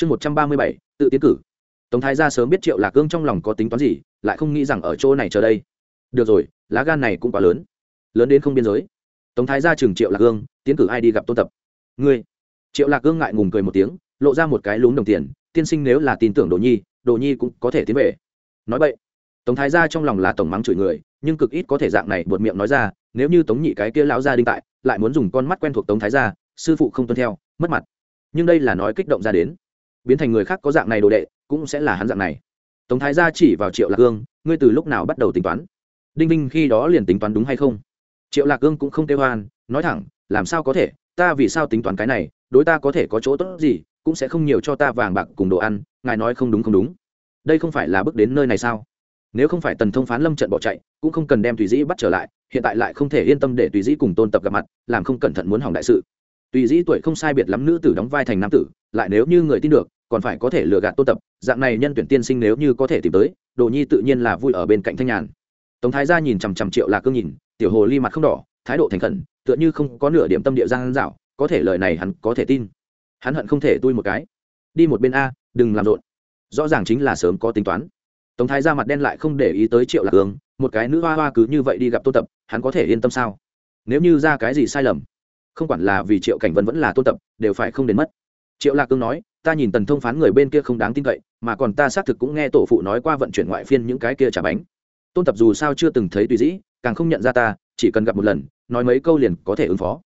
chương một trăm ba mươi bảy, tự tiến cử. Tống thái gia sớm biết triệu lạc cương trong lòng có tính toán gì, lại không nghĩ rằng ở chỗ này chờ đây. Được rồi, lá gan này cũng quá lớn. Lớn đến không biên giới. Tống thái gia chừng triệu lạc cương tiến cử ai đi gặp tôn tập? Ngươi. Triệu lạc cương ngại ngùng cười một tiếng, lộ ra một cái lún đồng tiền, tiên sinh nếu là tin tưởng đồ nhi đồ nhi cũng có thể tiến về. Nói vậy tống thái gia trong lòng là tổng mắng chửi người, nhưng cực ít có thể dạng này buột miệng nói ra, nếu như tống nhị cái kia lão gia đinh tại, lại muốn dùng con mắt quen thuộc tống thái gia, sư phụ không tuân theo, mất mặt. Nhưng đây là nói kích động ra đến biến thành người khác có dạng này đồ đệ, cũng sẽ là hắn dạng này. Tống thái gia chỉ vào triệu lạc hương ngươi từ lúc nào bắt đầu tính toán? Đinh vinh khi đó liền tính toán đúng hay không? Triệu lạc hương cũng không kêu hoan, nói thẳng, làm sao có thể, ta vì sao tính toán cái này, đối ta có thể có chỗ tốt gì, cũng sẽ không nhiều cho ta vàng bạc cùng đồ ăn, ngài nói không đúng không đúng. Đây không phải là bước đến nơi này sao? Nếu không phải tần thông phán lâm trận bỏ chạy, cũng không cần đem tùy dĩ bắt trở lại, hiện tại lại không thể yên tâm để tùy dĩ cùng tôn tập gặp mặt, làm không cẩn thận muốn hỏng đại sự. Tùy dĩ tuổi không sai biệt lắm, nữ tử đóng vai thành nam tử, lại nếu như người tin được còn phải có thể lừa gạt tôn tập, dạng này nhân tuyển tiên sinh nếu như có thể tìm tới, đồ nhi tự nhiên là vui ở bên cạnh thanh nhàn. Tống thái gia nhìn chằm chằm triệu lạc cương nhìn, tiểu hồ ly mặt không đỏ, thái độ thành khẩn, tựa như không có nửa điểm tâm địa giang dạo, có thể lời này hắn có thể tin. Hắn hận không thể tui một cái. Đi một bên a, đừng làm rộn. Rõ ràng chính là sớm có tính toán. Tống thái ra mặt đen lại không để ý tới triệu lạc hương một cái nữ hoa hoa cứ như vậy đi gặp tôn tập, hắn có thể yên tâm sao? Nếu như ra cái gì sai lầm, không quản là vì triệu cảnh vân vẫn là tôn tập, đều phải không đến mất. Triệu lạc cương nói ta nhìn tần thông phán người bên kia không đáng tin cậy, mà còn ta xác thực cũng nghe tổ phụ nói qua vận chuyển ngoại phiên những cái kia trả bánh. Tôn tập dù sao chưa từng thấy tùy dĩ, càng không nhận ra ta, chỉ cần gặp một lần, nói mấy câu liền có thể ứng phó.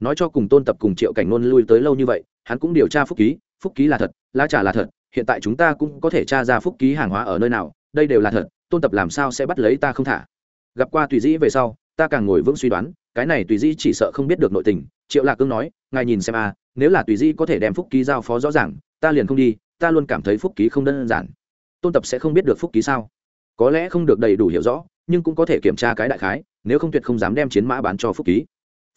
Nói cho cùng tôn tập cùng triệu cảnh nôn lui tới lâu như vậy, hắn cũng điều tra phúc ký phúc ký là thật, lá trà là thật, hiện tại chúng ta cũng có thể tra ra phúc ký hàng hóa ở nơi nào, đây đều là thật, tôn tập làm sao sẽ bắt lấy ta không thả? Gặp qua tùy dĩ về sau, ta càng ngồi vững suy đoán, cái này tùy dĩ chỉ sợ không biết được nội tình, triệu lạc cương nói, ngài nhìn xem a nếu là tùy dĩ có thể đem phúc ký giao phó rõ ràng ta liền không đi, ta luôn cảm thấy phúc ký không đơn giản. Tôn tập sẽ không biết được phúc ký sao? Có lẽ không được đầy đủ hiểu rõ, nhưng cũng có thể kiểm tra cái đại khái, nếu không tuyệt không dám đem chiến mã bán cho phúc ký.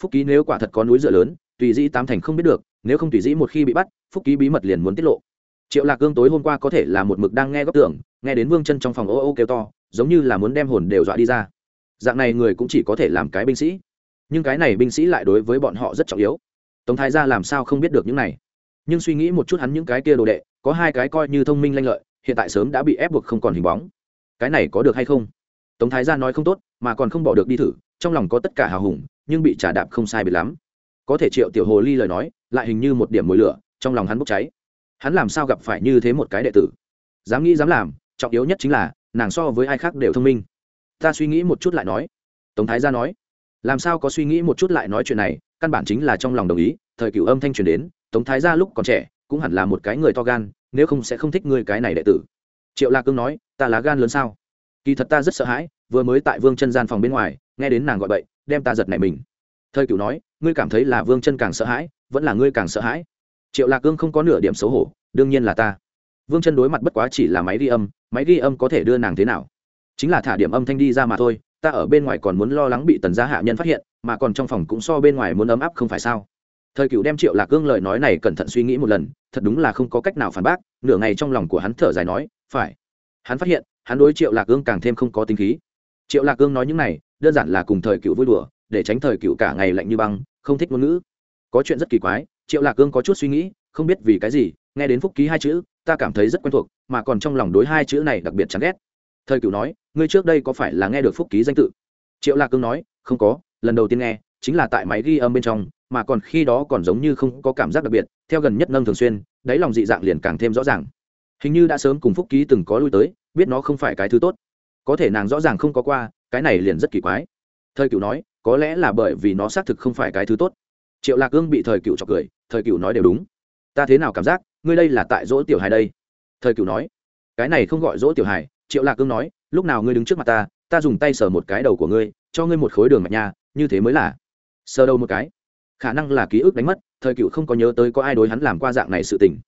Phúc ký nếu quả thật có núi dựa lớn, tùy dĩ tám thành không biết được, nếu không tùy dĩ một khi bị bắt, phúc ký bí mật liền muốn tiết lộ. Triệu lạc gương tối hôm qua có thể là một mực đang nghe góc tưởng nghe đến vương chân trong phòng ô ô kêu to, giống như là muốn đem hồn đều dọa đi ra. Dạng này người cũng chỉ có thể làm cái binh sĩ. Nhưng cái này binh sĩ lại đối với bọn họ rất trọng yếu. Tống thái gia làm sao không biết được những này? Nhưng suy nghĩ một chút hắn những cái kia đồ đệ, có hai cái coi như thông minh lanh lợi, hiện tại sớm đã bị ép buộc không còn hình bóng. Cái này có được hay không? Tống thái gia nói không tốt, mà còn không bỏ được đi thử, trong lòng có tất cả hào hùng, nhưng bị trả đạp không sai biệt lắm. Có thể triệu tiểu hồ ly lời nói, lại hình như một điểm mồi lửa, trong lòng hắn bốc cháy. Hắn làm sao gặp phải như thế một cái đệ tử? Dám nghĩ dám làm, trọng yếu nhất chính là, nàng so với ai khác đều thông minh. Ta suy nghĩ một chút lại nói. Tống thái gia nói. Làm sao có suy nghĩ một chút lại nói chuyện này, căn bản chính là trong lòng đồng ý, thời cựu âm thanh truyền đến tống thái gia lúc còn trẻ, cũng hẳn là một cái người to gan, nếu không sẽ không thích ngươi cái này đệ tử. Triệu lạc cương nói, ta lá gan lớn sao? Kỳ thật ta rất sợ hãi, vừa mới tại vương chân gian phòng bên ngoài, nghe đến nàng gọi bậy, đem ta giật này mình. Thời cựu nói, ngươi cảm thấy là vương chân càng sợ hãi, vẫn là ngươi càng sợ hãi? Triệu lạc cương không có nửa điểm xấu hổ, đương nhiên là ta. Vương chân đối mặt bất quá chỉ là máy ghi âm, máy ghi âm có thể đưa nàng thế nào? Chính là thả điểm âm thanh đi ra mà thôi, ta ở bên ngoài còn muốn lo lắng bị tần gia hạ nhân phát hiện, mà còn trong phòng cũng so bên ngoài muốn ấm áp không phải sao? Thời cựu đem triệu lạc cương lời nói này cẩn thận suy nghĩ một lần, thật đúng là không có cách nào phản bác, nửa ngày trong lòng của hắn thở dài nói, phải. Hắn phát hiện, hắn đối triệu lạc cương càng thêm không có tính khí. Triệu lạc cương nói những này, đơn giản là cùng thời cựu vui đùa, để tránh thời cựu cả ngày lạnh như băng, không thích ngôn ngữ. Có chuyện rất kỳ quái, triệu lạc cương có chút suy nghĩ, không biết vì cái gì, nghe đến phúc ký hai chữ, ta cảm thấy rất quen thuộc, mà còn trong lòng đối hai chữ này đặc biệt chán ghét. Thời cựu nói, ngươi trước đây có phải là nghe được phúc ký danh tự? Triệu lạc cương nói, không có, lần đầu tiên nghe, chính là tại máy ghi âm bên trong mà còn khi đó còn giống như không có cảm giác đặc biệt, theo gần nhất nâng thường xuyên, đáy lòng dị dạng liền càng thêm rõ ràng. Hình như đã sớm cùng phúc ký từng có lui tới, biết nó không phải cái thứ tốt. Có thể nàng rõ ràng không có qua, cái này liền rất kỳ quái. Thời cựu nói, có lẽ là bởi vì nó xác thực không phải cái thứ tốt. Triệu lạc ương bị thời cựu chọc cười, thời cựu nói đều đúng. Ta thế nào cảm giác, ngươi đây là tại dỗ tiểu hài đây? Thời cựu nói, cái này không gọi dỗ tiểu hài, triệu lạc ương nói, lúc nào ngươi đứng trước mặt ta ta dùng tay sờ một cái đầu của ngươi, cho ngươi một khối đường mạch nha, như thế mới là. Sờ đầu một cái khả năng là ký ức đánh mất, thời cựu không có nhớ tới có ai đối hắn làm qua dạng này sự tình.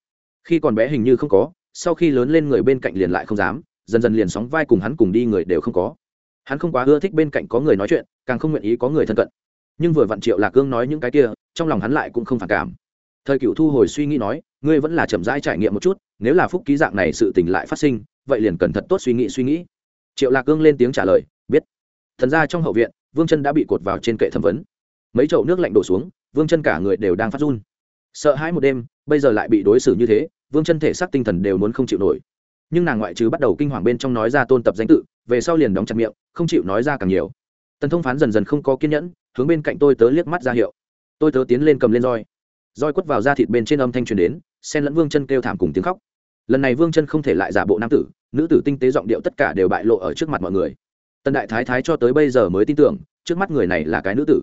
Khi còn bé hình như không có, sau khi lớn lên người bên cạnh liền lại không dám, dần dần liền sóng vai cùng hắn cùng đi người đều không có. Hắn không quá ưa thích bên cạnh có người nói chuyện, càng không nguyện ý có người thân cận. Nhưng vừa vặn triệu lạc cương nói những cái kia, trong lòng hắn lại cũng không phản cảm. Thời cựu thu hồi suy nghĩ nói, ngươi vẫn là chậm rãi trải nghiệm một chút, nếu là phúc ký dạng này sự tình lại phát sinh, vậy liền cần thật tốt suy nghĩ suy nghĩ. Triệu lạc cương lên tiếng trả lời, biết. Thần ra trong hậu viện, vương chân đã bị cột vào trên kệ thẩm vấn. Mấy chậu nước lạnh đổ xuống vương chân cả người đều đang phát run. Sợ hãi một đêm, bây giờ lại bị đối xử như thế, vương chân thể xác tinh thần đều muốn không chịu nổi. Nhưng nàng ngoại trừ bắt đầu kinh hoàng bên trong nói ra tôn tập danh tự, về sau liền đóng chặt miệng, không chịu nói ra càng nhiều. Tần thông phán dần dần không có kiên nhẫn, hướng bên cạnh tôi tớ liếc mắt ra hiệu. Tôi tớ tiến lên cầm lên roi. Roi quất vào da thịt bên trên âm thanh truyền đến sen lẫn vương chân kêu thảm cùng tiếng khóc. Lần này vương chân không thể lại giả bộ nam tử, nữ tử tinh tế giọng điệu tất cả đều bại lộ ở trước mặt mọi người. Tần đại thái thái cho tới bây giờ mới tin tưởng, trước mắt người này là cái nữ tử.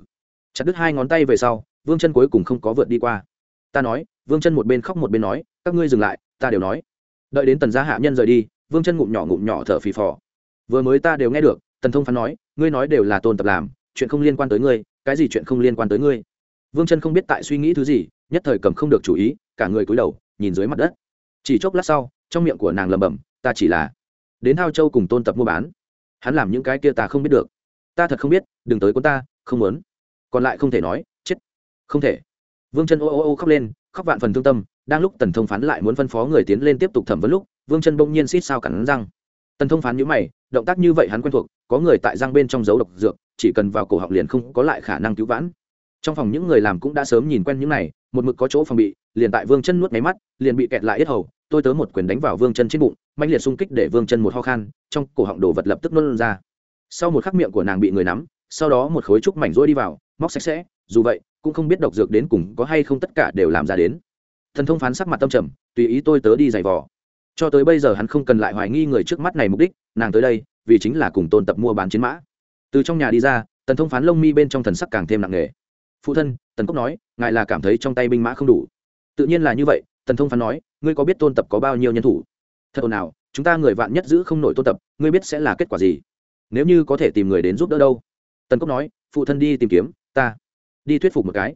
Chặt đứt hai ngón tay về sau vương chân cuối cùng không có vượt đi qua. Ta nói vương chân một bên khóc một bên nói các ngươi dừng lại ta đều nói. Đợi đến tần gia hạ nhân rời đi vương chân ngụm nhỏ ngụm nhỏ thở phì phò. Vừa mới ta đều nghe được tần thông phán nói ngươi nói đều là tôn tập làm chuyện không liên quan tới ngươi cái gì chuyện không liên quan tới ngươi? Vương chân không biết tại suy nghĩ thứ gì nhất thời cầm không được chủ ý cả người cúi đầu nhìn dưới mặt đất. Chỉ chốc lát sau trong miệng của nàng lẩm bẩm, ta chỉ là đến thao châu cùng tôn tập mua bán. Hắn làm những cái kia ta không biết được. Ta thật không biết đừng tới con ta không muốn. Còn lại không thể nói không thể. Vương chân ô ô ô khóc lên, khóc vạn phần thương tâm, đang lúc tần thông phán lại muốn phân phó người tiến lên tiếp tục thẩm vấn lúc, vương chân bỗng nhiên xít sao cắn răng. Tần thông phán nhữ mày, động tác như vậy hắn quen thuộc, có người tại răng bên trong dấu độc dược, chỉ cần vào cổ họng liền không có lại khả năng cứu vãn. Trong phòng những người làm cũng đã sớm nhìn quen những này, một mực có chỗ phòng bị, liền tại vương chân nuốt máy mắt, liền bị kẹt lại yết hầu, tôi tớ một quyền đánh vào vương chân trên bụng mạnh liệt xung kích để vương chân một ho khan, trong cổ họng đồ vật lập tức nôn ra. Sau một khắc miệng của nàng bị người nắm, sau đó một khối trúc mảnh rỗi đi vào, móc sạch sẽ, dù vậy cũng không biết độc dược đến cùng có hay không tất cả đều làm ra đến. Thần thông phán sắc mặt tâm trầm, tùy ý tôi tớ đi giày vò. Cho tới bây giờ hắn không cần lại hoài nghi người trước mắt này mục đích, nàng tới đây, vì chính là cùng tôn tập mua bán chiến mã. Từ trong nhà đi ra tần thông phán lông mi bên trong thần sắc càng thêm nặng nề. Phụ thân, tần cốc nói, ngài là cảm thấy trong tay binh mã không đủ. Tự nhiên là như vậy tần thông phán nói, ngươi có biết tôn tập có bao nhiêu nhân thủ? Thật ồn nào chúng ta người vạn nhất giữ không nổi tôn tập, ngươi biết sẽ là kết quả gì? Nếu như có thể tìm người đến giúp đỡ đâu? Tần cốc nói, phụ thân đi tìm kiếm, ta đi thuyết phục một cái.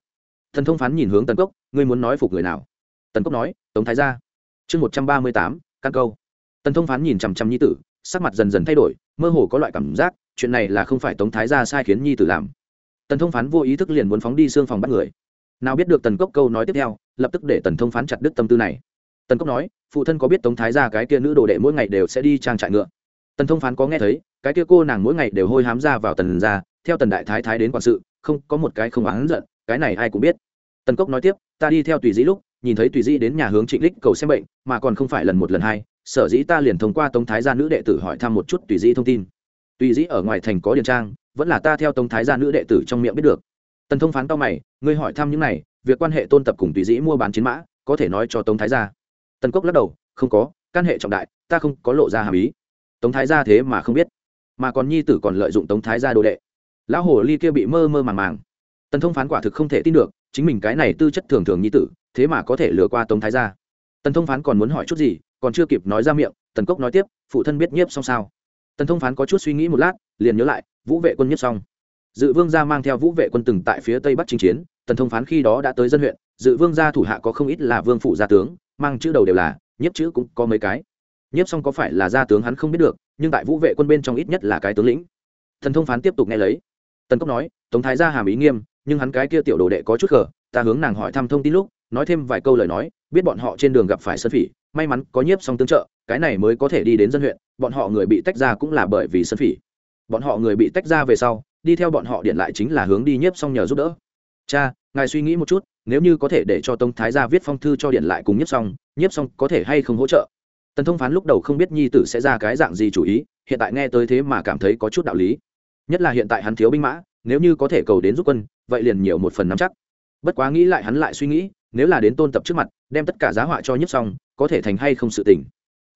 Thần thông phán nhìn hướng tần cốc, ngươi muốn nói phục người nào? Tần cốc nói, tống thái gia. Chương một trăm ba mươi tám, căn câu. Tần thông phán nhìn chằm chằm nhi tử, sắc mặt dần dần thay đổi, mơ hồ có loại cảm giác, chuyện này là không phải tống thái gia sai khiến nhi tử làm. Tần thông phán vô ý thức liền muốn phóng đi xương phòng bắt người. Nào biết được tần cốc câu nói tiếp theo, lập tức để tần thông phán chặt đứt tâm tư này. Tần cốc nói, phụ thân có biết tống thái gia cái kia nữ đồ đệ mỗi ngày đều sẽ đi trang trại ngựa? Tần thông phán có nghe thấy, cái kia cô nàng mỗi ngày đều hôi hám ra vào tần ra theo tần đại thái thái đến quản sự không có một cái không oán giận, cái này ai cũng biết. Tần cốc nói tiếp, ta đi theo tùy dĩ lúc, nhìn thấy tùy dĩ đến nhà hướng trịnh lích cầu xem bệnh, mà còn không phải lần một lần hai, sở dĩ ta liền thông qua tống thái gia nữ đệ tử hỏi thăm một chút tùy dĩ thông tin. Tùy dĩ ở ngoài thành có điền trang, vẫn là ta theo tống thái gia nữ đệ tử trong miệng biết được. Tần thông phán tao mày, ngươi hỏi thăm những này, việc quan hệ tôn tập cùng tùy dĩ mua bán chiến mã, có thể nói cho tống thái gia. Tần cốc lắc đầu, không có, căn hệ trọng đại, ta không có lộ ra hàm ý. Tống thái gia thế mà không biết, mà còn nhi tử còn lợi dụng tống thái gia đồ đệ lão hồ ly kia bị mơ mơ màng màng. Tần thông phán quả thực không thể tin được, chính mình cái này tư chất thường thường nhi tử, thế mà có thể lừa qua tống thái gia. Tần thông phán còn muốn hỏi chút gì, còn chưa kịp nói ra miệng, tần cốc nói tiếp, phụ thân biết nhiếp xong sao? Tần thông phán có chút suy nghĩ một lát, liền nhớ lại, vũ vệ quân nhiếp xong. Dự vương gia mang theo vũ vệ quân từng tại phía tây bắc chinh chiến, tần thông phán khi đó đã tới dân huyện, dự vương gia thủ hạ có không ít là vương phụ gia tướng, mang chữ đầu đều là, nhiếp chữ cũng có mấy cái. Nhiếp xong có phải là gia tướng hắn không biết được, nhưng tại vũ vệ quân bên trong ít nhất là cái tướng lĩnh. Thần thông phán tiếp tục nghe lấy tần cốc nói tống thái gia hàm ý nghiêm nhưng hắn cái kia tiểu đồ đệ có chút khờ ta hướng nàng hỏi thăm thông tin lúc nói thêm vài câu lời nói biết bọn họ trên đường gặp phải sơn phỉ may mắn có nhiếp song tương trợ cái này mới có thể đi đến dân huyện bọn họ người bị tách ra cũng là bởi vì sơn phỉ. Bọn họ người bị tách ra về sau đi theo bọn họ điện lại chính là hướng đi nhiếp song nhờ giúp đỡ. Cha ngài suy nghĩ một chút nếu như có thể để cho Tông thái gia viết phong thư cho điện lại cùng nhiếp song, nhiếp song có thể hay không hỗ trợ? Tần thông phán lúc đầu không biết nhi tử sẽ ra cái dạng gì chủ ý hiện tại nghe tới thế mà cảm thấy có chút đạo lý nhất là hiện tại hắn thiếu binh mã, nếu như có thể cầu đến giúp quân, vậy liền nhiều một phần nắm chắc. Bất quá nghĩ lại hắn lại suy nghĩ, nếu là đến tôn tập trước mặt, đem tất cả giá họa cho nhiếp xong, có thể thành hay không sự tình.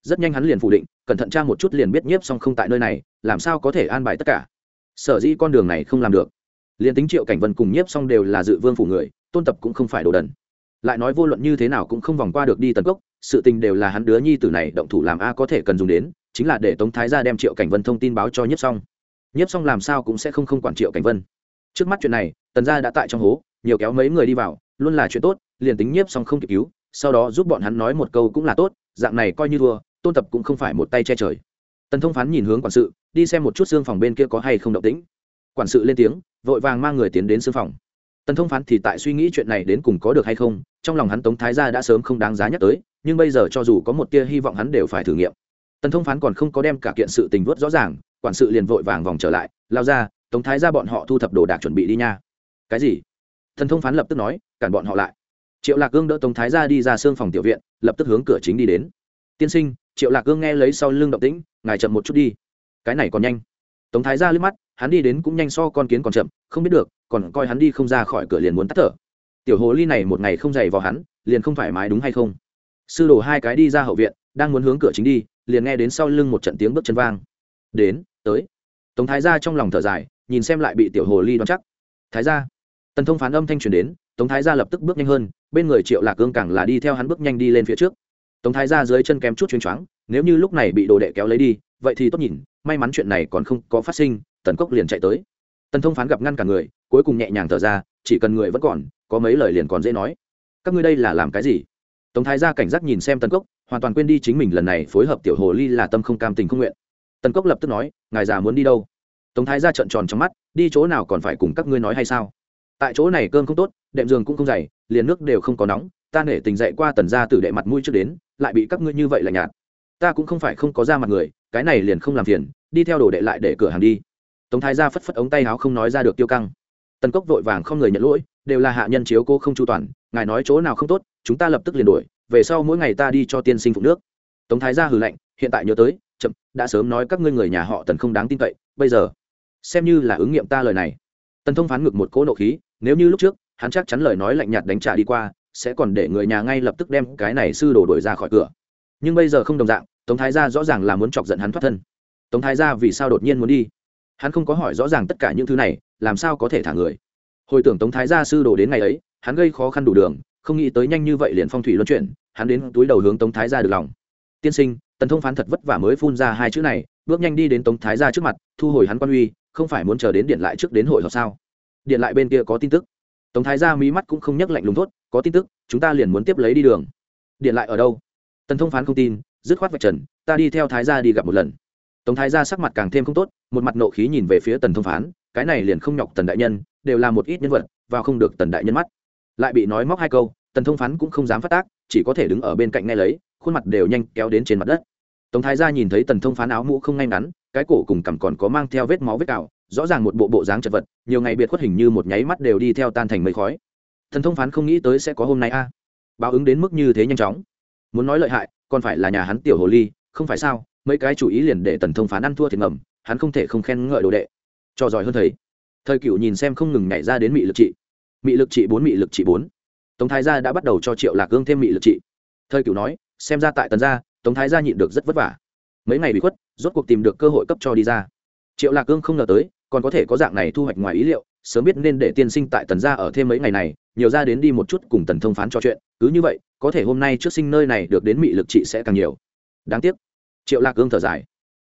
Rất nhanh hắn liền phủ định, cẩn thận tra một chút liền biết nhiếp xong không tại nơi này, làm sao có thể an bài tất cả. Sở dĩ con đường này không làm được. Liền tính triệu cảnh vân cùng nhiếp xong đều là dự vương phủ người, tôn tập cũng không phải đồ đần. Lại nói vô luận như thế nào cũng không vòng qua được đi tần cốc, sự tình đều là hắn đứa nhi tử này động thủ làm a có thể cần dùng đến, chính là để tống thái ra đem triệu cảnh vân thông tin báo cho nhiếp xong nhiếp xong làm sao cũng sẽ không không quản triệu cảnh vân. Trước mắt chuyện này, tần gia đã tại trong hố, nhiều kéo mấy người đi vào, luôn là chuyện tốt, liền tính nhiếp xong không kịp cứu, sau đó giúp bọn hắn nói một câu cũng là tốt, dạng này coi như thua, tôn tập cũng không phải một tay che trời. Tần thông phán nhìn hướng quản sự, đi xem một chút xương phòng bên kia có hay không động tĩnh. Quản sự lên tiếng, vội vàng mang người tiến đến xương phòng. Tần thông phán thì tại suy nghĩ chuyện này đến cùng có được hay không, trong lòng hắn tống thái gia đã sớm không đáng giá nhắc tới, nhưng bây giờ cho dù có một tia hy vọng hắn đều phải thử nghiệm. Tần thông phán còn không có đem cả kiện sự tình vớt rõ ràng quản sự liền vội vàng vòng trở lại, lao ra, tống thái ra bọn họ thu thập đồ đạc chuẩn bị đi nha. Cái gì? Thần thông phán lập tức nói, cản bọn họ lại. Triệu lạc cương đỡ tống thái ra đi ra xương phòng tiểu viện, lập tức hướng cửa chính đi đến. Tiên sinh, triệu lạc cương nghe lấy sau lưng động tĩnh, ngài chậm một chút đi. Cái này còn nhanh. Tống thái ra liếc mắt, hắn đi đến cũng nhanh so con kiến còn chậm, không biết được, còn coi hắn đi không ra khỏi cửa liền muốn tắt thở. Tiểu hồ ly này một ngày không dày vào hắn, liền không thoải mái đúng hay không? Sư đồ hai cái đi ra hậu viện, đang muốn hướng cửa chính đi, liền nghe đến sau lưng một trận tiếng bước chân vang đến tới. Tống thái gia trong lòng thở dài nhìn xem lại bị tiểu hồ ly đoán chắc. Thái gia, tần thông phán âm thanh truyền đến tống thái gia lập tức bước nhanh hơn bên người triệu lạc cương càng là đi theo hắn bước nhanh đi lên phía trước. Tống thái gia dưới chân kém chút chuyên choáng nếu như lúc này bị đồ đệ kéo lấy đi vậy thì tốt nhìn may mắn chuyện này còn không có phát sinh tần cốc liền chạy tới. Tần thông phán gặp ngăn cả người cuối cùng nhẹ nhàng thở ra chỉ cần người vẫn còn có mấy lời liền còn dễ nói. Các ngươi đây là làm cái gì? Tống thái gia cảnh giác nhìn xem tần cốc hoàn toàn quên đi chính mình lần này phối hợp tiểu hồ ly là tâm không cam tình không nguyện tần cốc lập tức nói, ngài già muốn đi đâu? Tống thái ra trợn tròn trong mắt, đi chỗ nào còn phải cùng các ngươi nói hay sao? Tại chỗ này cơm không tốt, đệm giường cũng không dày, liền nước đều không có nóng, ta nể tình dậy qua tần ra từ đệ mặt mũi trước đến, lại bị các ngươi như vậy là nhạt. Ta cũng không phải không có ra mặt người, cái này liền không làm phiền, đi theo đồ đệ lại để cửa hàng đi. Tống thái ra phất phất ống tay áo không nói ra được tiêu căng. Tần cốc vội vàng không người nhận lỗi, đều là hạ nhân chiếu cô không chu toàn, ngài nói chỗ nào không tốt, chúng ta lập tức liền đuổi. về sau mỗi ngày ta đi cho tiên sinh phụ nước. Tống thái ra hừ lạnh, hiện tại nhớ tới chậm, đã sớm nói các ngươi người nhà họ tần không đáng tin cậy, bây giờ, xem như là ứng nghiệm ta lời này. Tần thông phán ngược một cỗ nộ khí, nếu như lúc trước, hắn chắc chắn lời nói lạnh nhạt đánh trả đi qua, sẽ còn để người nhà ngay lập tức đem cái này sư đồ đuổi ra khỏi cửa. Nhưng bây giờ không đồng dạng, tống thái gia rõ ràng là muốn chọc giận hắn thoát thân. Tống thái gia vì sao đột nhiên muốn đi? Hắn không có hỏi rõ ràng tất cả những thứ này, làm sao có thể thả người? Hồi tưởng tống thái gia sư đồ đến ngày ấy, hắn gây khó khăn đủ đường, không nghĩ tới nhanh như vậy liền phong thủy luân chuyển, hắn đến túi đầu hướng tống thái gia được lòng. Tiên sinh tần thông phán thật vất vả mới phun ra hai chữ này, bước nhanh đi đến tống thái gia trước mặt, thu hồi hắn quan uy, không phải muốn chờ đến điện lại trước đến hội họp sao? Điện lại bên kia có tin tức. Tống thái gia mí mắt cũng không nhắc lạnh lùng thốt, có tin tức, chúng ta liền muốn tiếp lấy đi đường. Điện lại ở đâu? Tần thông phán không tin, dứt khoát vạch trần, ta đi theo thái gia đi gặp một lần. Tống thái gia sắc mặt càng thêm không tốt, một mặt nộ khí nhìn về phía tần thông phán, cái này liền không nhọc tần đại nhân, đều là một ít nhân vật, vào không được tần đại nhân mắt. Lại bị nói móc hai câu, tần thông phán cũng không dám phát tác, chỉ có thể đứng ở bên cạnh nghe lấy khuôn mặt đều nhanh kéo đến trên mặt đất. Tống thái gia nhìn thấy tần thông phán áo mũ không ngay ngắn, cái cổ cùng cằm còn có mang theo vết máu vết cào, rõ ràng một bộ bộ dáng chật vật, nhiều ngày biệt khuất hình như một nháy mắt đều đi theo tan thành mây khói. Thần thông phán không nghĩ tới sẽ có hôm nay a. Báo ứng đến mức như thế nhanh chóng. Muốn nói lợi hại, còn phải là nhà hắn tiểu hồ ly, không phải sao? Mấy cái chủ ý liền để tần thông phán ăn thua thiệt ngầm, hắn không thể không khen ngợi đồ đệ. Cho giỏi hơn thầy. Thời cựu nhìn xem không ngừng nhảy ra đến mị lực trị. Mị lực trị bốn, mị lực trị bốn. Tống thái gia đã bắt đầu cho triệu lạc gương thêm mị lực trị. Thời cựu nói xem ra tại tần gia, tống thái gia nhịn được rất vất vả. Mấy ngày bị khuất, rốt cuộc tìm được cơ hội cấp cho đi ra. Triệu lạc cương không ngờ tới, còn có thể có dạng này thu hoạch ngoài ý liệu, sớm biết nên để tiên sinh tại tần gia ở thêm mấy ngày này, nhiều ra đến đi một chút cùng tần thông phán trò chuyện, cứ như vậy, có thể hôm nay trước sinh nơi này được đến mị lực trị sẽ càng nhiều. Đáng tiếc. Triệu lạc cương thở dài.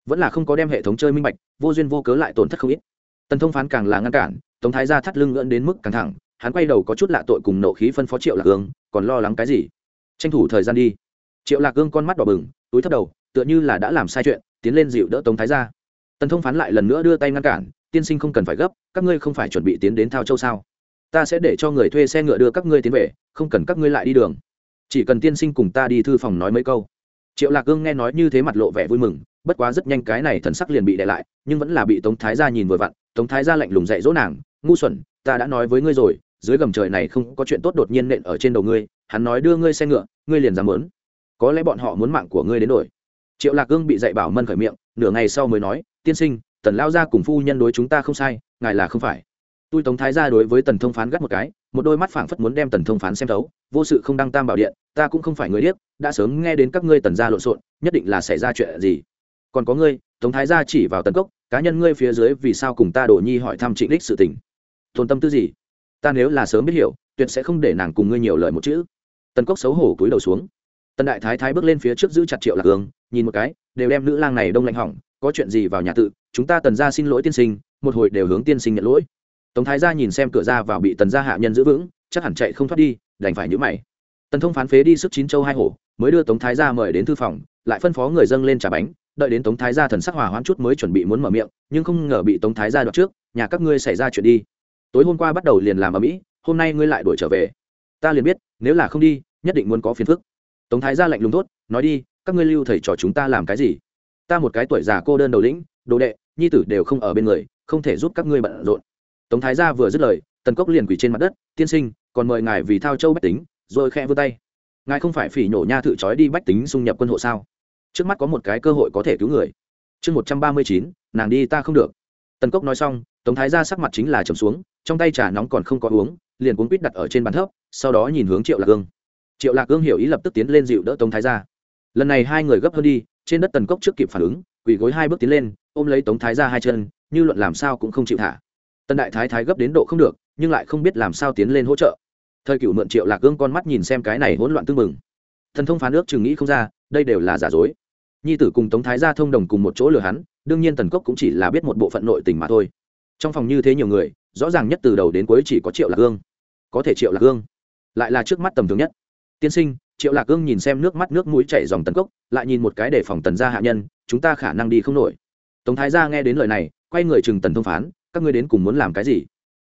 Vẫn là không có đem hệ thống chơi minh bạch, vô duyên vô cớ lại tổn thất không ít. Tần thông phán càng là ngăn cản, tống thái gia thắt lưng ngưỡng đến mức căng thẳng, hắn quay đầu có chút lạ tội cùng nộ khí phân phó triệu lạc cương, còn lo lắng cái gì? Tranh thủ thời gian đi triệu lạc gương con mắt đỏ bừng, túi thấp đầu, tựa như là đã làm sai chuyện, tiến lên dịu đỡ tống thái gia. Tần thông phán lại lần nữa đưa tay ngăn cản, tiên sinh không cần phải gấp, các ngươi không phải chuẩn bị tiến đến thao châu sao? Ta sẽ để cho người thuê xe ngựa đưa các ngươi tiến về, không cần các ngươi lại đi đường. Chỉ cần tiên sinh cùng ta đi thư phòng nói mấy câu. Triệu lạc gương nghe nói như thế mặt lộ vẻ vui mừng, bất quá rất nhanh cái này thần sắc liền bị đè lại, nhưng vẫn là bị tống thái gia nhìn vừa vặn, tống thái gia lạnh lùng dạy dỗ nàng, ngu xuẩn, ta đã nói với ngươi rồi, dưới gầm trời này không có chuyện tốt đột nhiên nện ở trên đầu ngươi, hắn nói đưa ngươi xe ngựa, ngươi liền dám mớn có lẽ bọn họ muốn mạng của ngươi đến đổi. Triệu lạc gương bị dạy bảo mân khởi miệng, nửa ngày sau mới nói, tiên sinh, tần lao ra cùng phu nhân đối chúng ta không sai, ngài là không phải. Tôi tống thái ra đối với tần thông phán gắt một cái, một đôi mắt phảng phất muốn đem tần thông phán xem thấu, vô sự không đăng tam bảo điện, ta cũng không phải người điếc, đã sớm nghe đến các ngươi tần gia lộn xộn, nhất định là xảy ra chuyện gì. Còn có ngươi, tống thái gia chỉ vào tần cốc, cá nhân ngươi phía dưới vì sao cùng ta đổ nhi hỏi thăm trịnh đích sự tình? Tồn tâm tư gì? Ta nếu là sớm biết hiểu, tuyệt sẽ không để nàng cùng ngươi nhiều lời một chữ. Tần cốc xấu hổ cúi đầu xuống tần đại thái thái bước lên phía trước giữ chặt triệu lạc hương, nhìn một cái, đều đem nữ lang này đông lạnh hỏng, có chuyện gì vào nhà tự, chúng ta tần gia xin lỗi tiên sinh, một hồi đều hướng tiên sinh nhận lỗi. Tống thái gia nhìn xem cửa ra vào bị tần gia hạ nhân giữ vững, chắc hẳn chạy không thoát đi, đành phải nhữ mày. Tần thông phán phế đi sức chín châu hai hổ, mới đưa tống thái gia mời đến thư phòng, lại phân phó người dâng lên trà bánh, đợi đến tống thái gia thần sắc hòa hoãn chút mới chuẩn bị muốn mở miệng, nhưng không ngờ bị tống thái gia đoạt trước, nhà các ngươi xảy ra chuyện đi. Tối hôm qua bắt đầu liền làm ở mỹ, hôm nay ngươi lại đuổi trở về. Ta liền biết, nếu là không đi, nhất định muốn có phiền phức tống thái gia lạnh lùng tốt nói đi, các ngươi lưu thầy trò chúng ta làm cái gì? Ta một cái tuổi già cô đơn đầu lĩnh, đồ đệ, nhi tử đều không ở bên người, không thể giúp các ngươi bận rộn. Tống thái gia vừa dứt lời, tần cốc liền quỳ trên mặt đất, tiên sinh, còn mời ngài vì thao châu bách tính, rồi khẽ vươn tay. Ngài không phải phỉ nhổ nha thử trói đi bách tính xung nhập quân hộ sao? Trước mắt có một cái cơ hội có thể cứu người. Chương một trăm ba mươi chín, nàng đi ta không được. Tần cốc nói xong, tống thái ra sắc mặt chính là trầm xuống, trong tay trà nóng còn không có uống, liền cuốn quýt đặt ở trên bàn thấp, sau đó nhìn hướng triệu lạc gương triệu lạc ương hiểu ý lập tức tiến lên dịu đỡ tống thái ra lần này hai người gấp hơn đi, trên đất tần cốc trước kịp phản ứng, quỳ gối hai bước tiến lên, ôm lấy tống thái ra hai chân, như luận làm sao cũng không chịu thả. Tần đại thái thái gấp đến độ không được, nhưng lại không biết làm sao tiến lên hỗ trợ. Thời cựu mượn triệu lạc ương con mắt nhìn xem cái này hỗn loạn tương mừng thần thông phán ước chừng nghĩ không ra, đây đều là giả dối. Nhi tử cùng tống thái gia thông đồng cùng một chỗ lừa hắn, đương nhiên tần cốc cũng chỉ là biết một bộ phận nội tình mà thôi. Trong phòng như thế nhiều người, rõ ràng nhất từ đầu đến cuối chỉ có triệu lạc ương. Có thể triệu lạc ương lại là trước mắt tầm thường nhất tiên sinh, triệu lạc cương nhìn xem nước mắt nước mũi chảy dòng tần cốc, lại nhìn một cái để phòng tần gia hạ nhân, chúng ta khả năng đi không nổi. Tống thái gia nghe đến lời này, quay người chừng tần thông phán, các ngươi đến cùng muốn làm cái gì?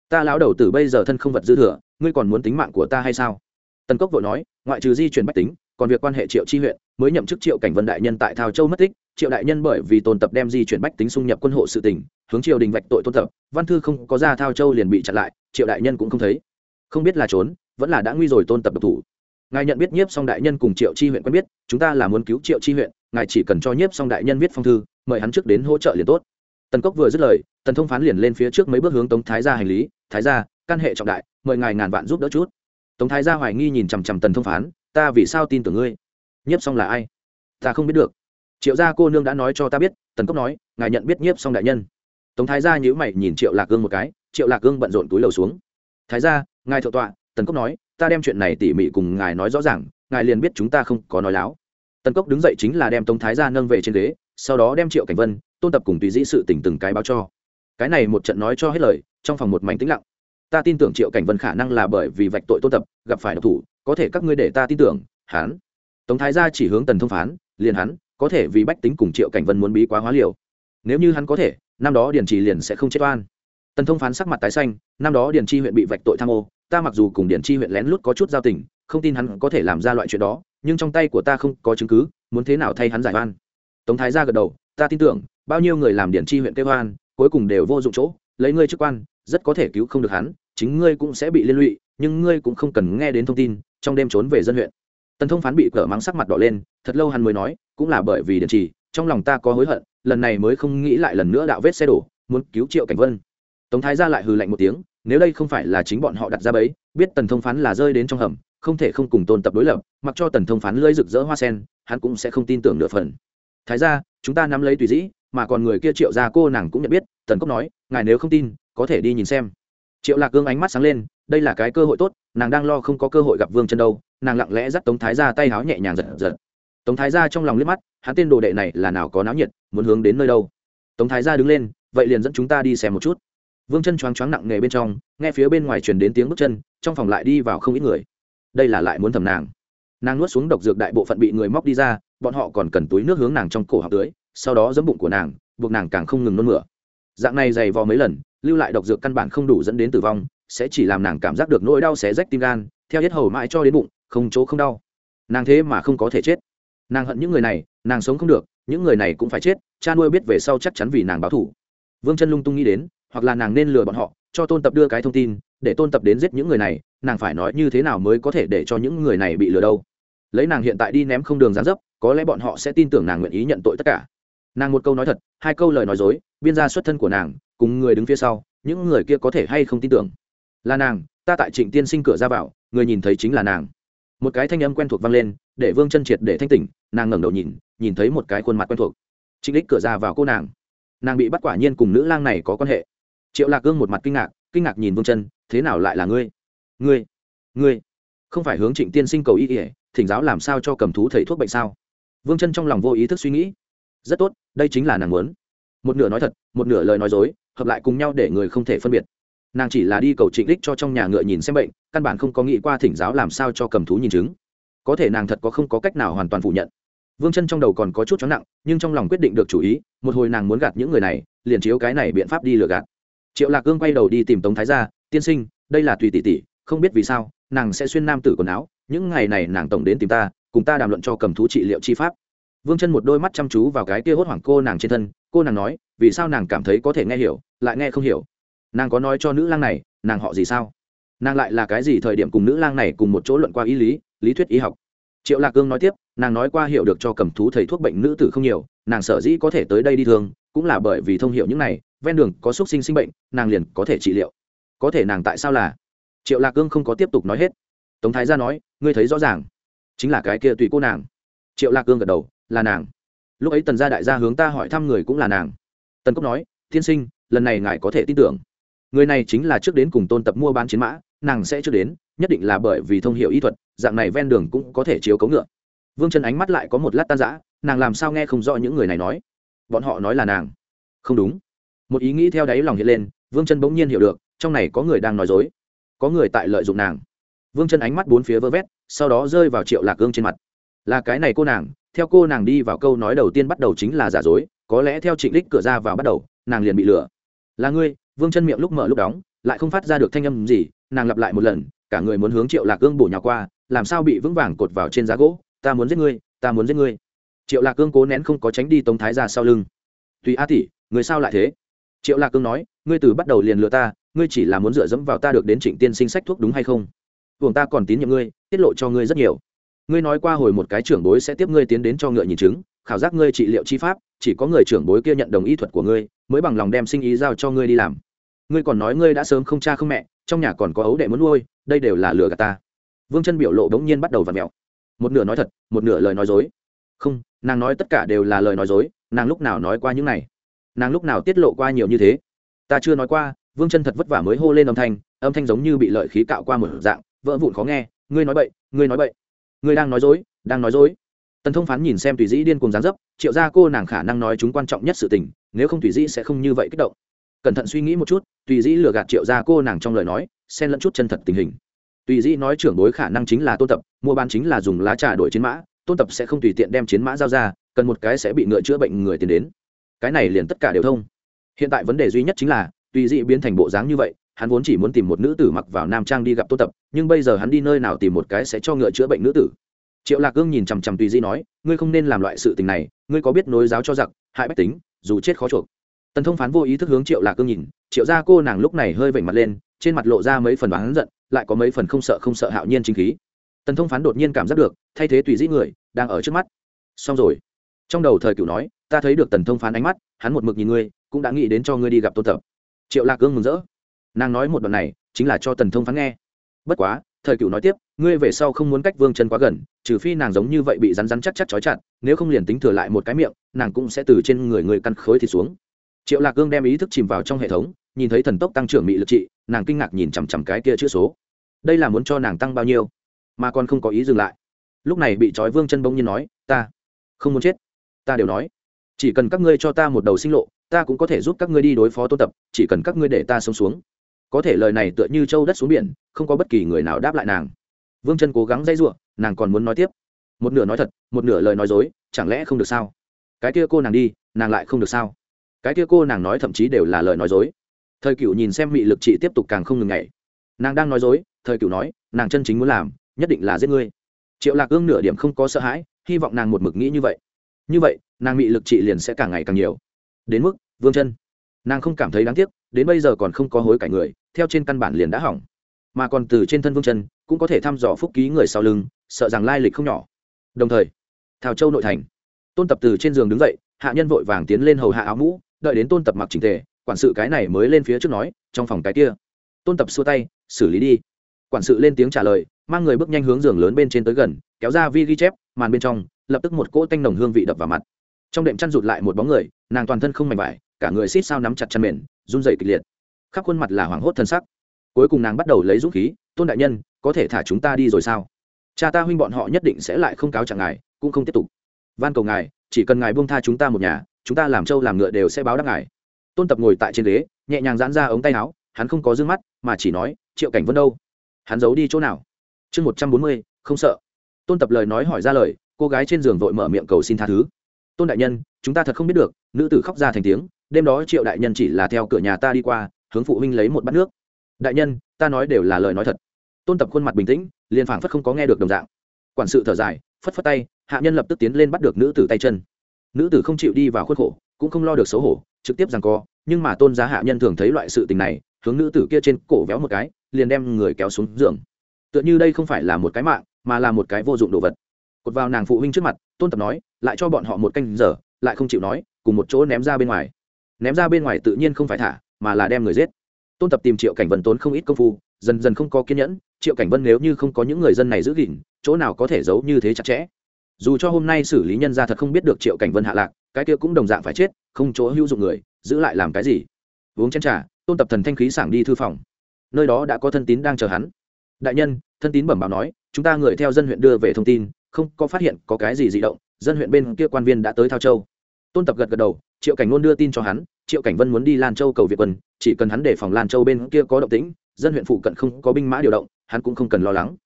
Ta lão đầu từ bây giờ thân không vật dư thừa, ngươi còn muốn tính mạng của ta hay sao? Tần cốc vội nói, ngoại trừ di chuyển bách tính, còn việc quan hệ triệu chi huyện, mới nhậm chức triệu cảnh vân đại nhân tại thao châu mất tích. Triệu đại nhân bởi vì tôn tập đem di chuyển bách tính xung nhập quân hộ sự tỉnh hướng triều đình vạch tội tôn tập, văn thư không có ra thao châu liền bị chặn lại, triệu đại nhân cũng không thấy. Không biết là trốn, vẫn là đã nguy rồi tôn tập độc thủ ngài nhận biết nhiếp song đại nhân cùng triệu chi huyện quen biết, chúng ta là muốn cứu triệu chi huyện, ngài chỉ cần cho nhiếp song đại nhân viết phong thư, mời hắn trước đến hỗ trợ liền tốt. Tần cốc vừa dứt lời, tần thông phán liền lên phía trước mấy bước hướng tống thái gia hành lý, thái gia, căn hệ trọng đại, mời ngài ngàn vạn giúp đỡ chút. Tống thái gia hoài nghi nhìn chằm chằm tần thông phán, ta vì sao tin tưởng ngươi? Nhiếp song là ai? Ta không biết được. Triệu gia cô nương đã nói cho ta biết, tần cốc nói, ngài nhận biết nhiếp song đại nhân. Tống thái gia nhữ mày nhìn triệu lạc gương một cái, triệu lạc gương bận rộn túi lầu xuống. Thái gia, ngài thượng tọa, tần cốc nói ta đem chuyện này tỉ mỉ cùng ngài nói rõ ràng, ngài liền biết chúng ta không có nói láo. Tần cốc đứng dậy chính là đem tống thái gia nâng về trên ghế, sau đó đem triệu cảnh vân, tôn tập cùng tùy dĩ sự tỉnh từng cái báo cho. Cái này một trận nói cho hết lời, trong phòng một mảnh tĩnh lặng. Ta tin tưởng triệu cảnh vân khả năng là bởi vì vạch tội tôn tập, gặp phải độc thủ, có thể các ngươi để ta tin tưởng, hắn. Tống thái gia chỉ hướng tần thông phán, liền hắn, có thể vì bách tính cùng triệu cảnh vân muốn bí quá hóa liều. Nếu như hắn có thể, năm đó điền trì liền sẽ không chết oan. Tần thông phán sắc mặt tái xanh, năm đó điền chi huyện bị vạch tội tham ô ta mặc dù cùng điển chi huyện lén lút có chút giao tình, không tin hắn có thể làm ra loại chuyện đó, nhưng trong tay của ta không có chứng cứ, muốn thế nào thay hắn giải oan? Tống thái gia gật đầu, ta tin tưởng, bao nhiêu người làm điển chi huyện kêu oan, cuối cùng đều vô dụng chỗ, lấy ngươi chức quan, rất có thể cứu không được hắn, chính ngươi cũng sẽ bị liên lụy, nhưng ngươi cũng không cần nghe đến thông tin, trong đêm trốn về dân huyện. Tần thông phán bị cỡ mắng sắc mặt đỏ lên, thật lâu hắn mới nói, cũng là bởi vì điện trì trong lòng ta có hối hận, lần này mới không nghĩ lại lần nữa đạo vết xe đổ, muốn cứu triệu cảnh vân. Tống thái ra lại hừ lạnh một tiếng nếu đây không phải là chính bọn họ đặt ra bấy biết tần thông phán là rơi đến trong hầm, không thể không cùng tôn tập đối lập, mặc cho tần thông phán lưỡi rực rỡ hoa sen, hắn cũng sẽ không tin tưởng nửa phần. Thái ra chúng ta nắm lấy tùy dĩ, mà còn người kia triệu ra cô nàng cũng nhận biết, tần cốc nói, ngài nếu không tin, có thể đi nhìn xem. Triệu lạc gương ánh mắt sáng lên, đây là cái cơ hội tốt, nàng đang lo không có cơ hội gặp vương chân đâu, nàng lặng lẽ dắt tống thái ra tay háo nhẹ nhàng giật giật. Tống thái ra trong lòng liếc mắt, hắn tên đồ đệ này là nào có náo nhiệt, muốn hướng đến nơi đâu? Tống thái ra đứng lên, vậy liền dẫn chúng ta đi xem một chút vương chân choáng choáng nặng nề bên trong, nghe phía bên ngoài truyền đến tiếng bước chân, trong phòng lại đi vào không ít người. Đây là lại muốn thầm nàng. Nàng nuốt xuống độc dược đại bộ phận bị người móc đi ra, bọn họ còn cần túi nước hướng nàng trong cổ học tưới, sau đó giấm bụng của nàng, buộc nàng càng không ngừng nôn mửa. Dạng này dày vò mấy lần, lưu lại độc dược căn bản không đủ dẫn đến tử vong, sẽ chỉ làm nàng cảm giác được nỗi đau xé rách tim gan, theo hết hầu mãi cho đến bụng, không chỗ không đau. Nàng thế mà không có thể chết. Nàng hận những người này, nàng sống không được, những người này cũng phải chết, cha nuôi biết về sau chắc chắn vì nàng báo thủ vương chân lung tung nghĩ đến hoặc là nàng nên lừa bọn họ, cho tôn tập đưa cái thông tin, để tôn tập đến giết những người này, nàng phải nói như thế nào mới có thể để cho những người này bị lừa đâu. Lấy nàng hiện tại đi ném không đường gián dấp, có lẽ bọn họ sẽ tin tưởng nàng nguyện ý nhận tội tất cả. Nàng một câu nói thật, hai câu lời nói dối, biên ra xuất thân của nàng, cùng người đứng phía sau, những người kia có thể hay không tin tưởng? Là nàng, ta tại trịnh tiên sinh cửa ra vào, người nhìn thấy chính là nàng. Một cái thanh âm quen thuộc vang lên, để vương chân triệt để thanh tỉnh, nàng ngẩng đầu nhìn nhìn thấy một cái khuôn mặt quen thuộc. Trịnh lích cửa ra vào cô nàng. Nàng bị bắt quả nhiên cùng nữ lang này có quan hệ triệu lạc gương một mặt kinh ngạc kinh ngạc nhìn vương chân, thế nào lại là ngươi? Ngươi ngươi không phải hướng trịnh tiên sinh cầu y ỉa thỉnh giáo làm sao cho cầm thú thầy thuốc bệnh sao? Vương chân trong lòng vô ý thức suy nghĩ. Rất tốt, đây chính là nàng muốn. Một nửa nói thật, một nửa lời nói dối, hợp lại cùng nhau để người không thể phân biệt. Nàng chỉ là đi cầu trịnh đích cho trong nhà ngựa nhìn xem bệnh, căn bản không có nghĩ qua thỉnh giáo làm sao cho cầm thú nhìn chứng. Có thể nàng thật có không có cách nào hoàn toàn phủ nhận. Vương chân trong đầu còn có chút chóng nặng, nhưng trong lòng quyết định được chủ ý, một hồi nàng muốn gạt những người này, liền chiếu cái này biện pháp đi lừa gạt triệu lạc Cương quay đầu đi tìm tống thái gia, tiên sinh, đây là tùy tỷ tỷ, không biết vì sao, nàng sẽ xuyên nam tử quần áo, những ngày này nàng tổng đến tìm ta, cùng ta đàm luận cho cầm thú trị liệu chi pháp. Vương chân một đôi mắt chăm chú vào cái kia hốt hoảng cô nàng trên thân, cô nàng nói, vì sao nàng cảm thấy có thể nghe hiểu, lại nghe không hiểu? Nàng có nói cho nữ lang này, nàng họ gì sao? Nàng lại là cái gì thời điểm cùng nữ lang này cùng một chỗ luận qua ý lý lý thuyết y học? Triệu lạc cương nói tiếp, nàng nói qua hiểu được cho cầm thú thầy thuốc bệnh nữ tử không nhiều, nàng sở dĩ có thể tới đây đi thường, cũng là bởi vì thông hiểu những này ven đường có xúc sinh sinh bệnh, nàng liền có thể trị liệu. Có thể nàng tại sao là? Triệu lạc cương không có tiếp tục nói hết. Tống thái gia nói, ngươi thấy rõ ràng, chính là cái kia tùy cô nàng. Triệu lạc cương gật đầu, là nàng. Lúc ấy tần gia đại gia hướng ta hỏi thăm người cũng là nàng. Tần cốc nói, tiên sinh, lần này ngài có thể tin tưởng. Người này chính là trước đến cùng tôn tập mua bán chiến mã, nàng sẽ trước đến, nhất định là bởi vì thông hiệu y thuật, dạng này ven đường cũng có thể chiếu cấu ngựa. Vương chân ánh mắt lại có một lát tan giã nàng làm sao nghe không rõ những người này nói. Bọn họ nói là nàng. Không đúng một ý nghĩ theo đáy lòng hiện lên, vương chân bỗng nhiên hiểu được, trong này có người đang nói dối. Có người tại lợi dụng nàng. Vương chân ánh mắt bốn phía vơ vét, sau đó rơi vào triệu lạc gương trên mặt. Là cái này cô nàng, theo cô nàng đi vào câu nói đầu tiên bắt đầu chính là giả dối, có lẽ theo trịnh đích cửa ra vào bắt đầu, nàng liền bị lừa. Là ngươi, vương chân miệng lúc mở lúc đóng, lại không phát ra được thanh âm gì, nàng lặp lại một lần, cả người muốn hướng triệu lạc cương bổ nhào qua, làm sao bị vững vàng cột vào trên giá gỗ, ta muốn giết ngươi, ta muốn giết ngươi. Triệu lạc cương cố nén không có tránh đi tống thái ra sau lưng. Tùy a tỷ, người sao lại thế? Triệu lạc cương nói, ngươi từ bắt đầu liền lừa ta, ngươi chỉ là muốn dựa dẫm vào ta được đến trịnh tiên sinh sách thuốc đúng hay không? Buồng ta còn tín nhiệm ngươi, tiết lộ cho ngươi rất nhiều. Ngươi nói qua hồi một cái trưởng bối sẽ tiếp ngươi tiến đến cho ngựa nhìn chứng khảo giác ngươi trị liệu chi pháp, chỉ có người trưởng bối kia nhận đồng ý thuật của ngươi, mới bằng lòng đem sinh ý giao cho ngươi đi làm. Ngươi còn nói ngươi đã sớm không cha không mẹ, trong nhà còn có ấu đệ muốn nuôi, đây đều là lừa gạt ta. Vương chân biểu lộ đ ố n g nhiên bắt đầu v ặ mẹo một nửa nói thật, một nửa lời nói dối. Không, nàng nói tất cả đều là lời nói dối, nàng lúc nào nói qua những này? Nàng lúc nào tiết lộ qua nhiều như thế? Ta chưa nói qua, vương chân thật vất vả mới hô lên âm thanh âm thanh giống như bị lợi khí cạo qua một dạng, vỡ vụn khó nghe, ngươi nói bậy, ngươi nói bậy. Ngươi đang nói dối, đang nói dối. Tần thông phán nhìn xem tùy dĩ điên cùng gián dấp, triệu ra cô nàng khả năng nói chúng quan trọng nhất sự tình, nếu không tùy dĩ sẽ không như vậy kích động. Cẩn thận suy nghĩ một chút tùy dĩ lừa gạt triệu ra cô nàng trong lời nói, xen lẫn chút chân thật tình hình. Tùy dĩ nói trưởng bối khả năng chính là tôn tập, mua bán chính là dùng lá trà đổi chiến mã, tôn tập sẽ không tùy tiện đem chiến mã giao ra, cần một cái sẽ bị ngựa chữa bệnh người tiền đến cái này liền tất cả đều thông. Hiện tại vấn đề duy nhất chính là, tùy dị biến thành bộ dáng như vậy, hắn vốn chỉ muốn tìm một nữ tử mặc vào nam trang đi gặp tô tập, nhưng bây giờ hắn đi nơi nào tìm một cái sẽ cho ngựa chữa bệnh nữ tử. Triệu lạc gương nhìn chằm chằm tùy di nói, ngươi không nên làm loại sự tình này, ngươi có biết nối giáo cho giặc, hại bách tính, dù chết khó chuộc. Tần thông phán vô ý thức hướng triệu lạc cương nhìn, triệu ra cô nàng lúc này hơi vểnh mặt lên, trên mặt lộ ra mấy phần bán giận, lại có mấy phần không sợ không sợ hạo nhiên chính khí. Tần thông phán đột nhiên cảm giác được, thay thế tùy dĩ người, đang ở trước mắt. Xong rồi. Trong đầu thời cửu nói ta thấy được tần thông phán ánh mắt, hắn một mực nhìn ngươi, cũng đã nghĩ đến cho ngươi đi gặp tôn tập triệu lạc cương mừng rỡ. Nàng nói một đoạn này, chính là cho tần thông phán nghe. Bất quá, thời cựu nói tiếp, ngươi về sau không muốn cách vương chân quá gần, trừ phi nàng giống như vậy bị rắn rắn chắc chắc trói chặt, nếu không liền tính thừa lại một cái miệng, nàng cũng sẽ từ trên người người căn khối thì xuống. Triệu lạc cương đem ý thức chìm vào trong hệ thống, nhìn thấy thần tốc tăng trưởng mị lực trị, nàng kinh ngạc nhìn chằm chằm cái kia chữ số. Đây là muốn cho nàng tăng bao nhiêu? Mà còn không có ý dừng lại. Lúc này bị trói vương chân bỗng nhiên nói, ta không muốn chết. Ta đều nói chỉ cần các ngươi cho ta một đầu sinh lộ, ta cũng có thể giúp các ngươi đi đối phó tôn tập, chỉ cần các ngươi để ta sống xuống. Có thể lời này tựa như châu đất xuống biển, không có bất kỳ người nào đáp lại nàng. Vương chân cố gắng dây giụa, nàng còn muốn nói tiếp. Một nửa nói thật, một nửa lời nói dối, chẳng lẽ không được sao? Cái kia cô nàng đi, nàng lại không được sao? Cái kia cô nàng nói thậm chí đều là lời nói dối. Thời cựu nhìn xem mị lực chị tiếp tục càng không ngừng ngày nàng đang nói dối, thời cựu nói, nàng chân chính muốn làm, nhất định là giết ngươi. Triệu lạc ương nửa điểm không có sợ hãi, hy vọng nàng một mực nghĩ như vậy như vậy, nàng bị lực trị liền sẽ càng ngày càng nhiều. Đến mức, vương chân, nàng không cảm thấy đáng tiếc, đến bây giờ còn không có hối cải người, theo trên căn bản liền đã hỏng. Mà còn từ trên thân vương chân, cũng có thể thăm dò phúc ký người sau lưng, sợ rằng lai lịch không nhỏ. Đồng thời, thảo châu nội thành, tôn tập từ trên giường đứng dậy, hạ nhân vội vàng tiến lên hầu hạ áo mũ, đợi đến tôn tập mặc trình tề, quản sự cái này mới lên phía trước nói, trong phòng cái kia. Tôn tập xua tay, xử lý đi. Quản sự lên tiếng trả lời, mang người bước nhanh hướng giường lớn bên trên tới gần, kéo ra vi ghi chép, màn bên trong lập tức một cỗ tanh nồng hương vị đập vào mặt. Trong đệm chăn rụt lại một bóng người, nàng toàn thân không mảnh vải, cả người xít sao nắm chặt chăn mền, run dày kịch liệt. Khắp khuôn mặt là hoảng hốt thân sắc. Cuối cùng nàng bắt đầu lấy dũng khí, tôn đại nhân, có thể thả chúng ta đi rồi sao? Cha ta huynh bọn họ nhất định sẽ lại không cáo trạng ngài, cũng không tiếp tục. Van cầu ngài, chỉ cần ngài buông tha chúng ta một nhà, chúng ta làm trâu làm ngựa đều sẽ báo đáp ngài. Tôn tập ngồi tại trên ghế, nhẹ nhàng giãn ra ống tay áo, hắn không có d ư ơ n g mắt, mà chỉ nói, triệu cảnh vân đâu? Hắn giấu đi chỗ nào? Chương một trăm bốn mươi, không sợ. Tôn tập lời nói hỏi ra lời cô gái trên giường vội mở miệng cầu xin tha thứ. Tôn đại nhân, chúng ta thật không biết được. Nữ tử khóc ra thành tiếng. Đêm đó triệu đại nhân chỉ là theo cửa nhà ta đi qua, hướng phụ huynh lấy một bát nước. Đại nhân, ta nói đều là lời nói thật. Tôn tập khuôn mặt bình tĩnh, liền phảng phất không có nghe được đồng dạng. Quản sự thở dài, phất phất tay, hạ nhân lập tức tiến lên bắt được nữ tử tay chân. Nữ tử không chịu đi vào khuất khổ, cũng không lo được xấu hổ, trực tiếp rằng co, nhưng mà tôn giá hạ nhân thường thấy loại sự tình này, hướng nữ tử kia trên cổ véo một cái, liền đem người kéo xuống giường. Tựa như đây không phải là một cái mạng, mà là một cái vô dụng đồ vật cột vào nàng phụ huynh trước mặt, tôn tập nói, lại cho bọn họ một canh giờ, lại không chịu nói, cùng một chỗ ném ra bên ngoài. Ném ra bên ngoài tự nhiên không phải thả, mà là đem người giết. Tôn tập tìm triệu cảnh vân tốn không ít công phu, dần dần không có kiên nhẫn, triệu cảnh vân nếu như không có những người dân này giữ gìn, chỗ nào có thể giấu như thế chặt chẽ. Dù cho hôm nay xử lý nhân ra thật không biết được triệu cảnh vân hạ lạc, cái kia cũng đồng dạng phải chết, không chỗ hữu dụng người, giữ lại làm cái gì? Uống chén trà, tôn tập thần thanh khí sảng đi thư phòng. Nơi đó đã có thân tín đang chờ hắn. Đại nhân, thân tín bẩm báo nói, chúng ta người theo dân huyện đưa về thông tin không có phát hiện có cái gì dị động, dân huyện bên kia quan viên đã tới thao châu. Tôn tập gật gật đầu, triệu cảnh luôn đưa tin cho hắn, triệu cảnh vân muốn đi lan châu cầu việt quân, chỉ cần hắn để phòng lan châu bên kia có động tĩnh, dân huyện phụ cận không có binh mã điều động, hắn cũng không cần lo lắng.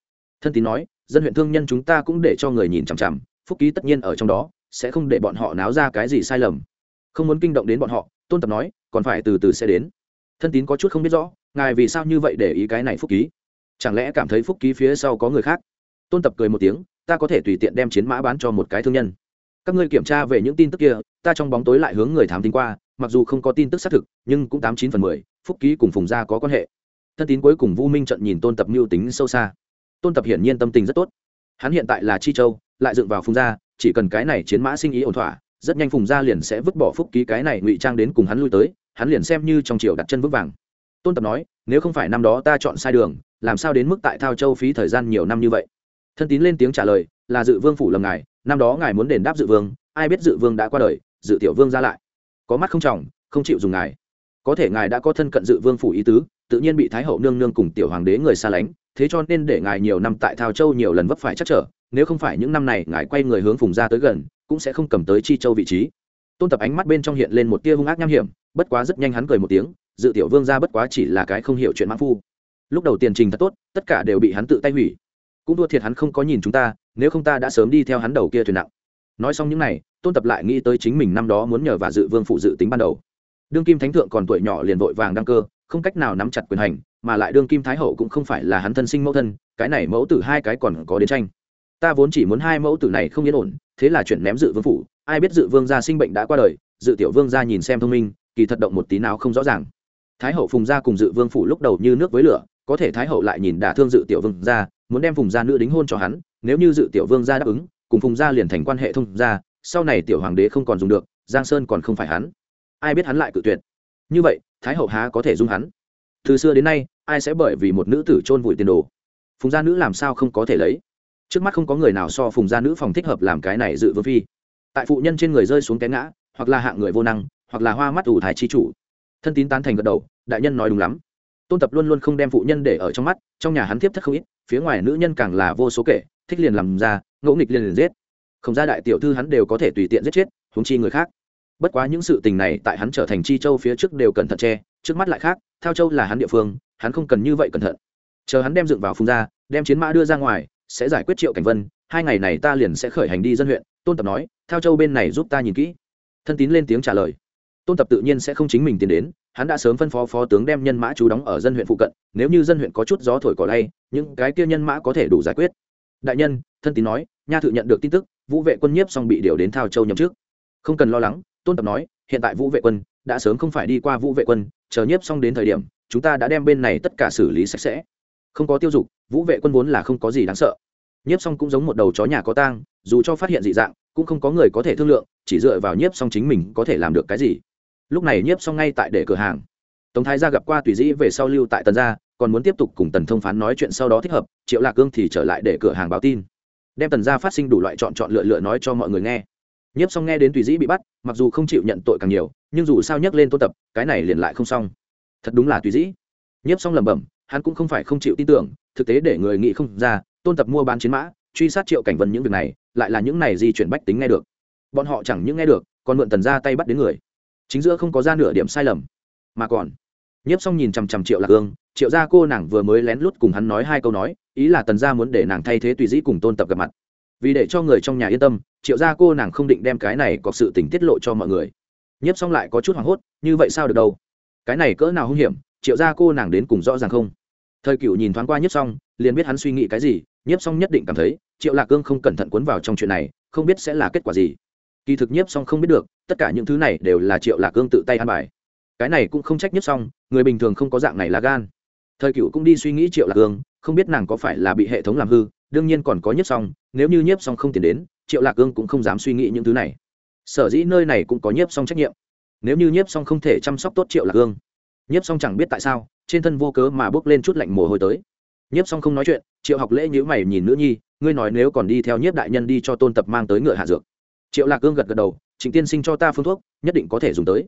Thân tín nói, dân huyện thương nhân chúng ta cũng để cho người nhìn chằm chằm, phúc ký tất nhiên ở trong đó, sẽ không để bọn họ náo ra cái gì sai lầm. Không muốn kinh động đến bọn họ, tôn tập nói, còn phải từ từ sẽ đến. Thân tín có chút không biết rõ, ngài vì sao như vậy để ý cái này phúc ký? Chẳng lẽ cảm thấy phúc ký phía sau có người khác? Tôn tập cười một tiếng ta có thể tùy tiện đem chiến mã bán cho một cái thương nhân. Các ngươi kiểm tra về những tin tức kia, ta trong bóng tối lại hướng người thám tính qua, mặc dù không có tin tức xác thực, nhưng cũng tám chín phần mười, phúc ký cùng phùng gia có quan hệ. Thân tín cuối cùng vu minh trận nhìn tôn tập mưu tính sâu xa. Tôn tập hiển nhiên tâm tình rất tốt. Hắn hiện tại là chi châu, lại dựng vào phùng gia, chỉ cần cái này chiến mã sinh ý ổn thỏa, rất nhanh phùng gia liền sẽ vứt bỏ phúc ký cái này ngụy trang đến cùng hắn lui tới, hắn liền xem như trong triều đặt chân vững vàng. Tôn tập nói, nếu không phải năm đó ta chọn sai đường, làm sao đến mức tại thao châu phí thời gian nhiều năm như vậy? Thân tín lên tiếng trả lời, là dự vương phủ lầm ngài, năm đó ngài muốn đền đáp dự vương, ai biết dự vương đã qua đời, dự tiểu vương ra lại. Có mắt không trọng, không chịu dùng ngài. Có thể ngài đã có thân cận dự vương phủ ý tứ, tự nhiên bị thái hậu nương nương cùng tiểu hoàng đế người xa lánh, thế cho nên để ngài nhiều năm tại thao châu nhiều lần vấp phải chắc trở, nếu không phải những năm này ngài quay người hướng phùng ra tới gần, cũng sẽ không cầm tới chi châu vị trí. Tôn tập ánh mắt bên trong hiện lên một tia hung ác nham hiểm, bất quá rất nhanh hắn cười một tiếng, dự tiểu vương ra bất quá chỉ là cái không hiểu chuyện mãn phu. Lúc đầu tiền trình thật tốt, tất cả đều bị hắn tự tay hủy cũng thua thiệt hắn không có nhìn chúng ta, nếu không ta đã sớm đi theo hắn đầu kia thuyền nặng. Nói xong những n à y tôn tập lại nghĩ tới chính mình năm đó muốn nhờ và dự vương phụ dự tính ban đầu. Đương kim thánh thượng còn tuổi nhỏ liền vội vàng đăng cơ, không cách nào nắm chặt quyền hành, mà lại đương kim thái hậu cũng không phải là hắn thân sinh mẫu thân, cái này mẫu tử hai cái còn có đến tranh. Ta vốn chỉ muốn hai mẫu tử này không yên ổn, thế là chuyển ném dự vương phủ ai biết dự vương gia sinh bệnh đã qua đời, dự tiểu vương gia nhìn xem thông minh, kỳ thật động một tí nào không rõ ràng. Thái hậu phùng gia cùng dự vương phủ lúc đầu như nước với lửa có thể thái hậu lại nhìn đả thương dự tiểu vương gia muốn đem phùng gia nữ đính hôn cho hắn, nếu như dự tiểu vương gia đáp ứng, cùng phùng gia liền thành quan hệ thông gia, sau này tiểu hoàng đế không còn dùng được, giang sơn còn không phải hắn. Ai biết hắn lại cự tuyệt. Như vậy, thái hậu há có thể dung hắn? Từ xưa đến nay, ai sẽ bởi vì một nữ tử chôn vùi tiền đồ? Phùng gia nữ làm sao không có thể lấy? Trước mắt không có người nào so phùng gia nữ phòng thích hợp làm cái này dự vương phi. Tại phụ nhân trên người rơi xuống té ngã, hoặc là hạng người vô năng, hoặc là hoa mắt ủ thái chi chủ. Thân tín tán thành gật đầu, đại nhân nói đúng lắm tôn tập luôn luôn không đem phụ nhân để ở trong mắt, trong nhà hắn tiếp thất không ít, phía ngoài nữ nhân càng là vô số kể, thích liền làm ra ngẫu nghịch liền liền giết. Không ra đại tiểu thư hắn đều có thể tùy tiện giết chết húng chi người khác. Bất quá những sự tình này tại hắn trở thành chi châu phía trước đều cẩn thận che, trước mắt lại khác theo châu là hắn địa phương, hắn không cần như vậy cẩn thận. Chờ hắn đem dựng vào phung ra, đem chiến mã đưa ra ngoài, sẽ giải quyết triệu cảnh vân, hai ngày này ta liền sẽ khởi hành đi dân huyện, tôn tập nói theo châu bên này giúp ta nhìn kỹ. Thân tín lên tiếng trả lời. Tôn tập tự nhiên sẽ không chính mình tiến đến hắn đã sớm phân phó phó tướng đem nhân mã chú đóng ở dân huyện phụ cận, nếu như dân huyện có chút gió thổi cỏ lay, những cái kia nhân mã có thể đủ giải quyết. Đại nhân, thân tín nói, nha thự nhận được tin tức, vũ vệ quân nhiếp xong bị điều đến thao châu nhậm trước không cần lo lắng, tôn tập nói, hiện tại vũ vệ quân đã sớm không phải đi qua vũ vệ quân, chờ nhiếp xong đến thời điểm, chúng ta đã đem bên này tất cả xử lý sạch sẽ. Không có tiêu dục, vũ vệ quân vốn là không có gì đáng sợ. Nhiếp xong cũng giống một đầu chó nhà có tang, dù cho phát hiện dị dạng, cũng không có người có thể thương lượng, chỉ dựa vào nhiếp xong chính mình có thể làm được cái gì lúc này nhiếp xong ngay tại để cửa hàng. Tống thái gia gặp qua tùy dĩ về sau lưu tại tần gia, còn muốn tiếp tục cùng tần thông phán nói chuyện sau đó thích hợp, triệu lạc cương thì trở lại để cửa hàng báo tin. Đem tần gia phát sinh đủ loại chọn chọn lựa lựa nói cho mọi người nghe. Nhiếp xong nghe đến tùy dĩ bị bắt, mặc dù không chịu nhận tội càng nhiều, nhưng dù sao nhắc lên tôn tập, cái này liền lại không xong. Thật đúng là tùy dĩ. Nhiếp xong lẩm bẩm, hắn cũng không phải không chịu tin tưởng, thực tế để người nghĩ không ra, tôn tập mua bán chiến mã, truy sát triệu cảnh vân những việc này, lại là những này di chuyển bách tính nghe được. Bọn họ chẳng những nghe được, còn mượn tần ra tay bắt đến người chính giữa không có ra nửa điểm sai lầm, mà còn. Nhiếp xong nhìn chằm chằm triệu lạc hương, triệu gia cô nàng vừa mới lén lút cùng hắn nói hai câu nói, ý là tần gia muốn để nàng thay thế tùy dĩ cùng tôn tập gặp mặt. Vì để cho người trong nhà yên tâm, triệu gia cô nàng không định đem cái này có sự tình tiết lộ cho mọi người. Nhiếp xong lại có chút hoảng hốt, như vậy sao được đâu? Cái này cỡ nào hung hiểm, triệu gia cô nàng đến cùng rõ ràng không? Thời cựu nhìn thoáng qua nhiếp xong liền biết hắn suy nghĩ cái gì, nhiếp xong nhất định cảm thấy, triệu lạc cương không cẩn thận cuốn vào trong chuyện này, không biết sẽ là kết quả gì kỳ thực nhiếp xong không biết được, tất cả những thứ này đều là triệu lạc cương tự tay ăn bài. Cái này cũng không trách nhiếp xong người bình thường không có dạng này là gan. Thời cựu cũng đi suy nghĩ triệu lạc cương không biết nàng có phải là bị hệ thống làm hư, đương nhiên còn có nhiếp xong nếu như nhiếp xong không tiền đến, triệu lạc cương cũng không dám suy nghĩ những thứ này. Sở dĩ nơi này cũng có nhiếp xong trách nhiệm. Nếu như nhiếp xong không thể chăm sóc tốt triệu lạc cương nhiếp xong chẳng biết tại sao, trên thân vô cớ mà bước lên chút lạnh mồ hôi tới. Nhiếp xong không nói chuyện, triệu học lễ nhữ mày nhìn nữ nhi, ngươi nói nếu còn đi theo nhiếp đại nhân đi cho tôn tập mang tới ngựa hạ dược triệu lạc cương gật gật đầu, trịnh tiên sinh cho ta phương thuốc, nhất định có thể dùng tới.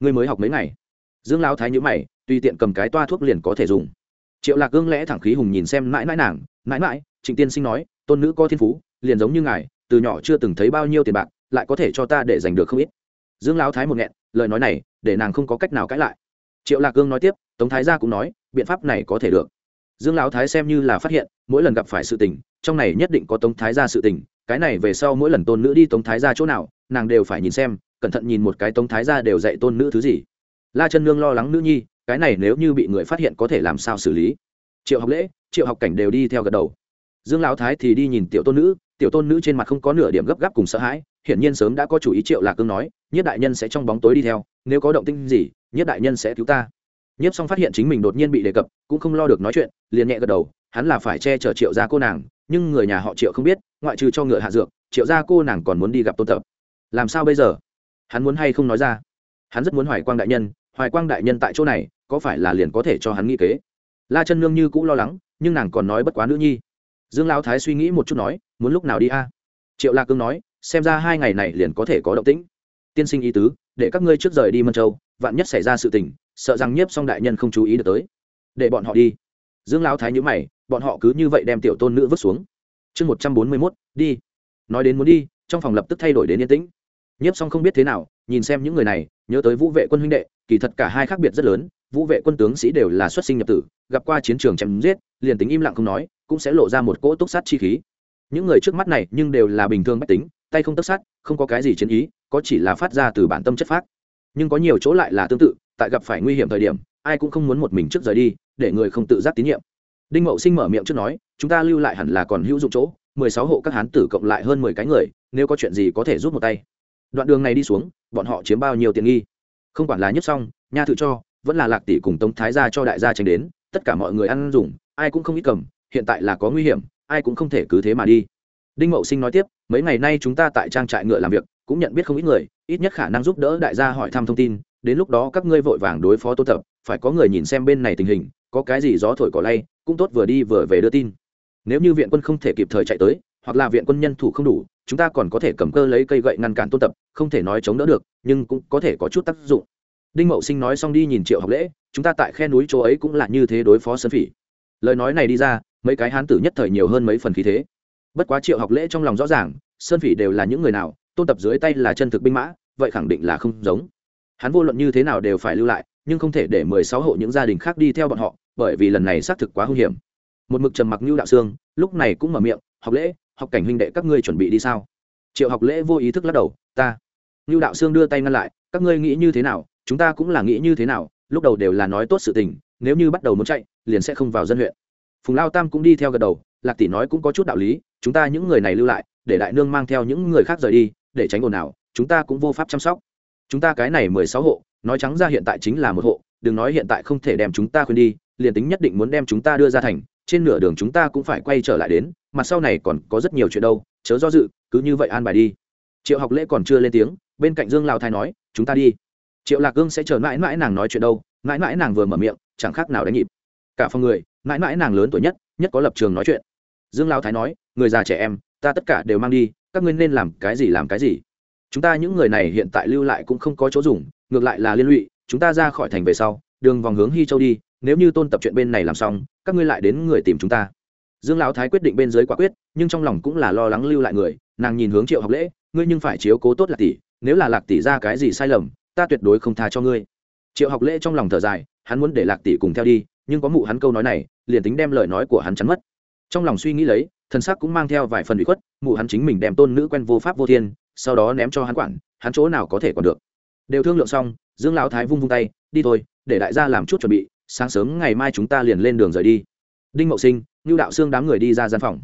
Ngươi mới học mấy ngày? Dương lao thái nhữ mày, tùy tiện cầm cái toa thuốc liền có thể dùng. Triệu lạc cương lẽ thẳng khí hùng nhìn xem mãi mãi nàng, mãi mãi, trịnh tiên sinh nói, tôn nữ có thiên phú, liền giống như ngài, từ nhỏ chưa từng thấy bao nhiêu tiền bạc, lại có thể cho ta để giành được không ít. Dương lão thái một nghẹn, lời nói này, để nàng không có cách nào cãi lại. Triệu lạc cương nói tiếp, tống thái gia cũng nói, biện pháp này có thể được. Dương lão thái xem như là phát hiện, mỗi lần gặp phải sự tình trong này nhất định có tống thái gia sự tình, cái này về sau mỗi lần tôn nữ đi tống thái gia chỗ nào, nàng đều phải nhìn xem, cẩn thận nhìn một cái tống thái gia đều dạy tôn nữ thứ gì. La chân nương lo lắng nữ nhi, cái này nếu như bị người phát hiện có thể làm sao xử lý. Triệu học lễ, triệu học cảnh đều đi theo gật đầu. Dương lão thái thì đi nhìn tiểu tôn nữ, tiểu tôn nữ trên mặt không có nửa điểm gấp gáp cùng sợ hãi, hiển nhiên sớm đã có chủ ý triệu lạc cương nói, nhất đại nhân sẽ trong bóng tối đi theo, nếu có động tinh gì, nhất đại nhân sẽ cứu ta. Nhiếp xong phát hiện chính mình đột nhiên bị đề cập, cũng không lo được nói chuyện, liền nhẹ gật đầu, hắn là phải che chở triệu gia cô nàng nhưng người nhà họ triệu không biết, ngoại trừ cho ngựa hạ dược, triệu gia cô nàng còn muốn đi gặp tôn tập. Làm sao bây giờ? Hắn muốn hay không nói ra? Hắn rất muốn hoài quang đại nhân, hoài quang đại nhân tại chỗ này, có phải là liền có thể cho hắn nghĩ kế? La chân nương như cũng lo lắng, nhưng nàng còn nói bất quá nữ nhi. Dương lão thái suy nghĩ một chút nói, muốn lúc nào đi a? Triệu la cương nói, xem ra hai ngày này liền có thể có động tĩnh. Tiên sinh ý tứ, để các ngươi trước rời đi mân châu, vạn nhất xảy ra sự tình, sợ rằng nhiếp xong đại nhân không chú ý được tới. Để bọn họ đi. Dương lão thái nhữ mày bọn họ cứ như vậy đem tiểu tôn nữ vứt xuống. Chương một trăm bốn mươi mốt, đi. Nói đến muốn đi, trong phòng lập tức thay đổi đến yên tĩnh. Nhiếp xong không biết thế nào, nhìn xem những người này, nhớ tới vũ vệ quân huynh đệ, kỳ thật cả hai khác biệt rất lớn, vũ vệ quân tướng sĩ đều là xuất sinh nhập tử, gặp qua chiến trường chém giết, liền tính im lặng không nói, cũng sẽ lộ ra một cỗ túc sát chi khí. Những người trước mắt này nhưng đều là bình thường bách tính, tay không tất sát không có cái gì chiến ý, có chỉ là phát ra từ bản tâm chất phát nhưng có nhiều chỗ lại là tương tự, tại gặp phải nguy hiểm thời điểm, ai cũng không muốn một mình trước rời đi, để người không tự giác tín nhiệm đinh mậu sinh mở miệng trước nói, chúng ta lưu lại hẳn là còn hữu dụng chỗ, mười sáu hộ các hán tử cộng lại hơn mười cái người, nếu có chuyện gì có thể rút một tay. Đoạn đường này đi xuống, bọn họ chiếm bao nhiêu tiện nghi? Không quản là nhất xong nha thự cho, vẫn là lạc tỷ cùng tống thái gia cho đại gia tranh đến, tất cả mọi người ăn dùng, ai cũng không ít cầm, hiện tại là có nguy hiểm, ai cũng không thể cứ thế mà đi. Đinh mậu sinh nói tiếp, mấy ngày nay chúng ta tại trang trại ngựa làm việc, cũng nhận biết không ít người, ít nhất khả năng giúp đỡ đại gia hỏi thăm thông tin, đến lúc đó các ngươi vội vàng đối phó tô tập phải có người nhìn xem bên này tình hình, có cái gì gió thổi cỏ lay, cũng tốt vừa đi vừa về đưa tin. Nếu như viện quân không thể kịp thời chạy tới, hoặc là viện quân nhân thủ không đủ, chúng ta còn có thể cầm cơ lấy cây gậy ngăn cản tôn tập, không thể nói chống đỡ được, nhưng cũng có thể có chút tác dụng. Đinh mậu sinh nói xong đi nhìn triệu học lễ, chúng ta tại khe núi chỗ ấy cũng là như thế đối phó sơn phỉ. Lời nói này đi ra, mấy cái hán tử nhất thời nhiều hơn mấy phần khí thế. Bất quá triệu học lễ trong lòng rõ ràng, sơn phỉ đều là những người nào, tôn tập dưới tay là chân thực binh mã, vậy khẳng định là không giống. Hắn vô luận như thế nào đều phải lưu lại nhưng không thể để mười sáu hộ những gia đình khác đi theo bọn họ, bởi vì lần này xác thực quá hung hiểm. Một mực trầm mặc như đạo sương, lúc này cũng mở miệng, học lễ, học cảnh huynh đệ các ngươi chuẩn bị đi sao? Triệu học lễ vô ý thức lắc đầu, ta. Như đạo sương đưa tay ngăn lại, các ngươi nghĩ như thế nào, chúng ta cũng là nghĩ như thế nào, lúc đầu đều là nói tốt sự tình, nếu như bắt đầu muốn chạy, liền sẽ không vào dân huyện. Phùng lao tam cũng đi theo gật đầu, lạc tỷ nói cũng có chút đạo lý, chúng ta những người này lưu lại, để đại nương mang theo những người khác rời đi, để tránh ồn ào, chúng ta cũng vô pháp chăm sóc. Chúng ta cái này mười sáu hộ nói trắng ra hiện tại chính là một hộ, đừng nói hiện tại không thể đem chúng ta khuyên đi, liền tính nhất định muốn đem chúng ta đưa ra thành, trên nửa đường chúng ta cũng phải quay trở lại đến, mặt sau này còn có rất nhiều chuyện đâu, chớ do dự, cứ như vậy an bài đi. Triệu học lễ còn chưa lên tiếng, bên cạnh dương lao thái nói, chúng ta đi. Triệu lạc gương sẽ chờ mãi mãi nàng nói chuyện đâu, mãi mãi nàng vừa mở miệng, chẳng khác nào đánh nhịp. Cả phòng người, mãi mãi nàng lớn tuổi nhất nhất có lập trường nói chuyện. Dương lao thái nói, người già trẻ em, ta tất cả đều mang đi, các ngươi nên làm cái gì làm cái gì. Chúng ta những người này hiện tại lưu lại cũng không có chỗ dùng ngược lại là liên lụy, chúng ta ra khỏi thành về sau, đường vòng hướng hy châu đi, nếu như tôn tập chuyện bên này làm xong, các ngươi lại đến người tìm chúng ta. Dương lão thái quyết định bên dưới quả quyết, nhưng trong lòng cũng là lo lắng lưu lại người, nàng nhìn hướng triệu học lễ, ngươi nhưng phải chiếu cố tốt lạc tỷ, nếu là lạc tỷ ra cái gì sai lầm, ta tuyệt đối không tha cho ngươi. Triệu học lễ trong lòng thở dài, hắn muốn để lạc tỷ cùng theo đi, nhưng có mụ hắn câu nói này, liền tính đem lời nói của hắn chắn mất. Trong lòng suy nghĩ lấy, thần sắc cũng mang theo vài phần bị khuất, mụ hắn chính mình đem tôn nữ quen vô pháp vô thiên, sau đó ném cho hắn quản, hắn chỗ nào có thể còn được đều thương lượng xong, dương lão thái vung vung tay, đi thôi, để đại gia làm chút chuẩn bị, sáng sớm ngày mai chúng ta liền lên đường rời đi. Đinh mậu sinh ngưu đạo xương đám người đi ra gian phòng.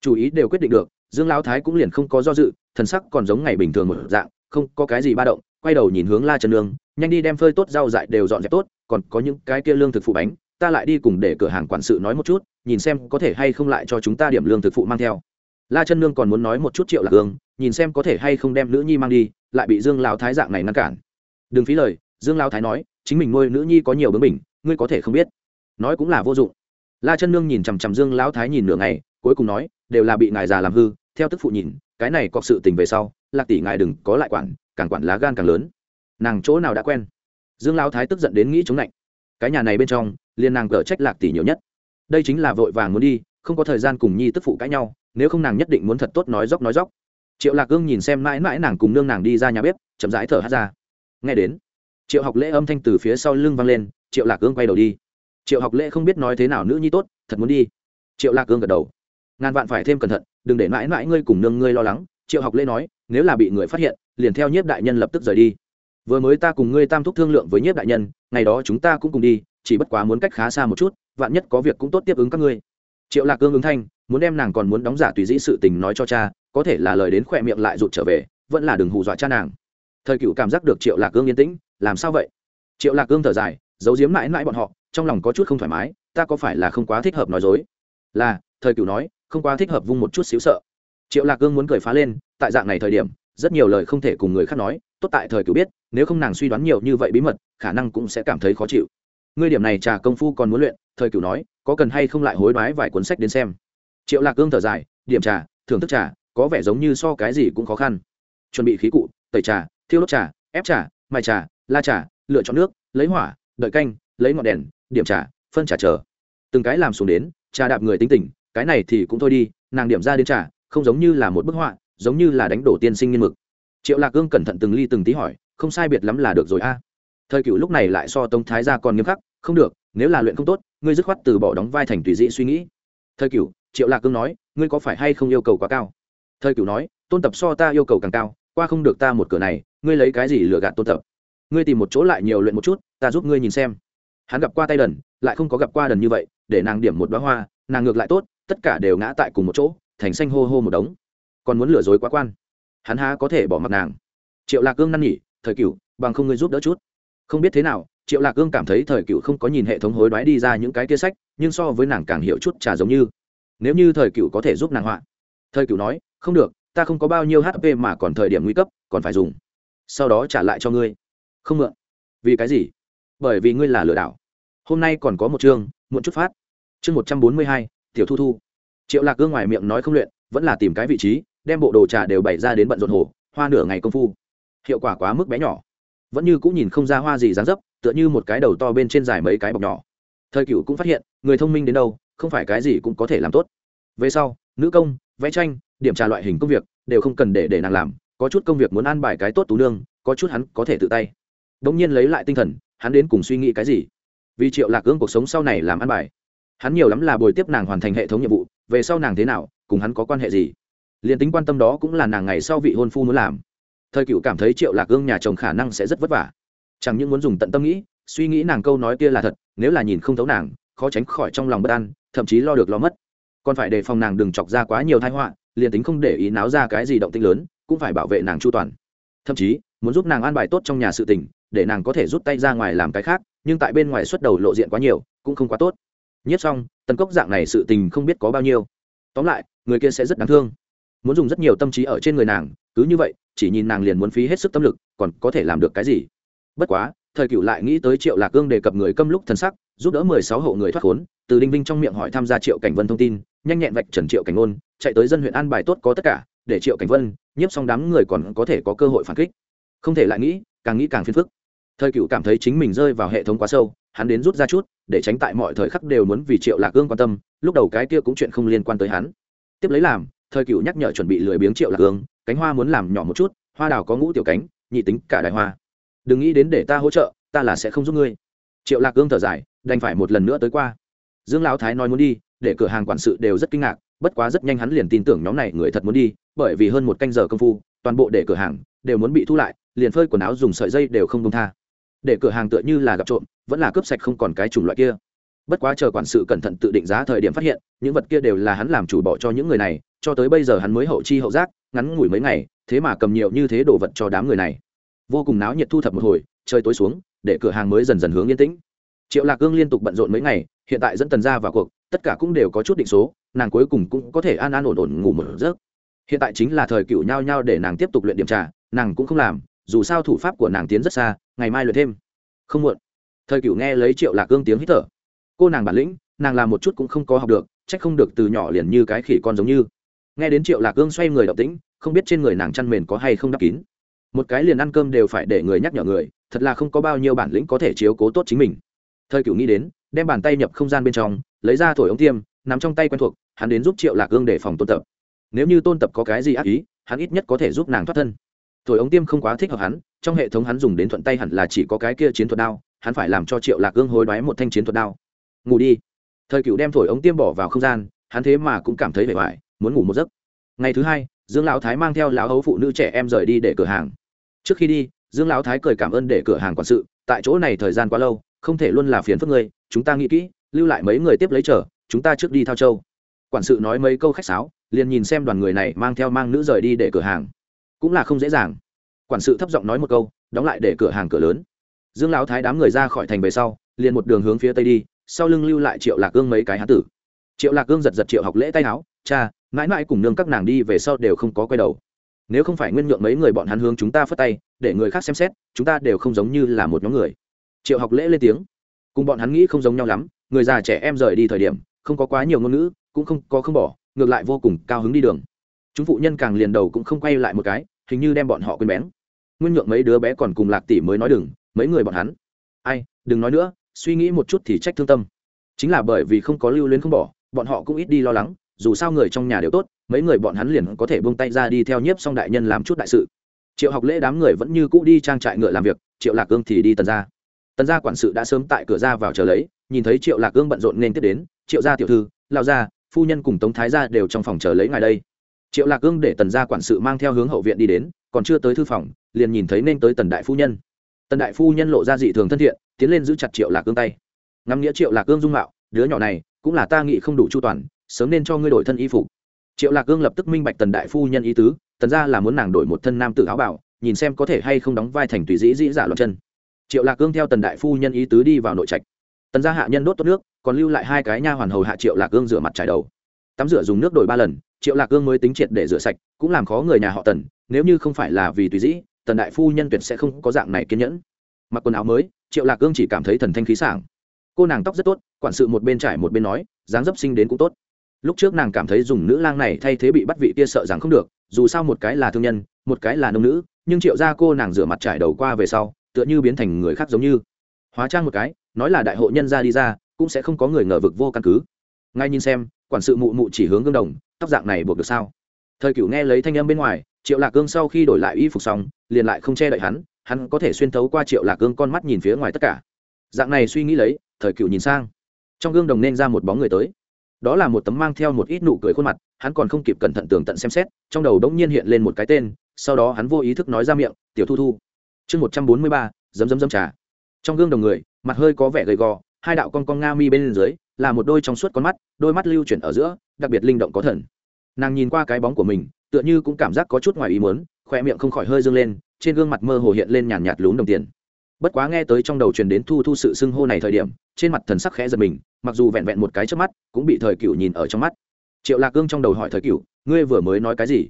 Chủ ý đều quyết định được, dương lão thái cũng liền không có do dự, thần sắc còn giống ngày bình thường một dạng, không có cái gì ba động, quay đầu nhìn hướng la trần nương, nhanh đi đem phơi tốt rau dại đều dọn dẹp tốt, còn có những cái kia lương thực phụ bánh, ta lại đi cùng để cửa hàng quản sự nói một chút, nhìn xem có thể hay không lại cho chúng ta điểm lương thực phụ mang theo. La chân nương còn muốn nói một chút triệu lạc hương, nhìn xem có thể hay không đem nữ nhi mang đi, lại bị dương lão thái dạng này ngăn cản đừng phí lời, dương lão thái nói, chính mình nuôi nữ nhi có nhiều bướng mình ngươi có thể không biết. Nói cũng là vô dụng. La chân nương nhìn chằm chằm dương lão thái nhìn nửa ngày, cuối cùng nói, đều là bị ngài già làm hư, theo tức phụ nhìn, cái này có sự tình về sau, lạc tỷ ngài đừng có lại quản, càng quản lá gan càng lớn. Nàng chỗ nào đã quen? Dương lão thái tức giận đến nghĩ chống lạnh. Cái nhà này bên trong, liền nàng cở trách lạc tỷ nhiều nhất. Đây chính là vội vàng muốn đi, không có thời gian cùng nhi tức phụ cãi nhau, nếu không nàng nhất định muốn thật tốt nói dốc nói dốc. Triệu lạc gương nhìn xem mãi mãi nàng cùng nương nàng đi ra nhà bếp, chậm rãi thở hát ra nghe đến, triệu học lễ âm thanh từ phía sau lưng vang lên, triệu lạc ương quay đầu đi. Triệu học lễ không biết nói thế nào nữ nhi tốt, thật muốn đi. Triệu lạc ương gật đầu. Ngàn vạn phải thêm cẩn thận, đừng để mãi mãi ngươi cùng nương ngươi lo lắng. Triệu học lễ nói, nếu là bị người phát hiện, liền theo nhiếp đại nhân lập tức rời đi. Vừa mới ta cùng ngươi tam thúc thương lượng với nhiếp đại nhân, ngày đó chúng ta cũng cùng đi, chỉ bất quá muốn cách khá xa một chút, vạn nhất có việc cũng tốt tiếp ứng các ngươi. Triệu lạc cương ứng thanh, muốn đem nàng còn muốn đóng giả tùy dĩ sự tình nói cho cha, có thể là lời đến khỏe miệng lại rụt trở về, vẫn là đừng hù dọa cha nàng thời cựu cảm giác được triệu lạc cương yên tĩnh, làm sao vậy? Triệu lạc cương thở dài, giấu giếm mãi mãi bọn họ, trong lòng có chút không thoải mái, ta có phải là không quá thích hợp nói dối? Là, thời cựu nói, không quá thích hợp vung một chút xíu sợ. Triệu lạc cương muốn cười phá lên, tại dạng này thời điểm, rất nhiều lời không thể cùng người khác nói, tốt tại thời cựu biết, nếu không nàng suy đoán nhiều như vậy bí mật, khả năng cũng sẽ cảm thấy khó chịu. Ngươi điểm này trà công phu còn muốn luyện, thời cựu nói, có cần hay không lại hối đoái vài cuốn sách đến xem? Triệu lạc cương thở dài, điểm trà, thưởng thức trà, có vẻ giống như so cái gì cũng khó khăn. Chuẩn bị khí cụ, tẩy trà thiêu đốt trà, ép trà, mài trà, la trà, lựa chọn nước, lấy hỏa, đợi canh, lấy ngọn đèn, điểm trà, phân trà chờ. Từng cái làm xuống đến, trà đạp người tính tình, cái này thì cũng thôi đi, nàng điểm ra đến trà, không giống như là một bức họa, giống như là đánh đổ tiên sinh nghiên mực. Triệu lạc cương cẩn thận từng ly từng tí hỏi, không sai biệt lắm là được rồi a. Thời cựu lúc này lại so tống thái gia còn nghiêm khắc, không được, nếu là luyện không tốt, ngươi dứt khoát từ bỏ đóng vai thành tùy dị suy nghĩ. Thời cựu, triệu lạc cương nói, ngươi có phải hay không yêu cầu quá cao? Thời cựu nói, tôn tập so ta yêu cầu càng cao, qua không được ta một cửa này ngươi lấy cái gì lừa gạt tôn tập? Ngươi tìm một chỗ lại nhiều luyện một chút, ta giúp ngươi nhìn xem. Hắn gặp qua tay đần, lại không có gặp qua đần như vậy, để nàng điểm một đoá hoa, nàng ngược lại tốt, tất cả đều ngã tại cùng một chỗ, thành xanh hô hô một đống. Còn muốn lừa dối quá quan. Hắn há có thể bỏ mặc nàng. Triệu lạc cương năn nỉ, thời cựu bằng không ngươi giúp đỡ chút. Không biết thế nào, triệu lạc cương cảm thấy thời cựu không có nhìn hệ thống hối đoái đi ra những cái kia sách, nhưng so với nàng càng hiểu chút trà giống như. Nếu như thời cựu có thể giúp nàng họa. Thời cựu nói, không được, ta không có bao nhiêu hp mà còn thời điểm nguy cấp, còn phải dùng sau đó trả lại cho ngươi. Không mượn. Vì cái gì? Bởi vì ngươi là lừa đảo. Hôm nay còn có một chương, muộn chút phát. Chương một trăm bốn mươi hai, tiểu thu thu. Triệu lạc gương ngoài miệng nói không luyện, vẫn là tìm cái vị trí, đem bộ đồ trà đều bày ra đến bận rộn hồ, hoa nửa ngày công phu. Hiệu quả quá mức bé nhỏ. Vẫn như cũng nhìn không ra hoa gì dáng dấp, tựa như một cái đầu to bên trên dài mấy cái bọc nhỏ. Thời cựu cũng phát hiện, người thông minh đến đâu, không phải cái gì cũng có thể làm tốt. Về sau, nữ công, vẽ tranh, điểm trà loại hình công việc, đều không cần để để nàng làm có chút công việc muốn an bài cái tốt tú nương, có chút hắn có thể tự tay. Đ ỗ n g nhiên lấy lại tinh thần, hắn đến cùng suy nghĩ cái gì? Vì triệu lạc ương cuộc sống sau này làm ăn bài. Hắn nhiều lắm là bồi tiếp nàng hoàn thành hệ thống nhiệm vụ, về sau nàng thế nào, cùng hắn có quan hệ gì? Liền tính quan tâm đó cũng là nàng ngày sau vị hôn phu muốn làm. Thời cựu cảm thấy triệu lạc ương nhà chồng khả năng sẽ rất vất vả. Chẳng những muốn dùng tận tâm nghĩ, suy nghĩ nàng câu nói kia là thật, nếu là nhìn không thấu nàng, khó tránh khỏi trong lòng bất an, thậm chí lo được lo mất. Còn phải đề phòng nàng đừng chọc ra quá nhiều thái họa, liền tính không để ý náo ra cái gì động tinh lớn cũng phải bảo vệ nàng chu toàn. Thậm chí, muốn giúp nàng an bài tốt trong nhà sự tình, để nàng có thể rút tay ra ngoài làm cái khác, nhưng tại bên ngoài xuất đầu lộ diện quá nhiều, cũng không quá tốt. Nhất xong, tần cốc dạng này sự tình không biết có bao nhiêu. Tóm lại, người kia sẽ rất đáng thương. Muốn dùng rất nhiều tâm trí ở trên người nàng, cứ như vậy, chỉ nhìn nàng liền muốn phí hết sức tâm lực, còn có thể làm được cái gì? Bất quá, thời cựu lại nghĩ tới triệu lạc cương đề cập người câm lúc thân sắc, giúp đỡ mười sáu hộ người thoát khốn, từ đinh vinh trong miệng hỏi tham gia triệu cảnh vân thông tin, nhanh nhẹn vạch trần triệu cảnh ngôn chạy tới dân huyện an bài tốt có tất cả, để triệu cảnh vân nhiếp xong đám người còn có thể có cơ hội phản kích. Không thể lại nghĩ, càng nghĩ càng phiền phức. Thời cựu cảm thấy chính mình rơi vào hệ thống quá sâu, hắn đến rút ra chút, để tránh tại mọi thời khắc đều muốn vì triệu lạc ương quan tâm, lúc đầu cái kia cũng chuyện không liên quan tới hắn. Tiếp lấy làm, thời cựu nhắc nhở chuẩn bị lười biếng triệu lạc ương, cánh hoa muốn làm nhỏ một chút, hoa đào có ngũ tiểu cánh, nhị tính cả đại hoa. Đừng nghĩ đến để ta hỗ trợ, ta là sẽ không giúp ngươi. Triệu lạc ương thở dài, đành phải một lần nữa tới qua. Dương lão thái nói muốn đi, để cửa hàng quản sự đều rất kinh ngạc bất quá rất nhanh hắn liền tin tưởng nhóm này người thật muốn đi, bởi vì hơn một canh giờ công phu, toàn bộ để cửa hàng đều muốn bị thu lại, liền phơi quần áo dùng sợi dây đều không công tha. Để cửa hàng tựa như là gặp trộm, vẫn là cướp sạch không còn cái chủng loại kia. Bất quá chờ quản sự cẩn thận tự định giá thời điểm phát hiện, những vật kia đều là hắn làm chủ bỏ cho những người này, cho tới bây giờ hắn mới hậu chi hậu giác, ngắn ngủi mấy ngày, thế mà cầm nhiều như thế đồ vật cho đám người này. Vô cùng náo nhiệt thu thập một hồi, trời tối xuống, để cửa hàng mới dần dần hướng yên tĩnh. Triệu lạc cương liên tục bận rộn mấy ngày, hiện tại dẫn tần ra vào cuộc tất cả cũng đều có chút định số, nàng cuối cùng cũng có thể an an ổn ổn ngủ một giấc. Hiện tại chính là thời cựu nhau nhau để nàng tiếp tục luyện điểm trà, nàng cũng không làm, dù sao thủ pháp của nàng tiến rất xa, ngày mai luyện thêm. Không muộn. Thời cựu nghe lấy triệu lạc cương tiếng hít thở. Cô nàng bản lĩnh, nàng làm một chút cũng không có học được trách không được từ nhỏ liền như cái khỉ con giống như. Nghe đến triệu lạc cương xoay người động tĩnh, không biết trên người nàng chăn mền có hay không đắp kín. Một cái liền ăn cơm đều phải để người nhắc nhở người, thật là không có bao nhiêu bản lĩnh có thể chiếu cố tốt chính mình. Thời cựu nghĩ đến, đem bàn tay nhập không gian bên trong lấy ra thổi ống tiêm nằm trong tay quen thuộc, hắn đến giúp triệu lạc gương để phòng tôn tập. Nếu như tôn tập có cái gì ác ý, hắn ít nhất có thể giúp nàng thoát thân. Thổi ống tiêm không quá thích hợp hắn, trong hệ thống hắn dùng đến thuận tay hẳn là chỉ có cái kia chiến thuật đao, hắn phải làm cho triệu lạc gương hối đoái một thanh chiến thuật đao. Ngủ đi. Thời cựu đem thổi ống tiêm bỏ vào không gian, hắn thế mà cũng cảm thấy vẻ vải muốn ngủ một giấc. Ngày thứ hai, dương lão thái mang theo lão hấu phụ nữ trẻ em rời đi để cửa hàng. Trước khi đi, dương lão thái cười cảm ơn để cửa hàng quản sự, tại chỗ này thời gian quá lâu, không thể luôn là phiền phức ngươi, chúng ta nghĩ kỹ lưu lại mấy người tiếp lấy chờ, chúng ta trước đi thao châu. Quản sự nói mấy câu khách sáo, liền nhìn xem đoàn người này mang theo mang nữ rời đi để cửa hàng. Cũng là không dễ dàng. Quản sự thấp giọng nói một câu, đóng lại để cửa hàng cửa lớn. Dương lão thái đám người ra khỏi thành về sau, liền một đường hướng phía tây đi, sau lưng lưu lại triệu lạc gương mấy cái hán tử. Triệu lạc gương giật giật triệu học lễ tay áo, cha, mãi mãi cùng nương các nàng đi về sau đều không có quay đầu. Nếu không phải nguyên nhượng mấy người bọn hắn hướng chúng ta phất tay, để người khác xem xét, chúng ta đều không giống như là một nhóm người. Triệu học lễ lên tiếng. Cùng bọn hắn nghĩ không giống nhau lắm người già trẻ em rời đi thời điểm, không có quá nhiều ngôn ngữ, cũng không có không bỏ, ngược lại vô cùng cao hứng đi đường. Chúng phụ nhân càng liền đầu cũng không quay lại một cái, hình như đem bọn họ quên bén. Nguyên nhượng mấy đứa bé còn cùng lạc tỷ mới nói đừng, mấy người bọn hắn. Ai, đừng nói nữa, suy nghĩ một chút thì trách thương tâm. Chính là bởi vì không có lưu luyến không bỏ, bọn họ cũng ít đi lo lắng, dù sao người trong nhà đều tốt, mấy người bọn hắn liền có thể buông tay ra đi theo nhiếp xong đại nhân làm chút đại sự. Triệu học lễ đám người vẫn như cũ đi trang trại ngựa làm việc, triệu lạc cương thì đi tần ra tần gia quản sự đã sớm tại cửa ra vào chờ lấy, nhìn thấy triệu lạc cương bận rộn nên tiếp đến, triệu gia tiểu thư lao gia, phu nhân cùng tống thái gia đều trong phòng chờ lấy ngài đây. Triệu lạc cương để tần gia quản sự mang theo hướng hậu viện đi đến, còn chưa tới thư phòng, liền nhìn thấy nên tới tần đại phu nhân. Tần đại phu nhân lộ ra dị thường thân thiện, tiến lên giữ chặt triệu lạc cương tay. Ngắm nghĩa triệu lạc cương dung mạo, đứa nhỏ này, cũng là ta nghĩ không đủ chu toàn, sớm nên cho ngươi đổi thân y phục. Triệu lạc cương lập tức minh bạch tần đại phu nhân ý tứ, tần ra là muốn nàng đổi một thân nam tự áo bảo nhìn xem có thể hay không đóng vai thành tùy dĩ dĩ giả loạn chân triệu lạc cương theo tần đại phu nhân ý tứ đi vào nội trạch. Tần gia hạ nhân đốt tốt nước, còn lưu lại hai cái nha hoàn hầu hạ triệu lạc cương rửa mặt trải đầu. Tắm rửa dùng nước đổi ba lần, triệu lạc cương mới tính triệt để rửa sạch, cũng làm khó người nhà họ tần, nếu như không phải là vì tùy dĩ, tần đại phu nhân tuyệt sẽ không có dạng này kiên nhẫn. Mặc quần áo mới, triệu lạc cương chỉ cảm thấy thần thanh khí sảng. Cô nàng tóc rất tốt, quản sự một bên trải một bên nói, dáng dấp sinh đến cũng tốt. Lúc trước nàng cảm thấy dùng nữ lang này thay thế bị bắt vị kia sợ rằng không được, dù sao một cái là thương nhân, một cái là nông nữ, nhưng triệu ra cô nàng rửa mặt trải đầu qua về sau tựa như biến thành người khác giống như. Hóa trang một cái, nói là đại hộ nhân ra đi ra, cũng sẽ không có người ngờ vực vô căn cứ. Ngay nhìn xem, quản sự mụ mụ chỉ hướng gương đồng, tóc dạng này buộc được sao? Thời cửu nghe lấy thanh âm bên ngoài, triệu lạc cương sau khi đổi lại y phục xong, liền lại không che đậy hắn hắn có thể xuyên thấu qua triệu lạc cương con mắt nhìn phía ngoài tất cả. Dạng này suy nghĩ lấy, thời cửu nhìn sang. Trong gương đồng nên ra một bóng người tới. Đó là một tấm mang theo một ít nụ cười khuôn mặt, hắn còn không kịp cẩn thận tường tận xem xét, trong đầu đống nhiên hiện lên một cái tên, sau đó hắn vô ý thức nói ra miệng, tiểu thu thu chương một trăm bốn mươi ba, dấm dấm dấm trà. Trong gương đồng người, mặt hơi có vẻ gầy gò, hai đạo con con nga mi bên dưới là một đôi trong suốt con mắt, đôi mắt lưu chuyển ở giữa, đặc biệt linh động có thần. Nàng nhìn qua cái bóng của mình, tựa như cũng cảm giác có chút ngoài ý muốn khoe miệng không khỏi hơi dâng lên, trên gương mặt mơ hồ hiện lên nhàn nhạt lún đồng tiền. Bất quá nghe tới trong đầu truyền đến thu thu sự xưng hô này thời điểm, trên mặt thần sắc khẽ giật mình, mặc dù vẹn vẹn một cái trước mắt, cũng bị thời cựu nhìn ở trong mắt. Triệu lạc cương trong đầu hỏi thời cựu, ngươi vừa mới nói cái gì?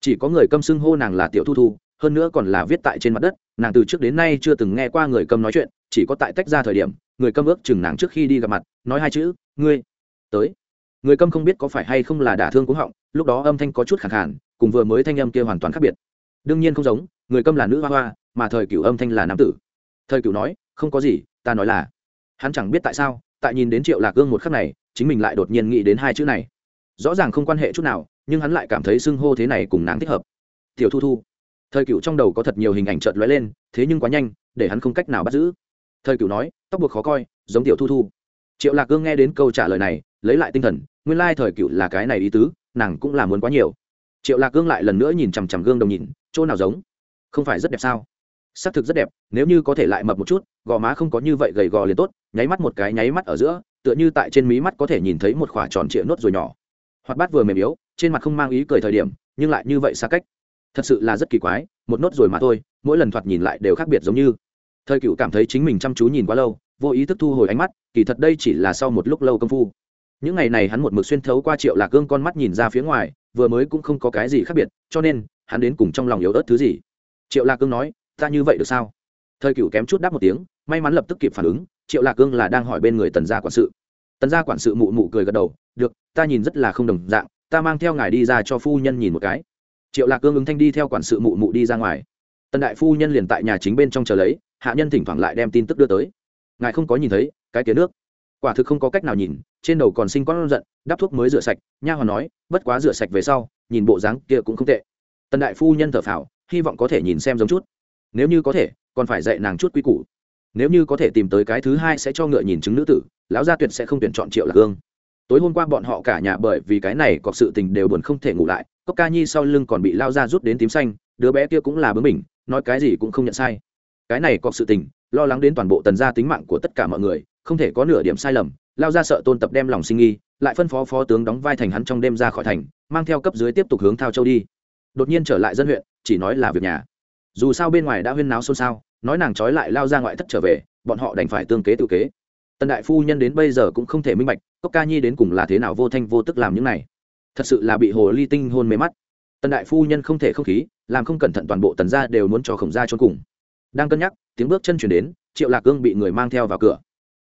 Chỉ có người câm xưng hô nàng là tiểu thu thu hơn nữa còn là viết tại trên mặt đất, nàng từ trước đến nay chưa từng nghe qua người cầm nói chuyện, chỉ có tại tách ra thời điểm, người cầm ước chừng nàng trước khi đi gặp mặt, nói hai chữ, ngươi, tới. Người cầm không biết có phải hay không là đả thương cúng họng, lúc đó âm thanh có chút khẳng khản cùng vừa mới thanh âm kia hoàn toàn khác biệt. Đương nhiên không giống, người cầm là nữ hoa hoa, mà thời cựu âm thanh là nam tử. Thời cựu nói, không có gì, ta nói là. Hắn chẳng biết tại sao, tại nhìn đến triệu lạc gương một khắc này, chính mình lại đột nhiên nghĩ đến hai chữ này. Rõ ràng không quan hệ chút nào, nhưng hắn lại cảm thấy xưng hô thế này cùng nàng thích hợp. Tiểu thu thu thời cựu trong đầu có thật nhiều hình ảnh trợt lóe lên, thế nhưng quá nhanh, để hắn không cách nào bắt giữ. Thời cựu nói, tóc buộc khó coi, giống tiểu thu thu. Triệu lạc Cương nghe đến câu trả lời này, lấy lại tinh thần, nguyên lai thời cựu là cái này ý tứ, nàng cũng là muốn quá nhiều. Triệu lạc Cương lại lần nữa nhìn chằm chằm gương đồng nhìn, chỗ nào giống? Không phải rất đẹp sao? Xác thực rất đẹp, nếu như có thể lại mập một chút, gò má không có như vậy gầy gò liền tốt, nháy mắt một cái nháy mắt ở giữa, tựa như tại trên mí mắt có thể nhìn thấy một khỏa tròn trịa nốt rồi nhỏ. Hoặc bát vừa mềm yếu, trên mặt không mang ý cười thời điểm, nhưng lại như vậy xa cách thật sự là rất kỳ quái, một nốt rồi mà thôi, mỗi lần thoạt nhìn lại đều khác biệt giống như. Thời cựu cảm thấy chính mình chăm chú nhìn quá lâu, vô ý thức thu hồi ánh mắt, kỳ thật đây chỉ là sau một lúc lâu công phu. Những ngày này hắn một mực xuyên thấu qua triệu lạc gương con mắt nhìn ra phía ngoài, vừa mới cũng không có cái gì khác biệt, cho nên, hắn đến cùng trong lòng yếu ớt thứ gì? Triệu lạc cương nói, ta như vậy được sao? Thời cựu kém chút đáp một tiếng, may mắn lập tức kịp phản ứng, triệu lạc cương là đang hỏi bên người tần gia quản sự. Tần gia quản sự mụ mụ cười gật đầu, được, ta nhìn rất là không đồng dạng, ta mang theo ngài đi ra cho phu nhân nhìn một cái triệu lạc cương ứng thanh đi theo quản sự mụ mụ đi ra ngoài. Tần đại phu nhân liền tại nhà chính bên trong chờ lấy, hạ nhân thỉnh thoảng lại đem tin tức đưa tới. Ngài không có nhìn thấy, cái kia nước. Quả thực không có cách nào nhìn, trên đầu còn sinh con giận, đắp thuốc mới rửa sạch, nha hoàn nói, bất quá rửa sạch về sau, nhìn bộ dáng kia cũng không tệ. Tần đại phu nhân thở phào, hy vọng có thể nhìn xem giống chút. Nếu như có thể, còn phải dạy nàng chút quy củ. Nếu như có thể tìm tới cái thứ hai sẽ cho ngựa nhìn chứng nữ tử, lão gia tuyệt sẽ không tuyển chọn triệu lạc hương tối hôm qua bọn họ cả nhà bởi vì cái này cọc sự tình đều buồn không thể ngủ lại cốc ca nhi sau lưng còn bị lao ra rút đến tím xanh, đứa bé kia cũng là bướng mình nói cái gì cũng không nhận sai. Cái này có sự tình, lo lắng đến toàn bộ tần gia tính mạng của tất cả mọi người, không thể có nửa điểm sai lầm, lao ra sợ tôn tập đem lòng sinh nghi lại phân phó phó tướng đóng vai thành hắn trong đêm ra khỏi thành, mang theo cấp dưới tiếp tục hướng thao châu đi. Đột nhiên trở lại dân huyện, chỉ nói là việc nhà. Dù sao bên ngoài đã huyên náo xôn xao, nói nàng trói lại lao ra ngoại thất trở về, bọn họ đành phải tương kế tự kế. Tần đại phu nhân đến bây giờ cũng không thể minh bạch, cốc ca nhi đến cùng là thế nào vô thanh vô tức làm những này thật sự là bị hồ ly tinh hôn mê mắt. Tần đại phu nhân không thể không khí, làm không cẩn thận toàn bộ tần gia đều muốn cho khổng gia trốn cùng. Đang cân nhắc, tiếng bước chân chuyển đến, triệu lạc cương bị người mang theo vào cửa.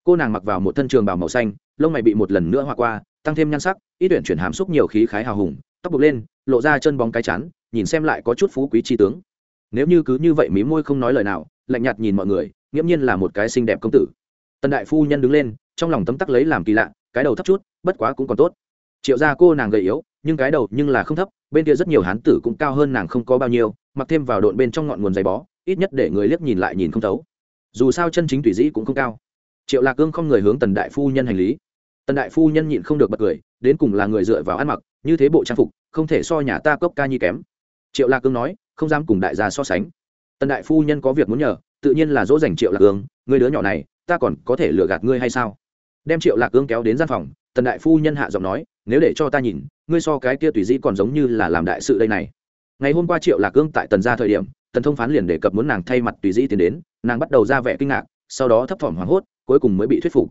Cô nàng mặc vào một thân trường bào màu xanh, lông mày bị một lần nữa hoa qua, tăng thêm nhan sắc ít tuyển chuyển hàm xúc nhiều khí khái hào hùng, tóc buộc lên, lộ ra chân bóng cái chắn nhìn xem lại có chút phú quý tri tướng. Nếu như cứ như vậy mí môi không nói lời nào, lạnh nhạt nhìn mọi người, nghiễm nhiên là một cái xinh đẹp công tử. Tần đại phu nhân đứng lên, trong lòng tấm tắc lấy làm kỳ lạ, cái đầu thấp chút, bất quá cũng còn tốt triệu gia cô nàng gầy yếu, nhưng cái đầu nhưng là không thấp, bên kia rất nhiều hán tử cũng cao hơn nàng không có bao nhiêu, mặc thêm vào độn bên trong ngọn nguồn giày bó, ít nhất để người liếc nhìn lại nhìn không thấu. Dù sao chân chính tùy dĩ cũng không cao. Triệu lạc cương không người hướng tần đại phu nhân hành lý. Tần đại phu nhân nhịn không được bật cười, đến cùng là người dựa vào ăn mặc, như thế bộ trang phục, không thể so nhà ta cốc ca nhi kém. Triệu lạc cương nói, không dám cùng đại gia so sánh. Tần đại phu nhân có việc muốn nhờ, tự nhiên là dỗ dành triệu lạc cương, người đứa nhỏ này, ta còn có thể lừa gạt ngươi hay sao? Đem triệu lạc cương kéo đến gian phòng, tần đại phu nhân hạ giọng nói nếu để cho ta nhìn, ngươi so cái kia tùy dĩ còn giống như là làm đại sự đây này. Ngày hôm qua triệu lạc cương tại tần gia thời điểm, tần thông phán liền đề cập muốn nàng thay mặt tùy dĩ tiến đến, nàng bắt đầu ra vẻ kinh ngạc, sau đó thấp thỏm hoảng hốt, cuối cùng mới bị thuyết phục.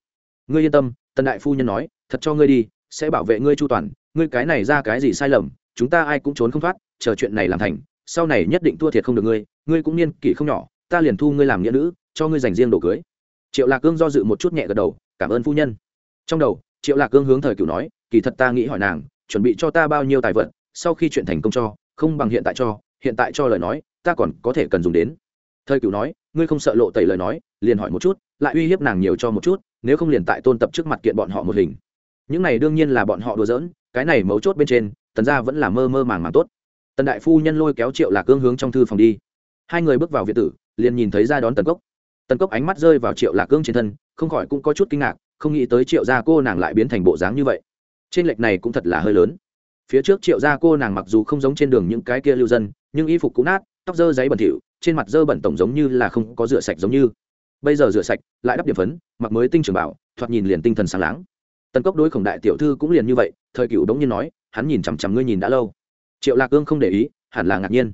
Ngươi yên tâm, tần đại phu nhân nói, thật cho ngươi đi, sẽ bảo vệ ngươi chu toàn, ngươi cái này ra cái gì sai lầm, chúng ta ai cũng trốn không thoát, chờ chuyện này làm thành, sau này nhất định thua thiệt không được ngươi ngươi cũng niên kỷ không nhỏ, ta liền thu ngươi làm nghĩa nữ, cho ngươi dành riêng đồ cưới. Triệu lạc cương do dự một chút nhẹ gật đầu, cảm ơn phu nhân. Trong đầu triệu lạc cương hướng thời cửu nói, kỳ thật ta nghĩ hỏi nàng, chuẩn bị cho ta bao nhiêu tài vật, sau khi chuyện thành công cho, không bằng hiện tại cho, hiện tại cho lời nói, ta còn có thể cần dùng đến. Thời cửu nói, ngươi không sợ lộ tẩy lời nói, liền hỏi một chút, lại uy hiếp nàng nhiều cho một chút, nếu không liền tại tôn tập trước mặt kiện bọn họ một hình. Những này đương nhiên là bọn họ đùa giỡn, cái này mấu chốt bên trên, tần gia vẫn là mơ mơ màng màng tốt. Tần đại phu nhân lôi kéo triệu lạc cương hướng trong thư phòng đi. Hai người bước vào việt tử, liền nhìn thấy ra đón tần cốc. Tần cốc ánh mắt rơi vào triệu lạc cương trên thân, không khỏi cũng có chút kinh ngạc không nghĩ tới triệu gia cô nàng lại biến thành bộ dáng như vậy. Trên lệch này cũng thật là hơi lớn. Phía trước triệu gia cô nàng mặc dù không giống trên đường những cái kia lưu dân, nhưng y phục cũng nát, tóc dơ giấy bẩn thỉu, trên mặt dơ bẩn tổng giống như là không có rửa sạch giống như. Bây giờ rửa sạch, lại đắp điểm phấn, mặc mới tinh trường bảo, thoạt nhìn liền tinh thần sáng láng. Tần cốc đối khổng đại tiểu thư cũng liền như vậy, thời cựu đống nhiên nói, hắn nhìn chằm chằm ngươi nhìn đã lâu. Triệu lạc ương không để ý, hẳn là ngạc nhiên.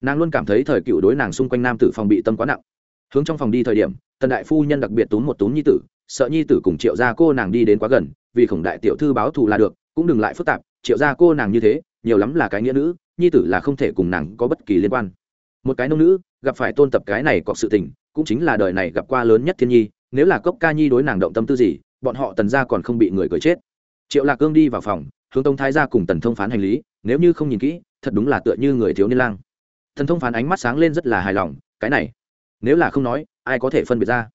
Nàng luôn cảm thấy thời cựu đối nàng xung quanh nam tử phòng bị tâm quá nặng. Hướng trong phòng đi thời điểm, tần đại phu nhân đặc biệt túm một túm nhi tử sợ nhi tử cùng triệu gia cô nàng đi đến quá gần, vì khổng đại tiểu thư báo thù là được, cũng đừng lại phức tạp, triệu gia cô nàng như thế, nhiều lắm là cái nghĩa nữ, nhi tử là không thể cùng nàng có bất kỳ liên quan. Một cái nông nữ, gặp phải tôn tập cái này có sự tình, cũng chính là đời này gặp qua lớn nhất thiên nhi, nếu là cốc ca nhi đối nàng động tâm tư gì, bọn họ tần ra còn không bị người cười chết. Triệu lạc cương đi vào phòng, hướng tông thái ra cùng tần thông phán hành lý, nếu như không nhìn kỹ, thật đúng là tựa như người thiếu niên lang. Thần thông phán ánh mắt sáng lên rất là hài lòng, cái này, nếu là không nói, ai có thể phân biệt ra?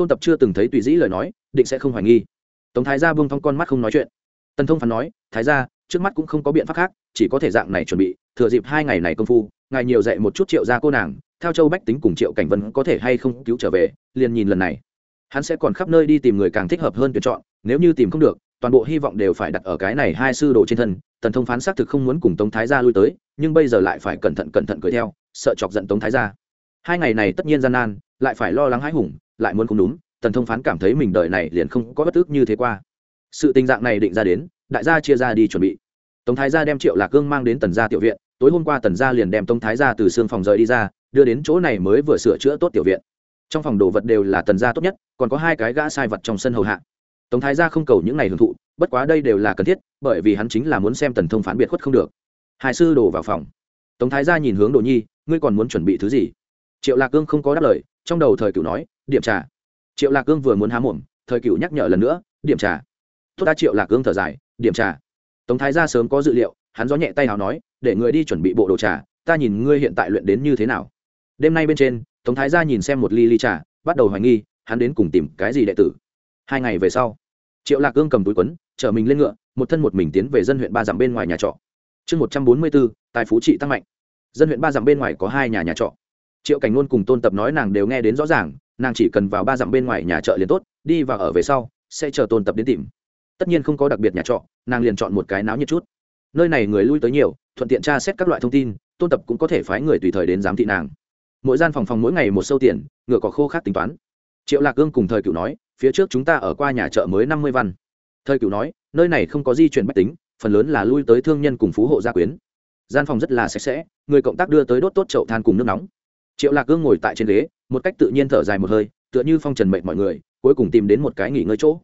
Tôn tập chưa từng thấy tùy dĩ lời nói, định sẽ không hoài nghi. Tống thái gia buông thong con mắt không nói chuyện. Tần thông phán nói, thái gia, trước mắt cũng không có biện pháp khác, chỉ có thể dạng này chuẩn bị, thừa dịp hai ngày này công phu, ngài nhiều dạy một chút triệu gia cô nàng theo châu bách tính cùng triệu cảnh vân có thể hay không cứu trở về, liền nhìn lần này. Hắn sẽ còn khắp nơi đi tìm người càng thích hợp hơn tuyển chọn, nếu như tìm không được, toàn bộ hy vọng đều phải đặt ở cái này hai sư đồ trên thân. Tần thông phán xác thực không muốn cùng tống thái gia lui tới, nhưng bây giờ lại phải cẩn thận cẩn thận cười theo, sợ chọc giận tống thái gia. Hai ngày này tất nhiên gian nan, lại phải lo lắng hãi hùng lại muốn không đúng, tần thông phán cảm thấy mình đời này liền không có bất ước như thế qua. Sự tình dạng này định ra đến, đại gia chia ra đi chuẩn bị. Tống thái gia đem triệu lạc cương mang đến tần gia tiểu viện, tối hôm qua tần gia liền đem tống thái gia từ xương phòng rời đi ra, đưa đến chỗ này mới vừa sửa chữa tốt tiểu viện. Trong phòng đồ vật đều là tần gia tốt nhất, còn có hai cái gã sai vật trong sân hầu hạ. Tống thái gia không cầu những ngày hưởng thụ, bất quá đây đều là cần thiết, bởi vì hắn chính là muốn xem tần thông phán biệt khuất không được. Hải sư đổ vào phòng. Tống thái gia nhìn hướng đồ nhi, ngươi còn muốn chuẩn bị thứ gì? Triệu lạc cương không có đáp lời, trong đầu thời cửu nói điểm trà. Triệu lạc cương vừa muốn há mồm, thời cửu nhắc nhở lần nữa, điểm trà. Tốt ta triệu lạc cương thở dài, điểm trà. Tống thái gia sớm có dự liệu, hắn gió nhẹ tay nào nói, để người đi chuẩn bị bộ đồ trà, ta nhìn ngươi hiện tại luyện đến như thế nào. Đêm nay bên trên, tống thái gia nhìn xem một ly ly trà, bắt đầu hoài nghi, hắn đến cùng tìm cái gì đệ tử. Hai ngày về sau, triệu lạc cương cầm túi quấn, chở mình lên ngựa, một thân một mình tiến về dân huyện ba dặm bên ngoài nhà trọ. Chương một trăm bốn mươi bốn tài phú trị tăng mạnh. Dân huyện ba dặm bên ngoài có hai nhà nhà trọ. Triệu cảnh ngôn cùng tôn tập nói nàng đều nghe đến rõ ràng nàng chỉ cần vào ba dặm bên ngoài nhà chợ liền tốt, đi và ở về sau, sẽ chờ tôn tập đến tìm. Tất nhiên không có đặc biệt nhà trọ, nàng liền chọn một cái náo nhiệt chút. Nơi này người lui tới nhiều, thuận tiện tra xét các loại thông tin, tôn tập cũng có thể phái người tùy thời đến giám thị nàng. Mỗi gian phòng phòng mỗi ngày một sâu tiền, ngựa có khô khác tính toán. Triệu lạc cương cùng thời cựu nói, phía trước chúng ta ở qua nhà chợ mới năm mươi văn. Thời cựu nói, nơi này không có di chuyển bách tính, phần lớn là lui tới thương nhân cùng phú hộ gia quyến. Gian phòng rất là sạch sẽ, người cộng tác đưa tới đốt tốt chậu than cùng nước nóng. Triệu lạc cương ngồi tại trên ghế một cách tự nhiên thở dài một hơi, tựa như phong trần mệnh mọi người, cuối cùng tìm đến một cái nghỉ ngơi chỗ.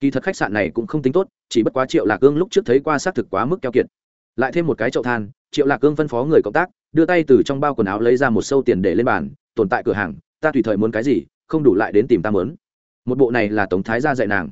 Kỳ thật khách sạn này cũng không tính tốt, chỉ bất quá triệu lạc cương lúc trước thấy qua xác thực quá mức keo kiệt. Lại thêm một cái chậu than, triệu lạc cương phân phó người cộng tác, đưa tay từ trong bao quần áo lấy ra một sâu tiền để lên bàn, tồn tại cửa hàng, ta tùy thời muốn cái gì, không đủ lại đến tìm ta mớn một bộ này là tống thái gia dạy nàng.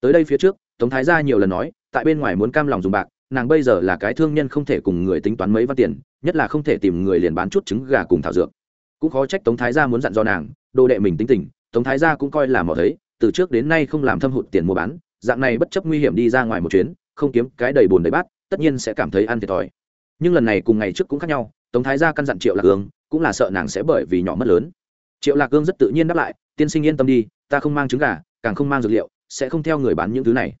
Tới đây phía trước, tống thái gia nhiều lần nói, tại bên ngoài muốn cam lòng dùng bạc, nàng bây giờ là cái thương nhân không thể cùng người tính toán mấy văn tiền, nhất là không thể tìm người liền bán chút trứng gà cùng thảo dược cũng khó trách tống thái gia muốn dặn do nàng, đồ đệ mình tính tình, tống thái gia cũng coi là mò thấy, từ trước đến nay không làm thâm hụt tiền mua bán, dạng này bất chấp nguy hiểm đi ra ngoài một chuyến, không kiếm cái đầy bùn đầy bát, tất nhiên sẽ cảm thấy ăn thiệt thòi. Nhưng lần này cùng ngày trước cũng khác nhau, tống thái gia căn dặn triệu lạc hương cũng là sợ nàng sẽ bởi vì nhỏ mất lớn. Triệu lạc hương rất tự nhiên đáp lại, tiên sinh yên tâm đi, ta không mang trứng gà, càng không mang dược liệu, sẽ không theo người bán những thứ này.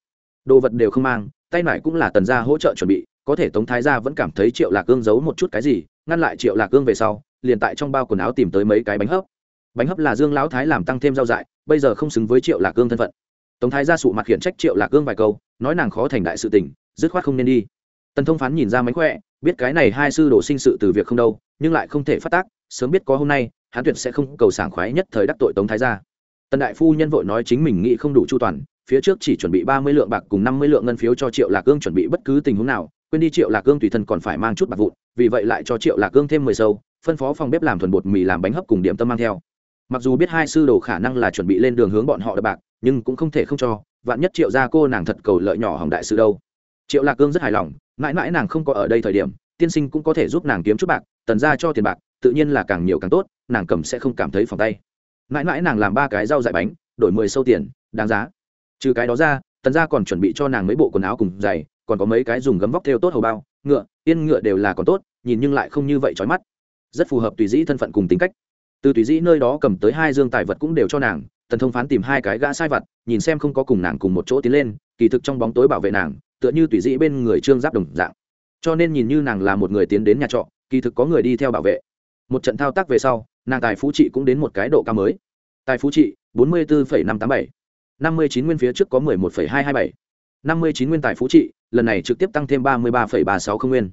Đồ vật đều không mang, tay nải cũng là tần gia hỗ trợ chuẩn bị, có thể tống thái gia vẫn cảm thấy triệu lạc cương giấu một chút cái gì, ngăn lại triệu lạc cương về sau liền tại trong bao quần áo tìm tới mấy cái bánh hấp. Bánh hấp là dương lão thái làm tăng thêm rau dại, bây giờ không xứng với triệu lạc cương thân phận. Tống thái gia sụ mặt khiển trách triệu lạc cương vài câu, nói nàng khó thành đại sự tình, dứt khoát không nên đi. Tần thông phán nhìn ra mánh khỏe, biết cái này hai sư đồ sinh sự từ việc không đâu, nhưng lại không thể phát tác, sớm biết có hôm nay, hắn tuyệt sẽ không cầu sảng khoái nhất thời đắc tội tống thái gia. Tần đại phu nhân vội nói chính mình nghĩ không đủ chu toàn, phía trước chỉ chuẩn bị ba mươi lượng bạc cùng năm mươi lượng ngân phiếu cho triệu lạc cương chuẩn bị bất cứ tình huống nào, quên đi triệu lạc cương tùy thân còn phải mang chút bạc vụn, vì vậy lại cho triệu lạc cương thêm mười sâu phân phó phòng bếp làm thuần bột mì làm bánh hấp cùng điểm tâm mang theo. Mặc dù biết hai sư đồ khả năng là chuẩn bị lên đường hướng bọn họ đập bạc, nhưng cũng không thể không cho, vạn nhất triệu gia cô nàng thật cầu lợi nhỏ hỏng đại sự đâu. Triệu lạc cương rất hài lòng, mãi mãi nàng không có ở đây thời điểm, tiên sinh cũng có thể giúp nàng kiếm chút bạc, tần ra cho tiền bạc, tự nhiên là càng nhiều càng tốt, nàng cầm sẽ không cảm thấy phòng tay. Mãi mãi nàng làm ba cái rau dại bánh, đổi mười sâu tiền, đáng giá. Trừ cái đó ra, tần gia còn chuẩn bị cho nàng mấy bộ quần áo cùng giày, còn có mấy cái dùng gấm vóc theo tốt hầu bao, ngựa, yên ngựa đều là còn tốt, nhìn nhưng lại không như vậy trói mắt rất phù hợp tùy dĩ thân phận cùng tính cách. Từ tùy dĩ nơi đó cầm tới hai dương tài vật cũng đều cho nàng, tần thông phán tìm hai cái gã sai vật nhìn xem không có cùng nàng cùng một chỗ tiến lên, kỳ thực trong bóng tối bảo vệ nàng, tựa như tùy dĩ bên người trương giáp đồng dạng. Cho nên nhìn như nàng là một người tiến đến nhà trọ, kỳ thực có người đi theo bảo vệ. Một trận thao tác về sau, nàng tài phú trị cũng đến một cái độ cao mới. Tài phú trị, bốn mươi bốn năm tám bảy. năm mươi chín nguyên phía trước có mười một hai hai bảy. năm mươi chín nguyên tài phú trị, lần này trực tiếp tăng thêm ba mươi ba ba sáu không nguyên.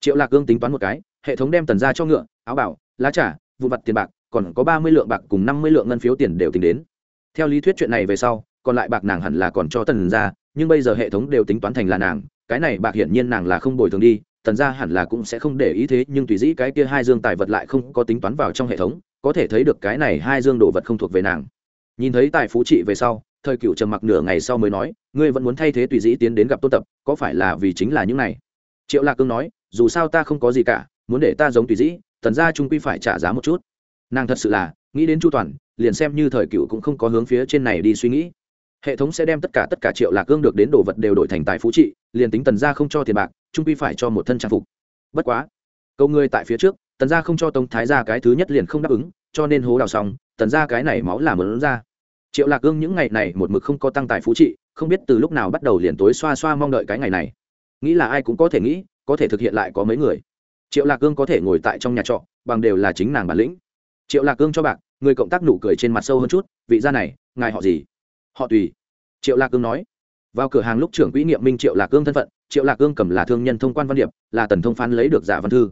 Triệu lạc cương tính toán một cái hệ thống đem tần ra cho ngựa, áo bảo, lá trà vụ vặt tiền bạc, còn có ba mươi lượng bạc cùng năm mươi lượng ngân phiếu tiền đều tính đến. Theo lý thuyết chuyện này về sau, còn lại bạc nàng hẳn là còn cho tần ra, nhưng bây giờ hệ thống đều tính toán thành là nàng, cái này bạc hiển nhiên nàng là không bồi thường đi, tần ra hẳn là cũng sẽ không để ý thế, nhưng tùy dĩ cái kia hai dương tài vật lại không có tính toán vào trong hệ thống, có thể thấy được cái này hai dương đồ vật không thuộc về nàng. Nhìn thấy tài phú trị về sau, thời cựu trầm mặc nửa ngày sau mới nói, ngươi vẫn muốn thay thế tùy dĩ tiến đến gặp tôn tập, có phải là vì chính là những này? Triệu lạc cương nói, dù sao ta không có gì cả muốn để ta giống tùy dĩ, tần gia trung quy phải trả giá một chút. Nàng thật sự là, nghĩ đến chu toàn, liền xem như thời cựu cũng không có hướng phía trên này đi suy nghĩ. Hệ thống sẽ đem tất cả tất cả triệu lạc cương được đến đồ vật đều đổi thành tài phú trị, liền tính tần gia không cho tiền bạc, trung quy phải cho một thân trang phục. Bất quá câu ngươi tại phía trước, tần gia không cho tống thái gia cái thứ nhất liền không đáp ứng, cho nên hố đào xong, tần gia cái này máu làm lớn ra. Triệu lạc cương những ngày này một mực không có tăng tài phú trị, không biết từ lúc nào bắt đầu liền tối xoa xoa mong đợi cái ngày này. Nghĩ là ai cũng có thể nghĩ, có thể thực hiện lại có mấy người triệu lạc cương có thể ngồi tại trong nhà trọ, bằng đều là chính nàng bản lĩnh. Triệu lạc cương cho bạc, người cộng tác nụ cười trên mặt sâu hơn chút, vị gia này, ngài họ gì? Họ tùy. Triệu lạc cương nói. Vào cửa hàng lúc trưởng quỹ nghiệm minh triệu lạc cương thân phận, triệu lạc cương cầm là thương nhân thông quan văn điệp, là tần thông phán lấy được giả văn thư.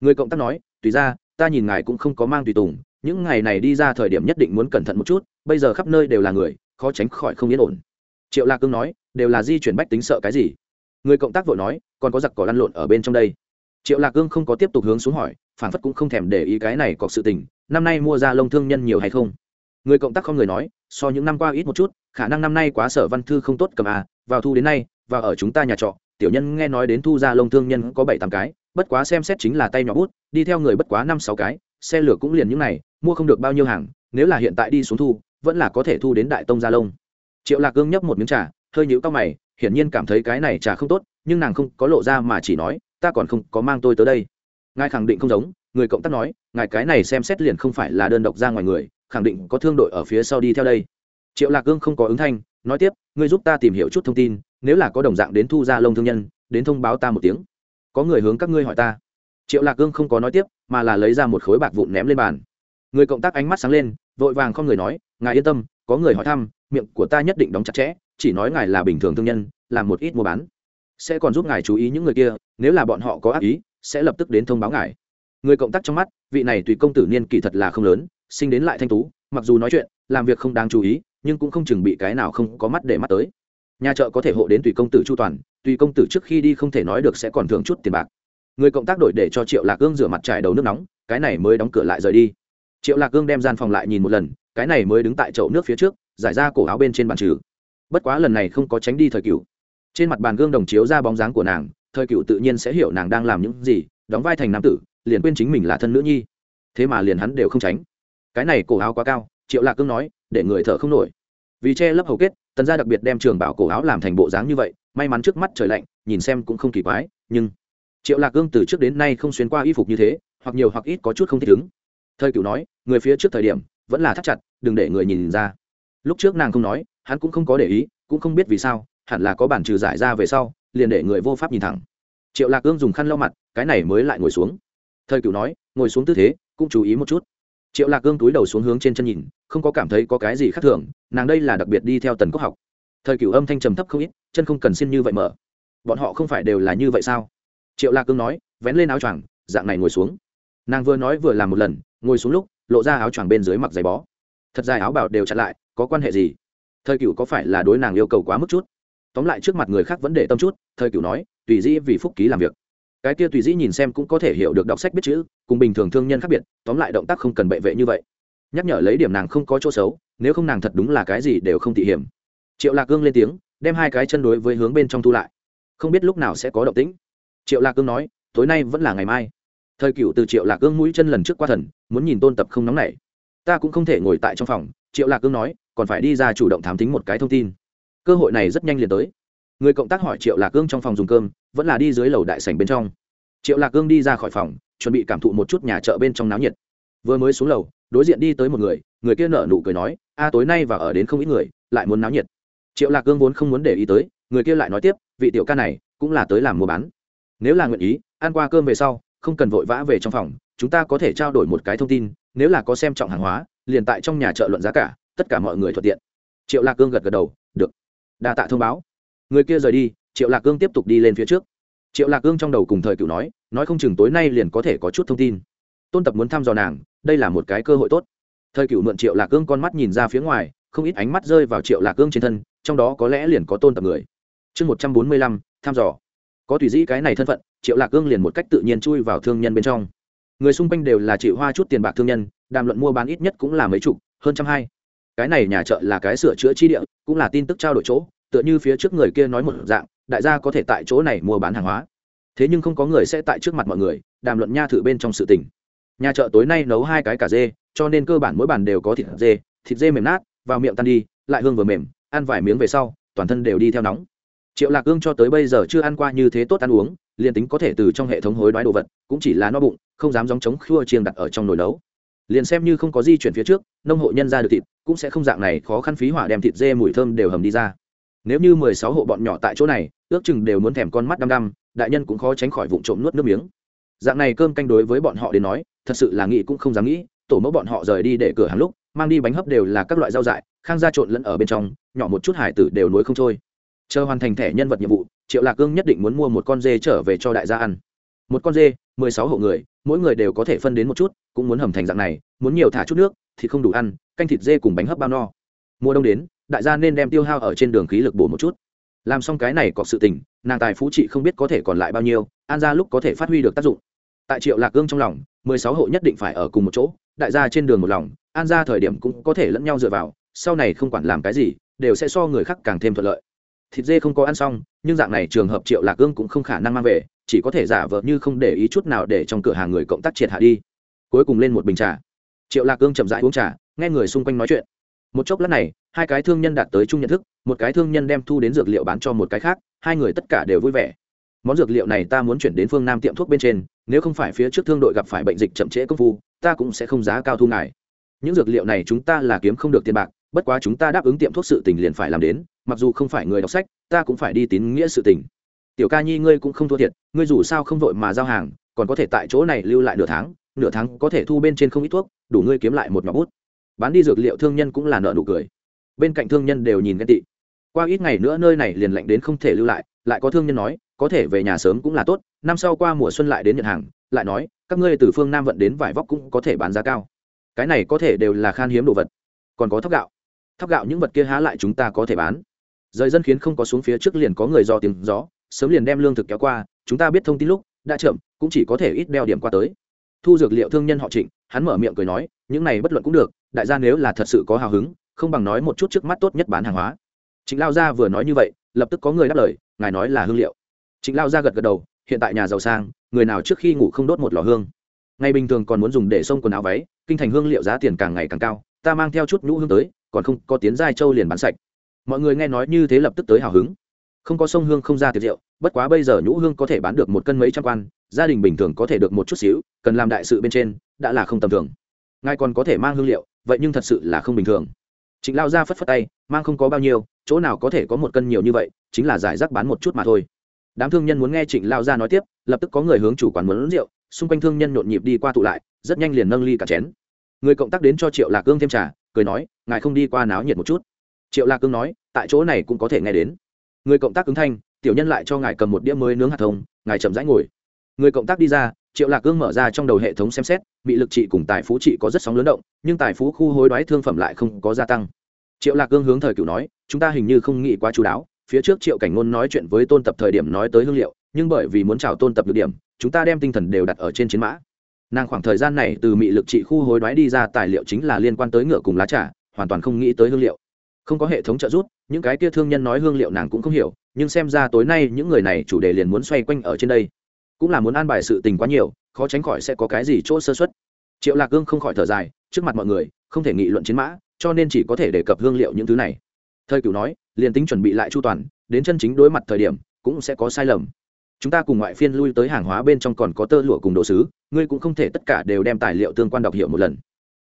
Người cộng tác nói, tùy ra, ta nhìn ngài cũng không có mang tùy tùng, những ngày này đi ra thời điểm nhất định muốn cẩn thận một chút, bây giờ khắp nơi đều là người, khó tránh khỏi không yên ổn. Triệu lạc cương nói, đều là di chuyển bách tính sợ cái gì? Người cộng tác vội nói, còn có giặc cỏ lăn lộn ở bên trong đây triệu lạc cương không có tiếp tục hướng xuống hỏi, phản phất cũng không thèm để ý cái này có sự tình, năm nay mua ra lông thương nhân nhiều hay không? Người cộng tác không người nói, so những năm qua ít một chút, khả năng năm nay quá sở văn thư không tốt cầm à vào thu đến nay và ở chúng ta nhà trọ, tiểu nhân nghe nói đến thu ra lông thương nhân có bảy tám cái, bất quá xem xét chính là tay nhỏ bút, đi theo người bất quá năm sáu cái, xe lửa cũng liền những này, mua không được bao nhiêu hàng, nếu là hiện tại đi xuống thu, vẫn là có thể thu đến đại tông gia lông. Triệu lạc gương nhấp một miếng trà, hơi nhũ cao mày, hiển nhiên cảm thấy cái này trà không tốt, nhưng nàng không có lộ ra mà chỉ nói ta còn không có mang tôi tới đây. Ngài khẳng định không giống, người cộng tác nói, ngài cái này xem xét liền không phải là đơn độc ra ngoài người, khẳng định có thương đội ở phía sau đi theo đây. Triệu lạc gương không có ứng thanh, nói tiếp, ngươi giúp ta tìm hiểu chút thông tin, nếu là có đồng dạng đến thu ra lông thương nhân, đến thông báo ta một tiếng. Có người hướng các ngươi hỏi ta. Triệu lạc gương không có nói tiếp, mà là lấy ra một khối bạc vụn ném lên bàn. Người cộng tác ánh mắt sáng lên, vội vàng không người nói, ngài yên tâm, có người hỏi thăm, miệng của ta nhất định đóng chặt chẽ, chỉ nói ngài là bình thường thương nhân, làm một ít mua bán sẽ còn giúp ngài chú ý những người kia, nếu là bọn họ có ác ý, sẽ lập tức đến thông báo ngài. Người cộng tác trong mắt, vị này tùy công tử niên kỳ thật là không lớn, sinh đến lại thanh tú, mặc dù nói chuyện, làm việc không đáng chú ý, nhưng cũng không chừng bị cái nào không có mắt để mắt tới. Nhà chợ có thể hộ đến tùy công tử chu toàn, tùy công tử trước khi đi không thể nói được sẽ còn thưởng chút tiền bạc. Người cộng tác đổi để cho triệu lạc gương rửa mặt trải đầu nước nóng, cái này mới đóng cửa lại rời đi. Triệu lạc gương đem gian phòng lại nhìn một lần, cái này mới đứng tại chậu nước phía trước, giải ra cổ áo bên trên bàn trừ. Bất quá lần này không có tránh đi thời cựu trên mặt bàn gương đồng chiếu ra bóng dáng của nàng, thời cựu tự nhiên sẽ hiểu nàng đang làm những gì, đóng vai thành nam tử, liền quên chính mình là thân nữ nhi. Thế mà liền hắn đều không tránh. Cái này cổ áo quá cao, triệu lạc cương nói, để người thở không nổi. Vì che lấp hầu kết, tần gia đặc biệt đem trường bảo cổ áo làm thành bộ dáng như vậy, may mắn trước mắt trời lạnh, nhìn xem cũng không kỳ quái, nhưng triệu lạc cương từ trước đến nay không xuyên qua y phục như thế, hoặc nhiều hoặc ít có chút không thích ứng. Thời cựu nói, người phía trước thời điểm, vẫn là thắt chặt, đừng để người nhìn ra. Lúc trước nàng không nói, hắn cũng không có để ý, cũng không biết vì sao hẳn là có bản trừ giải ra về sau, liền để người vô pháp nhìn thẳng. Triệu lạc ương dùng khăn lau mặt, cái này mới lại ngồi xuống. Thời cựu nói, ngồi xuống tư thế, cũng chú ý một chút. Triệu lạc ương túi đầu xuống hướng trên chân nhìn, không có cảm thấy có cái gì khác thường, nàng đây là đặc biệt đi theo tần quốc học. Thời cựu âm thanh trầm thấp không ít, chân không cần xin như vậy mở. Bọn họ không phải đều là như vậy sao? Triệu lạc ương nói, vén lên áo choàng, dạng này ngồi xuống. Nàng vừa nói vừa làm một lần, ngồi xuống lúc, lộ ra áo choàng bên dưới mặc giày bó. Thật dài áo bảo đều chặn lại, có quan hệ gì? Thời cựu có phải là đối nàng yêu cầu quá mức chút? Tóm lại trước mặt người khác vẫn để tâm chút, thời cựu nói, tùy dĩ vì phúc ký làm việc. Cái kia tùy dĩ nhìn xem cũng có thể hiểu được đọc sách biết chữ, cùng bình thường thương nhân khác biệt, tóm lại động tác không cần bệ vệ như vậy. Nhắc nhở lấy điểm nàng không có chỗ xấu, nếu không nàng thật đúng là cái gì đều không tỉ hiểm. Triệu lạc cương lên tiếng, đem hai cái chân đối với hướng bên trong thu lại. Không biết lúc nào sẽ có động tĩnh. Triệu lạc cương nói, tối nay vẫn là ngày mai. Thời cựu từ triệu lạc cương mũi chân lần trước qua thần, muốn nhìn tôn tập không nóng nảy. Ta cũng không thể ngồi tại trong phòng, triệu lạc cương nói, còn phải đi ra chủ động thám tính một cái thông tin cơ hội này rất nhanh liền tới. Người cộng tác hỏi triệu lạc cương trong phòng dùng cơm, vẫn là đi dưới lầu đại sảnh bên trong. Triệu lạc cương đi ra khỏi phòng, chuẩn bị cảm thụ một chút nhà chợ bên trong náo nhiệt. Vừa mới xuống lầu, đối diện đi tới một người người kia nở nụ cười nói, a, tối nay và ở đến không ít người, lại muốn náo nhiệt. Triệu lạc cương vốn không muốn để ý tới, người kia lại nói tiếp, vị tiểu ca này, cũng là tới làm mua bán. Nếu là nguyện ý, ăn qua cơm về sau, không cần vội vã về trong phòng, chúng ta có thể trao đổi một cái thông tin, nếu là có xem trọng hàng hóa, liền tại trong nhà chợ luận giá cả, tất cả mọi người thuận tiện. Triệu lạc cương gật gật đầu, được đa tạ thông báo. Người kia rời đi, triệu lạc cương tiếp tục đi lên phía trước. Triệu lạc cương trong đầu cùng thời cựu nói nói không chừng tối nay liền có thể có chút thông tin. Tôn tập muốn thăm dò nàng, đây là một cái cơ hội tốt. Thời cựu mượn triệu lạc cương con mắt nhìn ra phía ngoài, không ít ánh mắt rơi vào triệu lạc cương trên thân, trong đó có lẽ liền có tôn tập người. Chương một trăm bốn mươi lăm, thăm dò. Có tùy dĩ cái này thân phận, triệu lạc cương liền một cách tự nhiên chui vào thương nhân bên trong. Người xung quanh đều là chịu hoa chút tiền bạc thương nhân, đàm luận mua bán ít nhất cũng là mấy chục, hơn trăm hai cái này nhà chợ là cái sửa chữa chi địa, cũng là tin tức trao đổi chỗ, tựa như phía trước người kia nói một dạng, đại gia có thể tại chỗ này mua bán hàng hóa. Thế nhưng không có người sẽ tại trước mặt mọi người, đàm luận nha thử bên trong sự tình. Nhà chợ tối nay nấu hai cái cả dê, cho nên cơ bản mỗi bàn đều có thịt dê thịt dê mềm nát, vào miệng tan đi, lại hương vừa mềm, ăn vài miếng về sau, toàn thân đều đi theo nóng. Triệu lạc ương cho tới bây giờ chưa ăn qua như thế tốt ăn uống, liền tính có thể từ trong hệ thống hối đoái đồ vật, cũng chỉ là no bụng, không dám dòng chống khua chiêng đặt ở trong nồi nấu. Liền xem như không có di chuyển phía trước, nông hộ nhân ra được thịt cũng sẽ không dạng này khó khăn phí hỏa đem thịt dê mùi thơm đều hầm đi ra. Nếu như mười sáu hộ bọn nhỏ tại chỗ này, ước chừng đều muốn thèm con mắt đăm đăm, đại nhân cũng khó tránh khỏi vụ trộm nuốt nước miếng. Dạng này cơm canh đối với bọn họ đến nói, thật sự là nghĩ cũng không dám nghĩ, tổ mẫu bọn họ rời đi để cửa hàng lúc, mang đi bánh hấp đều là các loại rau dại, khang ra trộn lẫn ở bên trong, nhỏ một chút hải tử đều nối không trôi. Chờ hoàn thành thẻ nhân vật nhiệm vụ, triệu lạc cương nhất định muốn mua một con dê trở về cho đại gia ăn. Một con dê, mười sáu hộ người, mỗi người đều có thể phân đến một chút, cũng muốn hầm thành dạng này, muốn nhiều thả chút nước thì không đủ ăn, canh thịt dê cùng bánh hấp bao no. Mùa đông đến, đại gia nên đem tiêu hao ở trên đường khí lực bổ một chút. Làm xong cái này có sự tình, nàng tài phú trị không biết có thể còn lại bao nhiêu an ra lúc có thể phát huy được tác dụng. Tại triệu lạc gương trong lòng, mười sáu hộ nhất định phải ở cùng một chỗ, đại gia trên đường một lòng an ra thời điểm cũng có thể lẫn nhau dựa vào, sau này không quản làm cái gì, đều sẽ so người khác càng thêm thuận lợi. Thịt dê không có ăn xong, nhưng dạng này trường hợp triệu lạc gương cũng không khả năng mang về, chỉ có thể giả vờ như không để ý chút nào để trong cửa hàng người cộng tác triệt hạ đi. Cuối cùng lên một bình trà triệu lạc cương chậm rãi uống trà, nghe người xung quanh nói chuyện. Một chốc lát này, hai cái thương nhân đạt tới chung nhận thức, một cái thương nhân đem thu đến dược liệu bán cho một cái khác, hai người tất cả đều vui vẻ. Món dược liệu này ta muốn chuyển đến phương nam tiệm thuốc bên trên, nếu không phải phía trước thương đội gặp phải bệnh dịch chậm trễ công phu, ta cũng sẽ không giá cao thu ngài. Những dược liệu này chúng ta là kiếm không được tiền bạc, bất quá chúng ta đáp ứng tiệm thuốc sự tình liền phải làm đến, mặc dù không phải người đọc sách, ta cũng phải đi tín nghĩa sự tình. Tiểu ca nhi ngươi cũng không thua thiệt, ngươi dù sao không vội mà giao hàng, còn có thể tại chỗ này lưu lại nửa tháng nửa tháng có thể thu bên trên không ít thuốc, đủ ngươi kiếm lại một ngọc bút. Bán đi dược liệu thương nhân cũng là nợ nụ cười. Bên cạnh thương nhân đều nhìn ghen tị. Qua ít ngày nữa nơi này liền lạnh đến không thể lưu lại lại có thương nhân nói, có thể về nhà sớm cũng là tốt, năm sau qua mùa xuân lại đến nhận hàng, lại nói, các ngươi từ phương nam vận đến vải vóc cũng có thể bán giá cao. Cái này có thể đều là khan hiếm đồ vật. Còn có thóc gạo. Thóc gạo những vật kia há lại chúng ta có thể bán. Rời dân khiến không có xuống phía trước liền có người do tiếng gió, sớm liền đem lương thực kéo qua, chúng ta biết thông tin lúc, đã chậm, cũng chỉ có thể ít đeo điểm qua tới thu dược liệu thương nhân họ trịnh, hắn mở miệng cười nói, những này bất luận cũng được, đại gia nếu là thật sự có hào hứng, không bằng nói một chút trước mắt tốt nhất bán hàng hóa. Trịnh lao gia vừa nói như vậy, lập tức có người đáp lời, ngài nói là hương liệu. Trịnh lao gia gật gật đầu, hiện tại nhà giàu sang, người nào trước khi ngủ không đốt một lò hương? Ngày bình thường còn muốn dùng để xông quần áo váy, kinh thành hương liệu giá tiền càng ngày càng cao, ta mang theo chút nhũ hương tới, còn không có tiến giai châu liền bán sạch. Mọi người nghe nói như thế lập tức tới hào hứng không có sông hương không ra tiệc rượu bất quá bây giờ nhũ hương có thể bán được một cân mấy trăm quan, gia đình bình thường có thể được một chút xíu, cần làm đại sự bên trên, đã là không tầm thường. Ngài còn có thể mang hương liệu, vậy nhưng thật sự là không bình thường. Trịnh lao ra phất phất tay, mang không có bao nhiêu, chỗ nào có thể có một cân nhiều như vậy, chính là giải rác bán một chút mà thôi. Đám thương nhân muốn nghe trịnh lao ra nói tiếp, lập tức có người hướng chủ quán muốn rượu, xung quanh thương nhân nhộn nhịp đi qua tụ lại, rất nhanh liền nâng ly cả chén. Người cộng tác đến cho triệu lạc cương thêm trà, cười nói, ngài không đi qua náo nhiệt một chút. Triệu lạc cương nói, tại chỗ này cũng có thể nghe đến người cộng tác ứng thanh, tiểu nhân lại cho ngài cầm một đĩa mới nướng hạt thông, ngài chậm rãi ngồi. Người cộng tác đi ra, triệu lạc cương mở ra trong đầu hệ thống xem xét, bị lực trị cùng tài phú trị có rất sóng lớn động, nhưng tài phú khu hối đoái thương phẩm lại không có gia tăng. Triệu lạc cương hướng thời cựu nói, chúng ta hình như không nghĩ quá chú đáo, phía trước triệu cảnh ngôn nói chuyện với tôn tập thời điểm nói tới hương liệu, nhưng bởi vì muốn chào tôn tập được điểm, chúng ta đem tinh thần đều đặt ở trên chiến mã. Nàng khoảng thời gian này từ mị lực trị khu hối đoái đi ra, tài liệu chính là liên quan tới ngựa cùng lá trà, hoàn toàn không nghĩ tới hương liệu không có hệ thống trợ giúp, những cái kia thương nhân nói hương liệu nàng cũng không hiểu, nhưng xem ra tối nay những người này chủ đề liền muốn xoay quanh ở trên đây. Cũng là muốn an bài sự tình quá nhiều, khó tránh khỏi sẽ có cái gì chỗ sơ xuất triệu lạc gương không khỏi thở dài, trước mặt mọi người, không thể nghị luận chiến mã, cho nên chỉ có thể đề cập hương liệu những thứ này. Thời cửu nói, liền tính chuẩn bị lại chu toàn, đến chân chính đối mặt thời điểm, cũng sẽ có sai lầm. Chúng ta cùng ngoại phiên lui tới hàng hóa bên trong còn có tơ lụa cùng đồ sứ, ngươi cũng không thể tất cả đều đem tài liệu tương quan đọc hiểu một lần.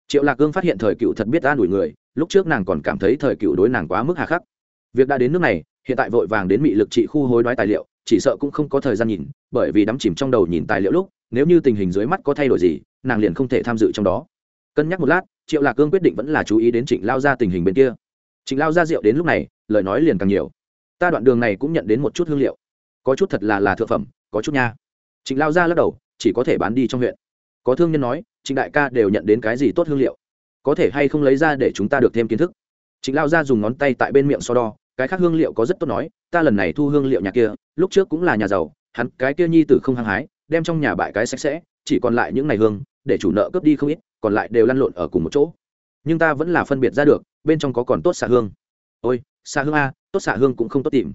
Triệu lạc cương phát hiện thời cựu thật biết an ủi người lúc trước nàng còn cảm thấy thời cựu đối nàng quá mức hà khắc. Việc đã đến nước này, hiện tại vội vàng đến bị lực trị khu hối đoái tài liệu, chỉ sợ cũng không có thời gian nhìn, bởi vì đắm chìm trong đầu nhìn tài liệu lúc, nếu như tình hình dưới mắt có thay đổi gì, nàng liền không thể tham dự trong đó. Cân nhắc một lát, triệu lạc cương quyết định vẫn là chú ý đến trịnh lao ra tình hình bên kia. Trịnh lao ra rượu đến lúc này, lời nói liền càng nhiều. Ta đoạn đường này cũng nhận đến một chút hương liệu. Có chút thật là là thượng phẩm, có chút nha. Trịnh lao ra lắc đầu, chỉ có thể bán đi trong huyện. Có thương nhân nói, trịnh đại ca đều nhận đến cái gì tốt hương liệu? Có thể hay không lấy ra để chúng ta được thêm kiến thức. Trịnh lao ra dùng ngón tay tại bên miệng so đo, cái khác hương liệu có rất tốt nói, ta lần này thu hương liệu nhà kia, lúc trước cũng là nhà giàu, hắn cái kia nhi tử không hăng hái, đem trong nhà bại cái sạch sẽ, chỉ còn lại những ngày hương, để chủ nợ cướp đi không ít, còn lại đều lăn lộn ở cùng một chỗ. Nhưng ta vẫn là phân biệt ra được, bên trong có còn tốt xạ hương. Ôi xạ hương a, tốt xạ hương cũng không tốt tìm.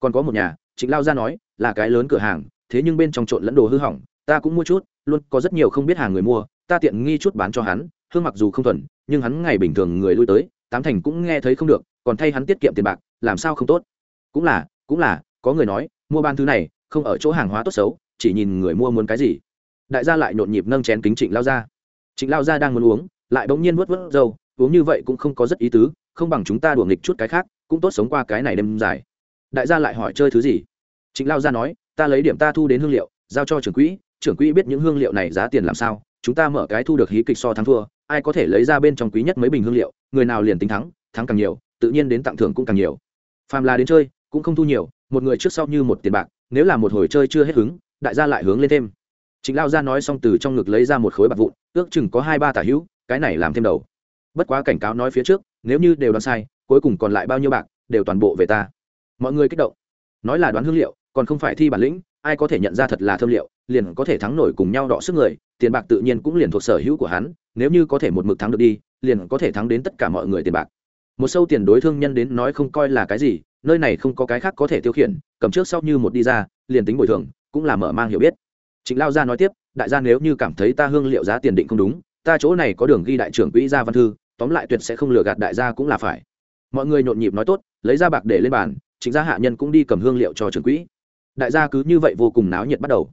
Còn có một nhà, trịnh lao ra nói, là cái lớn cửa hàng, thế nhưng bên trong trộn lẫn đồ hư hỏng, ta cũng mua chút, luôn có rất nhiều không biết hàng người mua, ta tiện nghi chút bán cho hắn hương mặc dù không thuần, nhưng hắn ngày bình thường người lui tới, tám thành cũng nghe thấy không được, còn thay hắn tiết kiệm tiền bạc, làm sao không tốt? Cũng là cũng là, có người nói, mua ban thứ này, không ở chỗ hàng hóa tốt xấu, chỉ nhìn người mua muốn cái gì. Đại gia lại nhộn nhịp nâng chén kính trịnh lao ra trịnh lao ra đang muốn uống, lại bỗng nhiên vớt vớt dâu uống như vậy cũng không có rất ý tứ, không bằng chúng ta đùa nghịch chút cái khác, cũng tốt sống qua cái này đêm dài. Đại gia lại hỏi chơi thứ gì? Trịnh lao ra nói, ta lấy điểm ta thu đến hương liệu, giao cho trưởng quỹ trưởng quỹ biết những hương liệu này giá tiền làm sao, chúng ta mở cái thu được hí kịch so thắng thua ai có thể lấy ra bên trong quý nhất mấy bình hương liệu, người nào liền tính thắng thắng càng nhiều, tự nhiên đến tặng thưởng cũng càng nhiều. Phàm là đến chơi, cũng không thu nhiều, một người trước sau như một tiền bạc, nếu là một hồi chơi chưa hết hứng, đại gia lại hướng lên thêm. Chính lao ra nói xong từ trong ngực lấy ra một khối bạc vụn, ước chừng có hai ba tả hữu, cái này làm thêm đầu. Bất quá cảnh cáo nói phía trước, nếu như đều đoán sai, cuối cùng còn lại bao nhiêu bạc, đều toàn bộ về ta. Mọi người kích động. Nói là đoán hương liệu, còn không phải thi bản lĩnh, ai có thể nhận ra thật là thơm liệu, liền có thể thắng nổi cùng nhau đọ sức người tiền bạc tự nhiên cũng liền thuộc sở hữu của hắn, nếu như có thể một mực thắng được đi, liền có thể thắng đến tất cả mọi người tiền bạc. Một sâu tiền đối thương nhân đến nói không coi là cái gì, nơi này không có cái khác có thể tiêu khiển, cầm trước sau như một đi ra, liền tính bồi thường, cũng là mở mang hiểu biết. Trịnh lao gia nói tiếp, đại gia nếu như cảm thấy ta hương liệu giá tiền định không đúng, ta chỗ này có đường ghi đại trưởng quỹ gia văn thư, tóm lại tuyệt sẽ không lừa gạt đại gia cũng là phải. Mọi người nhộn nhịp nói tốt, lấy ra bạc để lên bàn chính gia hạ nhân cũng đi cầm hương liệu cho trưởng quỹ. Đại gia cứ như vậy vô cùng náo nhiệt bắt đầu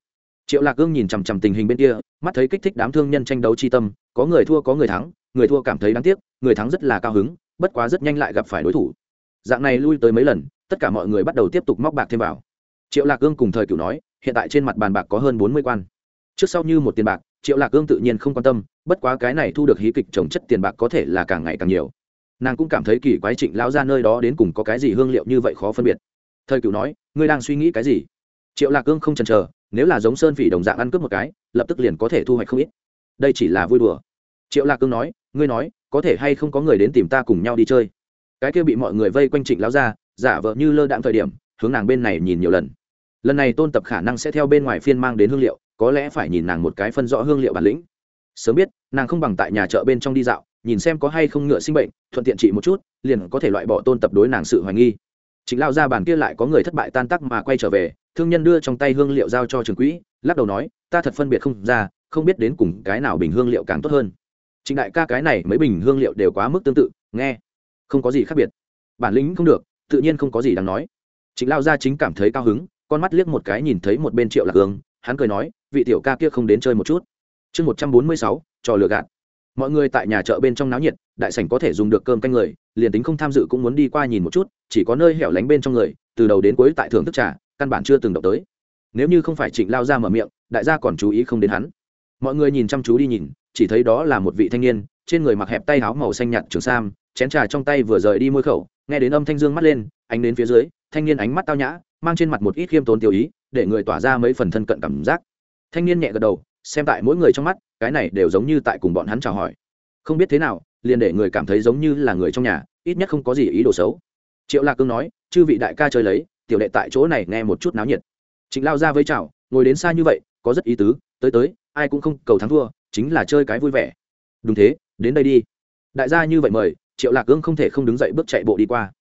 triệu lạc gương nhìn chằm chằm tình hình bên kia, mắt thấy kích thích đám thương nhân tranh đấu chi tâm, có người thua, có người thắng, người thua cảm thấy đáng tiếc, người thắng rất là cao hứng, bất quá rất nhanh lại gặp phải đối thủ. Dạng này lui tới mấy lần, tất cả mọi người bắt đầu tiếp tục móc bạc thêm vào. Triệu lạc gương cùng thời cửu nói, hiện tại trên mặt bàn bạc có hơn bốn mươi quan. Trước sau như một tiền bạc, triệu lạc gương tự nhiên không quan tâm, bất quá cái này thu được hí kịch trồng chất tiền bạc có thể là càng ngày càng nhiều. Nàng cũng cảm thấy kỳ quái trịnh lão ra nơi đó đến cùng có cái gì hương liệu như vậy khó phân biệt. Thời cửu nói, ngươi đang suy nghĩ cái gì? Triệu lạc Cương không chần chờ, nếu là giống sơn phỉ đồng dạng ăn cướp một cái, lập tức liền có thể thu hoạch không ít. Đây chỉ là vui đùa. Triệu lạc cương nói, ngươi nói, có thể hay không có người đến tìm ta cùng nhau đi chơi? Cái kia bị mọi người vây quanh trịnh lao ra giả vợ như lơ đạm thời điểm, hướng nàng bên này nhìn nhiều lần. Lần này tôn tập khả năng sẽ theo bên ngoài phiên mang đến hương liệu, có lẽ phải nhìn nàng một cái phân rõ hương liệu bản lĩnh. Sớm biết, nàng không bằng tại nhà chợ bên trong đi dạo, nhìn xem có hay không ngựa sinh bệnh, thuận tiện trị một chút, liền có thể loại bỏ tôn tập đối nàng sự hoài nghi. Chính lao ra bàn kia lại có người thất bại tan tắc mà quay trở về thương nhân đưa trong tay hương liệu giao cho trường quỹ, lắc đầu nói, ta thật phân biệt không ra, không biết đến cùng cái nào bình hương liệu càng tốt hơn. Trịnh đại ca cái này mấy bình hương liệu đều quá mức tương tự, nghe, không có gì khác biệt. Bản lĩnh không được, tự nhiên không có gì đáng nói. Trịnh lao gia chính cảm thấy cao hứng, con mắt liếc một cái nhìn thấy một bên triệu lạc hương, hắn cười nói, vị tiểu ca kia không đến chơi một chút. Chương một trăm bốn mươi sáu, trò lừa gạt. Mọi người tại nhà chợ bên trong náo nhiệt, đại sảnh có thể dùng được cơm canh người, liền tính không tham dự cũng muốn đi qua nhìn một chút, chỉ có nơi hẻo lánh bên trong người, từ đầu đến cuối tại thưởng thức trà căn bản chưa từng động tới. Nếu như không phải trịnh lao ra mở miệng, đại gia còn chú ý không đến hắn. Mọi người nhìn chăm chú đi nhìn, chỉ thấy đó là một vị thanh niên, trên người mặc hẹp tay áo màu xanh nhạt trường sam, chén trà trong tay vừa rời đi môi khẩu, nghe đến âm thanh dương mắt lên, ánh đến phía dưới, thanh niên ánh mắt tao nhã, mang trên mặt một ít khiêm tốn tiêu ý, để người tỏa ra mấy phần thân cận cảm giác. Thanh niên nhẹ gật đầu, xem tại mỗi người trong mắt, cái này đều giống như tại cùng bọn hắn chào hỏi. Không biết thế nào, liền để người cảm thấy giống như là người trong nhà, ít nhất không có gì ý đồ xấu. Triệu lạc cương nói, chư vị đại ca chơi lấy tiểu đệ tại chỗ này nghe một chút náo nhiệt. Trịnh lao ra với chào, ngồi đến xa như vậy, có rất ý tứ, tới tới, ai cũng không cầu thắng thua, chính là chơi cái vui vẻ. Đúng thế, đến đây đi. Đại gia như vậy mời, triệu lạc gương không thể không đứng dậy bước chạy bộ đi qua.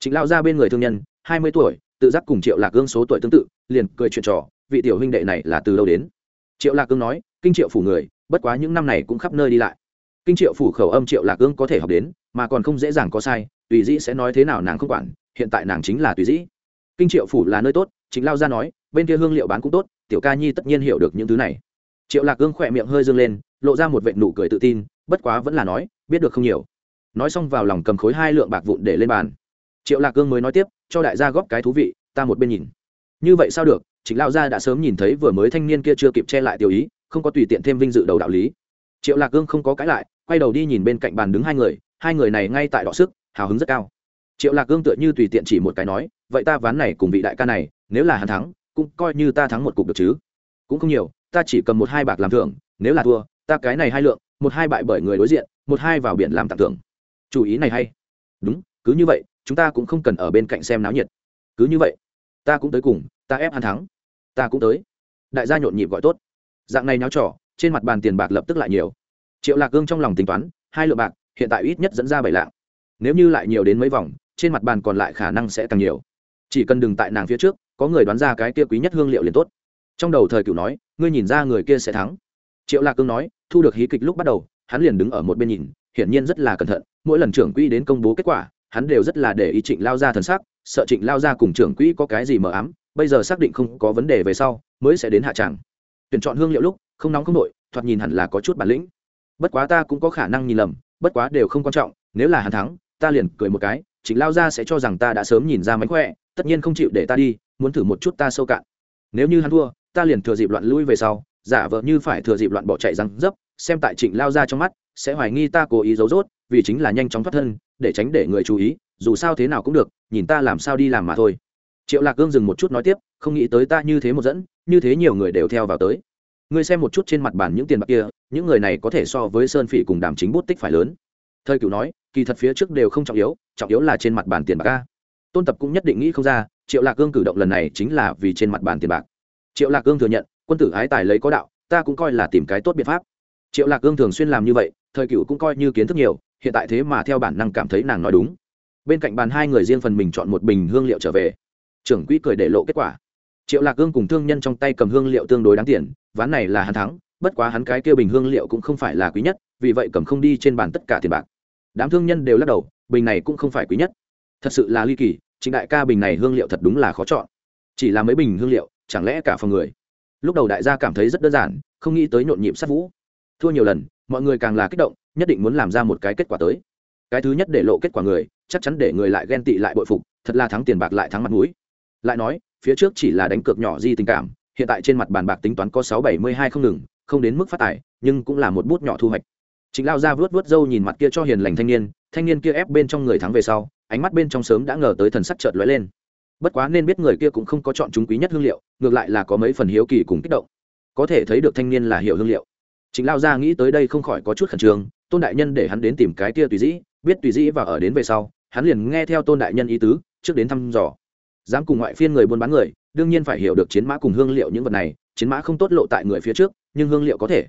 Trịnh lao ra bên người thương nhân, hai mươi tuổi, tự giác cùng triệu lạc gương số tuổi tương tự, liền cười chuyện trò, vị tiểu huynh đệ này là từ đâu đến? Triệu lạc gương nói, kinh triệu phủ người, bất quá những năm này cũng khắp nơi đi lại. Kinh triệu phủ khẩu âm triệu lạc gương có thể học đến, mà còn không dễ dàng có sai, tùy dĩ sẽ nói thế nào nàng không quản, hiện tại nàng chính là tùy dĩ kinh triệu phủ là nơi tốt chính lao ra nói, bên kia hương liệu bán cũng tốt, tiểu ca nhi tất nhiên hiểu được những thứ này. Triệu lạc gương khỏe miệng hơi dâng lên, lộ ra một vệ nụ cười tự tin, bất quá vẫn là nói, biết được không nhiều. Nói xong vào lòng cầm khối hai lượng bạc vụn để lên bàn. Triệu lạc gương mới nói tiếp, cho đại gia góp cái thú vị, ta một bên nhìn. Như vậy sao được chính lao gia đã sớm nhìn thấy vừa mới thanh niên kia chưa kịp che lại tiểu ý, không có tùy tiện thêm vinh dự đầu đạo lý. Triệu lạc gương không có cãi lại, quay đầu đi nhìn bên cạnh bàn đứng hai người hai người này ngay tại đọ sức, hào hứng rất cao triệu lạc gương tựa như tùy tiện chỉ một cái nói, vậy ta ván này cùng vị đại ca này, nếu là hắn thắng, cũng coi như ta thắng một cục được chứ. Cũng không nhiều, ta chỉ cầm một hai bạc làm thưởng, nếu là thua, ta cái này hai lượng, một hai bại bởi người đối diện, một hai vào biển làm tặng thưởng. Chủ ý này hay. Đúng, cứ như vậy, chúng ta cũng không cần ở bên cạnh xem náo nhiệt. Cứ như vậy, ta cũng tới cùng, ta ép hắn thắng. Ta cũng tới. Đại gia nhộn nhịp gọi tốt. Dạng này náo trỏ trên mặt bàn tiền bạc lập tức lại nhiều. Triệu lạc gương trong lòng tính toán, hai lượng bạc, hiện tại ít nhất dẫn ra bảy lạng. Nếu như lại nhiều đến mấy vòng trên mặt bàn còn lại khả năng sẽ càng nhiều. Chỉ cần đừng tại nàng phía trước, có người đoán ra cái kia quý nhất hương liệu liền tốt. Trong đầu thời cựu nói, ngươi nhìn ra người kia sẽ thắng. Triệu lạc cương nói, thu được hí kịch lúc bắt đầu, hắn liền đứng ở một bên nhìn, hiển nhiên rất là cẩn thận, mỗi lần trưởng quỹ đến công bố kết quả, hắn đều rất là để ý trịnh lao ra thần sắc, sợ trịnh lao ra cùng trưởng quỹ có cái gì mờ ám, bây giờ xác định không có vấn đề về sau, mới sẽ đến hạ tràng. Tuyển chọn hương liệu lúc, không nóng không nội thoạt nhìn hẳn là có chút bản lĩnh. Bất quá ta cũng có khả năng nhìn lầm, bất quá đều không quan trọng, nếu là hắn thắng, ta liền cười một cái chính lao ra sẽ cho rằng ta đã sớm nhìn ra mánh khỏe, tất nhiên không chịu để ta đi, muốn thử một chút ta sâu cạn. Nếu như hắn thua, ta liền thừa dịp loạn lui về sau, giả vợ như phải thừa dịp loạn bỏ chạy răng dấp, xem tại trịnh lao ra trong mắt, sẽ hoài nghi ta cố ý giấu rốt, vì chính là nhanh chóng thoát thân, để tránh để người chú ý, dù sao thế nào cũng được, nhìn ta làm sao đi làm mà thôi. Triệu lạc cương dừng một chút nói tiếp, không nghĩ tới ta như thế một dẫn, như thế nhiều người đều theo vào tới. Ngươi xem một chút trên mặt bàn những tiền bạc kia, những người này có thể so với sơn phỉ cùng đàm chính bút tích phải lớn thời cựu nói, kỳ thật phía trước đều không trọng yếu trọng yếu là trên mặt bàn tiền bạc ca tôn tập cũng nhất định nghĩ không ra, triệu lạc cương cử động lần này chính là vì trên mặt bàn tiền bạc. Triệu lạc cương thừa nhận, quân tử ái tài lấy có đạo, ta cũng coi là tìm cái tốt biện pháp. Triệu lạc cương thường xuyên làm như vậy, thời cựu cũng coi như kiến thức nhiều, hiện tại thế mà theo bản năng cảm thấy nàng nói đúng. Bên cạnh bàn hai người riêng phần mình chọn một bình hương liệu trở về. Trưởng quỹ cười để lộ kết quả. Triệu lạc cương cùng thương nhân trong tay cầm hương liệu tương đối đáng tiền, ván này là hắn thắng, bất quá hắn cái kia bình hương liệu cũng không phải là quý nhất, vì vậy cầm không đi trên bàn tất cả tiền bạc đám thương nhân đều lắc đầu, bình này cũng không phải quý nhất. Thật sự là ly kỳ, trịnh đại ca bình này hương liệu thật đúng là khó chọn. Chỉ là mấy bình hương liệu, chẳng lẽ cả phòng người? Lúc đầu đại gia cảm thấy rất đơn giản, không nghĩ tới nhộn nhịp sát vũ. Thua nhiều lần, mọi người càng là kích động, nhất định muốn làm ra một cái kết quả tới. Cái thứ nhất để lộ kết quả người, chắc chắn để người lại ghen tị lại bội phục, thật là thắng tiền bạc lại thắng mặt mũi. Lại nói, phía trước chỉ là đánh cược nhỏ di tình cảm, hiện tại trên mặt bàn bạc tính toán có sáu bảy mươi hai không ngừng, không đến mức phát tài, nhưng cũng là một bút nhỏ thu hoạch chính lao ra vớt vớt râu nhìn mặt kia cho hiền lành thanh niên thanh niên kia ép bên trong người thắng về sau, ánh mắt bên trong sớm đã ngờ tới thần sắc chợt lóe lên. Bất quá nên biết người kia cũng không có chọn chúng quý nhất hương liệu, ngược lại là có mấy phần hiếu kỳ cùng kích động. Có thể thấy được thanh niên là hiểu hương liệu. Chính lao ra nghĩ tới đây không khỏi có chút khẩn trương, tôn đại nhân để hắn đến tìm cái kia tùy dĩ, biết tùy dĩ và ở đến về sau, hắn liền nghe theo tôn đại nhân ý tứ, trước đến thăm dò. Dám cùng ngoại phiên người buôn bán người, đương nhiên phải hiểu được chiến mã cùng hương liệu những vật này, chiến mã không tốt lộ tại người phía trước, nhưng hương liệu có thể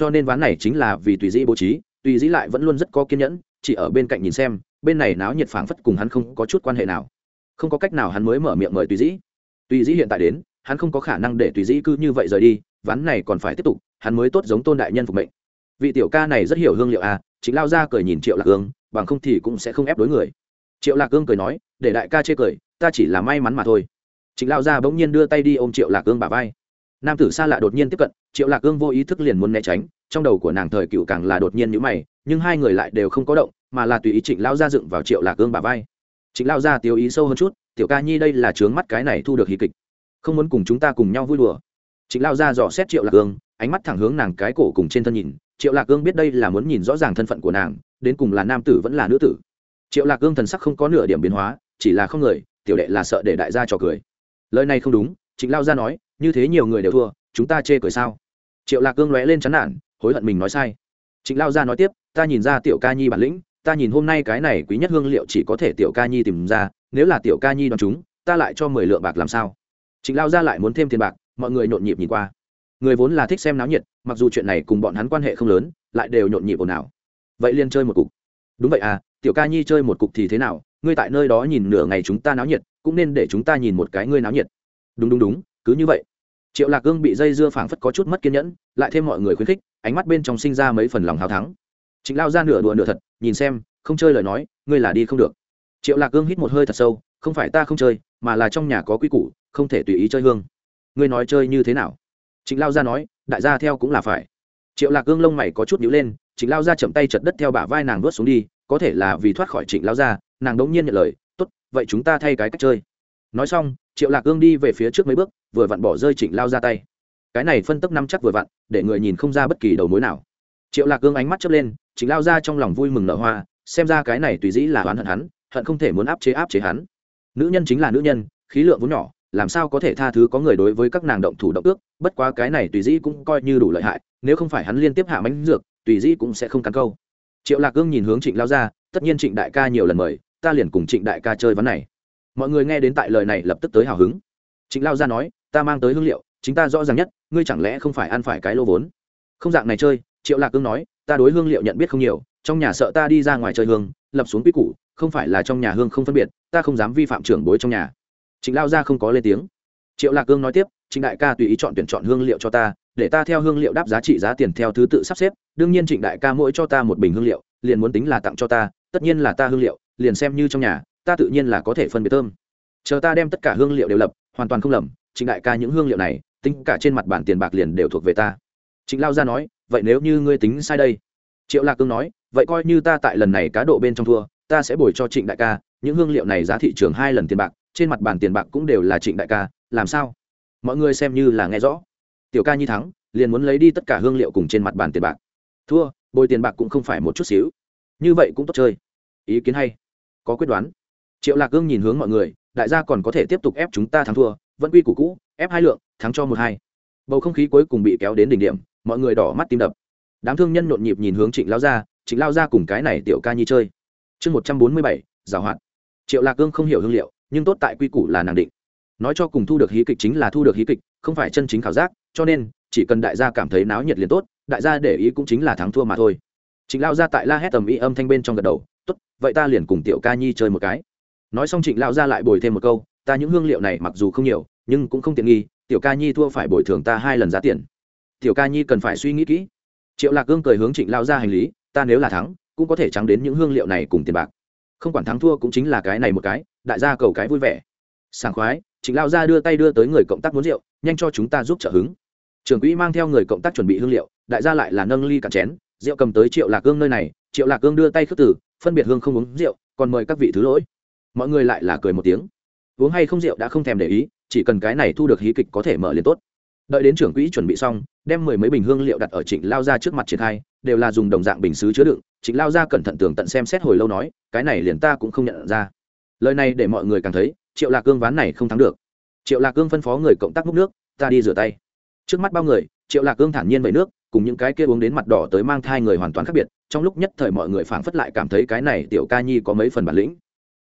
cho nên ván này chính là vì tùy dĩ bố trí, tùy dĩ lại vẫn luôn rất có kiên nhẫn, chỉ ở bên cạnh nhìn xem, bên này náo nhiệt phảng phất cùng hắn không có chút quan hệ nào. Không có cách nào hắn mới mở miệng mời tùy dĩ. Tùy dĩ hiện tại đến, hắn không có khả năng để tùy dĩ cứ như vậy rời đi, ván này còn phải tiếp tục, hắn mới tốt giống tôn đại nhân phục mệnh. Vị tiểu ca này rất hiểu hương liệu à chính lao ra cười nhìn triệu lạc hương bằng không thì cũng sẽ không ép đối người. Triệu lạc hương cười nói, để đại ca chê cười, ta chỉ là may mắn mà thôi. Chính lao ra bỗng nhiên đưa tay đi ôm triệu lạc hương bà vai nam tử xa lạ đột nhiên tiếp cận, triệu lạc gương vô ý thức liền muốn né tránh, trong đầu của nàng thời cựu càng là đột nhiên nhữ mày, nhưng hai người lại đều không có động, mà là tùy ý trịnh lao ra dựng vào triệu lạc gương bà vai. Trịnh lao ra, tiêu ý sâu hơn chút, tiểu ca nhi đây là trướng mắt cái này thu được hí kịch, không muốn cùng chúng ta cùng nhau vui đùa. Trịnh lao ra dò xét triệu lạc gương ánh mắt thẳng hướng nàng cái cổ cùng trên thân nhìn, triệu lạc gương biết đây là muốn nhìn rõ ràng thân phận của nàng, đến cùng là nam tử vẫn là nữ tử. Triệu lạc gương thần sắc không có nửa điểm biến hóa, chỉ là không người, tiểu đệ là sợ để đại gia trò cười. Lời này không đúng, trịnh lao gia nói như thế nhiều người đều thua, chúng ta chê cười sao? Triệu lạc cương lóe lên chán nản, hối hận mình nói sai. Trịnh lao gia nói tiếp, ta nhìn ra tiểu ca nhi bản lĩnh, ta nhìn hôm nay cái này quý nhất hương liệu chỉ có thể tiểu ca nhi tìm ra, nếu là tiểu ca nhi đoán chúng, ta lại cho mười lượng bạc làm sao? Trịnh lao gia lại muốn thêm tiền bạc, mọi người nhộn nhịp nhìn qua. Người vốn là thích xem náo nhiệt, mặc dù chuyện này cùng bọn hắn quan hệ không lớn, lại đều nhộn nhịp ồn ào. Vậy liên chơi một cục. Đúng vậy à tiểu ca nhi chơi một cục thì thế nào? Ngươi tại nơi đó nhìn nửa ngày chúng ta náo nhiệt, cũng nên để chúng ta nhìn một cái ngươi náo nhiệt. Đúng đúng đúng, cứ như vậy triệu lạc cương bị dây dưa phảng phất có chút mất kiên nhẫn, lại thêm mọi người khuyến khích, ánh mắt bên trong sinh ra mấy phần lòng hào thắng. Trịnh lao ra nửa đùa nửa thật, nhìn xem, không chơi lời nói, ngươi là đi không được. Triệu lạc cương hít một hơi thật sâu, không phải ta không chơi, mà là trong nhà có quy củ, không thể tùy ý chơi hương. Ngươi nói chơi như thế nào? Trịnh lao ra nói, đại gia theo cũng là phải. Triệu lạc cương lông mày có chút nhíu lên, trịnh lao ra chậm tay chật đất theo bả vai nàng nuốt xuống đi, có thể là vì thoát khỏi trịnh lao ra, nàng đống nhiên nhận lời, tốt, vậy chúng ta thay cái cách chơi. Nói xong triệu lạc ương đi về phía trước mấy bước, vừa vặn bỏ rơi trịnh lao ra tay. Cái này phân tức năm chắc vừa vặn, để người nhìn không ra bất kỳ đầu mối nào. Triệu lạc ương ánh mắt chớp lên, trịnh lao ra trong lòng vui mừng nở hoa, xem ra cái này tùy dĩ là oán hận hắn, hận không thể muốn áp chế áp chế hắn. Nữ nhân chính là nữ nhân, khí lượng vốn nhỏ, làm sao có thể tha thứ có người đối với các nàng động thủ động ước, bất quá cái này tùy dĩ cũng coi như đủ lợi hại, nếu không phải hắn liên tiếp hạ mánh dược, tùy dĩ cũng sẽ không cắn câu. Triệu lạc ương nhìn hướng trịnh lao ra, tất nhiên trịnh đại ca nhiều lần mời, ta liền cùng trịnh đại ca chơi ván này mọi người nghe đến tại lời này lập tức tới hào hứng. Trịnh lao ra nói, ta mang tới hương liệu, chính ta rõ ràng nhất, ngươi chẳng lẽ không phải ăn phải cái lô vốn? Không dạng này chơi, triệu lạc cương nói, ta đối hương liệu nhận biết không nhiều, trong nhà sợ ta đi ra ngoài chơi hương, lập xuống quy củ, không phải là trong nhà hương không phân biệt, ta không dám vi phạm trưởng bối trong nhà. Trịnh lao ra không có lên tiếng. Triệu lạc cương nói tiếp, trịnh đại ca tùy ý chọn tuyển chọn hương liệu cho ta, để ta theo hương liệu đáp giá trị giá tiền theo thứ tự sắp xếp, đương nhiên trịnh đại ca mỗi cho ta một bình hương liệu, liền muốn tính là tặng cho ta, tất nhiên là ta hương liệu, liền xem như trong nhà ta tự nhiên là có thể phân biệt thơm. Chờ ta đem tất cả hương liệu đều lập, hoàn toàn không lầm, trịnh đại ca những hương liệu này, tính cả trên mặt bản tiền bạc liền đều thuộc về ta. Trịnh lao ra nói, vậy nếu như ngươi tính sai đây? Triệu lạc cương nói, vậy coi như ta tại lần này cá độ bên trong thua, ta sẽ bồi cho trịnh đại ca, những hương liệu này giá thị trường hai lần tiền bạc, trên mặt bản tiền bạc cũng đều là trịnh đại ca, làm sao? Mọi người xem như là nghe rõ. Tiểu ca nhi thắng, liền muốn lấy đi tất cả hương liệu cùng trên mặt bàn tiền bạc. Thua, bồi tiền bạc cũng không phải một chút xíu. Như vậy cũng tốt chơi. Ý kiến hay. Có quyết đoán triệu lạc gương nhìn hướng mọi người, đại gia còn có thể tiếp tục ép chúng ta thắng thua, vẫn quy củ cũ, ép hai lượng, thắng cho một hai. Bầu không khí cuối cùng bị kéo đến đỉnh điểm, mọi người đỏ mắt tim đập. Đám thương nhân nhộn nhịp nhìn hướng trịnh lao gia, trịnh lao gia cùng cái này tiểu ca nhi chơi. Chương một trăm bốn mươi bảy, giảo hoạt. Triệu lạc cương không hiểu hương liệu, nhưng tốt tại quy củ là nàng định. Nói cho cùng thu được hí kịch chính là thu được hí kịch, không phải chân chính khảo giác, cho nên, chỉ cần đại gia cảm thấy náo nhiệt liền tốt, đại gia để ý cũng chính là thắng thua mà thôi. Trịnh lao gia tại la hét tầm ý âm thanh bên trong gật đầu, tốt, vậy ta liền cùng tiểu ca nhi chơi một cái nói xong trịnh lao gia lại bồi thêm một câu, ta những hương liệu này mặc dù không nhiều, nhưng cũng không tiện nghi, tiểu ca nhi thua phải bồi thường ta hai lần giá tiền. Tiểu ca nhi cần phải suy nghĩ kỹ. Triệu lạc cương cười hướng trịnh lao gia hành lý, ta nếu là thắng, cũng có thể trắng đến những hương liệu này cùng tiền bạc. Không quản thắng thua cũng chính là cái này một cái, đại gia cầu cái vui vẻ. Sảng khoái, trịnh lao gia đưa tay đưa tới người cộng tác muốn rượu, nhanh cho chúng ta giúp trợ hứng. Trưởng quỹ mang theo người cộng tác chuẩn bị hương liệu, đại gia lại là nâng ly cạn chén, rượu cầm tới triệu lạc cương nơi này, triệu lạc cương đưa tay khước tử phân biệt hương không uống rượu, còn mời các vị thứ lỗi mọi người lại là cười một tiếng. Uống hay không rượu đã không thèm để ý, chỉ cần cái này thu được hí kịch có thể mở liền tốt. Đợi đến trưởng quỹ chuẩn bị xong, đem mười mấy bình hương liệu đặt ở trịnh lao ra trước mặt triển khai, đều là dùng đồng dạng bình xứ chứa đựng. Trịnh lao ra cẩn thận tường tận xem xét hồi lâu nói, cái này liền ta cũng không nhận ra. Lời này để mọi người càng thấy, triệu lạc cương ván này không thắng được. Triệu lạc cương phân phó người cộng tác múc nước, ta đi rửa tay. Trước mắt bao người, triệu lạc cương thản nhiên vẩy nước, cùng những cái kia uống đến mặt đỏ tới mang thai người hoàn toàn khác biệt, trong lúc nhất thời mọi người phảng phất lại cảm thấy cái này tiểu ca nhi có mấy phần bản lĩnh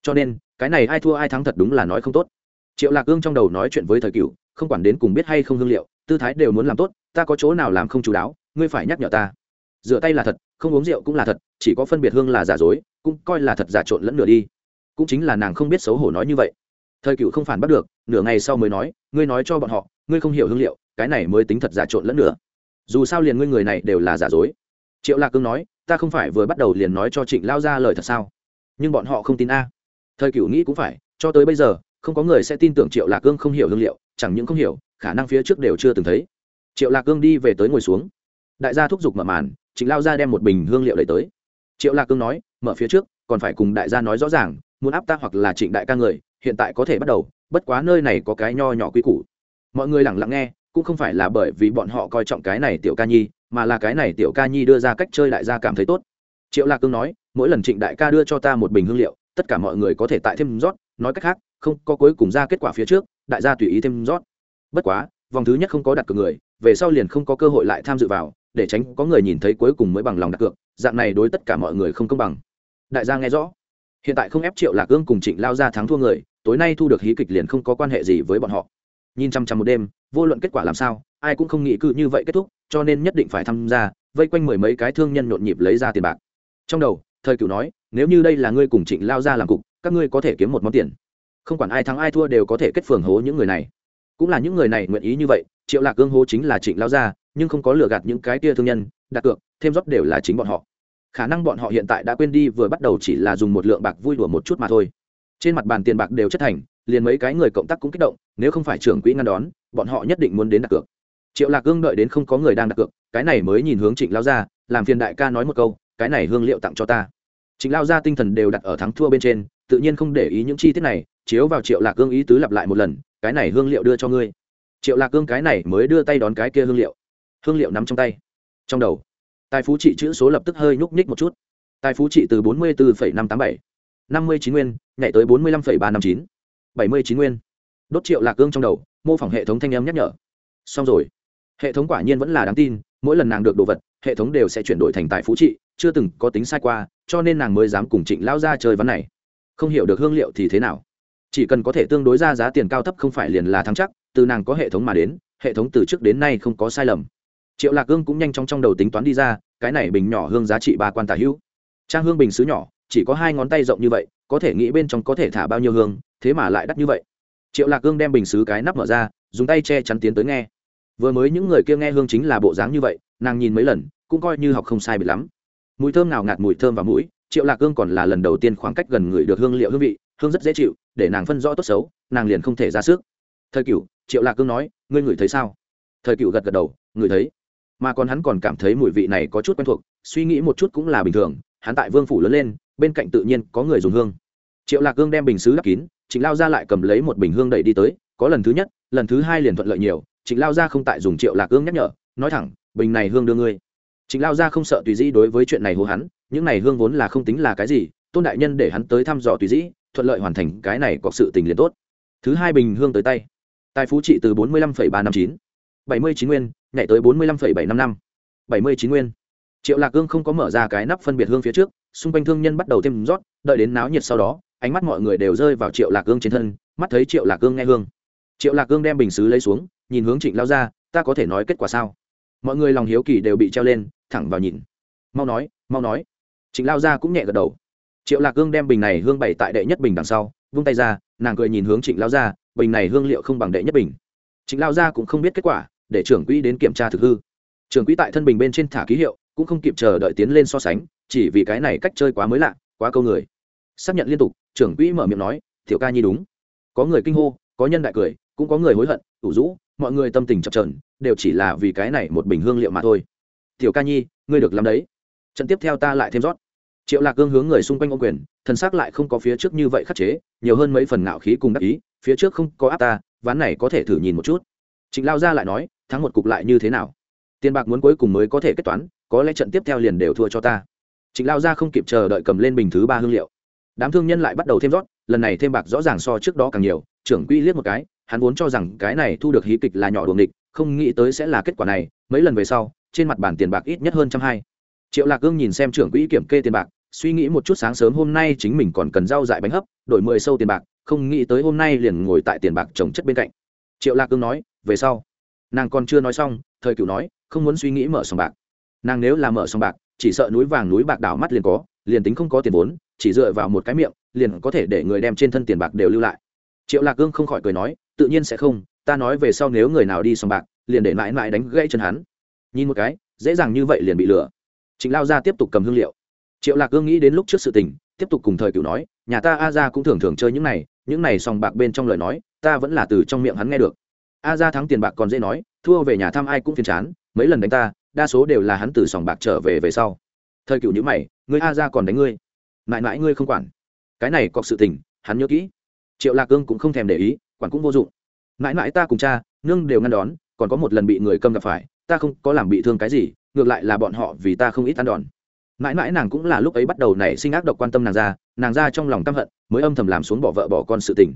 cho nên, cái này ai thua ai thắng thật đúng là nói không tốt. Triệu lạc ương trong đầu nói chuyện với thời cựu không quản đến cùng biết hay không hương liệu, tư thái đều muốn làm tốt, ta có chỗ nào làm không chú đáo, ngươi phải nhắc nhở ta. Rửa tay là thật, không uống rượu cũng là thật, chỉ có phân biệt hương là giả dối, cũng coi là thật giả trộn lẫn nửa đi. Cũng chính là nàng không biết xấu hổ nói như vậy. Thời cựu không phản bắt được, nửa ngày sau mới nói, ngươi nói cho bọn họ, ngươi không hiểu hương liệu, cái này mới tính thật giả trộn lẫn nữa dù sao liền ngươi người này đều là giả dối. Triệu lạc cương nói, ta không phải vừa bắt đầu liền nói cho trịnh lao ra lời thật sao? Nhưng bọn họ không tin a thời cựu nghĩ cũng phải, cho tới bây giờ, không có người sẽ tin tưởng triệu lạc cương không hiểu hương liệu, chẳng những không hiểu, khả năng phía trước đều chưa từng thấy. Triệu lạc cương đi về tới ngồi xuống. Đại gia thúc giục mở màn, trịnh lao ra đem một bình hương liệu đẩy tới. Triệu lạc cương nói, mở phía trước, còn phải cùng đại gia nói rõ ràng, muốn áp ta hoặc là trịnh đại ca người, hiện tại có thể bắt đầu, bất quá nơi này có cái nho nhỏ quy củ. Mọi người lẳng lặng nghe, cũng không phải là bởi vì bọn họ coi trọng cái này tiểu ca nhi, mà là cái này tiểu ca nhi đưa ra cách chơi đại gia cảm thấy tốt. Triệu lạc cương nói, mỗi lần trịnh đại ca đưa cho ta một bình hương liệu tất cả mọi người có thể tại thêm rót, nói cách khác, không có cuối cùng ra kết quả phía trước, đại gia tùy ý thêm rót. Bất quá, vòng thứ nhất không có đặt cược người, về sau liền không có cơ hội lại tham dự vào, để tránh có người nhìn thấy cuối cùng mới bằng lòng đặt cược, dạng này đối tất cả mọi người không công bằng. Đại gia nghe rõ. Hiện tại không ép triệu lạc ương cùng trịnh lao ra thắng thua người, tối nay thu được hí kịch liền không có quan hệ gì với bọn họ. Nhìn chăm chăm một đêm, vô luận kết quả làm sao, ai cũng không nghĩ cự như vậy kết thúc, cho nên nhất định phải tham gia, vây quanh mười mấy cái thương nhân nhộn nhịp lấy ra tiền bạc. Trong đầu thời cửu nói, nếu như đây là ngươi cùng trịnh lao ra làm cục, các ngươi có thể kiếm một món tiền. Không quản ai thắng ai thua đều có thể kết phường hố những người này. Cũng là những người này nguyện ý như vậy, triệu lạc gương hố chính là trịnh lao ra, nhưng không có lừa gạt những cái tia thương nhân, đặt cược, thêm rót đều là chính bọn họ. Khả năng bọn họ hiện tại đã quên đi vừa bắt đầu chỉ là dùng một lượng bạc vui đùa một chút mà thôi. Trên mặt bàn tiền bạc đều chất thành, liền mấy cái người cộng tác cũng kích động, nếu không phải trưởng quỹ ngăn đón, bọn họ nhất định muốn đến đặt cược. Triệu lạc gương đợi đến không có người đang đặt cược, cái này mới nhìn hướng trịnh lao ra, làm phiền đại ca nói một câu, cái này hương liệu tặng cho ta. Chính lao ra tinh thần đều đặt ở thắng thua bên trên, tự nhiên không để ý những chi tiết này, chiếu vào triệu lạc cương ý tứ lặp lại một lần, cái này hương liệu đưa cho ngươi. Triệu lạc cương cái này mới đưa tay đón cái kia hương liệu. Hương liệu nắm trong tay. Trong đầu, tài phú trị chữ số lập tức hơi nhúc nhích một chút. Tài phú trị từ bốn mươi bốn năm tám bảy, năm mươi chín nguyên, nhảy tới bốn mươi năm ba năm chín, bảy mươi chín nguyên. Đốt triệu lạc cương trong đầu, mô phỏng hệ thống thanh âm nhắc nhở. Xong rồi. Hệ thống quả nhiên vẫn là đáng tin, mỗi lần nàng được đồ vật, hệ thống đều sẽ chuyển đổi thành tài phú trị, chưa từng có tính sai qua cho nên nàng mới dám cùng trịnh lao ra chơi ván này. Không hiểu được hương liệu thì thế nào. Chỉ cần có thể tương đối ra giá tiền cao thấp không phải liền là thắng chắc, từ nàng có hệ thống mà đến, hệ thống từ trước đến nay không có sai lầm. Triệu lạc hương cũng nhanh chóng trong đầu tính toán đi ra, cái này bình nhỏ hương giá trị ba quan tả hữu. Trang hương bình xứ nhỏ, chỉ có hai ngón tay rộng như vậy, có thể nghĩ bên trong có thể thả bao nhiêu hương, thế mà lại đắt như vậy. Triệu lạc hương đem bình xứ cái nắp mở ra, dùng tay che chắn tiến tới nghe. Vừa mới những người kia nghe hương chính là bộ dáng như vậy, nàng nhìn mấy lần, cũng coi như học không sai bị lắm mùi thơm nào ngạt mùi thơm vào mũi, triệu lạc hương còn là lần đầu tiên khoảng cách gần người được hương liệu hương vị, hương rất dễ chịu, để nàng phân rõ tốt xấu, nàng liền không thể ra sức. Thời cựu triệu lạc hương nói, ngươi ngửi thấy sao? Thời cựu gật gật đầu, ngửi thấy. Mà còn hắn còn cảm thấy mùi vị này có chút quen thuộc, suy nghĩ một chút cũng là bình thường, hắn tại vương phủ lớn lên, bên cạnh tự nhiên có người dùng hương. Triệu lạc hương đem bình xứ đắp kín, trịnh lao ra lại cầm lấy một bình hương đẩy đi tới, có lần thứ nhất, lần thứ hai liền thuận lợi nhiều, trịnh lao ra không tại dùng triệu lạc hương nhắc nhở, nói thẳng, bình này hương đưa ngươi trịnh lao ra không sợ tùy dĩ đối với chuyện này hô hắn, những này hương vốn là không tính là cái gì, tôn đại nhân để hắn tới thăm dò tùy dĩ, thuận lợi hoàn thành cái này có sự tình liền tốt. Thứ hai bình hương tới tay. Tài phú trị từ bốn mươi lăm ba năm chín. bảy mươi chín nguyên, nhảy tới bốn mươi lăm phẩy bảy năm năm. bảy mươi chín nguyên. Triệu lạc Cương không có mở ra cái nắp phân biệt hương phía trước, xung quanh thương nhân bắt đầu thêm rót, đợi đến náo nhiệt sau đó, ánh mắt mọi người đều rơi vào triệu lạc Cương trên thân, mắt thấy triệu lạc Cương nghe hương. Triệu lạc Cương đem bình xứ lấy xuống, nhìn hướng trịnh lao ra ta có thể nói kết quả sao? Mọi người lòng hiếu kỳ đều bị treo lên thẳng vào nhìn. Mau nói mau nói. Trịnh lao gia cũng nhẹ gật đầu. Triệu lạc gương đem bình này hương bày tại đệ nhất bình đằng sau vung tay ra nàng cười nhìn hướng trịnh lao gia, bình này hương liệu không bằng đệ nhất bình. Trịnh lao gia cũng không biết kết quả để trưởng quỹ đến kiểm tra thực hư. Trưởng quỹ tại thân bình bên trên thả ký hiệu cũng không kịp chờ đợi tiến lên so sánh chỉ vì cái này cách chơi quá mới lạ quá câu người. Xác nhận liên tục trưởng quỹ mở miệng nói thiểu ca nhi đúng. Có người kinh hô có nhân đại cười cũng có người hối hận ủ rũ mọi người tâm tình chập trờn đều chỉ là vì cái này một bình hương liệu mà thôi. Tiểu ca nhi, ngươi được làm đấy. Trận tiếp theo ta lại thêm rót. Triệu lạc gương hướng người xung quanh ô quyền, thần xác lại không có phía trước như vậy khắc chế, nhiều hơn mấy phần ngạo khí cùng đắc ý, phía trước không có áp ta, ván này có thể thử nhìn một chút. Trịnh lao ra lại nói, thắng một cục lại như thế nào? Tiền bạc muốn cuối cùng mới có thể kết toán, có lẽ trận tiếp theo liền đều thua cho ta. Trịnh lao ra không kịp chờ đợi cầm lên bình thứ ba hương liệu. Đám thương nhân lại bắt đầu thêm rót, lần này thêm bạc rõ ràng so trước đó càng nhiều, trưởng quỹ liếc một cái hắn vốn cho rằng cái này thu được hí kịch là nhỏ đuồng địch không nghĩ tới sẽ là kết quả này, mấy lần về sau, trên mặt bản tiền bạc ít nhất hơn trăm hai. Triệu lạc Cương nhìn xem trưởng quỹ kiểm kê tiền bạc, suy nghĩ một chút sáng sớm hôm nay chính mình còn cần rau dại bánh hấp, đổi mười sâu tiền bạc, không nghĩ tới hôm nay liền ngồi tại tiền bạc trồng chất bên cạnh. Triệu lạc cương nói, về sau. Nàng còn chưa nói xong, thời cửu nói, không muốn suy nghĩ mở sòng bạc. Nàng nếu là mở sòng bạc, chỉ sợ núi vàng núi bạc đảo mắt liền có, liền tính không có tiền vốn, chỉ dựa vào một cái miệng, liền có thể để người đem trên thân tiền bạc đều lưu lại triệu lạc cương không khỏi cười nói, tự nhiên sẽ không, ta nói về sau nếu người nào đi sòng bạc, liền để mãi mãi đánh gãy chân hắn. Nhìn một cái, dễ dàng như vậy liền bị lừa. Trịnh lao ra tiếp tục cầm hương liệu. Triệu lạc cương nghĩ đến lúc trước sự tình, tiếp tục cùng thời cựu nói, nhà ta a ra cũng thường thường chơi những này những này sòng bạc bên trong lời nói, ta vẫn là từ trong miệng hắn nghe được. A ra thắng tiền bạc còn dễ nói, thua về nhà thăm ai cũng phiền chán, mấy lần đánh ta, đa số đều là hắn từ sòng bạc trở về về sau. Thời cựu nhữ mày, ngươi a ra còn đánh ngươi, mãi mãi ngươi không quản. Cái này có sự tình, hắn nhớ kỹ triệu lạc cương cũng không thèm để ý, quản cũng vô dụng. Mãi mãi ta cùng cha, nương đều ngăn đón, còn có một lần bị người cầm gặp phải, ta không có làm bị thương cái gì, ngược lại là bọn họ vì ta không ít ăn đòn. Mãi mãi nàng cũng là lúc ấy bắt đầu nảy sinh ác độc quan tâm nàng ra nàng ra trong lòng căm hận, mới âm thầm làm xuống bỏ vợ bỏ con sự tình.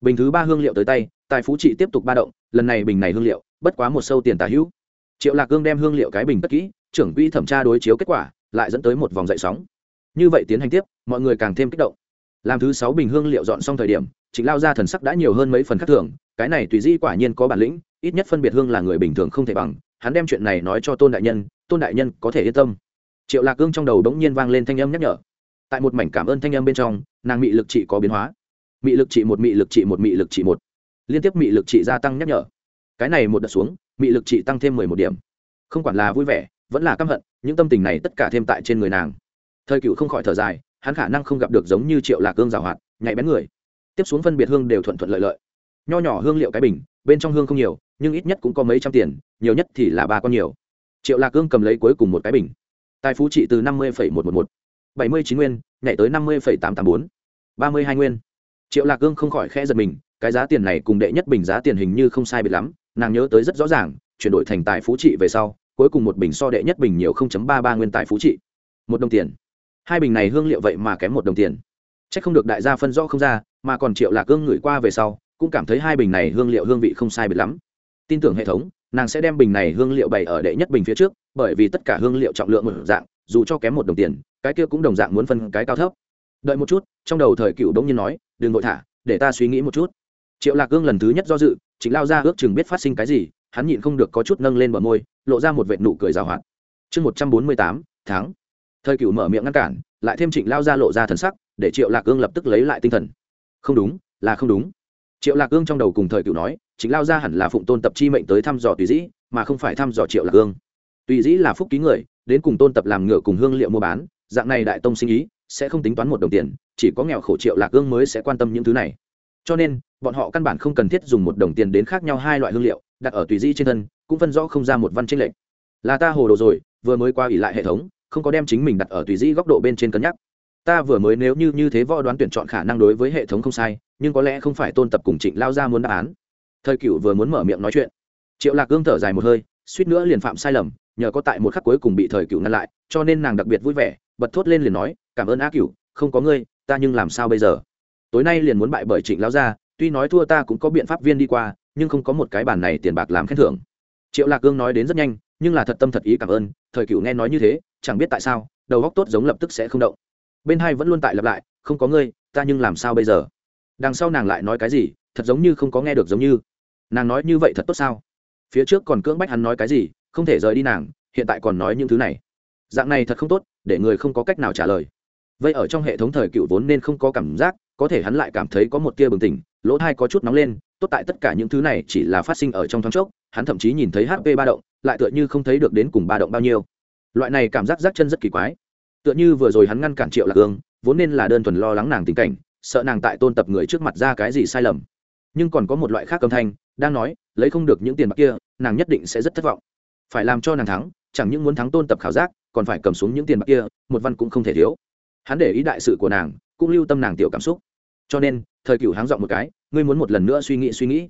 Bình thứ ba hương liệu tới tay, tài phú trị tiếp tục ba động, lần này bình này hương liệu, bất quá một sâu tiền tà hữu. Triệu lạc Cương đem hương liệu cái bình tất kỹ, trưởng quỹ thẩm tra đối chiếu kết quả, lại dẫn tới một vòng dậy sóng. Như vậy tiến hành tiếp, mọi người càng thêm kích động làm thứ sáu bình hương liệu dọn xong thời điểm, trịnh lao ra thần sắc đã nhiều hơn mấy phần khác thường, cái này tùy di quả nhiên có bản lĩnh, ít nhất phân biệt hương là người bình thường không thể bằng, hắn đem chuyện này nói cho tôn đại nhân, tôn đại nhân có thể yên tâm. Triệu lạc gương trong đầu đống nhiên vang lên thanh âm nhắc nhở. Tại một mảnh cảm ơn thanh âm bên trong, nàng mị lực trị có biến hóa. Mị lực trị một, mị lực trị một, mị lực trị một. Liên tiếp mị lực trị gia tăng nhắc nhở. Cái này một đợt xuống, mị lực trị tăng thêm mười một điểm. Không quản là vui vẻ, vẫn là căm hận, những tâm tình này tất cả thêm tại trên người nàng. Thời cựu không khỏi thở dài hắn khả năng không gặp được giống như triệu lạc cương rào hoạt, nhạy bén người. Tiếp xuống phân biệt hương đều thuận thuận lợi lợi. Nho nhỏ hương liệu cái bình, bên trong hương không nhiều, nhưng ít nhất cũng có mấy trăm tiền, nhiều nhất thì là ba con nhiều. Triệu lạc cương cầm lấy cuối cùng một cái bình. Tài phú trị từ năm mươi một trăm một mươi một. bảy mươi chín nguyên, nhảy tới năm mươi tám trăm tám bốn. ba mươi hai nguyên. Triệu lạc cương không khỏi khẽ giật mình, cái giá tiền này cùng đệ nhất bình giá tiền hình như không sai biệt lắm, nàng nhớ tới rất rõ ràng, chuyển đổi thành tài phú trị về sau, cuối cùng một bình so đệ nhất bình nhiều ba ba nguyên tài phú trị. Một đồng tiền hai bình này hương liệu vậy mà kém một đồng tiền. C h ắ c không được đại gia phân rõ không ra, mà còn triệu lạc gương ngửi qua về sau, cũng cảm thấy hai bình này hương liệu hương vị không sai biệt lắm. Tin tưởng hệ thống, nàng sẽ đem bình này hương liệu bày ở đệ nhất bình phía trước, bởi vì tất cả hương liệu trọng lượng một dạng, dù cho kém một đồng tiền, cái kia cũng đồng dạng muốn phân cái cao thấp. Đợi một chút, trong đầu thời cựu đống nhiên nói, đừng vội thả, để ta suy nghĩ một chút. Triệu lạc gương lần thứ nhất do dự, chính lao ra ước chừng biết phát sinh cái gì, hắn nhịn không được có chút nâng lên bờ môi, lộ ra một vệt nụ cười rào hoạt. Chương một trăm bốn mươi tám, tháng thời cựu mở miệng ngăn cản, lại thêm trịnh lao ra lộ ra thần sắc, để triệu lạc ương lập tức lấy lại tinh thần. Không đúng, là không đúng. Triệu lạc ương trong đầu cùng thời cựu nói, trịnh lao ra hẳn là phụng tôn tập chi mệnh tới thăm dò tùy dĩ, mà không phải thăm dò triệu lạc ương. Tùy dĩ là phúc ký người, đến cùng tôn tập làm ngựa cùng hương liệu mua bán, dạng này đại tông sinh ý, sẽ không tính toán một đồng tiền, chỉ có nghèo khổ triệu lạc ương mới sẽ quan tâm những thứ này. Cho nên, bọn họ căn bản không cần thiết dùng một đồng tiền đến khác nhau hai loại hương liệu, đặt ở tùy dĩ trên thân, cũng phân rõ không ra một văn tranh lệch. Là ta hồ đồ rồi, vừa mới qua ủy lại hệ thống không có đem chính mình đặt ở tùy dĩ góc độ bên trên cân nhắc. Ta vừa mới nếu như như thế võ đoán tuyển chọn khả năng đối với hệ thống không sai, nhưng có lẽ không phải tôn tập cùng trịnh lao ra muốn đáp án. Thời cựu vừa muốn mở miệng nói chuyện. Triệu lạc gương thở dài một hơi, suýt nữa liền phạm sai lầm, nhờ có tại một khắc cuối cùng bị thời cựu ngăn lại, cho nên nàng đặc biệt vui vẻ, bật thốt lên liền nói, cảm ơn á cựu không có ngươi, ta nhưng làm sao bây giờ? Tối nay liền muốn bại bởi trịnh lao ra, tuy nói thua ta cũng có biện pháp viên đi qua, nhưng không có một cái bản này tiền bạc làm khen thưởng. Triệu lạc cương nói đến rất nhanh, nhưng là thật tâm thật ý cảm ơn, thời cựu nghe nói như thế chẳng biết tại sao, đầu góc tốt giống lập tức sẽ không động. Bên hai vẫn luôn tại lặp lại, không có ngươi, ta nhưng làm sao bây giờ? Đằng sau nàng lại nói cái gì, thật giống như không có nghe được giống như. Nàng nói như vậy thật tốt sao? Phía trước còn cưỡng bách hắn nói cái gì, không thể rời đi nàng, hiện tại còn nói những thứ này. Dạng này thật không tốt, để người không có cách nào trả lời. Vậy ở trong hệ thống thời cựu vốn nên không có cảm giác, có thể hắn lại cảm thấy có một tia bừng tỉnh, lỗ thai có chút nóng lên, tốt tại tất cả những thứ này chỉ là phát sinh ở trong thoáng chốc, hắn thậm chí nhìn thấy hp ba động, lại tựa như không thấy được đến cùng ba động bao nhiêu loại này cảm giác rác chân rất kỳ quái. Tựa như vừa rồi hắn ngăn cản triệu lạc hương vốn nên là đơn thuần lo lắng nàng tình cảnh, sợ nàng tại tôn tập người trước mặt ra cái gì sai lầm. Nhưng còn có một loại khác âm thanh, đang nói, lấy không được những tiền bạc kia, nàng nhất định sẽ rất thất vọng. Phải làm cho nàng thắng, chẳng những muốn thắng tôn tập khảo giác, còn phải cầm xuống những tiền bạc kia, một văn cũng không thể thiếu. Hắn để ý đại sự của nàng, cũng lưu tâm nàng tiểu cảm xúc. Cho nên, thời cựu háng giọng một cái, ngươi muốn một lần nữa suy nghĩ suy nghĩ.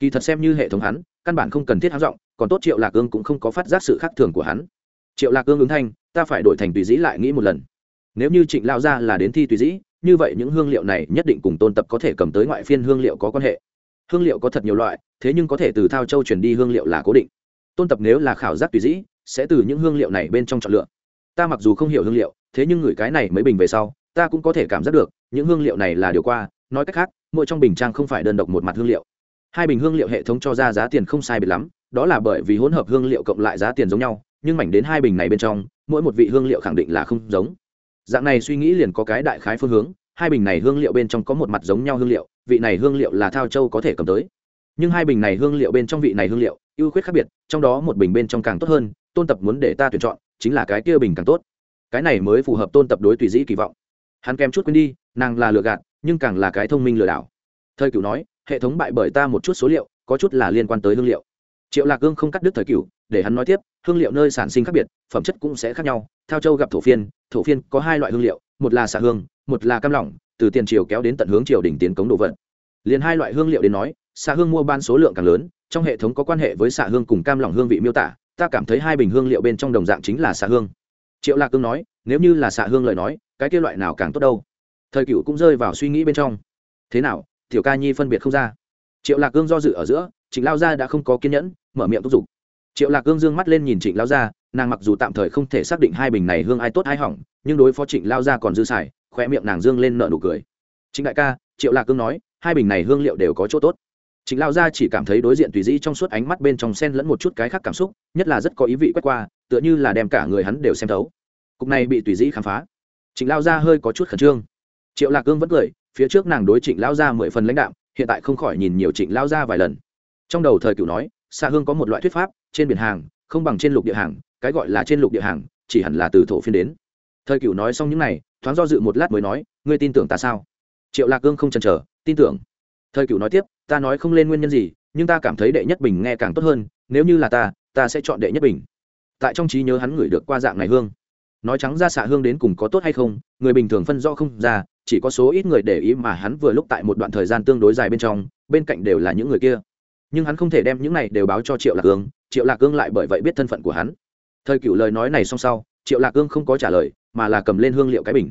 Kỳ thật xem như hệ thống hắn, căn bản không cần thiết háng giọng, còn tốt triệu lạc ương cũng không có phát giác sự khác thường của hắn triệu lạc cương ứng thanh, ta phải đổi thành tùy dĩ lại nghĩ một lần. Nếu như trịnh lao ra là đến thi tùy dĩ, như vậy những hương liệu này nhất định cùng tôn tập có thể cầm tới ngoại phiên hương liệu có quan hệ. Hương liệu có thật nhiều loại, thế nhưng có thể từ thao châu chuyển đi hương liệu là cố định. Tôn tập nếu là khảo giác tùy dĩ, sẽ từ những hương liệu này bên trong chọn lựa. Ta mặc dù không hiểu hương liệu, thế nhưng người cái này mới bình về sau, ta cũng có thể cảm giác được, những hương liệu này là điều qua, nói cách khác, mỗi trong bình trang không phải đơn độc một mặt hương liệu. Hai bình hương liệu hệ thống cho ra giá tiền không sai biệt lắm, đó là bởi vì hỗn hợp hương liệu cộng lại giá tiền giống nhau nhưng mảnh đến hai bình này bên trong, mỗi một vị hương liệu khẳng định là không giống. Dạng này suy nghĩ liền có cái đại khái phương hướng, hai bình này hương liệu bên trong có một mặt giống nhau hương liệu, vị này hương liệu là thao châu có thể cầm tới. Nhưng hai bình này hương liệu bên trong vị này hương liệu, ưu khuyết khác biệt, trong đó một bình bên trong càng tốt hơn, tôn tập muốn để ta tuyển chọn, chính là cái kia bình càng tốt. Cái này mới phù hợp tôn tập đối tùy dĩ kỳ vọng. Hắn kèm chút quên đi, nàng là lừa gạt, nhưng càng là cái thông minh lừa đảo. Thời cửu nói, hệ thống bại bởi ta một chút số liệu, có chút là liên quan tới hương liệu. Triệu lạc gương không cắt đứt thời cửu để hắn nói tiếp, hương liệu nơi sản sinh khác biệt, phẩm chất cũng sẽ khác nhau. Theo châu gặp thổ phiên thổ phiên có hai loại hương liệu, một là xạ hương, một là cam lỏng, từ tiền triều kéo đến tận hướng triều đỉnh tiến cống đồ vật. Liền hai loại hương liệu đến nói xạ hương mua ban số lượng càng lớn, trong hệ thống có quan hệ với xạ hương cùng cam lỏng hương vị miêu tả, ta cảm thấy hai bình hương liệu bên trong đồng dạng chính là xạ hương. Triệu lạc cương nói, nếu như là xạ hương lời nói, cái kia loại nào càng tốt đâu? Thời cựu cũng rơi vào suy nghĩ bên trong. Thế nào, tiểu ca nhi phân biệt không ra? Triệu lạc cương do dự ở giữa, trịnh lao gia đã không có kiên nhẫn, mở miệng thúc giục triệu lạc cương dương mắt lên nhìn trịnh lao gia, nàng mặc dù tạm thời không thể xác định hai bình này hương ai tốt ai hỏng, nhưng đối phó trịnh lao gia còn dư xài khoe miệng nàng dương lên nợ nụ cười. Trịnh đại ca, triệu lạc cương nói, hai bình này hương liệu đều có chỗ tốt. Trịnh lao gia chỉ cảm thấy đối diện tùy dĩ trong suốt ánh mắt bên trong sen lẫn một chút cái khác cảm xúc, nhất là rất có ý vị quét qua, tựa như là đem cả người hắn đều xem thấu. Cục này bị tùy dĩ khám phá. Trịnh lao gia hơi có chút khẩn trương. Triệu lạc cương vẫn cười, phía trước nàng đối trịnh lao gia mười phần lãnh đạo hiện tại không khỏi nhìn nhiều trịnh lao gia vài lần. Trong đầu thời cửu nói xa hương có một loại thuyết pháp, trên biển hàng, không bằng trên lục địa hàng, cái gọi là trên lục địa hàng, chỉ hẳn là từ thổ phiên đến. Thời cửu nói xong những này, thoáng do dự một lát mới nói, ngươi tin tưởng ta sao? Triệu lạc cương không chần chờ, tin tưởng. Thời cửu nói tiếp, ta nói không lên nguyên nhân gì, nhưng ta cảm thấy đệ nhất bình nghe càng tốt hơn, nếu như là ta ta sẽ chọn đệ nhất bình. Tại trong trí nhớ hắn ngửi được qua dạng này hương. Nói trắng ra xạ hương đến cùng có tốt hay không, người bình thường phân do không ra, chỉ có số ít người để ý mà hắn vừa lúc tại một đoạn thời gian tương đối dài bên trong, bên cạnh đều là những người kia nhưng hắn không thể đem những này đều báo cho triệu lạc cương, triệu lạc cương lại bởi vậy biết thân phận của hắn. Thời cựu lời nói này xong sau triệu lạc cương không có trả lời mà là cầm lên hương liệu cái bình.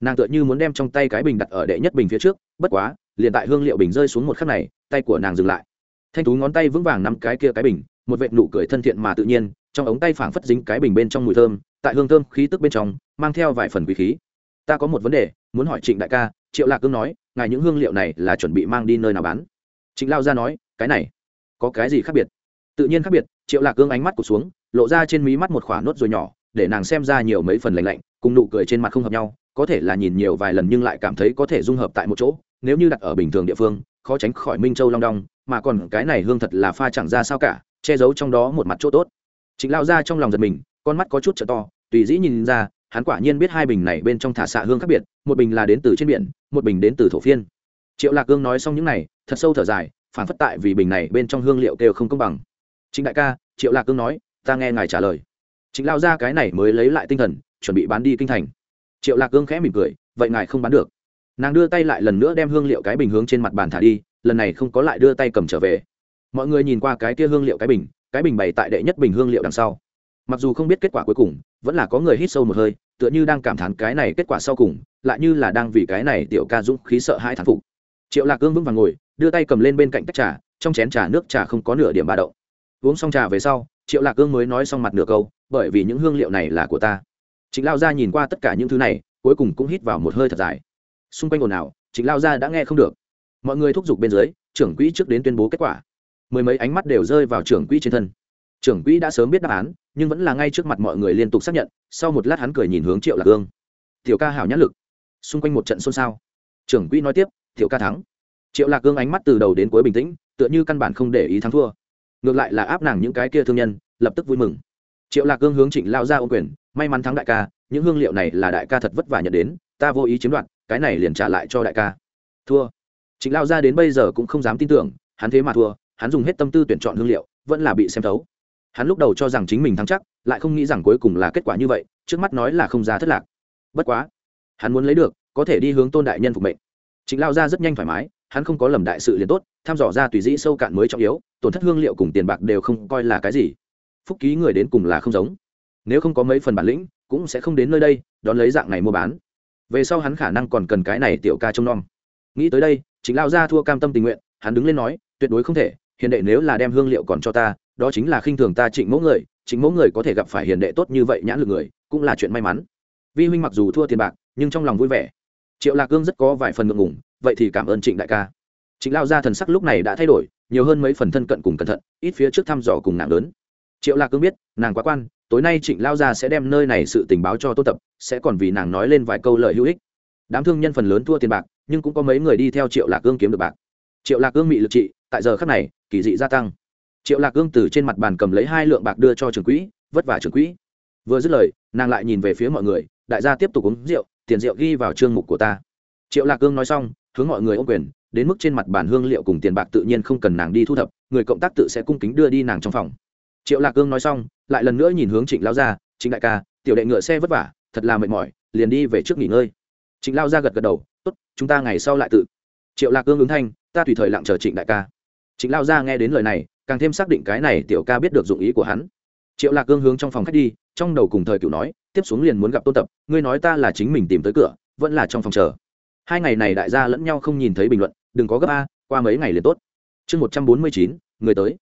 Nàng tựa như muốn đem trong tay cái bình đặt ở đệ nhất bình phía trước bất quá liền tại hương liệu bình rơi xuống một khắc này tay của nàng dừng lại. Thanh tú ngón tay vững vàng nắm cái kia cái bình một vệt nụ cười thân thiện mà tự nhiên trong ống tay phảng phất dính cái bình bên trong mùi thơm tại hương thơm khí tức bên trong mang theo vài phần quý khí. Ta có một vấn đề muốn hỏi trịnh đại ca triệu lạc cương nói ngài những hương liệu này là chuẩn bị mang đi nơi nào bán? Trịnh lao gia nói cái này có cái gì khác biệt? Tự nhiên khác biệt, triệu lạc cương ánh mắt cụt xuống, lộ ra trên mí mắt một khoả nốt rồi nhỏ, để nàng xem ra nhiều mấy phần lạnh lạnh, cùng nụ cười trên mặt không hợp nhau, có thể là nhìn nhiều vài lần nhưng lại cảm thấy có thể dung hợp tại một chỗ, nếu như đặt ở bình thường địa phương, khó tránh khỏi minh châu long đong, mà còn cái này hương thật là pha chẳng ra sao cả, che giấu trong đó một mặt chỗ tốt. Chính lao ra trong lòng giật mình, con mắt có chút trợ to, tùy dĩ nhìn ra, hắn quả nhiên biết hai bình này bên trong thả xạ hương khác biệt, một bình là đến từ trên biển, một bình đến từ thổ phiên. Triệu lạc cương nói xong những này, thật sâu thở dài phản phất tại vì bình này bên trong hương liệu kêu không công bằng. Trịnh đại ca, triệu lạc cương nói, ta nghe ngài trả lời. Trịnh lao ra cái này mới lấy lại tinh thần, chuẩn bị bán đi kinh thành. Triệu lạc cương khẽ mỉm cười, vậy ngài không bán được. Nàng đưa tay lại lần nữa đem hương liệu cái bình hướng trên mặt bàn thả đi, lần này không có lại đưa tay cầm trở về. Mọi người nhìn qua cái kia hương liệu cái bình cái bình bày tại đệ nhất bình hương liệu đằng sau. Mặc dù không biết kết quả cuối cùng, vẫn là có người hít sâu một hơi, tựa như đang cảm thán cái này kết quả sau cùng, lại như là đang vì cái này tiểu ca dũng khí sợ hai thán phục triệu lạc cương vững vàng ngồi, đưa tay cầm lên bên cạnh tách trà, trong chén trà nước trà không có nửa điểm ba đậu uống xong trà về sau, triệu lạc cương mới nói xong mặt nửa câu, bởi vì những hương liệu này là của ta. Chính lao gia nhìn qua tất cả những thứ này, cuối cùng cũng hít vào một hơi thật dài. Xung quanh ồn ào chính lao gia đã nghe không được. Mọi người thúc giục bên dưới, trưởng quỹ trước đến tuyên bố kết quả. Mười mấy ánh mắt đều rơi vào trưởng quỹ trên thân. Trưởng quỹ đã sớm biết đáp án, nhưng vẫn là ngay trước mặt mọi người liên tục xác nhận, sau một lát hắn cười nhìn hướng triệu lạc cương tiểu ca hảo nhãn lực. Xung quanh một trận xôn xao. Trưởng quỹ nói tiếp tiểu ca thắng. Triệu lạc cương ánh mắt từ đầu đến cuối bình tĩnh, tựa như căn bản không để ý thắng thua. Ngược lại là áp nàng những cái kia thương nhân, lập tức vui mừng. Triệu lạc cương hướng trịnh lao ra ô quyền, may mắn thắng đại ca, những hương liệu này là đại ca thật vất vả nhận đến, ta vô ý chiếm đoạt, cái này liền trả lại cho đại ca. Thua. Trịnh lao ra đến bây giờ cũng không dám tin tưởng, hắn thế mà thua, hắn dùng hết tâm tư tuyển chọn hương liệu, vẫn là bị xem thấu. Hắn lúc đầu cho rằng chính mình thắng chắc, lại không nghĩ rằng cuối cùng là kết quả như vậy, trước mắt nói là không ra thất lạc. Bất quá, hắn muốn lấy được, có thể đi hướng tôn đại nhân phục mệnh trịnh lao ra rất nhanh thoải mái, hắn không có lầm đại sự liền tốt thăm dò ra tùy dĩ sâu cạn mới trọng yếu, tổn thất hương liệu cùng tiền bạc đều không coi là cái gì. Phúc ký người đến cùng là không giống. Nếu không có mấy phần bản lĩnh, cũng sẽ không đến nơi đây, đón lấy dạng này mua bán. Về sau hắn khả năng còn cần cái này tiểu ca trông nom. Nghĩ tới đây, chính lao ra thua cam tâm tình nguyện, hắn đứng lên nói, tuyệt đối không thể, hiền đệ nếu là đem hương liệu còn cho ta, đó chính là khinh thường ta trịnh mẫu người, trịnh mẫu người có thể gặp phải hiền đệ tốt như vậy nhãn lực người, cũng là chuyện may mắn. Vi huynh mặc dù thua tiền bạc, nhưng trong lòng vui vẻ triệu lạc cương rất có vài phần ngượng ngủng vậy thì cảm ơn trịnh đại ca. Trịnh lao gia thần sắc lúc này đã thay đổi, nhiều hơn mấy phần thân cận cùng cẩn thận, ít phía trước thăm dò cùng nàng lớn. Triệu lạc cương biết, nàng quá quan, tối nay trịnh lao gia sẽ đem nơi này sự tình báo cho tôn tập, sẽ còn vì nàng nói lên vài câu lời hữu ích. Đám thương nhân phần lớn thua tiền bạc, nhưng cũng có mấy người đi theo triệu lạc cương kiếm được bạc. Triệu lạc cương bị lực trị, tại giờ khắc này, kỳ dị gia tăng. Triệu lạc cương từ trên mặt bàn cầm lấy hai lượng bạc đưa cho trường quỹ, vất vả trường quỹ. Vừa dứt lời, nàng lại nhìn về phía mọi người, đại gia tiếp tục uống rượu tiền rượu ghi vào chương mục của ta. Triệu lạc cương nói xong, hướng mọi người ô quyền, đến mức trên mặt bàn hương liệu cùng tiền bạc tự nhiên không cần nàng đi thu thập, người cộng tác tự sẽ cung kính đưa đi nàng trong phòng. Triệu lạc cương nói xong, lại lần nữa nhìn hướng trịnh lao gia, trịnh đại ca, tiểu đệ ngựa xe vất vả, thật là mệt mỏi, liền đi về trước nghỉ ngơi. Trịnh lao gia gật gật đầu, tốt, chúng ta ngày sau lại tự. Triệu lạc cương ứng thanh, ta tùy thời lặng chờ trịnh đại ca. Trịnh lao gia nghe đến lời này, càng thêm xác định cái này tiểu ca biết được dụng ý của hắn. Triệu lạc cương hướng trong phòng khách đi, trong đầu cùng thời cựu nói tiếp xuống liền muốn gặp tôn tập, ngươi nói ta là chính mình tìm tới cửa, vẫn là trong phòng chờ. Hai ngày này đại gia lẫn nhau không nhìn thấy bình luận, đừng có gấp a, qua mấy ngày liền tốt. Chương một trăm bốn mươi chín, người tới.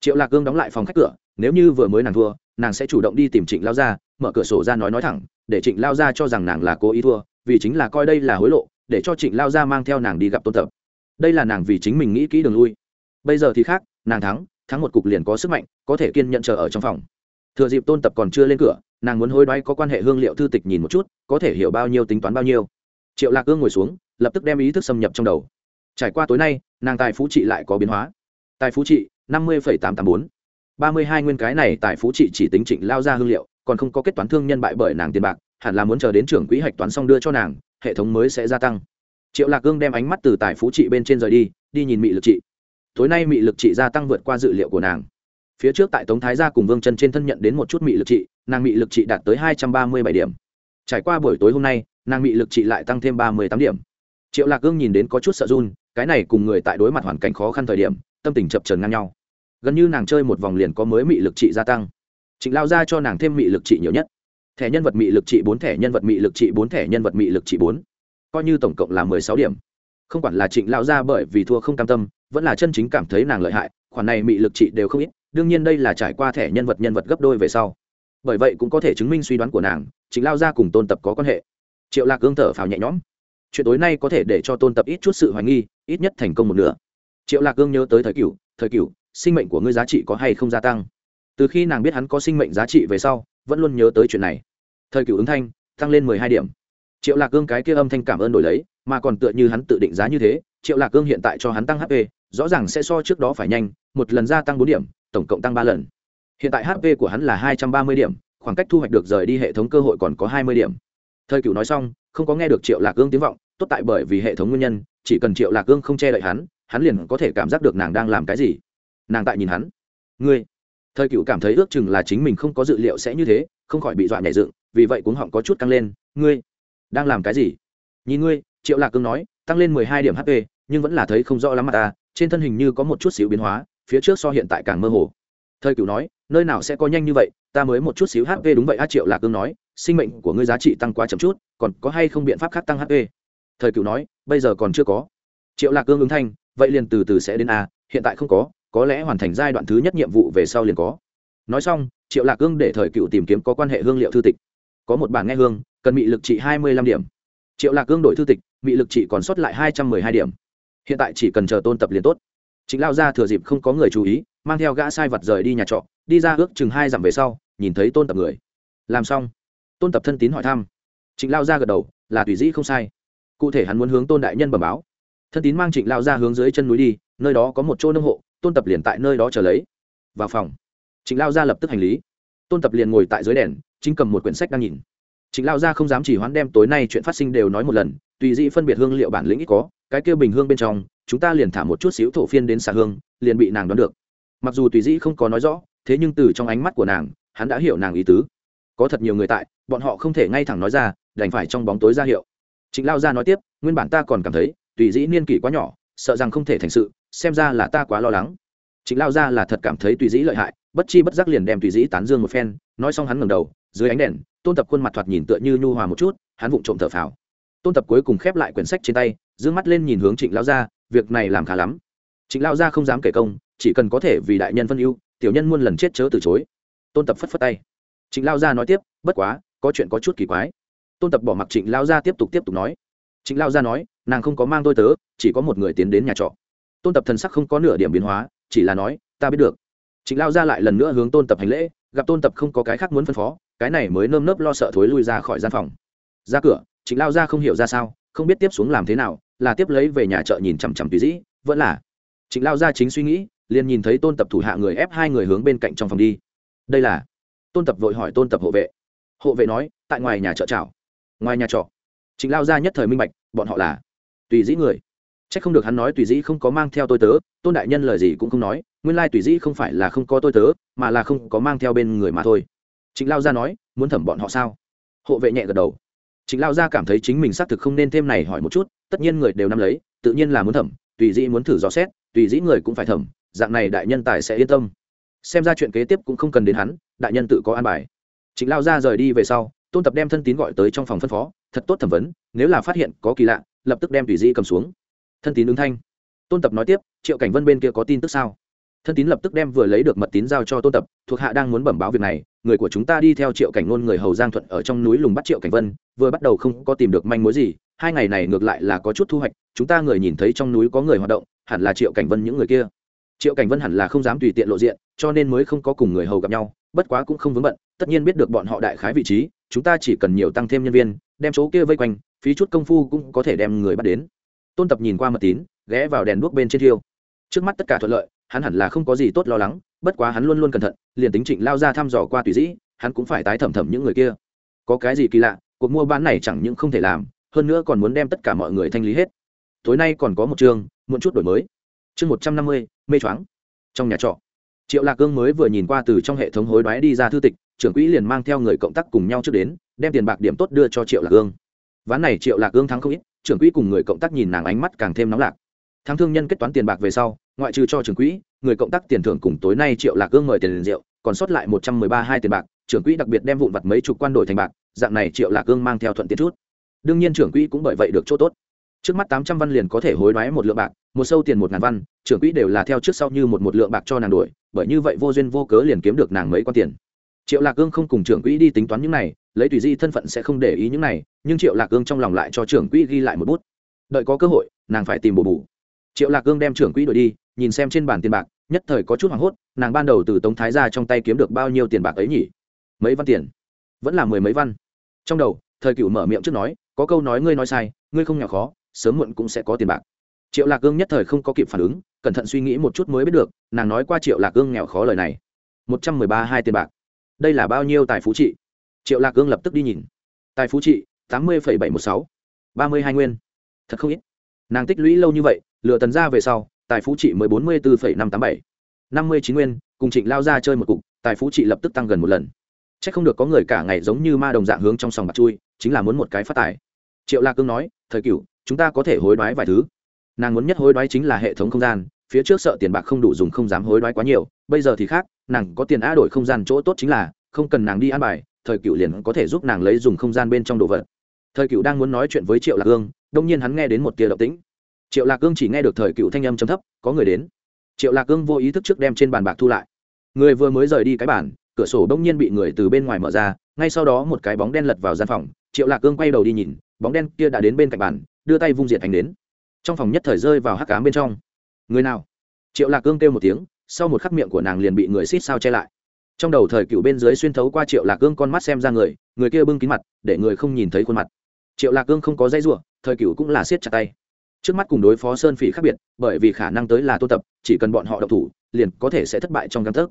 Triệu lạc cương đóng lại phòng khách cửa, nếu như vừa mới nàng thua, nàng sẽ chủ động đi tìm trịnh lao gia, mở cửa sổ ra nói nói thẳng, để trịnh lao gia cho rằng nàng là cố ý thua, vì chính là coi đây là hối lộ, để cho trịnh lao gia mang theo nàng đi gặp tôn tập. Đây là nàng vì chính mình nghĩ kỹ đường lui. Bây giờ thì khác, nàng thắng thắng một cục liền có sức mạnh, có thể kiên nhận chờ ở trong phòng. Thừa dịp tôn tập còn chưa lên cửa nàng muốn hối đoái có quan hệ hương liệu thư tịch nhìn một chút, có thể hiểu bao nhiêu tính toán bao nhiêu. Triệu lạc ương ngồi xuống, lập tức đem ý thức xâm nhập trong đầu. Trải qua tối nay, nàng tài phú trị lại có biến hóa. Tài phú trị, năm mươi tám trăm tám bốn. ba mươi hai nguyên cái này tài phú trị chỉ tính trịnh lao ra hương liệu, còn không có kết toán thương nhân bại bởi nàng tiền bạc, hẳn là muốn chờ đến trưởng quỹ hạch toán xong đưa cho nàng, hệ thống mới sẽ gia tăng. Triệu lạc ương đem ánh mắt từ tài phú trị bên trên rời đi đi nhìn mị lực trị. Tối nay mị lực trị gia tăng vượt qua dự liệu của nàng phía trước tại tống thái gia cùng vương chân trên thân nhận đến một chút mị lực trị, nàng mị lực trị đạt tới hai trăm ba mươi bảy điểm. Trải qua buổi tối hôm nay, nàng mị lực trị lại tăng thêm ba mươi tám điểm. Triệu lạc gương nhìn đến có chút sợ run, cái này cùng người tại đối mặt hoàn cảnh khó khăn thời điểm, tâm tình chập trần ngang nhau. Gần như nàng chơi một vòng liền có mới mị lực trị gia tăng. Trịnh lao ra cho nàng thêm mị lực trị nhiều nhất. Thẻ nhân vật mị lực trị bốn, thẻ nhân vật mị lực trị bốn, thẻ nhân vật mị lực trị bốn. Coi như tổng cộng là mười sáu điểm. Không quản là trịnh lao ra bởi vì thua không cam tâm, vẫn là chân chính cảm thấy nàng lợi hại, khoản này mị lực trị đều không ít đương nhiên đây là trải qua thẻ nhân vật nhân vật gấp đôi về sau. Bởi vậy cũng có thể chứng minh suy đoán của nàng chính lao ra cùng tôn tập có quan hệ. Triệu lạc gương thở phào nhẹ nhõm. Chuyện tối nay có thể để cho tôn tập ít chút sự hoài nghi, ít nhất thành công một nửa. Triệu lạc gương nhớ tới thời cửu thời cửu, sinh mệnh của ngươi giá trị có hay không gia tăng? Từ khi nàng biết hắn có sinh mệnh giá trị về sau, vẫn luôn nhớ tới chuyện này. Thời cửu ứng thanh, tăng lên mười hai điểm. Triệu lạc gương cái kia âm thanh cảm ơn đổi lấy, mà còn tựa như hắn tự định giá như thế, triệu lạc gương hiện tại cho hắn tăng hp rõ ràng sẽ so trước đó phải nhanh, một lần gia tăng bốn điểm tổng cộng tăng ba lần. Hiện tại hp của hắn là hai trăm ba mươi điểm, khoảng cách thu hoạch được rời đi hệ thống cơ hội còn có hai mươi điểm. Thời cựu nói xong, không có nghe được triệu lạc ương tiếng vọng, tốt tại bởi vì hệ thống nguyên nhân, chỉ cần triệu lạc ương không che đậy hắn hắn liền có thể cảm giác được nàng đang làm cái gì. Nàng tại nhìn hắn. Ngươi. Thời cựu cảm thấy ước chừng là chính mình không có dự liệu sẽ như thế, không khỏi bị dọa nhảy dựng, vì vậy cuống họng có chút căng lên. Ngươi. Đang làm cái gì? Nhìn ngươi, triệu lạc cương nói, tăng lên mười hai điểm hp nhưng vẫn là thấy không rõ lắm mặt ta, trên thân hình như có một chút xíu biến hóa phía trước so hiện tại càng mơ hồ. Thời cửu nói, nơi nào sẽ có nhanh như vậy? Ta mới một chút xíu hp đúng vậy. A triệu lạc cương nói, sinh mệnh của ngươi giá trị tăng quá chậm chút, còn có hay không biện pháp khác tăng hp thời cửu nói, bây giờ còn chưa có. Triệu lạc cương ứng thanh, vậy liền từ từ sẽ đến a, hiện tại không có có lẽ hoàn thành giai đoạn thứ nhất nhiệm vụ về sau liền có. Nói xong, triệu lạc cương để thời cựu tìm kiếm có quan hệ hương liệu thư tịch. Có một bản nghe hương, cần bị lực trị hai mươi lăm điểm. Triệu lạc cương đổi thư tịch bị lực trị còn sót lại hai trăm mười hai điểm. Hiện tại chỉ cần chờ tôn tập liền tốt chính lao ra thừa dịp không có người chú ý, mang theo gã sai vật rời đi nhà trọ, đi ra ước chừng hai dặm về sau, nhìn thấy tôn tập người. Làm xong, tôn tập thân tín hỏi thăm. Trịnh lao ra gật đầu, là tùy dĩ không sai. Cụ thể hắn muốn hướng tôn đại nhân bẩm báo. Thân tín mang trịnh lao ra hướng dưới chân núi đi, nơi đó có một chỗ nông hộ, tôn tập liền tại nơi đó chờ lấy. Vào phòng, trịnh lao ra lập tức hành lý. Tôn tập liền ngồi tại dưới đèn, chính cầm một quyển sách đang nhìn. Trịnh lao ra không dám chỉ hoãn đem tối nay chuyện phát sinh đều nói một lần, tùy dĩ phân biệt hương liệu bản lĩnh ít có, cái kêu bình hương bên trong chúng ta liền thả một chút xíu thổ phiên đến xà hương, liền bị nàng đoán được. Mặc dù tùy dĩ không có nói rõ, thế nhưng từ trong ánh mắt của nàng, hắn đã hiểu nàng ý tứ. Có thật nhiều người tại, bọn họ không thể ngay thẳng nói ra, đành phải trong bóng tối ra hiệu. Trịnh lao gia nói tiếp, nguyên bản ta còn cảm thấy, tùy dĩ niên kỷ quá nhỏ, sợ rằng không thể thành sự, xem ra là ta quá lo lắng. Trịnh lao gia là thật cảm thấy tùy dĩ lợi hại, bất chi bất giác liền đem tùy dĩ tán dương một phen, nói xong hắn ngẩng đầu, dưới ánh đèn, tôn tập khuôn mặt thoạt nhìn tựa như nhu hòa một chút, hắn vụng trộm thở phào. Tôn tập cuối cùng khép lại quyển sách trên tay d mắt lên nhìn hướng trịnh lao gia việc này làm khá lắm. Trịnh lao ra không dám kể công, chỉ cần có thể vì đại nhân phân ưu, tiểu nhân muôn lần chết chớ từ chối. Tôn tập phất phất tay. Trịnh lao gia nói tiếp, bất quá, có chuyện có chút kỳ quái. Tôn tập bỏ mặc trịnh lao gia tiếp tục tiếp tục nói. Trịnh lao gia nói, nàng không có mang tôi tớ, chỉ có một người tiến đến nhà trọ. Tôn tập thần sắc không có nửa điểm biến hóa, chỉ là nói, ta biết được. Trịnh lao gia lại lần nữa hướng tôn tập hành lễ, gặp tôn tập không có cái khác muốn phân phó, cái này mới nơm nớp lo sợ thối lui ra khỏi gian phòng. Ra cửa, trịnh lao gia không hiểu ra sao không biết tiếp xuống làm thế nào, là tiếp lấy về nhà chợ nhìn chằm chằm tùy dĩ, vẫn là. Trịnh lao gia chính suy nghĩ, liền nhìn thấy tôn tập thủ hạ người ép hai người hướng bên cạnh trong phòng đi. Đây là, tôn tập vội hỏi tôn tập hộ vệ. Hộ vệ nói, tại ngoài nhà chợ chảo. Ngoài nhà trọ. Chính lao gia nhất thời minh bạch, bọn họ là tùy dĩ người. C h ắ c không được hắn nói tùy dĩ không có mang theo tôi tớ, tôn đại nhân lời gì cũng không nói, nguyên lai tùy dĩ không phải là không có tôi tớ, mà là không có mang theo bên người mà thôi. Chính lao gia nói, muốn thẩm bọn họ sao? Hộ vệ nhẹ gật đầu chính lao Gia cảm thấy chính mình xác thực không nên thêm này hỏi một chút, tất nhiên người đều nắm lấy, tự nhiên là muốn thẩm, tùy dĩ muốn thử dò xét, tùy dĩ người cũng phải thẩm, dạng này đại nhân tài sẽ yên tâm. Xem ra chuyện kế tiếp cũng không cần đến hắn, đại nhân tự có an bài. Chính lao Gia rời đi về sau, tôn tập đem thân tín gọi tới trong phòng phân phó, thật tốt thẩm vấn, nếu là phát hiện có kỳ lạ, lập tức đem tùy di cầm xuống. Thân tín ứng thanh. Tôn tập nói tiếp, triệu cảnh vân bên kia có tin tức sao? Thân tín lập tức đem vừa lấy được mật tín giao cho tôn tập, thuộc hạ đang muốn bẩm báo việc này, người của chúng ta đi theo triệu cảnh ngôn người hầu giang thuận ở trong núi lùng bắt triệu cảnh vân, vừa bắt đầu không có tìm được manh mối gì, hai ngày này ngược lại là có chút thu hoạch, chúng ta người nhìn thấy trong núi có người hoạt động, hẳn là triệu cảnh vân những người kia. Triệu cảnh vân hẳn là không dám tùy tiện lộ diện, cho nên mới không có cùng người hầu gặp nhau, bất quá cũng không vướng bận, tất nhiên biết được bọn họ đại khái vị trí, chúng ta chỉ cần nhiều tăng thêm nhân viên, đem chỗ kia vây quanh, phí chút công phu cũng có thể đem người bắt đến. Tôn tập nhìn qua mật tín, ghé vào đèn đuốc bên trên thiêu. Trước mắt tất cả thuận lợi hắn hẳn là không có gì tốt lo lắng, bất quá hắn luôn luôn cẩn thận, liền tính trịnh lao ra thăm dò qua tùy dĩ, hắn cũng phải tái thẩm thẩm những người kia. Có cái gì kỳ lạ, cuộc mua bán này chẳng những không thể làm, hơn nữa còn muốn đem tất cả mọi người thanh lý hết. Tối nay còn có một chương, muộn chút đổi mới. Chương một trăm năm mươi, mê choáng. Trong nhà trọ, triệu lạc cương mới vừa nhìn qua từ trong hệ thống hối đoái đi ra thư tịch, trưởng quỹ liền mang theo người cộng tác cùng nhau trước đến, đem tiền bạc điểm tốt đưa cho triệu lạc cương. Ván này triệu lạc cương thắng không ít, trưởng quỹ cùng người cộng tác nhìn nàng ánh mắt càng thêm nóng lạc. Thắng thương nhân kết toán tiền bạc về sau ngoại trừ cho trưởng quỹ, người cộng tác tiền thưởng cùng tối nay triệu lạc cương mời tiền liền rượu, còn sót lại một trăm mười ba hai tiền bạc, trưởng quỹ đặc biệt đem vụn vặt mấy chục quan đổi thành bạc, dạng này triệu lạc cương mang theo thuận tiện chút. Đương nhiên trưởng quỹ cũng bởi vậy được chỗ tốt. Trước mắt tám trăm văn liền có thể hối đoái một lượng bạc, một sâu tiền một ngàn văn, trưởng quỹ đều là theo trước sau như một một lượng bạc cho nàng đổi, bởi như vậy vô duyên vô cớ liền kiếm được nàng mấy con tiền. Triệu lạc gương không cùng trưởng quỹ đi tính toán những này, lấy tùy di thân phận sẽ không để ý những này, nhưng triệu lạc gương trong lòng lại cho trưởng quỹ ghi lại một bút. Đợi có cơ hội, nàng phải tìm bổ bù triệu lạc gương đem trưởng quỹ đổi đi nhìn xem trên bàn tiền bạc, nhất thời có chút hoảng hốt, nàng ban đầu từ tống thái ra trong tay kiếm được bao nhiêu tiền bạc ấy nhỉ? Mấy văn tiền? Vẫn là mười mấy văn. Trong đầu, thời cựu mở miệng trước nói, có câu nói ngươi nói sai, ngươi không nhỏ khó, sớm muộn cũng sẽ có tiền bạc. Triệu lạc cương nhất thời không có kịp phản ứng, cẩn thận suy nghĩ một chút mới biết được, nàng nói qua triệu lạc cương nghèo khó lời này. một trăm mười ba hai tiền bạc. Đây là bao nhiêu tài phú trị? Triệu lạc cương lập tức đi nhìn. Tài phú trị, tám mươi phẩy bảy một sáu. ba mươi hai nguyên. Thật không ít. Nàng tích lũy lâu như vậy lựa tần ra về sau tài phú trị mới bốn mươi bốn phẩy năm tám bảy. năm mươi chín nguyên, cùng trịnh lao ra chơi một cục, tài phú trị lập tức tăng gần một lần. C h ắ c không được có người cả ngày giống như ma đồng dạng hướng trong sòng bạc chui, chính là muốn một cái phát tài. Triệu lạc cương nói, thời cựu chúng ta có thể hối đoái vài thứ. Nàng muốn nhất hối đoái chính là hệ thống không gian, phía trước sợ tiền bạc không đủ dùng không dám hối đoái quá nhiều, bây giờ thì khác, nàng có tiền a đổi không gian chỗ tốt chính là, không cần nàng đi ăn bài, thời cựu liền có thể giúp nàng lấy dùng không gian bên trong đồ vật. Thời cựu đang muốn nói chuyện với triệu lạc ương đông nhiên hắn nghe đến một tia động tĩnh triệu lạc Cương chỉ nghe được thời cựu thanh âm chấm thấp, có người đến. Triệu lạc cương vô ý thức trước đem trên bàn bạc thu lại. Người vừa mới rời đi cái bàn, cửa sổ đông nhiên bị người từ bên ngoài mở ra, ngay sau đó một cái bóng đen lật vào gian phòng, triệu lạc cương quay đầu đi nhìn, bóng đen kia đã đến bên cạnh bàn, đưa tay vung diệt thành đến. Trong phòng nhất thời rơi vào hắc cám bên trong. Người nào? Triệu lạc cương kêu một tiếng, sau một khắc miệng của nàng liền bị người xít sao che lại. Trong đầu thời cựu bên dưới xuyên thấu qua triệu lạc cương con mắt xem ra người người kia bưng kín mặt, để người không nhìn thấy khuôn mặt. Triệu lạc cương không có dây ruộng thời cựu cũng là siết chặt tay trước mắt cùng đối phó sơn phỉ khác biệt, bởi vì khả năng tới là tôn tập, chỉ cần bọn họ độc thủ, liền có thể sẽ thất bại trong căn thức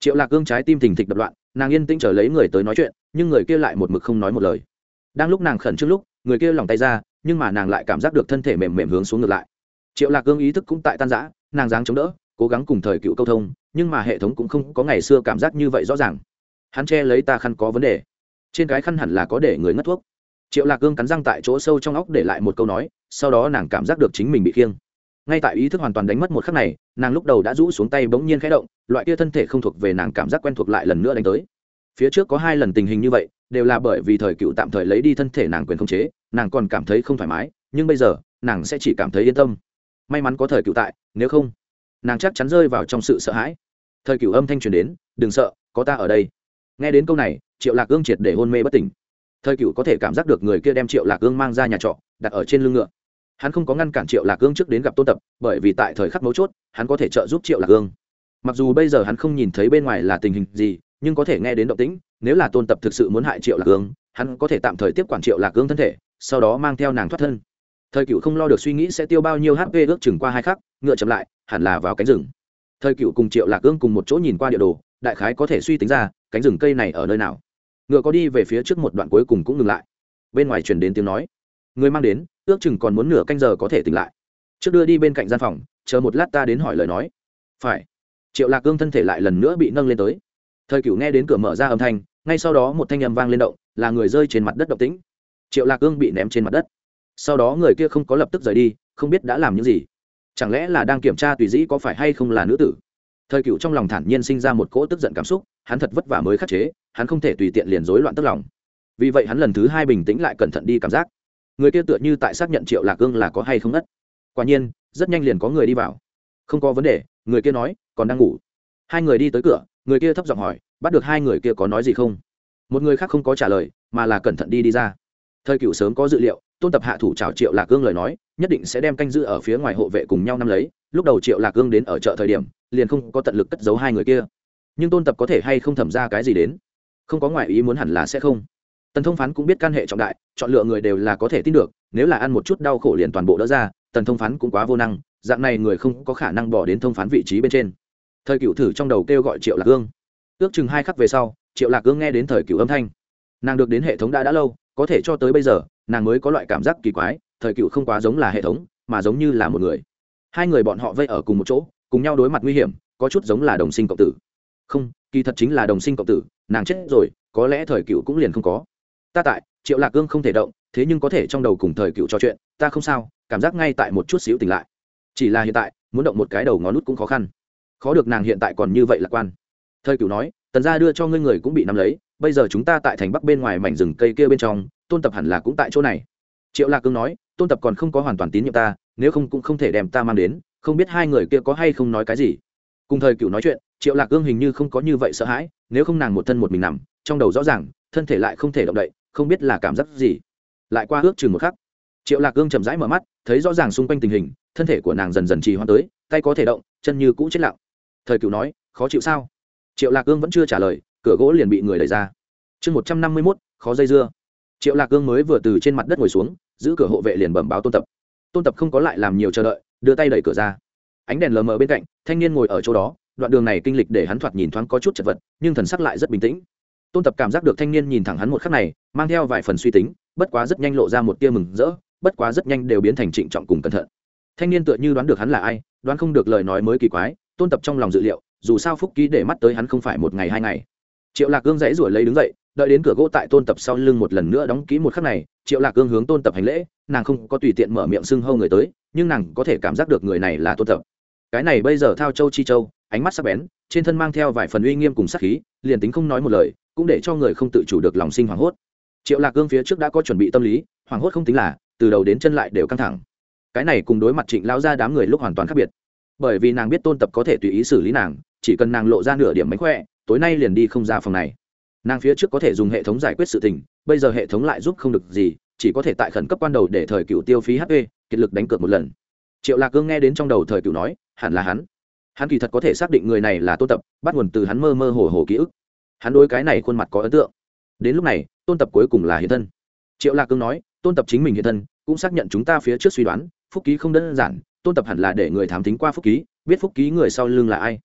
triệu lạc cương trái tim thình thịch đập loạn, nàng yên tĩnh trở lấy người tới nói chuyện, nhưng người kia lại một mực không nói một lời. Đang lúc nàng khẩn trước lúc, người kia lòng tay ra, nhưng mà nàng lại cảm giác được thân thể mềm mềm hướng xuống ngược lại. Triệu lạc cương ý thức cũng tại tan giã nàng dáng chống đỡ, cố gắng cùng thời cựu câu thông, nhưng mà hệ thống cũng không có ngày xưa cảm giác như vậy rõ ràng. Hắn che lấy ta khăn có vấn đề. Trên cái khăn hẳn là có để người ngất thuốc. Triệu lạc cương cắn răng tại chỗ sâu trong óc để lại một câu nói sau đó nàng cảm giác được chính mình bị khiêng. Ngay tại ý thức hoàn toàn đánh mất một khắc này, nàng lúc đầu đã rũ xuống tay bỗng nhiên khẽ động, loại kia thân thể không thuộc về nàng cảm giác quen thuộc lại lần nữa đánh tới. Phía trước có hai lần tình hình như vậy, đều là bởi vì thời cựu tạm thời lấy đi thân thể nàng quyền khống chế, nàng còn cảm thấy không thoải mái, nhưng bây giờ, nàng sẽ chỉ cảm thấy yên tâm. May mắn có thời cựu tại, nếu không, nàng chắc chắn rơi vào trong sự sợ hãi. Thời cựu âm thanh truyền đến, đừng sợ, có ta ở đây. Nghe đến câu này, triệu lạc ương triệt để hôn mê bất tỉnh. Thời cựu có thể cảm giác được người kia đem triệu lạc ương mang ra nhà trọ, đặt ở trên lưng ngựa hắn không có ngăn cản triệu lạc cương trước đến gặp tôn tập bởi vì tại thời khắc mấu chốt hắn có thể trợ giúp triệu lạc cương. mặc dù bây giờ hắn không nhìn thấy bên ngoài là tình hình gì nhưng có thể nghe đến động tĩnh nếu là tôn tập thực sự muốn hại triệu lạc cương, hắn có thể tạm thời tiếp quản triệu lạc cương thân thể sau đó mang theo nàng thoát thân. Thời cựu không lo được suy nghĩ sẽ tiêu bao nhiêu hp ước chừng qua hai khắc ngựa chậm lại hẳn là vào cánh rừng. Thời cựu cùng triệu lạc cương cùng một chỗ nhìn qua địa đồ đại khái có thể suy tính ra cánh rừng cây này ở nơi nào. Ngựa có đi về phía trước một đoạn cuối cùng cũng ngừng lại. Bên ngoài truyền đến tiếng nói người mang đến, ước chừng còn muốn nửa canh giờ có thể tỉnh lại. Trước đưa đi bên cạnh gian phòng, chờ một lát ta đến hỏi lời nói. Phải. Triệu lạc cương thân thể lại lần nữa bị nâng lên tới. Thời cửu nghe đến cửa mở ra âm thanh, ngay sau đó một thanh âm vang lên động, là người rơi trên mặt đất động tĩnh. Triệu lạc cương bị ném trên mặt đất. Sau đó người kia không có lập tức rời đi, không biết đã làm những gì. Chẳng lẽ là đang kiểm tra tùy dĩ có phải hay không là nữ tử? Thời cựu trong lòng thản nhiên sinh ra một cỗ tức giận cảm xúc, hắn thật vất vả mới khắc chế, hắn không thể tùy tiện liền rối loạn tức lòng. Vì vậy hắn lần thứ hai bình tĩnh lại cẩn thận đi cảm giác người kia tựa như tại xác nhận triệu lạc ương là có hay không ngất. Quả nhiên, rất nhanh liền có người đi vào. Không có vấn đề, người kia nói, còn đang ngủ. Hai người đi tới cửa, người kia thấp giọng hỏi, bắt được hai người kia có nói gì không? Một người khác không có trả lời, mà là cẩn thận đi đi ra. Thời cựu sớm có dự liệu, tôn tập hạ thủ trào triệu lạc ương lời nói, nhất định sẽ đem canh giữ ở phía ngoài hộ vệ cùng nhau năm lấy. Lúc đầu triệu lạc ương đến ở chợ thời điểm, liền không có tận lực cất giấu hai người kia. Nhưng tôn tập có thể hay không thẩm ra cái gì đến? Không có ngoại ý muốn hẳn là sẽ không tần thông phán cũng biết căn hệ trọng đại, chọn lựa người đều là có thể tin được, nếu là ăn một chút đau khổ liền toàn bộ đỡ ra, tần thông phán cũng quá vô năng, dạng này người không có khả năng bỏ đến thông phán vị trí bên trên. Thời cựu thử trong đầu kêu gọi triệu lạc ương. Ước chừng hai khắc về sau, triệu lạc ương nghe đến thời cựu âm thanh. Nàng được đến hệ thống đã đã lâu, có thể cho tới bây giờ, nàng mới có loại cảm giác kỳ quái, thời cựu không quá giống là hệ thống, mà giống như là một người. Hai người bọn họ vây ở cùng một chỗ, cùng nhau đối mặt nguy hiểm, có chút giống là đồng sinh cộng tử. Không, kỳ thật chính là đồng sinh cộng tử, nàng chết rồi, có lẽ thời cựu cũng liền không có ta tại, triệu lạc cương không thể động, thế nhưng có thể trong đầu cùng thời cựu trò chuyện, ta không sao, cảm giác ngay tại một chút xíu tỉnh lại. Chỉ là hiện tại, muốn động một cái đầu ngón nút cũng khó khăn. Khó được nàng hiện tại còn như vậy lạc quan. Thời cựu nói, tần gia đưa cho ngươi người cũng bị nắm lấy, bây giờ chúng ta tại thành bắc bên ngoài mảnh rừng cây kia bên trong, tôn tập hẳn là cũng tại chỗ này. Triệu lạc cương nói, tôn tập còn không có hoàn toàn tín nhiệm ta, nếu không cũng không thể đem ta mang đến, không biết hai người kia có hay không nói cái gì. Cùng thời cựu nói chuyện, triệu lạc cương hình như không có như vậy sợ hãi, nếu không nàng một thân một mình nằm, trong đầu rõ ràng, thân thể lại không thể động đậy không biết là cảm giác gì. Lại qua ước chừng một khắc, triệu lạc gương chậm rãi mở mắt, thấy rõ ràng xung quanh tình hình, thân thể của nàng dần dần trì hoãn tới, tay có thể động, chân như cũ chết lặng. Thời cựu nói, khó chịu sao? Triệu lạc gương vẫn chưa trả lời, cửa gỗ liền bị người đẩy ra. Chương một trăm năm mươi mốt, khó dây dưa. Triệu lạc gương mới vừa từ trên mặt đất ngồi xuống, giữ cửa hộ vệ liền bẩm báo tôn tập. Tôn tập không có lại làm nhiều chờ đợi, đưa tay đẩy cửa ra. Ánh đèn lờ mờ bên cạnh, thanh niên ngồi ở chỗ đó, đoạn đường này kinh lịch để hắn thoạt nhìn thoáng có chút chật vật, nhưng thần sắc lại rất bình tĩnh tôn tập cảm giác được thanh niên nhìn thẳng hắn một khắc này, mang theo vài phần suy tính, bất quá rất nhanh lộ ra một tia mừng rỡ, bất quá rất nhanh đều biến thành trịnh trọng cùng cẩn thận. Thanh niên tựa như đoán được hắn là ai, đoán không được lời nói mới kỳ quái, tôn tập trong lòng dự liệu, dù sao phúc ký để mắt tới hắn không phải một ngày hai ngày. Triệu lạc cương dãy ruổi lấy đứng dậy, đợi đến cửa gỗ tại tôn tập sau lưng một lần nữa đóng ký một khắc này, triệu lạc cương hướng tôn tập hành lễ, nàng không có tùy tiện mở miệng xưng hâu người tới, nhưng nàng có thể cảm giác được người này là tôn tập. Cái này bây giờ thao châu chi châu, ánh mắt sắc bén, trên thân mang theo vài phần uy nghiêm cùng sắc khí, liền tính không nói một lời cũng để cho người không tự chủ được lòng sinh hoảng hốt. Triệu lạc cương phía trước đã có chuẩn bị tâm lý, hoảng hốt không tính là, từ đầu đến chân lại đều căng thẳng. Cái này cùng đối mặt trịnh lao ra đám người lúc hoàn toàn khác biệt. Bởi vì nàng biết tôn tập có thể tùy ý xử lý nàng, chỉ cần nàng lộ ra nửa điểm mánh khỏe, tối nay liền đi không ra phòng này. Nàng phía trước có thể dùng hệ thống giải quyết sự tình, bây giờ hệ thống lại giúp không được gì, chỉ có thể tại khẩn cấp quan đầu để thời cựu tiêu phí hp kiệt lực đánh cược một lần. Triệu lạc cương nghe đến trong đầu thời cựu nói, hẳn là hắn. Hắn kỳ thật có thể xác định người này là tôn tập, bắt nguồn từ hắn mơ mơ hồ hồ ký ức hắn đối cái này khuôn mặt có ấn tượng. Đến lúc này, tôn tập cuối cùng là hiện thân. Triệu lạc cương nói, tôn tập chính mình hiện thân, cũng xác nhận chúng ta phía trước suy đoán, phúc ký không đơn giản, tôn tập hẳn là để người thám tính qua phúc ký, biết phúc ký người sau lưng là ai.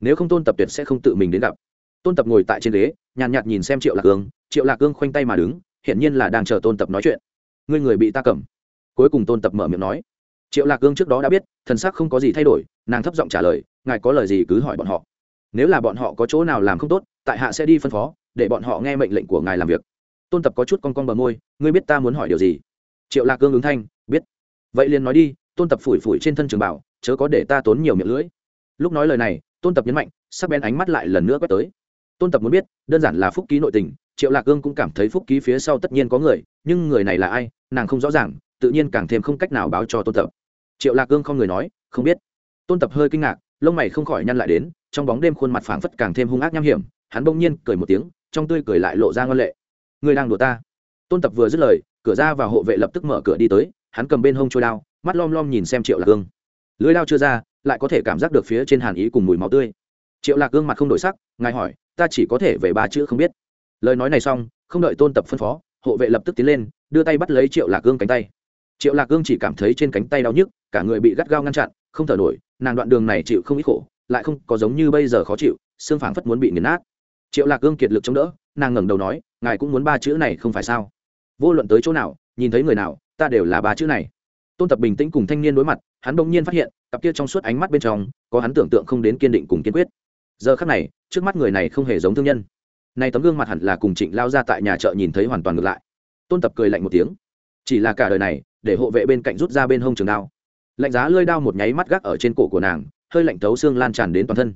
Nếu không tôn tập tuyệt sẽ không tự mình đến gặp. Tôn tập ngồi tại trên ghế, nhàn nhạt nhìn xem triệu lạc cương, triệu lạc cương khoanh tay mà đứng, hiển nhiên là đang chờ tôn tập nói chuyện. Ngươi người bị ta cầm. Cuối cùng tôn tập mở miệng nói. Triệu lạc cương trước đó đã biết, thần sắc không có gì thay đổi, nàng thấp giọng trả lời, ngài có lời gì cứ hỏi bọn họ nếu là bọn họ có chỗ nào làm không tốt, tại hạ sẽ đi phân phó, để bọn họ nghe mệnh lệnh của ngài làm việc. Tôn tập có chút con con bờ môi, ngươi biết ta muốn hỏi điều gì? Triệu lạc cương ứng thanh, biết. Vậy liền nói đi, tôn tập phủi phủi trên thân trường bảo, chớ có để ta tốn nhiều miệng lưỡi. Lúc nói lời này, tôn tập nhấn mạnh, sắc bén ánh mắt lại lần nữa quét tới. Tôn tập muốn biết, đơn giản là phúc ký nội tình, triệu lạc cương cũng cảm thấy phúc ký phía sau tất nhiên có người, nhưng người này là ai, nàng không rõ ràng, tự nhiên càng thêm không cách nào báo cho tôn tập. Triệu lạc cương không người nói, không biết. Tôn tập hơi kinh ngạc, lông mày không khỏi nhăn lại đến trong bóng đêm khuôn mặt phảng phất càng thêm hung ác nham hiểm, hắn bỗng nhiên cười một tiếng, trong tươi cười lại lộ ra ngân lệ. Người đang đùa ta? Tôn tập vừa dứt lời, cửa ra và hộ vệ lập tức mở cửa đi tới, hắn cầm bên hông trôi đao, mắt lom lom nhìn xem triệu lạc cương lưới đao chưa ra, lại có thể cảm giác được phía trên hàn ý cùng mùi máu tươi. Triệu lạc gương mặt không đổi sắc, ngài hỏi, ta chỉ có thể về ba chữ không biết. Lời nói này xong, không đợi tôn tập phân phó, hộ vệ lập tức tiến lên, đưa tay bắt lấy triệu lạc gương cánh tay. Triệu lạc gương chỉ cảm thấy trên cánh tay đau nhức, cả người bị gắt gao ngăn chặn, không thở nổi, nàng đoạn đường này chịu không ít khổ lại không có giống như bây giờ khó chịu, xương phảng phất muốn bị nghiền nát. Triệu lạc gương kiệt lực chống đỡ, nàng ngẩng đầu nói, ngài cũng muốn ba chữ này không phải sao? Vô luận tới chỗ nào, nhìn thấy người nào, ta đều là ba chữ này. Tôn tập bình tĩnh cùng thanh niên đối mặt, hắn bỗng nhiên phát hiện, cặp kia trong suốt ánh mắt bên trong, có hắn tưởng tượng không đến kiên định cùng kiên quyết. Giờ khắc này, trước mắt người này không hề giống thương nhân. Nay tấm gương mặt hẳn là cùng trịnh lao ra tại nhà chợ nhìn thấy hoàn toàn ngược lại. Tôn tập cười lạnh một tiếng. Chỉ là cả đời này, để hộ vệ bên cạnh rút ra bên hông trường đao. Lạnh giá lơi đao một nháy mắt gác ở trên cổ của nàng hơi lạnh thấu xương lan tràn đến toàn thân.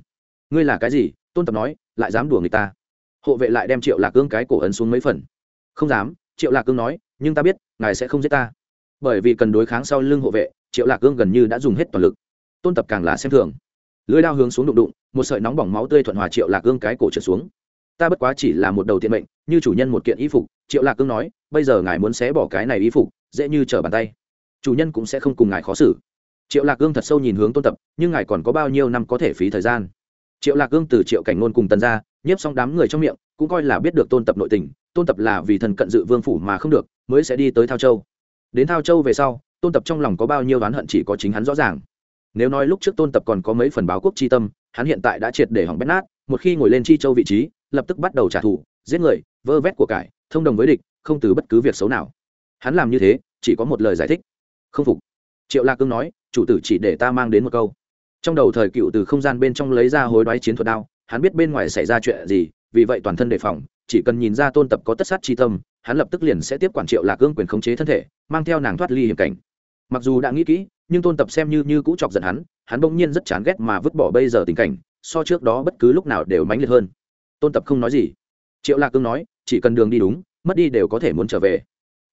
Ngươi là cái gì? Tôn tập nói, lại dám đùa người ta. Hộ vệ lại đem triệu lạc cương cái cổ ấn xuống mấy phần. Không dám, triệu lạc cương nói, nhưng ta biết, ngài sẽ không giết ta. Bởi vì cần đối kháng sau lưng hộ vệ, triệu lạc cương gần như đã dùng hết toàn lực. Tôn tập càng là xem thường. Lưới đao hướng xuống đụng đụng, một sợi nóng bỏng máu tươi thuận hòa triệu lạc cương cái cổ trượt xuống. Ta bất quá chỉ là một đầu tiện mệnh, như chủ nhân một kiện y phục, triệu lạc cương nói, bây giờ ngài muốn xé bỏ cái này y phục, dễ như trở bàn tay. Chủ nhân cũng sẽ không cùng ngài khó xử triệu lạc cương thật sâu nhìn hướng tôn tập, nhưng ngài còn có bao nhiêu năm có thể phí thời gian? Triệu lạc cương từ triệu cảnh ngôn cùng tần ra nhiếp xong đám người trong miệng, cũng coi là biết được tôn tập nội tình, tôn tập là vì thần cận dự vương phủ mà không được, mới sẽ đi tới thao châu. Đến thao châu về sau, tôn tập trong lòng có bao nhiêu oán hận chỉ có chính hắn rõ ràng. Nếu nói lúc trước tôn tập còn có mấy phần báo quốc chi tâm, hắn hiện tại đã triệt để hỏng bét nát, một khi ngồi lên chi châu vị trí, lập tức bắt đầu trả thù, giết người, vơ vét của cải, thông đồng với địch, không từ bất cứ việc xấu nào. Hắn làm như thế, chỉ có một lời giải thích. Không phục. Triệu Lạc cương nói chủ tử chỉ để ta mang đến một câu. Trong đầu thời cựu từ không gian bên trong lấy ra hối đoái chiến thuật đao, hắn biết bên ngoài xảy ra chuyện gì, vì vậy toàn thân đề phòng, chỉ cần nhìn ra tôn tập có tất sát chi tâm, hắn lập tức liền sẽ tiếp quản triệu lạc cương quyền khống chế thân thể, mang theo nàng thoát ly hiểm cảnh. Mặc dù đã nghĩ kỹ, nhưng tôn tập xem như như cũ chọc giận hắn hắn bỗng nhiên rất chán ghét mà vứt bỏ bây giờ tình cảnh, so trước đó bất cứ lúc nào đều mãnh liệt hơn. Tôn tập không nói gì. Triệu lạc cương nói, chỉ cần đường đi đúng, mất đi đều có thể muốn trở về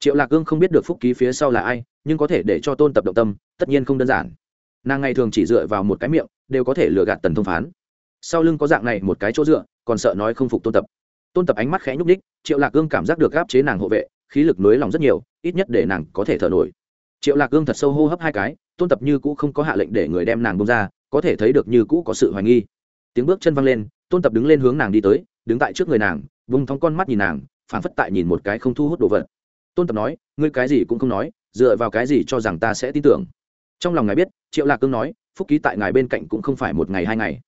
triệu lạc cương không biết được phúc ký phía sau là ai, nhưng có thể để cho tôn tập động tâm, tất nhiên không đơn giản. Nàng ngày thường chỉ dựa vào một cái miệng, đều có thể lừa gạt tần thông phán. Sau lưng có dạng này một cái chỗ dựa, còn sợ nói không phục tôn tập. Tôn tập ánh mắt khẽ nhúc ních triệu lạc cương cảm giác được gáp chế nàng hộ vệ, khí lực nới lòng rất nhiều, ít nhất để nàng có thể thở nổi. Triệu lạc cương thật sâu hô hấp hai cái, tôn tập như cũ không có hạ lệnh để người đem nàng bông ra, có thể thấy được như cũ có sự hoài nghi. Tiếng bước chân văng lên, tôn tập đứng lên hướng nàng đi tới, đứng tại trước người nàng vùng thong con mắt nhìn nàng, phảng phất tại nhìn một cái không thu hút đồ vật tôn tập nói, ngươi cái gì cũng không nói, dựa vào cái gì cho rằng ta sẽ tin tưởng? Trong lòng ngài biết, triệu lạc cương nói, phúc ký tại ngài bên cạnh cũng không phải một ngày hai ngày.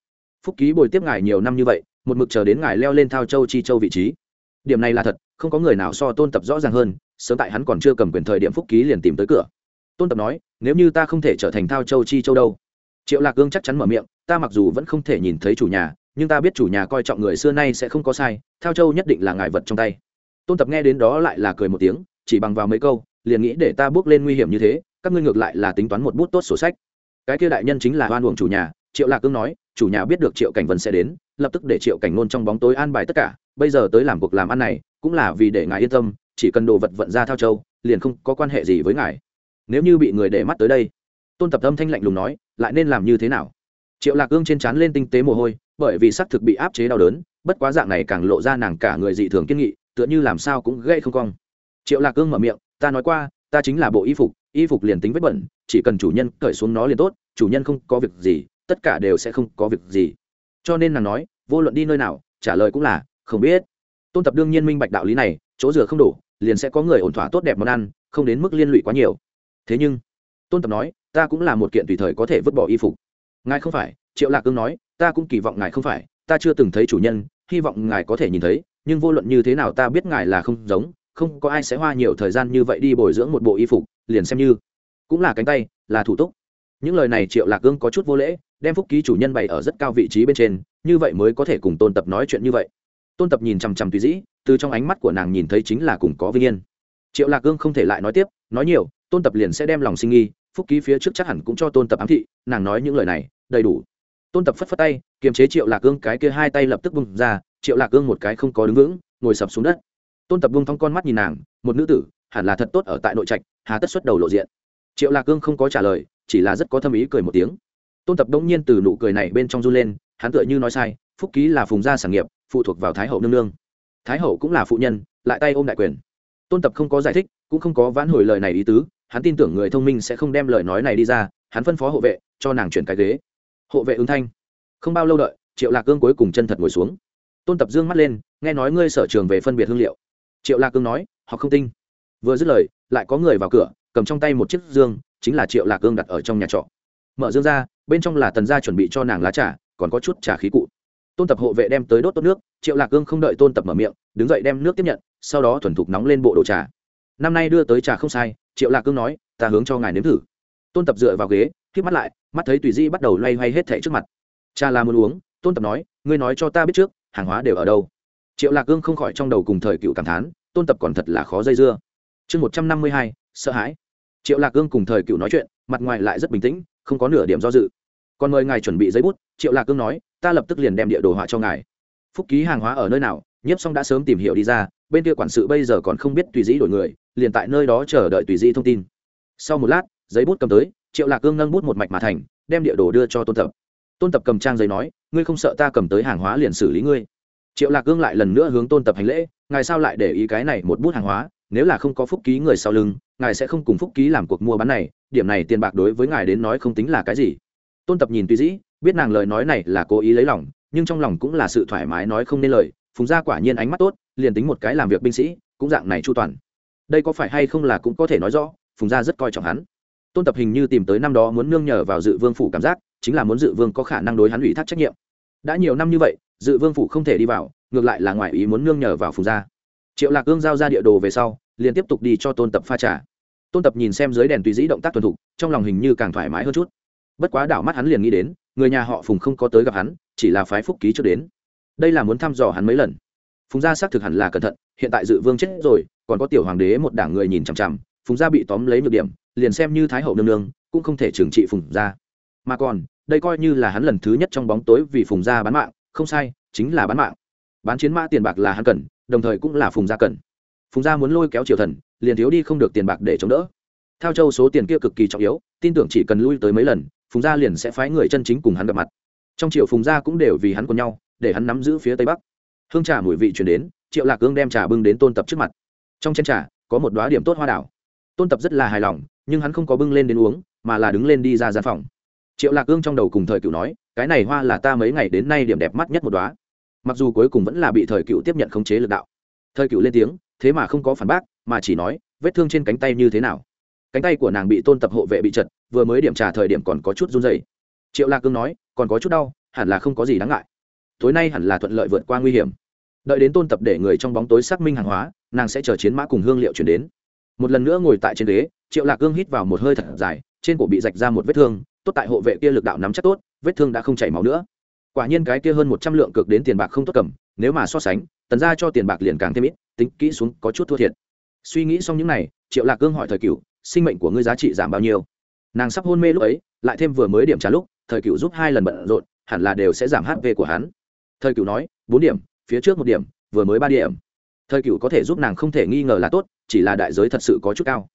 Phúc ký bồi tiếp ngài nhiều năm như vậy, một mực chờ đến ngài leo lên thao châu chi châu vị trí. Điểm này là thật, không có người nào so tôn tập rõ ràng hơn, sớm tại hắn còn chưa cầm quyền thời điểm phúc ký liền tìm tới cửa. Tôn tập nói, nếu như ta không thể trở thành thao châu chi châu đâu? Triệu lạc cương chắc chắn mở miệng, ta mặc dù vẫn không thể nhìn thấy chủ nhà, nhưng ta biết chủ nhà coi trọng người xưa nay sẽ không có sai, thao châu nhất định là ngài vật trong tay. Tôn tập nghe đến đó lại là cười một tiếng chỉ bằng vào mấy câu, liền nghĩ để ta bước lên nguy hiểm như thế, các ngươi ngược lại là tính toán một bút tốt sổ sách. Cái kia đại nhân chính là oan uổng chủ nhà, triệu lạc cương nói, chủ nhà biết được triệu cảnh vân sẽ đến, lập tức để triệu cảnh nôn trong bóng tối an bài tất cả, bây giờ tới làm cuộc làm ăn này, cũng là vì để ngài yên tâm, chỉ cần đồ vật vận ra thao châu, liền không có quan hệ gì với ngài. Nếu như bị người để mắt tới đây, tôn tập âm thanh lạnh lùng nói, lại nên làm như thế nào? Triệu lạc cương trên trán lên tinh tế mồ hôi, bởi vì xác thực bị áp chế đau đớn, bất quá dạng này càng lộ ra nàng cả người dị thường kiên nghị, tựa như làm sao cũng gây không cong triệu lạc cương mở miệng, ta nói qua, ta chính là bộ y phục y phục liền tính vết bẩn, chỉ cần chủ nhân cởi xuống nó liền tốt, chủ nhân không có việc gì, tất cả đều sẽ không có việc gì. Cho nên nàng nói, vô luận đi nơi nào, trả lời cũng là, không biết. Tôn tập đương nhiên minh bạch đạo lý này, chỗ rửa không đủ, liền sẽ có người ổn thỏa tốt đẹp món ăn, không đến mức liên lụy quá nhiều. Thế nhưng, tôn tập nói, ta cũng là một kiện tùy thời có thể vứt bỏ y phục. Ngài không phải, triệu lạc cương nói, ta cũng kỳ vọng ngài không phải, ta chưa từng thấy chủ nhân, hy vọng ngài có thể nhìn thấy, nhưng vô luận như thế nào ta biết ngài là không giống không có ai sẽ hoa nhiều thời gian như vậy đi bồi dưỡng một bộ y phục, liền xem như. Cũng là cánh tay, là thủ tục. Những lời này triệu lạc cương có chút vô lễ, đem phúc ký chủ nhân bày ở rất cao vị trí bên trên, như vậy mới có thể cùng tôn tập nói chuyện như vậy. Tôn tập nhìn chằm chằm tùy dĩ, từ trong ánh mắt của nàng nhìn thấy chính là cùng có vinh yên. Triệu lạc cương không thể lại nói tiếp, nói nhiều, tôn tập liền sẽ đem lòng sinh nghi, phúc ký phía trước chắc hẳn cũng cho tôn tập ám thị, nàng nói những lời này, đầy đủ. Tôn tập phất phất tay, kiềm chế triệu lạc cương cái kia hai tay lập tức bung ra, triệu lạc cương một cái không có đứng vững, ngồi sập xuống đất tôn tập bung thong con mắt nhìn nàng, một nữ tử, hẳn là thật tốt ở tại nội trạch, hà tất xuất đầu lộ diện. Triệu lạc cương không có trả lời, chỉ là rất có thâm ý cười một tiếng. Tôn tập đông nhiên từ nụ cười này bên trong run lên, hắn tựa như nói sai, phúc ký là phùng gia sản nghiệp, phụ thuộc vào thái hậu nương nương. Thái hậu cũng là phụ nhân, lại tay ôm đại quyền. Tôn tập không có giải thích, cũng không có vãn hồi lời này ý tứ, hắn tin tưởng người thông minh sẽ không đem lời nói này đi ra, hắn phân phó hộ vệ, cho nàng chuyển cái ghế. Hộ vệ ứng thanh. Không bao lâu đợi, triệu lạc cương cuối cùng chân thật ngồi xuống. Tôn tập dương mắt lên, nghe nói ngươi sở trường về phân biệt hương liệu triệu lạc cương nói họ không tinh. Vừa dứt lời, lại có người vào cửa, cầm trong tay một chiếc dương, chính là triệu lạc cương đặt ở trong nhà trọ. Mở dương ra, bên trong là tần gia chuẩn bị cho nàng lá trà, còn có chút trà khí cụ. Tôn tập hộ vệ đem tới đốt tốt nước, triệu lạc cương không đợi tôn tập mở miệng, đứng dậy đem nước tiếp nhận, sau đó thuần thục nóng lên bộ đồ trà. Năm nay đưa tới trà không sai, triệu lạc cương nói, ta hướng cho ngài nếm thử. Tôn tập dựa vào ghế k mắt lại, mắt thấy tùy di bắt đầu loay hoay hết thẻ trước mặt. Cha là muốn uống, tôn tập nói, ngươi nói cho ta biết trước, hàng hóa đều ở đâu? Triệu lạc cương không khỏi trong đầu cùng thời cựu cảm thán, tôn tập còn thật là khó dây dưa. Chương một trăm năm mươi hai, sợ hãi. Triệu lạc cương cùng thời cựu nói chuyện, mặt ngoài lại rất bình tĩnh, không có nửa điểm do dự. Còn mời ngài chuẩn bị giấy bút, triệu lạc cương nói, ta lập tức liền đem địa đồ họa cho ngài. Phúc ký hàng hóa ở nơi nào, nhiếp xong đã sớm tìm hiểu đi ra, bên kia quản sự bây giờ còn không biết tùy dĩ đổi người, liền tại nơi đó chờ đợi tùy dĩ thông tin. Sau một lát, giấy bút cầm tới, triệu lạc cương nâng bút một mạch mà thành, đem địa đồ đưa cho tôn tập. Tôn tập cầm trang giấy nói, ngươi không sợ ta cầm tới hàng hóa liền xử lý ngươi triệu lạc cương lại lần nữa hướng tôn tập hành lễ, ngài sao lại để ý cái này một bút hàng hóa? Nếu là không có phúc ký người sau lưng, ngài sẽ không cùng phúc ký làm cuộc mua bán này, điểm này tiền bạc đối với ngài đến nói không tính là cái gì. Tôn tập nhìn tùy dĩ, biết nàng lời nói này là cố ý lấy lòng, nhưng trong lòng cũng là sự thoải mái nói không nên lời, phùng gia quả nhiên ánh mắt tốt, liền tính một cái làm việc binh sĩ, cũng dạng này chu toàn. Đây có phải hay không là cũng có thể nói rõ, phùng gia rất coi trọng hắn. Tôn tập hình như tìm tới năm đó muốn nương nhờ vào dự vương phủ cảm giác, chính là muốn dự vương có khả năng đối hắn ủy thác trách nhiệm. Đã nhiều năm như vậy dự vương phủ không thể đi vào, ngược lại là ngoài ý muốn nương nhờ vào phùng gia. Triệu lạc ương giao ra địa đồ về sau, liền tiếp tục đi cho tôn tập pha trà. Tôn tập nhìn xem dưới đèn tùy dĩ động tác tuần thục, trong lòng hình như càng thoải mái hơn chút. Bất quá đảo mắt hắn liền nghĩ đến, người nhà họ phùng không có tới gặp hắn, chỉ là phái phúc ký trước đến. Đây là muốn thăm dò hắn mấy lần. Phùng gia xác thực hẳn là cẩn thận, hiện tại dự vương chết rồi, còn có tiểu hoàng đế một đảng người nhìn chằm chằm, phùng gia bị tóm lấy nhược điểm, liền xem như thái hậu nương nương, cũng không thể trừng trị phùng gia. Mà còn, đây coi như là hắn lần thứ nhất trong bóng tối vì phùng gia bán mạng không sai, chính là bán mạng. Bán chiến mã tiền bạc là hắn cần, đồng thời cũng là phùng gia cần. Phùng gia muốn lôi kéo triều thần, liền thiếu đi không được tiền bạc để chống đỡ. Theo châu số tiền kia cực kỳ trọng yếu, tin tưởng chỉ cần lui tới mấy lần, phùng gia liền sẽ phái người chân chính cùng hắn gặp mặt. Trong triều phùng gia cũng đều vì hắn còn nhau, để hắn nắm giữ phía tây bắc. Hương trà mùi vị chuyển đến, triệu lạc cương đem trà bưng đến tôn tập trước mặt. Trong chén trà, có một đoá điểm tốt hoa đảo tôn tập rất là hài lòng, nhưng hắn không có bưng lên đến uống, mà là đứng lên đi ra gian phòng triệu lạc cương trong đầu cùng thời cựu nói, cái này hoa là ta mấy ngày đến nay điểm đẹp mắt nhất một đoá mặc dù cuối cùng vẫn là bị thời cựu tiếp nhận khống chế lực đạo. Thời cựu lên tiếng, thế mà không có phản bác, mà chỉ nói, vết thương trên cánh tay như thế nào. Cánh tay của nàng bị tôn tập hộ vệ bị chật, vừa mới điểm trả thời điểm còn có chút run dày triệu lạc cương nói, còn có chút đau, hẳn là không có gì đáng ngại. Tối nay hẳn là thuận lợi vượt qua nguy hiểm. Đợi đến tôn tập để người trong bóng tối xác minh hàng hóa, nàng sẽ chờ chiến mã cùng hương liệu chuyển đến. Một lần nữa ngồi tại trên ghế, triệu lạc cương hít vào một hơi thật dài, trên cổ bị rạch ra một vết thương tốt tại hộ vệ kia lực đạo nắm chắc tốt vết thương đã không chảy máu nữa. Quả nhiên cái kia hơn một trăm lượng cực đến tiền bạc không tốt cầm nếu mà so sánh tần ra cho tiền bạc liền càng thêm ít tính kỹ xuống có chút thua thiệt. Suy nghĩ xong những này, triệu lạc cương hỏi thời cựu sinh mệnh của ngươi giá trị giảm bao nhiêu? Nàng sắp hôn mê lúc ấy lại thêm vừa mới điểm trả lúc thời cựu giúp hai lần bận rộn hẳn là đều sẽ giảm hp của hắn. Thời cựu nói bốn điểm phía trước một điểm vừa mới ba điểm. Thời cựu có thể giúp nàng không thể nghi ngờ là tốt chỉ là đại giới thật sự có chút cao.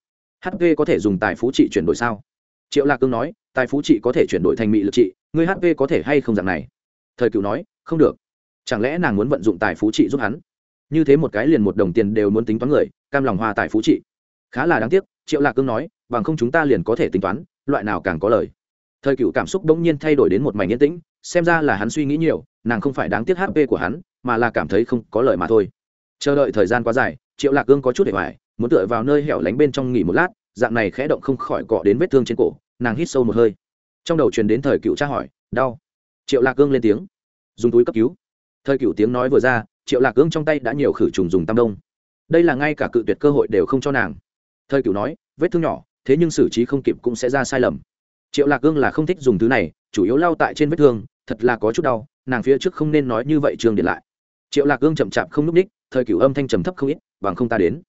Hp có thể dùng tài phú trị chuyển đổi sao? Triệu lạc cương nói, tài phú trị có thể chuyển đổi thành mị lực trị ngươi hp có thể hay không dạng này? Thời cựu nói, không được. Chẳng lẽ nàng muốn vận dụng tài phú trị giúp hắn? Như thế một cái liền một đồng tiền đều muốn tính toán người, cam lòng hoa tài phú trị khá là đáng tiếc, triệu lạc cương nói, bằng không chúng ta liền có thể tính toán, loại nào càng có lời. Thời cựu cảm xúc bỗng nhiên thay đổi đến một mảnh yên tĩnh, xem ra là hắn suy nghĩ nhiều, nàng không phải đáng tiếc hp của hắn, mà là cảm thấy không có lời mà thôi. Chờ đợi thời gian quá dài, triệu lạc cương có chút để hoài, muốn tựa vào nơi hẻo lánh bên trong nghỉ một lát dạng này khẽ động không khỏi cọ đến vết thương trên cổ, nàng hít sâu một hơi. Trong đầu truyền đến thời cựu tra hỏi, đau. Triệu lạc cương lên tiếng, dùng túi cấp cứu. Thời cựu tiếng nói vừa ra, triệu lạc cương trong tay đã nhiều khử trùng dùng tam đông. Đây là ngay cả cự tuyệt cơ hội đều không cho nàng. Thời cựu nói, vết thương nhỏ, thế nhưng xử trí không kịp cũng sẽ ra sai lầm. Triệu lạc cương là không thích dùng thứ này, chủ yếu lao tại trên vết thương, thật là có chút đau, nàng phía trước không nên nói như vậy trường điện lại. Triệu lạc cương chậm chạp không n ú c ních thời cựu âm thanh trầm thấp không ít, bằng không ta đến.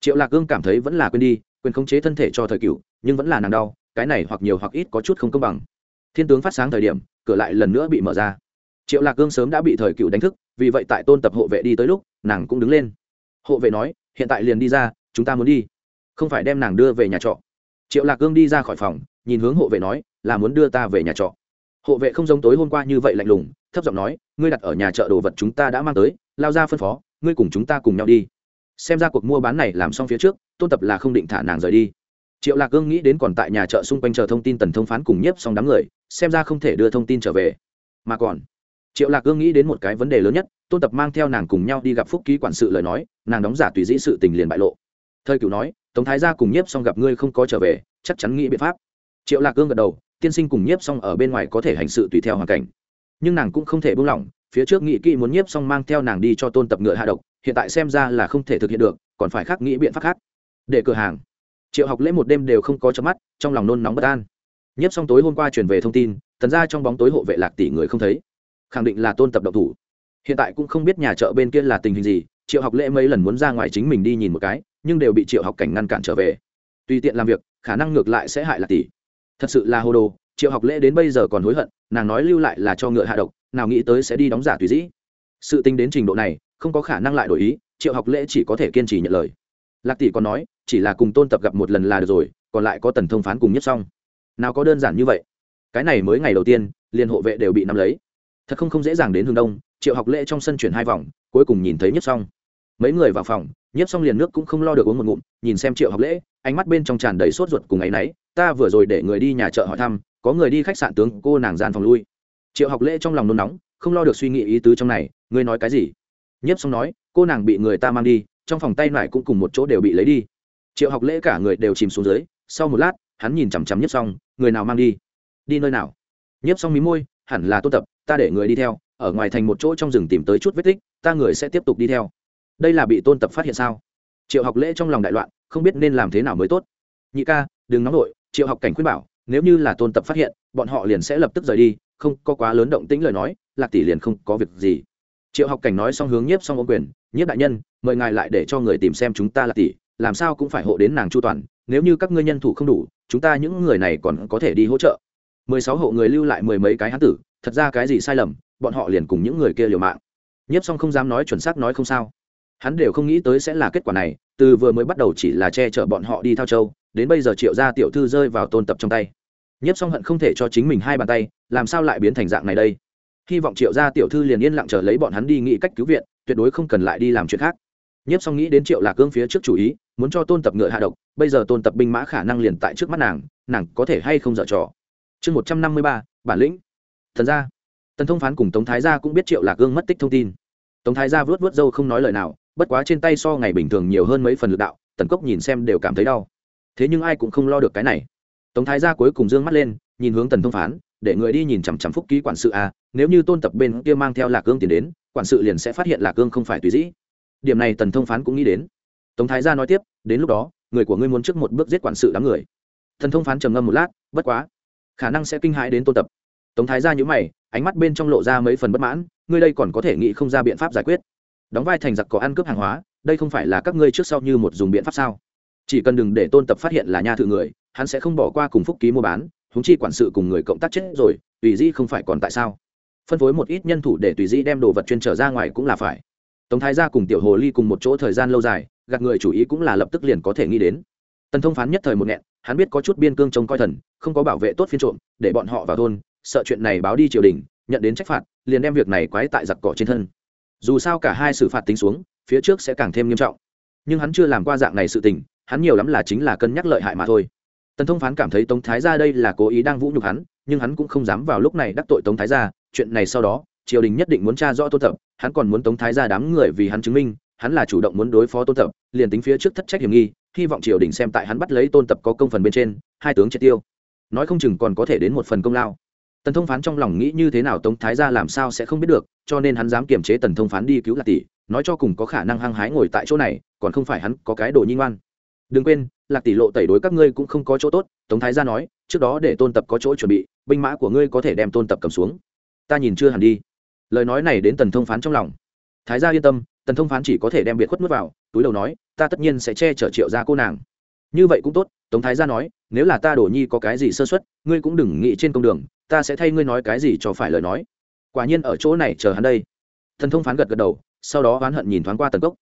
Triệu lạc cương cảm thấy vẫn là quên đi quyền khống chế thân thể cho thời cựu, nhưng vẫn là nàng đau, cái này hoặc nhiều hoặc ít có chút không công bằng. Thiên tướng phát sáng thời điểm, cửa lại lần nữa bị mở ra. Triệu lạc gương sớm đã bị thời cựu đánh thức, vì vậy tại tôn tập hộ vệ đi tới lúc, nàng cũng đứng lên. Hộ vệ nói, hiện tại liền đi ra, chúng ta muốn đi. Không phải đem nàng đưa về nhà trọ. Triệu lạc gương đi ra khỏi phòng, nhìn hướng hộ vệ nói, là muốn đưa ta về nhà trọ. Hộ vệ không giống tối hôm qua như vậy lạnh lùng, thấp giọng nói, ngươi đặt ở nhà chợ đồ vật chúng ta đã mang tới, lao ra phân phó, ngươi cùng chúng ta cùng nhau đi xem ra cuộc mua bán này làm xong phía trước, tôn tập là không định thả nàng rời đi. Triệu lạc cương nghĩ đến còn tại nhà chợ xung quanh chờ thông tin tần thông phán cùng nhiếp xong đám người, xem ra không thể đưa thông tin trở về. Mà còn, triệu lạc cương nghĩ đến một cái vấn đề lớn nhất, tôn tập mang theo nàng cùng nhau đi gặp phúc ký quản sự lời nói, nàng đóng giả tùy dĩ sự tình liền bại lộ. Thời cửu nói, tống thái gia cùng nhiếp xong gặp ngươi không có trở về, chắc chắn nghĩ biện pháp. Triệu lạc cương gật đầu, tiên sinh cùng nhiếp xong ở bên ngoài có thể hành sự tùy theo hoàn cảnh. Nhưng nàng cũng không thể buông lỏng, phía trước nghị kỹ muốn nhiếp xong mang theo nàng đi cho tôn tập ngựa hạ độc hiện tại xem ra là không thể thực hiện được, còn phải khác nghĩ biện pháp khác. Để cửa hàng. Triệu học lễ một đêm đều không có chớp mắt, trong lòng nôn nóng bất an. Nhiếp xong tối hôm qua truyền về thông tin, tần ra trong bóng tối hộ vệ lạc tỷ người không thấy. Khẳng định là tôn tập độc thủ. Hiện tại cũng không biết nhà chợ bên kia là tình hình gì, triệu học lễ mấy lần muốn ra ngoài chính mình đi nhìn một cái, nhưng đều bị triệu học cảnh ngăn cản trở về. Tùy tiện làm việc, khả năng ngược lại sẽ hại lạc tỷ. Thật sự là hồ đồ, triệu học lễ đến bây giờ còn hối hận, nàng nói lưu lại là cho ngựa hạ độc, nào nghĩ tới sẽ đi đóng giả tùy dĩ. Sự tính đến trình độ này không có khả năng lại đổi ý, triệu học lễ chỉ có thể kiên trì nhận lời. Lạc tỷ còn nói, chỉ là cùng tôn tập gặp một lần là được rồi, còn lại có tần thông phán cùng nhất xong. Nào có đơn giản như vậy. Cái này mới ngày đầu tiên, liền hộ vệ đều bị nắm lấy. Thật không không dễ dàng đến hướng đông, triệu học lễ trong sân chuyển hai vòng, cuối cùng nhìn thấy nhất xong. Mấy người vào phòng, nhất xong liền nước cũng không lo được uống một ngụm, nhìn xem triệu học lễ, ánh mắt bên trong tràn đầy sốt ruột cùng ấ y náy, ta vừa rồi để người đi nhà chợ hỏi thăm, có người đi khách sạn tướng cô nàng gian phòng lui. Triệu học lễ trong lòng nôn nóng, không lo được suy nghĩ ý tứ trong này, ngươi nói cái gì? Nhiếp xong nói, cô nàng bị người ta mang đi, trong phòng tay lại cũng cùng một chỗ đều bị lấy đi. Triệu học lễ cả người đều chìm xuống dưới, sau một lát, hắn nhìn chằm chằm nhiếp xong người nào mang đi? Đi nơi nào? Nhiếp xong mí môi, hẳn là tôn tập, ta để người đi theo, ở ngoài thành một chỗ trong rừng tìm tới chút vết tích, ta người sẽ tiếp tục đi theo. Đây là bị tôn tập phát hiện sao? Triệu học lễ trong lòng đại loạn, không biết nên làm thế nào mới tốt. Nhị ca, đừng nóng nổi triệu học cảnh khuyên bảo, nếu như là tôn tập phát hiện, bọn họ liền sẽ lập tức rời đi, không có quá lớn động tĩnh lời nói, lạc tỷ liền không có việc gì triệu học cảnh nói xong hướng nhiếp xong ô quyền, nhiếp đại nhân, mời ngài lại để cho người tìm xem chúng ta là tỷ, làm sao cũng phải hộ đến nàng chu toàn, nếu như các ngươi nhân thủ không đủ, chúng ta những người này còn có thể đi hỗ trợ. Mười sáu hộ người lưu lại mười mấy cái hán tử, thật ra cái gì sai lầm, bọn họ liền cùng những người kia liều mạng. Nhiếp xong không dám nói chuẩn xác nói không sao. Hắn đều không nghĩ tới sẽ là kết quả này, từ vừa mới bắt đầu chỉ là che chở bọn họ đi thao châu, đến bây giờ triệu gia tiểu thư rơi vào tôn tập trong tay. Nhiếp xong hận không thể cho chính mình hai bàn tay, làm sao lại biến thành dạng này đây? Hy vọng triệu gia tiểu thư liền yên lặng chờ lấy bọn hắn đi nghĩ cách cứu viện, tuyệt đối không cần lại đi làm chuyện khác. Nhiếp xong nghĩ đến triệu lạc cương phía trước chủ ý, muốn cho tôn tập ngựa hạ độc, bây giờ tôn tập binh mã khả năng liền tại trước mắt nàng nàng có thể hay không dở trò. Chương một trăm năm mươi ba, bản lĩnh. Thần gia. Tần thông phán cùng tống thái gia cũng biết triệu lạc cương mất tích thông tin. Tống thái gia vớt vớt râu không nói lời nào, bất quá trên tay so ngày bình thường nhiều hơn mấy phần lực đạo, tần cốc nhìn xem đều cảm thấy đau. Thế nhưng ai cũng không lo được cái này. Tống thái gia cuối cùng d ư ơ n g mắt lên, nhìn hướng tần thông phán để người đi nhìn chằm chằm phúc ký quản sự a nếu như tôn tập bên kia mang theo lạc cương tiền đến, quản sự liền sẽ phát hiện lạc cương không phải tùy dĩ. Điểm này tần thông phán cũng nghĩ đến. Tống thái gia nói tiếp, đến lúc đó, người của ngươi muốn trước một bước giết quản sự đám người. Thần thông phán trầm ngâm một lát, bất quá, khả năng sẽ kinh hãi đến tôn tập. Tống thái gia nhữ mày, ánh mắt bên trong lộ ra mấy phần bất mãn, ngươi đây còn có thể nghĩ không ra biện pháp giải quyết. Đóng vai thành giặc có ăn cướp hàng hóa, đây không phải là các ngươi trước sau như một dùng biện pháp sao? Chỉ cần đừng để tôn tập phát hiện là nha thự người, hắn sẽ không bỏ qua cùng phúc ký mua bán huống chi quản sự cùng người cộng tác chết rồi, tùy di không phải còn tại sao? Phân phối một ít nhân thủ để tùy di đem đồ vật chuyên trở ra ngoài cũng là phải. Tống thái gia cùng tiểu hồ ly cùng một chỗ thời gian lâu dài, gạt người chủ ý cũng là lập tức liền có thể nghĩ đến. Tần thông phán nhất thời một nghẹn, hắn biết có chút biên cương trông coi thần, không có bảo vệ tốt phiên trộm, để bọn họ vào thôn, sợ chuyện này báo đi triều đình, nhận đến trách phạt, liền đem việc này quái tại giặc cỏ trên thân. Dù sao cả hai xử phạt tính xuống, phía trước sẽ càng thêm nghiêm trọng. Nhưng hắn chưa làm qua dạng này sự tình, hắn nhiều lắm là chính là cân nhắc lợi hại mà thôi tần thông phán cảm thấy tống thái gia đây là cố ý đang vũ nhục hắn, nhưng hắn cũng không dám vào lúc này đắc tội tống thái gia, chuyện này sau đó, triều đình nhất định muốn tra rõ tôn tập hắn còn muốn tống thái gia đám người vì hắn chứng minh, hắn là chủ động muốn đối phó tôn tập liền tính phía trước thất trách hiểm nghi, hy vọng triều đình xem tại hắn bắt lấy tôn tập có công phần bên trên, hai tướng triệt tiêu. Nói không chừng còn có thể đến một phần công lao. Tần thông phán trong lòng nghĩ như thế nào tống thái gia làm sao sẽ không biết được, cho nên hắn dám kiềm chế tần thông phán đi cứu lạc tỷ, nói cho cùng có khả năng hăng hái ngồi tại chỗ này, còn không phải hắn có cái đồ nhi ngoan. Đừng quên lạc tỷ lộ tẩy đối các ngươi cũng không có chỗ tốt, tống thái gia nói, trước đó để tôn tập có chỗ chuẩn bị, binh mã của ngươi có thể đem tôn tập cầm xuống. Ta nhìn chưa hẳn đi. Lời nói này đến tần thông phán trong lòng. Thái gia yên tâm, tần thông phán chỉ có thể đem biệt khuất nuốt vào, túi đầu nói, ta tất nhiên sẽ che chở triệu ra cô nàng. Như vậy cũng tốt, tống thái gia nói, nếu là ta đổ nhi có cái gì sơ xuất ngươi cũng đừng nghĩ trên công đường, ta sẽ thay ngươi nói cái gì cho phải lời nói. Quả nhiên ở chỗ này chờ hắn đây. Thần thông phán gật gật đầu, sau đó oán hận nhìn thoáng qua tần cốc.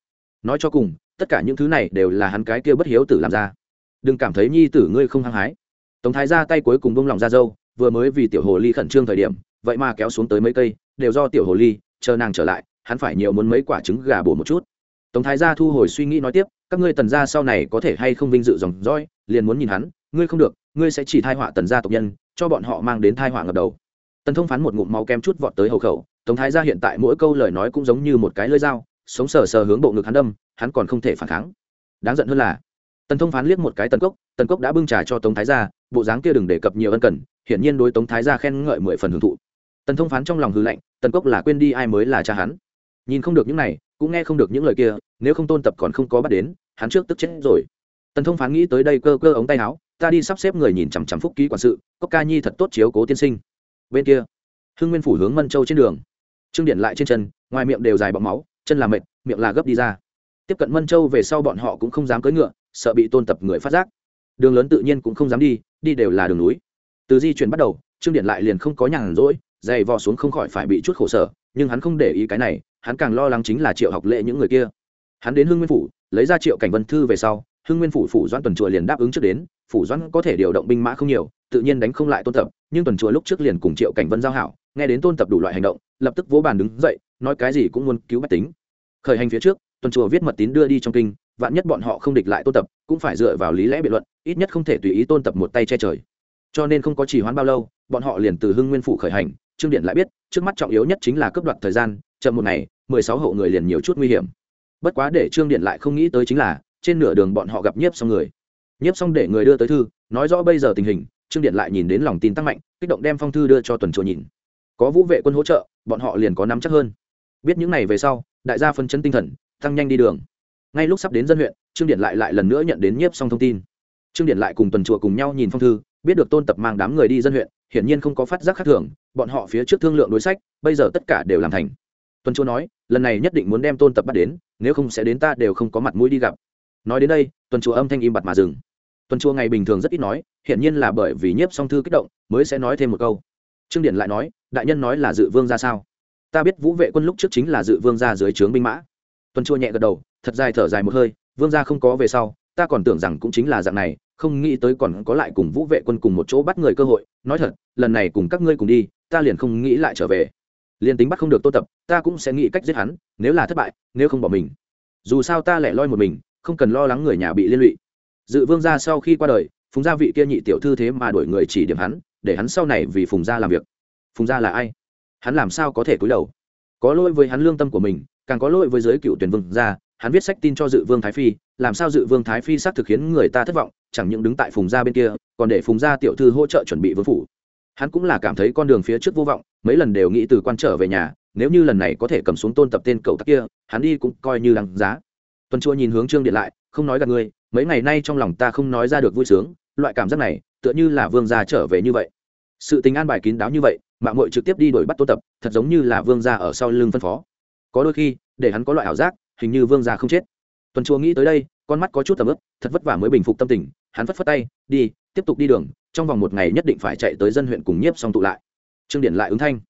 Nói cho cùng tất cả những thứ này đều là hắn cái kia bất hiếu tử làm ra. Đừng cảm thấy nhi tử ngươi không hăng hái. Tống thái ra tay cuối cùng bông lòng ra dâu, vừa mới vì tiểu hồ ly khẩn trương thời điểm, vậy mà kéo xuống tới mấy cây, đều do tiểu hồ ly, chờ nàng trở lại, hắn phải nhiều muốn mấy quả trứng gà bổ một chút. Tống thái gia thu hồi suy nghĩ nói tiếp, các ngươi tần gia sau này có thể hay không vinh dự dòng dõi, liền muốn nhìn hắn, ngươi không được, ngươi sẽ chỉ thai họa tần gia tộc nhân, cho bọn họ mang đến thai họa ngập đầu. Tần thông phán một ngụm máu kem chút vọt tới hầu khẩu, tống thái gia hiện tại mỗi câu lời nói cũng giống như một cái lưỡi dao sống sờ sờ hướng bộ ngực hắn đâm, hắn còn không thể phản kháng. Đáng giận hơn là, tần thông phán liếc một cái tần cốc tần cốc đã bưng trà cho tống thái gia, bộ dáng kia đừng đề cập nhiều ân cần, hiển nhiên đối tống thái gia khen ngợi mười phần hưởng thụ. Tần thông phán trong lòng hư lạnh, tần cốc là quên đi ai mới là cha hắn. Nhìn không được những này, cũng nghe không được những lời kia, nếu không tôn tập còn không có bắt đến, hắn trước tức chết rồi. Tần thông phán nghĩ tới đây cơ cơ ống tay áo, ta đi sắp xếp người nhìn chằm chằm phúc ký quản sự cốc ca nhi thật tốt chiếu cố tiên sinh. Bên kia, hưng nguyên phủ hướng mân châu trên đường. Trương điện lại trên chân, ngoài miệng đều dài bọc máu chân là mệt, miệng là gấp đi ra. Tiếp cận mân châu về sau bọn họ cũng không dám cưỡi ngựa, sợ bị tôn tập người phát giác. Đường lớn tự nhiên cũng không dám đi đi đều là đường núi. Từ di chuyển bắt đầu, trương điện lại liền không có nhàn rỗi dày vò xuống không khỏi phải bị chút khổ sở, nhưng hắn không để ý cái này, hắn càng lo lắng chính là triệu học lệ những người kia. Hắn đến hưng nguyên phủ, lấy ra triệu cảnh vân thư về sau, hưng nguyên phủ phủ doãn tuần chùa liền đáp ứng trước đến, phủ doãn có thể điều động binh mã không nhiều, tự nhiên đánh không lại tôn tập, nhưng tuần chùa lúc trước liền cùng triệu cảnh vân giao hảo, nghe đến tôn tập đủ loại hành động, lập tức vỗ bàn đứng dậy nói cái gì cũng muốn cứu bách tính. Khởi hành phía trước, tuần chùa viết mật tín đưa đi trong kinh, vạn nhất bọn họ không địch lại tôn tập, cũng phải dựa vào lý lẽ biện luận, ít nhất không thể tùy ý tôn tập một tay che trời. Cho nên không có chỉ hoãn bao lâu, bọn họ liền từ hưng nguyên phủ khởi hành, trương điện lại biết, trước mắt trọng yếu nhất chính là cướp đoạt thời gian, chậm một ngày, mười sáu hộ người liền nhiều chút nguy hiểm. Bất quá để trương điện lại không nghĩ tới chính là, trên nửa đường bọn họ gặp nhiếp xong người. Nhiếp xong để người đưa tới thư, nói rõ bây giờ tình hình, trương điện lại nhìn đến lòng tin tăng mạnh, kích động đem phong thư đưa cho tuần chùa nhìn. Có vũ vệ quân hỗ trợ, bọn họ liền có nắm chắc hơn biết những này về sau, đại gia phân chấn tinh thần, tăng nhanh đi đường. Ngay lúc sắp đến dân huyện, trương điện lại lại lần nữa nhận đến nhiếp xong thông tin. Trương điện lại cùng tuần chùa cùng nhau nhìn phong thư, biết được tôn tập mang đám người đi dân huyện, hiển nhiên không có phát giác khác thường, bọn họ phía trước thương lượng đối sách, bây giờ tất cả đều làm thành. Tuần chùa nói, lần này nhất định muốn đem tôn tập bắt đến, nếu không sẽ đến ta đều không có mặt mũi đi gặp. Nói đến đây, tuần chùa âm thanh im bặt mà dừng. Tuần chùa ngày bình thường rất ít nói, hiển nhiên là bởi vì nhiếp song thư kích động, mới sẽ nói thêm một câu. Trương điển lại nói, đại nhân nói là dự vương ra sao? Ta biết vũ vệ quân lúc trước chính là dự vương gia dưới trướng binh mã. Tuần chua nhẹ gật đầu, thật dài thở dài một hơi, vương gia không có về sau, ta còn tưởng rằng cũng chính là dạng này, không nghĩ tới còn có lại cùng vũ vệ quân cùng một chỗ bắt người cơ hội. Nói thật, lần này cùng các ngươi cùng đi, ta liền không nghĩ lại trở về. Liền tính bắt không được tô tập, ta cũng sẽ nghĩ cách giết hắn, nếu là thất bại, nếu không bỏ mình. Dù sao ta lẻ loi một mình, không cần lo lắng người nhà bị liên lụy. Dự vương gia sau khi qua đời, phùng gia vị kia nhị tiểu thư thế mà đổi người chỉ điểm hắn, để hắn sau này vì phùng gia làm việc. Phùng gia là ai? Hắn làm sao có thể cúi đầu? Có lỗi với hắn lương tâm của mình, càng có lỗi với giới cựu tuyển vương gia hắn viết sách tin cho dự vương thái phi, làm sao dự vương thái phi xác thực khiến người ta thất vọng, chẳng những đứng tại phùng gia bên kia, còn để phùng gia tiểu thư hỗ trợ chuẩn bị vương phủ. Hắn cũng là cảm thấy con đường phía trước vô vọng, mấy lần đều nghĩ từ quan trở về nhà, nếu như lần này có thể cầm xuống tôn tập tên cậu tắc kia, hắn đi cũng coi như đằng giá. Tuần chua nhìn hướng trương điện lại, không nói gặp ngươi mấy ngày nay trong lòng ta không nói ra được vui sướng, loại cảm giác này, tựa như là vương gia trở về như vậy. Sự tình an bài kín đáo như vậy mạng mội trực tiếp đi đổi bắt tôn tập, thật giống như là vương gia ở sau lưng phân phó. Có đôi khi, để hắn có loại ảo giác, hình như vương gia không chết. Tuần chùa nghĩ tới đây, con mắt có chút tầm ướp thật vất vả mới bình phục tâm tình, hắn phất phất tay, đi, tiếp tục đi đường, trong vòng một ngày nhất định phải chạy tới dân huyện cùng nhiếp xong tụ lại. Trương điện lại ứng thanh.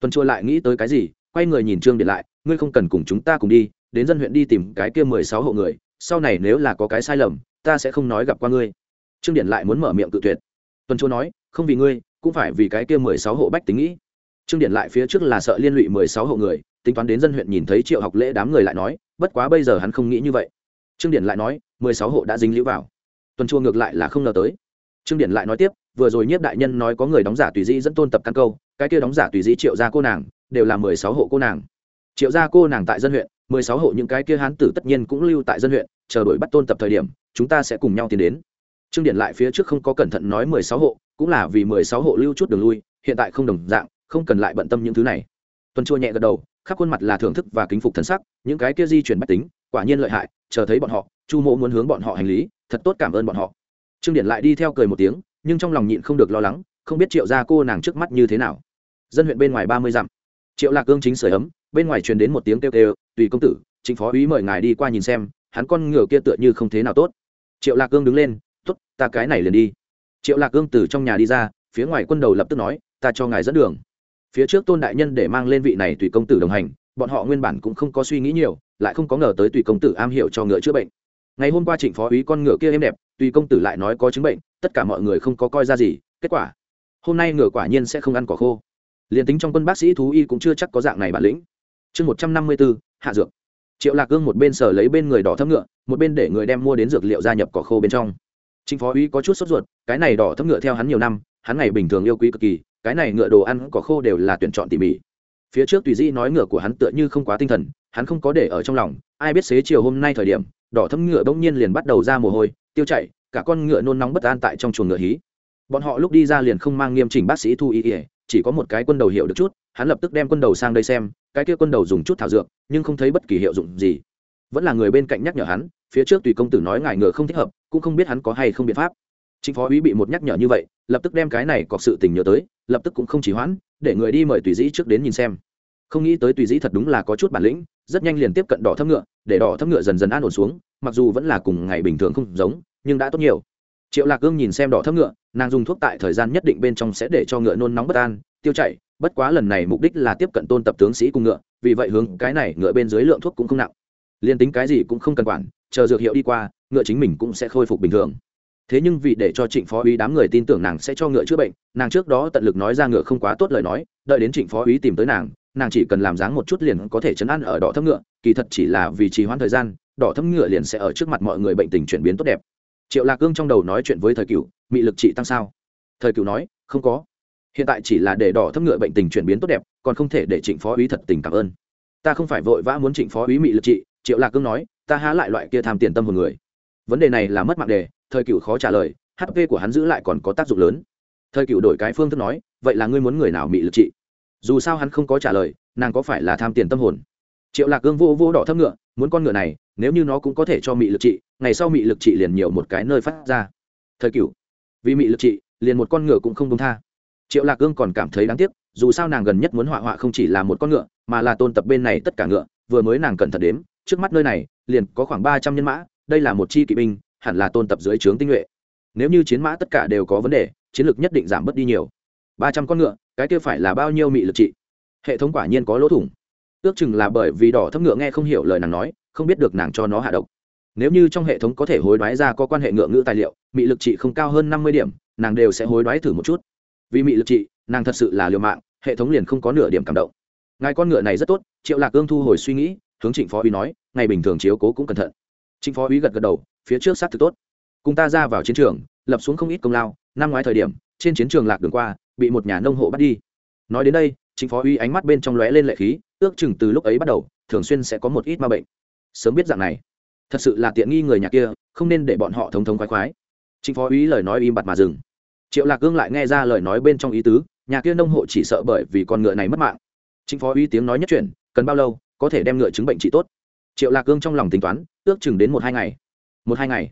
Tuần chùa lại nghĩ tới cái gì, quay người nhìn trương điện lại, ngươi không cần cùng chúng ta cùng đi, đến dân huyện đi tìm cái kia mười sáu hộ người, sau này nếu là có cái sai lầm, ta sẽ không nói gặp qua ngươi. Trương điện lại muốn mở miệng cự tuyệt. Tuần chùa nói, không vì ngươi cũng phải vì cái kia mười sáu hộ bách tính nghĩ. Trương điện lại phía trước là sợ liên lụy mười sáu hộ người, tính toán đến dân huyện nhìn thấy triệu học lễ đám người lại nói, bất quá bây giờ hắn không nghĩ như vậy. Trương điện lại nói, mười sáu hộ đã dính lũ vào. Tuần chua ngược lại là không ngờ tới. Trương điện lại nói tiếp, vừa rồi nhiếp đại nhân nói có người đóng giả tùy dĩ dẫn tôn tập căn câu, cái kia đóng giả tùy dĩ triệu gia cô nàng, đều là mười sáu hộ cô nàng. Triệu gia cô nàng tại dân huyện, mười sáu hộ những cái kia hán tử tất nhiên cũng lưu tại dân huyện, chờ đuổi bắt tôn tập thời điểm, chúng ta sẽ cùng nhau tiến đến. Trương điện lại phía trước không có cẩn thận nói mười sáu hộ cũng là vì mười sáu hộ lưu chút đường lui, hiện tại không đồng dạng, không cần lại bận tâm những thứ này. Tuần chua nhẹ gật đầu, khắp khuôn mặt là thưởng thức và kính phục thần sắc, những cái kia di chuyển bách tính, quả nhiên lợi hại, chờ thấy bọn họ, chu mộ muốn hướng bọn họ hành lý, thật tốt cảm ơn bọn họ. Trương điển lại đi theo cười một tiếng, nhưng trong lòng nhịn không được lo lắng, không biết triệu gia cô nàng trước mắt như thế nào. Dân huyện bên ngoài ba mươi dặm. Triệu lạc cương chính sửa ấm, bên ngoài truyền đến một tiếng kêu kêu, tùy công tử chính phó úy mời ngài đi qua nhìn xem, hắn con ngựa kia tựa như không thế nào tốt. Triệu lạc cương đứng lên t ố t ta cái này liền đi triệu lạc cương từ trong nhà đi ra, phía ngoài quân đầu lập tức nói, ta cho ngài dẫn đường. Phía trước tôn đại nhân để mang lên vị này tùy công tử đồng hành, bọn họ nguyên bản cũng không có suy nghĩ nhiều, lại không có ngờ tới tùy công tử am hiểu cho ngựa chữa bệnh. Ngày hôm qua trịnh phó úy con ngựa kia êm đẹp, tùy công tử lại nói có chứng bệnh, tất cả mọi người không có coi ra gì, kết quả, hôm nay ngựa quả nhiên sẽ không ăn cỏ khô. Liền tính trong quân bác sĩ thú y cũng chưa chắc có dạng này bản lĩnh. Chương một trăm năm mươi bốn hạ dược. Triệu lạc cương một bên sở lấy bên người đỏ thấm ngựa, một bên để người đem mua đến dược liệu gia nhập cỏ khô bên trong. Trình phó úy có chút sốt ruột, cái này đỏ thấm ngựa theo hắn nhiều năm, hắn ngày bình thường yêu quý cực kỳ, cái này ngựa đồ ăn, cỏ khô đều là tuyển chọn tỉ mỉ. Phía trước tùy dĩ nói ngựa của hắn tựa như không quá tinh thần, hắn không có để ở trong lòng, ai biết xế chiều hôm nay thời điểm, đỏ thấm ngựa bỗng nhiên liền bắt đầu ra mồ hôi, tiêu chảy, cả con ngựa nôn nóng bất an tại trong chuồng ngựa hí. Bọn họ lúc đi ra liền không mang nghiêm chỉnh bác sĩ thu y ỉa chỉ có một cái quân đầu hiệu được chút, hắn lập tức đem quân đầu sang đây xem, cái kia quân đầu dùng chút thảo dược, nhưng không thấy bất kỳ hiệu dụng gì. Vẫn là người bên cạnh nhắc nhở hắn, phía trước tùy công tử nói ngài ngựa không thích hợp cũng không biết hắn có hay không biện pháp. Chính phó úy bị một nhắc nhở như vậy, lập tức đem cái này có sự tình nhớ tới, lập tức cũng không chỉ hoãn, để người đi mời tùy dĩ trước đến nhìn xem. Không nghĩ tới tùy dĩ thật đúng là có chút bản lĩnh, rất nhanh liền tiếp cận đỏ thấp ngựa, để đỏ thấp ngựa dần dần an ổn xuống, mặc dù vẫn là cùng ngày bình thường không giống, nhưng đã tốt nhiều. Triệu lạc gương nhìn xem đỏ thấp ngựa, nàng dùng thuốc tại thời gian nhất định bên trong sẽ để cho ngựa nôn nóng bất an, tiêu chảy, bất quá lần này mục đích là tiếp cận tôn tập tướng sĩ cùng ngựa, vì vậy hướng cái này ngựa bên dưới lượng thuốc cũng không nặng. Liền tính cái gì cũng không cần quản, chờ dược hiệu đi qua ngựa chính mình cũng sẽ khôi phục bình thường. Thế nhưng vì để cho trịnh phó úy đám người tin tưởng nàng sẽ cho ngựa chữa bệnh, nàng trước đó tận lực nói ra ngựa không quá tốt lời nói, đợi đến trịnh phó úy tìm tới nàng nàng chỉ cần làm dáng một chút liền có thể chấn an ở đỏ thấp ngựa, kỳ thật chỉ là vì trì hoãn thời gian, đỏ thấp ngựa liền sẽ ở trước mặt mọi người bệnh tình chuyển biến tốt đẹp. Triệu lạc cương trong đầu nói chuyện với thời cựu mị lực trị tăng sao? Thời cựu nói, không có. Hiện tại chỉ là để đỏ thấp ngựa bệnh tình chuyển biến tốt đẹp, còn không thể để trịnh phó úy thật tình cảm ơn. Ta không phải vội vã muốn trịnh phó úy mị lực trị, triệu lạc cương nói, ta há lại loại kia tham tiền tâm hồn người vấn đề này là mất mạng đề, thời cựu khó trả lời hp của hắn giữ lại còn có tác dụng lớn. Thời cựu đổi cái phương thức nói, vậy là ngươi muốn người nào bị lực trị? Dù sao hắn không có trả lời, nàng có phải là tham tiền tâm hồn? Triệu lạc gương vô vô đỏ thấp ngựa, muốn con ngựa này, nếu như nó cũng có thể cho mị lực trị, ngày sau mị lực trị liền nhiều một cái nơi phát ra. Thời cựu, vì mị lực trị, liền một con ngựa cũng không công tha. Triệu lạc gương còn cảm thấy đáng tiếc, dù sao nàng gần nhất muốn họa họa không chỉ là một con ngựa, mà là tôn tập bên này tất cả ngựa, vừa mới nàng cẩn thận đếm, trước mắt nơi này, liền có khoảng ba trăm nhân mã đây là một chi kỵ binh, hẳn là tôn tập dưới trướng tinh nhuệ. Nếu như chiến mã tất cả đều có vấn đề, chiến lược nhất định giảm bớt đi nhiều. Ba trăm con ngựa, cái kia phải là bao nhiêu mị lực trị? Hệ thống quả nhiên có lỗ thủng. Ước chừng là bởi vì đỏ thấp ngựa nghe không hiểu lời nàng nói, không biết được nàng cho nó hạ độc. Nếu như trong hệ thống có thể hối đoái ra có quan hệ ngựa ngữ tài liệu, mị lực trị không cao hơn năm mươi điểm, nàng đều sẽ hối đoái thử một chút. Vì mị lực trị, nàng thật sự là liều mạng, hệ thống liền không có nửa điểm cảm động. Ngài con ngựa này rất tốt, triệu lạc ương thu hồi suy nghĩ, hướng trịnh phó uy nói, ngày bình thường chiếu cố cũng cẩn thận trịnh phó úy gật gật đầu, phía trước sát thực tốt. Cùng ta ra vào chiến trường, lập xuống không ít công lao, năm ngoái thời điểm, trên chiến trường lạc đường qua, bị một nhà nông hộ bắt đi. Nói đến đây chính phó úy ánh mắt bên trong lóe lên lệ khí, ước chừng từ lúc ấy bắt đầu, thường xuyên sẽ có một ít ma bệnh. Sớm biết dạng này. Thật sự là tiện nghi người nhà kia, không nên để bọn họ thống thống khoái khoái. Chính phó úy lời nói im bặt mà dừng. Triệu lạc cương lại nghe ra lời nói bên trong ý tứ, nhà kia nông hộ chỉ sợ bởi vì con ngựa này mất mạng. Chính phó úy tiếng nói nhất chuyển, cần bao lâu, có thể đem ngựa chứng bệnh trị tốt triệu lạc cương trong lòng tính toán, ước chừng đến một hai ngày. Một hai ngày.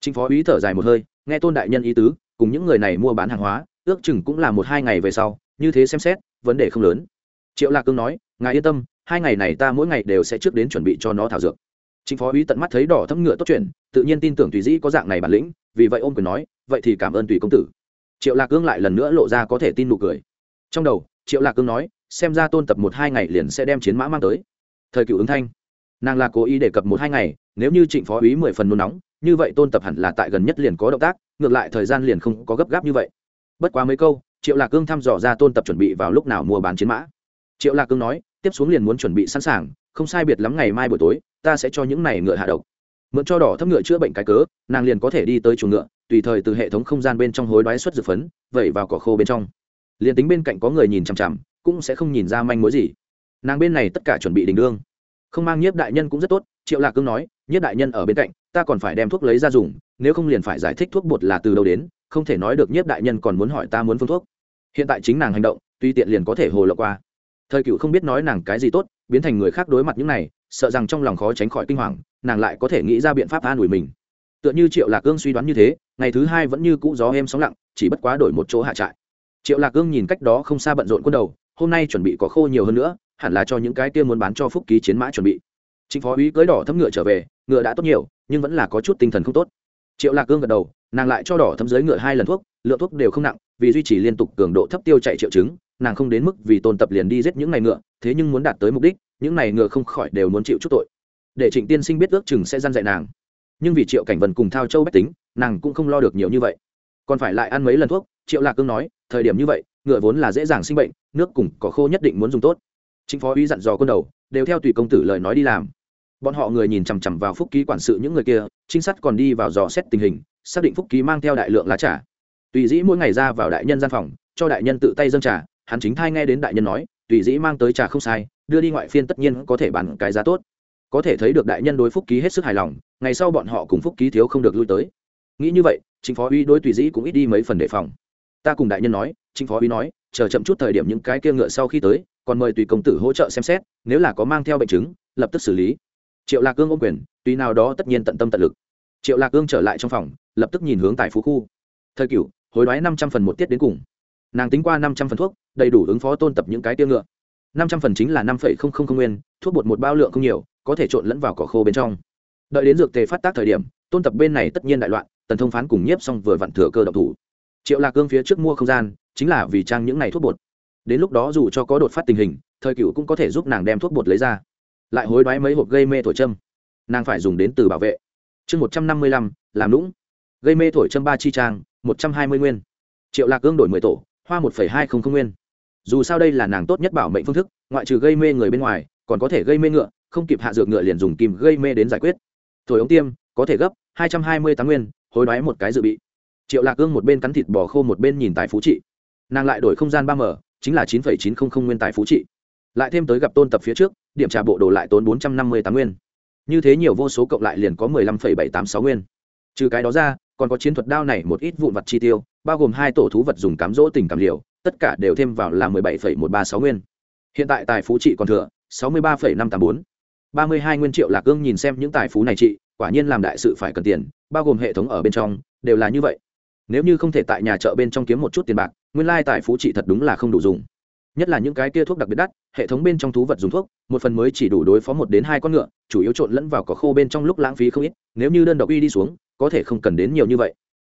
Chính phó úy thở dài một hơi, nghe tôn đại nhân ý tứ, cùng những người này mua bán hàng hóa, ước chừng cũng là một hai ngày về sau, như thế xem xét, vấn đề không lớn. Triệu lạc cương nói, ngài yên tâm, hai ngày này ta mỗi ngày đều sẽ trước đến chuẩn bị cho nó thảo dược. Chính phó úy tận mắt thấy đỏ thấm ngựa tốt chuyện, tự nhiên tin tưởng tùy dĩ có dạng này bản lĩnh, vì vậy ôm quyền nói, vậy thì cảm ơn tùy công tử. Triệu lạc cương lại lần nữa lộ ra có thể tin nụ cười. Trong đầu, triệu lạc cương nói, xem ra tôn tập một hai ngày liền sẽ đem chiến mã mang tới. Thời cựu ứng thanh nàng là cố ý đề cập một hai ngày, nếu như trịnh phó úy mười phần nôn nóng, như vậy tôn tập hẳn là tại gần nhất liền có động tác, ngược lại thời gian liền không có gấp gáp như vậy. Bất quá mấy câu, triệu lạc cương thăm dò ra tôn tập chuẩn bị vào lúc nào mua bán chiến mã. Triệu lạc cương nói, tiếp xuống liền muốn chuẩn bị sẵn sàng, không sai biệt lắm ngày mai buổi tối, ta sẽ cho những này ngựa hạ độc. Mượn cho đỏ thấp ngựa chữa bệnh cái cớ, nàng liền có thể đi tới chuồng ngựa, tùy thời từ hệ thống không gian bên trong hối đoái xuất dược phấn, vẩy vào cỏ khô bên trong. Liền tính bên cạnh có người nhìn chằm chằm, cũng sẽ không nhìn ra manh mối gì. Nàng bên này tất cả chuẩn bị đình đương không mang nhiếp đại nhân cũng rất tốt, triệu lạc cương nói, nhiếp đại nhân ở bên cạnh, ta còn phải đem thuốc lấy ra dùng, nếu không liền phải giải thích thuốc bột là từ đâu đến, không thể nói được nhiếp đại nhân còn muốn hỏi ta muốn phương thuốc. Hiện tại chính nàng hành động, tuy tiện liền có thể hồ lộ qua. Thời cựu không biết nói nàng cái gì tốt, biến thành người khác đối mặt những này, sợ rằng trong lòng khó tránh khỏi kinh hoàng, nàng lại có thể nghĩ ra biện pháp an ủi mình. Tựa như triệu lạc cương suy đoán như thế, ngày thứ hai vẫn như cũ gió êm sóng lặng, chỉ bất quá đổi một chỗ hạ trại. Triệu lạc cương nhìn cách đó không xa bận rộn quân đầu, hôm nay chuẩn bị có khô nhiều hơn nữa hẳn là cho những cái kia muốn bán cho phúc ký chiến mã chuẩn bị. Chính phó úy cưới đỏ thấm ngựa trở về, ngựa đã tốt nhiều, nhưng vẫn là có chút tinh thần không tốt. Triệu lạc cương gật đầu, nàng lại cho đỏ thấm dưới ngựa hai lần thuốc, lượng thuốc đều không nặng, vì duy trì liên tục cường độ thấp tiêu chạy triệu chứng, nàng không đến mức vì tôn tập liền đi giết những ngày ngựa, thế nhưng muốn đạt tới mục đích, những này ngựa không khỏi đều muốn chịu chút tội. Để trịnh tiên sinh biết ước chừng sẽ gian dạy nàng. Nhưng vì triệu cảnh vân cùng thao châu bách tính, nàng cũng không lo được nhiều như vậy. Còn phải lại ăn mấy lần thuốc, triệu lạc cương nói, thời điểm như vậy, ngựa vốn là dễ dàng sinh bệnh, nước cùng có khô nhất định muốn dùng tốt chính phó uy dặn dò quân đầu, đều theo tùy công tử lời nói đi làm. Bọn họ người nhìn chằm chằm vào phúc ký quản sự những người kia, trinh sát còn đi vào dò xét tình hình, xác định phúc ký mang theo đại lượng lá trà. Tùy dĩ mỗi ngày ra vào đại nhân gian phòng, cho đại nhân tự tay dâng trà, hắn chính thai nghe đến đại nhân nói, tùy dĩ mang tới trà không sai, đưa đi ngoại phiên tất nhiên có thể bàn cái giá tốt. Có thể thấy được đại nhân đối phúc ký hết sức hài lòng, ngày sau bọn họ cùng phúc ký thiếu không được lui tới. Nghĩ như vậy, chính phó uy đối tùy dĩ cũng ít đi mấy phần đề phòng. Ta cùng đại nhân nói, chính phó uy nói, chờ chậm chút thời điểm những cái kia ngựa sau khi tới còn mời tùy công tử hỗ trợ xem xét, nếu là có mang theo bệnh chứng, lập tức xử lý. Triệu lạc cương ôm quyền, tùy nào đó tất nhiên tận tâm tận lực. Triệu lạc cương trở lại trong phòng, lập tức nhìn hướng tại phú khu. Thời cửu, hối đoái năm trăm phần một tiết đến cùng. Nàng tính qua năm trăm phần thuốc, đầy đủ ứng phó tôn tập những cái tiêu ngựa. Năm trăm phần chính là năm phẩy không không không nguyên, thuốc bột một bao lượng không nhiều, có thể trộn lẫn vào cỏ khô bên trong. Đợi đến dược tề phát tác thời điểm, tôn tập bên này tất nhiên đại loạn, tần thông phán cùng nhiếp xong vừa vặn thừa cơ độc thủ. Triệu lạc cương phía trước mua không gian, chính là vì trang những này thuốc bột đến lúc đó dù cho có đột phát tình hình, thời cựu cũng có thể giúp nàng đem thuốc bột lấy ra. Lại hối đoái mấy hộp gây mê thổi châm. Nàng phải dùng đến từ bảo vệ. Chương một trăm năm mươi lăm, làm lũng gây mê thổi châm ba chi trang, một trăm hai mươi nguyên. Triệu lạc gương đổi mười tổ, hoa một phẩy hai không không nguyên. Dù sao đây là nàng tốt nhất bảo mệnh phương thức, ngoại trừ gây mê người bên ngoài, còn có thể gây mê ngựa, không kịp hạ dược ngựa liền dùng kim gây mê đến giải quyết. Thổi ống tiêm, có thể gấp, hai trăm hai mươi tám nguyên, hối đoái một cái dự bị. Triệu lạc gương một bên cắn thịt bò khô một bên nhìn tài phú trị. Nàng lại đổi không gian ba m chính là chín phẩy chín không không nguyên tài phú trị. Lại thêm tới gặp tôn tập phía trước điểm trà bộ đồ lại tốn bốn trăm năm mươi tám nguyên. Như thế nhiều vô số cộng lại liền có mười lăm phẩy bảy tám sáu nguyên. Trừ cái đó ra còn có chiến thuật đao này một ít vụn vật chi tiêu bao gồm hai tổ thú vật dùng cám dỗ tình cảm liệu, tất cả đều thêm vào là mười bảy phẩy một ba sáu nguyên. Hiện tại tài phú trị còn thừa sáu mươi ba phẩy năm tám bốn. ba mươi hai nguyên triệu lạc cương nhìn xem những tài phú này trị quả nhiên làm đại sự phải cần tiền bao gồm hệ thống ở bên trong đều là như vậy. Nếu như không thể tại nhà chợ bên trong kiếm một chút tiền bạc nguyên lai tài phú trị thật đúng là không đủ dùng. Nhất là những cái kia thuốc đặc biệt đắt, hệ thống bên trong thú vật dùng thuốc, một phần mới chỉ đủ đối phó một đến hai con ngựa, chủ yếu trộn lẫn vào cỏ khô bên trong lúc lãng phí không ít, nếu như đơn độc uy đi xuống, có thể không cần đến nhiều như vậy.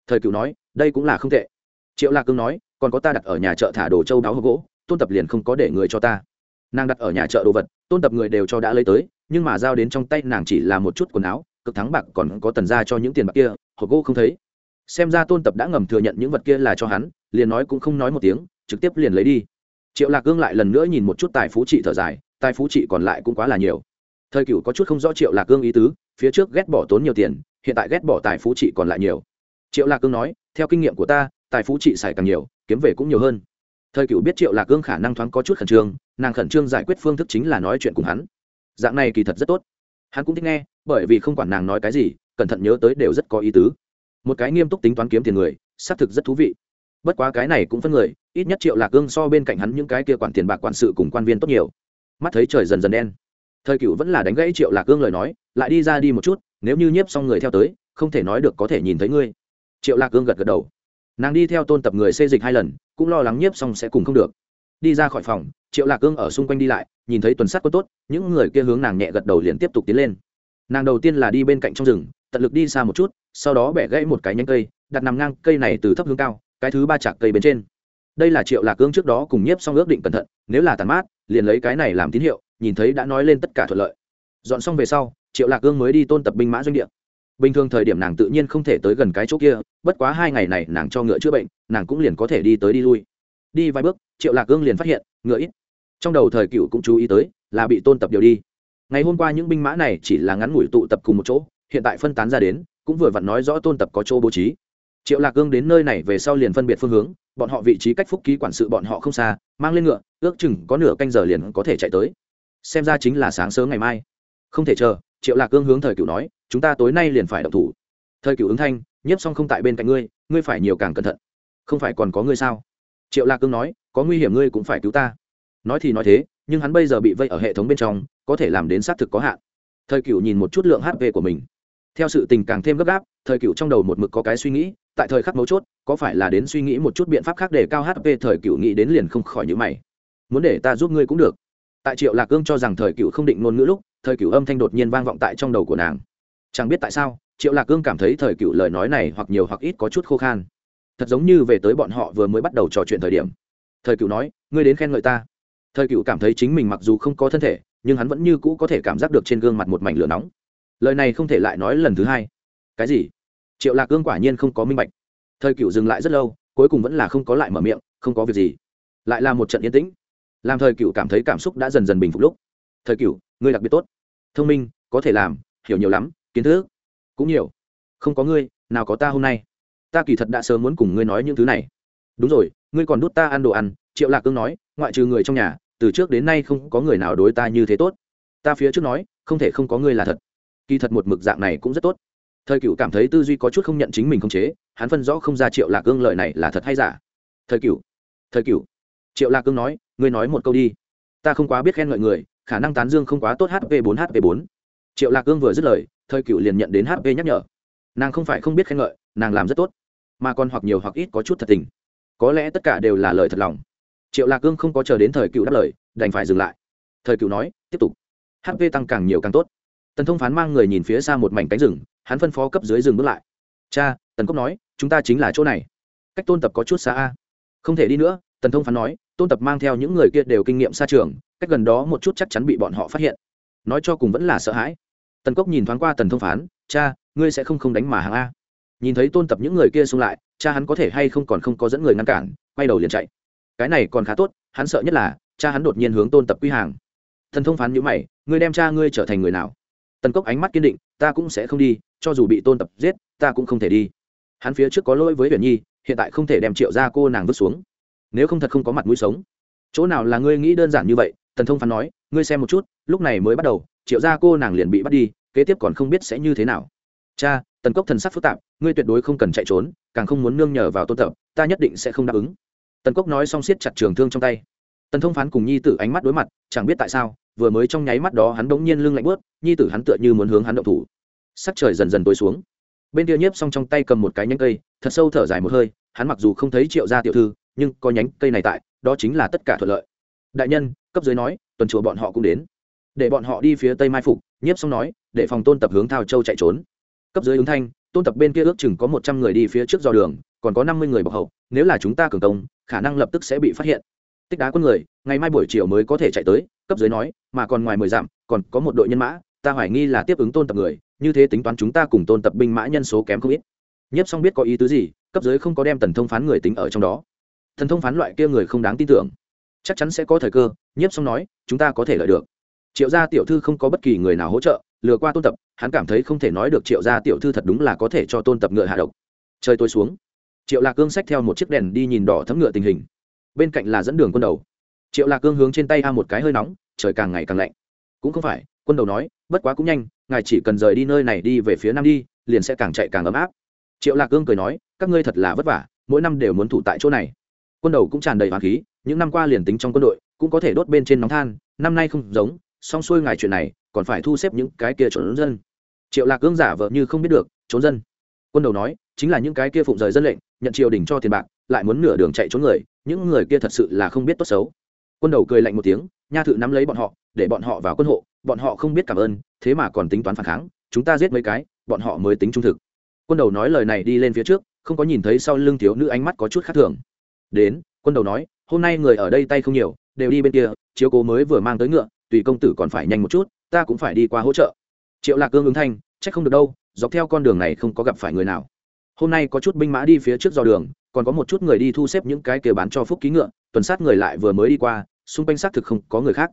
Thời cựu nói, đây cũng là không tệ. Triệu lạc cương nói, còn có ta đặt ở nhà chợ thả đồ châu đáo hộp gỗ, tôn tập liền không có để người cho ta. Nàng đặt ở nhà chợ đồ vật, tôn tập người đều cho đã lấy tới, nhưng mà giao đến trong tay nàng chỉ là một chút quần áo, cực thắng bạc còn có tần ra cho những tiền bạc kia, hộp gỗ không thấy xem ra tôn tập đã ngầm thừa nhận những vật kia là cho hắn, liền nói cũng không nói một tiếng, trực tiếp liền lấy đi. Triệu lạc cương lại lần nữa nhìn một chút tài phú trị thở dài, tài phú trị còn lại cũng quá là nhiều. Thời cựu có chút không rõ triệu lạc cương ý tứ, phía trước ghét bỏ tốn nhiều tiền, hiện tại ghét bỏ tài phú trị còn lại nhiều. Triệu lạc cương nói, theo kinh nghiệm của ta, tài phú trị xài càng nhiều, kiếm về cũng nhiều hơn. Thời cựu biết triệu lạc cương khả năng thoáng có chút khẩn trương, nàng khẩn trương giải quyết phương thức chính là nói chuyện cùng hắn. Dạng này kỳ thật rất tốt. Hắn cũng thích nghe, bởi vì không quản nàng nói cái gì, cẩn thận nhớ tới đều rất có ý tứ một cái nghiêm túc tính toán kiếm tiền người, xác thực rất thú vị. Bất quá cái này cũng phân người, ít nhất triệu lạc cương so bên cạnh hắn những cái kia quản tiền bạc quản sự cùng quan viên tốt nhiều. Mắt thấy trời dần dần đen. Thời cựu vẫn là đánh gãy triệu lạc cương lời nói, lại đi ra đi một chút, nếu như nhiếp xong người theo tới, không thể nói được có thể nhìn thấy ngươi. Triệu lạc cương gật gật đầu. Nàng đi theo tôn tập người xê dịch hai lần, cũng lo lắng nhiếp xong sẽ cùng không được. Đi ra khỏi phòng, triệu lạc cương ở xung quanh đi lại, nhìn thấy tuần sắt có tốt, những người kia hướng nàng nhẹ gật đầu liền tiếp tục tiến lên. Nàng đầu tiên là đi bên cạnh trong rừng, tận lực đi xa một chút sau đó bẻ gãy một cái nhánh cây, đặt nằm ngang cây này từ thấp hướng cao, cái thứ ba chạc cây bên trên. Đây là triệu lạc cương trước đó cùng nhiếp xong ước định cẩn thận, nếu là tàn mát, liền lấy cái này làm tín hiệu, nhìn thấy đã nói lên tất cả thuận lợi. Dọn xong về sau, triệu lạc cương mới đi tôn tập binh mã doanh địa. Bình thường thời điểm nàng tự nhiên không thể tới gần cái chỗ kia, bất quá hai ngày này nàng cho ngựa chữa bệnh, nàng cũng liền có thể đi tới đi lui. Đi vài bước, triệu lạc cương liền phát hiện, ngựa ít. Trong đầu thời cựu cũng chú ý tới, là bị tôn tập điều đi. Ngày hôm qua những binh mã này chỉ là ngắn ngủi tụ tập cùng một chỗ, hiện tại phân tán ra đến cũng vừa vặn nói rõ tôn tập có chỗ bố trí. Triệu lạc cương đến nơi này về sau liền phân biệt phương hướng, bọn họ vị trí cách phúc ký quản sự bọn họ không xa, mang lên ngựa, ước chừng có nửa canh giờ liền có thể chạy tới. Xem ra chính là sáng sớm ngày mai. Không thể chờ, triệu lạc cương hướng thời cựu nói, chúng ta tối nay liền phải động thủ. Thời cựu ứng thanh, nhiếp xong không tại bên cạnh ngươi ngươi phải nhiều càng cẩn thận. Không phải còn có ngươi sao? Triệu lạc cương nói, có nguy hiểm ngươi cũng phải cứu ta. Nói thì nói thế, nhưng hắn bây giờ bị vây ở hệ thống bên trong, có thể làm đến xác thực có hạn. Thời cựu nhìn một chút lượng hp của mình theo sự tình càng thêm gấp gáp, thời cựu trong đầu một mực có cái suy nghĩ, tại thời khắc mấu chốt, có phải là đến suy nghĩ một chút biện pháp khác để cao hp thời cựu nghĩ đến liền không khỏi nhữ mày. Muốn để ta giúp ngươi cũng được. Tại triệu lạc cương cho rằng thời cựu không định ngôn ngữ lúc, thời cựu âm thanh đột nhiên vang vọng tại trong đầu của nàng. Chẳng biết tại sao, triệu lạc cương cảm thấy thời cựu lời nói này hoặc nhiều hoặc ít có chút khô khan. Thật giống như về tới bọn họ vừa mới bắt đầu trò chuyện thời điểm. Thời cựu nói, ngươi đến khen ngợi ta. Thời cựu cảm thấy chính mình mặc dù không có thân thể, nhưng hắn vẫn như cũ có thể cảm giác được trên gương mặt một mảnh lửa nóng lời này không thể lại nói lần thứ hai. Cái gì? Triệu lạc cương quả nhiên không có minh bạch. Thời cựu dừng lại rất lâu, cuối cùng vẫn là không có lại mở miệng, không có việc gì. Lại là một trận yên tĩnh. Làm thời cựu cảm thấy cảm xúc đã dần dần bình phục lúc. Thời cựu, ngươi đặc biệt tốt. Thông minh, có thể làm, hiểu nhiều lắm, kiến thức. Cũng nhiều. Không có ngươi, nào có ta hôm nay. Ta kỳ thật đã sớm muốn cùng ngươi nói những thứ này. Đúng rồi, ngươi còn đút ta ăn đồ ăn, triệu lạc cương nói, ngoại trừ người trong nhà, từ trước đến nay không có người nào đối ta như thế tốt. Ta phía trước nói, không thể không có ngươi là thật kỳ thật một mực dạng này cũng rất tốt. Thời cựu cảm thấy tư duy có chút không nhận chính mình không chế, hắn phân rõ không ra triệu lạc cương lợi này là thật hay giả. Thời cựu thời cựu triệu lạc cương nói, ngươi nói một câu đi. Ta không quá biết khen ngợi người, khả năng tán dương không quá tốt hp bốn hp bốn. Triệu lạc cương vừa dứt lời, thời cựu liền nhận đến hp nhắc nhở. Nàng không phải không biết khen ngợi, nàng làm rất tốt, mà còn hoặc nhiều hoặc ít có chút thật tình. Có lẽ tất cả đều là lời thật lòng. Triệu lạc cương không có chờ đến thời cựu đáp lời, đành phải dừng lại. Thời cựu nói, tiếp tục. Hp tăng càng nhiều càng tốt tần thông phán mang người nhìn phía xa một mảnh cánh rừng, hắn phân phó cấp dưới rừng bước lại. Cha, tần cốc nói, chúng ta chính là chỗ này. Cách tôn tập có chút xa a. Không thể đi nữa, tần thông phán nói, tôn tập mang theo những người kia đều kinh nghiệm xa trường, cách gần đó một chút chắc chắn bị bọn họ phát hiện. Nói cho cùng vẫn là sợ hãi. Tần cốc nhìn thoáng qua tần thông phán, cha, ngươi sẽ không không đánh mà hàng a. Nhìn thấy tôn tập những người kia xung lại, cha hắn có thể hay không còn không có dẫn người ngăn cản, quay đầu liền chạy. Cái này còn khá tốt, hắn sợ nhất là, cha hắn đột nhiên hướng tôn tập quy hàng. Thần thông phán nhữ mày, ngươi đem cha ngươi trở thành người nào? Tần cốc ánh mắt kiên định, ta cũng sẽ không đi, cho dù bị tôn tập giết, ta cũng không thể đi. Hắn phía trước có lỗi với huyền nhi, hiện tại không thể đem triệu ra cô nàng vứt xuống. Nếu không thật không có mặt mũi sống. Chỗ nào là ngươi nghĩ đơn giản như vậy? Tần thông phán nói, ngươi xem một chút, lúc này mới bắt đầu, triệu ra cô nàng liền bị bắt đi, kế tiếp còn không biết sẽ như thế nào. Cha, tần cốc thần sắc phức tạp, ngươi tuyệt đối không cần chạy trốn, càng không muốn nương nhờ vào tôn tập, ta nhất định sẽ không đáp ứng. Tần cốc nói xong siết chặt trường thương trong tay tần thông phán cùng nhi tử ánh mắt đối mặt, chẳng biết tại sao, vừa mới trong nháy mắt đó hắn bỗng nhiên lưng lạnh bớt, nhi tử hắn tựa như muốn hướng hắn động thủ. Sắc trời dần dần tối xuống. Bên kia nhiếp xong trong tay cầm một cái nhánh cây, thật sâu thở dài một hơi, hắn mặc dù không thấy triệu gia tiểu thư, nhưng có nhánh cây này tại, đó chính là tất cả thuận lợi. Đại nhân, cấp dưới nói, tuần chùa bọn họ cũng đến. Để bọn họ đi phía tây mai phục, nhiếp xong nói, để phòng tôn tập hướng thao châu chạy trốn. Cấp dưới ứng thanh, tôn tập bên kia ước chừng có một trăm người đi phía trước dò đường, còn có năm mươi người bọc hậu, nếu là chúng ta cường công, khả năng lập tức sẽ bị phát hiện tích đá quân người, ngày mai buổi chiều mới có thể chạy tới, cấp dưới nói, mà còn ngoài mười dặm, còn có một đội nhân mã, ta hoài nghi là tiếp ứng tôn tập người, như thế tính toán chúng ta cùng tôn tập binh mã nhân số kém không ít. Nhiếp xong biết có ý tứ gì, cấp dưới không có đem tần thông phán người tính ở trong đó. Thần thông phán loại kia người không đáng tin tưởng. Chắc chắn sẽ có thời cơ, nhiếp xong nói, chúng ta có thể lợi được. Triệu gia tiểu thư không có bất kỳ người nào hỗ trợ, lừa qua tôn tập, hắn cảm thấy không thể nói được triệu gia tiểu thư thật đúng là có thể cho tôn tập ngựa hạ độc. Trời tối xuống, triệu lạc cương xách theo một chiếc đèn đi nhìn đỏ thấm ngựa tình hình bên cạnh là dẫn đường quân đầu. Triệu lạc cương hướng trên tay a một cái hơi nóng, trời càng ngày càng lạnh. Cũng không phải, quân đầu nói, bất quá cũng nhanh, ngài chỉ cần rời đi nơi này đi về phía nam đi, liền sẽ càng chạy càng ấm áp. Triệu lạc cương cười nói, các ngươi thật là vất vả, mỗi năm đều muốn thủ tại chỗ này. Quân đầu cũng tràn đầy hoàng khí, những năm qua liền tính trong quân đội, cũng có thể đốt bên trên nóng than, năm nay không giống, xong xuôi ngài chuyện này, còn phải thu xếp những cái kia trốn dân. Triệu lạc cương giả vợ như không biết được, trốn dân. Quân đầu nói, chính là những cái kia phụng rời dân lệnh, nhận triều đình cho tiền bạc, lại muốn nửa đường chạy trốn người những người kia thật sự là không biết tốt xấu. Quân đầu cười lạnh một tiếng, nha thự nắm lấy bọn họ, để bọn họ vào quân hộ, bọn họ không biết cảm ơn, thế mà còn tính toán phản kháng, chúng ta giết mấy cái, bọn họ mới tính trung thực. Quân đầu nói lời này đi lên phía trước, không có nhìn thấy sau lưng thiếu nữ ánh mắt có chút khác thường. Đến, quân đầu nói, hôm nay người ở đây tay không nhiều, đều đi bên kia, chiếu cố mới vừa mang tới ngựa, tùy công tử còn phải nhanh một chút, ta cũng phải đi qua hỗ trợ. Triệu lạc cương ứng thanh c h ắ c không được đâu, dọc theo con đường này không có gặp phải người nào. Hôm nay có chút binh mã đi phía trước dò đường còn có một chút người đi thu xếp những cái kia bán cho phúc ký ngựa, tuần sát người lại vừa mới đi qua, xung quanh xác thực không có người khác.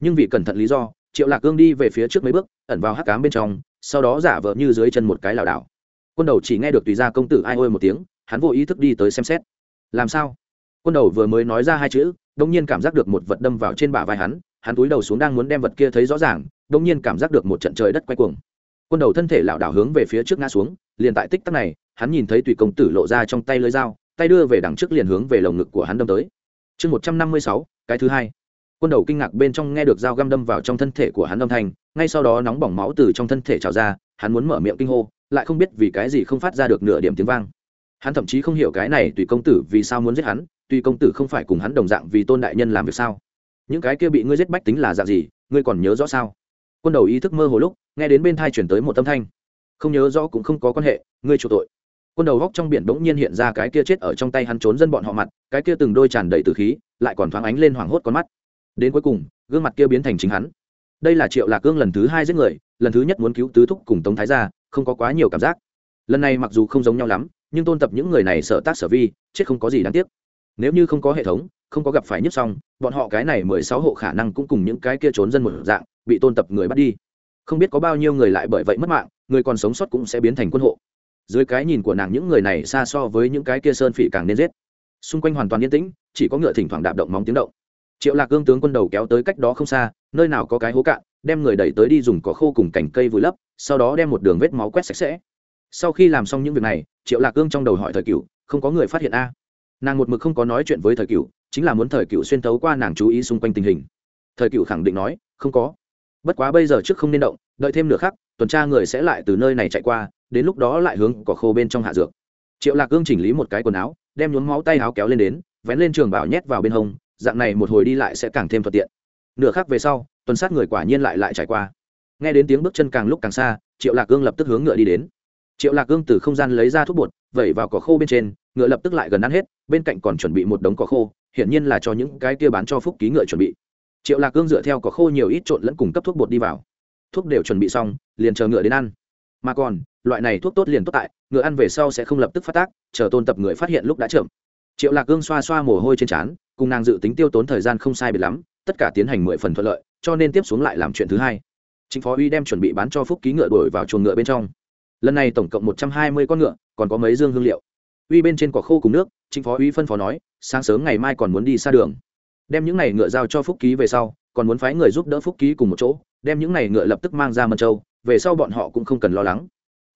Nhưng vì cẩn thận lý do, triệu lạc cương đi về phía trước mấy bước, ẩn vào hắc cám bên trong, sau đó giả vờ như dưới chân một cái lảo đảo. Quân đầu chỉ nghe được tùy ra công tử ai ôi một tiếng, hắn vô ý thức đi tới xem xét. Làm sao? Quân đầu vừa mới nói ra hai chữ đông nhiên cảm giác được một vật đâm vào trên bả vai hắn hắn túi đầu xuống đang muốn đem vật kia thấy rõ ràng đông nhiên cảm giác được một trận trời đất quay cuồng. Quân đầu thân thể lảo đảo hướng về phía trước ngã xuống, liền tại tích tắc này, hắn nhìn thấy tùy công tử lộ ra trong tay lưới dao tay đưa về đằng trước liền hướng về lồng ngực của hắn đâm tới. Chương một trăm năm mươi sáu, cái thứ hai. Quân đầu kinh ngạc bên trong nghe được dao găm đâm vào trong thân thể của hắn âm thanh, ngay sau đó nóng bỏng máu từ trong thân thể trào ra, hắn muốn mở miệng kinh hô, lại không biết vì cái gì không phát ra được nửa điểm tiếng vang. Hắn thậm chí không hiểu cái này tùy công tử vì sao muốn giết hắn, tùy công tử không phải cùng hắn đồng dạng vì tôn đại nhân làm việc sao? Những cái kia bị ngươi giết bách tính là dạng gì, ngươi còn nhớ rõ sao? Quân đầu ý thức mơ hồ lúc, nghe đến bên thai chuyển tới một âm thanh. Không nhớ rõ cũng không có quan hệ, ngươi chủ tội quân đầu góc trong biển bỗng nhiên hiện ra cái kia chết ở trong tay hắn trốn dân bọn họ mặt, cái kia từng đôi tràn đầy từ khí, lại còn thoáng ánh lên hoảng hốt con mắt. Đến cuối cùng, gương mặt kia biến thành chính hắn. Đây là triệu lạc cương lần thứ hai giết người, lần thứ nhất muốn cứu tứ thúc cùng tống thái gia, không có quá nhiều cảm giác. Lần này mặc dù không giống nhau lắm, nhưng tôn tập những người này sợ tác sở vi, chết không có gì đáng tiếc. Nếu như không có hệ thống, không có gặp phải nhất xong bọn họ cái này mười sáu hộ khả năng cũng cùng những cái kia trốn dân một dạng, bị tôn tập người bắt đi. Không biết có bao nhiêu người lại bởi vậy mất mạng, người còn sống sót cũng sẽ biến thành quân hộ dưới cái nhìn của nàng những người này xa so với những cái kia sơn phỉ càng nên giết. Xung quanh hoàn toàn yên tĩnh, chỉ có ngựa thỉnh thoảng đạp động móng tiếng động. Triệu lạc cương tướng quân đầu kéo tới cách đó không xa, nơi nào có cái hố cạn, đem người đẩy tới đi dùng cỏ khô cùng cành cây vùi lấp, sau đó đem một đường vết máu quét sạch sẽ. Sau khi làm xong những việc này, triệu lạc cương trong đầu hỏi thời cựu không có người phát hiện a? Nàng một mực không có nói chuyện với thời cựu chính là muốn thời cựu xuyên tấu qua nàng chú ý xung quanh tình hình. Thời cựu khẳng định nói, không có. Bất quá bây giờ trước không nên động, đợi thêm nửa khắc, tuần tra người sẽ lại từ nơi này chạy qua đến lúc đó lại hướng cỏ khô bên trong hạ dược. Triệu lạc cương chỉnh lý một cái quần áo, đem nhuốm máu tay áo kéo lên đến, vén lên trường bảo nhét vào bên hông, dạng này một hồi đi lại sẽ càng thêm thuận tiện. Nửa khác về sau, tuần sát người quả nhiên lại lại trải qua. Nghe đến tiếng bước chân càng lúc càng xa, triệu lạc cương lập tức hướng ngựa đi đến. Triệu lạc cương từ không gian lấy ra thuốc bột, vẩy vào cỏ khô bên trên, ngựa lập tức lại gần ăn hết, bên cạnh còn chuẩn bị một đống cỏ khô, hiển nhiên là cho những cái kia bán cho phúc ký ngựa chuẩn bị. Triệu lạc cương dựa theo cỏ khô nhiều ít trộn lẫn cùng cấp thuốc bột đi vào. Thuốc đều chuẩn bị xong, liền chờ ngựa đến ăn mà còn, loại này thuốc tốt liền tốt tại, ngựa ăn về sau sẽ không lập tức phát tác, chờ tôn tập người phát hiện lúc đã chậm triệu lạc cương xoa xoa mồ hôi trên trán, cùng nàng dự tính tiêu tốn thời gian không sai biệt lắm, tất cả tiến hành mười phần thuận lợi, cho nên tiếp xuống lại làm chuyện thứ hai. Chính phó uy đem chuẩn bị bán cho phúc ký ngựa đổi vào chuồng ngựa bên trong. Lần này tổng cộng một trăm hai mươi con ngựa, còn có mấy dương hương liệu. Uy bên trên cỏ khô cùng nước, chính phó uy phân phó nói, sáng sớm ngày mai còn muốn đi xa đường. Đem những này ngựa giao cho phúc ký về sau, còn muốn phái người giúp đỡ phúc ký cùng một chỗ, đem những này ngựa lập tức mang ra mân châu về sau bọn họ cũng không cần lo lắng.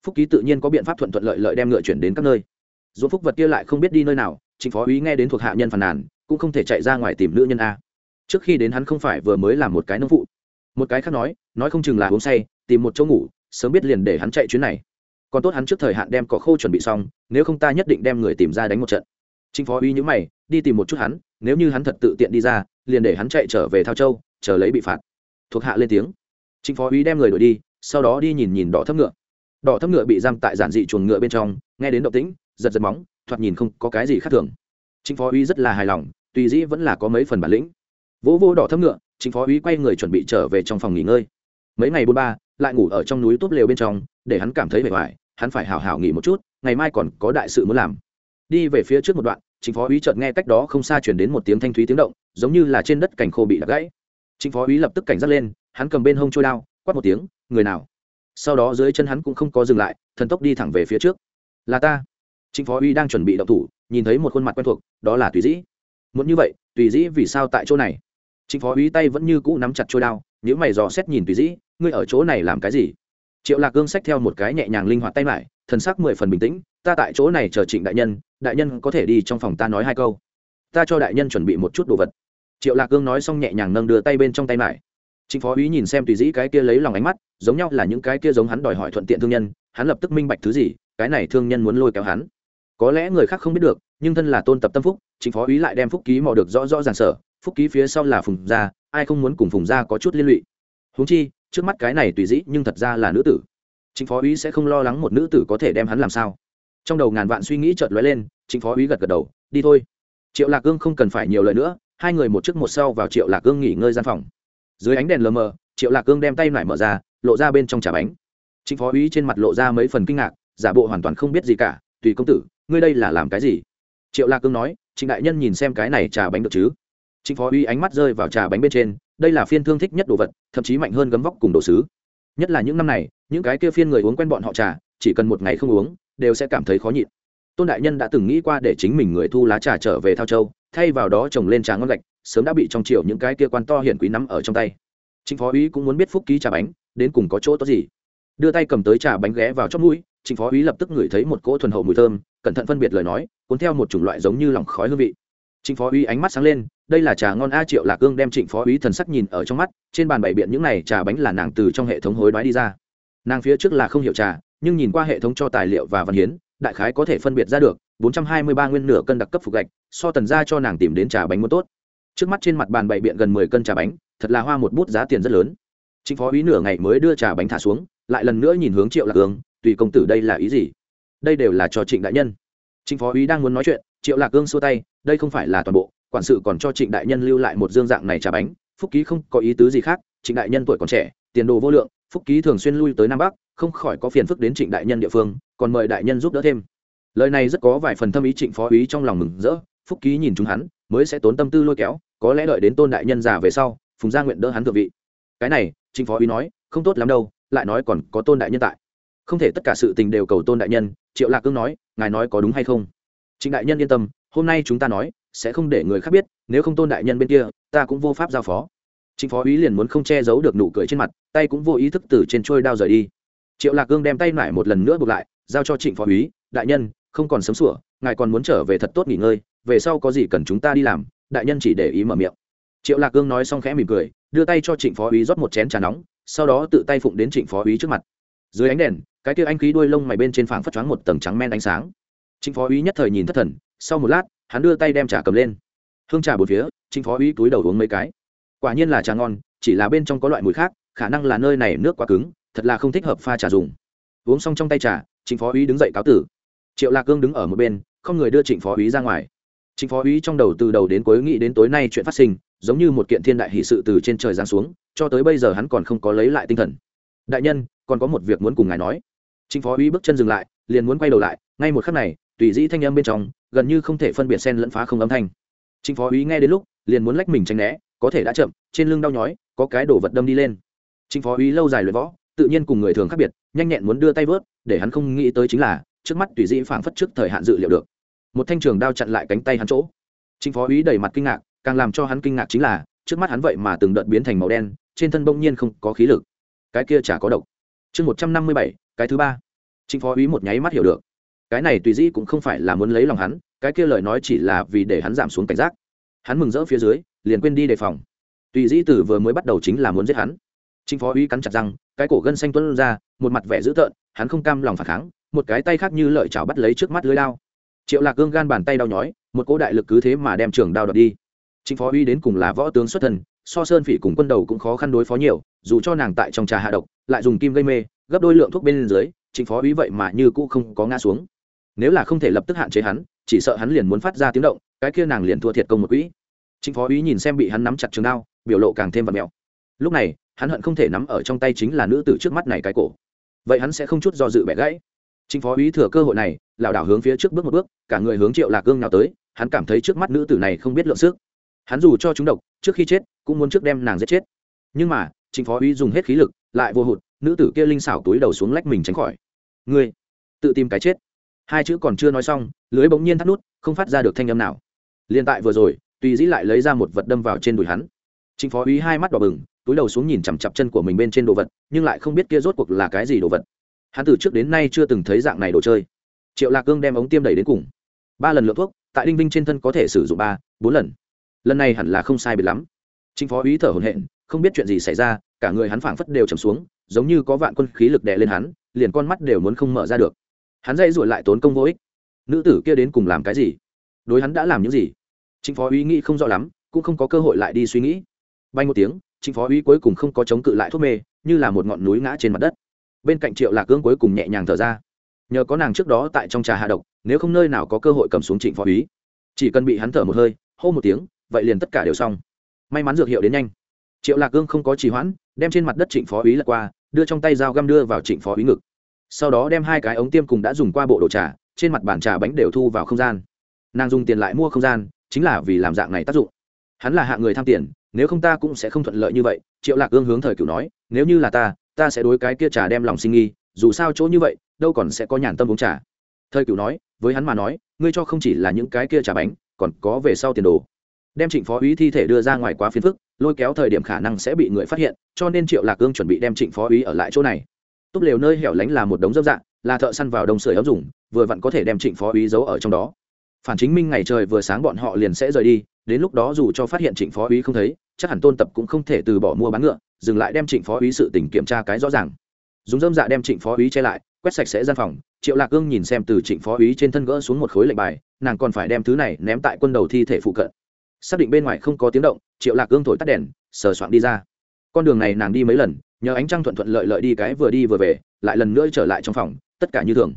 Phúc ký tự nhiên có biện pháp thuận thuận lợi lợi đem ngựa chuyển đến các nơi. Dù phúc vật kia lại không biết đi nơi nào chính phó úy nghe đến thuộc hạ nhân phàn nàn, cũng không thể chạy ra ngoài tìm nữ nhân a. Trước khi đến hắn không phải vừa mới làm một cái nông phụ. Một cái khác nói nói không chừng là uống say, tìm một chỗ ngủ, sớm biết liền để hắn chạy chuyến này. Còn tốt hắn trước thời hạn đem cỏ khô chuẩn bị xong, nếu không ta nhất định đem người tìm ra đánh một trận. Chính phó uy nhữ mày, đi tìm một chút hắn, nếu như hắn thật tự tiện đi ra, liền để hắn chạy trở về thao châu, chờ lấy bị phạt. Thuộc hạ lên tiếng. Chính phó uy đem người đuổi đi sau đó đi nhìn nhìn đỏ thấp ngựa. Đỏ thấp ngựa bị giam tại giản dị chuồng ngựa bên trong, nghe đến động tĩnh, giật giật móng, thoạt nhìn không có cái gì khác thường. Chính phó uy rất là hài lòng, tùy dĩ vẫn là có mấy phần bản lĩnh. Vỗ vô đỏ thấp ngựa chính phó uy quay người chuẩn bị trở về trong phòng nghỉ ngơi. Mấy ngày bôn ba, lại ngủ ở trong núi tốt lều bên trong, để hắn cảm thấy vẻ vải hắn phải hào hào nghỉ một chút, ngày mai còn có đại sự muốn làm. Đi về phía trước một đoạn chính phó úy chợt nghe cách đó không xa chuyển đến một tiếng thanh thúy tiếng động, giống như là trên đất cành khô bị đập gãy. Chính phó úy lập tức cảnh giác lên, hắn cầm bên hông trôi đao, quát một tiếng người nào? Sau đó dưới chân hắn cũng không có dừng lại, thần tốc đi thẳng về phía trước. Là ta. Chính phó uy đang chuẩn bị động thủ, nhìn thấy một khuôn mặt quen thuộc, đó là tùy dĩ. Muốn như vậy, tùy dĩ vì sao tại chỗ này? Chính phó uy tay vẫn như cũ nắm chặt trôi đao nếu mày dò xét nhìn tùy dĩ, ngươi ở chỗ này làm cái gì? Triệu lạc gương sách theo một cái nhẹ nhàng linh hoạt tay lại, thần sắc mười phần bình tĩnh, ta tại chỗ này chờ trịnh đại nhân đại nhân có thể đi trong phòng ta nói hai câu. Ta cho đại nhân chuẩn bị một chút đồ vật. Triệu lạc gương nói xong nhẹ nhàng nâng đưa tay bên trong tay lại. Trịnh Phó Úy nhìn xem tùy dĩ cái kia lấy lòng ánh mắt, giống nhau là những cái kia giống hắn đòi hỏi thuận tiện thương nhân, hắn lập tức minh bạch thứ gì, cái này thương nhân muốn lôi kéo hắn. Có lẽ người khác không biết được, nhưng thân là tôn tập tâm phúc, Trịnh Phó Úy lại đem phúc ký mò được rõ rõ ràng sở, phúc ký phía sau là Phùng gia, ai không muốn cùng Phùng gia có chút liên lụy. Huống chi, trước mắt cái này tùy dĩ nhưng thật ra là nữ tử. Trịnh Phó Úy sẽ không lo lắng một nữ tử có thể đem hắn làm sao. Trong đầu ngàn vạn suy nghĩ chợt lóe lên, Trịnh Phó Úy gật gật đầu, đi thôi. Triệu Lạc Cương không cần phải nhiều lời nữa, hai người một trước một sau vào Triệu Lạc Cương nghỉ ngơi gian phòng dưới ánh đèn lờ mờ, triệu lạc cương đem tay lại mở ra, lộ ra bên trong trà bánh. Chính phó úy trên mặt lộ ra mấy phần kinh ngạc, giả bộ hoàn toàn không biết gì cả, tùy công tử, ngươi đây là làm cái gì? Triệu lạc cương nói, trịnh đại nhân nhìn xem cái này trà bánh được chứ? Chính phó úy ánh mắt rơi vào trà bánh bên trên, đây là phiên thương thích nhất đồ vật, thậm chí mạnh hơn gấm vóc cùng đồ sứ. Nhất là những năm này, những cái kia phiên người uống quen bọn họ trà, chỉ cần một ngày không uống, đều sẽ cảm thấy khó nhịn. Tôn đại nhân đã từng nghĩ qua để chính mình người thu lá trà trở về thao châu, thay vào đó trồng lên trà ngon gạch sớm đã bị trong triều những cái kia quan to hiển quý nắm ở trong tay. Trịnh phó úy cũng muốn biết phúc ký trà bánh, đến cùng có chỗ tốt gì. Đưa tay cầm tới trà bánh ghé vào chót mũi, trịnh phó úy lập tức ngửi thấy một cỗ thuần hậu mùi thơm, cẩn thận phân biệt lời nói, cuốn theo một chủng loại giống như lỏng khói hương vị. Trịnh phó úy ánh mắt sáng lên, đây là trà ngon a triệu lạc cương đem trịnh phó úy thần sắc nhìn ở trong mắt, trên bàn bày biện những này trà bánh là nàng từ trong hệ thống hối đoái đi ra. Nàng phía trước là không hiểu trà, nhưng nhìn qua hệ thống cho tài liệu và văn hiến, đại khái có thể phân biệt ra được 423 nguyên nửa cân đặc cấp phục gạch, so tần ra cho nàng tìm đến trà bánh muốn tốt trước mắt trên mặt bàn bày biện gần 10 cân trà bánh, thật là hoa một bút giá tiền rất lớn. Chính phó ý nửa ngày mới đưa trà bánh thả xuống, lại lần nữa nhìn hướng triệu lạc ương, tùy công tử đây là ý gì? Đây đều là cho trịnh đại nhân. Trịnh phó ý đang muốn nói chuyện, triệu lạc ương xua tay, đây không phải là toàn bộ, quản sự còn cho trịnh đại nhân lưu lại một dương dạng này trà bánh, phúc ký không có ý tứ gì khác, trịnh đại nhân tuổi còn trẻ, tiền đồ vô lượng, phúc ký thường xuyên lui tới nam bắc, không khỏi có phiền phức đến trịnh đại nhân địa phương, còn mời đại nhân giúp đỡ thêm. Lời này rất có vài phần thâm ý trịnh phó ý trong lòng mừng rỡ phúc ký nhìn chúng hắn mới sẽ tốn tâm tư lôi kéo có lẽ đợi đến tôn đại nhân già về sau phùng gia nguyện đỡ hắn thượng vị. Cái này trịnh phó Uy nói không tốt lắm đâu lại nói còn có tôn đại nhân tại. Không thể tất cả sự tình đều cầu tôn đại nhân triệu lạc cương nói ngài nói có đúng hay không? Trịnh đại nhân yên tâm hôm nay chúng ta nói sẽ không để người khác biết nếu không tôn đại nhân bên kia ta cũng vô pháp giao phó. Trịnh phó Uy liền muốn không che giấu được nụ cười trên mặt tay cũng vô ý thức từ trên trôi đao rời đi. Triệu lạc cương đem tay lại một lần nữa buộc lại giao cho trịnh phó Uy, đại nhân không còn sớm sủa ngài còn muốn trở về thật tốt nghỉ ngơi về sau có gì cần chúng ta đi làm, đại nhân chỉ để ý mở miệng. Triệu lạc cương nói xong khẽ mỉm cười, đưa tay cho trịnh phó úy rót một chén trà nóng, sau đó tự tay phụng đến trịnh phó úy trước mặt. Dưới ánh đèn, cái kia anh khí đuôi lông mày bên trên phảng phất choáng một tầng trắng men ánh sáng. Trịnh phó úy nhất thời nhìn thất thần, sau một lát, hắn đưa tay đem trà cầm lên. Hương trà bốn phía, trịnh phó úy túi đầu uống mấy cái. Quả nhiên là trà ngon, chỉ là bên trong có loại mùi khác, khả năng là nơi này nước quá cứng, thật là không thích hợp pha trà dùng. Uống xong trong tay trà, trịnh phó úy đứng dậy cáo tử. Triệu lạc cương đứng ở một bên, không người đưa trịnh phó úy ra ngoài chính phó úy trong đầu từ đầu đến cuối nghĩ đến tối nay chuyện phát sinh, giống như một kiện thiên đại hỷ sự từ trên trời giáng xuống, cho tới bây giờ hắn còn không có lấy lại tinh thần. Đại nhân, còn có một việc muốn cùng ngài nói. Chính phó úy bước chân dừng lại, liền muốn quay đầu lại, ngay một khắc này, tùy dĩ thanh âm bên trong, gần như không thể phân biệt sen lẫn phá không âm thanh. Chính phó úy nghe đến lúc, liền muốn lách mình tránh né, có thể đã chậm, trên lưng đau nhói, có cái đổ vật đâm đi lên. Chính phó úy lâu dài luyện võ, tự nhiên cùng người thường khác biệt, nhanh nhẹn muốn đưa tay vớt, để hắn không nghĩ tới chính là, trước mắt tùy dĩ phảng phất trước thời hạn dự liệu được một thanh trường đao chặn lại cánh tay hắn chỗ. Chính phó úy đầy mặt kinh ngạc, càng làm cho hắn kinh ngạc chính là, trước mắt hắn vậy mà từng đợt biến thành màu đen, trên thân bỗng nhiên không có khí lực. Cái kia chả có độc. Chương một trăm năm mươi bảy, cái thứ ba. Chính phó úy một nháy mắt hiểu được. Cái này tùy dĩ cũng không phải là muốn lấy lòng hắn, cái kia lời nói chỉ là vì để hắn giảm xuống cảnh giác. Hắn mừng rỡ phía dưới, liền quên đi đề phòng. Tùy dĩ từ vừa mới bắt đầu chính là muốn giết hắn. Chính phó úy cắn chặt răng, cái cổ gân xanh tuân ra, một mặt vẻ dữ tợn, hắn không cam lòng phản kháng, một cái tay khác như lợi chảo bắt lấy trước mắt lưới lao triệu lạc gương gan bàn tay đau nhói, một cỗ đại lực cứ thế mà đem trường đao đập đi. Chính phó uy đến cùng là võ tướng xuất thần so sơn phỉ cùng quân đầu cũng khó khăn đối phó nhiều, dù cho nàng tại trong trà hạ độc, lại dùng kim gây mê, gấp đôi lượng thuốc bên dưới chính phó uy vậy mà như cũ không có ngã xuống. Nếu là không thể lập tức hạn chế hắn, chỉ sợ hắn liền muốn phát ra tiếng động, cái kia nàng liền thua thiệt công một quỹ. Chính phó uy nhìn xem bị hắn nắm chặt trường đao, biểu lộ càng thêm vật mèo lúc này, hắn hận không thể nắm ở trong tay chính là nữ tử trước mắt này cái cổ. Vậy hắn sẽ không chút do dự bẻ gãy. Chính Phó Úy thừa cơ hội này, lảo đảo hướng phía trước bước một bước, cả người hướng Triệu Lạc Cương nào tới, hắn cảm thấy trước mắt nữ tử này không biết lượng sức. Hắn dù cho chúng độc, trước khi chết, cũng muốn trước đem nàng giết chết. Nhưng mà, chính Phó Úy dùng hết khí lực, lại vô hụt, nữ tử kia linh xảo túi đầu xuống lách mình tránh khỏi. Ngươi, tự tìm cái chết. Hai chữ còn chưa nói xong, lưới bỗng nhiên thắt nút, không phát ra được thanh âm nào. Liên tại vừa rồi, tùy dĩ lại lấy ra một vật đâm vào trên đùi hắn. Chính Phó Úy hai mắt đỏ bừng, túi đầu xuống nhìn chằm chằm chân của mình bên trên đồ vật, nhưng lại không biết kia rốt cuộc là cái gì đồ vật hắn từ trước đến nay chưa từng thấy dạng này đồ chơi. Triệu lạc cương đem ống tiêm đẩy đến cùng. Ba lần lượng thuốc, tại đinh vinh trên thân có thể sử dụng ba, bốn lần. Lần này hẳn là không sai biệt lắm. Chính phó ý thở hồn hện không biết chuyện gì xảy ra, cả người hắn phảng phất đều trầm xuống, giống như có vạn quân khí lực đè lên hắn, liền con mắt đều muốn không mở ra được. Hắn dây ruổi lại tốn công vô ích. Nữ tử kia đến cùng làm cái gì? Đối hắn đã làm những gì? Chính phó ý nghĩ không rõ lắm, cũng không có cơ hội lại đi suy nghĩ. Bay một tiếng chính phó ý cuối cùng không có chống cự lại thuốc mê, như là một ngọn núi ngã trên mặt đất bên cạnh triệu lạc cương cuối cùng nhẹ nhàng thở ra. Nhờ có nàng trước đó tại trong trà hạ độc, nếu không nơi nào có cơ hội cầm xuống trịnh phó úy. Chỉ cần bị hắn thở một hơi, hô một tiếng, vậy liền tất cả đều xong. May mắn dược hiệu đến nhanh. Triệu lạc cương không có trì hoãn, đem trên mặt đất trịnh phó úy lật qua, đưa trong tay dao găm đưa vào trịnh phó úy ngực. Sau đó đem hai cái ống tiêm cùng đã dùng qua bộ đồ trà, trên mặt bàn trà bánh đều thu vào không gian. Nàng dùng tiền lại mua không gian, chính là vì làm dạng này tác dụng. Hắn là hạng người tham tiền, nếu không ta cũng sẽ không thuận lợi như vậy, triệu lạc ương hướng thời cửu nói, nếu như là ta ta sẽ đối cái kia trà đem lòng sinh nghi, dù sao chỗ như vậy, đâu còn sẽ có nhàn tâm uống trà. Thời cửu nói, với hắn mà nói, ngươi cho không chỉ là những cái kia trà bánh, còn có về sau tiền đồ. Đem trịnh phó úy thi thể đưa ra ngoài quá phiền phức, lôi kéo thời điểm khả năng sẽ bị người phát hiện, cho nên triệu lạc cương chuẩn bị đem trịnh phó úy ở lại chỗ này. Túp lều nơi hẻo lánh là một đống dâm dạng là thợ săn vào đông sưởi ấm dùng, vừa vặn có thể đem trịnh phó úy giấu ở trong đó. Phản chính minh ngày trời vừa sáng bọn họ liền sẽ rời đi, đến lúc đó dù cho phát hiện trịnh phó úy không thấy, chắc hẳn tôn tập cũng không thể từ bỏ mua bán ngựa dừng lại đem trịnh phó úy sự tình kiểm tra cái rõ ràng. Dùng dơm dạ đem trịnh phó úy che lại, quét sạch sẽ gian phòng, triệu lạc cương nhìn xem từ trịnh phó úy trên thân gỡ xuống một khối lệnh bài, nàng còn phải đem thứ này ném tại quân đầu thi thể phụ cận. Xác định bên ngoài không có tiếng động, triệu lạc cương thổi tắt đèn, sờ soạn đi ra. Con đường này nàng đi mấy lần, nhờ ánh trăng thuận thuận lợi lợi đi cái vừa đi vừa về, lại lần nữa trở lại trong phòng, tất cả như thường.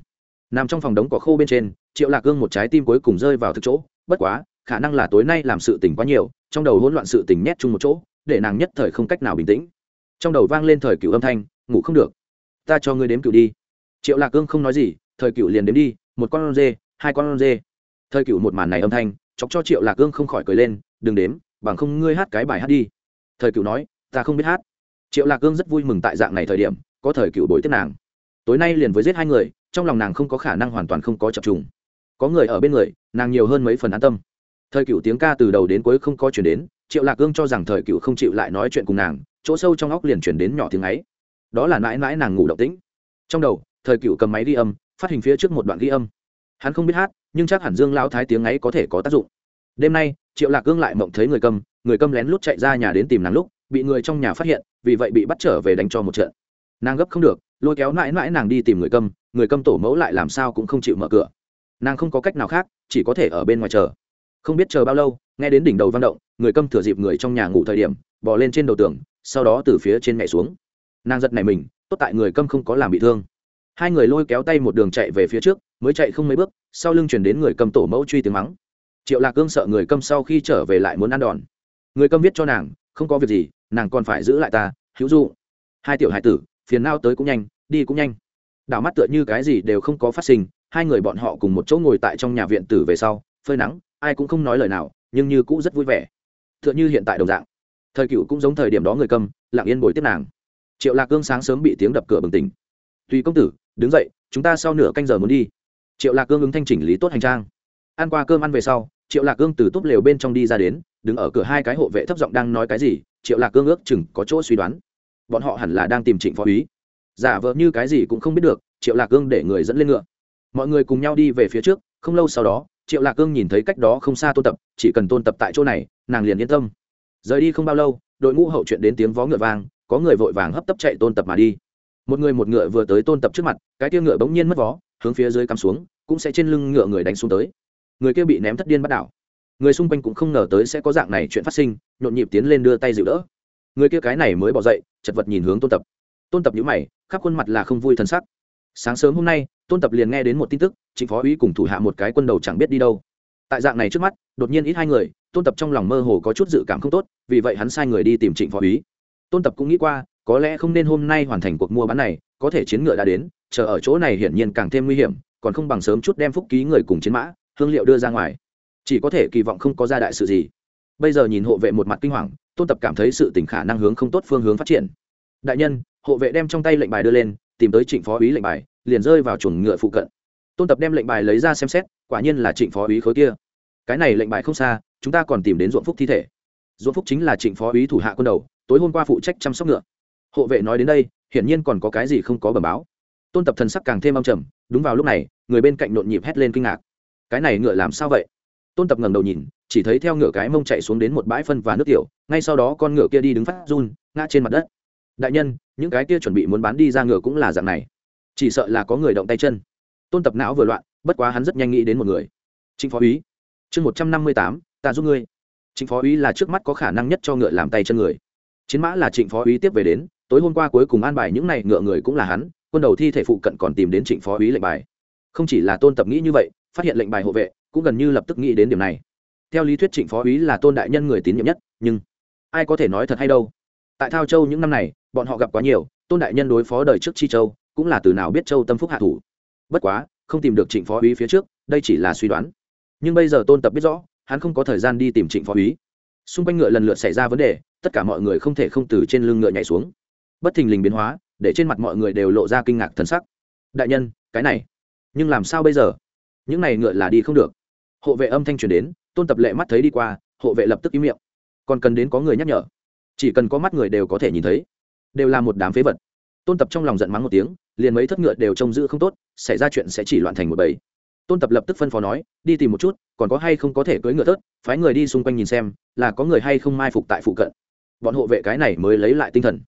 Nằm trong phòng đống cỏ khô bên trên, triệu lạc cương một trái tim cuối cùng rơi vào thực chỗ, bất quá, khả năng là tối nay làm sự tình quá nhiều, trong đầu hỗn loạn sự tình nhét chung một chỗ để nàng nhất thời không cách nào bình tĩnh. Trong đầu vang lên thời cựu âm thanh, ngủ không được, ta cho ngươi đếm cựu đi. Triệu lạc cương không nói gì, thời cựu liền đếm đi, một con dê hai con dê thời cựu một màn này âm thanh, chọc cho triệu lạc cương không khỏi cười lên, đừng đếm, bằng không ngươi hát cái bài hát đi. Thời cựu nói, ta không biết hát. Triệu lạc cương rất vui mừng tại dạng này thời điểm, có thời cựu bồi tiếp nàng. Tối nay liền với giết hai người, trong lòng nàng không có khả năng hoàn toàn không có chập trùng. Có người ở bên người, nàng nhiều hơn mấy phần an tâm. Thời cựu tiếng ca từ đầu đến cuối không có chuyển đến triệu lạc Cương cho rằng thời cựu không chịu lại nói chuyện cùng nàng chỗ sâu trong óc liền chuyển đến nhỏ tiếng ấy. Đó là mãi mãi nàng ngủ động tĩnh. Trong đầu thời cựu cầm máy ghi âm phát hình phía trước một đoạn ghi âm. Hắn không biết hát nhưng chắc hẳn dương lao thái tiếng ấy có thể có tác dụng. Đêm nay triệu lạc Cương lại mộng thấy người cầm, người cầm lén lút chạy ra nhà đến tìm nàng lúc bị người trong nhà phát hiện vì vậy bị bắt trở về đánh cho một trận. Nàng gấp không được lôi kéo mãi mãi nàng đi tìm người cầm, người cầm tổ mẫu lại làm sao cũng không chịu mở cửa. Nàng không có cách nào khác chỉ có thể ở bên ngoài chờ. Không biết chờ bao lâu nghe đến đỉnh đầu vang động, người câm thừa dịp người trong nhà ngủ thời điểm bỏ lên trên đầu tường, sau đó từ phía trên mẹ xuống. Nàng giật này mình, tốt tại người câm không có làm bị thương. Hai người lôi kéo tay một đường chạy về phía trước, mới chạy không mấy bước, sau lưng chuyển đến người cầm tổ mẫu truy tiếng mắng. Triệu lạc cương sợ người câm sau khi trở về lại muốn ăn đòn. Người câm viết cho nàng, không có việc gì, nàng còn phải giữ lại ta, hữu du hai tiểu hải tử, phiền nao tới cũng nhanh, đi cũng nhanh. Đảo mắt tựa như cái gì đều không có phát sinh, hai người bọn họ cùng một chỗ ngồi tại trong nhà viện tử về sau, phơi nắng, ai cũng không nói lời nào nhưng như cũ rất vui vẻ. Tựa như hiện tại đồng dạng. Thời cựu cũng giống thời điểm đó người câm lặng yên bồi tiếp nàng. Triệu lạc cương sáng sớm bị tiếng đập cửa bừng tỉnh. Tùy công tử, đứng dậy, chúng ta sau nửa canh giờ muốn đi. Triệu lạc cương ứng thanh chỉnh lý tốt hành trang. Ăn qua cơm ăn về sau, triệu lạc cương từ túp lều bên trong đi ra đến, đứng ở cửa hai cái hộ vệ thấp giọng đang nói cái gì, triệu lạc cương ước chừng có chỗ suy đoán. Bọn họ hẳn là đang tìm trịnh phó úy. Giả vờ như cái gì cũng không biết được, triệu lạc cương để người dẫn lên ngựa. Mọi người cùng nhau đi về phía trước không lâu sau đó, triệu lạc cương nhìn thấy cách đó không xa tôn tập, chỉ cần tôn tập tại chỗ này, nàng liền yên tâm. Rời đi không bao lâu, đội ngũ hậu chuyện đến tiếng vó ngựa vang, có người vội vàng hấp tấp chạy tôn tập mà đi. Một người một ngựa vừa tới tôn tập trước mặt, cái kia ngựa bỗng nhiên mất vó, hướng phía dưới cắm xuống, cũng sẽ trên lưng ngựa người đánh xuống tới. Người kia bị ném thất điên bắt đảo. Người xung quanh cũng không ngờ tới sẽ có dạng này chuyện phát sinh, nhộn nhịp tiến lên đưa tay dịu đỡ. Người kia cái này mới bỏ dậy, chật vật nhìn hướng tôn tập. Tôn tập nhữ mày, khắp khuôn mặt là không vui thân sắc sáng sớm hôm nay, tôn tập liền nghe đến một tin tức, trịnh phó úy cùng thủ hạ một cái quân đầu chẳng biết đi đâu. Tại dạng này trước mắt, đột nhiên ít hai người, tôn tập trong lòng mơ hồ có chút dự cảm không tốt, vì vậy hắn sai người đi tìm trịnh phó úy tôn tập cũng nghĩ qua, có lẽ không nên hôm nay hoàn thành cuộc mua bán này, có thể chiến ngựa đã đến, chờ ở chỗ này hiển nhiên càng thêm nguy hiểm, còn không bằng sớm chút đem phúc ký người cùng chiến mã, hương liệu đưa ra ngoài. Chỉ có thể kỳ vọng không có ra đại sự gì. Bây giờ nhìn hộ vệ một mặt kinh hoàng, tôn tập cảm thấy sự tỉnh khả năng hướng không tốt phương hướng phát triển. Đại nhân, hộ vệ đem trong tay lệnh bài đưa lên tìm tới trịnh phó úy lệnh bài, liền rơi vào chuồng ngựa phụ cận. Tôn tập đem lệnh bài lấy ra xem xét, quả nhiên là trịnh phó úy khối kia. Cái này lệnh bài không xa, chúng ta còn tìm đến ruộng phúc thi thể. Ruộng phúc chính là trịnh phó úy thủ hạ quân đầu, tối hôm qua phụ trách chăm sóc ngựa. Hộ vệ nói đến đây, hiển nhiên còn có cái gì không có bẩm báo. Tôn tập thần sắc càng thêm âm trầm, đúng vào lúc này, người bên cạnh nhộn nhịp hét lên kinh ngạc. Cái này ngựa làm sao vậy? Tôn tập ngẩng đầu nhìn, chỉ thấy theo ngựa cái mông chạy xuống đến một bãi phân và nước tiểu, ngay sau đó con ngựa kia đi đứng phát run, ngã trên mặt đất đại nhân, những cái kia chuẩn bị muốn bán đi ra ngựa cũng là dạng này. Chỉ sợ là có người động tay chân. Tôn tập não vừa loạn, bất quá hắn rất nhanh nghĩ đến một người. Trịnh phó úy. Chương một trăm năm mươi tám, ta giúp ngươi. Trịnh phó úy là trước mắt có khả năng nhất cho ngựa làm tay chân người. Chiến mã là trịnh phó úy tiếp về đến, tối hôm qua cuối cùng an bài những này ngựa người cũng là hắn, quân đầu thi thể phụ cận còn tìm đến trịnh phó úy lệnh bài. Không chỉ là tôn tập nghĩ như vậy, phát hiện lệnh bài hộ vệ, cũng gần như lập tức nghĩ đến điểm này. Theo lý thuyết trịnh phó úy là tôn đại nhân người tín nhiệm nhất, nhưng ai có thể nói thật hay đâu? Tại thao châu những năm này, bọn họ gặp quá nhiều, tôn đại nhân đối phó đời trước chi châu, cũng là từ nào biết châu tâm phúc hạ thủ. Bất quá, không tìm được trịnh phó úy phía trước, đây chỉ là suy đoán. Nhưng bây giờ tôn tập biết rõ, hắn không có thời gian đi tìm trịnh phó úy. Xung quanh ngựa lần lượt xảy ra vấn đề, tất cả mọi người không thể không từ trên lưng ngựa nhảy xuống. Bất thình lình biến hóa, để trên mặt mọi người đều lộ ra kinh ngạc thần sắc. Đại nhân, cái này, nhưng làm sao bây giờ? Những này ngựa là đi không được. Hộ vệ âm thanh truyền đến, tôn tập lệ mắt thấy đi qua, hộ vệ lập tức im miệng. Còn cần đến có người nhắc nhở chỉ cần có mắt người đều có thể nhìn thấy. Đều là một đám phế vật. Tôn tập trong lòng giận mắng một tiếng, liền mấy thất ngựa đều trông giữ không tốt, xảy ra chuyện sẽ chỉ loạn thành một bầy. Tôn tập lập tức phân phó nói, đi tìm một chút, còn có hay không có thể cưỡi ngựa tớt phái người đi xung quanh nhìn xem, là có người hay không mai phục tại phụ cận. Bọn hộ vệ cái này mới lấy lại tinh thần.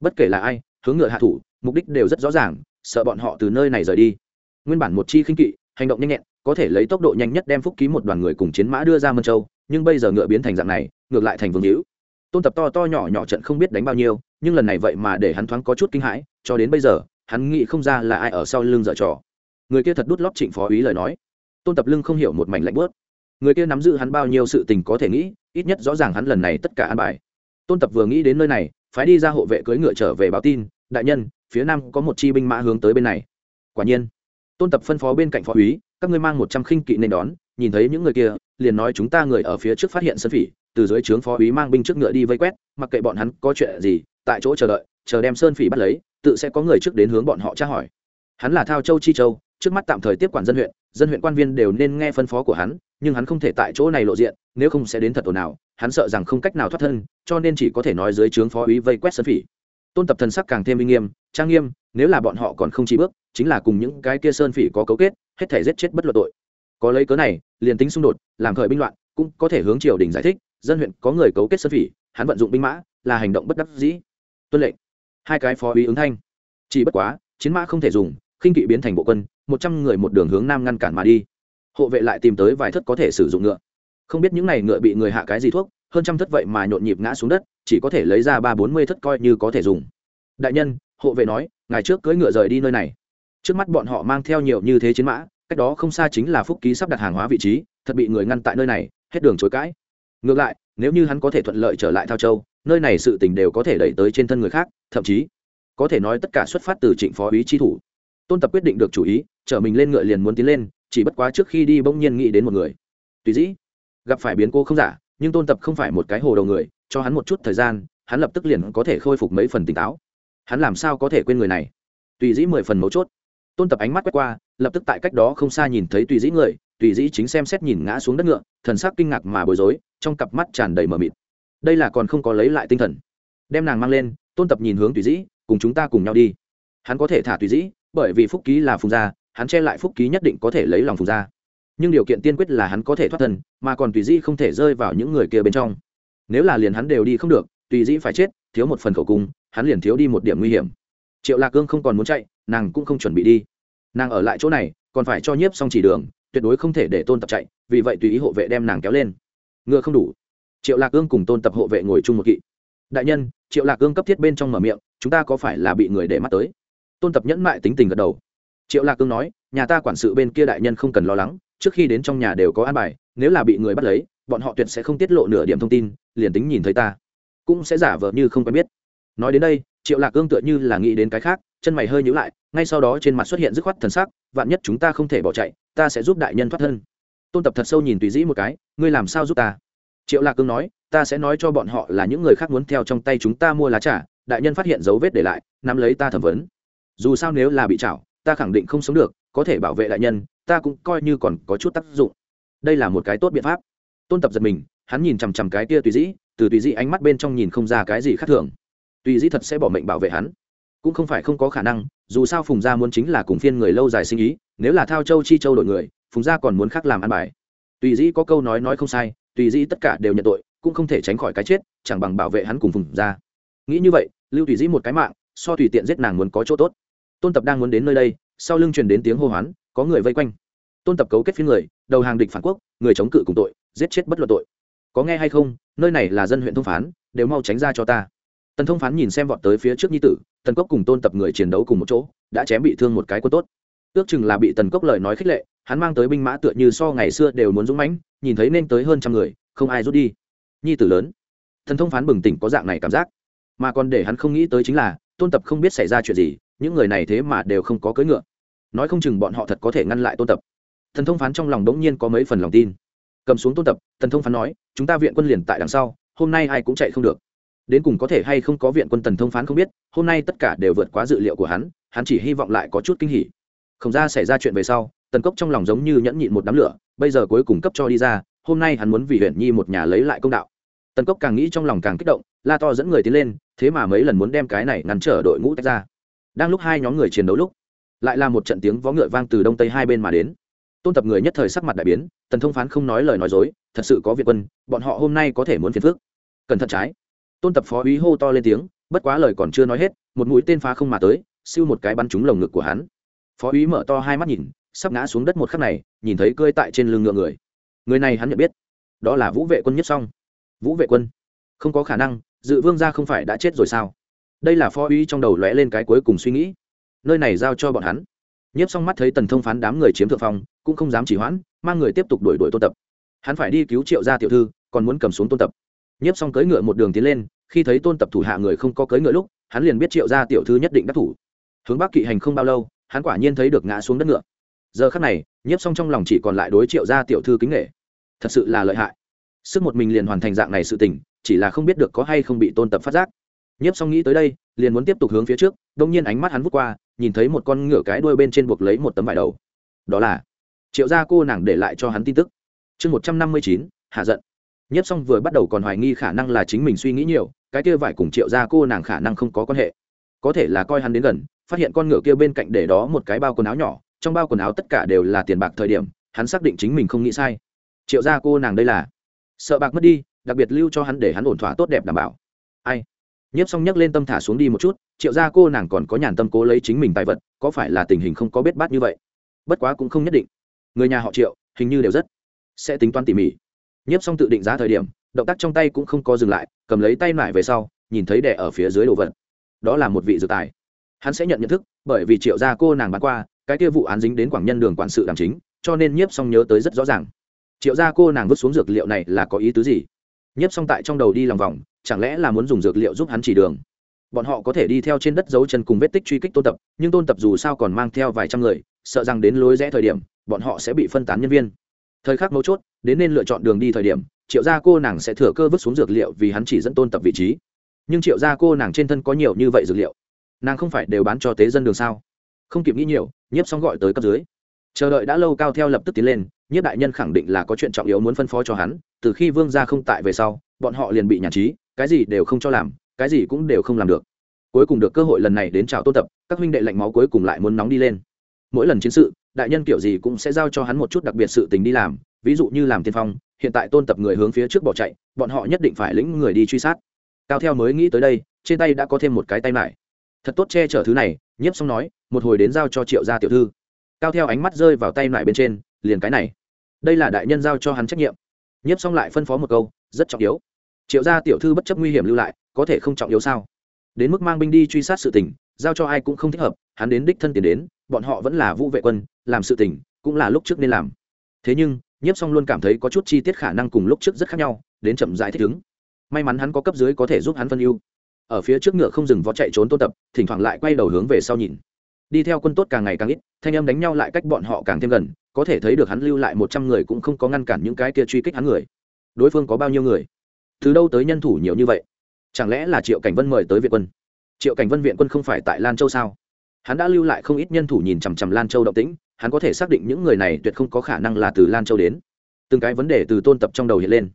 Bất kể là ai, hướng ngựa hạ thủ, mục đích đều rất rõ ràng, sợ bọn họ từ nơi này rời đi. Nguyên bản một chi khinh kỵ, hành động nhanh nhẹn, có thể lấy tốc độ nhanh nhất đem phúc ký một đoàn người cùng chiến mã đưa ra mân châu, nhưng bây giờ ngựa biến thành dạng này, ngược lại thành vương hữu tôn tập to to nhỏ nhỏ trận không biết đánh bao nhiêu, nhưng lần này vậy mà để hắn thoáng có chút kinh hãi, cho đến bây giờ, hắn nghĩ không ra là ai ở sau lưng dở trò. Người kia thật đút lót trịnh phó ý lời nói. Tôn tập lưng không hiểu một mảnh lạnh bớt người kia nắm giữ hắn bao nhiêu sự tình có thể nghĩ, ít nhất rõ ràng hắn lần này tất cả an bài. Tôn tập vừa nghĩ đến nơi này, phái đi ra hộ vệ cưỡi ngựa trở về báo tin, đại nhân, phía nam có một chi binh mã hướng tới bên này. Quả nhiên, tôn tập phân phó bên cạnh phó úy, các ngươi mang một trăm khinh kỵ nên đón, nhìn thấy những người kia, liền nói chúng ta người ở phía trước phát hiện sân phỉ từ dưới trướng phó úy mang binh trước ngựa đi vây quét, mặc kệ bọn hắn có chuyện gì, tại chỗ chờ đợi, chờ đem sơn phỉ bắt lấy, tự sẽ có người trước đến hướng bọn họ tra hỏi. Hắn là thao châu chi châu, trước mắt tạm thời tiếp quản dân huyện dân huyện quan viên đều nên nghe phân phó của hắn, nhưng hắn không thể tại chỗ này lộ diện, nếu không sẽ đến thật ồn nào hắn sợ rằng không cách nào thoát thân, cho nên chỉ có thể nói dưới trướng phó úy vây quét sơn phỉ. Tôn tập thần sắc càng thêm uy nghiêm, trang nghiêm, nếu là bọn họ còn không chỉ bước, chính là cùng những cái kia sơn phỉ có cấu kết, hết thể giết chết bất luận tội. Có lấy cớ này, liền tính xung đột, làm khởi binh loạn, cũng có thể hướng triều đình giải thích dân huyện có người cấu kết sơn phỉ, hắn vận dụng binh mã, là hành động bất đắc dĩ. Tuân lệnh. Hai cái phó úy ứng thanh. Chỉ bất quá, chiến mã không thể dùng, khinh kỵ biến thành bộ quân, một trăm người một đường hướng nam ngăn cản mà đi. Hộ vệ lại tìm tới vài thất có thể sử dụng ngựa. Không biết những này ngựa bị người hạ cái gì thuốc, hơn trăm thất vậy mà nhộn nhịp ngã xuống đất, chỉ có thể lấy ra ba bốn mươi thất coi như có thể dùng. Đại nhân, hộ vệ nói ngày trước cưỡi ngựa rời đi nơi này. Trước mắt bọn họ mang theo nhiều như thế chiến mã, cách đó không xa chính là phúc ký sắp đặt hàng hóa vị trí, thật bị người ngăn tại nơi này, hết đường chối cãi ngược lại, nếu như hắn có thể thuận lợi trở lại thao châu, nơi này sự tình đều có thể đẩy tới trên thân người khác, thậm chí có thể nói tất cả xuất phát từ trịnh phó ý chi thủ. Tôn tập quyết định được chủ ý, chở mình lên ngựa liền muốn tiến lên, chỉ bất quá trước khi đi bỗng nhiên nghĩ đến một người. Tùy dĩ, gặp phải biến cô không giả, nhưng tôn tập không phải một cái hồ đầu người, cho hắn một chút thời gian, hắn lập tức liền có thể khôi phục mấy phần tỉnh táo. Hắn làm sao có thể quên người này? Tùy dĩ mười phần mấu chốt. Tôn tập ánh mắt quét qua, lập tức tại cách đó không xa nhìn thấy tùy dĩ người, tùy dĩ chính xem xét nhìn ngã xuống đất ngựa, thần sắc kinh ngạc mà bối rối trong cặp mắt tràn đầy mờ mịt. Đây là còn không có lấy lại tinh thần. Đem nàng mang lên, tôn tập nhìn hướng tùy dĩ, cùng chúng ta cùng nhau đi. Hắn có thể thả tùy dĩ, bởi vì phúc ký là phùng gia, hắn che lại phúc ký nhất định có thể lấy lòng phùng gia. Nhưng điều kiện tiên quyết là hắn có thể thoát thân, mà còn tùy dĩ không thể rơi vào những người kia bên trong. Nếu là liền hắn đều đi không được, tùy dĩ phải chết, thiếu một phần khẩu cung, hắn liền thiếu đi một điểm nguy hiểm. Triệu lạc cương không còn muốn chạy, nàng cũng không chuẩn bị đi. Nàng ở lại chỗ này, còn phải cho nhiếp xong chỉ đường, tuyệt đối không thể để tôn tập chạy, vì vậy tùy ý hộ vệ đem nàng kéo lên ngựa không đủ. Triệu lạc ương cùng tôn tập hộ vệ ngồi chung một kỵ. Đại nhân, triệu lạc ương cấp thiết bên trong mở miệng, chúng ta có phải là bị người để mắt tới? Tôn tập nhẫn mại tính tình gật đầu. Triệu lạc cương nói, nhà ta quản sự bên kia đại nhân không cần lo lắng, trước khi đến trong nhà đều có an bài, nếu là bị người bắt lấy, bọn họ tuyệt sẽ không tiết lộ nửa điểm thông tin, liền tính nhìn thấy ta, cũng sẽ giả vờ như không quen biết. Nói đến đây, triệu lạc cương tựa như là nghĩ đến cái khác, chân mày hơi nhữ lại, ngay sau đó trên mặt xuất hiện dứt khoát thần sắc, vạn nhất chúng ta không thể bỏ chạy, ta sẽ giúp đại nhân thoát thân tôn tập thật sâu nhìn tùy dĩ một cái, ngươi làm sao giúp ta? Triệu lạc cương nói, ta sẽ nói cho bọn họ là những người khác muốn theo trong tay chúng ta mua lá trà, đại nhân phát hiện dấu vết để lại, nắm lấy ta thẩm vấn. Dù sao nếu là bị chảo ta khẳng định không sống được, có thể bảo vệ đại nhân, ta cũng coi như còn có chút tác dụng. Đây là một cái tốt biện pháp. Tôn tập giật mình, hắn nhìn chằm chằm cái kia tùy dĩ, từ tùy dĩ ánh mắt bên trong nhìn không ra cái gì khác thường. Tùy dĩ thật sẽ bỏ mệnh bảo vệ hắn. Cũng không phải không có khả năng, dù sao phùng gia muốn chính là cùng phiên người lâu dài sinh ý, nếu là thao châu, chi châu đội người phùng gia còn muốn khác làm ăn bài. Tùy dĩ có câu nói nói không sai, tùy dĩ tất cả đều nhận tội, cũng không thể tránh khỏi cái chết, chẳng bằng bảo vệ hắn cùng phùng gia. Nghĩ như vậy, lưu tùy dĩ một cái mạng, so tùy tiện giết nàng muốn có chỗ tốt. Tôn tập đang muốn đến nơi đây, sau lưng truyền đến tiếng hô hoán, có người vây quanh. Tôn tập cấu kết phía người, đầu hàng địch phản quốc, người chống cự cùng tội, giết chết bất luận tội. Có nghe hay không, nơi này là dân huyện thông phán, đều mau tránh ra cho ta. Tần thông phán nhìn xem vọt tới phía trước nhi tử, tần cốc cùng tôn tập người chiến đấu cùng một chỗ, đã chém bị thương một cái quân tốt. Ước chừng là bị tần cốc lời nói khích lệ hắn mang tới binh mã tựa như so ngày xưa đều muốn dũng mãnh, nhìn thấy nên tới hơn trăm người, không ai rút đi. Nhi tử lớn, thần thông phán bừng tỉnh có dạng này cảm giác. Mà còn để hắn không nghĩ tới chính là, tôn tập không biết xảy ra chuyện gì, những người này thế mà đều không có cưỡi ngựa. Nói không chừng bọn họ thật có thể ngăn lại tôn tập. Thần thông phán trong lòng đống nhiên có mấy phần lòng tin. Cầm xuống tôn tập, thần thông phán nói, chúng ta viện quân liền tại đằng sau, hôm nay ai cũng chạy không được. Đến cùng có thể hay không có viện quân tần thông phán không biết, hôm nay tất cả đều vượt quá dự liệu của hắn hắn chỉ hy vọng lại có chút kinh hỉ. Không ra xảy ra chuyện về sau tần cốc trong lòng giống như nhẫn nhịn một đám lửa, bây giờ cuối cùng cấp cho đi ra, hôm nay hắn muốn vì huyện nhi một nhà lấy lại công đạo. Tần cốc càng nghĩ trong lòng càng kích động, la to dẫn người tiến lên, thế mà mấy lần muốn đem cái này ngăn trở đội ngũ tách ra. Đang lúc hai nhóm người chiến đấu lúc, lại là một trận tiếng vó ngựa vang từ đông tây hai bên mà đến. Tôn tập người nhất thời sắc mặt đại biến, tần thông phán không nói lời nói dối, thật sự có việt quân, bọn họ hôm nay có thể muốn phiền phước cẩn thận trái. Tôn tập phó úy hô to lên tiếng, bất quá lời còn chưa nói hết, một mũi tên phá không mà tới, siêu một cái bắn trúng lồng ngực của hắn. Phó úy mở to hai mắt nhìn sắp ngã xuống đất một khắc này, nhìn thấy cơi tại trên lưng ngựa người. Người này hắn nhận biết. Đó là vũ vệ quân nhất xong vũ vệ quân? Không có khả năng, dự vương gia không phải đã chết rồi sao? Đây là phó uy trong đầu lóe lên cái cuối cùng suy nghĩ. Nơi này giao cho bọn hắn. Nhiếp xong mắt thấy tần thông phán đám người chiếm thượng phong, cũng không dám chỉ hoãn, mang người tiếp tục đuổi đuổi tôn tập. Hắn phải đi cứu triệu gia tiểu thư, còn muốn cầm xuống tôn tập. Nhiếp xong cưỡi ngựa một đường tiến lên, khi thấy tôn tập thủ hạ người không có cưỡi ngựa lúc, hắn liền biết triệu gia tiểu thư nhất định đắc thủ. Hướng bắc kỵ hành không bao lâu, hắn quả nhiên thấy được ngã xuống đất ngựa giờ khắc này, nhiếp xong trong lòng chỉ còn lại đối triệu gia tiểu thư kính nghệ thật sự là lợi hại. Sức một mình liền hoàn thành dạng này sự tình, chỉ là không biết được có hay không bị tôn tập phát giác. Nhiếp xong nghĩ tới đây, liền muốn tiếp tục hướng phía trước, đông nhiên ánh mắt hắn vút qua, nhìn thấy một con ngựa cái đuôi bên trên buộc lấy một tấm vải đầu. Đó là triệu gia cô nàng để lại cho hắn tin tức. Chương một trăm năm mươi chín, hạ giận. Nhiếp xong vừa bắt đầu còn hoài nghi khả năng là chính mình suy nghĩ nhiều, cái kia vải cùng triệu gia cô nàng khả năng không có quan hệ. Có thể là coi hắn đến gần, phát hiện con ngựa kia bên cạnh để đó một cái bao quần áo nhỏ trong bao quần áo tất cả đều là tiền bạc thời điểm, hắn xác định chính mình không nghĩ sai. Triệu gia cô nàng đây là sợ bạc mất đi, đặc biệt lưu cho hắn để hắn ổn thỏa tốt đẹp đảm bảo. Ai? Nhiếp xong nhấc lên tâm thả xuống đi một chút, triệu gia cô nàng còn có nhàn tâm cố lấy chính mình tài vật, có phải là tình hình không có biết bát như vậy? Bất quá cũng không nhất định. Người nhà họ triệu, hình như đều rất sẽ tính toán tỉ mỉ. Nhiếp xong tự định giá thời điểm, động tác trong tay cũng không có dừng lại, cầm lấy tay lại về sau, nhìn thấy đẻ ở phía dưới đồ vật. Đó là một vị dự tài. Hắn sẽ nhận nhận thức, bởi vì triệu gia cô nàng bán qua cái kia vụ án dính đến quảng nhân đường quản sự đàm chính, cho nên nhiếp xong nhớ tới rất rõ ràng. Triệu gia cô nàng vứt xuống dược liệu này là có ý tứ gì? Nhiếp xong tại trong đầu đi lòng vòng, chẳng lẽ là muốn dùng dược liệu giúp hắn chỉ đường? Bọn họ có thể đi theo trên đất dấu chân cùng vết tích truy kích tôn tập, nhưng tôn tập dù sao còn mang theo vài trăm người, sợ rằng đến lối rẽ thời điểm, bọn họ sẽ bị phân tán nhân viên. Thời khắc mấu chốt, đến nên lựa chọn đường đi thời điểm, triệu gia cô nàng sẽ thừa cơ vứt xuống dược liệu vì hắn chỉ dẫn tôn tập vị trí. Nhưng triệu gia cô nàng trên thân có nhiều như vậy dược liệu, nàng không phải đều bán cho tế dân đường sao? Không kịp nghĩ nhiều, nhiếp xong gọi tới cấp dưới. Chờ đợi đã lâu cao theo lập tức tiến lên, nhiếp đại nhân khẳng định là có chuyện trọng yếu muốn phân phó cho hắn, từ khi vương gia không tại về sau, bọn họ liền bị nhàn trí, cái gì đều không cho làm, cái gì cũng đều không làm được. Cuối cùng được cơ hội lần này đến chào tôn tập, các huynh đệ lạnh máu cuối cùng lại muốn nóng đi lên. Mỗi lần chiến sự, đại nhân kiểu gì cũng sẽ giao cho hắn một chút đặc biệt sự tình đi làm, ví dụ như làm tiên phong, hiện tại tôn tập người hướng phía trước bỏ chạy, bọn họ nhất định phải lĩnh người đi truy sát. Cao theo mới nghĩ tới đây, trên tay đã có thêm một cái tay mải thật tốt che chở thứ này, nhiếp xong nói, một hồi đến giao cho triệu gia tiểu thư. Cao theo ánh mắt rơi vào tay lại bên trên, liền cái này. Đây là đại nhân giao cho hắn trách nhiệm. Nhiếp xong lại phân phó một câu, rất trọng yếu. Triệu gia tiểu thư bất chấp nguy hiểm lưu lại, có thể không trọng yếu sao? Đến mức mang binh đi truy sát sự tình, giao cho ai cũng không thích hợp, hắn đến đích thân tiền đến, bọn họ vẫn là vũ vệ quân, làm sự tình, cũng là lúc trước nên làm. Thế nhưng, nhiếp song luôn cảm thấy có chút chi tiết khả năng cùng lúc trước rất khác nhau, đến chậm rãi thích ứng. May mắn hắn có cấp dưới có thể giúp hắn phân ưu ở phía trước ngựa không dừng vó chạy trốn tôn tập, thỉnh thoảng lại quay đầu hướng về sau nhìn. Đi theo quân tốt càng ngày càng ít, thanh âm đánh nhau lại cách bọn họ càng thêm gần, có thể thấy được hắn lưu lại một trăm người cũng không có ngăn cản những cái kia truy kích hắn người. Đối phương có bao nhiêu người? Từ đâu tới nhân thủ nhiều như vậy? Chẳng lẽ là triệu cảnh vân mời tới viện quân? Triệu cảnh vân viện quân không phải tại lan châu sao? Hắn đã lưu lại không ít nhân thủ nhìn chằm chằm lan châu động tĩnh, hắn có thể xác định những người này tuyệt không có khả năng là từ lan châu đến. Từng cái vấn đề từ tôn tập trong đầu hiện lên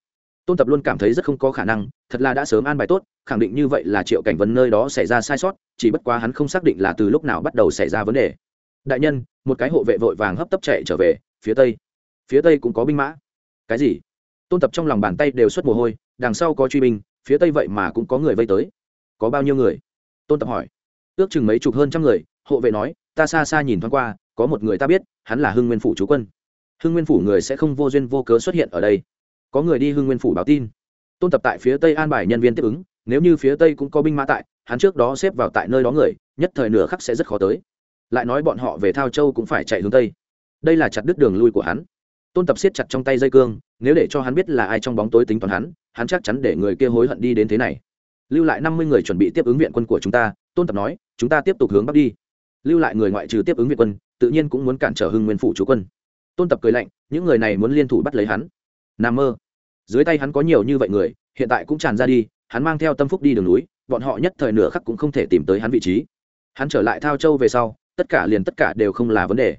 tôn tập luôn cảm thấy rất không có khả năng, thật là đã sớm an bài tốt, khẳng định như vậy là triệu cảnh vấn nơi đó xảy ra sai sót, chỉ bất quá hắn không xác định là từ lúc nào bắt đầu xảy ra vấn đề. Đại nhân, một cái hộ vệ vội vàng hấp tấp chạy trở về, phía tây. Phía tây cũng có binh mã. Cái gì? Tôn tập trong lòng bàn tay đều xuất mồ hôi, đằng sau có truy binh, phía tây vậy mà cũng có người vây tới. Có bao nhiêu người? Tôn tập hỏi. Ước chừng mấy chục hơn trăm người, hộ vệ nói, ta xa xa nhìn thoáng qua, có một người ta biết, hắn là hưng nguyên phủ chú quân. Hưng nguyên phủ người sẽ không vô duyên vô cớ xuất hiện ở đây có người đi hưng nguyên phủ báo tin. Tôn tập tại phía tây an bài nhân viên tiếp ứng, nếu như phía tây cũng có binh mã tại, hắn trước đó xếp vào tại nơi đó người, nhất thời nửa khắc sẽ rất khó tới. Lại nói bọn họ về thao châu cũng phải chạy hướng tây. Đây là chặt đứt đường lui của hắn. Tôn tập siết chặt trong tay dây cương, nếu để cho hắn biết là ai trong bóng tối tính toán hắn hắn chắc chắn để người kia hối hận đi đến thế này. Lưu lại năm mươi người chuẩn bị tiếp ứng viện quân của chúng ta, tôn tập nói, chúng ta tiếp tục hướng bắc đi. Lưu lại người ngoại trừ tiếp ứng viện quân, tự nhiên cũng muốn cản trở hưng nguyên phủ chú quân. Tôn tập cười lạnh, những người này muốn liên thủ bắt lấy hắn. N mơ dưới tay hắn có nhiều như vậy người, hiện tại cũng tràn ra đi, hắn mang theo tâm phúc đi đường núi, bọn họ nhất thời nửa khắc cũng không thể tìm tới hắn vị trí. Hắn trở lại thao châu về sau, tất cả liền tất cả đều không là vấn đề.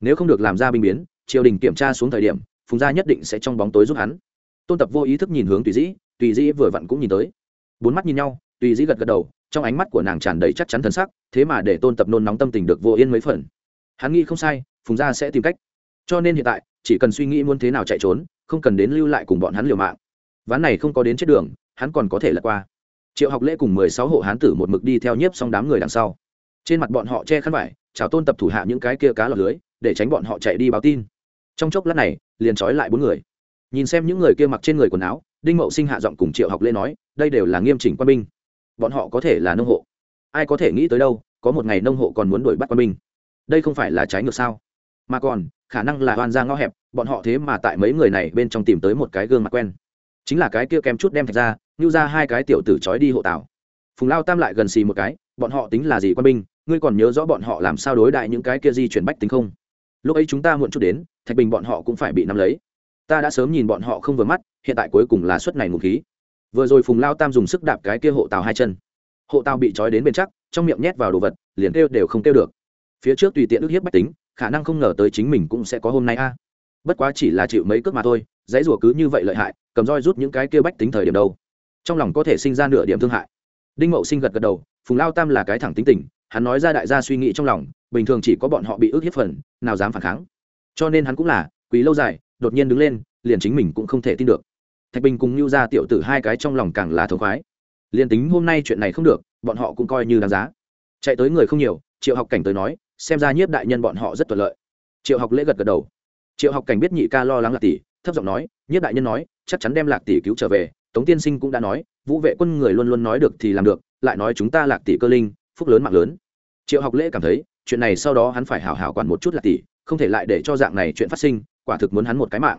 Nếu không được làm ra binh biến, triều đình kiểm tra xuống thời điểm, phùng gia nhất định sẽ trong bóng tối giúp hắn. Tôn tập vô ý thức nhìn hướng tùy dĩ tùy dĩ vừa vặn cũng nhìn tới. Bốn mắt nhìn nhau, tùy dĩ gật gật đầu, trong ánh mắt của nàng tràn đầy chắc chắn thân sắc, thế mà để tôn tập nôn nóng tâm tình được vô yên mấy phần. Hắn nghĩ không sai, phùng gia sẽ tìm cách. Cho nên hiện tại, chỉ cần suy nghĩ muốn thế nào chạy trốn không cần đến lưu lại cùng bọn hắn liều mạng. Ván này không có đến chết đường, hắn còn có thể lật qua. Triệu học lễ cùng mười sáu hộ hán tử một mực đi theo nhiếp xong đám người đằng sau. Trên mặt bọn họ che khăn vải, chào tôn tập thủ hạ những cái kia cá lọc lưới, để tránh bọn họ chạy đi báo tin. Trong chốc lát này, liền trói lại bốn người. Nhìn xem những người kia mặc trên người quần áo, đinh mậu sinh hạ giọng cùng triệu học lễ nói, đây đều là nghiêm chỉnh quân binh. Bọn họ có thể là nông hộ. Ai có thể nghĩ tới đâu, có một ngày nông hộ còn muốn đuổi bắt quân binh. Đây không phải là trái ngược sao? Mà còn, khả năng là hoàn ra ngõ hẹp bọn họ thế mà tại mấy người này bên trong tìm tới một cái gương mặt quen. Chính là cái kia kém chút đem thạch ra như ra hai cái tiểu tử trói đi hộ tảo. Phùng lao tam lại gần xì một cái, bọn họ tính là gì quân binh, ngươi còn nhớ rõ bọn họ làm sao đối đại những cái kia di chuyển bách tính không? Lúc ấy chúng ta muộn chút đến, thạch bình bọn họ cũng phải bị nắm lấy. Ta đã sớm nhìn bọn họ không vừa mắt, hiện tại cuối cùng là suất này ngụ khí. Vừa rồi phùng lao tam dùng sức đạp cái kia hộ tàu hai chân. Hộ tàu bị trói đến bên chắc, trong miệng nhét vào đồ vật, liền kêu đều không kêu được. Phía trước tùy tiện ức hiếp bách tính, khả năng không ngờ tới chính mình cũng sẽ có hôm nay a bất quá chỉ là chịu mấy cước mà thôi, dãy rủa cứ như vậy lợi hại, cầm roi rút những cái kia bách tính thời điểm đâu. Trong lòng có thể sinh ra nửa điểm thương hại. Đinh mậu sinh gật gật đầu, phùng lao tam là cái thẳng tính tình, hắn nói ra đại gia suy nghĩ trong lòng, bình thường chỉ có bọn họ bị ức hiếp phần, nào dám phản kháng. Cho nên hắn cũng là quý lâu dài, đột nhiên đứng lên, liền chính mình cũng không thể tin được. Thạch bình cùng lưu ra tiểu tử hai cái trong lòng càng là thống khoái. Liền tính hôm nay chuyện này không được, bọn họ cũng coi như đáng giá. Chạy tới người không nhiều, triệu học cảnh tới nói, xem ra nhiếp đại nhân bọn họ rất thuận lợi. Triệu học lễ gật gật đầu triệu học cảnh biết nhị ca lo lắng lạc tỷ, thấp giọng nói Nhất đại nhân nói, chắc chắn đem lạc tỷ cứu trở về. Tống tiên sinh cũng đã nói, vũ vệ quân người luôn luôn nói được thì làm được, lại nói chúng ta lạc tỷ cơ linh, phúc lớn mạng lớn. Triệu học lễ cảm thấy, chuyện này sau đó hắn phải hảo hảo quản một chút lạc tỷ, không thể lại để cho dạng này chuyện phát sinh, quả thực muốn hắn một cái mạng.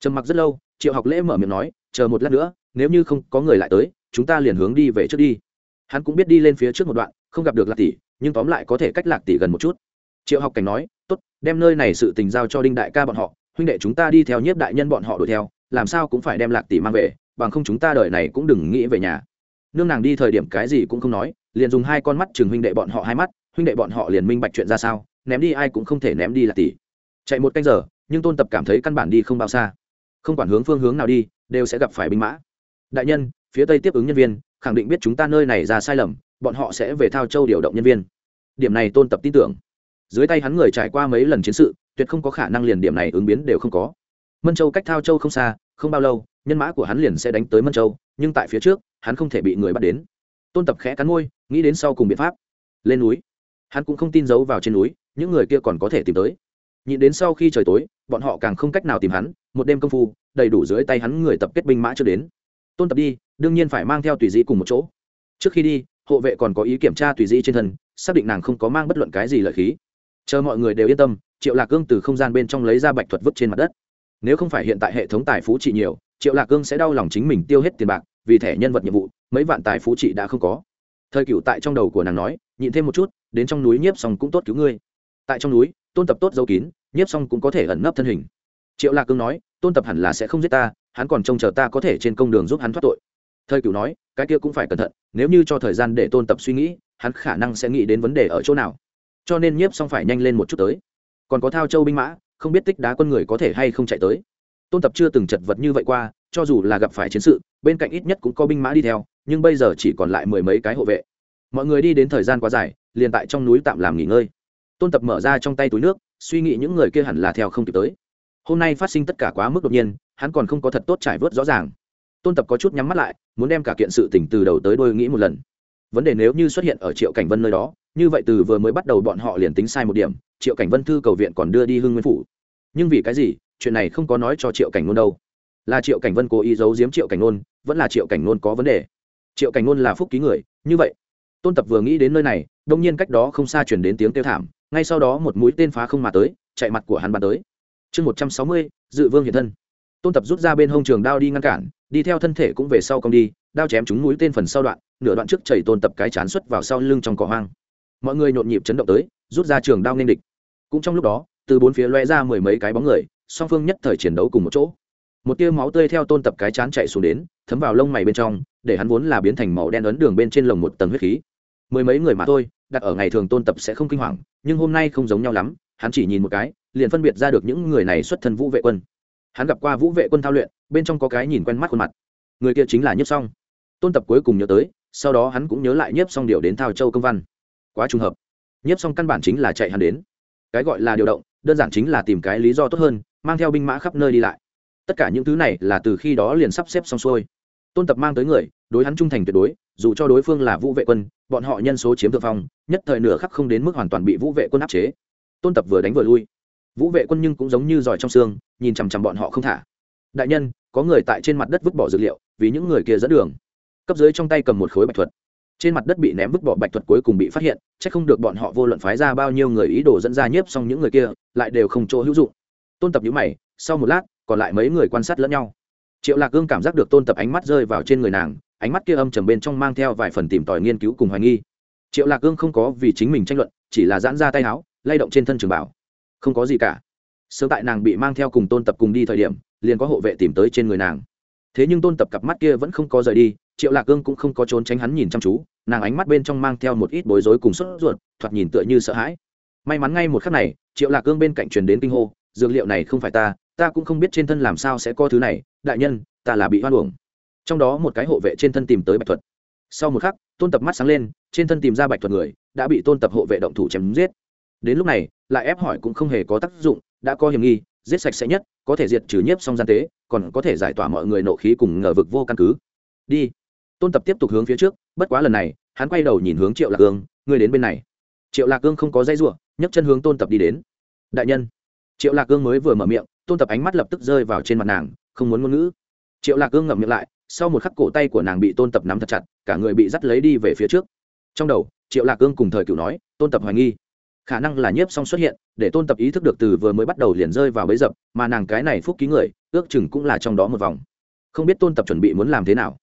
Trầm mặc rất lâu, triệu học lễ mở miệng nói, chờ một lát nữa, nếu như không có người lại tới, chúng ta liền hướng đi về trước đi. Hắn cũng biết đi lên phía trước một đoạn, không gặp được lạc tỷ, nhưng tóm lại có thể cách lạc tỷ gần một chút. Triệu học cảnh nói tốt, đem nơi này sự tình giao cho đinh đại ca bọn họ, huynh đệ chúng ta đi theo nhiếp đại nhân bọn họ đuổi theo, làm sao cũng phải đem lạc tỷ mang về, bằng không chúng ta đợi này cũng đừng nghĩ về nhà. Nương nàng đi thời điểm cái gì cũng không nói, liền dùng hai con mắt chừng huynh đệ bọn họ hai mắt, huynh đệ bọn họ liền minh bạch chuyện ra sao, ném đi ai cũng không thể ném đi lạc tỷ. Chạy một canh giờ, nhưng tôn tập cảm thấy căn bản đi không bao xa. Không quản hướng phương hướng nào đi, đều sẽ gặp phải binh mã. Đại nhân, phía tây tiếp ứng nhân viên, khẳng định biết chúng ta nơi này ra sai lầm, bọn họ sẽ về thao châu điều động nhân viên. Điểm này tôn tập tin tưởng dưới tay hắn người trải qua mấy lần chiến sự, tuyệt không có khả năng liền điểm này ứng biến đều không có. Mân châu cách thao châu không xa, không bao lâu, nhân mã của hắn liền sẽ đánh tới mân châu, nhưng tại phía trước, hắn không thể bị người bắt đến. Tôn tập khẽ cắn môi, nghĩ đến sau cùng biện pháp. Lên núi. Hắn cũng không tin giấu vào trên núi, những người kia còn có thể tìm tới. Nhịn đến sau khi trời tối, bọn họ càng không cách nào tìm hắn, một đêm công phu, đầy đủ dưới tay hắn người tập kết binh mã chưa đến. Tôn tập đi, đương nhiên phải mang theo tùy dĩ cùng một chỗ. Trước khi đi, hộ vệ còn có ý kiểm tra tùy dĩ trên thân, xác định nàng không có mang bất luận cái gì lợi khí chờ mọi người đều yên tâm, triệu lạc cương từ không gian bên trong lấy ra bạch thuật vứt trên mặt đất. Nếu không phải hiện tại hệ thống tài phú trị nhiều, triệu lạc cương sẽ đau lòng chính mình tiêu hết tiền bạc, vì thẻ nhân vật nhiệm vụ, mấy vạn tài phú trị đã không có. Thời cựu tại trong đầu của nàng nói, nhịn thêm một chút, đến trong núi nhiếp xong cũng tốt cứu ngươi. Tại trong núi, tôn tập tốt dấu kín, nhiếp xong cũng có thể ẩn nấp thân hình. Triệu lạc cương nói, tôn tập hẳn là sẽ không giết ta, hắn còn trông chờ ta có thể trên công đường giúp hắn thoát tội. Thời cựu nói, cái kia cũng phải cẩn thận, nếu như cho thời gian để tôn tập suy nghĩ, hắn khả năng sẽ nghĩ đến vấn đề ở chỗ nào cho nên nhiếp xong phải nhanh lên một chút tới. Còn có thao châu binh mã, không biết tích đá quân người có thể hay không chạy tới. Tôn tập chưa từng chật vật như vậy qua, cho dù là gặp phải chiến sự, bên cạnh ít nhất cũng có binh mã đi theo, nhưng bây giờ chỉ còn lại mười mấy cái hộ vệ. Mọi người đi đến thời gian quá dài, liền tại trong núi tạm làm nghỉ ngơi. Tôn tập mở ra trong tay túi nước, suy nghĩ những người kia hẳn là theo không kịp tới. Hôm nay phát sinh tất cả quá mức đột nhiên, hắn còn không có thật tốt trải vớt rõ ràng. Tôn tập có chút nhắm mắt lại, muốn đem cả kiện sự tỉnh từ đầu tới đôi nghĩ một lần. Vấn đề nếu như xuất hiện ở triệu cảnh vân nơi đó như vậy từ vừa mới bắt đầu bọn họ liền tính sai một điểm, triệu cảnh vân thư cầu viện còn đưa đi hưng nguyên phủ. Nhưng vì cái gì, chuyện này không có nói cho triệu cảnh ngôn đâu. Là triệu cảnh vân cố ý giấu giếm triệu cảnh ngôn, vẫn là triệu cảnh ngôn có vấn đề. Triệu cảnh ngôn là phúc ký người, như vậy, tôn tập vừa nghĩ đến nơi này, đông nhiên cách đó không xa chuyển đến tiếng kêu thảm, ngay sau đó một mũi tên phá không mà tới, chạy mặt của hắn bắn tới. Chương một trăm sáu mươi, dự vương hiện thân. Tôn tập rút ra bên hông trường đao đi ngăn cản, đi theo thân thể cũng về sau công đi, đao chém chúng mũi tên phần sau đoạn, nửa đoạn trước chảy tôn tập cái chán xuất vào sau lưng trong cỏ hoang mọi người nhộn nhịp chấn động tới, rút ra trường đao nên địch. Cũng trong lúc đó, từ bốn phía loe ra mười mấy cái bóng người, song phương nhất thời chiến đấu cùng một chỗ. Một tia máu tươi theo tôn tập cái chán chạy xuống đến, thấm vào lông mày bên trong, để hắn vốn là biến thành màu đen ấn đường bên trên lồng một tầng huyết khí. Mười mấy người mà thôi, đặt ở ngày thường tôn tập sẽ không kinh hoàng, nhưng hôm nay không giống nhau lắm, hắn chỉ nhìn một cái, liền phân biệt ra được những người này xuất thân vũ vệ quân. Hắn gặp qua vũ vệ quân thao luyện, bên trong có cái nhìn quen mắt khuôn mặt. Người kia chính là nhiếp xong tôn tập cuối cùng nhớ tới, sau đó hắn cũng nhớ lại nhiếp xong điều đến thao châu công văn quá trùng hợp. Nhiếp xong căn bản chính là chạy hắn đến. Cái gọi là điều động, đơn giản chính là tìm cái lý do tốt hơn, mang theo binh mã khắp nơi đi lại. Tất cả những thứ này là từ khi đó liền sắp xếp xong xuôi. Tôn tập mang tới người, đối hắn trung thành tuyệt đối, dù cho đối phương là vũ vệ quân, bọn họ nhân số chiếm thượng phong, nhất thời nửa khắc không đến mức hoàn toàn bị vũ vệ quân áp chế. Tôn tập vừa đánh vừa lui. Vũ vệ quân nhưng cũng giống như giỏi trong xương, nhìn chằm chằm bọn họ không thả. Đại nhân, có người tại trên mặt đất vứt bỏ dược liệu, vì những người kia dẫn đường. Cấp dưới trong tay cầm một khối bạch thuật trên mặt đất bị ném vứt bỏ bạch thuật cuối cùng bị phát hiện c h ắ c không được bọn họ vô luận phái ra bao nhiêu người ý đồ dẫn ra nhiếp xong những người kia, lại đều không chỗ hữu dụng. Tôn tập nhữ mày, sau một lát, còn lại mấy người quan sát lẫn nhau. Triệu lạc gương cảm giác được tôn tập ánh mắt rơi vào trên người nàng, ánh mắt kia âm trầm bên trong mang theo vài phần tìm tòi nghiên cứu cùng hoài nghi. Triệu lạc gương không có vì chính mình tranh luận, chỉ là giãn ra tay áo, lay động trên thân trường bảo. Không có gì cả. Sớm tại nàng bị mang theo cùng tôn tập cùng đi thời điểm, liền có hộ vệ tìm tới trên người nàng. Thế nhưng tôn tập cặp mắt kia vẫn không có rời đi triệu lạc Cương cũng không có trốn tránh hắn nhìn chăm chú, nàng ánh mắt bên trong mang theo một ít bối rối cùng sốt ruột, thoạt nhìn tựa như sợ hãi. May mắn ngay một khắc này, triệu lạc Cương bên cạnh truyền đến kinh hô, dược liệu này không phải ta ta cũng không biết trên thân làm sao sẽ có thứ này, đại nhân, ta là bị hoan uổng. Trong đó một cái hộ vệ trên thân tìm tới bạch thuật. Sau một khắc, tôn tập mắt sáng lên, trên thân tìm ra bạch thuật người, đã bị tôn tập hộ vệ động thủ chém giết. Đến lúc này, lại ép hỏi cũng không hề có tác dụng, đã có hiểm nghi, giết sạch sẽ nhất, có thể diệt trừ nhiếp song gian tế, còn có thể giải tỏa mọi người nộ khí cùng ngờ vực vô căn cứ. Đi tôn tập tiếp tục hướng phía trước, bất quá lần này, hắn quay đầu nhìn hướng triệu lạc cương ngươi đến bên này. Triệu lạc cương không có dây ruộng nhấc chân hướng tôn tập đi đến. Đại nhân. Triệu lạc cương mới vừa mở miệng, tôn tập ánh mắt lập tức rơi vào trên mặt nàng, không muốn ngôn ngữ. Triệu lạc cương ngậm miệng lại, sau một khắc cổ tay của nàng bị tôn tập nắm thật chặt, cả người bị dắt lấy đi về phía trước. Trong đầu, triệu lạc cương cùng thời cựu nói, tôn tập hoài nghi. Khả năng là nhiếp xong xuất hiện, để tôn tập ý thức được từ vừa mới bắt đầu liền rơi vào bấy dập, mà nàng cái này phúc ký người, ước chừng cũng là trong đó một vòng. Không biết tôn tập chuẩn bị muốn làm thế nào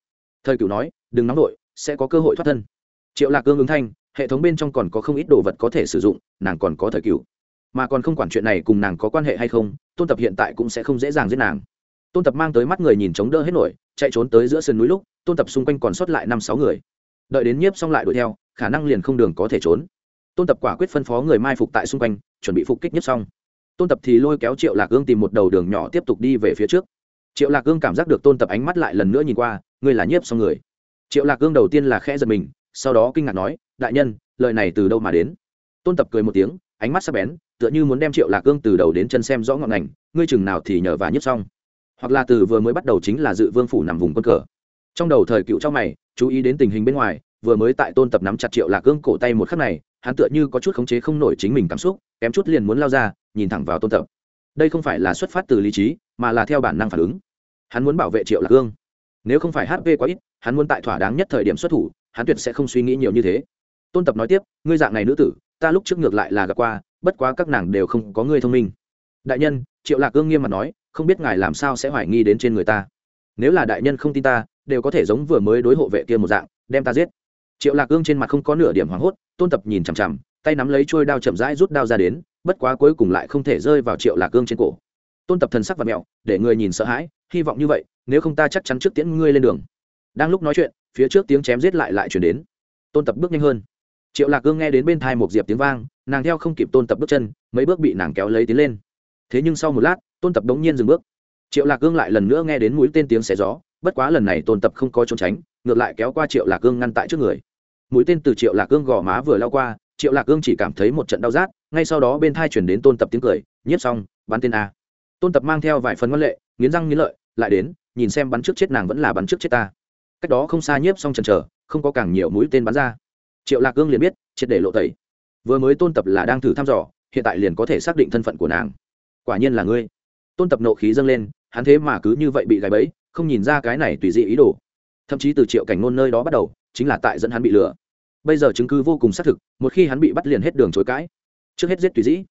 thời cựu nói, đừng nóng đội sẽ có cơ hội thoát thân. Triệu lạc cương ứng thanh, hệ thống bên trong còn có không ít đồ vật có thể sử dụng, nàng còn có thời cựu mà còn không quản chuyện này cùng nàng có quan hệ hay không, tôn tập hiện tại cũng sẽ không dễ dàng giết nàng. Tôn tập mang tới mắt người nhìn chống đỡ hết nổi, chạy trốn tới giữa sườn núi lúc, tôn tập xung quanh còn sót lại năm sáu người. Đợi đến nhiếp xong lại đuổi theo, khả năng liền không đường có thể trốn. Tôn tập quả quyết phân phó người mai phục tại xung quanh, chuẩn bị phục kích nhiếp xong. Tôn tập thì lôi kéo triệu lạc ương tìm một đầu đường nhỏ tiếp tục đi về phía trước triệu lạc gương cảm giác được tôn tập ánh mắt lại lần nữa nhìn qua, ngươi là nhiếp xong người. Triệu lạc gương đầu tiên là khẽ giật mình, sau đó kinh ngạc nói, đại nhân, lời này từ đâu mà đến? Tôn tập cười một tiếng, ánh mắt sắc bén, tựa như muốn đem triệu lạc gương từ đầu đến chân xem rõ ngọn ngành, ngươi chừng nào thì nhờ và nhiếp xong hoặc là từ vừa mới bắt đầu chính là dự vương phủ nằm vùng quân cờ. Trong đầu thời cựu trong mày, chú ý đến tình hình bên ngoài, vừa mới tại tôn tập nắm chặt triệu lạc gương cổ tay một khắc này, hắn tựa như có chút khống chế không nổi chính mình cảm xúc, kém chút liền muốn lao ra, nhìn thẳng vào tôn tập. Đây không phải là xuất phát từ lý trí, mà là theo bản năng phản ứng hắn muốn bảo vệ triệu lạc hương. Nếu không phải hp quá ít, hắn muốn tại thỏa đáng nhất thời điểm xuất thủ, hắn tuyệt sẽ không suy nghĩ nhiều như thế. Tôn tập nói tiếp, ngươi dạng này nữ tử, ta lúc trước ngược lại là gặp qua, bất quá các nàng đều không có ngươi thông minh. Đại nhân, triệu lạc hương nghiêm mặt nói, không biết ngài làm sao sẽ hoài nghi đến trên người ta. Nếu là đại nhân không tin ta, đều có thể giống vừa mới đối hộ vệ kia một dạng, đem ta giết. Triệu lạc hương trên mặt không có nửa điểm hoảng hốt, tôn tập nhìn chằm chằm, tay nắm lấy trôi đao chậm rãi rút đao ra đến, bất quá cuối cùng lại không thể rơi vào triệu lạc cương trên cổ. Tôn tập thần sắc và mẹo, để người nhìn sợ hãi hy vọng như vậy, nếu không ta chắc chắn trước tiễn ngươi lên đường. Đang lúc nói chuyện, phía trước tiếng chém giết lại lại chuyển đến. Tôn tập bước nhanh hơn. Triệu lạc cương nghe đến bên thai một diệp tiếng vang, nàng theo không kịp tôn tập bước chân, mấy bước bị nàng kéo lấy tiến lên. Thế nhưng sau một lát, tôn tập đống nhiên dừng bước. Triệu lạc cương lại lần nữa nghe đến mũi tên tiếng xé gió, bất quá lần này tôn tập không có trốn tránh, ngược lại kéo qua triệu lạc cương ngăn tại trước người. Mũi tên từ triệu lạc cương gò má vừa lao qua, triệu lạc cương chỉ cảm thấy một trận đau rát, ngay sau đó bên thai chuyển đến tôn tập tiếng cười, nhiếp xong, bắn tên a. Tôn tập mang theo vài phần văn lệ nghiến răng nghiến lợi, lại đến, nhìn xem bắn trước chết nàng vẫn là bắn trước chết ta. Cách đó không xa nhiếp xong chần chờ không có càng nhiều mũi tên bắn ra. Triệu lạc cương liền biết, triệt để lộ tẩy. Vừa mới tôn tập là đang thử thăm dò, hiện tại liền có thể xác định thân phận của nàng. Quả nhiên là ngươi. Tôn tập nộ khí dâng lên, hắn thế mà cứ như vậy bị gài bẫy, không nhìn ra cái này tùy dị ý đồ. Thậm chí từ triệu cảnh ngôn nơi đó bắt đầu, chính là tại dẫn hắn bị lừa. Bây giờ chứng cứ vô cùng xác thực, một khi hắn bị bắt liền hết đường chối cãi. Trước hết giết tùy dĩ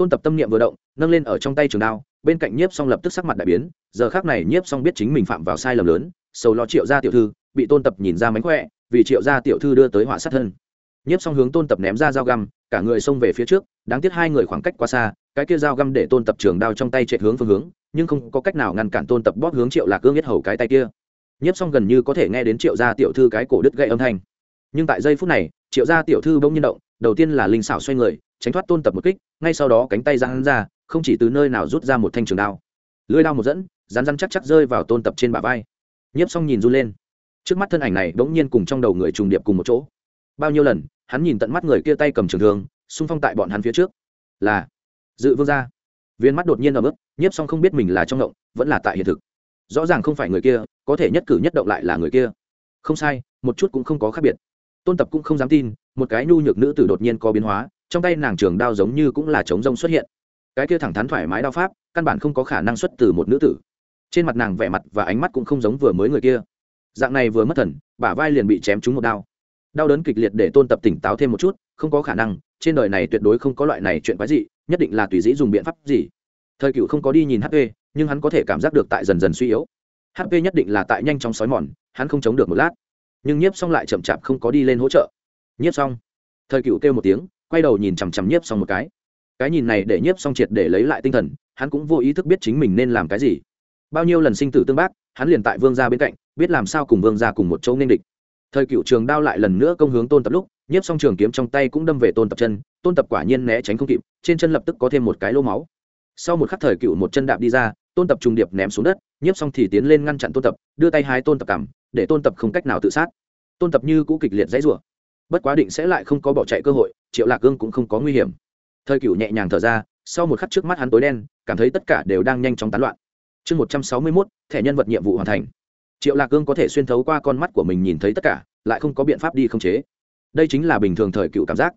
tôn tập tâm niệm vừa động, nâng lên ở trong tay trường đao bên cạnh nhiếp xong lập tức sắc mặt đại biến, giờ khác này nhiếp xong biết chính mình phạm vào sai lầm lớn, sầu lo triệu gia tiểu thư, bị tôn tập nhìn ra mánh khỏe, vì triệu gia tiểu thư đưa tới họa sát thân. Nhiếp xong hướng tôn tập ném ra dao găm, cả người xông về phía trước, đáng tiếc hai người khoảng cách quá xa, cái kia dao găm để tôn tập trường đao trong tay chạy hướng phương hướng, nhưng không có cách nào ngăn cản tôn tập bóp hướng triệu lạc cương nhất hầu cái tay kia. Nhiếp xong gần như có thể nghe đến triệu gia tiểu thư cái cổ đứt gậy âm thanh. Nhưng tại giây phút này, triệu gia tiểu thư bỗng nhiên động, đầu tiên là linh xảo xoay người, tránh thoát tôn tập một kích, ngay sau đó cánh tay ra hắn ra không chỉ từ nơi nào rút ra một thanh trường đao lưới đao một dẫn rán rán chắc chắc rơi vào tôn tập trên bả vai. Nhiếp xong nhìn run lên. Trước mắt thân ảnh này bỗng nhiên cùng trong đầu người trùng điệp cùng một chỗ. Bao nhiêu lần, hắn nhìn tận mắt người kia tay cầm trường thương, xung phong tại bọn hắn phía trước. Là dự vương gia. Viên mắt đột nhiên ở mức nhiếp xong không biết mình là trong động vẫn là tại hiện thực. Rõ ràng không phải người kia, có thể nhất cử nhất động lại là người kia. Không sai, một chút cũng không có khác biệt. Tôn tập cũng không dám tin, một cái nhu nhược nữ tử đột nhiên có biến hóa, trong tay nàng trường đao giống như cũng là trống rông xuất hiện cái kia thẳng thắn thoải mái đao pháp, căn bản không có khả năng xuất từ một nữ tử. Trên mặt nàng vẻ mặt và ánh mắt cũng không giống vừa mới người kia. Dạng này vừa mất thần, bả vai liền bị chém trúng một đao. Đau đớn kịch liệt để tôn tập tỉnh táo thêm một chút, không có khả năng, trên đời này tuyệt đối không có loại này chuyện quái gì nhất định là tùy dĩ dùng biện pháp gì. Thời cựu không có đi nhìn hp nhưng hắn có thể cảm giác được tại dần dần suy yếu. Hp nhất định là tại nhanh chóng sói mòn, hắn không chống được một lát. Nhưng nhiếp xong lại chậm chạp không có đi lên hỗ trợ. Nhiếp xong thời cựu kêu một tiếng, quay đầu nhìn chằm chằm nhiếp xong một cái cái nhìn này để nhiếp song triệt để lấy lại tinh thần, hắn cũng vô ý thức biết chính mình nên làm cái gì. Bao nhiêu lần sinh tử tương bác, hắn liền tại vương gia bên cạnh, biết làm sao cùng vương gia cùng một chỗ nên địch. Thời cựu trường đao lại lần nữa công hướng tôn tập lúc, nhiếp song trường kiếm trong tay cũng đâm về tôn tập chân, tôn tập quả nhiên né tránh không kịp, trên chân lập tức có thêm một cái lô máu. Sau một khắc thời cựu một chân đạp đi ra, tôn tập trùng điệp ném xuống đất, nhiếp song thì tiến lên ngăn chặn tôn tập, đưa tay hai tôn tập cảm để tôn tập không cách nào tự sát. Tôn tập như cũ kịch liệt dãy rủa. Bất quá định sẽ lại không có bỏ chạy cơ hội, triệu lạc gương cũng không có nguy hiểm thời cựu nhẹ nhàng thở ra, sau một khắc trước mắt hắn tối đen, cảm thấy tất cả đều đang nhanh chóng tán loạn. Chương một trăm sáu mươi mốt, thẻ nhân vật nhiệm vụ hoàn thành. Triệu lạc Cương có thể xuyên thấu qua con mắt của mình nhìn thấy tất cả, lại không có biện pháp đi khống chế. Đây chính là bình thường thời cựu cảm giác.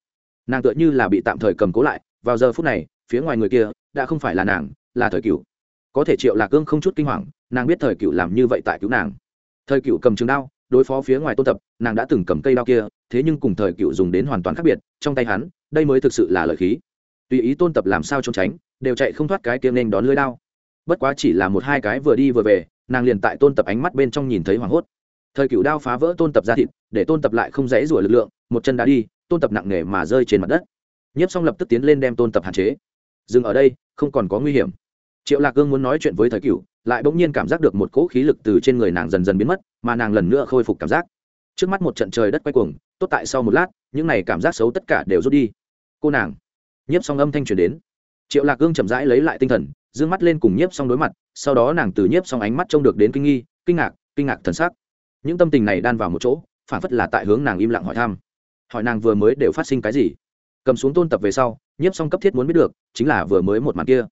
Nàng tựa như là bị tạm thời cầm cố lại, vào giờ phút này, phía ngoài người kia, đã không phải là nàng, là thời cựu có thể triệu lạc Cương không chút kinh hoàng, nàng biết thời cựu làm như vậy tại cứu nàng. Thời cựu cầm trường đao, đối phó phía ngoài tôn tập, nàng đã từng cầm cây đao kia, thế nhưng cùng thời cựu dùng đến hoàn toàn khác biệt, trong tay hắn, đây mới thực sự là lợi khí tùy ý tôn tập làm sao trốn tránh, đều chạy không thoát cái kia nên đón lưới đao. Bất quá chỉ là một hai cái vừa đi vừa về, nàng liền tại tôn tập ánh mắt bên trong nhìn thấy hoảng hốt. Thời cựu đao phá vỡ tôn tập ra thịt, để tôn tập lại không dãy rủa lực lượng, một chân đã đi, tôn tập nặng nề mà rơi trên mặt đất. Nhiếp xong lập tức tiến lên đem tôn tập hạn chế. Dừng ở đây, không còn có nguy hiểm. Triệu lạc gương muốn nói chuyện với thời cựu lại bỗng nhiên cảm giác được một cỗ khí lực từ trên người nàng dần dần biến mất, mà nàng lần nữa khôi phục cảm giác. Trước mắt một trận trời đất quay cuồng, tốt tại sau một lát, những này cảm giác xấu tất cả đều rút đi. Cô nàng nhiếp song âm thanh truyền đến. Triệu lạc gương chậm rãi lấy lại tinh thần d ư ơ n g mắt lên cùng nhiếp song đối mặt, sau đó nàng từ nhiếp song ánh mắt trông được đến kinh nghi, kinh ngạc kinh ngạc thần sắc. Những tâm tình này đan vào một chỗ, phản phất là tại hướng nàng im lặng hỏi thăm. Hỏi nàng vừa mới đều phát sinh cái gì? Cầm xuống tôn tập về sau, nhiếp song cấp thiết muốn biết được, chính là vừa mới một mặt kia.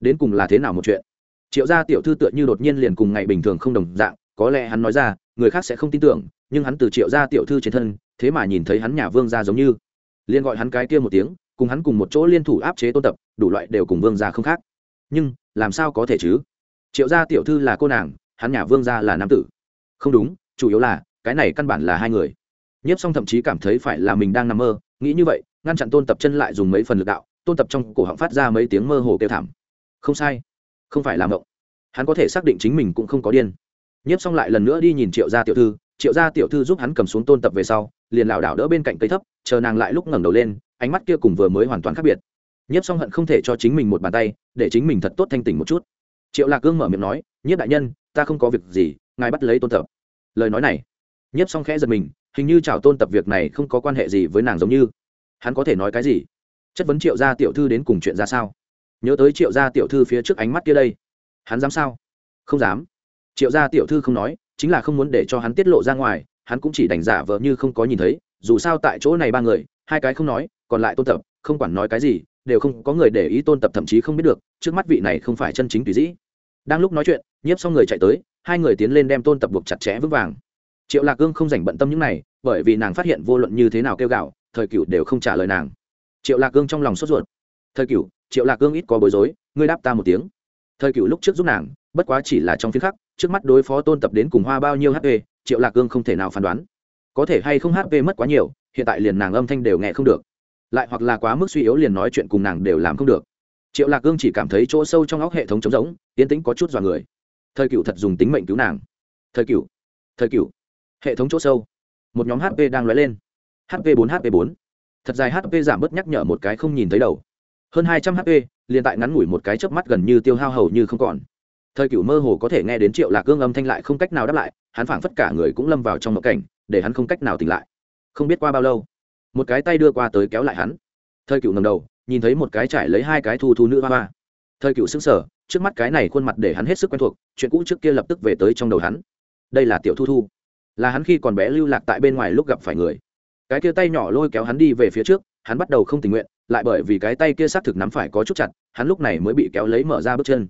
Đến cùng là thế nào một chuyện? Triệu gia tiểu thư tựa như đột nhiên liền cùng ngày bình thường không đồng dạng, có lẽ hắn nói ra, người khác sẽ không tin tưởng, nhưng hắn từ triệu gia tiểu thư trên thân, thế mà nhìn thấy hắn nhà vương gia giống như. Liền gọi hắn cái kia một tiếng cùng hắn cùng một chỗ liên thủ áp chế tôn tập, đủ loại đều cùng vương gia không khác. Nhưng, làm sao có thể chứ? Triệu gia tiểu thư là cô nàng, hắn nhà vương gia là nam tử. Không đúng, chủ yếu là, cái này căn bản là hai người. Nhiếp xong thậm chí cảm thấy phải là mình đang nằm mơ, nghĩ như vậy, ngăn chặn tôn tập chân lại dùng mấy phần lực đạo, tôn tập trong cổ họng phát ra mấy tiếng mơ hồ kêu thảm. Không sai, không phải làm mộng. Hắn có thể xác định chính mình cũng không có điên. Nhiếp xong lại lần nữa đi nhìn triệu gia tiểu thư, triệu gia tiểu thư giúp hắn cầm xuống tôn tập về sau, liền lảo đảo đỡ bên cạnh cây thấp, chờ nàng lại lúc ngẩng đầu lên ánh mắt kia cùng vừa mới hoàn toàn khác biệt. Nhiếp xong hận không thể cho chính mình một bàn tay, để chính mình thật tốt thanh tỉnh một chút. Triệu lạc cương mở miệng nói, nhiếp đại nhân, ta không có việc gì, ngài bắt lấy tôn tập. Lời nói này, nhiếp xong khẽ giật mình, hình như chào tôn tập việc này không có quan hệ gì với nàng giống như. Hắn có thể nói cái gì? Chất vấn triệu gia tiểu thư đến cùng chuyện ra sao? Nhớ tới triệu gia tiểu thư phía trước ánh mắt kia đây, hắn dám sao? Không dám. Triệu gia tiểu thư không nói, chính là không muốn để cho hắn tiết lộ ra ngoài, hắn cũng chỉ đành giả vờ như không có nhìn thấy, dù sao tại chỗ này ba người, hai cái không nói còn lại tôn tập, không quản nói cái gì, đều không có người để ý tôn tập thậm chí không biết được, trước mắt vị này không phải chân chính tùy dĩ. Đang lúc nói chuyện, nhiếp xong người chạy tới, hai người tiến lên đem tôn tập buộc chặt chẽ vững vàng. Triệu lạc gương không dành bận tâm những này, bởi vì nàng phát hiện vô luận như thế nào kêu gạo thời cựu đều không trả lời nàng. Triệu lạc gương trong lòng sốt ruột. Thời cựu triệu lạc gương ít có bối rối, ngươi đáp ta một tiếng. Thời cựu lúc trước giúp nàng, bất quá chỉ là trong phiên khắc, trước mắt đối phó tôn tập đến cùng hoa bao nhiêu hp triệu lạc gương không thể nào phán đoán. Có thể hay không hp mất quá nhiều, hiện tại liền nàng âm thanh đều nghe không được lại hoặc là quá mức suy yếu liền nói chuyện cùng nàng đều làm không được. Triệu lạc cương chỉ cảm thấy chỗ sâu trong óc hệ thống trống rỗng tiến tĩnh có chút dọa người. Thời cựu thật dùng tính mệnh cứu nàng. Thời cựu thời cựu hệ thống chỗ sâu. Một nhóm hp đang lóe lên. hp bốn hp bốn. Thật dài hp giảm bớt nhắc nhở một cái không nhìn thấy đầu. Hơn hai trăm hp liền tại ngắn ngủi một cái chớp mắt gần như tiêu hao hầu như không còn. Thời cựu mơ hồ có thể nghe đến triệu lạc cương âm thanh lại không cách nào đáp lại, hắn phảng phất cả người cũng lâm vào trong mộng cảnh, để hắn không cách nào tỉnh lại. Không biết qua bao lâu một cái tay đưa qua tới kéo lại hắn. Thời cựu ngầm đầu, nhìn thấy một cái trải lấy hai cái thu thu nữ hoa hoa. Thời cựu xứng sở trước mắt cái này khuôn mặt để hắn hết sức quen thuộc, chuyện cũ trước kia lập tức về tới trong đầu hắn. Đây là tiểu thu thu. Là hắn khi còn bé lưu lạc tại bên ngoài lúc gặp phải người. Cái kia tay nhỏ lôi kéo hắn đi về phía trước, hắn bắt đầu không tình nguyện, lại bởi vì cái tay kia xác thực nắm phải có chút chặt, hắn lúc này mới bị kéo lấy mở ra bước chân.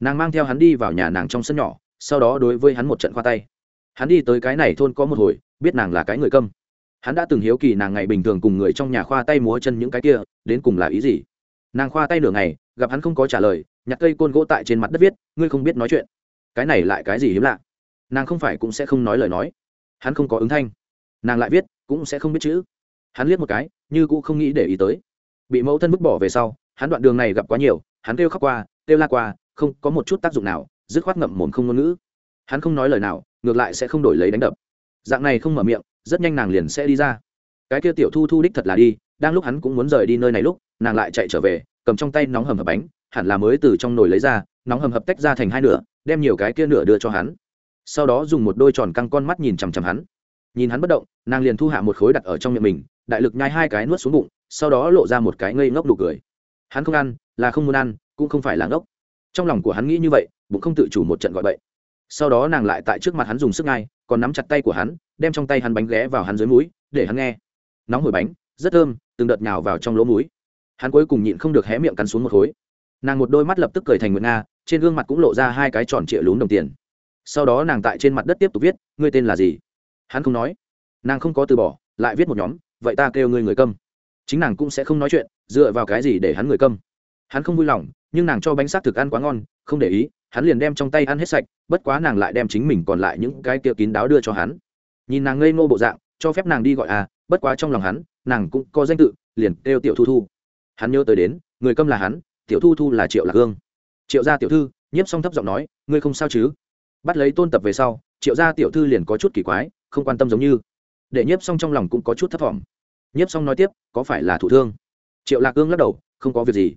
Nàng mang theo hắn đi vào nhà nàng trong sân nhỏ, sau đó đối với hắn một trận khoa tay. Hắn đi tới cái này thôn có một hồi, biết nàng là cái người câm hắn đã từng hiếu kỳ nàng ngày bình thường cùng người trong nhà khoa tay múa chân những cái kia, đến cùng là ý gì? Nàng khoa tay nửa ngày, gặp hắn không có trả lời, nhặt cây côn gỗ tại trên mặt đất viết, ngươi không biết nói chuyện. Cái này lại cái gì hiếm lạ? Nàng không phải cũng sẽ không nói lời nói. Hắn không có ứng thanh. Nàng lại viết, cũng sẽ không biết chữ. Hắn liếc một cái, như cũng không nghĩ để ý tới. Bị mẫu thân vứt bỏ về sau, hắn đoạn đường này gặp quá nhiều, hắn kêu khóc qua, kêu la qua, không có một chút tác dụng nào, dứt khoát ngậm mồm không ngôn ngữ. Hắn không nói lời nào, ngược lại sẽ không đổi lấy đánh đập. Dạng này không mở miệng rất nhanh nàng liền sẽ đi ra. Cái kia tiểu thu thu đích thật là đi, đang lúc hắn cũng muốn rời đi nơi này lúc, nàng lại chạy trở về, cầm trong tay nóng hầm hập bánh, hẳn là mới từ trong nồi lấy ra, nóng hầm hập tách ra thành hai nửa, đem nhiều cái kia nửa đưa cho hắn. Sau đó dùng một đôi tròn căng con mắt nhìn chằm chằm hắn. Nhìn hắn bất động, nàng liền thu hạ một khối đặt ở trong miệng mình, đại lực nhai hai cái nuốt xuống bụng, sau đó lộ ra một cái ngây ngốc đủ cười. Hắn không ăn, là không muốn ăn, cũng không phải là ngốc. Trong lòng của hắn nghĩ như vậy, bụng không tự chủ một trận gọi bậy. Sau đó nàng lại tại trước mặt hắn dùng sức ngay còn nắm chặt tay của hắn đem trong tay hắn bánh ghé vào hắn dưới mũi, để hắn nghe. Nóng hổi bánh, rất thơm, từng đợt nhào vào trong lỗ mũi. Hắn cuối cùng nhịn không được hé miệng cắn xuống một khối. Nàng một đôi mắt lập tức cười thành nguyện nga, trên gương mặt cũng lộ ra hai cái tròn trịa lún đồng tiền. Sau đó nàng tại trên mặt đất tiếp tục viết, ngươi tên là gì? Hắn không nói. Nàng không có từ bỏ, lại viết một nhóm, vậy ta kêu ngươi người câm. Chính nàng cũng sẽ không nói chuyện, dựa vào cái gì để hắn người câm. Hắn không vui lòng, nhưng nàng cho bánh xác thực ăn quá ngon, không để ý, hắn liền đem trong tay ăn hết sạch, bất quá nàng lại đem chính mình còn lại những cái kia kín đáo đưa cho hắn nhìn nàng ngây ngô bộ dạng, cho phép nàng đi gọi à bất quá trong lòng hắn, nàng cũng có danh tự, liền kêu tiểu thu thu. Hắn nhớ tới đến, người câm là hắn, tiểu thu thu là triệu lạc hương. Triệu gia tiểu thư, nhiếp song thấp giọng nói, ngươi không sao chứ? Bắt lấy tôn tập về sau, triệu gia tiểu thư liền có chút kỳ quái, không quan tâm giống như. Để nhiếp song trong lòng cũng có chút thấp t nhiếp song nói tiếp, có phải là thụ thương? Triệu lạc hương lắc đầu, không có việc gì.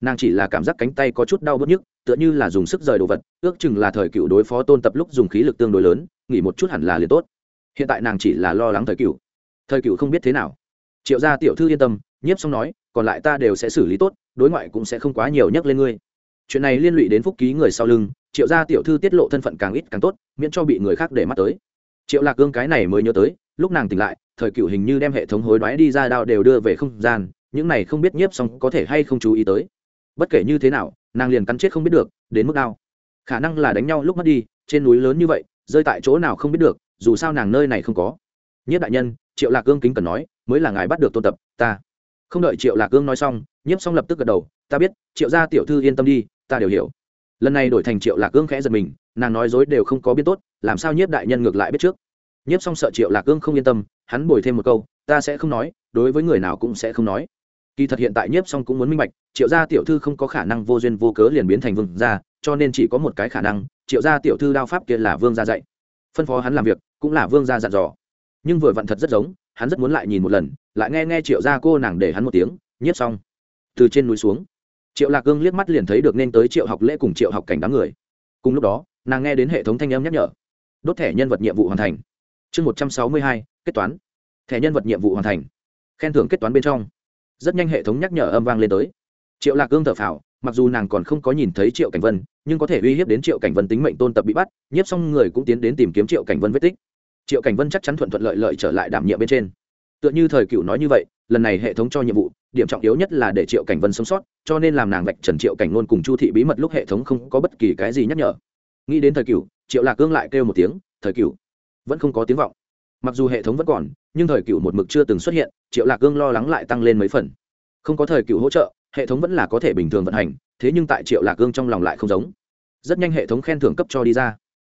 Nàng chỉ là cảm giác cánh tay có chút đau bớt nhức, tựa như là dùng sức rời đồ vật, ước chừng là thời cựu đối phó tôn tập lúc dùng khí lực tương đối lớn, nghỉ một chút hẳn là liền tốt hiện tại nàng chỉ là lo lắng thời cựu thời cựu không biết thế nào. Triệu gia tiểu thư yên tâm, nhiếp xong nói, còn lại ta đều sẽ xử lý tốt, đối ngoại cũng sẽ không quá nhiều nhắc lên ngươi. Chuyện này liên lụy đến phúc ký người sau lưng, triệu gia tiểu thư tiết lộ thân phận càng ít càng tốt, miễn cho bị người khác để mắt tới. Triệu lạc gương cái này mới nhớ tới, lúc nàng tỉnh lại, thời cựu hình như đem hệ thống hối đoái đi ra đao đều đưa về không gian, những này không biết nhiếp xong có thể hay không chú ý tới. Bất kể như thế nào, nàng liền cắn chết không biết được, đến mức nào khả năng là đánh nhau lúc mất đi, trên núi lớn như vậy, rơi tại chỗ nào không biết được dù sao nàng nơi này không có. Nhất đại nhân, triệu lạc cương kính cần nói, mới là ngài bắt được tôn tập, ta. Không đợi triệu lạc cương nói xong, nhiếp xong lập tức gật đầu, ta biết, triệu gia tiểu thư yên tâm đi, ta đều hiểu. Lần này đổi thành triệu lạc cương khẽ giật mình, nàng nói dối đều không có biết tốt, làm sao nhiếp đại nhân ngược lại biết trước. Nhiếp xong sợ triệu lạc cương không yên tâm, hắn bồi thêm một câu, ta sẽ không nói, đối với người nào cũng sẽ không nói. Kỳ thật hiện tại nhiếp xong cũng muốn minh bạch, triệu gia tiểu thư không có khả năng vô duyên vô cớ liền biến thành vương gia, cho nên chỉ có một cái khả năng, triệu gia tiểu thư đao pháp kia là vương gia dạy. Phân phó hắn làm việc cũng là vương gia dặn dò. Nhưng vừa vặn thật rất giống, hắn rất muốn lại nhìn một lần, lại nghe nghe triệu gia cô nàng để hắn một tiếng, nhiếp xong. Từ trên núi xuống, triệu lạc cương liếc mắt liền thấy được nên tới triệu học lễ cùng triệu học cảnh đám người. Cùng lúc đó, nàng nghe đến hệ thống thanh âm nhắc nhở. Đốt thẻ nhân vật nhiệm vụ hoàn thành. Chương một trăm sáu mươi hai, kết toán. Thẻ nhân vật nhiệm vụ hoàn thành. Khen thưởng kết toán bên trong. Rất nhanh hệ thống nhắc nhở âm vang lên tới. Triệu lạc cương thở phào, mặc dù nàng còn không có nhìn thấy triệu cảnh vân, nhưng có thể uy hiếp đến triệu cảnh vân tính mệnh tôn tập bị bắt, nhiếp xong người cũng tiến đến tìm kiếm triệu cảnh vân vết tích triệu cảnh vân chắc chắn thuận thuận lợi lợi trở lại đảm nhiệm bên trên. Tựa như thời cựu nói như vậy, lần này hệ thống cho nhiệm vụ, điểm trọng yếu nhất là để triệu cảnh vân sống sót, cho nên làm nàng vạch trần triệu cảnh luôn cùng chu thị bí mật lúc hệ thống không có bất kỳ cái gì nhắc nhở. Nghĩ đến thời cựu, triệu lạc cương lại kêu một tiếng, thời cựu, vẫn không có tiếng vọng. Mặc dù hệ thống vẫn còn, nhưng thời cựu một mực chưa từng xuất hiện, triệu lạc cương lo lắng lại tăng lên mấy phần. Không có thời cựu hỗ trợ, hệ thống vẫn là có thể bình thường vận hành, thế nhưng tại triệu lạc cương trong lòng lại không giống. Rất nhanh hệ thống khen thưởng cấp cho đi ra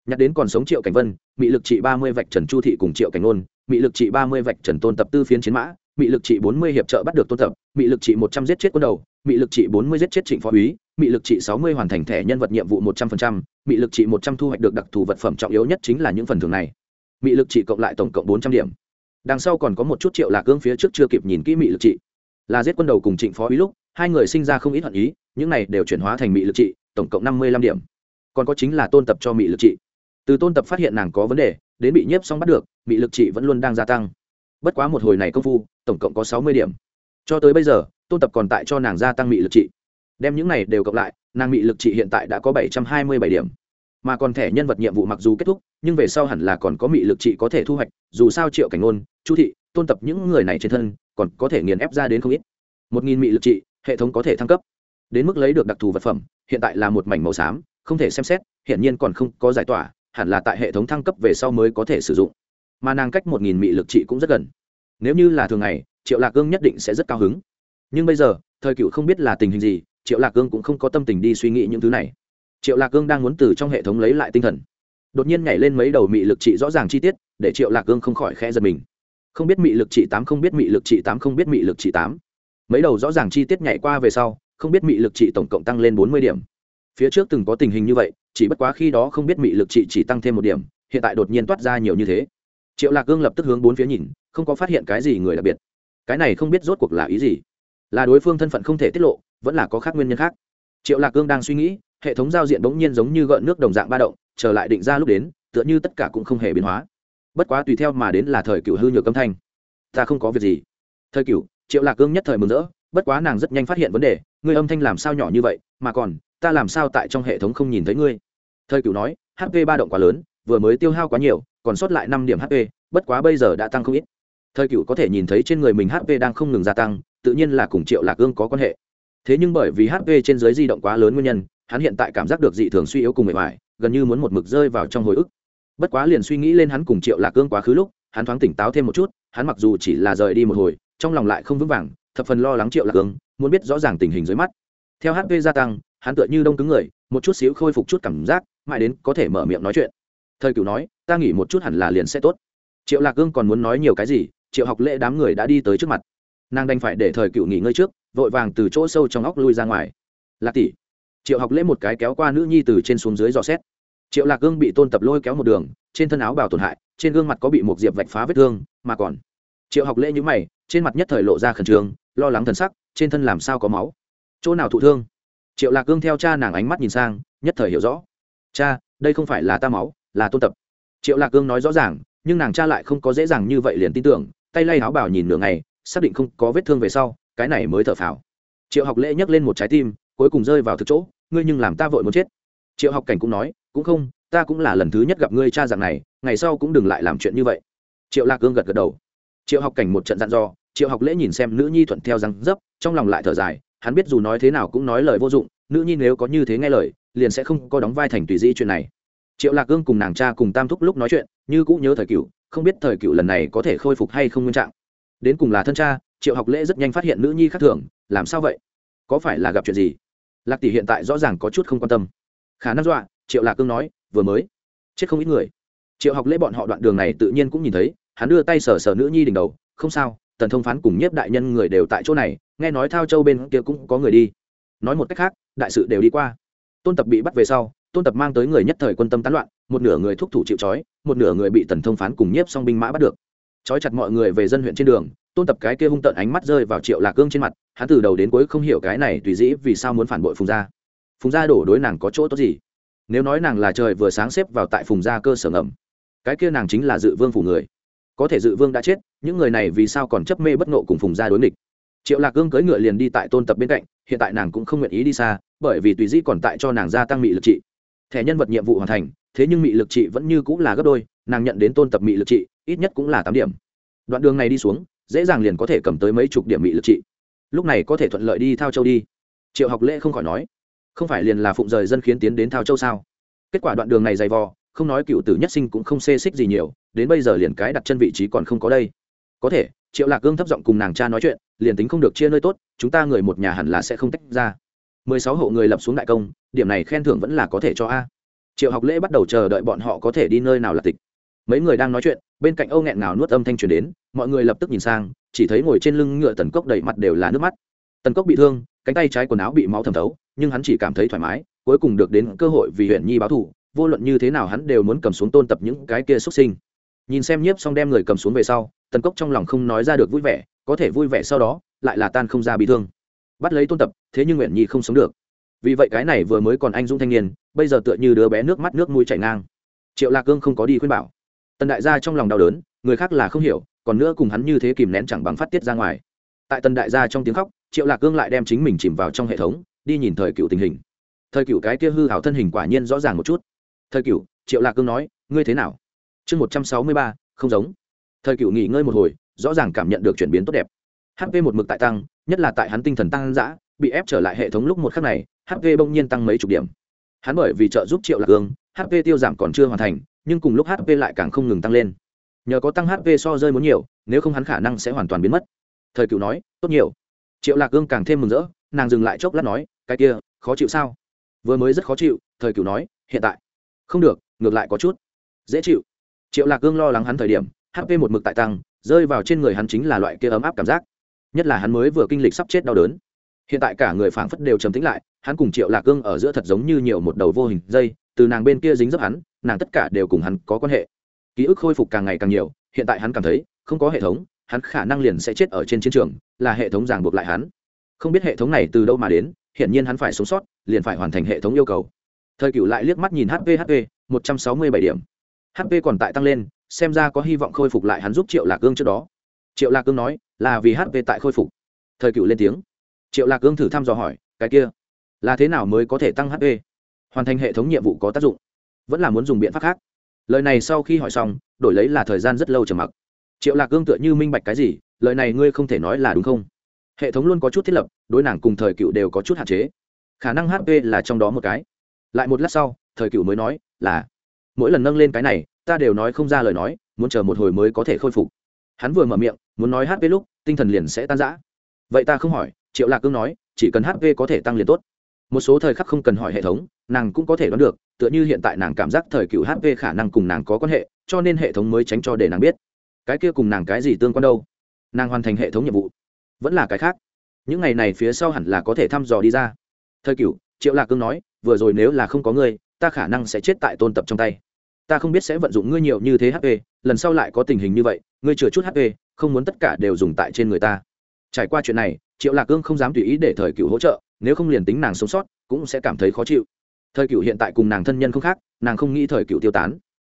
nhắc đến còn sống triệu cảnh vân bị lực trị ba mươi vạch trần chu thị cùng triệu cảnh ngôn bị lực trị ba mươi vạch trần tôn tập tư phiến chiến mã bị lực trị bốn mươi hiệp trợ bắt được tôn tập bị lực trị một trăm giết chết quân đầu bị lực trị bốn mươi giết chết trịnh phó úy bị lực trị sáu mươi hoàn thành thẻ nhân vật nhiệm vụ một trăm phần trăm bị lực trị một trăm thu hoạch được đặc thù vật phẩm trọng yếu nhất chính là những phần thưởng này bị lực trị cộng lại tổng cộng bốn trăm điểm đằng sau còn có một chút triệu lạc gương phía trước chưa kịp nhìn kỹ bị lực trị là giết quân đầu cùng trịnh phó úy lúc hai người sinh ra không ít hận ý những này đều chuyển hóa thành mị lực trị tổng cộng năm mươi lăm điểm còn có chính là tôn tập cho mị lực trị từ tôn tập phát hiện nàng có vấn đề, đến bị nhiếp xong bắt được bị lực trị vẫn luôn đang gia tăng. Bất quá một hồi này công phu, tổng cộng có sáu mươi điểm. Cho tới bây giờ, tôn tập còn tại cho nàng gia tăng mị lực trị. Đem những này đều cộng lại, nàng mị lực trị hiện tại đã có bảy trăm hai mươi bảy điểm. Mà còn thẻ nhân vật nhiệm vụ mặc dù kết thúc, nhưng về sau hẳn là còn có mị lực trị có thể thu hoạch, dù sao triệu cảnh ngôn, chu thị, tôn tập những người này trên thân, còn có thể nghiền ép ra đến không ít. Một nghìn mị lực trị, hệ thống có thể thăng cấp. Đến mức lấy được đặc thù vật phẩm, hiện tại là một mảnh màu xám, không thể xem xét, hiển nhiên còn không có giải tỏa hẳn là tại hệ thống thăng cấp về sau mới có thể sử dụng. Mà nàng cách một nghìn mị lực trị cũng rất gần. Nếu như là thường ngày, triệu lạc gương nhất định sẽ rất cao hứng. Nhưng bây giờ, thời cựu không biết là tình hình gì, triệu lạc gương cũng không có tâm tình đi suy nghĩ những thứ này. Triệu lạc gương đang muốn từ trong hệ thống lấy lại tinh thần. Đột nhiên nhảy lên mấy đầu mị lực trị rõ ràng chi tiết, để triệu lạc gương không khỏi khẽ giật mình. Không biết mị lực trị tám, không biết mị lực trị tám, không biết mị lực trị tám. Mấy đầu rõ ràng chi tiết nhảy qua về sau, không biết mị lực trị tổng cộng tăng lên bốn mươi điểm. Phía trước từng có tình hình như vậy chỉ bất quá khi đó không biết mị lực chị chỉ tăng thêm một điểm, hiện tại đột nhiên toát ra nhiều như thế. Triệu lạc cương lập tức hướng bốn phía nhìn, không có phát hiện cái gì người đặc biệt. Cái này không biết rốt cuộc là ý gì. Là đối phương thân phận không thể tiết lộ, vẫn là có khác nguyên nhân khác. Triệu lạc cương đang suy nghĩ, hệ thống giao diện bỗng nhiên giống như gợn nước đồng dạng ba động, trở lại định ra lúc đến, tựa như tất cả cũng không hề biến hóa. Bất quá tùy theo mà đến là thời cựu hư nhược âm thanh. Ta không có việc gì. Thời cựu triệu lạc cương nhất thời mừng rỡ, bất quá nàng rất nhanh phát hiện vấn đề, người âm thanh làm sao nhỏ như vậy, mà còn ta làm sao tại trong hệ thống không nhìn thấy ngươi? Thời cựu nói hp ba động quá lớn, vừa mới tiêu hao quá nhiều, còn sót lại năm điểm hp bất quá bây giờ đã tăng không ít. Thời cựu có thể nhìn thấy trên người mình hp đang không ngừng gia tăng, tự nhiên là cùng triệu lạc cương có quan hệ. Thế nhưng bởi vì hp trên giới di động quá lớn nguyên nhân, hắn hiện tại cảm giác được dị thường suy yếu cùng mệt mỏi, gần như muốn một mực rơi vào trong hồi ức. Bất quá liền suy nghĩ lên hắn cùng triệu lạc cương quá khứ lúc, hắn thoáng tỉnh táo thêm một chút, hắn mặc dù chỉ là rời đi một hồi, trong lòng lại không vững vàng, thập phần lo lắng triệu lạc cương muốn biết rõ ràng tình hình dưới mắt. Theo hp gia tăng hắn tựa như đông cứng người, một chút xíu khôi phục chút cảm giác, mãi đến có thể mở miệng nói chuyện. Thời cửu nói, ta nghỉ một chút hẳn là liền sẽ tốt. Triệu lạc cương còn muốn nói nhiều cái gì, triệu học lễ đám người đã đi tới trước mặt. Nàng đành phải để thời cựu nghỉ ngơi trước, vội vàng từ chỗ sâu trong óc lui ra ngoài. Lạc tỷ. Triệu học lễ một cái kéo qua nữ nhi từ trên xuống dưới dò xét. Triệu lạc gương bị tôn tập lôi kéo một đường, trên thân áo bào tổn hại, trên gương mặt có bị một diệp vạch phá vết thương, mà còn triệu học lễ nhữ mày, trên mặt nhất thời lộ ra khẩn trương, lo lắng thần sắc, trên thân làm sao có máu? Chỗ nào thụ thương? Triệu lạc Cương theo cha nàng ánh mắt nhìn sang, nhất thời hiểu rõ. Cha, đây không phải là ta máu, là tôn tập. Triệu lạc Cương nói rõ ràng, nhưng nàng cha lại không có dễ dàng như vậy liền tin tưởng, tay lay áo bảo nhìn nửa ngày, xác định không có vết thương về sau, cái này mới thở phào. Triệu học lễ nhấc lên một trái tim, cuối cùng rơi vào thực chỗ, ngươi nhưng làm ta vội muốn chết. Triệu học cảnh cũng nói, cũng không, ta cũng là lần thứ nhất gặp ngươi cha dạng này, ngày sau cũng đừng lại làm chuyện như vậy. Triệu lạc cương gật gật đầu. Triệu học cảnh một trận dặn dò, triệu học lễ nhìn xem nữ nhi thuận theo răng dấp, trong lòng lại thở dài hắn biết dù nói thế nào cũng nói lời vô dụng, nữ nhi nếu có như thế nghe lời, liền sẽ không có đóng vai thành tùy di chuyện này. Triệu lạc cương cùng nàng cha cùng tam thúc lúc nói chuyện, như cũng nhớ thời cựu, không biết thời cựu lần này có thể khôi phục hay không nguyên trạng. Đến cùng là thân cha, triệu học lễ rất nhanh phát hiện nữ nhi khác thường, làm sao vậy? Có phải là gặp chuyện gì? Lạc tỷ hiện tại rõ ràng có chút không quan tâm. Khả năng dọa, triệu lạc cương nói, vừa mới, chết không ít người. Triệu học lễ bọn họ đoạn đường này tự nhiên cũng nhìn thấy, hắn đưa tay sờ sờ nữ nhi đỉnh đầu, không sao, tần thông phán cùng nhiếp đại nhân người đều tại chỗ này nghe nói thao châu bên kia cũng có người đi. Nói một cách khác, đại sự đều đi qua. Tôn tập bị bắt về sau, tôn tập mang tới người nhất thời quân tâm tán loạn, một nửa người thúc thủ chịu trói, một nửa người bị tần thông phán cùng nhiếp song binh mã bắt được. Trói chặt mọi người về dân huyện trên đường, tôn tập cái kia hung tợn ánh mắt rơi vào triệu lạc cương trên mặt, hắn từ đầu đến cuối không hiểu cái này tùy dĩ vì sao muốn phản bội phùng gia. Phùng gia đổ đối nàng có chỗ tốt gì? Nếu nói nàng là trời vừa sáng xếp vào tại phùng gia cơ sở ngầm, cái kia nàng chính là dự vương phủ người. Có thể dự vương đã chết, những người này vì sao còn chấp mê bất nộ cùng phùng gia đối nghịch? Triệu lạc cương cưỡi ngựa liền đi tại tôn tập bên cạnh, hiện tại nàng cũng không nguyện ý đi xa, bởi vì tùy dĩ còn tại cho nàng gia tăng mị lực trị. Thẻ nhân vật nhiệm vụ hoàn thành, thế nhưng mị lực trị vẫn như cũng là gấp đôi, nàng nhận đến tôn tập mị lực trị, ít nhất cũng là tám điểm. Đoạn đường này đi xuống, dễ dàng liền có thể cầm tới mấy chục điểm mị lực trị. Lúc này có thể thuận lợi đi thao châu đi. Triệu học lễ không khỏi nói, không phải liền là phụng rời dân khiến tiến đến thao châu sao? Kết quả đoạn đường này dày vò, không nói cựu tử nhất sinh cũng không xê xích gì nhiều, đến bây giờ liền cái đặt chân vị trí còn không có đây. Có thể triệu lạc gương thấp giọng cùng nàng cha nói chuyện, liền tính không được chia nơi tốt, chúng ta người một nhà hẳn là sẽ không tách ra. Mười sáu hộ người lập xuống đại công, điểm này khen thưởng vẫn là có thể cho a. Triệu học lễ bắt đầu chờ đợi bọn họ có thể đi nơi nào là tịch. Mấy người đang nói chuyện, bên cạnh âu nghẹn nào nuốt âm thanh truyền đến, mọi người lập tức nhìn sang, chỉ thấy ngồi trên lưng ngựa tần cốc đầy mặt đều là nước mắt. Tần cốc bị thương, cánh tay trái quần áo bị máu thẩm thấu, nhưng hắn chỉ cảm thấy thoải mái, cuối cùng được đến cơ hội vì huyện nhi báo thù, vô luận như thế nào hắn đều muốn cầm xuống tôn tập những cái kia xuất sinh nhìn xem nhiếp xong đem người cầm xuống về sau, tần cốc trong lòng không nói ra được vui vẻ, có thể vui vẻ sau đó, lại là tan không ra bị thương. Bắt lấy tôn tập, thế nhưng nguyện nhi không sống được. Vì vậy cái này vừa mới còn anh dũng thanh niên, bây giờ tựa như đứa bé nước mắt nước mũi chảy ngang. Triệu lạc cương không có đi khuyên bảo. Tần đại gia trong lòng đau đớn, người khác là không hiểu, còn nữa cùng hắn như thế kìm nén chẳng bằng phát tiết ra ngoài. Tại tần đại gia trong tiếng khóc, triệu lạc cương lại đem chính mình chìm vào trong hệ thống, đi nhìn thời cựu tình hình. Thời cựu cái kia hư hảo thân hình quả nhiên rõ ràng một chút. Thời cựu, triệu lạc cương nói, ngươi thế nào? Chương một trăm sáu mươi ba, không giống. Thời cựu nghỉ ngơi một hồi, rõ ràng cảm nhận được chuyển biến tốt đẹp. Hp một mực tại tăng, nhất là tại hắn tinh thần tăng giã bị ép trở lại hệ thống lúc một khắc này hp bỗng nhiên tăng mấy chục điểm. Hắn bởi vì trợ giúp triệu lạc cương hp tiêu giảm còn chưa hoàn thành, nhưng cùng lúc hp lại càng không ngừng tăng lên. Nhờ có tăng hp so rơi muốn nhiều, nếu không hắn khả năng sẽ hoàn toàn biến mất. Thời cựu nói, tốt nhiều. Triệu lạc gương càng thêm mừng rỡ, nàng dừng lại chốc lát nói, cái kia, khó chịu sao? Vừa mới rất khó chịu, thời cựu nói, hiện tại. Không được, ngược lại có chút. Dễ chịu triệu lạc cương lo lắng hắn thời điểm hp một mực tại tăng, rơi vào trên người hắn chính là loại kia ấm áp cảm giác. Nhất là hắn mới vừa kinh lịch sắp chết đau đớn. Hiện tại cả người phảng phất đều trầm tĩnh lại, hắn cùng triệu lạc cương ở giữa thật giống như nhiều một đầu vô hình dây, từ nàng bên kia dính dấp hắn, nàng tất cả đều cùng hắn có quan hệ. Ký ức khôi phục càng ngày càng nhiều, hiện tại hắn cảm thấy, không có hệ thống, hắn khả năng liền sẽ chết ở trên chiến trường, là hệ thống ràng buộc lại hắn. Không biết hệ thống này từ đâu mà đến, hiển nhiên hắn phải sống sót, liền phải hoàn thành hệ thống yêu cầu. Thời cựu lại liếc mắt nhìn hp hp một trăm sáu mươi bảy điểm hp còn tại tăng lên, xem ra có hy vọng khôi phục lại hắn giúp triệu lạc cương trước đó. Triệu lạc cương nói, là vì hp tại khôi phục. Thời cựu lên tiếng. Triệu lạc cương thử thăm dò hỏi, cái kia, là thế nào mới có thể tăng hp hoàn thành hệ thống nhiệm vụ có tác dụng. Vẫn là muốn dùng biện pháp khác. Lời này sau khi hỏi xong, đổi lấy là thời gian rất lâu trầm mặc. Triệu lạc cương tựa như minh bạch cái gì, lời này ngươi không thể nói là đúng không? Hệ thống luôn có chút thiết lập, đối nàng cùng thời cựu đều có chút hạn chế. Khả năng hp là trong đó một cái. Lại một lát sau, thời cựu mới nói, là mỗi lần nâng lên cái này, ta đều nói không ra lời nói, muốn chờ một hồi mới có thể khôi phục. Hắn vừa mở miệng, muốn nói hp lúc, tinh thần liền sẽ tan rã. Vậy ta không hỏi, triệu lạc cương nói, chỉ cần hp có thể tăng liền tốt. Một số thời khắc không cần hỏi hệ thống, nàng cũng có thể đoán được, tựa như hiện tại nàng cảm giác thời cựu hp khả năng cùng nàng có quan hệ, cho nên hệ thống mới tránh cho để nàng biết. Cái kia cùng nàng cái gì tương quan đâu? Nàng hoàn thành hệ thống nhiệm vụ. Vẫn là cái khác. Những ngày này phía sau hẳn là có thể thăm dò đi ra. Thời cựu, triệu lạc cương nói, vừa rồi nếu là không có ngươi ta khả năng sẽ chết tại tôn tập trong tay. Ta không biết sẽ vận dụng ngươi nhiều như thế hp lần sau lại có tình hình như vậy, ngươi chừa chút hp không muốn tất cả đều dùng tại trên người ta. Trải qua chuyện này, triệu lạc cương không dám tùy ý để thời cựu hỗ trợ, nếu không liền tính nàng sống sót, cũng sẽ cảm thấy khó chịu. Thời cựu hiện tại cùng nàng thân nhân không khác, nàng không nghĩ thời cựu tiêu tán.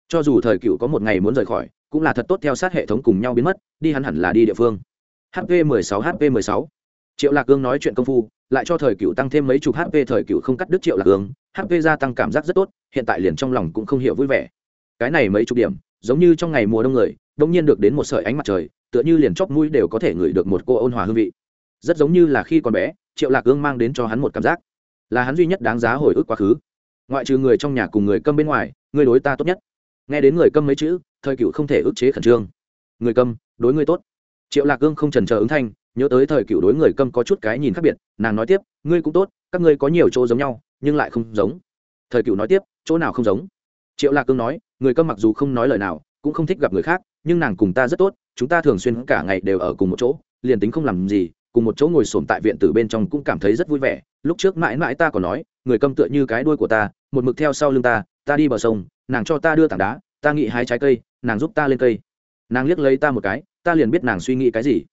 Cho dù thời cựu có một ngày muốn rời khỏi, cũng là thật tốt theo sát hệ thống cùng nhau biến mất, đi hắn hẳn là đi địa phương. Hp 16 hp 16 triệu lạc cương nói chuyện công phu, lại cho thời cựu tăng thêm mấy chục hp thời cựu không cắt đứt triệu lạc cương hp gia tăng cảm giác rất tốt, hiện tại liền trong lòng cũng không hiểu vui vẻ. Cái này mấy chục điểm, giống như trong ngày mùa đông người, đông nhiên được đến một sợi ánh mặt trời, tựa như liền chóp mũi đều có thể ngửi được một cô ôn hòa hương vị. Rất giống như là khi còn bé, triệu lạc cương mang đến cho hắn một cảm giác, là hắn duy nhất đáng giá hồi ức quá khứ. Ngoại trừ người trong nhà cùng người câm bên ngoài, người đối ta tốt nhất. Nghe đến người câm mấy chữ, thời cựu không thể ức chế khẩn trương. Người câm, đối người tốt. Triệu lạc cương không trần chờ ứng thanh nhớ tới thời cựu đối người câm có chút cái nhìn khác biệt, nàng nói tiếp, ngươi cũng tốt, các ngươi có nhiều chỗ giống nhau, nhưng lại không giống. Thời cựu nói tiếp, chỗ nào không giống? Triệu lạc cương nói, người câm mặc dù không nói lời nào, cũng không thích gặp người khác, nhưng nàng cùng ta rất tốt, chúng ta thường xuyên cả ngày đều ở cùng một chỗ, liền tính không làm gì, cùng một chỗ ngồi xổm tại viện tử bên trong cũng cảm thấy rất vui vẻ. Lúc trước mãi mãi ta còn nói, người câm tựa như cái đuôi của ta, một mực theo sau lưng ta ta đi bờ sông, nàng cho ta đưa tảng đá, ta nghĩ hái trái cây, nàng giúp ta lên cây. Nàng liếc lấy ta một cái, ta liền biết nàng suy nghĩ cái gì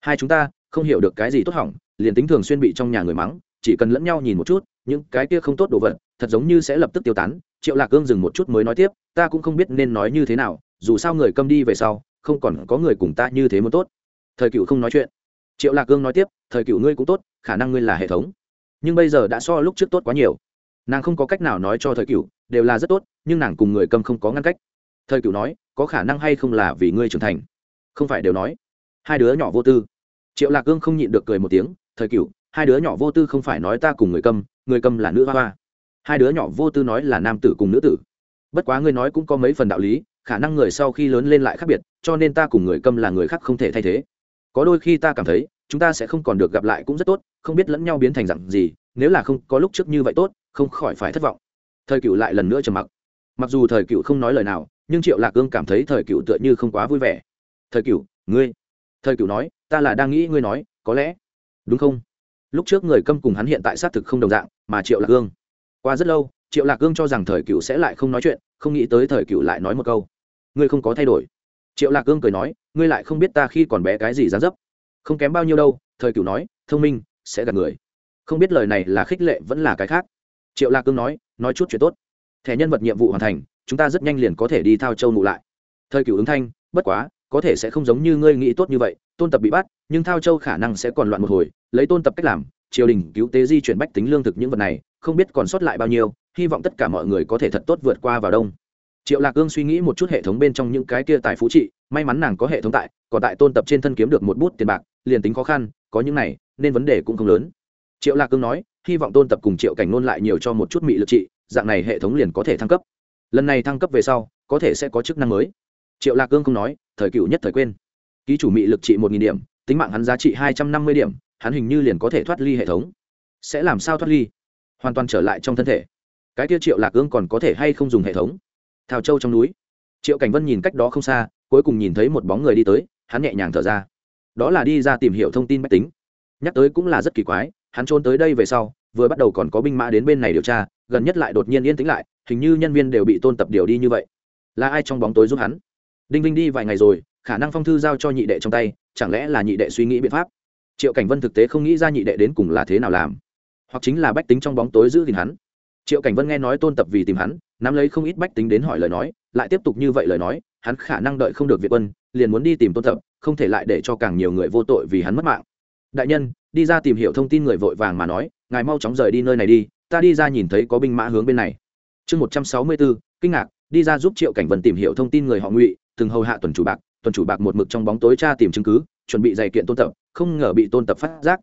hai chúng ta, không hiểu được cái gì tốt hỏng, liền tính thường xuyên bị trong nhà người mắng, chỉ cần lẫn nhau nhìn một chút, những cái kia không tốt đồ vật, thật giống như sẽ lập tức tiêu tán. Triệu lạc cương dừng một chút mới nói tiếp, ta cũng không biết nên nói như thế nào, dù sao người câm đi về sau, không còn có người cùng ta như thế muốn tốt. Thời cựu không nói chuyện. Triệu lạc cương nói tiếp, thời cựu ngươi cũng tốt, khả năng ngươi là hệ thống. Nhưng bây giờ đã so lúc trước tốt quá nhiều. Nàng không có cách nào nói cho thời cựu đều là rất tốt, nhưng nàng cùng người câm không có ngăn cách. Thời cựu nói, có khả năng hay không là vì ngươi trưởng thành? Không phải đều nói hai đứa nhỏ vô tư. Triệu lạc cương không nhịn được cười một tiếng, thời cựu hai đứa nhỏ vô tư không phải nói ta cùng người câm người câm là nữ hoa hoa. Hai đứa nhỏ vô tư nói là nam tử cùng nữ tử. Bất quá ngươi nói cũng có mấy phần đạo lý, khả năng người sau khi lớn lên lại khác biệt, cho nên ta cùng người câm là người khác không thể thay thế. Có đôi khi ta cảm thấy, chúng ta sẽ không còn được gặp lại cũng rất tốt, không biết lẫn nhau biến thành dặn gì, nếu là không có lúc trước như vậy tốt, không khỏi phải thất vọng. Thời cựu lại lần nữa trầm mặc. Mặc dù thời cựu không nói lời nào, nhưng triệu lạc cương cảm thấy thời cựu tựa như không quá vui vẻ. Thời cựu ngươi thời cựu nói, ta là đang nghĩ ngươi nói, có lẽ đúng không? Lúc trước người câm cùng hắn hiện tại xác thực không đồng dạng, mà triệu lạc cương qua rất lâu, triệu lạc cương cho rằng thời cựu sẽ lại không nói chuyện, không nghĩ tới thời cựu lại nói một câu. Ngươi không có thay đổi. Triệu lạc cương cười nói, ngươi lại không biết ta khi còn bé cái gì dán dấp. Không kém bao nhiêu đâu, thời cựu nói, thông minh, sẽ gạt người. Không biết lời này là khích lệ vẫn là cái khác. Triệu lạc cương nói nói chút chuyện tốt. Thẻ nhân vật nhiệm vụ hoàn thành, chúng ta rất nhanh liền có thể đi thao châu nụ lại. Thời cựu ứng thanh, bất quá có thể sẽ không giống như ngươi nghĩ tốt như vậy, tôn tập bị bắt, nhưng thao châu khả năng sẽ còn loạn một hồi, lấy tôn tập cách làm, triều đình cứu tế di chuyển bách tính lương thực những vật này, không biết còn sót lại bao nhiêu, hy vọng tất cả mọi người có thể thật tốt vượt qua vào đông. Triệu lạc cương suy nghĩ một chút hệ thống bên trong những cái kia tài phú trị, may mắn nàng có hệ thống tại, còn tại tôn tập trên thân kiếm được một bút tiền bạc, liền tính khó khăn, có những này, nên vấn đề cũng không lớn. Triệu lạc cương nói, hy vọng tôn tập cùng triệu cảnh nôn lại nhiều cho một chút mị lực trị, dạng này hệ thống liền có thể thăng cấp. Lần này thăng cấp về sau, có thể sẽ có chức năng mới. Triệu lạc cương không nói thời cựu nhất thời quên. Ký chủ mị lực trị một nghìn điểm, tính mạng hắn giá trị hai trăm năm mươi điểm, hắn hình như liền có thể thoát ly hệ thống. Sẽ làm sao thoát ly? Hoàn toàn trở lại trong thân thể. Cái tiêu triệu lạc ương còn có thể hay không dùng hệ thống? Thào châu trong núi. Triệu cảnh vân nhìn cách đó không xa, cuối cùng nhìn thấy một bóng người đi tới, hắn nhẹ nhàng thở ra. Đó là đi ra tìm hiểu thông tin mách tính. Nhắc tới cũng là rất kỳ quái, hắn trốn tới đây về sau, vừa bắt đầu còn có binh mã đến bên này điều tra, gần nhất lại đột nhiên yên tĩnh lại, hình như nhân viên đều bị tôn tập điều đi như vậy. Là ai trong bóng tối giúp hắn? Đinh vinh đi vài ngày rồi, khả năng phong thư giao cho nhị đệ trong tay, chẳng lẽ là nhị đệ suy nghĩ biện pháp? Triệu cảnh vân thực tế không nghĩ ra nhị đệ đến cùng là thế nào làm. Hoặc chính là bách tính trong bóng tối giữ gìn hắn. Triệu cảnh vân nghe nói tôn tập vì tìm hắn, nắm lấy không ít bách tính đến hỏi lời nói, lại tiếp tục như vậy lời nói, hắn khả năng đợi không được việt quân, liền muốn đi tìm tôn tập, không thể lại để cho càng nhiều người vô tội vì hắn mất mạng. Đại nhân, đi ra tìm hiểu thông tin người vội vàng mà nói, ngài mau chóng rời đi nơi này đi, ta đi ra nhìn thấy có binh mã hướng bên này. Chương một trăm sáu mươi bốn, kinh ngạc, đi ra giúp triệu cảnh vân tìm hiểu thông tin người họ ngụy từng hầu hạ tuần chủ bạc, tuần chủ bạc một mực trong bóng tối tra tìm chứng cứ, chuẩn bị dày kiện tôn tập, không ngờ bị tôn tập phát giác.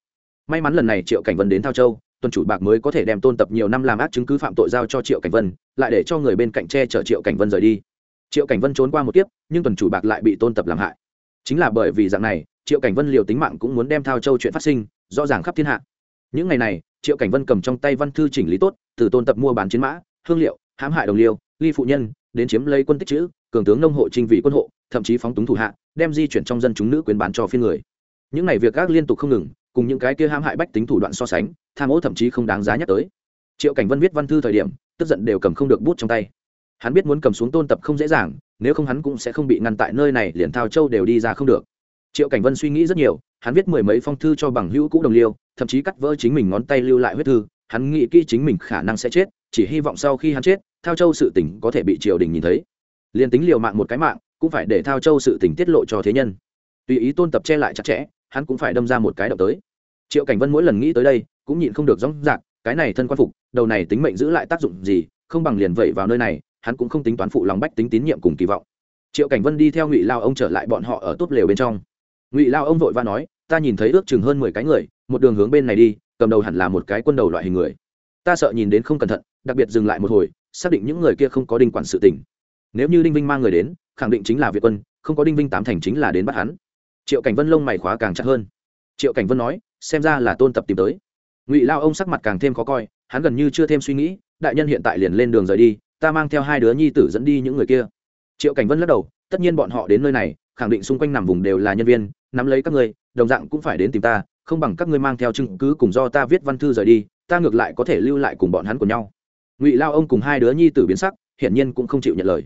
May mắn lần này triệu cảnh vân đến thao châu, tuần chủ bạc mới có thể đem tôn tập nhiều năm làm ác chứng cứ phạm tội giao cho triệu cảnh vân, lại để cho người bên cạnh che chở triệu cảnh vân rời đi. Triệu cảnh vân trốn qua một kiếp, nhưng tuần chủ bạc lại bị tôn tập làm hại. Chính là bởi vì dạng này, triệu cảnh vân liều tính mạng cũng muốn đem thao châu chuyện phát sinh, rõ ràng khắp thiên hạ. Những ngày này, triệu cảnh vân cầm trong tay văn thư chỉnh lý tốt, từ tôn tập mua bán chiến mã, hương liệu, hãm hại đồng liêu, ly phụ nhân đến chiếm lấy quân tích chữ, cường tướng nông hộ trinh vị quân hộ, thậm chí phóng túng thủ hạ, đem di chuyển trong dân chúng nữ quyền bán cho phiên người. Những ngày việc gác liên tục không ngừng, cùng những cái kia hãm hại bách tính thủ đoạn so sánh, tham ô thậm chí không đáng giá nhắc tới. Triệu cảnh vân viết văn thư thời điểm, tức giận đều cầm không được bút trong tay. Hắn biết muốn cầm xuống tôn tập không dễ dàng, nếu không hắn cũng sẽ không bị ngăn tại nơi này, liền thao châu đều đi ra không được. Triệu cảnh vân suy nghĩ rất nhiều, hắn viết mười mấy phong thư cho bằng hữu cũ đồng liêu, thậm chí cắt vỡ chính mình ngón tay lưu lại huyết thư, hắn nghĩ kỹ chính mình khả năng sẽ chết, chỉ hy vọng sau khi hắn chết thao châu sự tỉnh có thể bị triều đình nhìn thấy. Liền tính liều mạng một cái mạng, cũng phải để thao châu sự tỉnh tiết lộ cho thế nhân. Tùy ý tôn tập che lại chặt chẽ, hắn cũng phải đâm ra một cái động tới. Triệu cảnh vân mỗi lần nghĩ tới đây, cũng nhịn không được rõ dạc cái này thân quan phục, đầu này tính mệnh giữ lại tác dụng gì, không bằng liền vậy vào nơi này, hắn cũng không tính toán phụ lòng bách tính tín nhiệm cùng kỳ vọng. Triệu cảnh vân đi theo ngụy lao ông trở lại bọn họ ở tốt lều bên trong. Ngụy lao ông vội va nói, ta nhìn thấy ước chừng hơn mười cái người, một đường hướng bên này đi, cầm đầu hẳn là một cái quân đầu loại hình người. Ta sợ nhìn đến không cẩn thận, đặc biệt dừng lại một hồi xác định những người kia không có đinh quản sự tình. nếu như đinh vinh mang người đến, khẳng định chính là việt quân, không có đinh vinh tám thành chính là đến bắt hắn. Triệu cảnh vân lông mày khóa càng chặt hơn. Triệu cảnh vân nói, xem ra là tôn tập tìm tới. Ngụy lao ông sắc mặt càng thêm khó coi, hắn gần như chưa thêm suy nghĩ, đại nhân hiện tại liền lên đường rời đi, ta mang theo hai đứa nhi tử dẫn đi những người kia. Triệu cảnh vân lắc đầu, tất nhiên bọn họ đến nơi này, khẳng định xung quanh nằm vùng đều là nhân viên, nắm lấy các ngươi, đồng dạng cũng phải đến tìm ta, không bằng các ngươi mang theo chứng cứ cùng do ta viết văn thư rời đi, ta ngược lại có thể lưu lại cùng bọn hắn của nhau ngụy lao ông cùng hai đứa nhi tử biến sắc, hiển nhiên cũng không chịu nhận lời.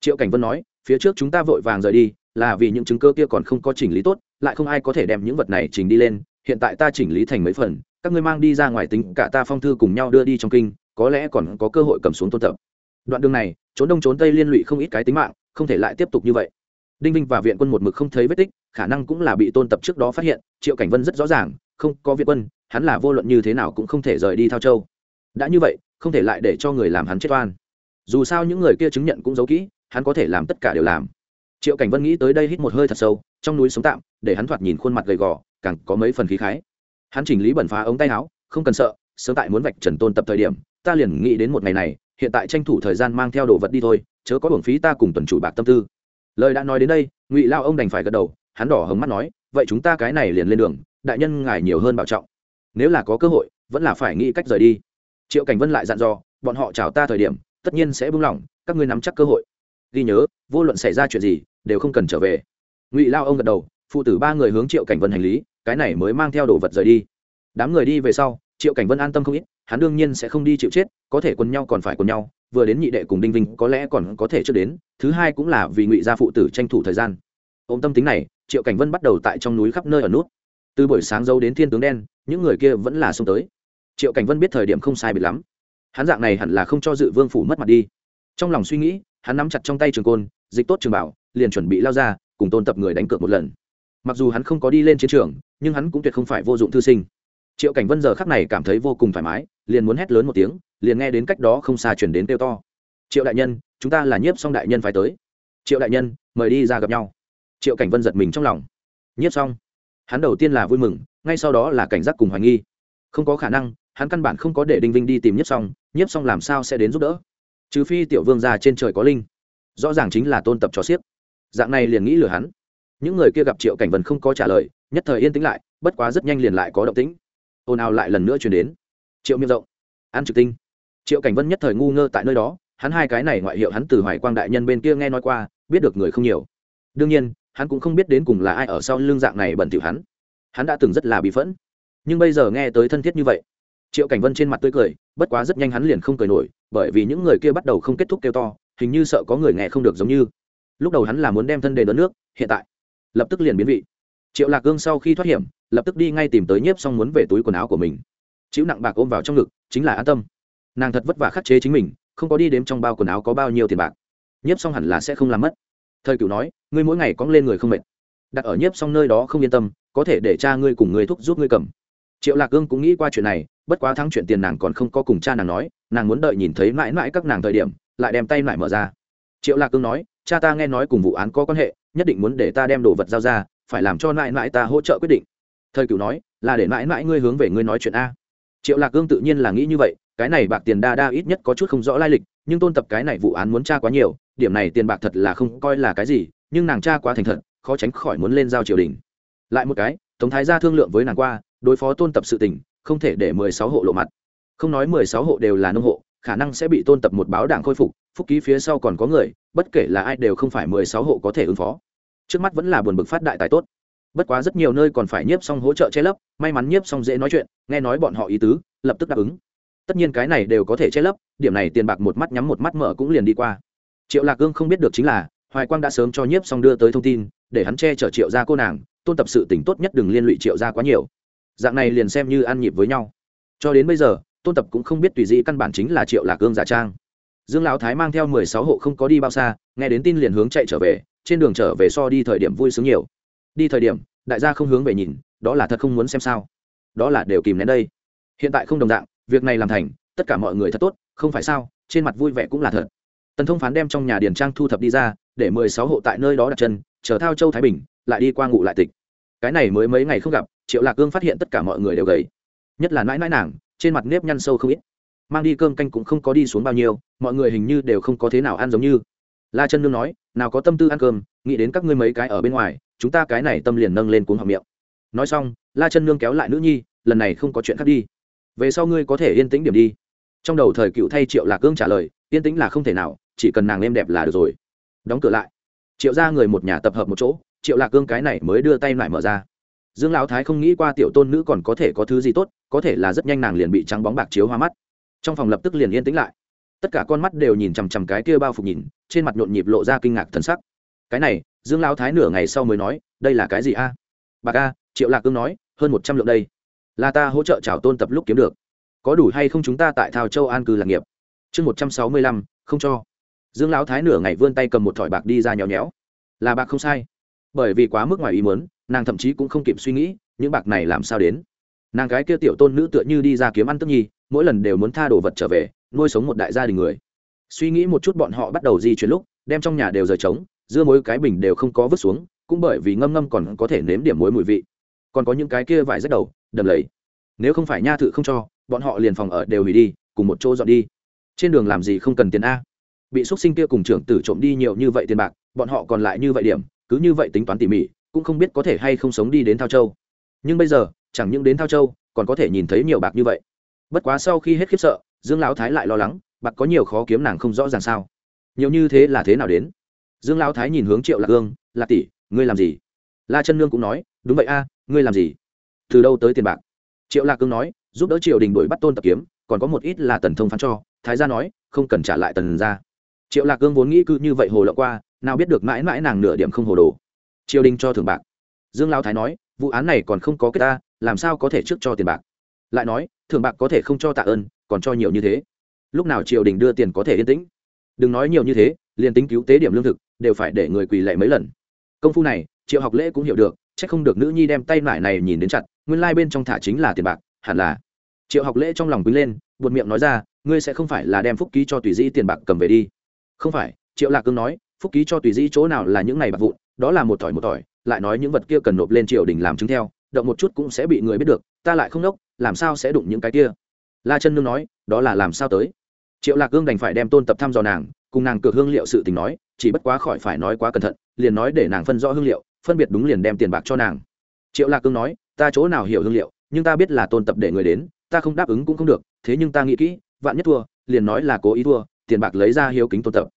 Triệu cảnh vân nói, phía trước chúng ta vội vàng rời đi, là vì những chứng cơ kia còn không có chỉnh lý tốt, lại không ai có thể đem những vật này chỉnh đi lên, hiện tại ta chỉnh lý thành mấy phần, các ngươi mang đi ra ngoài tính cả ta phong thư cùng nhau đưa đi trong kinh, có lẽ còn có cơ hội cầm xuống tôn tập. Đoạn đường này, trốn đông trốn tây liên lụy không ít cái tính mạng, không thể lại tiếp tục như vậy. Đinh vinh và viện quân một mực không thấy vết tích, khả năng cũng là bị tôn tập trước đó phát hiện, triệu cảnh vân rất rõ ràng, không có viện quân, hắn là vô luận như thế nào cũng không thể rời đi thao châu. Đã như vậy không thể lại để cho người làm hắn chết oan. Dù sao những người kia chứng nhận cũng giấu kỹ, hắn có thể làm tất cả đều làm. Triệu cảnh vân nghĩ tới đây hít một hơi thật sâu, trong núi sống tạm, để hắn thoạt nhìn khuôn mặt gầy gò, càng có mấy phần khí khái. Hắn chỉnh lý bẩn phá ống tay áo, không cần sợ, sớm tại muốn vạch trần tôn tập thời điểm, ta liền nghĩ đến một ngày này, hiện tại tranh thủ thời gian mang theo đồ vật đi thôi, chớ có hưởng phí ta cùng tuần chủ bạc tâm tư. Lời đã nói đến đây, ngụy lao ông đành phải gật đầu, hắn đỏ hồng mắt nói, vậy chúng ta cái này liền lên đường, đại nhân ngài nhiều hơn bảo trọng. Nếu là có cơ hội, vẫn là phải nghĩ cách rời đi triệu cảnh vân lại dặn dò, bọn họ chào ta thời điểm, tất nhiên sẽ buông lỏng, các ngươi nắm chắc cơ hội. Ghi nhớ, vô luận xảy ra chuyện gì, đều không cần trở về. Ngụy lao ông gật đầu, phụ tử ba người hướng triệu cảnh vân hành lý, cái này mới mang theo đồ vật rời đi. Đám người đi về sau, triệu cảnh vân an tâm không ít, hắn đương nhiên sẽ không đi chịu chết, có thể quân nhau còn phải quân nhau, vừa đến nhị đệ cùng đinh vinh có lẽ còn có thể chưa đến, thứ hai cũng là vì ngụy gia phụ tử tranh thủ thời gian. Ôm tâm tính này, triệu cảnh vân bắt đầu tại trong núi khắp nơi ở nút. Từ buổi sáng dâu đến thiên tướng đen, những người kia vẫn là xông tới triệu cảnh vân biết thời điểm không sai biệt lắm. Hắn dạng này hẳn là không cho dự vương phủ mất mặt đi. Trong lòng suy nghĩ, hắn nắm chặt trong tay trường côn, dịch tốt trường bảo, liền chuẩn bị lao ra, cùng tôn tập người đánh cược một lần. Mặc dù hắn không có đi lên chiến trường, nhưng hắn cũng tuyệt không phải vô dụng thư sinh. Triệu cảnh vân giờ khắc này cảm thấy vô cùng thoải mái, liền muốn hét lớn một tiếng, liền nghe đến cách đó không xa chuyển đến kêu to. Triệu đại nhân, chúng ta là nhiếp xong đại nhân phải tới. Triệu đại nhân, mời đi ra gặp nhau. Triệu cảnh vân giật mình trong lòng. Nhiếp xong hắn đầu tiên là vui mừng, ngay sau đó là cảnh giác cùng hoài nghi. Không có khả năng hắn căn bản không có để đinh vinh đi tìm nhiếp xong nhiếp xong làm sao sẽ đến giúp đỡ? Trừ phi tiểu vương ra trên trời có linh. Rõ ràng chính là tôn tập cho xiếc dạng này liền nghĩ lừa hắn. Những người kia gặp triệu cảnh vân không có trả lời, nhất thời yên tĩnh lại, bất quá rất nhanh liền lại có động tĩnh. Ồn ào lại lần nữa chuyển đến. Triệu miệng rộng ăn trực tinh. Triệu cảnh vân nhất thời ngu ngơ tại nơi đó, hắn hai cái này ngoại hiệu hắn từ hoài quang đại nhân bên kia nghe nói qua, biết được người không nhiều. Đương nhiên, hắn cũng không biết đến cùng là ai ở sau lưng dạng này bẩn thỉu hắn. Hắn đã từng rất là bị phẫn. Nhưng bây giờ nghe tới thân thiết như vậy triệu cảnh vân trên mặt tươi cười, bất quá rất nhanh hắn liền không cười nổi, bởi vì những người kia bắt đầu không kết thúc kêu to, hình như sợ có người nghe không được giống như. Lúc đầu hắn là muốn đem thân đề đón nước, hiện tại lập tức liền biến vị. Triệu lạc gương sau khi thoát hiểm, lập tức đi ngay tìm tới nhiếp xong muốn về túi quần áo của mình. Chịu nặng bạc ôm vào trong ngực, chính là an tâm. Nàng thật vất vả khắc chế chính mình, không có đi đếm trong bao quần áo có bao nhiêu tiền bạc. Nhiếp xong hẳn là sẽ không làm mất. Thời cựu nói, ngươi mỗi ngày cóng lên người không mệt. Đặt ở nhiếp xong nơi đó không yên tâm, có thể để cha ngươi cùng người thúc giúp ngươi cầm. Triệu lạc gương cũng nghĩ qua chuyện này bất quá thắng chuyện tiền nàng còn không có cùng cha nàng nói, nàng muốn đợi nhìn thấy mãi mãi các nàng thời điểm, lại đem tay lại mở ra. Triệu lạc cương nói, cha ta nghe nói cùng vụ án có quan hệ, nhất định muốn để ta đem đồ vật giao ra, phải làm cho mãi mãi ta hỗ trợ quyết định. Thời cửu nói, là để mãi mãi ngươi hướng về ngươi nói chuyện a. Triệu lạc cương tự nhiên là nghĩ như vậy, cái này bạc tiền đa đa ít nhất có chút không rõ lai lịch, nhưng tôn tập cái này vụ án muốn tra quá nhiều, điểm này tiền bạc thật là không coi là cái gì, nhưng nàng tra quá thành thật, khó tránh khỏi muốn lên giao triều đình. Lại một cái, tống thái gia thương lượng với nàng qua, đối phó tôn tập sự tình không thể để mười sáu hộ lộ mặt. Không nói mười sáu hộ đều là nông hộ, khả năng sẽ bị tôn tập một báo đảng khôi phục, phúc ký phía sau còn có người, bất kể là ai đều không phải mười sáu hộ có thể ứng phó. Trước mắt vẫn là buồn bực phát đại tài tốt. Bất quá rất nhiều nơi còn phải nhiếp xong hỗ trợ che lấp, may mắn nhiếp xong dễ nói chuyện, nghe nói bọn họ ý tứ, lập tức đáp ứng. Tất nhiên cái này đều có thể che lấp, điểm này tiền bạc một mắt nhắm một mắt mở cũng liền đi qua. Triệu lạc gương không biết được chính là, hoài quang đã sớm cho nhiếp xong đưa tới thông tin, để hắn che chở triệu gia cô nàng, tôn tập sự tỉnh tốt nhất đừng liên lụy triệu gia quá nhiều dạng này liền xem như ăn nhịp với nhau. Cho đến bây giờ, tôn tập cũng không biết tùy dĩ căn bản chính là triệu lạc gương giả trang. Dương lão thái mang theo mười sáu hộ không có đi bao xa, nghe đến tin liền hướng chạy trở về, trên đường trở về so đi thời điểm vui sướng nhiều. Đi thời điểm, đại gia không hướng về nhìn, đó là thật không muốn xem sao. Đó là đều kìm nén đây. Hiện tại không đồng dạng, việc này làm thành, tất cả mọi người thật tốt, không phải sao, trên mặt vui vẻ cũng là thật. Tần thông phán đem trong nhà điền trang thu thập đi ra, để mười sáu hộ tại nơi đó đặt chân, chờ thao châu thái bình, lại đi qua ngụ lại tịch. Cái này mới mấy ngày không gặp triệu lạc cương phát hiện tất cả mọi người đều gầy. Nhất là nãi nãi nàng, trên mặt nếp nhăn sâu không ít. Mang đi cơm canh cũng không có đi xuống bao nhiêu, mọi người hình như đều không có thế nào ăn giống như. La chân nương nói, nào có tâm tư ăn cơm, nghĩ đến các ngươi mấy cái ở bên ngoài, chúng ta cái này tâm liền nâng lên cuốn họng miệng. Nói xong, la chân nương kéo lại nữ nhi, lần này không có chuyện khác đi. Về sau ngươi có thể yên tĩnh điểm đi. Trong đầu thời cựu thay triệu lạc cương trả lời, yên tĩnh là không thể nào, chỉ cần nàng êm đẹp là được rồi. Đóng cửa lại. Triệu ra người một nhà tập hợp một chỗ, triệu lạc cương cái này mới đưa tay lại mở ra dương lão thái không nghĩ qua tiểu tôn nữ còn có thể có thứ gì tốt, có thể là rất nhanh nàng liền bị trắng bóng bạc chiếu hoa mắt. Trong phòng lập tức liền yên tĩnh lại. Tất cả con mắt đều nhìn chằm chằm cái kia bao phục nhìn, trên mặt nhộn nhịp lộ ra kinh ngạc thần sắc. Cái này, dương lão thái nửa ngày sau mới nói, đây là cái gì a? Bạc a, triệu lạc cương nói, hơn một trăm lượng đây. Là ta hỗ trợ chào tôn tập lúc kiếm được. Có đủ hay không chúng ta tại thao châu an cư lạc nghiệp? Chương một trăm sáu mươi lăm, không cho. Dương lão thái nửa ngày vươn tay cầm một thỏi bạc đi ra nhéo nhéo. Là bạc không sai. Bởi vì quá mức ngoài ý muốn nàng thậm chí cũng không kịp suy nghĩ, những bạc này làm sao đến? Nàng gái kia tiểu tôn nữ tựa như đi ra kiếm ăn tức nhi, mỗi lần đều muốn tha đồ vật trở về, nuôi sống một đại gia đình người. Suy nghĩ một chút bọn họ bắt đầu di chuyển lúc, đem trong nhà đều rời trống, dưa muối cái bình đều không có vứt xuống, cũng bởi vì ngâm ngâm còn có thể nếm điểm muối mùi vị. Còn có những cái kia vải rách đầu, đầm lầy. Nếu không phải nha thự không cho, bọn họ liền phòng ở đều hủy đi, cùng một chỗ dọn đi. Trên đường làm gì không cần tiền a? Bị x sinh kia cùng trưởng tử trộm đi nhiều như vậy tiền bạc, bọn họ còn lại như vậy điểm, cứ như vậy tính toán tỉ mỉ cũng không biết có thể hay không sống đi đến thao châu. Nhưng bây giờ, chẳng những đến thao châu, còn có thể nhìn thấy nhiều bạc như vậy. Bất quá sau khi hết khiếp sợ, dương lão thái lại lo lắng, bạc có nhiều khó kiếm nàng không rõ ràng sao. Nhiều như thế là thế nào đến? Dương lão thái nhìn hướng triệu lạc hương lạc tỷ, ngươi làm gì? La chân nương cũng nói, đúng vậy a, ngươi làm gì? Từ đâu tới tiền bạc? Triệu lạc cương nói, giúp đỡ triều đình đuổi bắt tôn tập kiếm, còn có một ít là tần thông phán cho. Thái gia nói, không cần trả lại tần ra triệu lạc cương vốn nghĩ cứ như vậy hồ lộ qua, nào biết được mãi mãi nàng nửa điểm không hồ đồ triều đình cho thưởng bạc. Dương lao thái nói, vụ án này còn không có kết ta, làm sao có thể trước cho tiền bạc? Lại nói, thưởng bạc có thể không cho tạ ơn, còn cho nhiều như thế. Lúc nào triều đình đưa tiền có thể yên tĩnh? Đừng nói nhiều như thế, liền tính cứu tế điểm lương thực, đều phải để người quỳ lệ mấy lần. Công phu này, triệu học lễ cũng hiểu được c h ắ c không được nữ nhi đem tay mải này nhìn đến chặt, nguyên lai、like、bên trong thả chính là tiền bạc, hẳn là. Triệu học lễ trong lòng quý lên, buột miệng nói ra, ngươi sẽ không phải là đem phúc ký cho tùy dĩ tiền bạc cầm về đi. Không phải, triệu lạc cương nói, phúc ký cho tùy dĩ chỗ nào là những ngày bạc vụn đó là một tỏi một tỏi lại nói những vật kia cần nộp lên triều đình làm chứng theo, động một chút cũng sẽ bị người biết được, ta lại không đốc làm sao sẽ đụng những cái kia? La chân nương nói, đó là làm sao tới? Triệu lạc gương đành phải đem tôn tập thăm dò nàng, cùng nàng cược hương liệu sự tình nói, chỉ bất quá khỏi phải nói quá cẩn thận, liền nói để nàng phân rõ hương liệu, phân biệt đúng liền đem tiền bạc cho nàng. Triệu lạc cương nói, ta chỗ nào hiểu hương liệu, nhưng ta biết là tôn tập để người đến, ta không đáp ứng cũng không được, thế nhưng ta nghĩ kỹ, vạn nhất thua, liền nói là cố ý thua, tiền bạc lấy ra hiếu kính tôn tập.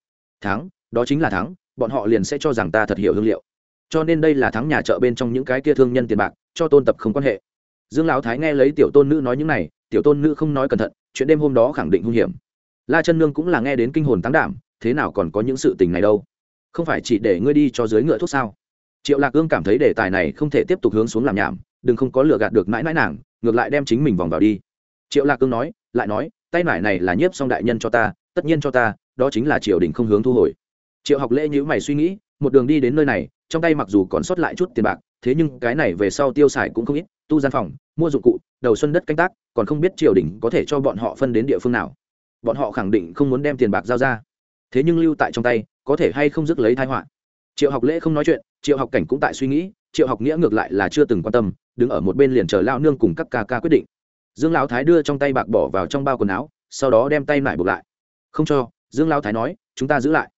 Thắng, đó chính là thắng bọn họ liền sẽ cho rằng ta thật hiểu hương liệu. Cho nên đây là thắng nhà chợ bên trong những cái kia thương nhân tiền bạc, cho tôn tập không quan hệ. Dương lão thái nghe lấy tiểu tôn nữ nói những này, tiểu tôn nữ không nói cẩn thận, chuyện đêm hôm đó khẳng định hung hiểm. La chân nương cũng là nghe đến kinh hồn tăng đảm, thế nào còn có những sự tình này đâu? Không phải chỉ để ngươi đi cho dưới ngựa thuốc sao? Triệu lạc ương cảm thấy đề tài này không thể tiếp tục hướng xuống làm nhảm, đừng không có lựa gạt được mãi mãi nàng, ngược lại đem chính mình vòng vào đi. Triệu lạc ương nói, lại nói, tay nải này là nhiếp song đại nhân cho ta, tất nhiên cho ta, đó chính là triều đình không hướng thu hồi triệu học lễ nhữ mày suy nghĩ, một đường đi đến nơi này, trong tay mặc dù còn sót lại chút tiền bạc, thế nhưng cái này về sau tiêu xài cũng không ít, tu gian phòng, mua dụng cụ, đầu xuân đất canh tác, còn không biết triều đình có thể cho bọn họ phân đến địa phương nào. Bọn họ khẳng định không muốn đem tiền bạc giao ra. Thế nhưng lưu tại trong tay, có thể hay không dứt lấy thái họa? Triệu học lễ không nói chuyện, triệu học cảnh cũng tại suy nghĩ, triệu học nghĩa ngược lại là chưa từng quan tâm, đứng ở một bên liền chờ lao nương cùng các ca ca quyết định. Dương lão thái đưa trong tay bạc bỏ vào trong bao quần áo, sau đó đem tay lại buộc lại. Không cho, dương lão thái nói, chúng ta giữ lại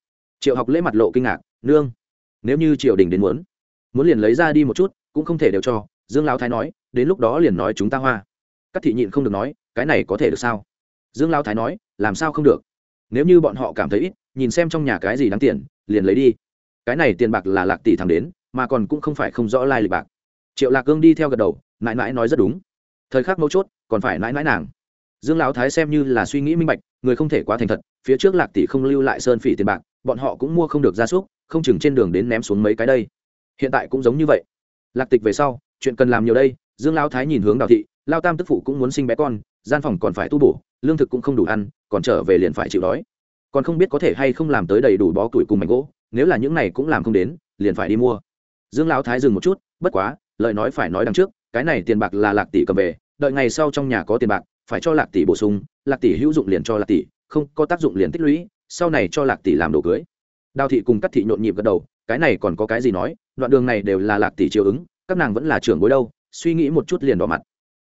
triệu học lễ mặt lộ kinh ngạc, nương, nếu như triều đình đến muốn muốn liền lấy ra đi một chút, cũng không thể đều cho. Dương lão thái nói, đến lúc đó liền nói chúng ta hoa. Các thị nhịn không được nói, cái này có thể được sao? Dương lão thái nói, làm sao không được? Nếu như bọn họ cảm thấy ít, nhìn xem trong nhà cái gì đáng tiền, liền lấy đi. Cái này tiền bạc là lạc tỷ thằng đến, mà còn cũng không phải không rõ lai lịch bạc. Triệu lạc cương đi theo gật đầu, mãi mãi nói rất đúng. Thời khắc mấu chốt, còn phải mãi mãi nàng. Dương lão thái xem như là suy nghĩ minh bạch, người không thể quá thành thật phía trước lạc tỷ không lưu lại sơn phỉ tiền bạc, bọn họ cũng mua không được gia súc, không chừng trên đường đến ném xuống mấy cái đây. Hiện tại cũng giống như vậy. Lạc tịch về sau, chuyện cần làm nhiều đây, dương lao thái nhìn hướng đào thị, lao tam tức phụ cũng muốn sinh bé con, gian phòng còn phải tu bổ, lương thực cũng không đủ ăn, còn trở về liền phải chịu đói. Còn không biết có thể hay không làm tới đầy đủ bó tuổi cùng mảnh gỗ, nếu là những này cũng làm không đến, liền phải đi mua. Dương lão thái dừng một chút, bất quá, lời nói phải nói đằng trước, cái này tiền bạc là lạc tỷ cầm về, đợi ngày sau trong nhà có tiền bạc, phải cho lạc tỷ bổ sung, lạc tỷ hữu dụng liền cho lạc tỷ không có tác dụng liền tích lũy, sau này cho lạc tỷ làm đồ cưới. Đào thị cùng các thị nhộn nhịp gật đầu, cái này còn có cái gì nói, đoạn đường này đều là lạc tỷ chiều ứng, các nàng vẫn là trưởng bối đâu, suy nghĩ một chút liền đỏ mặt.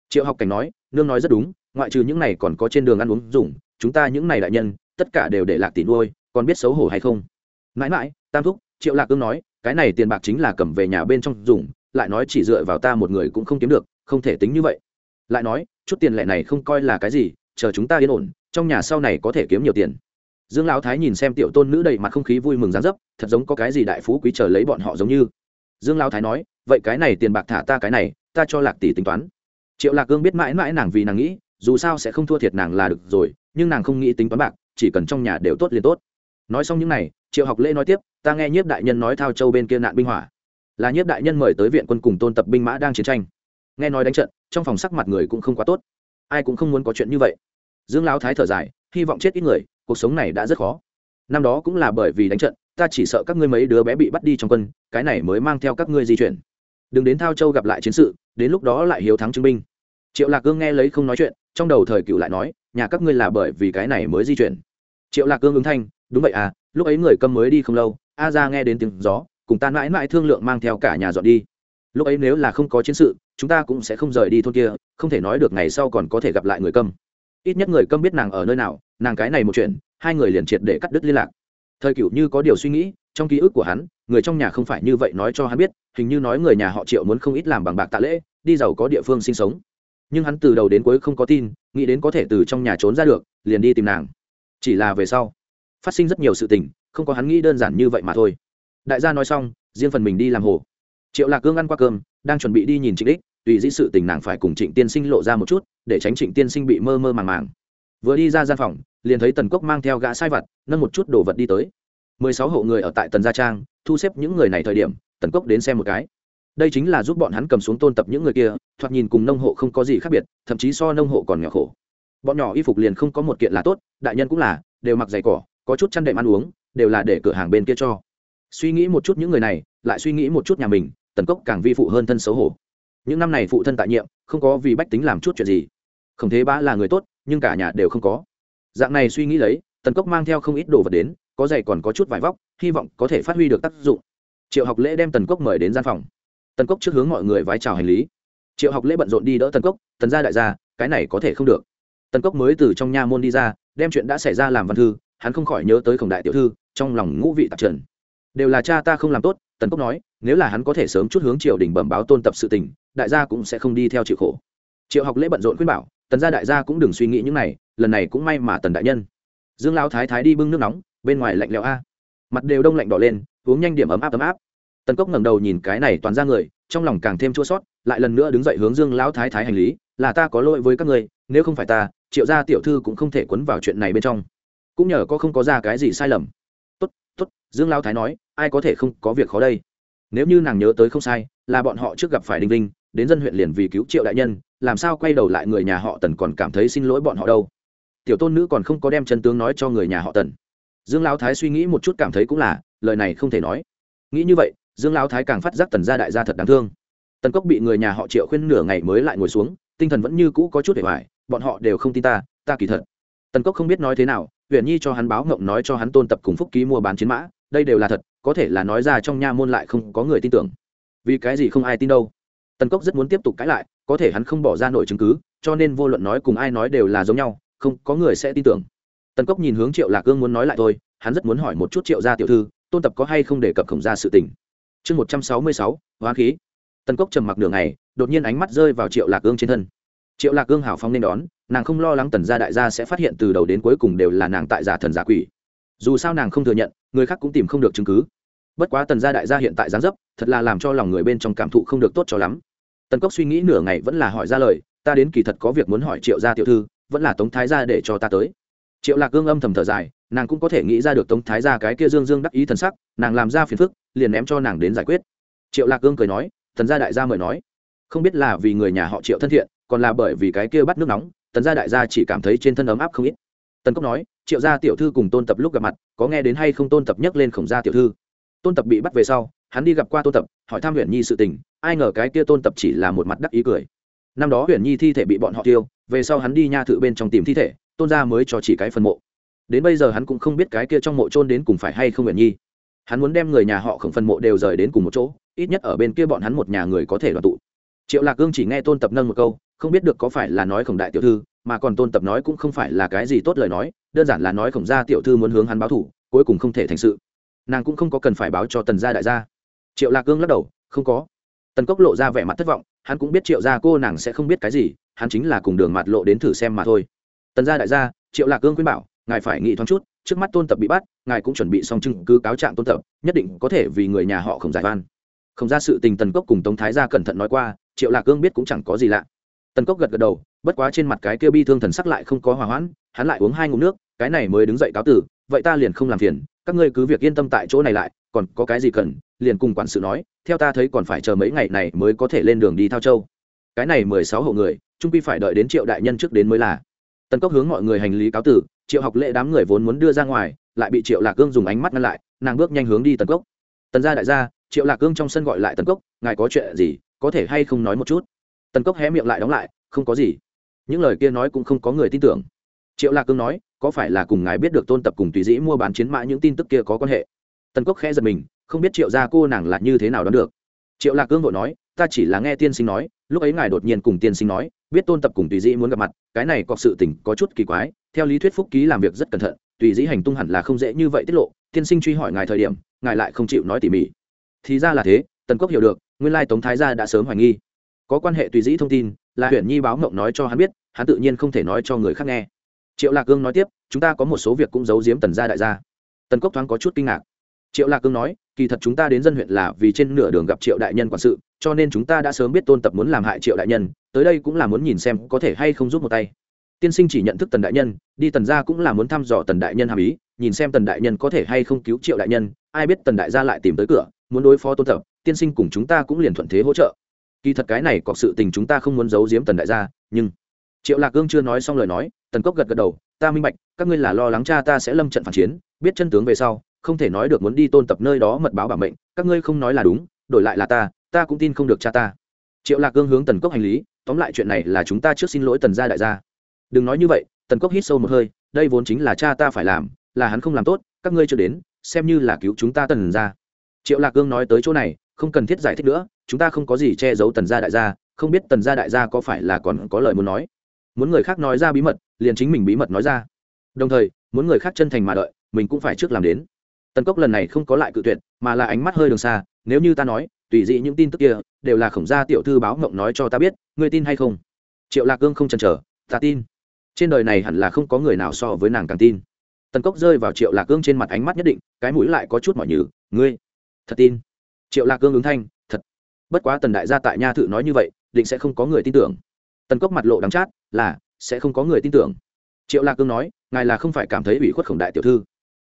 Triệu học cảnh nói, nương nói rất đúng, ngoại trừ những này còn có trên đường ăn uống dùng, chúng ta những này đại nhân, tất cả đều để lạc tỷ nuôi, còn biết xấu hổ hay không? Mãi mãi, tam thúc, triệu lạc cương nói, cái này tiền bạc chính là cầm về nhà bên trong dùng, lại nói chỉ dựa vào ta một người cũng không kiếm được, không thể tính như vậy. Lại nói, chút tiền lẻ này không coi là cái gì, chờ chúng ta yên ổn trong nhà sau này có thể kiếm nhiều tiền. Dương lão thái nhìn xem tiểu tôn nữ đầy mặt không khí vui mừng dán dấp, thật giống có cái gì đại phú quý chờ lấy bọn họ giống như. Dương lão thái nói, vậy cái này tiền bạc thả ta cái này, ta cho lạc tỷ tính toán. Triệu lạc cương biết mãi mãi nàng vì nàng nghĩ, dù sao sẽ không thua thiệt nàng là được rồi, nhưng nàng không nghĩ tính toán bạc, chỉ cần trong nhà đều tốt liền tốt. Nói xong những n à y triệu học lễ nói tiếp, ta nghe nhiếp đại nhân nói thao châu bên kia nạn binh hỏa. Là nhiếp đại nhân mời tới viện quân cùng tôn tập binh mã đang chiến tranh. Nghe nói đánh trận, trong phòng sắc mặt người cũng không quá tốt. Ai cũng không muốn có chuyện như vậy dương lão thái thở dài, hy vọng chết ít người, cuộc sống này đã rất khó. Năm đó cũng là bởi vì đánh trận, ta chỉ sợ các ngươi mấy đứa bé bị bắt đi trong quân, cái này mới mang theo các ngươi di chuyển. Đừng đến thao châu gặp lại chiến sự, đến lúc đó lại hiếu thắng chứng binh triệu lạc cương nghe lấy không nói chuyện, trong đầu thời cựu lại nói, nhà các ngươi là bởi vì cái này mới di chuyển. Triệu lạc cương ứng thanh, đúng vậy à lúc ấy người câm mới đi không lâu, a ra nghe đến tiếng gió, cùng ta mãi mãi thương lượng mang theo cả nhà dọn đi. Lúc ấy nếu là không có chiến sự, chúng ta cũng sẽ không rời đi thôn kia, không thể nói được ngày sau còn có thể gặp lại người câm ít nhất người câm biết nàng ở nơi nào, nàng cái này một chuyện, hai người liền triệt để cắt đứt liên lạc. Thời cựu như có điều suy nghĩ, trong ký ức của hắn, người trong nhà không phải như vậy nói cho hắn biết, hình như nói người nhà họ triệu muốn không ít làm bằng bạc tạ lễ, đi giàu có địa phương sinh sống. Nhưng hắn từ đầu đến cuối không có tin, nghĩ đến có thể từ trong nhà trốn ra được, liền đi tìm nàng. Chỉ là về sau, phát sinh rất nhiều sự tình, không có hắn nghĩ đơn giản như vậy mà thôi. Đại gia nói xong, riêng phần mình đi làm hồ. Triệu lạc cương ăn qua cơm, đang chuẩn bị đi nhìn trịnh đích tùy dĩ sự tình nàng phải cùng trịnh tiên sinh lộ ra một chút, để tránh trịnh tiên sinh bị mơ mơ màng màng. Vừa đi ra gian phòng, liền thấy tần cốc mang theo gã sai vật, nâng một chút đồ vật đi tới. Mười sáu hộ người ở tại tần gia trang, thu xếp những người này thời điểm, tần cốc đến xem một cái. Đây chính là giúp bọn hắn cầm xuống tôn tập những người kia, thoạt nhìn cùng nông hộ không có gì khác biệt, thậm chí so nông hộ còn nhỏ khổ. Bọn nhỏ y phục liền không có một kiện là tốt, đại nhân cũng là, đều mặc giày cỏ, có chút chăn đệm ăn uống, đều là để cửa hàng bên kia cho. Suy nghĩ một chút những người này, lại suy nghĩ một chút nhà mình, tần cốc càng vi phụ hơn thân xấu hổ những năm này phụ thân tại nhiệm, không có vì bách tính làm chút chuyện gì. Không thế bá là người tốt, nhưng cả nhà đều không có. Dạng này suy nghĩ lấy, tần cốc mang theo không ít đồ vật đến, có giày còn có chút vải vóc, hy vọng có thể phát huy được tác dụng. Triệu học lễ đem tần cốc mời đến gian phòng. Tần cốc trước hướng mọi người vái chào hành lý. Triệu học lễ bận rộn đi đỡ tần cốc, tần gia đại gia, cái này có thể không được. Tần cốc mới từ trong nha môn đi ra, đem chuyện đã xảy ra làm văn thư, hắn không khỏi nhớ tới khổng đại tiểu thư, trong lòng ngũ vị tạp trần. Đều là cha ta không làm tốt, tần cốc nói, nếu là hắn có thể sớm chút hướng triều đình bẩm báo tôn tập sự tình đại gia cũng sẽ không đi theo chịu khổ. Triệu học lễ bận rộn khuyên bảo, tần gia đại gia cũng đừng suy nghĩ những này, lần này cũng may mà tần đại nhân. Dương lão thái thái đi bưng nước nóng, bên ngoài lạnh lẽo a. Mặt đều đông lạnh đỏ lên, uống nhanh điểm ấm áp ấm áp. Tần cốc ngẩng đầu nhìn cái này toàn ra người, trong lòng càng thêm chua sót lại lần nữa đứng dậy hướng dương lão thái thái hành lý, là ta có lỗi với các người nếu không phải ta, triệu gia tiểu thư cũng không thể quấn vào chuyện này bên trong. Cũng nhờ có không có ra cái gì sai lầm. Tốt tốt, dương lão thái nói, ai có thể không có việc khó đây? Nếu như nàng nhớ tới không sai, là bọn họ trước gặp phải đinh linh đến dân huyện liền vì cứu triệu đại nhân, làm sao quay đầu lại người nhà họ tần còn cảm thấy xin lỗi bọn họ đâu. Tiểu tôn nữ còn không có đem chân tướng nói cho người nhà họ tần. Dương lão thái suy nghĩ một chút cảm thấy cũng là, lời này không thể nói. Nghĩ như vậy, dương lão thái càng phát giác tần gia đại gia thật đáng thương. Tần cốc bị người nhà họ triệu khuyên nửa ngày mới lại ngồi xuống, tinh thần vẫn như cũ có chút để hoài bọn họ đều không tin ta ta kỳ thật. Tần cốc không biết nói thế nào huyền nhi cho hắn báo ngộng nói cho hắn tôn tập cùng phúc ký mua bán chiến mã, đây đều là thật, có thể là nói ra trong nha môn lại không có người tin tưởng. Vì cái gì không ai tin đâu? Tần cốc rất muốn tiếp tục cãi lại, có thể hắn không bỏ ra nổi chứng cứ, cho nên vô luận nói cùng ai nói đều là giống nhau, không, có người sẽ tin tưởng. Tần cốc nhìn hướng triệu lạc cương muốn nói lại thôi, hắn rất muốn hỏi một chút triệu gia tiểu thư, tôn tập có hay không đề cập khổng ra sự tình. Chương một trăm sáu mươi sáu hóa khí. Tần cốc trầm mặc đường này đột nhiên ánh mắt rơi vào triệu lạc cương trên thân. Triệu lạc cương hảo phong nên đón, nàng không lo lắng tần gia đại gia sẽ phát hiện từ đầu đến cuối cùng đều là nàng tại giả thần giả quỷ. Dù sao nàng không thừa nhận, người khác cũng tìm không được chứng cứ. Bất quá tần gia đại gia hiện tại gián dấp, thật là làm cho lòng người bên trong cảm thụ không được tốt cho lắm tần cốc suy nghĩ nửa ngày vẫn là hỏi ra lời, ta đến kỳ thật có việc muốn hỏi triệu gia tiểu thư, vẫn là tống thái gia để cho ta tới. Triệu lạc gương âm thầm thở dài, nàng cũng có thể nghĩ ra được tống thái gia cái kia dương dương đắc ý thần sắc, nàng làm ra phiền phức, liền ném cho nàng đến giải quyết. Triệu lạc gương cười nói thần gia đại gia mời nói. Không biết là vì người nhà họ triệu thân thiện, còn là bởi vì cái kia bắt nước nóng, tần gia đại gia chỉ cảm thấy trên thân ấm áp không ít. Tần cốc nói, triệu gia tiểu thư cùng tôn tập lúc gặp mặt, có nghe đến hay không tôn tập nhắc lên khổng gia tiểu thư? Tôn tập bị bắt về sau, hắn đi gặp qua tôn tập, hỏi thăm huyền nhi sự tình, ai ngờ cái kia tôn tập chỉ là một mặt đắc ý cười. Năm đó huyền nhi thi thể bị bọn họ tiêu, về sau hắn đi nha thự bên trong tìm thi thể, tôn gia mới cho chỉ cái phần mộ. Đến bây giờ hắn cũng không biết cái kia trong mộ trôn đến cùng phải hay không huyền nhi. Hắn muốn đem người nhà họ khổng phần mộ đều rời đến cùng một chỗ, ít nhất ở bên kia bọn hắn một nhà người có thể đoàn tụ. Triệu lạc cương chỉ nghe tôn tập nâng một câu, không biết được có phải là nói khổng đại tiểu thư, mà còn tôn tập nói cũng không phải là cái gì tốt lời nói, đơn giản là nói khổng gia tiểu thư muốn hướng hắn báo thủ, cuối cùng không thể thành sự nàng cũng không có cần phải báo cho tần gia đại gia. Triệu lạc cương lắc đầu, không có. Tần cốc lộ ra vẻ mặt thất vọng, hắn cũng biết triệu gia cô nàng sẽ không biết cái gì, hắn chính là cùng đường mặt lộ đến thử xem mà thôi. Tần gia đại gia, triệu lạc cương khuyên bảo, ngài phải nghĩ thoáng chút, trước mắt tôn tập bị bắt, ngài cũng chuẩn bị xong chứng cứ cáo trạng tôn tập, nhất định có thể vì người nhà họ không giải van không ra sự tình, tần cốc cùng tống thái gia cẩn thận nói qua, triệu lạc cương biết cũng chẳng có gì lạ. Tần cốc gật gật đầu, bất quá trên mặt cái kia bi thương thần sắc lại không có hòa hoãn, hắn lại uống hai ngụm nước, cái này mới đứng dậy cáo tử, vậy ta liền không làm phiền các ngươi cứ việc yên tâm tại chỗ này lại, còn có cái gì cần, liền cùng quản sự nói, theo ta thấy còn phải chờ mấy ngày này mới có thể lên đường đi thao châu. Cái này mười sáu hộ người, trung quy phải đợi đến triệu đại nhân trước đến mới là. Tần cốc hướng mọi người hành lý cáo tử, triệu học lễ đám người vốn muốn đưa ra ngoài, lại bị triệu lạc cương dùng ánh mắt ngăn lại, nàng bước nhanh hướng đi tần cốc. Tần gia đại gia, triệu lạc cương trong sân gọi lại tần cốc, ngài có chuyện gì, có thể hay không nói một chút? Tần cốc hé miệng lại đóng lại, không có gì. Những lời kia nói cũng không có người tin tưởng triệu lạc cương nói, có phải là cùng ngài biết được tôn tập cùng tùy dĩ mua bán chiến mã những tin tức kia có quan hệ? Tần cốc khẽ giật mình, không biết triệu gia cô nàng là như thế nào đoán được. Triệu lạc cương vội nói, ta chỉ là nghe tiên sinh nói, lúc ấy ngài đột nhiên cùng tiên sinh nói, biết tôn tập cùng tùy dĩ muốn gặp mặt, cái này có sự tình có chút kỳ quái, theo lý thuyết phúc ký làm việc rất cẩn thận, tùy dĩ hành tung hẳn là không dễ như vậy tiết lộ, tiên sinh truy hỏi ngài thời điểm, ngài lại không chịu nói tỉ mỉ. Thì ra là thế, tần cốc hiểu được, nguyên lai tống thái gia đã sớm hoài nghi. Có quan hệ tùy dĩ thông tin, là huyện nhi báo mộng nói cho hắn biết, hắn tự nhiên không thể nói cho người khác nghe triệu lạc cương nói tiếp, chúng ta có một số việc cũng giấu giếm tần gia đại gia. Tần cốc thoáng có chút kinh ngạc. Triệu lạc cương nói, kỳ thật chúng ta đến dân huyện là vì trên nửa đường gặp triệu đại nhân quản sự, cho nên chúng ta đã sớm biết tôn tập muốn làm hại triệu đại nhân, tới đây cũng là muốn nhìn xem có thể hay không giúp một tay. Tiên sinh chỉ nhận thức tần đại nhân, đi tần gia cũng là muốn thăm dò tần đại nhân hàm ý, nhìn xem tần đại nhân có thể hay không cứu triệu đại nhân, ai biết tần đại gia lại tìm tới cửa, muốn đối phó tôn tập, tiên sinh cùng chúng ta cũng liền thuận thế hỗ trợ. Kỳ thật cái này có sự tình chúng ta không muốn giấu giếm tần đại gia, nhưng triệu lạc gương chưa nói xong lời nói, tần cốc gật gật đầu, ta minh bạch, các ngươi là lo lắng cha ta sẽ lâm trận phản chiến, biết chân tướng về sau, không thể nói được muốn đi tôn tập nơi đó mật báo bảo mệnh, các ngươi không nói là đúng, đổi lại là ta ta cũng tin không được cha ta. Triệu lạc gương hướng tần cốc hành lý, tóm lại chuyện này là chúng ta trước xin lỗi tần gia đại gia. Đừng nói như vậy. Tần cốc hít sâu một hơi, đây vốn chính là cha ta phải làm, là hắn không làm tốt, các ngươi chưa đến, xem như là cứu chúng ta tần gia. Triệu lạc gương nói tới chỗ này, không cần thiết giải thích nữa, chúng ta không có gì che giấu tần gia đại gia, không biết tần gia đại gia có phải là còn có lời muốn nói muốn người khác nói ra bí mật, liền chính mình bí mật nói ra. Đồng thời, muốn người khác chân thành mà đợi, mình cũng phải trước làm đến. Tần cốc lần này không có lại cự tuyệt, mà là ánh mắt hơi đường xa, nếu như ta nói, tùy dị những tin tức kia, đều là khổng gia tiểu thư báo mộng nói cho ta biết, ngươi tin hay không? Triệu lạc cương không chần chờ, ta tin. Trên đời này hẳn là không có người nào so với nàng càng tin. Tần cốc rơi vào triệu lạc cương trên mặt ánh mắt nhất định, cái mũi lại có chút mỏi nhử ngươi, thật tin. Triệu lạc cương ứng thanh, thật. Bất quá tần đại gia tại nha thự nói như vậy, định sẽ không có người tin tưởng tần cốc mặt lộ đắng chát, là, sẽ không có người tin tưởng. Triệu lạc cương nói, ngài là không phải cảm thấy ủy khuất khổng đại tiểu thư.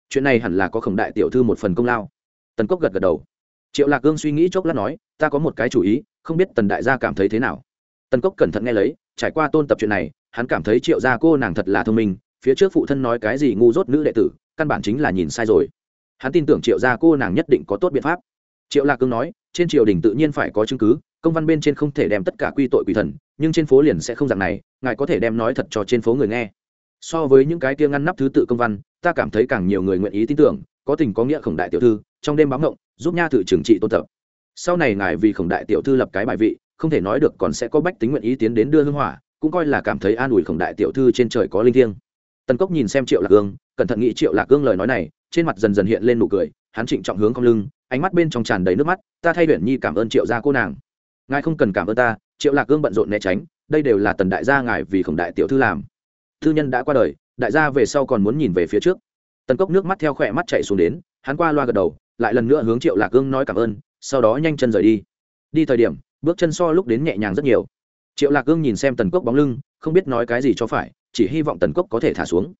Chuyện này hẳn là có khổng đại tiểu thư một phần công lao. Tần cốc gật gật đầu. Triệu lạc cương suy nghĩ chốc lát nói, ta có một cái chủ ý, không biết tần đại gia cảm thấy thế nào. Tần cốc cẩn thận nghe lấy, trải qua tôn tập chuyện này, hắn cảm thấy triệu gia cô nàng thật là thông minh, phía trước phụ thân nói cái gì ngu dốt nữ đệ tử, căn bản chính là nhìn sai rồi. Hắn tin tưởng triệu gia cô nàng nhất định có tốt biện pháp. Triệu lạc cương nói, trên triều đình tự nhiên phải có chứng cứ công văn bên trên không thể đem tất cả quy tội quỷ thần, nhưng trên phố liền sẽ không dạng này, ngài có thể đem nói thật cho trên phố người nghe. So với những cái kia ngăn nắp thứ tự công văn, ta cảm thấy càng nhiều người nguyện ý tin tưởng, có tình có nghĩa khổng đại tiểu thư, trong đêm báo ngộng, giúp nha thử trừng trị tôn tập. Sau này ngài vì khổng đại tiểu thư lập cái bài vị, không thể nói được còn sẽ có bách tính nguyện ý tiến đến đưa hương hỏa, cũng coi là cảm thấy an ủi khổng đại tiểu thư trên trời có linh thiêng. Tần cốc nhìn xem triệu lạc gương, cẩn thận nghĩ triệu lạc gương lời nói này, trên mặt dần dần hiện lên nụ cười, hắn trịnh trọng hướng không lưng, ánh mắt bên trong tràn đầy nước mắt, ta thay huyện nhi cảm ơn triệu gia cô nàng ngài không cần cảm ơn ta, triệu lạc gương bận rộn né tránh, đây đều là tần đại gia ngài vì khổng đại tiểu thư làm. Thư nhân đã qua đời, đại gia về sau còn muốn nhìn về phía trước. Tần cốc nước mắt theo khỏe mắt chạy xuống đến, hắn qua loa gật đầu, lại lần nữa hướng triệu lạc gương nói cảm ơn, sau đó nhanh chân rời đi. Đi thời điểm, bước chân so lúc đến nhẹ nhàng rất nhiều. Triệu lạc gương nhìn xem tần cốc bóng lưng, không biết nói cái gì cho phải, chỉ hy vọng tần cốc có thể thả xuống.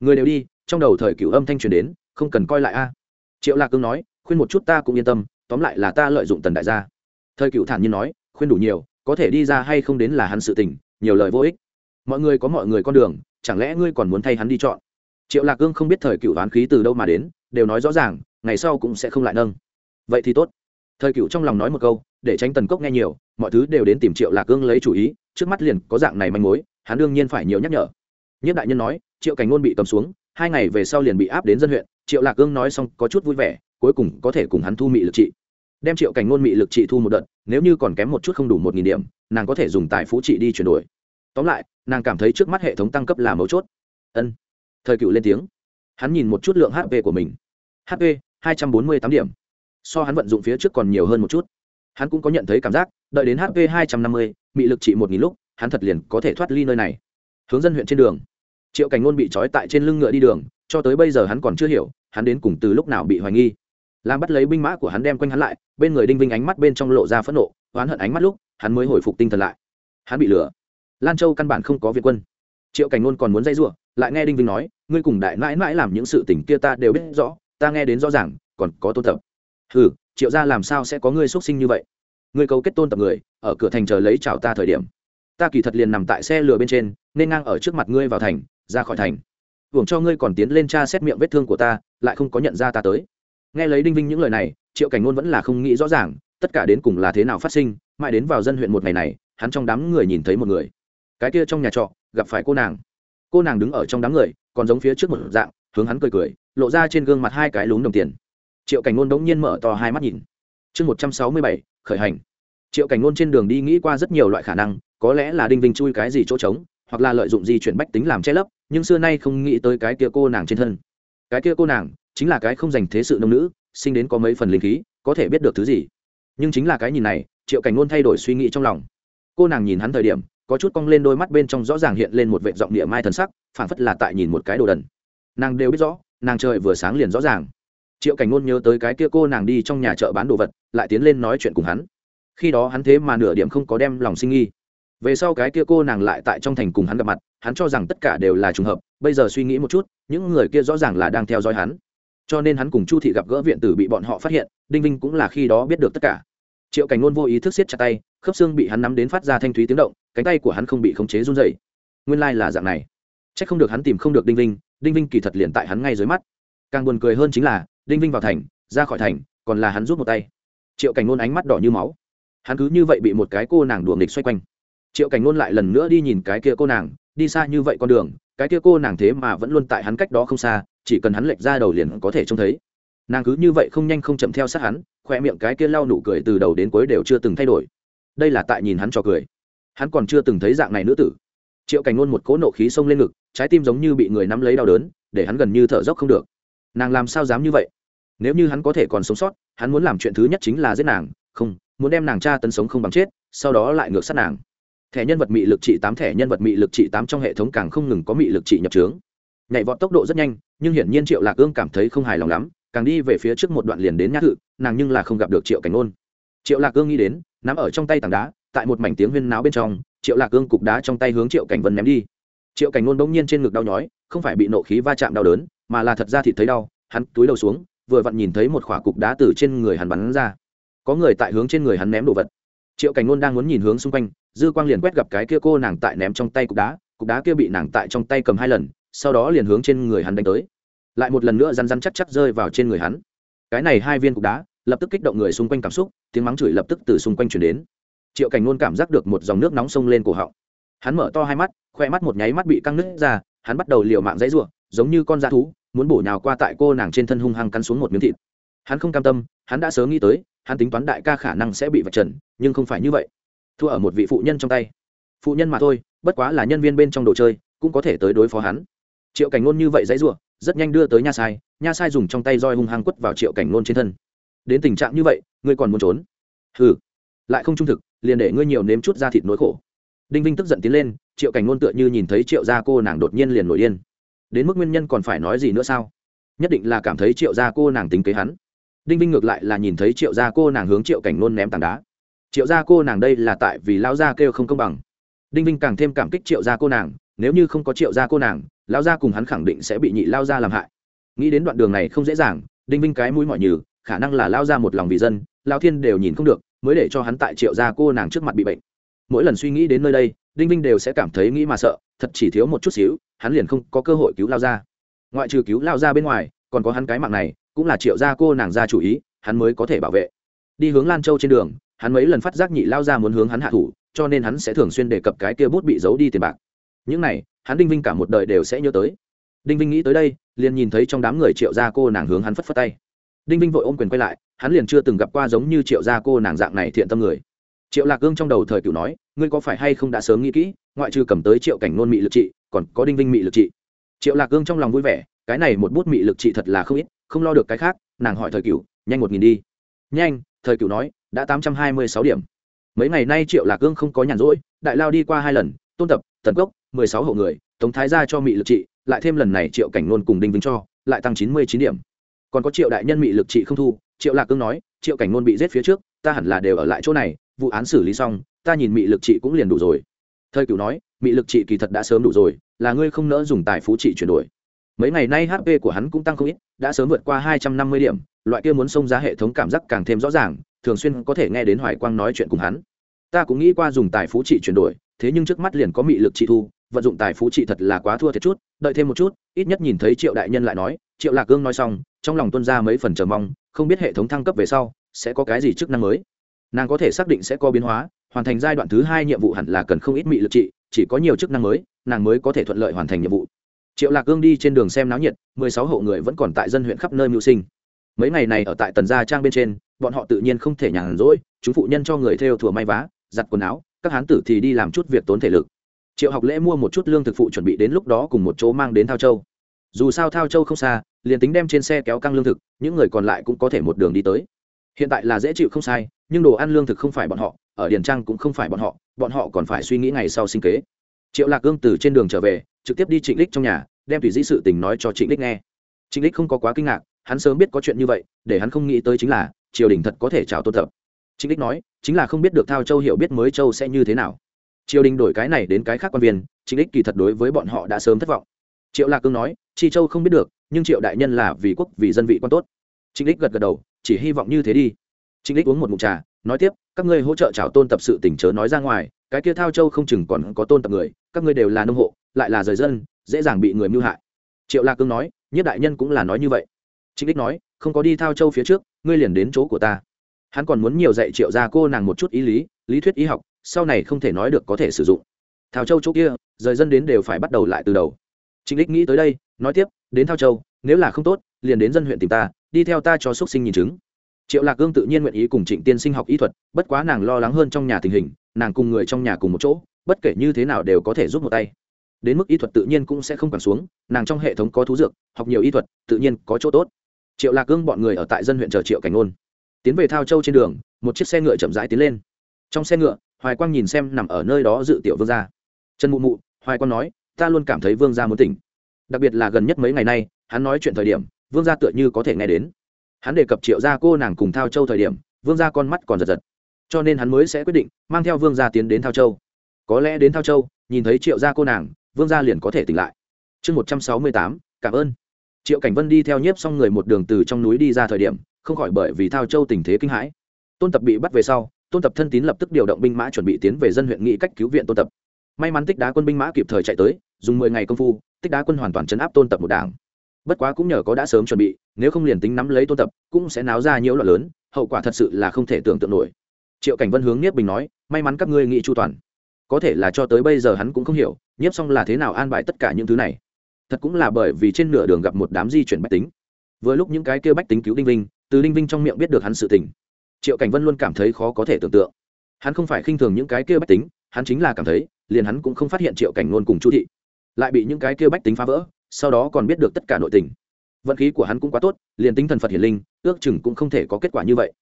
Người đều đi, trong đầu thời cựu âm thanh truyền đến, không cần coi lại a. Triệu lạc cương nói, khuyên một chút ta cũng yên tâm, tóm lại là ta lợi dụng tần đại gia thời cựu thản nhiên nói, khuyên đủ nhiều, có thể đi ra hay không đến là hắn sự tình, nhiều lời vô ích. Mọi người có mọi người con đường, chẳng lẽ ngươi còn muốn thay hắn đi chọn? Triệu lạc cương không biết thời cựu đoán khí từ đâu mà đến, đều nói rõ ràng, ngày sau cũng sẽ không lại nâng. Vậy thì tốt. Thời cựu trong lòng nói một câu, để tránh tần cốc nghe nhiều, mọi thứ đều đến tìm triệu lạc cương lấy chủ ý, trước mắt liền có dạng này manh mối, hắn đương nhiên phải nhiều nhắc nhở. Nhất đại nhân nói, triệu cảnh ngôn bị cầm xuống, hai ngày về sau liền bị áp đến dân huyện, triệu lạc cương nói xong có chút vui vẻ, cuối cùng có thể cùng hắn thu mị lực trị đem triệu cảnh ngôn mị lực trị thu một đợt, nếu như còn kém một chút không đủ một nghìn điểm, nàng có thể dùng tài phú trị đi chuyển đổi. Tóm lại, nàng cảm thấy trước mắt hệ thống tăng cấp là mấu chốt. Ân. Thời cựu lên tiếng. Hắn nhìn một chút lượng hp của mình. Hp hai trăm bốn mươi tám điểm. So hắn vận dụng phía trước còn nhiều hơn một chút. Hắn cũng có nhận thấy cảm giác, đợi đến hp hai trăm năm mươi, mị lực trị một nghìn lúc, hắn thật liền có thể thoát ly nơi này. Hướng dân huyện trên đường. Triệu cảnh ngôn bị trói tại trên lưng ngựa đi đường, cho tới bây giờ hắn còn chưa hiểu, hắn đến cùng từ lúc nào bị hoài nghi làm bắt lấy binh mã của hắn đem quanh hắn lại bên người đinh vinh ánh mắt bên trong lộ ra phẫn nộ oán hận ánh mắt lúc hắn mới hồi phục tinh thần lại. Hắn bị lừa. Lan châu căn bản không có việt quân. Triệu cảnh ngôn còn muốn dây dưa, lại nghe đinh vinh nói ngươi cùng đại mãi mãi làm những sự tình kia ta đều biết rõ ta nghe đến rõ ràng còn có tôn tập. Ừ triệu gia làm sao sẽ có ngươi xuất sinh như vậy? Ngươi cầu kết tôn tập người ở cửa thành chờ lấy chào ta thời điểm. Ta kỳ thật liền nằm tại xe lừa bên trên nên ngang ở trước mặt ngươi vào thành ra khỏi thành. Hưởng cho ngươi còn tiến lên tra xét miệng vết thương của ta lại không có nhận ra ta tới nghe lấy đinh vinh những lời này, triệu cảnh ngôn vẫn là không nghĩ rõ ràng, tất cả đến cùng là thế nào phát sinh, mãi đến vào dân huyện một ngày này, hắn trong đám người nhìn thấy một người. Cái kia trong nhà trọ, gặp phải cô nàng. Cô nàng đứng ở trong đám người, còn giống phía trước một dạng, hướng hắn cười cười, lộ ra trên gương mặt hai cái lún đồng tiền. Triệu cảnh ngôn đống nhiên mở to hai mắt nhìn. Chương một trăm sáu mươi bảy, khởi hành. Triệu cảnh ngôn trên đường đi nghĩ qua rất nhiều loại khả năng, có lẽ là đinh vinh chui cái gì chỗ trống, hoặc là lợi dụng di chuyển bách tính làm che lấp, nhưng xưa nay không nghĩ tới cái kia cô nàng trên thân. Cái kia cô nàng chính là cái không dành thế sự nông nữ, sinh đến có mấy phần linh khí, có thể biết được thứ gì. Nhưng chính là cái nhìn này, triệu cảnh ngôn thay đổi suy nghĩ trong lòng. Cô nàng nhìn hắn thời điểm, có chút cong lên đôi mắt bên trong rõ ràng hiện lên một vệ giọng địa mai thần sắc, phảng phất là tại nhìn một cái đồ đần. Nàng đều biết rõ, nàng trời vừa sáng liền rõ ràng. Triệu cảnh ngôn nhớ tới cái kia cô nàng đi trong nhà chợ bán đồ vật, lại tiến lên nói chuyện cùng hắn. Khi đó hắn thế mà nửa điểm không có đem lòng sinh nghi. Về sau cái kia cô nàng lại tại trong thành cùng hắn gặp mặt, hắn cho rằng tất cả đều là trùng hợp, bây giờ suy nghĩ một chút, những người kia rõ ràng là đang theo dõi hắn cho nên hắn cùng chu thị gặp gỡ viện tử bị bọn họ phát hiện, đinh vinh cũng là khi đó biết được tất cả. Triệu cảnh ngôn vô ý thức siết chặt tay, khớp xương bị hắn nắm đến phát ra thanh thúy tiếng động, cánh tay của hắn không bị khống chế run dày nguyên lai、like、là dạng này. C h ắ c không được hắn tìm không được đinh vinh đinh vinh kỳ thật liền tại hắn ngay dưới mắt. Càng buồn cười hơn chính là, đinh vinh vào thành, ra khỏi thành, còn là hắn rút một tay. Triệu cảnh ngôn ánh mắt đỏ như máu. Hắn cứ như vậy bị một cái cô nàng đùa nghịch xoay quanh. Triệu cảnh ngôn lại lần nữa đi nhìn cái kia cô nàng, đi xa như vậy con đường cái kia cô nàng thế mà vẫn luôn tại hắn cách đó không xa, chỉ cần hắn lệch ra đầu liền có thể trông thấy. Nàng cứ như vậy không nhanh không chậm theo sát hắn, khoe miệng cái kia lau nụ cười từ đầu đến cuối đều chưa từng thay đổi. Đây là tại nhìn hắn cho cười. Hắn còn chưa từng thấy dạng này nữ tử. Triệu cảnh ngôn một cỗ nộ khí xông lên ngực, trái tim giống như bị người nắm lấy đau đớn, để hắn gần như thở dốc không được. Nàng làm sao dám như vậy? Nếu như hắn có thể còn sống sót, hắn muốn làm chuyện thứ nhất chính là giết nàng, không, muốn đem nàng cha tấn sống không bằng chết, sau đó lại ngược sát nàng thẻ nhân vật mị lực trị tám, thẻ nhân vật mị lực trị tám trong hệ thống càng không ngừng có mị lực trị nhập trướng. Nhảy vọt tốc độ rất nhanh, nhưng hiển nhiên triệu lạc ương cảm thấy không hài lòng lắm, càng đi về phía trước một đoạn liền đến nhát thự, nàng nhưng là không gặp được triệu cảnh ôn triệu lạc ương nghĩ đến, nắm ở trong tay tảng đá, tại một mảnh tiếng huyên náo bên trong, triệu lạc ương cục đá trong tay hướng triệu cảnh vân ném đi. Triệu cảnh ngôn bỗng nhiên trên ngực đau nhói, không phải bị nộ khí va chạm đau đớn, mà là thật ra thì thấy đau, hắn túi đầu xuống, vừa vặn nhìn thấy một khỏa cục đá từ trên người hắn bắn ra. Có người tại hướng trên người hắn ném đồ vật. Triệu cảnh ngôn đang muốn nhìn hướng xung quanh dư quang liền quét gặp cái kia cô nàng tại ném trong tay cục đá cục đá kia bị nàng tại trong tay cầm hai lần, sau đó liền hướng trên người hắn đánh tới. Lại một lần nữa răn răn chắc chắc rơi vào trên người hắn. Cái này hai viên cục đá, lập tức kích động người xung quanh cảm xúc, tiếng mắng chửi lập tức từ xung quanh chuyển đến. Triệu cảnh luôn cảm giác được một dòng nước nóng sông lên cổ họng. Hắn mở to hai mắt, khoe mắt một nháy mắt bị căng nứt ra, hắn bắt đầu liều mạng dãy ruộng giống như con da thú, muốn bổ nhào qua tại cô nàng trên thân hung hăng cắn xuống một miếng thịt. Hắn không cam tâm, hắn đã sớm nghĩ tới, hắn tính toán đại ca khả năng sẽ bị vạch trần, nhưng không phải như vậy thua ở một vị phụ nhân trong tay. Phụ nhân mà thôi, bất quá là nhân viên bên trong đồ chơi, cũng có thể tới đối phó hắn. Triệu cảnh ngôn như vậy dãy ruộng rất nhanh đưa tới nha sai nha sai dùng trong tay roi hung hăng quất vào triệu cảnh ngôn trên thân. Đến tình trạng như vậy, ngươi còn muốn trốn? Hừ, lại không trung thực, liền để ngươi nhiều nếm chút da thịt nỗi khổ. Đinh vinh tức giận tiến lên, triệu cảnh ngôn tựa như nhìn thấy triệu gia cô nàng đột nhiên liền nổi điên. Đến mức nguyên nhân còn phải nói gì nữa sao? Nhất định là cảm thấy triệu gia cô nàng tính kế hắn. Đinh vinh ngược lại là nhìn thấy triệu gia cô nàng hướng triệu cảnh ngôn ném tảng đá triệu gia cô nàng đây là tại vì lão gia kêu không công bằng. Đinh vinh càng thêm cảm kích triệu gia cô nàng, nếu như không có triệu gia cô nàng, lão gia cùng hắn khẳng định sẽ bị nhị lao gia làm hại. Nghĩ đến đoạn đường này không dễ dàng, đinh vinh cái mũi mọi nhừ, khả năng là lao gia một lòng vì dân lao thiên đều nhìn không được, mới để cho hắn tại triệu gia cô nàng trước mặt bị bệnh. Mỗi lần suy nghĩ đến nơi đây, đinh vinh đều sẽ cảm thấy nghĩ mà sợ, thật chỉ thiếu một chút xíu, hắn liền không có cơ hội cứu lao ra ngoại trừ cứu lao ra bên ngoài, còn có hắn cái mạng này, cũng là triệu gia cô nàng ra chủ ý, hắn mới có thể bảo vệ. Đi hướng lan châu trên đường hắn mấy lần phát giác nhị lao ra muốn hướng hắn hạ thủ, cho nên hắn sẽ thường xuyên đề cập cái kia bút bị giấu đi tiền bạc. Những này, hắn đinh vinh cả một đời đều sẽ nhớ tới. Đinh vinh nghĩ tới đây, liền nhìn thấy trong đám người triệu gia cô nàng hướng hắn phất phất tay. Đinh vinh vội ôm quyền quay lại, hắn liền chưa từng gặp qua giống như triệu gia cô nàng dạng này thiện tâm người. Triệu lạc gương trong đầu thời cựu nói, ngươi có phải hay không đã sớm nghĩ kỹ, ngoại trừ cầm tới triệu cảnh nôn mị lực trị, còn có đinh vinh mị lực trị? Triệu lạc gương trong lòng vui vẻ, cái này một bút mị lực trị thật là không ít, không lo được cái khác, nàng hỏi thời cựu, nhanh một nghìn đi. Nhanh thời cựu nói, đã tám trăm hai mươi sáu điểm. Mấy ngày nay triệu lạc cương không có nhàn rỗi, đại lao đi qua hai lần, tôn tập, tần cốc, mười sáu hộ người, tống thái gia cho mị lực trị, lại thêm lần này triệu cảnh nôn cùng đinh vinh cho, lại tăng chín mươi chín điểm. Còn có triệu đại nhân mị lực trị không thu, triệu lạc cương nói, triệu cảnh nôn bị giết phía trước, ta hẳn là đều ở lại chỗ này, vụ án xử lý xong, ta nhìn mị lực trị cũng liền đủ rồi. Thời cửu nói, mị lực trị kỳ thật đã sớm đủ rồi, là ngươi không nỡ dùng tài phú trị chuyển đổi mấy ngày nay hp của hắn cũng tăng không ít, đã sớm vượt qua hai trăm năm mươi điểm, loại kia muốn xông ra hệ thống cảm giác càng thêm rõ ràng, thường xuyên có thể nghe đến hoài quang nói chuyện cùng hắn. Ta cũng nghĩ qua dùng tài phú trị chuyển đổi, thế nhưng trước mắt liền có mị lực trị thu, vận dụng tài phú trị thật là quá thua thiệt chút, đợi thêm một chút, ít nhất nhìn thấy triệu đại nhân lại nói, triệu lạc gương nói xong, trong lòng tuân ra mấy phần chờ mong, không biết hệ thống thăng cấp về sau, sẽ có cái gì chức năng mới. Nàng có thể xác định sẽ có biến hóa, hoàn thành giai đoạn thứ hai nhiệm vụ hẳn là cần không ít mị lực trị, chỉ có nhiều chức năng mới, nàng mới có thể thuận lợi hoàn thành nhiệm vụ triệu lạc cương đi trên đường xem náo nhiệt, mười sáu hộ người vẫn còn tại dân huyện khắp nơi mưu sinh. Mấy ngày này ở tại tần gia trang bên trên, bọn họ tự nhiên không thể nhàn rỗi, chúng phụ nhân cho người theo thùa may vá, giặt quần áo, các hán tử thì đi làm chút việc tốn thể lực. Triệu học lễ mua một chút lương thực phụ chuẩn bị đến lúc đó cùng một chỗ mang đến thao châu. Dù sao thao châu không xa, liền tính đem trên xe kéo căng lương thực, những người còn lại cũng có thể một đường đi tới. Hiện tại là dễ chịu không sai, nhưng đồ ăn lương thực không phải bọn họ, ở điền trang cũng không phải bọn họ bọn họ còn phải suy nghĩ ngày sau sinh kế. Triệu lạc gương từ trên đường trở về trực tiếp đi trịnh lích trong nhà, đem tùy dĩ sự tình nói cho trịnh lích nghe. Trịnh lích không có quá kinh ngạc, hắn sớm biết có chuyện như vậy, để hắn không nghĩ tới chính là, triều đình thật có thể chào tôn tập trịnh lích nói, chính là không biết được thao châu hiểu biết mới châu sẽ như thế nào. Triều đình đổi cái này đến cái khác quan viên, trịnh lích kỳ thật đối với bọn họ đã sớm thất vọng. Triệu lạc cương nói, chi châu không biết được, nhưng triệu đại nhân là vì quốc, vì dân vị quan tốt. Trịnh lích gật gật đầu, chỉ hy vọng như thế đi. Trịnh lích uống một mụn trà, nói tiếp, các ngươi hỗ trợ chào tôn tập sự tỉnh chớ nói ra ngoài, cái kia thao châu không chừng còn có tôn tập người, các ngươi đều là nông hộ lại là rời dân, dễ dàng bị người mưu hại. Triệu lạc cương nói, nhất đại nhân cũng là nói như vậy. Trịnh đích nói, không có đi thao châu phía trước, ngươi liền đến chỗ của ta. Hắn còn muốn nhiều dạy triệu ra cô nàng một chút ý lý lý thuyết y học, sau này không thể nói được có thể sử dụng. Thao châu chỗ kia, rời dân đến đều phải bắt đầu lại từ đầu. Trịnh đích nghĩ tới đây, nói tiếp, đến thao châu, nếu là không tốt, liền đến dân huyện tìm ta, đi theo ta cho x sinh nhìn chứng. Triệu lạc cương tự nhiên nguyện ý cùng trịnh tiên sinh học y thuật, bất quá nàng lo lắng hơn trong nhà tình hình, nàng cùng người trong nhà cùng một chỗ, bất kể như thế nào đều có thể giúp một tay đến mức y thuật tự nhiên cũng sẽ không còn xuống, nàng trong hệ thống có thú dược, học nhiều y thuật, tự nhiên có chỗ tốt. Triệu lạc cương bọn người ở tại dân huyện chờ triệu cảnh ngôn. Tiến về thao châu trên đường, một chiếc xe ngựa chậm rãi tiến lên. Trong xe ngựa, hoài quang nhìn xem nằm ở nơi đó dự tiểu vương gia. Trần mụ mụ, hoài quang nói, ta luôn cảm thấy vương gia muốn tỉnh. Đặc biệt là gần nhất mấy ngày nay, hắn nói chuyện thời điểm, vương gia tựa như có thể nghe đến. Hắn đề cập triệu gia cô nàng cùng thao châu thời điểm, vương gia con mắt còn giật giật. Cho nên hắn mới sẽ quyết định mang theo vương gia tiến đến thao châu. Có lẽ đến thao châu, nhìn thấy triệu gia cô nàng vương gia liền có thể tỉnh lại. Chương một trăm sáu mươi tám, cảm ơn. Triệu cảnh vân đi theo nhiếp xong người một đường từ trong núi đi ra thời điểm, không khỏi bởi vì thao châu tình thế kinh hãi. Tôn tập bị bắt về sau, tôn tập thân tín lập tức điều động binh mã chuẩn bị tiến về dân huyện nghị cách cứu viện tôn tập. May mắn tích đá quân binh mã kịp thời chạy tới, dùng mười ngày công phu, tích đá quân hoàn toàn chấn áp tôn tập một đảng. Bất quá cũng nhờ có đã sớm chuẩn bị, nếu không liền tính nắm lấy tôn tập, cũng sẽ náo ra nhiễu loạn lớn, hậu quả thật sự là không thể tưởng tượng nổi. Triệu cảnh vân hướng nhiếp bình nói, may mắn các ngươi nghị chu toàn có thể là cho tới bây giờ hắn cũng không hiểu, nhiếp xong là thế nào an bài tất cả những thứ này. Thật cũng là bởi vì trên nửa đường gặp một đám di chuyển bách tính. Vừa lúc những cái kêu bách tính cứu đinh vinh, từ đinh vinh trong miệng biết được hắn sự tình. Triệu cảnh vân luôn cảm thấy khó có thể tưởng tượng. Hắn không phải khinh thường những cái kêu bách tính, hắn chính là cảm thấy, liền hắn cũng không phát hiện triệu cảnh ngôn cùng chu thị. Lại bị những cái kêu bách tính phá vỡ, sau đó còn biết được tất cả nội tình. Vận khí của hắn cũng quá tốt, liền tính thần phật hiển linh, ước chừng cũng không thể có kết quả như vậy.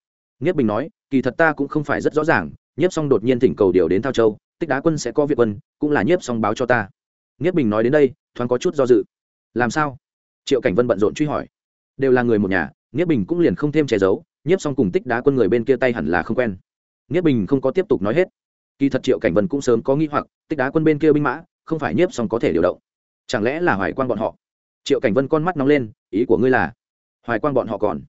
Nghiếp bình nói, kỳ thật ta cũng không phải rất rõ ràng, nhiếp xong đột nhiên thỉnh cầu điều đến thao châu tích đá quân sẽ có việc quân, cũng là nhiếp xong báo cho ta. Nhiếp bình nói đến đây, thoáng có chút do dự. Làm sao? Triệu cảnh vân bận rộn truy hỏi. Đều là người một nhà Nhiếp bình cũng liền không thêm che giấu, nhiếp xong cùng tích đá quân người bên kia tay hẳn là không quen. Nhiếp bình không có tiếp tục nói hết. Kỳ thật triệu cảnh vân cũng sớm có nghĩ hoặc, tích đá quân bên kia binh mã, không phải nhiếp xong có thể điều động. Chẳng lẽ là hoài quan bọn họ? Triệu cảnh vân con mắt nóng lên, ý của ngươi là? Hoài quan bọn họ còn.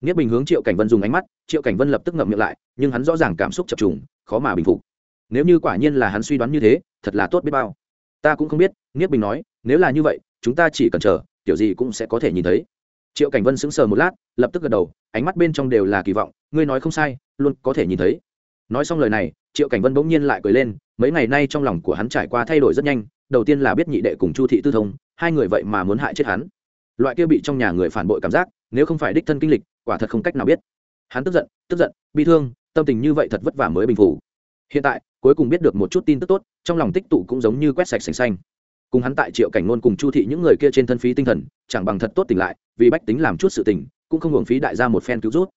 Nhiếp bình hướng triệu cảnh vân dùng ánh mắt, triệu cảnh vân lập tức ngậm miệng lại, nhưng hắn rõ ràng cảm xúc chập trùng, khó mà bình phục nếu như quả nhiên là hắn suy đoán như thế, thật là tốt biết bao. Ta cũng không biết nghiếp bình nói, nếu là như vậy, chúng ta chỉ cần chờ, kiểu gì cũng sẽ có thể nhìn thấy. Triệu cảnh vân sững sờ một lát, lập tức gật đầu, ánh mắt bên trong đều là kỳ vọng, ngươi nói không sai, luôn có thể nhìn thấy. Nói xong lời này, triệu cảnh vân bỗng nhiên lại cười lên, mấy ngày nay trong lòng của hắn trải qua thay đổi rất nhanh, đầu tiên là biết nhị đệ cùng chu thị tư thông, hai người vậy mà muốn hại chết hắn. Loại kia bị trong nhà người phản bội cảm giác, nếu không phải đích thân kinh lịch, quả thật không cách nào biết. Hắn tức giận tức giận, bi thương, tâm tình như vậy thật vất vả mới bình phủ hiện tại cuối cùng biết được một chút tin tức tốt trong lòng tích tụ cũng giống như quét sạch sành xanh. Cùng hắn tại triệu cảnh ngôn cùng chu thị những người kia trên thân phí tinh thần chẳng bằng thật tốt tỉnh lại vì bách tính làm chút sự tỉnh, cũng không hưởng phí đại gia một phen cứu rút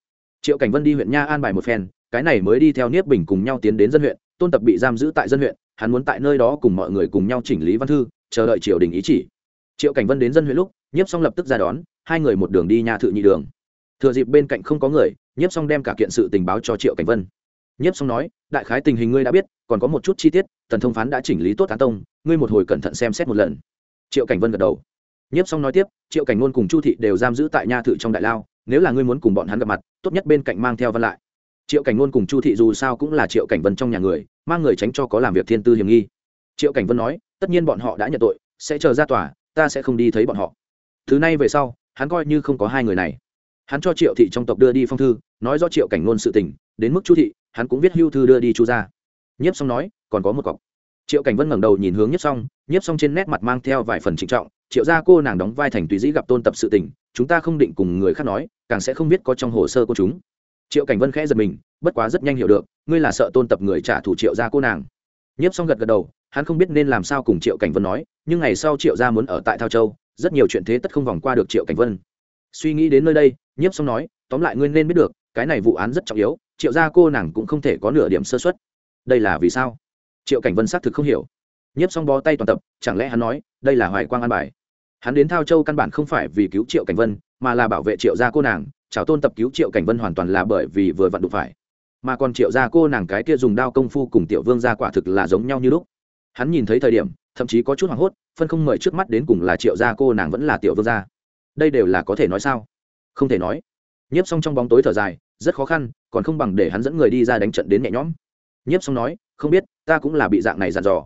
triệu cảnh vân đi huyện nha an bài một phen cái này mới đi theo niếp bình cùng nhau tiến đến dân huyện tôn tập bị giam giữ tại dân huyện hắn muốn tại nơi đó cùng mọi người cùng nhau chỉnh lý văn thư chờ đợi triều đình ý chỉ. Triệu cảnh vân đến dân huyện lúc nhiếp xong lập tức ra đón hai người một đường đi nhà thự nhị đường. Thừa dịp bên cạnh không có người nhiếp xong đem cả kiện sự tình báo cho triệu cảnh vân nhiếp xong nói, đại khái tình hình ngươi đã biết, còn có một chút chi tiết, tần thông phán đã chỉnh lý tốt tán tông, ngươi một hồi cẩn thận xem xét một lần. Triệu cảnh vân gật đầu. Nhiếp xong nói tiếp, triệu cảnh ngôn cùng chu thị đều giam giữ tại nha thự trong đại lao, nếu là ngươi muốn cùng bọn hắn gặp mặt, tốt nhất bên cạnh mang theo văn lại. Triệu cảnh ngôn cùng chu thị dù sao cũng là triệu cảnh vân trong nhà người, mang người tránh cho có làm việc thiên tư hiểm nghi. Triệu cảnh vân nói, tất nhiên bọn họ đã nhận tội, sẽ chờ ra tòa, ta sẽ không đi thấy bọn họ. Thứ này về sau, hắn coi như không có hai người này. Hắn cho triệu thị trong tộc đưa đi phong thư, nói do triệu cảnh ngôn sự tình, đến mức chu thị hắn cũng viết hưu thư đưa đi chu ra. Nhiếp xong nói, còn có một cọc. Triệu cảnh vân ngẩng đầu nhìn hướng nhiếp xong nhiếp xong trên nét mặt mang theo vài phần trịnh trọng, triệu gia cô nàng đóng vai thành tùy dĩ gặp tôn tập sự tình, chúng ta không định cùng người khác nói, càng sẽ không biết có trong hồ sơ của chúng. Triệu cảnh vân khẽ giật mình, bất quá rất nhanh hiểu được, ngươi là sợ tôn tập người trả thù triệu gia cô nàng. Nhiếp xong gật gật đầu, hắn không biết nên làm sao cùng triệu cảnh vân nói, nhưng ngày sau triệu gia muốn ở tại thao châu, rất nhiều chuyện thế tất không vòng qua được triệu cảnh vân. Suy nghĩ đến nơi đây, nhiếp xong nói, tóm lại ngươi nên biết được, cái này vụ án rất trọng yếu triệu gia cô nàng cũng không thể có nửa điểm sơ xuất đây là vì sao? Triệu cảnh vân xác thực không hiểu. Nhiếp xong bó tay toàn tập, chẳng lẽ hắn nói, đây là hoài quang an bài? Hắn đến thao châu căn bản không phải vì cứu triệu cảnh vân, mà là bảo vệ triệu gia cô nàng, chào tôn tập cứu triệu cảnh vân hoàn toàn là bởi vì vừa vặn đụng phải. Mà còn triệu gia cô nàng cái kia dùng đao công phu cùng tiểu vương gia quả thực là giống nhau như lúc. Hắn nhìn thấy thời điểm, thậm chí có chút hoảng hốt, phân không mời trước mắt đến cùng là triệu gia cô nàng vẫn là tiểu vương gia. Đây đều là có thể nói sao? Không thể nói. Nhiếp xong trong bóng tối thở dài rất khó khăn, còn không bằng để hắn dẫn người đi ra đánh trận đến nhẹ nhõm. Nhiếp xong nói, không biết, ta cũng là bị dạng này dặn dò.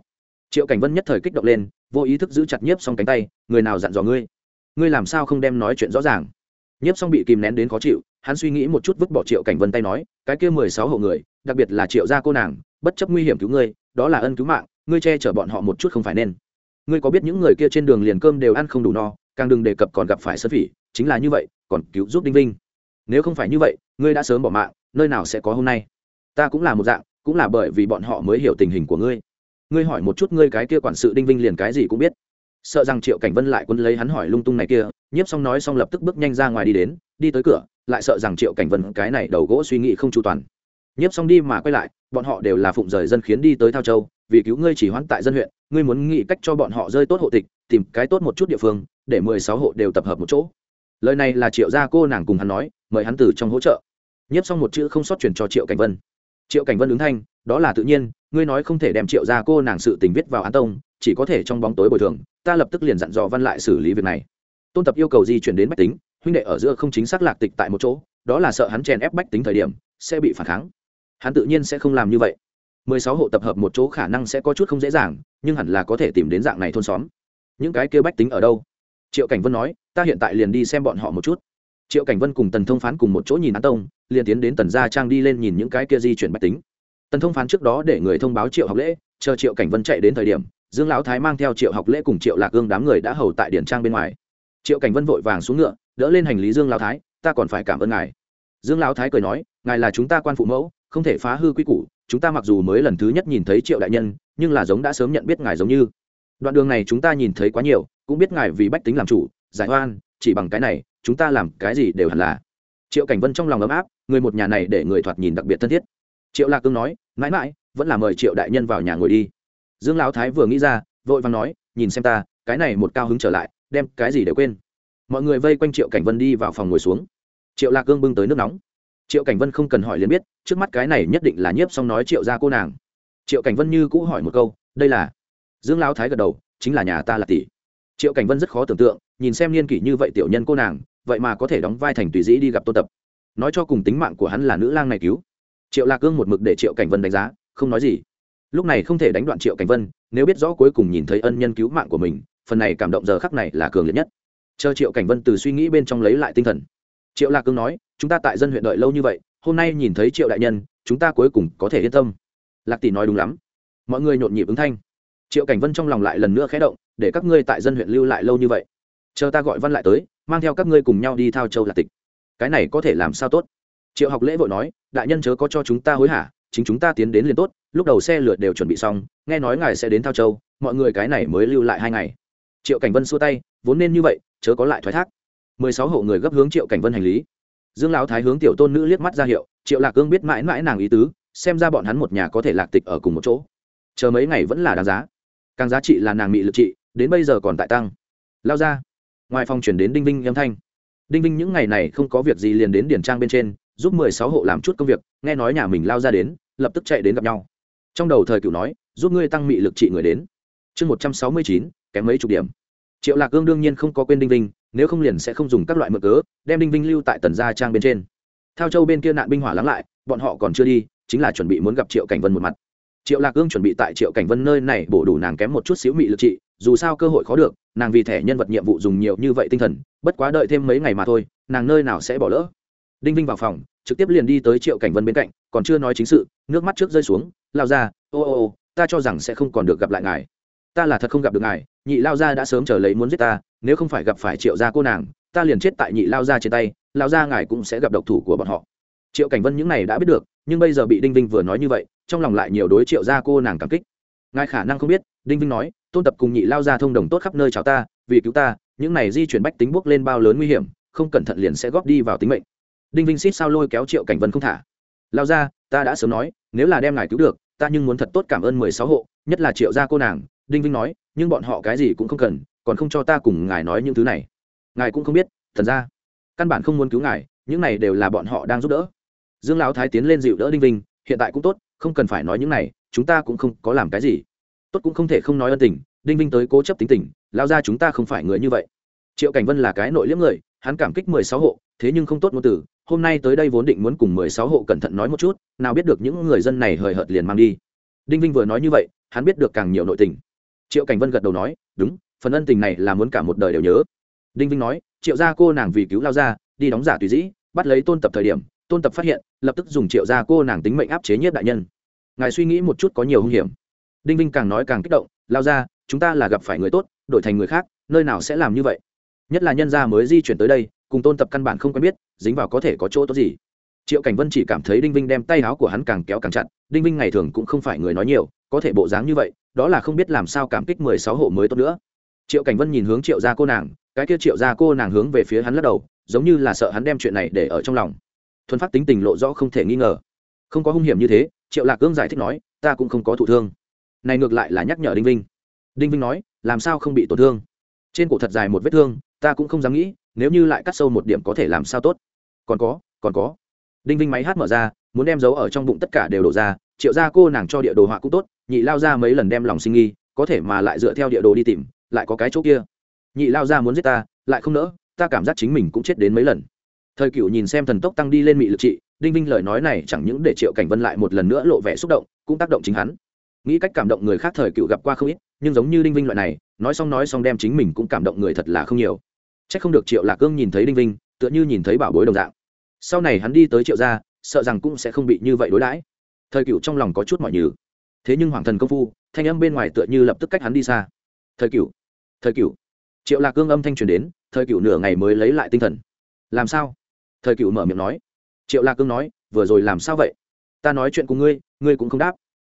Triệu cảnh vân nhất thời kích động lên, vô ý thức giữ chặt nhiếp xong cánh tay, người nào dặn dò ngươi? Ngươi làm sao không đem nói chuyện rõ ràng? Nhiếp xong bị kìm nén đến khó chịu, hắn suy nghĩ một chút vứt bỏ triệu cảnh vân tay nói, cái kia mười sáu hộ người, đặc biệt là triệu gia cô nàng, bất chấp nguy hiểm cứu ngươi, đó là ân cứu mạng, ngươi che chở bọn họ một chút không phải nên. Ngươi có biết những người kia trên đường liền cơm đều ăn không đủ no, càng đừng đề cập còn gặp phải sơn phỉ, chính là như vậy, còn cứu giúp đinh vinh nếu không phải như vậy, ngươi đã sớm bỏ mạng, nơi nào sẽ có hôm nay? Ta cũng là một dạng, cũng là bởi vì bọn họ mới hiểu tình hình của ngươi. Ngươi hỏi một chút ngươi cái kia quản sự đinh vinh liền cái gì cũng biết. Sợ rằng triệu cảnh vân lại quân lấy hắn hỏi lung tung này kia, nhiếp xong nói xong lập tức bước nhanh ra ngoài đi đến, đi tới cửa, lại sợ rằng triệu cảnh vân cái này đầu gỗ suy nghĩ không chu toàn. Nhiếp xong đi mà quay lại, bọn họ đều là phụng rời dân khiến đi tới thao châu, vì cứu ngươi chỉ hoãn tại dân huyện, ngươi muốn nghĩ cách cho bọn họ rơi tốt hộ tịch, tìm cái tốt một chút địa phương, để mười sáu hộ đều tập hợp một chỗ lời này là triệu gia cô nàng cùng hắn nói, mời hắn từ trong hỗ trợ. Nhiếp xong một chữ không sót chuyển cho triệu cảnh vân. Triệu cảnh vân ứng thanh, đó là tự nhiên, ngươi nói không thể đem triệu gia cô nàng sự tình viết vào án tông, chỉ có thể trong bóng tối bồi thường, ta lập tức liền dặn dò văn lại xử lý việc này. Tôn tập yêu cầu di chuyển đến bách tính, huynh đệ ở giữa không chính xác lạc tịch tại một chỗ, đó là sợ hắn chèn ép bách tính thời điểm, sẽ bị phản kháng. Hắn tự nhiên sẽ không làm như vậy. Mười sáu hộ tập hợp một chỗ khả năng sẽ có chút không dễ dàng, nhưng hẳn là có thể tìm đến dạng này thôn xóm. Những cái kêu bách tính ở đâu? Triệu cảnh vân nói, ta hiện tại liền đi xem bọn họ một chút. Triệu cảnh vân cùng tần thông phán cùng một chỗ nhìn án tông, liền tiến đến tần gia trang đi lên nhìn những cái kia di chuyển bách tính. Tần thông phán trước đó để người thông báo triệu học lễ, chờ triệu cảnh vân chạy đến thời điểm, dương lão thái mang theo triệu học lễ cùng triệu lạc gương đám người đã hầu tại điển trang bên ngoài. Triệu cảnh vân vội vàng xuống ngựa, đỡ lên hành lý dương lão thái, ta còn phải cảm ơn ngài. Dương lão thái cười nói, ngài là chúng ta quan phụ mẫu, không thể phá hư quy củ, chúng ta mặc dù mới lần thứ nhất nhìn thấy triệu đại nhân, nhưng là giống đã sớm nhận biết ngài giống như đoạn đường này chúng ta nhìn thấy quá nhiều, cũng biết ngài vì bách tính làm chủ, giải oan, chỉ bằng cái này, chúng ta làm cái gì đều hẳn là. Triệu cảnh vân trong lòng ấm áp, người một nhà này để người thoạt nhìn đặc biệt thân thiết. Triệu lạc cương nói, mãi mãi, vẫn là mời triệu đại nhân vào nhà ngồi đi. Dương lão thái vừa nghĩ ra, vội vàng nói, nhìn xem ta, cái này một cao hứng trở lại, đem cái gì để quên. Mọi người vây quanh triệu cảnh vân đi vào phòng ngồi xuống. Triệu lạc cương bưng tới nước nóng. Triệu cảnh vân không cần hỏi liền biết, trước mắt cái này nhất định là nhiếp xong nói triệu ra cô nàng. Triệu cảnh vân như cũ hỏi một câu, đây là dương lão thái gật đầu, chính là nhà ta là tỷ. Triệu cảnh vân rất khó tưởng tượng, nhìn xem niên kỷ như vậy tiểu nhân cô nàng, vậy mà có thể đóng vai thành tùy dĩ đi gặp tôn tập. Nói cho cùng tính mạng của hắn là nữ lang này cứu. Triệu lạc cương một mực để triệu cảnh vân đánh giá, không nói gì. Lúc này không thể đánh đoạn triệu cảnh vân, nếu biết rõ cuối cùng nhìn thấy ân nhân cứu mạng của mình, phần này cảm động giờ khắc này là cường liệt nhất. Chờ triệu cảnh vân từ suy nghĩ bên trong lấy lại tinh thần. Triệu lạc cương nói, chúng ta tại dân huyện đợi lâu như vậy, hôm nay nhìn thấy triệu đại nhân, chúng ta cuối cùng có thể yên tâm. Lạc tỷ nói đúng lắm. Mọi người nhộn nhịp ứng thanh triệu cảnh vân trong lòng lại lần nữa khé động, để các ngươi tại dân huyện lưu lại lâu như vậy. Chờ ta gọi văn lại tới, mang theo các ngươi cùng nhau đi thao châu lạc tịch. Cái này có thể làm sao tốt? Triệu học lễ vội nói, đại nhân chớ có cho chúng ta hối hả, chính chúng ta tiến đến liền tốt, lúc đầu xe lượt đều chuẩn bị xong, nghe nói ngài sẽ đến thao châu, mọi người cái này mới lưu lại hai ngày. Triệu cảnh vân xua tay, vốn nên như vậy, chớ có lại thoái thác. Mười sáu hộ người gấp hướng triệu cảnh vân hành lý. Dương lão thái hướng tiểu tôn nữ liếc mắt ra hiệu, triệu lạc cương biết mãi mãi nàng ý tứ, xem ra bọn hắn một nhà có thể lạc tịch ở cùng một chỗ. Chờ mấy ngày vẫn là đáng giá càng giá trị là nàng mị lực trị, đến bây giờ còn tại tăng. Lao ra. Ngoài phòng chuyển đến đinh vinh âm thanh. Đinh vinh những ngày này không có việc gì liền đến điển trang bên trên, giúp mười sáu hộ làm chút công việc, nghe nói nhà mình lao ra đến, lập tức chạy đến gặp nhau. Trong đầu thời cựu nói, giúp ngươi tăng mị lực trị người đến. Chương một trăm sáu mươi chín, kém mấy chục điểm. Triệu lạc cương đương nhiên không có quên đinh vinh, nếu không liền sẽ không dùng các loại mực cớ, đem đinh vinh lưu tại tần gia trang bên trên. Theo châu bên kia nạn binh hỏa lắng lại, bọn họ còn chưa đi, chính là chuẩn bị muốn gặp triệu cảnh vân một mặt triệu lạc ương chuẩn bị tại triệu cảnh vân nơi này bổ đủ nàng kém một chút xíu mị lực trị, dù sao cơ hội khó được, nàng vì thẻ nhân vật nhiệm vụ dùng nhiều như vậy tinh thần, bất quá đợi thêm mấy ngày mà thôi, nàng nơi nào sẽ bỏ lỡ. Đinh vinh vào phòng, trực tiếp liền đi tới triệu cảnh vân bên cạnh, còn chưa nói chính sự, nước mắt trước rơi xuống, lao ra ô ô ô, ta cho rằng sẽ không còn được gặp lại ngài. Ta là thật không gặp được ngài, nhị lao gia đã sớm chờ lấy muốn giết ta, nếu không phải gặp phải triệu gia cô nàng, ta liền chết tại nhị lao gia trên tay, lao gia ngài cũng sẽ gặp độc thủ của bọn họ triệu cảnh vân những này đã biết được, nhưng bây giờ bị đinh vinh vừa nói như vậy, trong lòng lại nhiều đối triệu gia cô nàng cảm kích. Ngài khả năng không biết, đinh vinh nói, tôn tập cùng nhị lao gia thông đồng tốt khắp nơi chào ta, vì cứu ta, những này di chuyển bách tính bước lên bao lớn nguy hiểm, không cẩn thận liền sẽ góp đi vào tính mệnh. Đinh vinh xít sao lôi kéo triệu cảnh vân không thả. Lao ra ta đã sớm nói, nếu là đem ngài cứu được, ta nhưng muốn thật tốt cảm ơn mười sáu hộ, nhất là triệu gia cô nàng. Đinh vinh nói, nhưng bọn họ cái gì cũng không cần, còn không cho ta cùng ngài nói những thứ này. Ngài cũng không biết thật ra căn bản không muốn cứu ngài, những này đều là bọn họ đang giúp đỡ dương lão thái tiến lên dịu đỡ đinh vinh, hiện tại cũng tốt, không cần phải nói những này, chúng ta cũng không có làm cái gì. Tốt cũng không thể không nói ân tình, đinh vinh tới cố chấp tính tình lao ra chúng ta không phải người như vậy. Triệu cảnh vân là cái nội liếm người, hắn cảm kích mười sáu hộ, thế nhưng không tốt ngôn từ, hôm nay tới đây vốn định muốn cùng mười sáu hộ cẩn thận nói một chút, nào biết được những người dân này hời hợt liền mang đi. Đinh vinh vừa nói như vậy, hắn biết được càng nhiều nội tình. Triệu cảnh vân gật đầu nói, đúng, phần ân tình này là muốn cả một đời đều nhớ. Đinh vinh nói, triệu gia cô nàng vì cứu lao ra đi đóng giả tùy dĩ, bắt lấy tôn tập thời điểm tôn tập phát hiện, lập tức dùng triệu gia cô nàng tính mệnh áp chế nhiếp đại nhân. Ngài suy nghĩ một chút có nhiều hung hiểm. Đinh vinh càng nói càng kích động, lao ra, chúng ta là gặp phải người tốt, đổi thành người khác, nơi nào sẽ làm như vậy? Nhất là nhân gia mới di chuyển tới đây, cùng tôn tập căn bản không quen biết, dính vào có thể có chỗ tốt gì? Triệu cảnh vân chỉ cảm thấy đinh vinh đem tay áo của hắn càng kéo càng chặt, đinh vinh ngày thường cũng không phải người nói nhiều, có thể bộ dáng như vậy, đó là không biết làm sao cảm kích mười sáu hộ mới tốt nữa. Triệu cảnh vân nhìn hướng triệu gia cô nàng, cái kia triệu gia cô nàng hướng về phía hắn lắc đầu, giống như là sợ hắn đem chuyện này để ở trong lòng thuần phát tính tình lộ rõ không thể nghi ngờ. Không có hung hiểm như thế, triệu lạc cương giải thích nói, ta cũng không có thụ thương. Này ngược lại là nhắc nhở đinh vinh. Đinh vinh nói, làm sao không bị tổn thương? Trên cổ thật dài một vết thương, ta cũng không dám nghĩ, nếu như lại cắt sâu một điểm có thể làm sao tốt. Còn có còn có. Đinh vinh máy hát mở ra, muốn đem giấu ở trong bụng tất cả đều đổ ra, triệu ra cô nàng cho địa đồ họa cũng tốt, nhị lao ra mấy lần đem lòng sinh nghi, có thể mà lại dựa theo địa đồ đi tìm, lại có cái chỗ kia. Nhị lao ra muốn giết ta, lại không nỡ, ta cảm giác chính mình cũng chết đến mấy lần thời cựu nhìn xem thần tốc tăng đi lên mị lực trị, đinh vinh lời nói này chẳng những để triệu cảnh vân lại một lần nữa lộ vẻ xúc động, cũng tác động chính hắn. Nghĩ cách cảm động người khác thời cựu gặp qua không ít, nhưng giống như đinh vinh loại này, nói xong nói xong đem chính mình cũng cảm động người thật là không nhiều. C h ắ c không được triệu lạc cương nhìn thấy đinh vinh, tựa như nhìn thấy bảo bối đồng dạng. Sau này hắn đi tới triệu gia, sợ rằng cũng sẽ không bị như vậy đối đãi. Thời cựu trong lòng có chút mọi nhừ. Thế nhưng hoàng thần công phu, thanh âm bên ngoài tựa như lập tức cách hắn đi xa. Thời cựu thời cựu triệu lạc cương âm thanh truyền đến, thời cựu nửa ngày mới lấy lại tinh thần. Làm sao? Thời cựu mở miệng nói. Triệu lạc cương nói, vừa rồi làm sao vậy? Ta nói chuyện cùng ngươi ngươi cũng không đáp.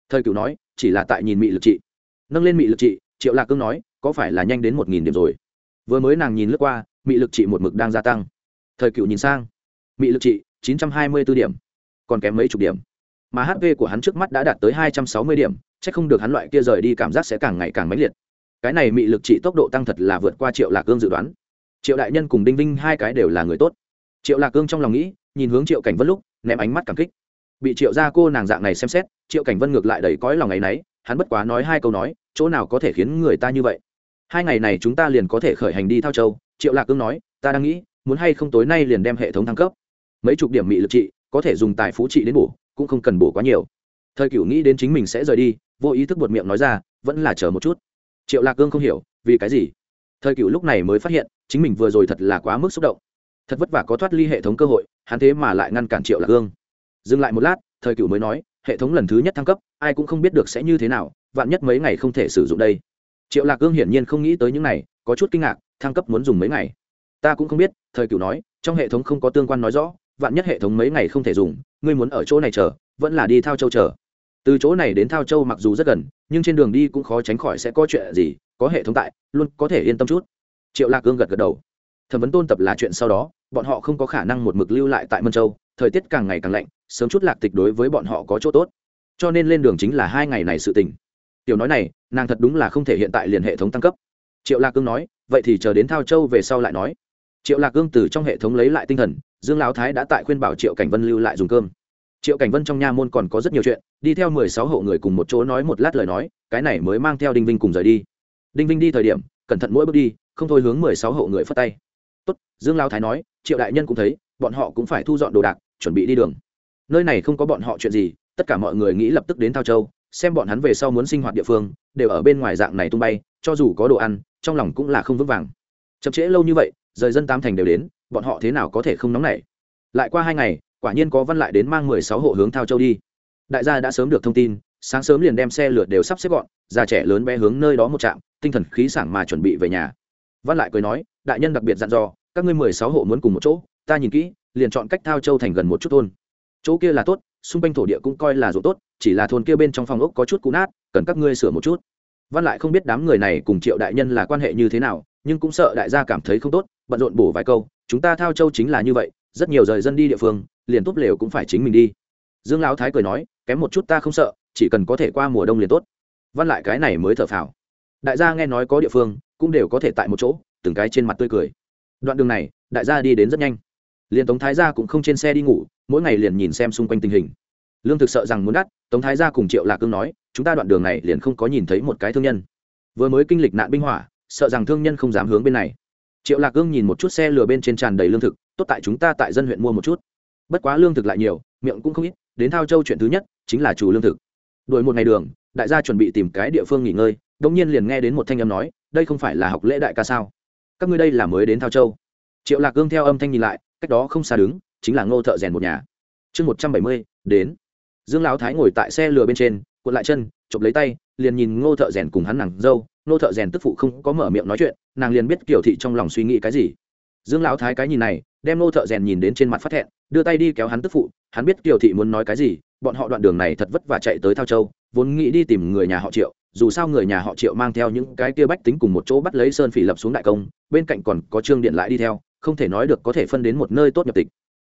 Thời cựu nói, chỉ là tại nhìn mị lực trị. Nâng lên mị lực trị, triệu lạc cương nói, có phải là nhanh đến một nghìn điểm rồi? Vừa mới nàng nhìn lướt qua, mị lực trị một mực đang gia tăng. Thời cựu nhìn sang, mị lực trị chín trăm hai mươi b ố điểm, còn kém mấy chục điểm. Mà hp của hắn trước mắt đã đạt tới hai trăm sáu mươi điểm c h ắ c không được hắn loại kia rời đi cảm giác sẽ càng ngày càng mãnh liệt. Cái này mị lực trị tốc độ tăng thật là vượt qua triệu lạc cương dự đoán. Triệu đại nhân cùng đinh vinh hai cái đều là người tốt triệu lạc cương trong lòng nghĩ, nhìn hướng triệu cảnh vân lúc, ném ánh mắt cảm kích. Bị triệu gia cô nàng dạng này xem xét, triệu cảnh vân ngược lại đầy cõi lòng ấ y n ấ y hắn bất quá nói hai câu nói, chỗ nào có thể khiến người ta như vậy? Hai ngày này chúng ta liền có thể khởi hành đi thao châu, triệu lạc cương nói, ta đang nghĩ, muốn hay không tối nay liền đem hệ thống thăng cấp. Mấy chục điểm mị lực trị, có thể dùng tài phú trị đến bổ, cũng không cần bổ quá nhiều. Thời cửu nghĩ đến chính mình sẽ rời đi, vô ý thức buột miệng nói ra, vẫn là chờ một chút. Triệu lạc cương không hiểu, vì cái gì? Thời cửu lúc này mới phát hiện, chính mình vừa rồi thật là quá mức xúc động thật vất vả có thoát ly hệ thống cơ hội, hắn thế mà lại ngăn cản triệu lạc hương. Dừng lại một lát, thời cửu mới nói, hệ thống lần thứ nhất thăng cấp, ai cũng không biết được sẽ như thế nào, vạn nhất mấy ngày không thể sử dụng đây. Triệu lạc hương hiển nhiên không nghĩ tới những này, có chút kinh ngạc, thăng cấp muốn dùng mấy ngày. Ta cũng không biết, thời cửu nói, trong hệ thống không có tương quan nói rõ, vạn nhất hệ thống mấy ngày không thể dùng, ngươi muốn ở chỗ này chờ, vẫn là đi thao châu chờ. Từ chỗ này đến thao châu mặc dù rất gần, nhưng trên đường đi cũng khó tránh khỏi sẽ có chuyện gì, có hệ thống tại, luôn có thể yên tâm chút. Triệu lạc cương gật gật đầu. Thẩm vấn tôn tập là chuyện sau đó bọn họ không có khả năng một mực lưu lại tại mân châu, thời tiết càng ngày càng lạnh, sớm chút lạc tịch đối với bọn họ có chỗ tốt. Cho nên lên đường chính là hai ngày này sự tình. Tiểu nói này, nàng thật đúng là không thể hiện tại liền hệ thống tăng cấp. Triệu lạc cương nói, vậy thì chờ đến thao châu về sau lại nói. Triệu lạc cương từ trong hệ thống lấy lại tinh thần, dương lão thái đã tại khuyên bảo triệu cảnh vân lưu lại dùng cơm. Triệu cảnh vân trong nha môn còn có rất nhiều chuyện, đi theo mười sáu hộ người cùng một chỗ nói một lát lời nói, cái này mới mang theo đinh vinh cùng rời đi. Đinh vinh đi thời điểm, cẩn thận mỗi bước đi, không thôi hướng mười sáu hộ người phất tay. Tốt, dương lão thái nói triệu đại nhân cũng thấy, bọn họ cũng phải thu dọn đồ đạc, chuẩn bị đi đường. Nơi này không có bọn họ chuyện gì, tất cả mọi người nghĩ lập tức đến thao châu, xem bọn hắn về sau muốn sinh hoạt địa phương, đều ở bên ngoài dạng này tung bay, cho dù có đồ ăn, trong lòng cũng là không vững vàng. Chậm trễ lâu như vậy, rời dân tám thành đều đến, bọn họ thế nào có thể không nóng nảy? Lại qua hai ngày, quả nhiên có văn lại đến mang mười sáu hộ hướng thao châu đi. Đại gia đã sớm được thông tin, sáng sớm liền đem xe lượt đều sắp xếp gọn, già trẻ lớn bé hướng nơi đó một trạm, tinh thần khí sảng mà chuẩn bị về nhà. Văn lại cười nói, đại nhân đặc biệt dặn dò các ngươi mười sáu hộ muốn cùng một chỗ, ta nhìn kỹ, liền chọn cách thao châu thành gần một chút thôn. Chỗ kia là tốt, xung quanh thổ địa cũng coi là ruộng tốt, chỉ là thôn kia bên trong phòng ốc có chút cũ nát, cần các ngươi sửa một chút. Văn lại không biết đám người này cùng triệu đại nhân là quan hệ như thế nào, nhưng cũng sợ đại gia cảm thấy không tốt, bận rộn bổ vài câu, chúng ta thao châu chính là như vậy, rất nhiều rời dân đi địa phương, liền tốt lều cũng phải chính mình đi. Dương lão thái cười nói, kém một chút ta không sợ, chỉ cần có thể qua mùa đông liền tốt. Văn lại cái này mới thở phào. Đại gia nghe nói có địa phương, cũng đều có thể tại một chỗ, từng cái trên mặt tươi cười đoạn đường này, đại gia đi đến rất nhanh. Liền tống thái gia cũng không trên xe đi ngủ, mỗi ngày liền nhìn xem xung quanh tình hình. Lương thực sợ rằng muốn đắt, tống thái gia cùng triệu lạc cương nói, chúng ta đoạn đường này liền không có nhìn thấy một cái thương nhân. Vừa mới kinh lịch nạn binh hỏa, sợ rằng thương nhân không dám hướng bên này. Triệu lạc cương nhìn một chút xe lừa bên trên tràn đầy lương thực, tốt tại chúng ta tại dân huyện mua một chút. Bất quá lương thực lại nhiều, miệng cũng không ít, đến thao châu chuyện thứ nhất, chính là chủ lương thực. Đuổi một ngày đường, đại gia chuẩn bị tìm cái địa phương nghỉ ngơi đống nhiên liền nghe đến một thanh âm nói, đây không phải là học lễ đại ca sao? Các ngươi đây là mới đến thao châu triệu lạc gương theo âm thanh nhìn lại cách đó không xa đứng chính là ngô thợ rèn một nhà chương một trăm bảy mươi, đến dương lão thái ngồi tại xe lừa bên trên cuộn lại chân chụp lấy tay liền nhìn ngô thợ rèn cùng hắn nàng dâu ngô thợ rèn tức phụ không có mở miệng nói chuyện nàng liền biết kiểu thị trong lòng suy nghĩ cái gì dương lão thái cái nhìn này đem ngô thợ rèn nhìn đến trên mặt phát thẹn đưa tay đi kéo hắn tức phụ hắn biết kiểu thị muốn nói cái gì bọn họ đoạn đường này thật vất vả chạy tới thao châu vốn nghĩ đi tìm người nhà họ triệu dù sao người nhà họ triệu mang theo những cái kia bách tính cùng một chỗ bắt lấy sơn phỉ lập xuống đại công, bên cạnh còn có trương điện lại đi theo, không thể nói được có thể phân đến một nơi tốt nhập tịch.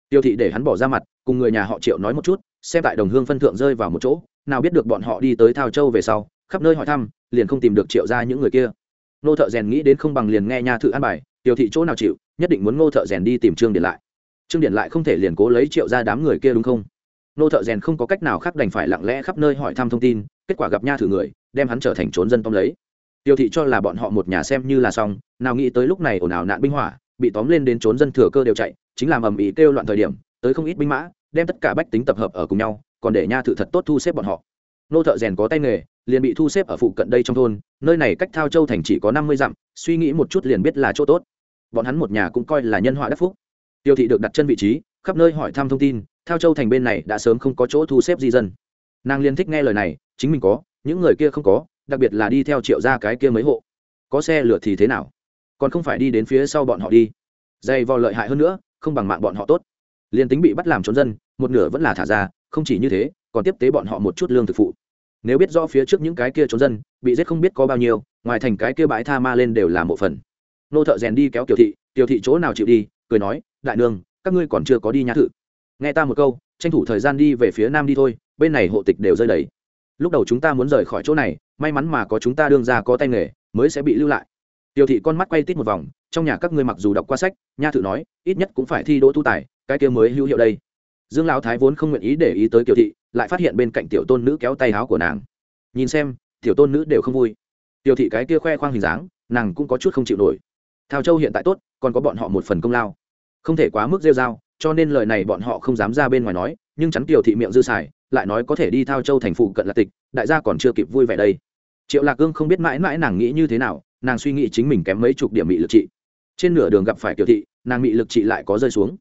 Tiêu thị để hắn bỏ ra mặt, cùng người nhà họ triệu nói một chút, xem tại đồng hương phân thượng rơi vào một chỗ, nào biết được bọn họ đi tới thao châu về sau, khắp nơi hỏi thăm, liền không tìm được triệu ra những người kia. Nô thợ rèn nghĩ đến không bằng liền nghe nhà thự an bài, tiêu thị chỗ nào chịu, nhất định muốn ngô thợ rèn đi tìm trương điện lại. Trương điện lại không thể liền cố lấy triệu ra đám người kia đúng không? Nô thợ rèn không có cách nào khác đành phải lặng lẽ khắp nơi hỏi thăm thông tin, kết quả gặp nha thử người đem hắn trở thành trốn dân tóm lấy. Tiêu thị cho là bọn họ một nhà xem như là xong, nào nghĩ tới lúc này ồn ào nạn binh hỏa, bị tóm lên đến trốn dân thừa cơ đều chạy, chính làm ầm ĩ kêu loạn thời điểm, tới không ít binh mã, đem tất cả bách tính tập hợp ở cùng nhau, còn để nha thự thật tốt thu xếp bọn họ. Nô thợ rèn có tay nghề, liền bị thu xếp ở phụ cận đây trong thôn, nơi này cách thao châu thành chỉ có năm mươi dặm, suy nghĩ một chút liền biết là chỗ tốt. Bọn hắn một nhà cũng coi là nhân họa đắc phúc. Tiêu thị được đặt chân vị trí, khắp nơi hỏi thăm thông tin, thao châu thành bên này đã sớm không có chỗ thu xếp di dân. Nàng liên thích nghe lời này, chính mình có những người kia không có, đặc biệt là đi theo triệu ra cái kia mấy hộ. Có xe lửa thì thế nào? Còn không phải đi đến phía sau bọn họ đi. Dày vò lợi hại hơn nữa, không bằng mạng bọn họ tốt. Liền tính bị bắt làm trốn dân, một nửa vẫn là thả ra, không chỉ như thế, còn tiếp tế bọn họ một chút lương thực phụ. Nếu biết rõ phía trước những cái kia trốn dân, bị giết không biết có bao nhiêu, ngoài thành cái kia bãi tha ma lên đều là một phần. Nô thợ rèn đi kéo tiểu thị tiểu thị chỗ nào chịu đi, cười nói, đại nương, các ngươi còn chưa có đi nhã thự. Nghe ta một câu, tranh thủ thời gian đi về phía nam đi thôi, bên này hộ tịch đều rơi đầy lúc đầu chúng ta muốn rời khỏi chỗ này, may mắn mà có chúng ta đương ra có tay nghề, mới sẽ bị lưu lại. Tiểu thị con mắt quay tít một vòng, trong nhà các ngươi mặc dù đọc qua sách, nha thử nói, ít nhất cũng phải thi đỗ tu tài, cái kia mới hữu hiệu đây. Dương lão thái vốn không nguyện ý để ý tới tiểu thị, lại phát hiện bên cạnh tiểu tôn nữ kéo tay áo của nàng. Nhìn xem, tiểu tôn nữ đều không vui. Tiểu thị cái kia khoe khoang hình dáng, nàng cũng có chút không chịu nổi. Thao châu hiện tại tốt, còn có bọn họ một phần công lao. Không thể quá mức rêu r a o cho nên lời này bọn họ không dám ra bên ngoài nói nhưng chắn kiều thị miệng dư xài, lại nói có thể đi thao châu thành phụ cận lạc tịch, đại gia còn chưa kịp vui vẻ đây. Triệu lạc cương không biết mãi mãi nàng nghĩ như thế nào, nàng suy nghĩ chính mình kém mấy chục điểm bị lực trị. Trên nửa đường gặp phải kiều thị, nàng bị lực trị lại có rơi xuống.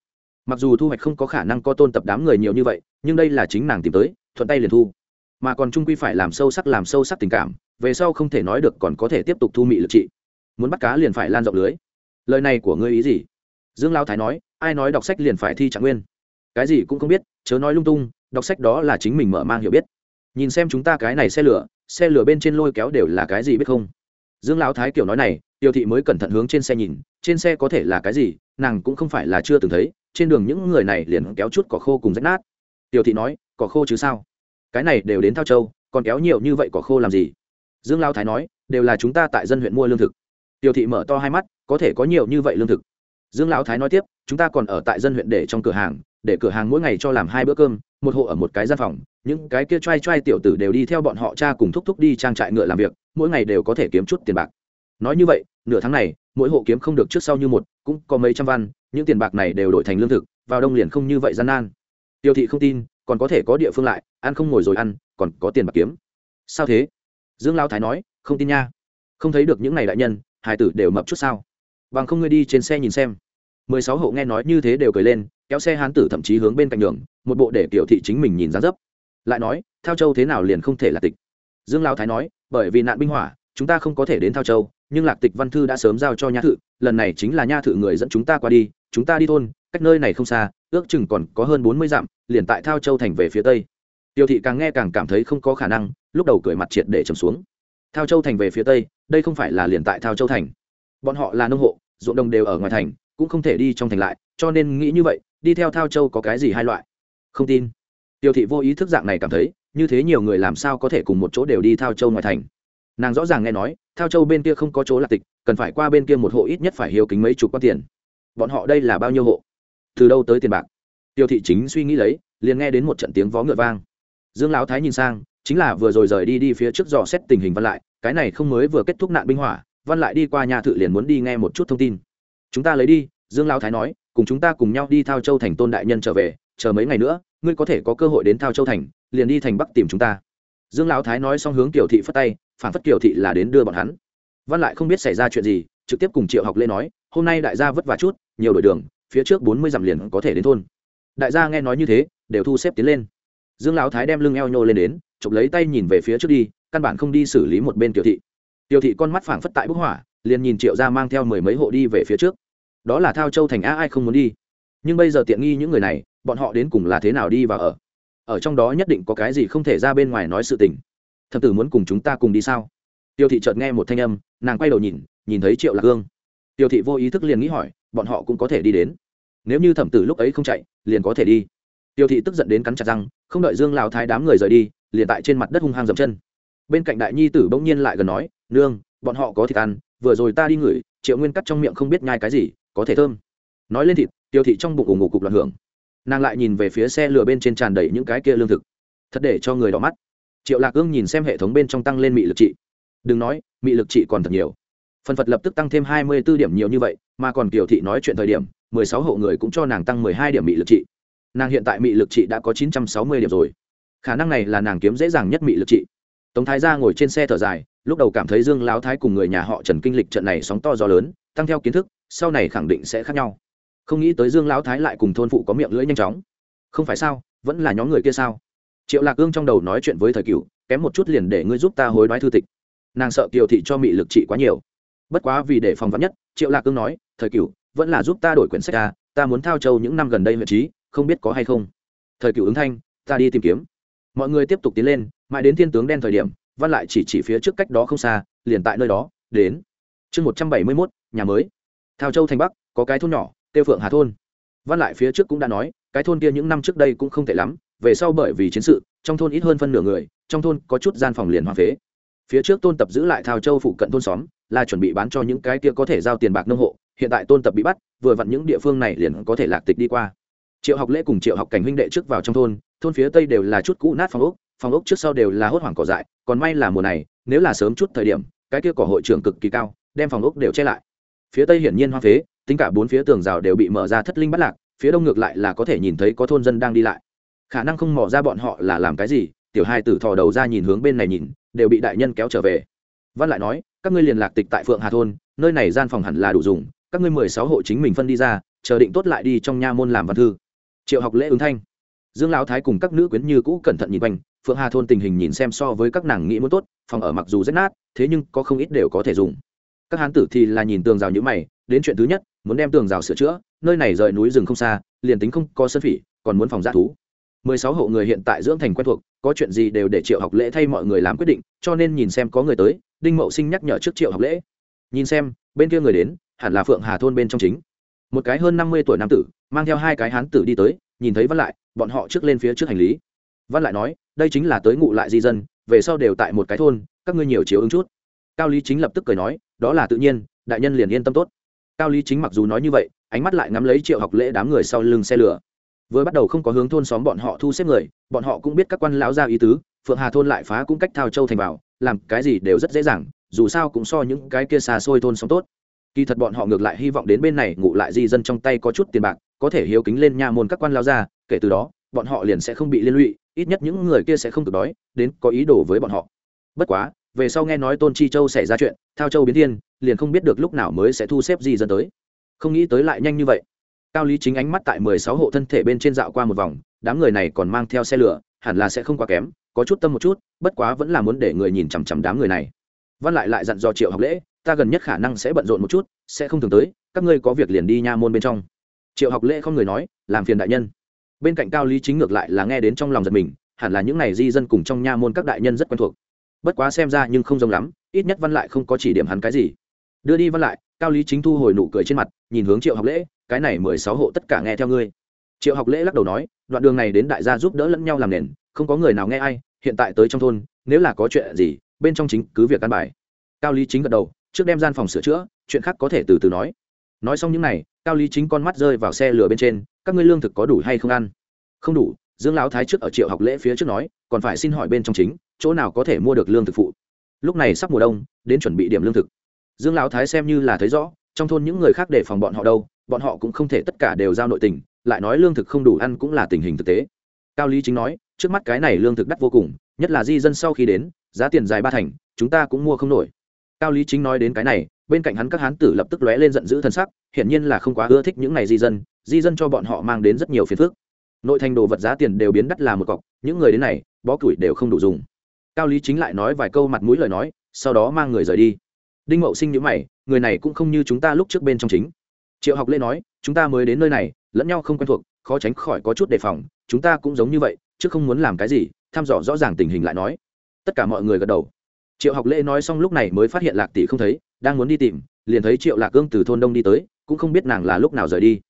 Mặc dù thu hoạch không có khả năng có tôn tập đám người nhiều như vậy, nhưng đây là chính nàng tìm tới, thuận tay liền thu. Mà còn trung quy phải làm sâu sắc làm sâu sắc tình cảm, về sau không thể nói được còn có thể tiếp tục thu mị lực trị. Muốn bắt cá liền phải lan rộng lưới. Lời này của ngươi ý gì? Dương lao thái nói, ai nói đọc sách liền phải thi trạng nguyên cái gì cũng không biết, chớ nói lung tung, đọc sách đó là chính mình mở mang hiểu biết. Nhìn xem chúng ta cái này xe lửa xe lửa bên trên lôi kéo đều là cái gì biết không? Dương lão thái kiểu nói này, tiêu thị mới cẩn thận hướng trên xe nhìn, trên xe có thể là cái gì, nàng cũng không phải là chưa từng thấy, trên đường những người này liền kéo chút cỏ khô cùng rách nát. Tiêu thị nói, cỏ khô chứ sao? Cái này đều đến thao châu, còn kéo nhiều như vậy cỏ khô làm gì? Dương lao thái nói, đều là chúng ta tại dân huyện mua lương thực. Tiêu thị mở to hai mắt, có thể có nhiều như vậy lương thực. Dương lão thái nói tiếp, chúng ta còn ở tại dân huyện để trong cửa hàng để cửa hàng mỗi ngày cho làm hai bữa cơm, một hộ ở một cái gian phòng, những cái kia t r a i t r a i tiểu tử đều đi theo bọn họ cha cùng thúc thúc đi trang trại ngựa làm việc, mỗi ngày đều có thể kiếm chút tiền bạc. Nói như vậy, nửa tháng này, mỗi hộ kiếm không được trước sau như một, cũng có mấy trăm văn, những tiền bạc này đều đổi thành lương thực, vào đông liền không như vậy gian nan. Tiêu thị không tin, còn có thể có địa phương lại, ăn không ngồi rồi ăn, còn có tiền bạc kiếm. Sao thế? Dương lao thái nói, không tin nha. Không thấy được những ngày đại nhân hải tử đều mập chút sao? Bằng không ngươi đi trên xe nhìn xem. Mười sáu hộ nghe nói như thế đều cười lên kéo xe hán tử thậm chí hướng bên cạnh đường, một bộ để kiểu thị chính mình nhìn ra dấp. Lại nói, thao châu thế nào liền không thể là tịch. Dương lao thái nói, bởi vì nạn binh hỏa, chúng ta không có thể đến thao châu, nhưng lạc tịch văn thư đã sớm giao cho nha thự, lần này chính là nha thự người dẫn chúng ta qua đi, chúng ta đi thôn, cách nơi này không xa, ước chừng còn có hơn bốn mươi dặm, liền tại thao châu thành về phía tây. Tiêu thị càng nghe càng cảm thấy không có khả năng, lúc đầu cười mặt triệt để trầm xuống. Thao châu thành về phía tây, đây không phải là liền tại thao châu thành. Bọn họ là nông hộ, ruộng đồng đều ở ngoài thành, cũng không thể đi trong thành lại cho nên nghĩ như vậy, đi theo thao châu có cái gì hai loại? Không tin. Tiêu thị vô ý thức dạng này cảm thấy, như thế nhiều người làm sao có thể cùng một chỗ đều đi thao châu ngoài thành? Nàng rõ ràng nghe nói, thao châu bên kia không có chỗ lạc tịch, cần phải qua bên kia một hộ ít nhất phải hiếu kính mấy chục quan tiền. Bọn họ đây là bao nhiêu hộ? Từ đâu tới tiền bạc? Tiêu thị chính suy nghĩ lấy, liền nghe đến một trận tiếng vó ngựa vang. Dương lão thái nhìn sang, chính là vừa rồi rời đi đi phía trước dò xét tình hình văn lại, cái này không mới vừa kết thúc nạn binh hỏa, văn lại đi qua nhà thự liền muốn đi nghe một chút thông tin. Chúng ta lấy đi dương lao thái nói, cùng chúng ta cùng nhau đi thao châu thành tôn đại nhân trở về, chờ mấy ngày nữa, ngươi có thể có cơ hội đến thao châu thành, liền đi thành bắc tìm chúng ta. Dương lão thái nói xong hướng tiểu thị phất tay, phản phất tiểu thị là đến đưa bọn hắn. Văn lại không biết xảy ra chuyện gì, trực tiếp cùng triệu học lê nói, hôm nay đại gia vất vả chút, nhiều đổi đường, phía trước bốn mươi dặm liền có thể đến thôn. Đại gia nghe nói như thế, đều thu xếp tiến lên. Dương lão thái đem lưng eo nhô lên đến, chụp lấy tay nhìn về phía trước đi, căn bản không đi xử lý một bên tiểu thị. Tiểu thị con mắt phảng phất tại bức hỏa, liền nhìn triệu gia mang theo mười mấy hộ đi về phía trước đó là thao châu thành a ai không muốn đi. Nhưng bây giờ tiện nghi những người này, bọn họ đến cùng là thế nào đi và ở? Ở trong đó nhất định có cái gì không thể ra bên ngoài nói sự tình. Thập tử muốn cùng chúng ta cùng đi sao? Tiêu thị chợt nghe một thanh âm, nàng quay đầu nhìn nhìn thấy triệu lạc hương. Tiêu thị vô ý thức liền nghĩ hỏi, bọn họ cũng có thể đi đến. Nếu như thẩm tử lúc ấy không chạy, liền có thể đi. Tiêu thị tức giận đến cắn chặt răng, không đợi dương lao thái đám người rời đi, liền tại trên mặt đất hung hăng dầm chân. Bên cạnh đại nhi tử bỗng nhiên lại gần nói, nương, bọn họ có thịt ăn, vừa rồi ta đi ngửi, triệu nguyên cắt trong miệng không biết nhai cái gì có thể thơm. Nói lên thịt, tiêu thị trong bụng ủng ngủ cục loạn hưởng. Nàng lại nhìn về phía xe lửa bên trên tràn đầy những cái kia lương thực. Thật để cho người đỏ mắt. Triệu lạc ương nhìn xem hệ thống bên trong tăng lên mị lực trị. Đừng nói, mị lực trị còn thật nhiều. Phần phật lập tức tăng thêm hai mươi b ố điểm nhiều như vậy, mà còn kiều thị nói chuyện thời điểm, mười sáu hộ người cũng cho nàng tăng mười hai điểm mị lực trị. Nàng hiện tại mị lực trị đã có chín trăm sáu mươi điểm rồi. Khả năng này là nàng kiếm dễ dàng nhất mị lực trị. Tống thái ra ngồi trên xe thở dài, lúc đầu cảm thấy dương lão thái cùng người nhà họ trần kinh lịch trận này sóng to gió lớn, tăng theo kiến thức sau này khẳng định sẽ khác nhau. Không nghĩ tới dương lão thái lại cùng thôn phụ có miệng lưỡi nhanh chóng. Không phải sao, vẫn là nhóm người kia sao? Triệu lạc ương trong đầu nói chuyện với thời cựu kém một chút liền để ngươi giúp ta hối đoái thư tịch. Nàng sợ kiều thị cho mị lực trị quá nhiều. Bất quá vì để phòng vắn nhất, triệu lạc ương nói, thời cựu vẫn là giúp ta đổi quyển sách ta ta muốn thao châu những năm gần đây huyện trí, không biết có hay không? Thời cựu ứng thanh, ta đi tìm kiếm. Mọi người tiếp tục tiến lên, mãi đến thiên tướng đen thời điểm, văn lại chỉ chỉ phía trước cách đó không xa, liền tại nơi đó, đến. Chương một trăm bảy mươi mốt, nhà mới thao châu thành bắc, có cái thôn nhỏ, tiêu phượng hà thôn. Văn lại phía trước cũng đã nói, cái thôn kia những năm trước đây cũng không tệ lắm, về sau bởi vì chiến sự, trong thôn ít hơn phân nửa người, trong thôn có chút gian phòng liền hoàng phế. Phía trước tôn tập giữ lại thao châu phụ cận thôn xóm, là chuẩn bị bán cho những cái kia có thể giao tiền bạc nông hộ, hiện tại tôn tập bị bắt, vừa vặn những địa phương này liền có thể lạc tịch đi qua. Triệu học lễ cùng triệu học cảnh huynh đệ trước vào trong thôn thôn phía tây đều là chút cũ nát phòng ốc phòng ốc trước sau đều là hốt hoảng cỏ dại, còn may là mùa này, nếu là sớm chút thời điểm, cái kia cỏ hội trưởng cực kỳ cao, đem phòng ốc đều che lại phía tây hiển nhiên hoang phế, tính cả bốn phía tường rào đều bị mở ra thất linh bắt lạc, phía đông ngược lại là có thể nhìn thấy có thôn dân đang đi lại. Khả năng không mò ra bọn họ là làm cái gì, tiểu hai tử thò đầu ra nhìn hướng bên này nhìn, đều bị đại nhân kéo trở về. Văn lại nói, các ngươi liền lạc tịch tại phượng hà thôn, nơi này gian phòng hẳn là đủ dùng, các ngươi mười sáu hộ chính mình phân đi ra, chờ định tốt lại đi trong nha môn làm văn thư. Triệu học lễ ứng thanh. Dương lão thái cùng các nữ quyến như cũ cẩn thận nhìn quanh, phượng hà thôn tình hình nhìn xem so với các nàng nghĩ muốn tốt, phòng ở mặc dù rất nát, thế nhưng có không ít đều có thể dùng các hán tử thì là nhìn tường rào như mày, đến chuyện thứ nhất, muốn đem tường rào sửa chữa, nơi này rời núi rừng không xa, liền tính không có sân phỉ, còn muốn phòng g thú. Mười sáu hộ người hiện tại dưỡng thành quen thuộc, có chuyện gì đều để triệu học lễ thay mọi người làm quyết định, cho nên nhìn xem có người tới, đinh mậu sinh nhắc nhở trước triệu học lễ. Nhìn xem, bên kia người đến, hẳn là phượng hà thôn bên trong chính. Một cái hơn năm mươi tuổi nam tử, mang theo hai cái hán tử đi tới, nhìn thấy văn lại, bọn họ trước lên phía trước hành lý. Văn lại nói, đây chính là tới ngụ lại di dân, về sau đều tại một cái thôn, các ngươi nhiều chiếu ứng chút cao lý chính lập tức cười nói, đó là tự nhiên, đại nhân liền yên tâm tốt. Cao lý chính mặc dù nói như vậy, ánh mắt lại ngắm lấy triệu học lễ đám người sau lưng xe lửa. Vừa bắt đầu không có hướng thôn xóm bọn họ thu xếp người, bọn họ cũng biết các quan lão gia ý tứ, phượng hà thôn lại phá cũng cách thao châu thành vào, làm cái gì đều rất dễ dàng, dù sao cũng so những cái kia xa xôi thôn xóm tốt. Kỳ thật bọn họ ngược lại hy vọng đến bên này ngụ lại di dân trong tay có chút tiền bạc, có thể hiếu kính lên nha môn các quan lao ra, kể từ đó, bọn họ liền sẽ không bị liên lụy, ít nhất những người kia sẽ không cực đói, đến có ý đồ với bọn họ. Bất quá về sau nghe nói tôn chi châu xảy ra chuyện, thao châu biến thiên, liền không biết được lúc nào mới sẽ thu xếp di dân tới. Không nghĩ tới lại nhanh như vậy. Cao lý chính ánh mắt tại mười sáu hộ thân thể bên trên dạo qua một vòng, đám người này còn mang theo xe lửa, hẳn là sẽ không quá kém, có chút tâm một chút, bất quá vẫn là muốn để người nhìn chằm chằm đám người này. Văn lại lại dặn dò triệu học lễ, ta gần nhất khả năng sẽ bận rộn một chút, sẽ không thường tới, các ngươi có việc liền đi nha môn bên trong. Triệu học lễ không người nói, làm phiền đại nhân. Bên cạnh cao lý chính ngược lại là nghe đến trong lòng giật mình, hẳn là những n à y di dân cùng trong nha môn các đại nhân rất quen thuộc bất quá xem ra nhưng không giống lắm, ít nhất văn lại không có chỉ điểm hắn cái gì. Đưa đi văn lại, cao lý chính thu hồi nụ cười trên mặt, nhìn hướng triệu học lễ, cái này mười sáu hộ tất cả nghe theo ngươi. Triệu học lễ lắc đầu nói, đoạn đường này đến đại gia giúp đỡ lẫn nhau làm nền, không có người nào nghe ai, hiện tại tới trong thôn, nếu là có chuyện gì, bên trong chính cứ việc căn bài. Cao lý chính gật đầu, trước đem gian phòng sửa chữa, chuyện khác có thể từ từ nói. Nói xong những n à y cao lý chính con mắt rơi vào xe lửa bên trên, các ngươi lương thực có đủ hay không ăn? Không đủ dương lão thái trước ở triệu học lễ phía trước nói, còn phải xin hỏi bên trong chính, chỗ nào có thể mua được lương thực phụ. Lúc này sắp mùa đông, đến chuẩn bị điểm lương thực. Dương lão thái xem như là thấy rõ, trong thôn những người khác để phòng bọn họ đâu, bọn họ cũng không thể tất cả đều giao nội tình, lại nói lương thực không đủ ăn cũng là tình hình thực tế. Cao lý chính nói, trước mắt cái này lương thực đắt vô cùng, nhất là di dân sau khi đến, giá tiền dài ba thành, chúng ta cũng mua không nổi. Cao lý chính nói đến cái này, bên cạnh hắn các hán tử lập tức lóe lên giận dữ thân sắc, hiển nhiên là không quá ưa thích những này di dân di dân cho bọn họ mang đến rất nhiều phiền phức nội thành đồ vật giá tiền đều biến đắt là một cọc, những người đến này, bó củi đều không đủ dùng. Cao lý chính lại nói vài câu mặt mũi lời nói, sau đó mang người rời đi. Đinh mậu sinh nhữ mày, người này cũng không như chúng ta lúc trước bên trong chính. Triệu học lê nói, chúng ta mới đến nơi này, lẫn nhau không quen thuộc, khó tránh khỏi có chút đề phòng, chúng ta cũng giống như vậy, chứ không muốn làm cái gì thăm dò rõ ràng tình hình lại nói. Tất cả mọi người gật đầu. Triệu học lễ nói xong lúc này mới phát hiện lạc tỷ không thấy, đang muốn đi tìm, liền thấy triệu lạc cương từ thôn đông đi tới, cũng không biết nàng là lúc nào rời đi.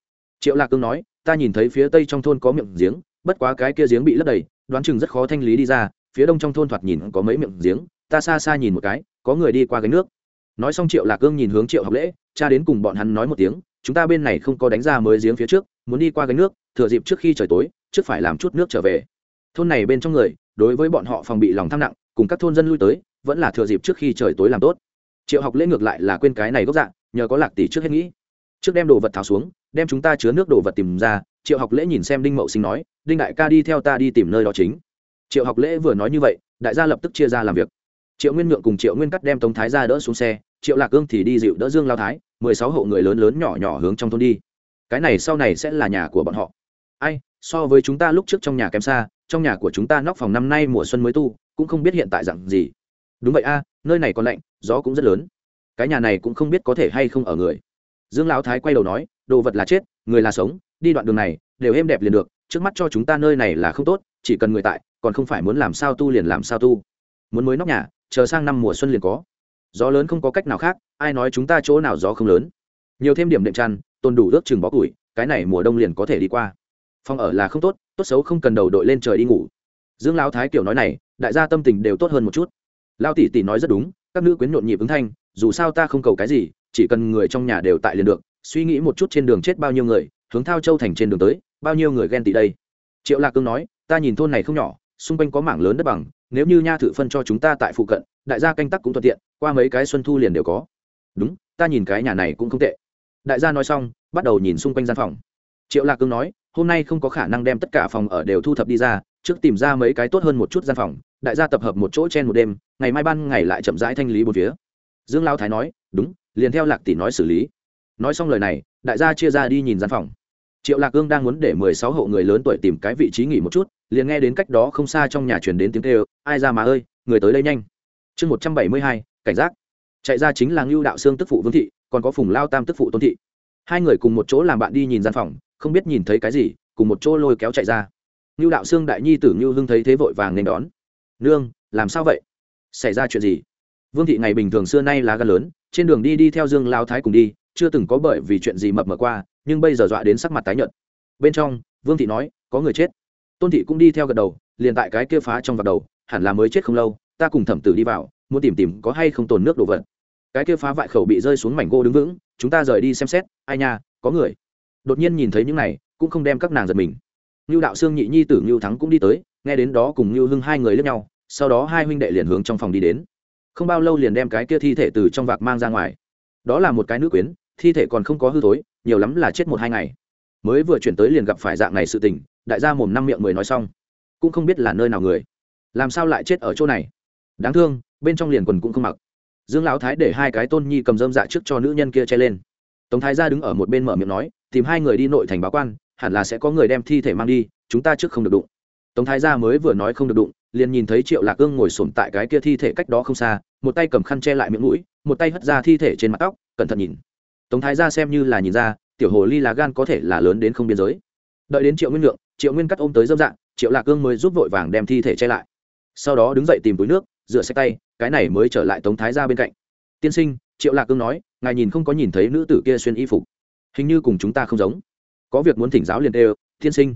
Triệu lạc cương nói ta nhìn thấy phía tây trong thôn có miệng giếng, bất quá cái kia giếng bị lấp đầy, đoán chừng rất khó thanh lý đi ra, phía đông trong thôn thoạt nhìn có mấy miệng giếng, ta xa xa nhìn một cái, có người đi qua cái nước. Nói xong triệu lạc cương nhìn hướng triệu học lễ, cha đến cùng bọn hắn nói một tiếng, chúng ta bên này không có đánh ra mới giếng phía trước, muốn đi qua gánh nước, thừa dịp trước khi trời tối, trước phải làm chút nước trở về. Thôn này bên trong người, đối với bọn họ phòng bị lòng tham nặng, cùng các thôn dân lui tới, vẫn là thừa dịp trước khi trời tối làm tốt. Triệu học lễ ngược lại là quên cái này gốc dạng nhờ có lạc tỷ trước hết nghĩ. Trước đem đồ vật tháo xuống đem chúng ta chứa nước đồ vật tìm ra, triệu học lễ nhìn xem đinh mậu sinh nói, đinh đại ca đi theo ta đi tìm nơi đó chính. Triệu học lễ vừa nói như vậy, đại gia lập tức chia ra làm việc. Triệu nguyên nhượng cùng triệu nguyên cắt đem tống thái ra đỡ xuống xe, triệu lạc cương thì đi dịu đỡ dương lao thái, mười sáu hộ người lớn lớn nhỏ nhỏ hướng trong thôn đi. Cái này sau này sẽ là nhà của bọn họ. Ai, so với chúng ta lúc trước trong nhà kém xa, trong nhà của chúng ta nóc phòng năm nay mùa xuân mới tu, cũng không biết hiện tại dặn gì. Đúng vậy a, nơi này còn lạnh, gió cũng rất lớn. Cái nhà này cũng không biết có thể hay không ở người. Dương lão thái quay đầu nói đồ vật là chết, người là sống, đi đoạn đường này, đều êm đẹp liền được, trước mắt cho chúng ta nơi này là không tốt, chỉ cần người tại, còn không phải muốn làm sao tu liền làm sao tu. Muốn mới nóc nhà, chờ sang năm mùa xuân liền có. Gió lớn không có cách nào khác, ai nói chúng ta chỗ nào gió không lớn. Nhiều thêm điểm đệm chăn, tồn đủ ước chừng bó củi, cái này mùa đông liền có thể đi qua. Phòng ở là không tốt tốt xấu không cần đầu đội lên trời đi ngủ. Dương lão thái kiểu nói này, đại gia tâm tình đều tốt hơn một chút. Lao tỷ tỷ nói rất đúng, các nữ quyến nhộn nhịp ứng thanh, dù sao ta không cầu cái gì, chỉ cần người trong nhà đều tại liền được suy nghĩ một chút trên đường chết bao nhiêu người, hướng thao châu thành trên đường tới, bao nhiêu người ghen tị đây? Triệu lạc cương nói, ta nhìn thôn này không nhỏ, xung quanh có mảng lớn đất bằng, nếu như nha thự phân cho chúng ta tại phụ cận, đại gia canh tắc cũng thuận tiện, qua mấy cái xuân thu liền đều có. Đúng, ta nhìn cái nhà này cũng không tệ. Đại gia nói xong, bắt đầu nhìn xung quanh gian phòng. Triệu lạc cương nói, hôm nay không có khả năng đem tất cả phòng ở đều thu thập đi ra, trước tìm ra mấy cái tốt hơn một chút gian phòng, đại gia tập hợp một chỗ trên một đêm, ngày mai ban ngày lại chậm rãi thanh lý bốn phía. Dương lao thái nói, đúng, liền theo lạc tỷ nói xử lý nói xong lời này, đại gia chia ra đi nhìn gian phòng. Triệu lạc cương đang muốn để mười sáu hộ người lớn tuổi tìm cái vị trí nghỉ một chút, liền nghe đến cách đó không xa trong nhà truyền đến tiếng kêu, ai ra mà ơi, người tới đây nhanh. Chương một trăm bảy mươi hai, cảnh giác. Chạy ra chính là ngưu đạo sương tức phụ vương thị, còn có phùng lao tam tức phụ tôn thị. Hai người cùng một chỗ làm bạn đi nhìn gian phòng, không biết nhìn thấy cái gì, cùng một chỗ lôi kéo chạy ra. Ngưu đạo sương đại nhi tử ngưu hưng thấy thế vội vàng nên đón. Nương, làm sao vậy? Xảy ra chuyện gì? Vương thị ngày bình thường xưa nay là gan lớn, trên đường đi đi theo dương lao thái cùng đi chưa từng có bởi vì chuyện gì mập mờ qua, nhưng bây giờ dọa đến sắc mặt tái nhợt. Bên trong, vương thị nói, có người chết. Tôn thị cũng đi theo gật đầu, liền tại cái kia phá trong vạt đầu, hẳn là mới chết không lâu, ta cùng thẩm tử đi vào, muốn tìm tìm có hay không tồn nước đồ vật. Cái kia phá vại khẩu bị rơi xuống mảnh gỗ đứng vững, chúng ta rời đi xem xét, ai nha, có người. Đột nhiên nhìn thấy những này, cũng không đem các nàng giật mình. Như đạo sương nhị nhi tử như thắng cũng đi tới, nghe đến đó cùng như hưng hai người lướt nhau, sau đó hai huynh đệ liền hướng trong phòng đi đến. Không bao lâu liền đem cái kia thi thể từ trong vạc mang ra ngoài. Đó là một cái nữ quyến thi thể còn không có hư thối, nhiều lắm là chết một hai ngày. Mới vừa chuyển tới liền gặp phải dạng này sự tình, đại gia mồm năm miệng mười nói xong, cũng không biết là nơi nào người. Làm sao lại chết ở chỗ này? Đáng thương, bên trong liền quần cũng không mặc. Dương lão thái để hai cái tôn nhi cầm dơm dạ trước cho nữ nhân kia che lên. Tống thái gia đứng ở một bên mở miệng nói, tìm hai người đi nội thành báo quan, hẳn là sẽ có người đem thi thể mang đi, chúng ta trước không được đụng. Tống thái gia mới vừa nói không được đụng, liền nhìn thấy triệu lạc ương ngồi sổm tại cái kia thi thể cách đó không xa, một tay cầm khăn che lại miệng mũi, một tay hất ra thi thể trên mặt tóc, cẩn thận nhìn tống thái gia xem như là nhìn ra, tiểu hồ ly lá gan có thể là lớn đến không biên giới. Đợi đến triệu nguyên lượng, triệu nguyên cắt ôm tới dâm dạng, triệu lạc cương mới giúp vội vàng đem thi thể che lại. Sau đó đứng dậy tìm túi nước, rửa xe tay, cái này mới trở lại tống thái ra bên cạnh. Tiên sinh, triệu lạc cương nói, ngài nhìn không có nhìn thấy nữ tử kia xuyên y phục. Hình như cùng chúng ta không giống. Có việc muốn thỉnh giáo liền đều, tiên sinh.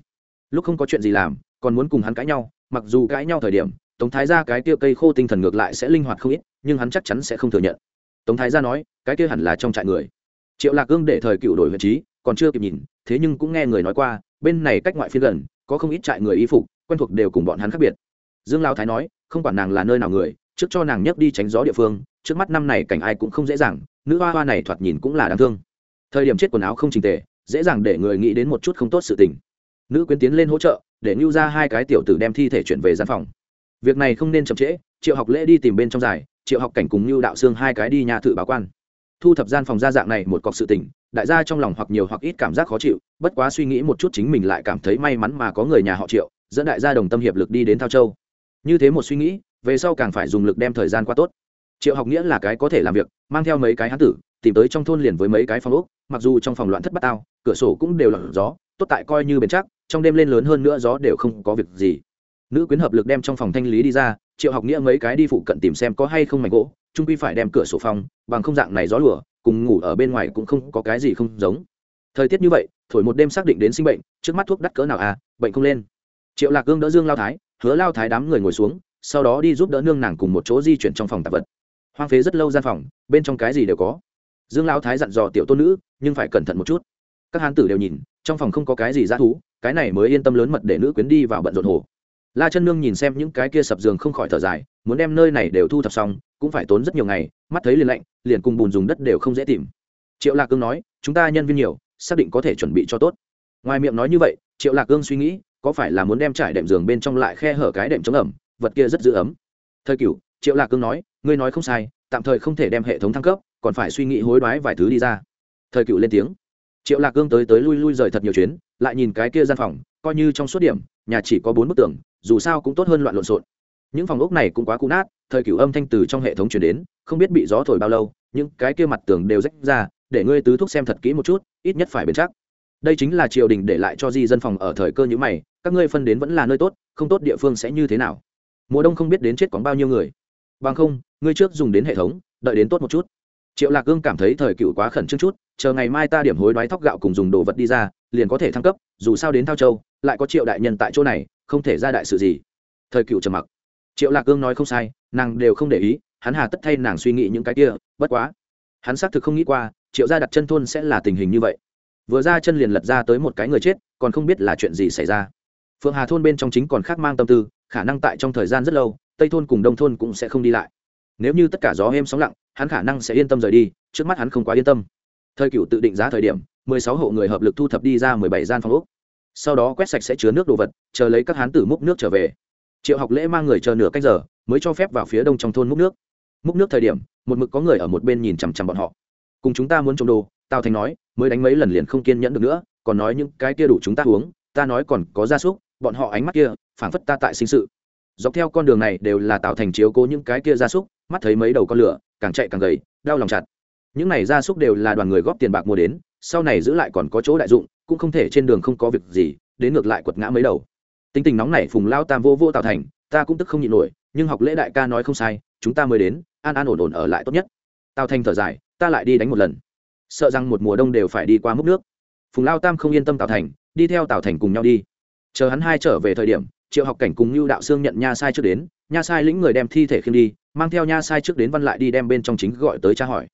Lúc không có chuyện gì làm, còn muốn cùng hắn cãi nhau, mặc dù cãi nhau thời điểm, tống thái ra cái kia cây khô tinh thần ngược lại sẽ linh hoạt không ít, nhưng hắn chắc chắn sẽ không thừa nhận. Tống thái ra nói, cái kia hẳn là trong trại người triệu lạc cương để thời cựu đổi huyện trí, còn chưa kịp nhìn, thế nhưng cũng nghe người nói qua, bên này cách ngoại phiên gần, có không ít trại người y phục, quen thuộc đều cùng bọn hắn khác biệt. Dương lao thái nói, không quản nàng là nơi nào người, trước cho nàng nhấc đi tránh gió địa phương, trước mắt năm này cảnh ai cũng không dễ dàng, nữ hoa hoa này thoạt nhìn cũng là đáng thương. Thời điểm chết quần áo không trình tề, dễ dàng để người nghĩ đến một chút không tốt sự tình. Nữ quyến tiến lên hỗ trợ, để ngưu ra hai cái tiểu tử đem thi thể chuyển về gian phòng. Việc này không nên chậm trễ, triệu học lễ đi tìm bên trong giải triệu học cảnh cùng ngưu đạo xương hai cái đi nhà thự báo quan thu thập gian phòng gia dạng này một cọc sự tình, đại gia trong lòng hoặc nhiều hoặc ít cảm giác khó chịu, bất quá suy nghĩ một chút chính mình lại cảm thấy may mắn mà có người nhà họ triệu, dẫn đại gia đồng tâm hiệp lực đi đến thao châu. Như thế một suy nghĩ, về sau càng phải dùng lực đem thời gian qua tốt. Triệu học nghĩa là cái có thể làm việc, mang theo mấy cái hán tử, tìm tới trong thôn liền với mấy cái phòng ốc, mặc dù trong phòng loạn thất bát tao, cửa sổ cũng đều lọt gió, tốt tại coi như bền chắc, trong đêm lên lớn hơn nữa gió đều không có việc gì. Nữ quyến hợp lực đem trong phòng thanh lý đi ra triệu học nghĩa mấy cái đi phụ cận tìm xem có hay không mảnh gỗ, trung quy phải đem cửa sổ phòng, bằng không dạng này gió lùa, cùng ngủ ở bên ngoài cũng không có cái gì không giống. Thời tiết như vậy, thổi một đêm xác định đến sinh bệnh, trước mắt thuốc đắt cỡ nào à bệnh không lên. Triệu lạc gương đỡ dương lao thái, hứa lao thái đám người ngồi xuống, sau đó đi giúp đỡ nương nàng cùng một chỗ di chuyển trong phòng tạp vật. Hoang phế rất lâu gian phòng, bên trong cái gì đều có. Dương lao thái dặn dò tiểu tôn nữ, nhưng phải cẩn thận một chút. Các hán tử đều nhìn, trong phòng không có cái gì ra thú, cái này mới yên tâm lớn mật để nữ quyến đi vào bận rộn hồ la chân nương nhìn xem những cái kia sập giường không khỏi thở dài, muốn đem nơi này đều thu thập xong, cũng phải tốn rất nhiều ngày, mắt thấy liền lạnh, liền cùng bùn dùng đất đều không dễ tìm. Triệu lạc cương nói, chúng ta nhân viên nhiều, xác định có thể chuẩn bị cho tốt. Ngoài miệng nói như vậy, triệu lạc cương suy nghĩ, có phải là muốn đem trải đệm giường bên trong lại khe hở cái đệm chống ẩm, vật kia rất giữ ấm. Thời cửu, triệu lạc cương nói, ngươi nói không sai, tạm thời không thể đem hệ thống thăng cấp, còn phải suy nghĩ hối đoái vài thứ đi ra. Thời cựu lên tiếng. Triệu lạc cương tới tới lui lui rời thật nhiều chuyến, lại nhìn cái kia gian phòng, coi như trong suốt điểm, nhà chỉ có bốn bức tường dù sao cũng tốt hơn loạn lộn xộn. Những phòng ốc này cũng quá cũ nát, thời cửu âm thanh từ trong hệ thống chuyển đến, không biết bị gió thổi bao lâu, những cái kia mặt tường đều rách ra, để ngươi tứ thuốc xem thật kỹ một chút, ít nhất phải bền chắc. Đây chính là triều đình để lại cho di dân phòng ở thời cơ như mày, các ngươi phân đến vẫn là nơi tốt, không tốt địa phương sẽ như thế nào? Mùa đông không biết đến chết có bao nhiêu người. Bằng không, ngươi trước dùng đến hệ thống, đợi đến tốt một chút. Triệu lạc gương cảm thấy thời cựu quá khẩn trương chút, chờ ngày mai ta điểm hối đoái thóc gạo cùng dùng đồ vật đi ra, liền có thể thăng cấp, dù sao đến thao châu, lại có triệu đại nhân tại chỗ này không thể ra đại sự gì. Thời cựu trầm mặc. Triệu lạc cương nói không sai, nàng đều không để ý, hắn hà tất thay nàng suy nghĩ những cái kia, bất quá. Hắn xác thực không nghĩ qua, triệu gia đặt chân thôn sẽ là tình hình như vậy. Vừa ra chân liền lật ra tới một cái người chết, còn không biết là chuyện gì xảy ra. Phượng hà thôn bên trong chính còn khác mang tâm tư, khả năng tại trong thời gian rất lâu, tây thôn cùng đông thôn cũng sẽ không đi lại. Nếu như tất cả gió êm sóng lặng, hắn khả năng sẽ yên tâm rời đi, trước mắt hắn không quá yên tâm. Thời cựu tự định giá thời điểm, mười sáu hộ người hợp lực thu thập đi ra mười bảy gian phòng úc sau đó quét sạch sẽ chứa nước đồ vật, chờ lấy các hán tử múc nước trở về. Triệu học lễ mang người chờ nửa cách giờ, mới cho phép vào phía đông trong thôn múc nước. Múc nước thời điểm, một mực có người ở một bên nhìn chằm chằm bọn họ. Cùng chúng ta muốn trồng đồ, tào thành nói, mới đánh mấy lần liền không kiên nhẫn được nữa, còn nói những cái kia đủ chúng ta uống, ta nói còn có gia súc, bọn họ ánh mắt kia, phảng phất ta tại sinh sự. Dọc theo con đường này đều là tạo thành chiếu cố những cái kia gia súc, mắt thấy mấy đầu con lửa, càng chạy càng gầy, đau lòng chặt. Những này gia súc đều là đoàn người góp tiền bạc mua đến, sau này giữ lại còn có chỗ đại dụng cũng không thể trên đường không có việc gì, đến ngược lại quật ngã mấy đầu. Tính tình nóng này phùng lao tam vô vô tạo thành, ta cũng tức không nhịn nổi, nhưng học lễ đại ca nói không sai, chúng ta mới đến, an an ổn ổn ở lại tốt nhất. Tào thành thở dài, ta lại đi đánh một lần. Sợ rằng một mùa đông đều phải đi qua mức nước. Phùng lao tam không yên tâm tào thành, đi theo tào thành cùng nhau đi. Chờ hắn hai trở về thời điểm, triệu học cảnh cùng như đạo sương nhận nha sai trước đến, nha sai lĩnh người đem thi thể khiêng đi, mang theo nha sai trước đến văn lại đi đem bên trong chính gọi tới tra hỏi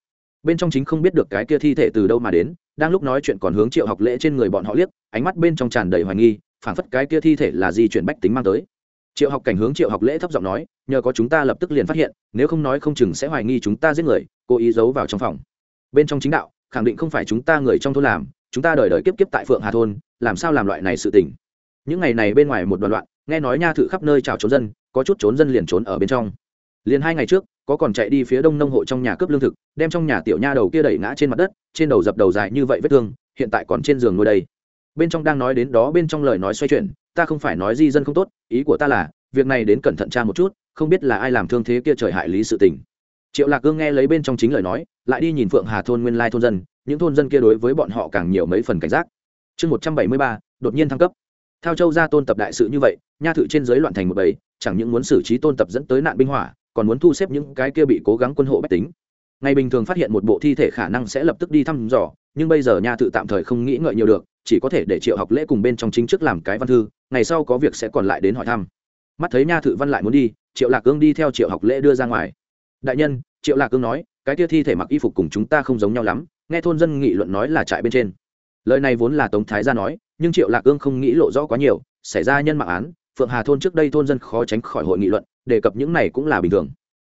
bên trong chính không biết được cái kia thi thể từ đâu mà đến, đang lúc nói chuyện còn hướng triệu học lễ trên người bọn họ liếc, ánh mắt bên trong tràn đầy hoài nghi, phảng phất cái kia thi thể là di chuyển bách tính mang tới. Triệu học cảnh hướng triệu học lễ thấp giọng nói, nhờ có chúng ta lập tức liền phát hiện, nếu không nói không chừng sẽ hoài nghi chúng ta giết người, cố ý giấu vào trong phòng. Bên trong chính đạo, khẳng định không phải chúng ta người trong thôn làm, chúng ta đời đời kiếp kiếp tại phượng hà thôn, làm sao làm loại này sự tình? Những ngày này bên ngoài một đoàn loạn, nghe nói nha thự khắp nơi chào trốn dân, có chút trốn dân liền trốn ở bên trong. Liền hai ngày trước có còn chạy đi phía đông nông hộ trong nhà cướp lương thực, đem trong nhà tiểu nha đầu kia đẩy ngã trên mặt đất, trên đầu dập đầu dài như vậy vết thương, hiện tại còn trên giường ngồi đây. Bên trong đang nói đến đó bên trong lời nói xoay chuyển, ta không phải nói di dân không tốt, ý của ta là, việc này đến cẩn thận tra một chút, không biết là ai làm thương thế kia trời hại lý sự tình. Triệu lạc cương nghe lấy bên trong chính lời nói, lại đi nhìn phượng hà thôn nguyên lai thôn dân, những thôn dân kia đối với bọn họ càng nhiều mấy phần cảnh giác. Chương một trăm bảy mươi ba, đột nhiên thăng cấp. Theo châu gia tôn tập đại sự như vậy, nha thự trên giới loạn thành một bầy, chẳng những muốn xử trí tôn tập dẫn tới nạn binh hỏa còn muốn thu xếp những cái kia bị cố gắng quân hộ bách tính. Ngày bình thường phát hiện một bộ thi thể khả năng sẽ lập tức đi thăm dò, nhưng bây giờ nha tự tạm thời không nghĩ ngợi nhiều được, chỉ có thể để triệu học lễ cùng bên trong chính trước làm cái văn thư, ngày sau có việc sẽ còn lại đến hỏi thăm. Mắt thấy nha thự văn lại muốn đi, triệu lạc cương đi theo triệu học lễ đưa ra ngoài. Đại nhân, triệu lạc cương nói, cái kia thi thể mặc y phục cùng chúng ta không giống nhau lắm, nghe thôn dân nghị luận nói là trại bên trên. Lời này vốn là tống thái gia nói, nhưng triệu lạc cương không nghĩ lộ rõ quá nhiều, xảy ra nhân mạng án, phượng hà thôn trước đây thôn dân khó tránh khỏi hội nghị luận đề cập những này cũng là bình thường.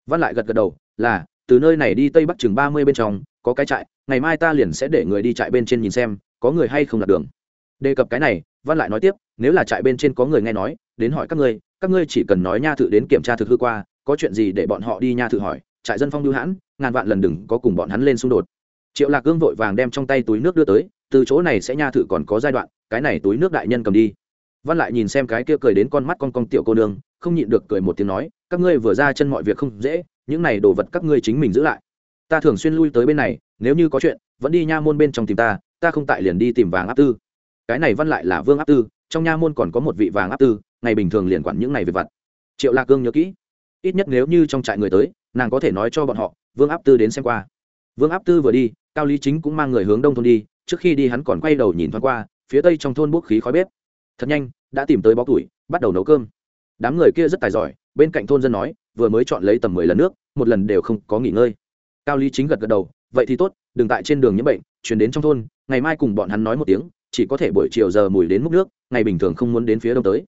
Văn lại gật gật đầu, là, từ nơi này đi tây bắc chừng ba mươi bên trong, có cái trại, ngày mai ta liền sẽ để người đi trại bên trên nhìn xem, có người hay không lạc đường. Đề cập cái này, văn lại nói tiếp, nếu là trại bên trên có người nghe nói, đến hỏi các ngươi các ngươi chỉ cần nói nha thự đến kiểm tra thực hư qua, có chuyện gì để bọn họ đi nha thự hỏi, trại dân phong lưu hãn, ngàn vạn lần đừng có cùng bọn hắn lên xung đột. Triệu lạc gương vội vàng đem trong tay túi nước đưa tới, từ chỗ này sẽ nha thự còn có giai đoạn, cái này túi nước đại nhân cầm đi. Văn lại nhìn xem cái kia cười đến con mắt con con tiểu cô nương không nhịn được cười một tiếng nói, các ngươi vừa ra chân mọi việc không dễ, những này đồ vật các ngươi chính mình giữ lại. Ta thường xuyên lui tới bên này, nếu như có chuyện, vẫn đi nha môn bên trong tìm ta ta không tại liền đi tìm vàng áp tư. Cái này văn lại là vương áp tư, trong nha môn còn có một vị vàng áp tư, ngày bình thường liền quản những này về vặt. Triệu lạc cương nhớ kỹ, ít nhất nếu như trong trại người tới, nàng có thể nói cho bọn họ, vương áp tư đến xem qua. Vương áp tư vừa đi, cao lý chính cũng mang người hướng đông thôn đi, trước khi đi hắn còn quay đầu nhìn thoáng qua, phía tây trong thôn bốc khí khói bếp. Thật nhanh, đã tìm tới bó tuổi bắt đầu nấu cơm đám người kia rất tài giỏi, bên cạnh thôn dân nói, vừa mới chọn lấy tầm mười lần nước, một lần đều không có nghỉ ngơi. Cao lý chính gật gật đầu, vậy thì tốt, đừng tại trên đường nhiễm bệnh, chuyển đến trong thôn, ngày mai cùng bọn hắn nói một tiếng, chỉ có thể buổi chiều giờ mùi đến múc nước, ngày bình thường không muốn đến phía đông tới.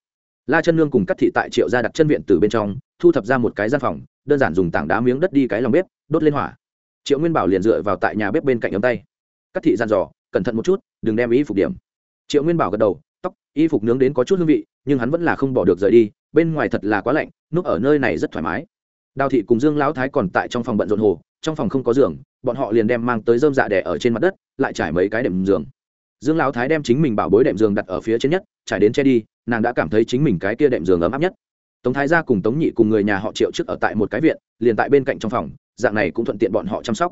La chân nương cùng cắt thị tại triệu ra đặt chân viện từ bên trong, thu thập ra một cái gian phòng, đơn giản dùng tảng đá miếng đất đi cái lòng bếp, đốt lên hỏa. Triệu nguyên bảo liền dựa vào tại nhà bếp bên cạnh ấm tay. Cắt thị dàn dò, cẩn thận một chút, đừng đem y phục điểm. Triệu nguyên bảo gật đầu, tóc, y phục nướng đến có chút hương vị, nhưng hắn vẫn là không bỏ được rời đi bên ngoài thật là quá lạnh, núp ở nơi này rất thoải mái. Đào thị cùng dương lão thái còn tại trong phòng bận rộn hồ, trong phòng không có giường, bọn họ liền đem mang tới dơm dạ đẻ ở trên mặt đất, lại trải mấy cái đệm giường. Dương lão thái đem chính mình bảo bối đệm giường đặt ở phía trên nhất, trải đến che đi, nàng đã cảm thấy chính mình cái kia đệm giường ấm áp nhất. Tống thái gia cùng tống nhị cùng người nhà họ triệu trước ở tại một cái viện, liền tại bên cạnh trong phòng, dạng này cũng thuận tiện bọn họ chăm sóc.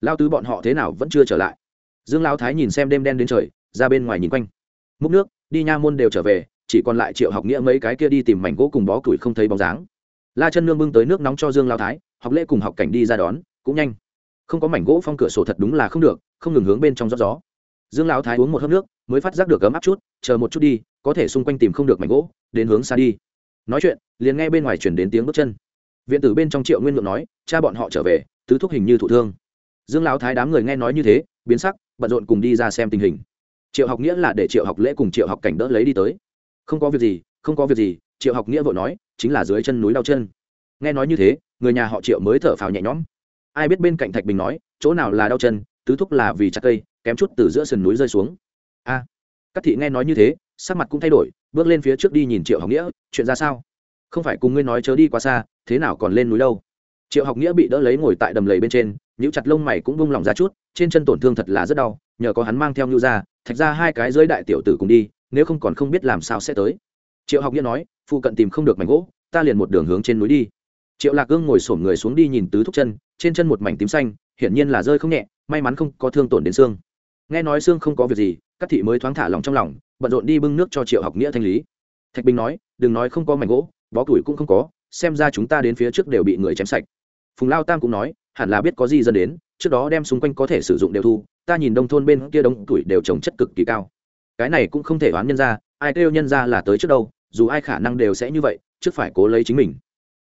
Lao tứ bọn họ thế nào vẫn chưa trở lại. Dương lão thái nhìn xem đêm đen đến trời, ra bên ngoài nhìn quanh. Múc nước, đi nha môn đều trở về chỉ còn lại triệu học nghĩa mấy cái kia đi tìm mảnh gỗ cùng bó củi không thấy bóng dáng. La chân nương bưng tới nước nóng cho dương lao thái, học lễ cùng học cảnh đi ra đón, cũng nhanh. Không có mảnh gỗ phong cửa sổ thật đúng là không được, không ngừng hướng bên trong gió gió. Dương lão thái uống một hớp nước, mới phát giác được ấm áp chút, chờ một chút đi, có thể xung quanh tìm không được mảnh gỗ, đến hướng xa đi. Nói chuyện, liền nghe bên ngoài chuyển đến tiếng bước chân. Viện tử bên trong triệu nguyên lượng nói, cha bọn họ trở về, tứ thúc hình như thụ thương. Dương lão thái đám người nghe nói như thế, biến sắc, bận rộn cùng đi ra xem tình hình. Triệu học nghĩa là để triệu học lễ cùng triệu học cảnh đỡ lấy đi tới không có việc gì không có việc gì triệu học nghĩa vội nói chính là dưới chân núi đau chân. Nghe nói như thế người nhà họ triệu mới thở phào nhẹ nhõm. Ai biết bên cạnh thạch bình nói chỗ nào là đau chân tứ thúc là vì chặt cây kém chút từ giữa sườn núi rơi xuống. A. À, các thị nghe nói như thế sắc mặt cũng thay đổi bước lên phía trước đi nhìn triệu học nghĩa chuyện ra sao? Không phải cùng ngươi nói chớ đi quá xa thế nào còn lên núi đâu? Triệu học nghĩa bị đỡ lấy ngồi tại đầm lầy bên trên nhũ chặt lông mày cũng bung lỏng ra chút trên chân tổn thương thật là rất đau nhờ có hắn mang theo nhu ra thạch ra hai cái dưới đại tiểu tử cùng đi nếu không còn không biết làm sao sẽ tới. Triệu học nghĩa nói, phụ cận tìm không được mảnh gỗ, ta liền một đường hướng trên núi đi. Triệu lạc gương ngồi sổm người xuống đi nhìn tứ thúc chân, trên chân một mảnh tím xanh, hiển nhiên là rơi không nhẹ, may mắn không có thương tổn đến xương. Nghe nói xương không có việc gì, các thị mới thoáng thả lòng trong lòng, bận rộn đi bưng nước cho triệu học nghĩa thanh lý. Thạch bình nói, đừng nói không có mảnh gỗ, bó củi cũng không có, xem ra chúng ta đến phía trước đều bị người chém sạch. Phùng lao tam cũng nói, hẳn là biết có gì dân đến, trước đó đem xung quanh có thể sử dụng đều thu, ta nhìn đông thôn bên kia đống tuổi đều trồng chất cực kỳ cao cái này cũng không thể đoán nhân ra, ai kêu nhân ra là tới trước đâu, dù ai khả năng đều sẽ như vậy, trước phải cố lấy chính mình.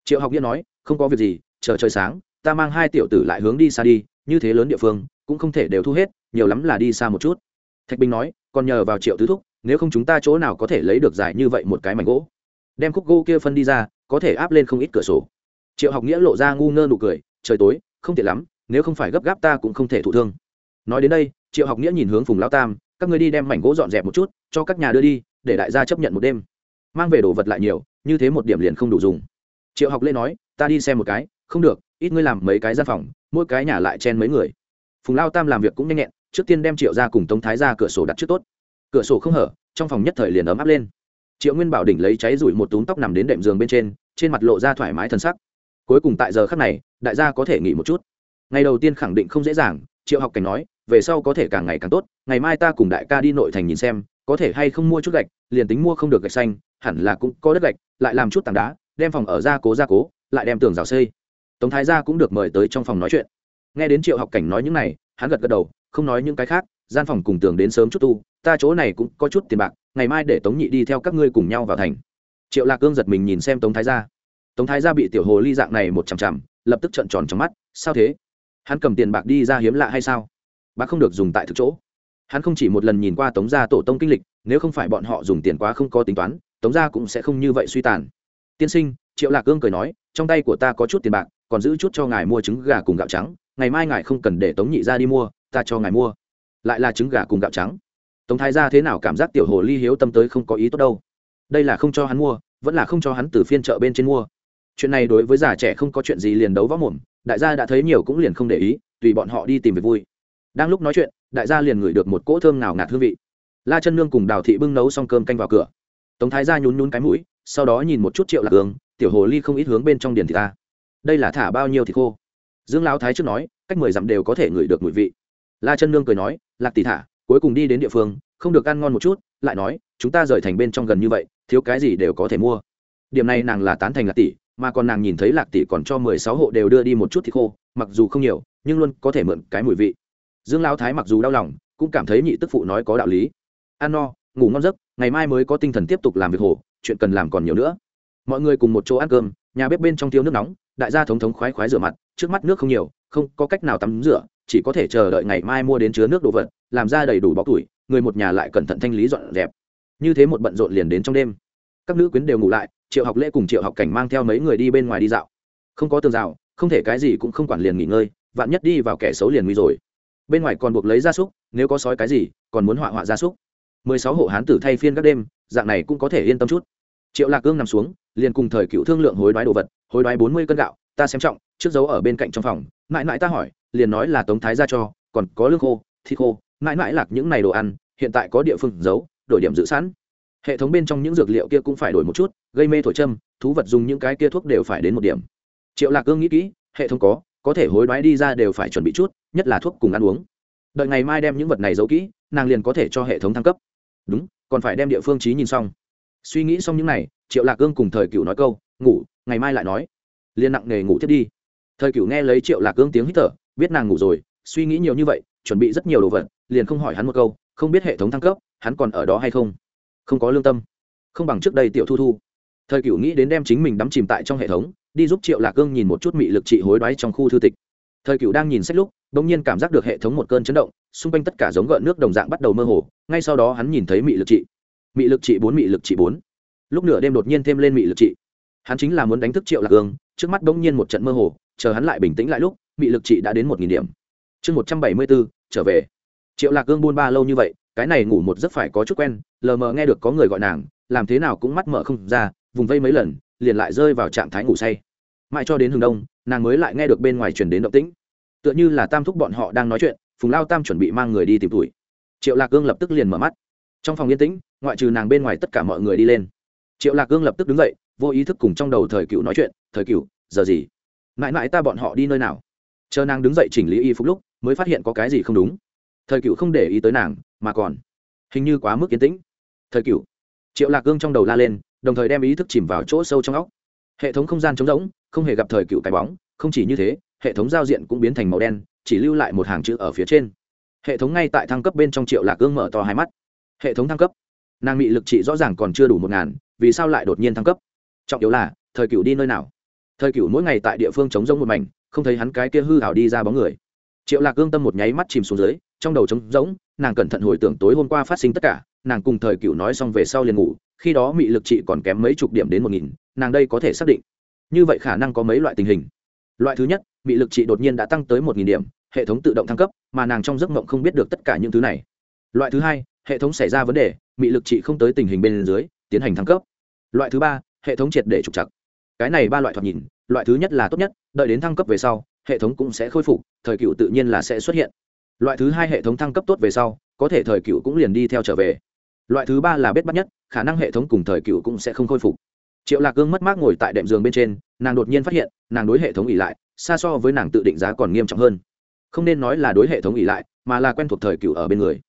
Triệu học nghĩa nói, không có việc gì, chờ trời sáng, ta mang hai tiểu tử lại hướng đi xa đi, như thế lớn địa phương, cũng không thể đều thu hết, nhiều lắm là đi xa một chút. Thạch bình nói, còn nhờ vào triệu tứ thúc, nếu không chúng ta chỗ nào có thể lấy được giải như vậy một cái mảnh gỗ? Đem khúc gỗ kia phân đi ra, có thể áp lên không ít cửa sổ. Triệu học nghĩa lộ ra ngu ngơ nụ cười, trời tối, không tiện lắm, nếu không phải gấp gáp ta cũng không thể thụ thương. Nói đến đây, triệu học nghĩa nhìn hướng phùng lao tam các người đi đem mảnh gỗ dọn dẹp một chút, cho các nhà đưa đi, để đại gia chấp nhận một đêm. Mang về đồ vật lại nhiều, như thế một điểm liền không đủ dùng. Triệu học lê nói, ta đi xem một cái, không được, ít ngươi làm mấy cái gian phòng, mỗi cái nhà lại chen mấy người. Phùng lao tam làm việc cũng nhanh nhẹn, trước tiên đem triệu ra cùng tống thái ra cửa sổ đặt trước tốt. Cửa sổ không hở, trong phòng nhất thời liền ấm áp lên. Triệu nguyên bảo đỉnh lấy cháy rủi một túm tóc nằm đến đệm giường bên trên trên mặt lộ ra thoải mái t sắc. Cuối cùng tại giờ khắc này, đại gia có thể nghỉ một chút. Ngày đầu tiên khẳng định không dễ dàng, triệu học cảnh nói về sau có thể càng ngày càng tốt, ngày mai ta cùng đại ca đi nội thành nhìn xem, có thể hay không mua chút gạch, liền tính mua không được gạch xanh, hẳn là cũng có đất gạch, lại làm chút tảng đá, đem phòng ở ra cố ra cố, lại đem tường rào xây. Tống thái gia cũng được mời tới trong phòng nói chuyện. Nghe đến triệu học cảnh nói những này, hắn gật gật đầu, không nói những cái khác, gian phòng cùng tường đến sớm chút tu, ta chỗ này cũng có chút tiền bạc, ngày mai để tống nhị đi theo các ngươi cùng nhau vào thành. Triệu lạc cương giật mình nhìn xem tống thái gia. Tống thái gia bị tiểu hồ ly dạng này một chằm chằm, lập tức trợn tròn trong mắt, sao thế? Hắn cầm tiền bạc đi ra hiếm lạ hay sao? Bác không được dùng tại thực chỗ. Hắn không chỉ một lần nhìn qua tống gia tổ tông kinh lịch, nếu không phải bọn họ dùng tiền quá không có tính toán, tống gia cũng sẽ không như vậy suy tàn. Tiên sinh, triệu lạc cương cười nói, trong tay của ta có chút tiền bạc, còn giữ chút cho ngài mua trứng gà cùng gạo trắng, ngày mai ngài không cần để tống nhị ra đi mua, ta cho ngài mua. Lại là trứng gà cùng gạo trắng. Tống thái ra thế nào cảm giác tiểu hồ ly hiếu tâm tới không có ý tốt đâu. Đây là không cho hắn mua, vẫn là không cho hắn từ phiên chợ bên trên mua. Chuyện này đối với già trẻ không có chuyện gì liền đấu võ mồm, đại gia đã thấy nhiều cũng liền không để ý, tùy bọn họ đi tìm việc vui đang lúc nói chuyện, đại gia liền ngửi được một cỗ thơm nào ngạt hương vị. La chân nương cùng đào thị bưng nấu xong cơm canh vào cửa. Tống thái gia nhún nhún cái mũi, sau đó nhìn một chút triệu lạc hương tiểu hồ ly không ít hướng bên trong điền thì ta. Đây là thả bao nhiêu thì khô? Dương lão thái trước nói, cách mười dặm đều có thể ngửi được mùi vị. La chân nương cười nói, lạc tỷ thả, cuối cùng đi đến địa phương, không được ăn ngon một chút. Lại nói, chúng ta rời thành bên trong gần như vậy, thiếu cái gì đều có thể mua. Điểm này nàng là tán thành lạc tỷ, mà còn nàng nhìn thấy lạc tỷ còn cho mười sáu hộ đều đưa đi một chút thịt khô, mặc dù không nhiều, nhưng luôn có thể mượn cái mùi vị dương lão thái mặc dù đau lòng, cũng cảm thấy nhị tức phụ nói có đạo lý. Ăn no, ngủ ngon giấc, ngày mai mới có tinh thần tiếp tục làm việc hồ, chuyện cần làm còn nhiều nữa. Mọi người cùng một chỗ ăn cơm, nhà bếp bên trong tiêu nước nóng, đại gia thống thống khoái khoái rửa mặt, trước mắt nước không nhiều, không có cách nào tắm rửa, chỉ có thể chờ đợi ngày mai mua đến chứa nước đồ vật, làm ra đầy đủ bọc tuổi người một nhà lại cẩn thận thanh lý dọn dẹp. Như thế một bận rộn liền đến trong đêm. Các nữ quyến đều ngủ lại, triệu học lễ cùng triệu học cảnh mang theo mấy người đi bên ngoài đi dạo. Không có tường rào, không thể cái gì cũng không quản liền nghỉ ngơi, vạn nhất đi vào kẻ xấu liền nguy rồi bên ngoài còn buộc lấy gia súc, nếu có sói cái gì, còn muốn họa họa gia súc. Mười sáu hộ hán tử thay phiên các đêm, dạng này cũng có thể yên tâm chút. Triệu lạc cương nằm xuống, liền cùng thời cựu thương lượng hối đoái đồ vật, hối đoái bốn mươi cân gạo, ta xem trọng, trước dấu ở bên cạnh trong phòng. Mãi mãi ta hỏi, liền nói là tống thái ra cho, còn có lương khô, thịt khô, mãi mãi lạc những này đồ ăn, hiện tại có địa phương giấu, đổi điểm giữ sẵn. Hệ thống bên trong những dược liệu kia cũng phải đổi một chút, gây mê thổi châm, thú vật dùng những cái kia thuốc đều phải đến một điểm. Triệu lạc cương nghĩ kỹ, hệ thống có có thể hối đoái đi ra đều phải chuẩn bị chút, nhất là thuốc cùng ăn uống. Đợi ngày mai đem những vật này giấu kỹ, nàng liền có thể cho hệ thống thăng cấp. Đúng, còn phải đem địa phương trí nhìn xong. Suy nghĩ xong những n à y triệu lạc cương cùng thời cựu nói câu, ngủ, ngày mai lại nói. Liền nặng nghề ngủ thiết đi. Thời cựu nghe lấy triệu lạc cương tiếng hít thở, biết nàng ngủ rồi, suy nghĩ nhiều như vậy, chuẩn bị rất nhiều đồ vật, liền không hỏi hắn một câu, không biết hệ thống thăng cấp, hắn còn ở đó hay không? Không có lương tâm. Không bằng trước đây tiểu thu thu. Thời cựu nghĩ đến đem chính mình đắm chìm tại trong hệ thống đi giúp triệu lạc cương nhìn một chút mị lực trị hối đoái trong khu thư tịch. Thời cựu đang nhìn sách lúc đ ỗ n g nhiên cảm giác được hệ thống một cơn chấn động, xung quanh tất cả giống gợn nước đồng dạng bắt đầu mơ hồ, ngay sau đó hắn nhìn thấy mị lực trị. Mị lực trị bốn, mị lực trị bốn. Lúc nửa đêm đột nhiên thêm lên mị lực trị. Hắn chính là muốn đánh thức triệu lạc cương trước mắt bỗng nhiên một trận mơ hồ, chờ hắn lại bình tĩnh lại lúc, mị lực trị đã đến một nghìn điểm. Chương một trăm bảy mươi bốn, trở về. Triệu lạc cương buôn ba lâu như vậy, cái này ngủ một giấc phải có chút quen, lờ mờ nghe được có người gọi nàng, làm thế nào cũng mắt mở không ra, vùng vây mấy lần liền lại rơi vào trạng thái ngủ say. Mãi cho đến hừng đông, nàng mới lại nghe được bên ngoài chuyển đến động tĩnh. Tựa như là tam thúc bọn họ đang nói chuyện, phùng lao tam chuẩn bị mang người đi tìm tuổi. Triệu lạc cương lập tức liền mở mắt. Trong phòng yên tĩnh, ngoại trừ nàng bên ngoài tất cả mọi người đi lên. Triệu lạc cương lập tức đứng dậy, vô ý thức cùng trong đầu thời cựu nói chuyện, thời cựu, giờ gì? Mãi mãi ta bọn họ đi nơi nào? Chờ nàng đứng dậy chỉnh lý y phục lúc, mới phát hiện có cái gì không đúng. Thời cựu không để ý tới nàng, mà còn, hình như quá mức yên tĩnh. Thời cựu. Triệu lạc cương trong đầu la lên đồng thời đem ý thức chìm vào chỗ sâu trong óc. Hệ thống không gian trống rỗng, không hề gặp thời cựu cái bóng, không chỉ như thế, hệ thống giao diện cũng biến thành màu đen, chỉ lưu lại một hàng chữ ở phía trên. Hệ thống ngay tại thăng cấp bên trong triệu lạc ương mở to hai mắt. Hệ thống thăng cấp. Nàng bị lực trị rõ ràng còn chưa đủ một ngàn, vì sao lại đột nhiên thăng cấp? Trọng yếu là, thời cựu đi nơi nào? Thời cựu mỗi ngày tại địa phương chống rỗng một mảnh, không thấy hắn cái kia hư hảo đi ra bóng người. Triệu lạc ương tâm một nháy mắt chìm xuống dưới, trong đầu trống rỗng, nàng cẩn thận hồi tưởng tối hôm qua phát sinh tất cả nàng cùng thời cựu nói xong về sau liền ngủ, khi đó mị lực trị còn kém mấy chục điểm đến một nghìn, nàng đây có thể xác định. Như vậy khả năng có mấy loại tình hình. Loại thứ nhất, mị lực trị đột nhiên đã tăng tới một nghìn điểm, hệ thống tự động thăng cấp, mà nàng trong giấc mộng không biết được tất cả những thứ này. Loại thứ hai, hệ thống xảy ra vấn đề, mị lực trị không tới tình hình bên dưới, tiến hành thăng cấp. Loại thứ ba, hệ thống triệt để trục chặt cái này ba loại thoạt nhìn, loại thứ nhất là tốt nhất, đợi đến thăng cấp về sau, hệ thống cũng sẽ khôi phục, thời cựu tự nhiên là sẽ xuất hiện. Loại thứ hai hệ thống thăng cấp tốt về sau, có thể thời cựu cũng liền đi theo trở về loại thứ ba là bết bắt nhất, khả năng hệ thống cùng thời cựu cũng sẽ không khôi phục. Triệu lạc cương mất mát ngồi tại đệm giường bên trên, nàng đột nhiên phát hiện, nàng đối hệ thống ỉ lại, xa so với nàng tự định giá còn nghiêm trọng hơn. Không nên nói là đối hệ thống ỉ lại, mà là quen thuộc thời cựu ở bên người.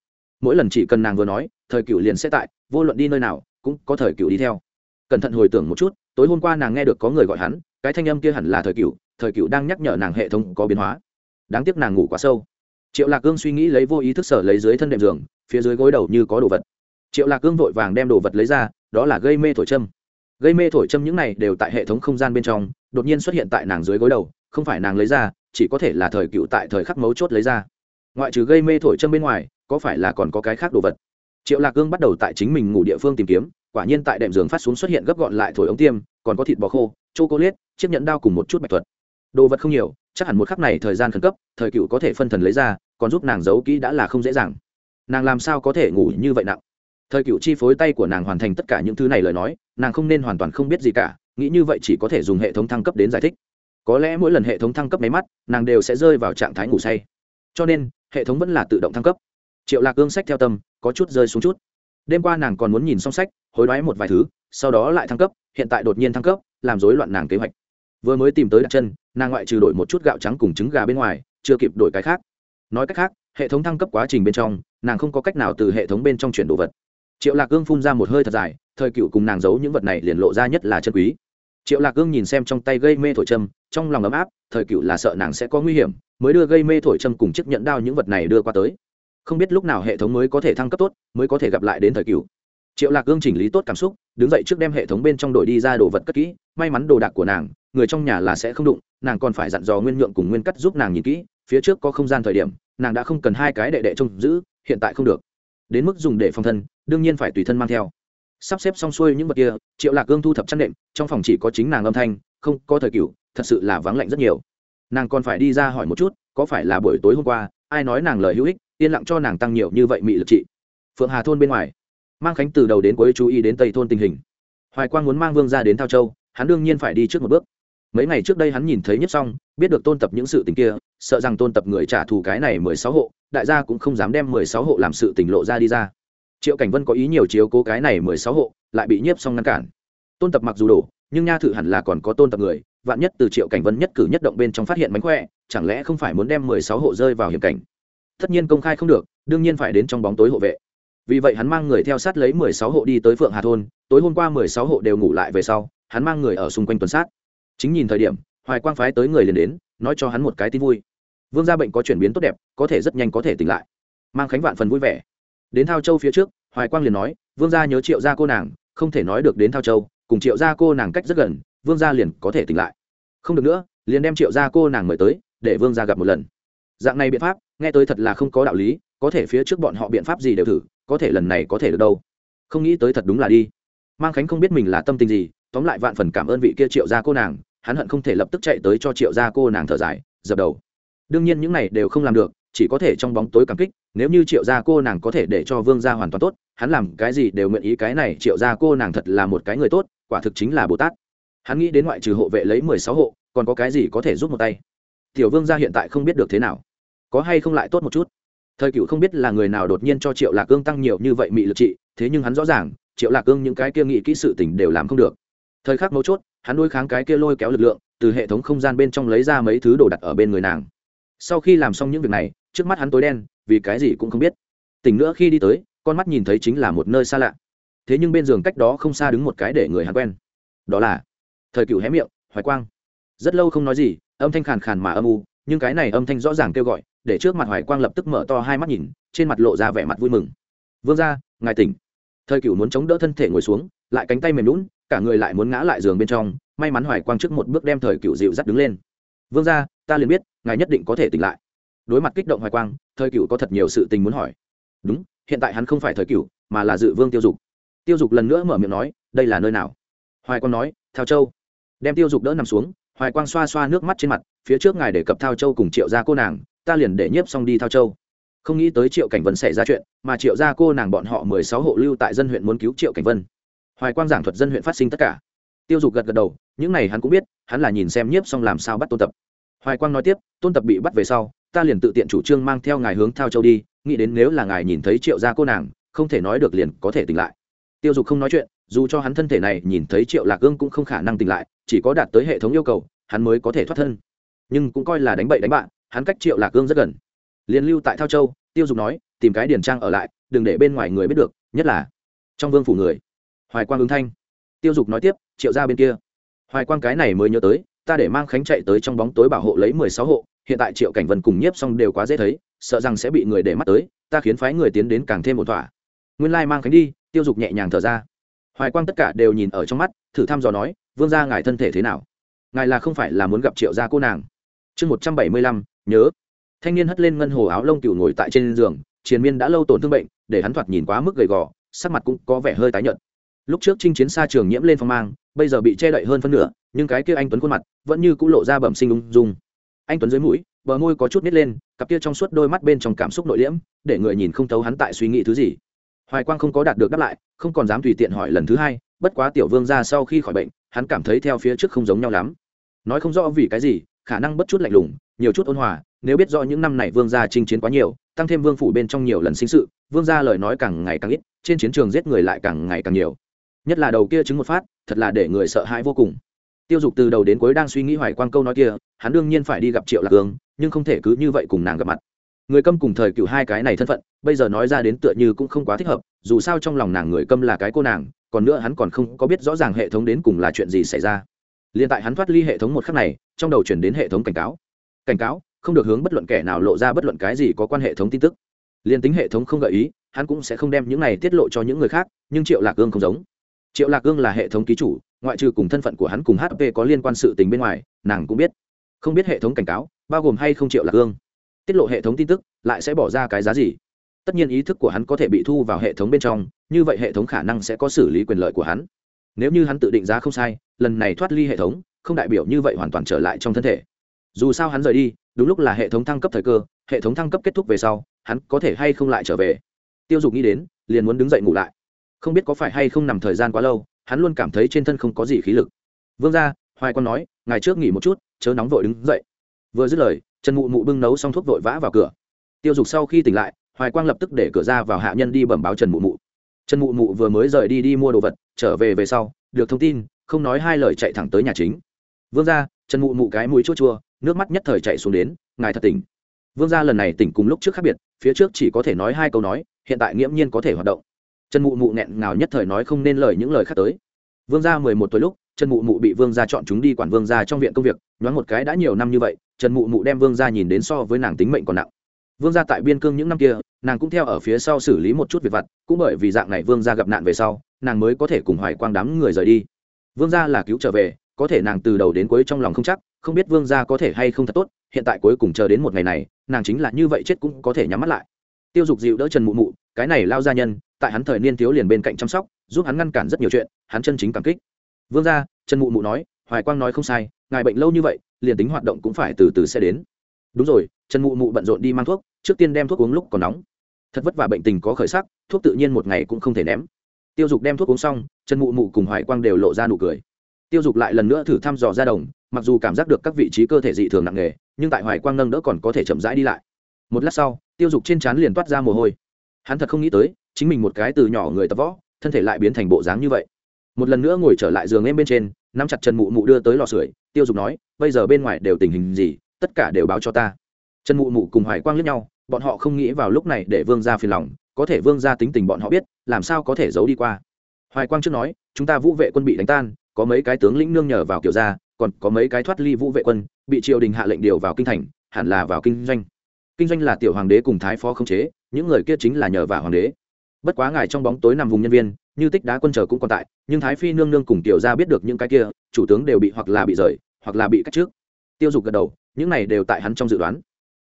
Mỗi lần chỉ cần nàng vừa nói, thời cựu liền sẽ tại, vô luận đi nơi nào, cũng có thời cựu đi theo. Cẩn thận hồi tưởng một chút, tối hôm qua nàng nghe được có người gọi hắn, cái thanh âm kia hẳn là thời cựu thời cựu đang nhắc nhở nàng hệ thống có biến hóa. Đáng tiếc nàng ngủ quá sâu. Triệu lạc cương suy nghĩ lấy vô ý thức sở lấy dưới thân đệm giường, phía dưới gối đầu như có đồ vật triệu lạc cương vội vàng đem đồ vật lấy ra, đó là gây mê thổi châm. Gây mê thổi châm những này đều tại hệ thống không gian bên trong, đột nhiên xuất hiện tại nàng dưới gối đầu, không phải nàng lấy ra, chỉ có thể là thời cựu tại thời khắc mấu chốt lấy ra. Ngoại trừ gây mê thổi châm bên ngoài, có phải là còn có cái khác đồ vật? Triệu lạc cương bắt đầu tại chính mình ngủ địa phương tìm kiếm, quả nhiên tại đệm giường phát xuống xuất hiện gấp gọn lại thổi ống tiêm, còn có thịt bò khô chô cô liết chiếc nhẫn đao cùng một chút bạch thuật. Đồ vật không nhiều, chắc hẳn một khắc này thời gian khẩn cấp, thời cựu có thể phân thần lấy ra, còn giúp nàng giấu kỹ đã là không dễ dàng. Nàng làm sao có thể ngủ như vậy nặng? Thời cựu chi phối tay của nàng hoàn thành tất cả những thứ này lời nói, nàng không nên hoàn toàn không biết gì cả, nghĩ như vậy chỉ có thể dùng hệ thống thăng cấp đến giải thích. Có lẽ mỗi lần hệ thống thăng cấp máy mắt, nàng đều sẽ rơi vào trạng thái ngủ say. Cho nên, hệ thống vẫn là tự động thăng cấp. Triệu lạc ương sách theo tâm, có chút rơi xuống chút. Đêm qua nàng còn muốn nhìn xong sách, hối đoái một vài thứ, sau đó lại thăng cấp, hiện tại đột nhiên thăng cấp, làm rối loạn nàng kế hoạch. Vừa mới tìm tới đặt chân, nàng ngoại trừ đổi một chút gạo trắng cùng trứng gà bên ngoài, chưa kịp đổi cái khác. Nói cách khác, hệ thống thăng cấp quá trình bên trong, nàng không có cách nào từ hệ thống bên trong chuyển đồ vật triệu lạc ương phun ra một hơi thật dài, thời cựu cùng nàng giấu những vật này liền lộ ra nhất là chân quý. Triệu lạc ương nhìn xem trong tay gây mê thổi châm, trong lòng ấm áp, thời cựu là sợ nàng sẽ có nguy hiểm, mới đưa gây mê thổi châm cùng chiếc nhẫn đao những vật này đưa qua tới. Không biết lúc nào hệ thống mới có thể thăng cấp tốt, mới có thể gặp lại đến thời cựu. Triệu lạc ương chỉnh lý tốt cảm xúc, đứng dậy trước đem hệ thống bên trong đội đi ra đồ vật cất kỹ, may mắn đồ đạc của nàng, người trong nhà là sẽ không đụng, nàng còn phải dặn dò nguyên nhượng cùng nguyên cắt giúp nàng nhìn kỹ, phía trước có không gian thời điểm, nàng đã không cần hai cái đệ đệ trông giữ, hiện tại không được đến mức dùng để phòng thân, đương nhiên phải tùy thân mang theo. Sắp xếp xong xuôi những vật kia, triệu lạc gương thu thập chăn nệm, trong phòng chỉ có chính nàng âm thanh, không, có thời cựu thật sự là vắng lạnh rất nhiều. Nàng còn phải đi ra hỏi một chút, có phải là buổi tối hôm qua, ai nói nàng lời hữu ích, yên lặng cho nàng tăng nhiều như vậy mị lực trị. Phượng hà thôn bên ngoài, mang khánh từ đầu đến cuối chú ý đến tây thôn tình hình. Hoài quang muốn mang vương ra đến thao châu, hắn đương nhiên phải đi trước một bước. Mấy ngày trước đây hắn nhìn thấy nhất xong, biết được tôn tập những sự tình kia sợ rằng tôn tập người trả thù cái này mười sáu hộ, đại gia cũng không dám đem mười sáu hộ làm sự tình lộ ra đi ra. Triệu cảnh vân có ý nhiều chiếu cố cái này mười sáu hộ, lại bị nhiếp xong ngăn cản. Tôn tập mặc dù đổ, nhưng nha thử hẳn là còn có tôn tập người, vạn nhất từ triệu cảnh vân nhất cử nhất động bên trong phát hiện mánh khỏe, chẳng lẽ không phải muốn đem mười sáu hộ rơi vào hiểm cảnh? Tất nhiên công khai không được, đương nhiên phải đến trong bóng tối hộ vệ. Vì vậy hắn mang người theo sát lấy mười sáu hộ đi tới phượng hà thôn, tối hôm qua mười sáu hộ đều ngủ lại về sau, hắn mang người ở xung quanh tuần sát. Chính nhìn thời điểm, hoài quang phái tới người liền đến, nói cho hắn một cái tin vui vương gia bệnh có chuyển biến tốt đẹp, có thể rất nhanh có thể tỉnh lại. Mang khánh vạn phần vui vẻ. Đến thao châu phía trước, hoài quang liền nói, vương gia nhớ triệu gia cô nàng, không thể nói được đến thao châu, cùng triệu gia cô nàng cách rất gần, vương gia liền có thể tỉnh lại. Không được nữa, liền đem triệu gia cô nàng mời tới, để vương gia gặp một lần. Dạng này biện pháp, nghe tới thật là không có đạo lý, có thể phía trước bọn họ biện pháp gì đều thử, có thể lần này có thể được đâu. Không nghĩ tới thật đúng là đi. Mang khánh không biết mình là tâm tình gì, tóm lại vạn phần cảm ơn vị kia triệu gia cô nàng, hắn hận không thể lập tức chạy tới cho triệu gia cô nàng thở dài, dập đầu đương nhiên những này đều không làm được, chỉ có thể trong bóng tối cảm kích, nếu như triệu gia cô nàng có thể để cho vương gia hoàn toàn tốt, hắn làm cái gì đều nguyện ý cái này triệu gia cô nàng thật là một cái người tốt, quả thực chính là bồ tát. Hắn nghĩ đến ngoại trừ hộ vệ lấy mười sáu hộ, còn có cái gì có thể giúp một tay? Tiểu vương gia hiện tại không biết được thế nào. Có hay không lại tốt một chút? Thời cựu không biết là người nào đột nhiên cho triệu lạc cương tăng nhiều như vậy mị lực trị, thế nhưng hắn rõ ràng, triệu lạc cương những cái kia nghị kỹ sự tình đều làm không được. Thời khắc mấu chốt, hắn nuôi kháng cái kia lôi kéo lực lượng, từ hệ thống không gian bên trong lấy ra mấy thứ đồ đặt ở bên người nàng sau khi làm xong những việc này, trước mắt hắn tối đen, vì cái gì cũng không biết. Tỉnh nữa khi đi tới, con mắt nhìn thấy chính là một nơi xa lạ. Thế nhưng bên giường cách đó không xa đứng một cái để người hắn quen. Đó là thời cựu hé miệng, hoài quang. Rất lâu không nói gì, âm thanh khàn khàn mà âm u, nhưng cái này âm thanh rõ ràng kêu gọi, để trước mặt hoài quang lập tức mở to hai mắt nhìn, trên mặt lộ ra vẻ mặt vui mừng. Vương ra ngài tỉnh. Thời cựu muốn chống đỡ thân thể ngồi xuống, lại cánh tay mềm lún cả người lại muốn ngã lại giường bên trong. May mắn hoài quang trước một bước đem thời cựu dịu dắt đứng lên vương ra ta liền biết, ngài nhất định có thể tỉnh lại. Đối mặt kích động hoài quang, thời cựu có thật nhiều sự tình muốn hỏi. Đúng, hiện tại hắn không phải thời cựu mà là dự vương tiêu dục. Tiêu dục lần nữa mở miệng nói, đây là nơi nào? Hoài quang nói, thao châu. Đem tiêu dục đỡ nằm xuống, hoài quang xoa xoa nước mắt trên mặt, phía trước ngài để cập thao châu cùng triệu gia cô nàng, ta liền để nhiếp xong đi thao châu. Không nghĩ tới triệu cảnh vân xảy ra chuyện, mà triệu gia cô nàng bọn họ mười sáu hộ lưu tại dân huyện muốn cứu triệu cảnh vân. Hoài quang giảng thuật dân huyện phát sinh tất cả. Tiêu dục gật gật đầu những này hắn cũng biết, hắn là nhìn xem nhiếp xong làm sao bắt tôn tập. Hoài quang nói tiếp, tôn tập bị bắt về sau, ta liền tự tiện chủ trương mang theo ngài hướng thao châu đi, nghĩ đến nếu là ngài nhìn thấy triệu gia cô nàng, không thể nói được liền có thể tỉnh lại. Tiêu dục không nói chuyện, dù cho hắn thân thể này nhìn thấy triệu lạc ương cũng không khả năng tỉnh lại, chỉ có đạt tới hệ thống yêu cầu, hắn mới có thể thoát thân. Nhưng cũng coi là đánh bậy đánh bạn, hắn cách triệu lạc ương rất gần. Liền lưu tại thao châu, tiêu dục nói, tìm cái điển trang ở lại, đừng để bên ngoài người biết được, nhất là trong vương phủ người. Hoài quang ứng thanh. Tiêu dục nói tiếp, triệu ra bên kia hoài quang cái này mới nhớ tới, ta để mang khánh chạy tới trong bóng tối bảo hộ lấy mười sáu hộ, hiện tại triệu cảnh vân cùng nhiếp xong đều quá dễ thấy, sợ rằng sẽ bị người để mắt tới, ta khiến phái người tiến đến càng thêm một thỏa. Nguyên lai mang khánh đi, tiêu dục nhẹ nhàng thở ra. Hoài quang tất cả đều nhìn ở trong mắt, thử thăm dò nói, vương ra ngài thân thể thế nào? Ngài là không phải là muốn gặp triệu gia cô nàng. Chương một trăm bảy mươi lăm, nhớ. Thanh niên hất lên ngân hồ áo lông cựu ngồi tại trên giường, triền miên đã lâu tổn thương bệnh, để hắn thoạt nhìn quá mức gầy gò, sắc mặt cũng có vẻ hơi tái nhợt. Lúc trước chinh chiến xa trường nhiễm lên phong mang bây giờ bị che đậy hơn phân nửa, nhưng cái kia anh tuấn khuôn mặt vẫn như cũng lộ ra bẩm sinh ung dung. Anh tuấn dưới mũi, bờ môi có chút nít lên, cặp kia trong suốt đôi mắt bên trong cảm xúc nội liễm, để người nhìn không thấu hắn tại suy nghĩ thứ gì. Hoài quang không có đạt được đáp lại, không còn dám tùy tiện hỏi lần thứ hai, bất quá tiểu vương ra sau khi khỏi bệnh, hắn cảm thấy theo phía trước không giống nhau lắm. Nói không rõ vì cái gì, khả năng bất chút lạnh lùng, nhiều chút ôn hòa, nếu biết rõ những năm này vương gia chinh chiến quá nhiều, tăng thêm vương phủ bên trong nhiều lần sinh sự, vương gia lời nói càng ngày càng ít, trên chiến trường giết người lại càng ngày càng nhiều. Nhất là đầu kia chứng một phát thật là để người sợ hãi vô cùng. Tiêu dục từ đầu đến cuối đang suy nghĩ hoài quang câu nói kia, hắn đương nhiên phải đi gặp triệu lạc hương, nhưng không thể cứ như vậy cùng nàng gặp mặt. Người câm cùng thời cựu hai cái này thân phận, bây giờ nói ra đến tựa như cũng không quá thích hợp, dù sao trong lòng nàng người câm là cái cô nàng, còn nữa hắn còn không có biết rõ ràng hệ thống đến cùng là chuyện gì xảy ra. Liền tại hắn thoát ly hệ thống một khắc này, trong đầu chuyển đến hệ thống cảnh cáo. Cảnh cáo, không được hướng bất luận kẻ nào lộ ra bất luận cái gì có quan hệ thống tin tức. Liền tính hệ thống không gợi ý, hắn cũng sẽ không đem những này tiết lộ cho những người khác, nhưng triệu lạc hương không giống triệu lạc gương là hệ thống ký chủ, ngoại trừ cùng thân phận của hắn cùng hp có liên quan sự tình bên ngoài, nàng cũng biết. Không biết hệ thống cảnh cáo, bao gồm hay không triệu lạc gương tiết lộ hệ thống tin tức, lại sẽ bỏ ra cái giá gì? Tất nhiên ý thức của hắn có thể bị thu vào hệ thống bên trong, như vậy hệ thống khả năng sẽ có xử lý quyền lợi của hắn. Nếu như hắn tự định giá không sai, lần này thoát ly hệ thống, không đại biểu như vậy hoàn toàn trở lại trong thân thể. Dù sao hắn rời đi, đúng lúc là hệ thống thăng cấp thời cơ, hệ thống thăng cấp kết thúc về sau, hắn có thể hay không lại trở về? Tiêu dục nghĩ đến, liền muốn đứng dậy ngủ lại không biết có phải hay không nằm thời gian quá lâu, hắn luôn cảm thấy trên thân không có gì khí lực. Vương ra hoài con nói ngày trước nghỉ một chút, chớ nóng vội đứng dậy. Vừa dứt lời, trần mụ mụ bưng nấu xong thuốc vội vã vào cửa. Tiêu dục sau khi tỉnh lại, hoài quang lập tức để cửa ra vào hạ nhân đi bẩm báo trần mụ mụ. Trần mụ mụ vừa mới rời đi đi mua đồ vật, trở về về sau, được thông tin, không nói hai lời chạy thẳng tới nhà chính. Vương ra trần mụ mụ cái mũi chua chua, nước mắt nhất thời chạy xuống đến, ngài thật tỉnh. Vương gia lần này tỉnh cùng lúc trước khác biệt, phía trước chỉ có thể nói hai câu nói, hiện tại nghiễm nhiên có thể hoạt động trần mụ mụ nghẹn ngào nhất thời nói không nên lời những lời khác tới. Vương gia mười một tuổi lúc, trần mụ mụ bị vương gia chọn chúng đi quản vương gia trong viện công việc, nhoáng một cái đã nhiều năm như vậy, trần mụ mụ đem vương gia nhìn đến so với nàng tính mệnh còn nặng. Vương gia tại biên cương những năm kia, nàng cũng theo ở phía sau xử lý một chút việc vặt, cũng bởi vì dạng này vương gia gặp nạn về sau, nàng mới có thể cùng hoài quang đám người rời đi. Vương gia là cứu trở về, có thể nàng từ đầu đến cuối trong lòng không chắc, không biết vương gia có thể hay không thật tốt, hiện tại cuối cùng chờ đến một ngày này, nàng chính là như vậy chết cũng có thể nhắm mắt lại. Tiêu dục dịu đỡ trần mụ mụ, cái này lao gia nhân tại hắn thời niên thiếu liền bên cạnh chăm sóc, giúp hắn ngăn cản rất nhiều chuyện, hắn chân chính cảm kích. Vương gia, trần mụ mụ nói, hoài quang nói không sai, ngài bệnh lâu như vậy, liền tính hoạt động cũng phải từ từ sẽ đến. Đúng rồi, trần mụ mụ bận rộn đi mang thuốc, trước tiên đem thuốc uống lúc còn nóng. Thật vất vả bệnh tình có khởi sắc, thuốc tự nhiên một ngày cũng không thể ném. Tiêu dục đem thuốc uống xong, trần mụ mụ cùng hoài quang đều lộ ra nụ cười. Tiêu dục lại lần nữa thử thăm dò ra đồng, mặc dù cảm giác được các vị trí cơ thể dị thường nặng nề, nhưng tại hoài quang nâng đỡ còn có thể chậm rãi đi lại. Một lát sau, tiêu dục trên trán liền toát ra mồ hôi. Hắn thật không nghĩ tới chính mình một cái từ nhỏ người tập võ, thân thể lại biến thành bộ dáng như vậy. Một lần nữa ngồi trở lại giường em bên trên, nắm chặt trần mụ mụ đưa tới lò sưởi, tiêu dục nói, bây giờ bên ngoài đều tình hình gì, tất cả đều báo cho ta. Trần mụ mụ cùng hoài quang lướt nhau, bọn họ không nghĩ vào lúc này để vương ra phiền lòng, có thể vương ra tính tình bọn họ biết, làm sao có thể giấu đi qua. Hoài quang trước nói, chúng ta vũ vệ quân bị đánh tan, có mấy cái tướng lĩnh nương nhờ vào kiểu ra còn có mấy cái thoát ly vũ vệ quân, bị triều đình hạ lệnh điều vào kinh thành, hẳn là vào kinh doanh. Kinh doanh là tiểu hoàng đế cùng thái phó không chế, những người kia chính là nhờ vào hoàng đế bất quá ngài trong bóng tối nằm vùng nhân viên, như tích đá quân chờ cũng còn tại, nhưng thái phi nương nương cùng tiểu gia biết được những cái kia, chủ tướng đều bị hoặc là bị rời, hoặc là bị cắt trước. Tiêu dục gật đầu, những này đều tại hắn trong dự đoán.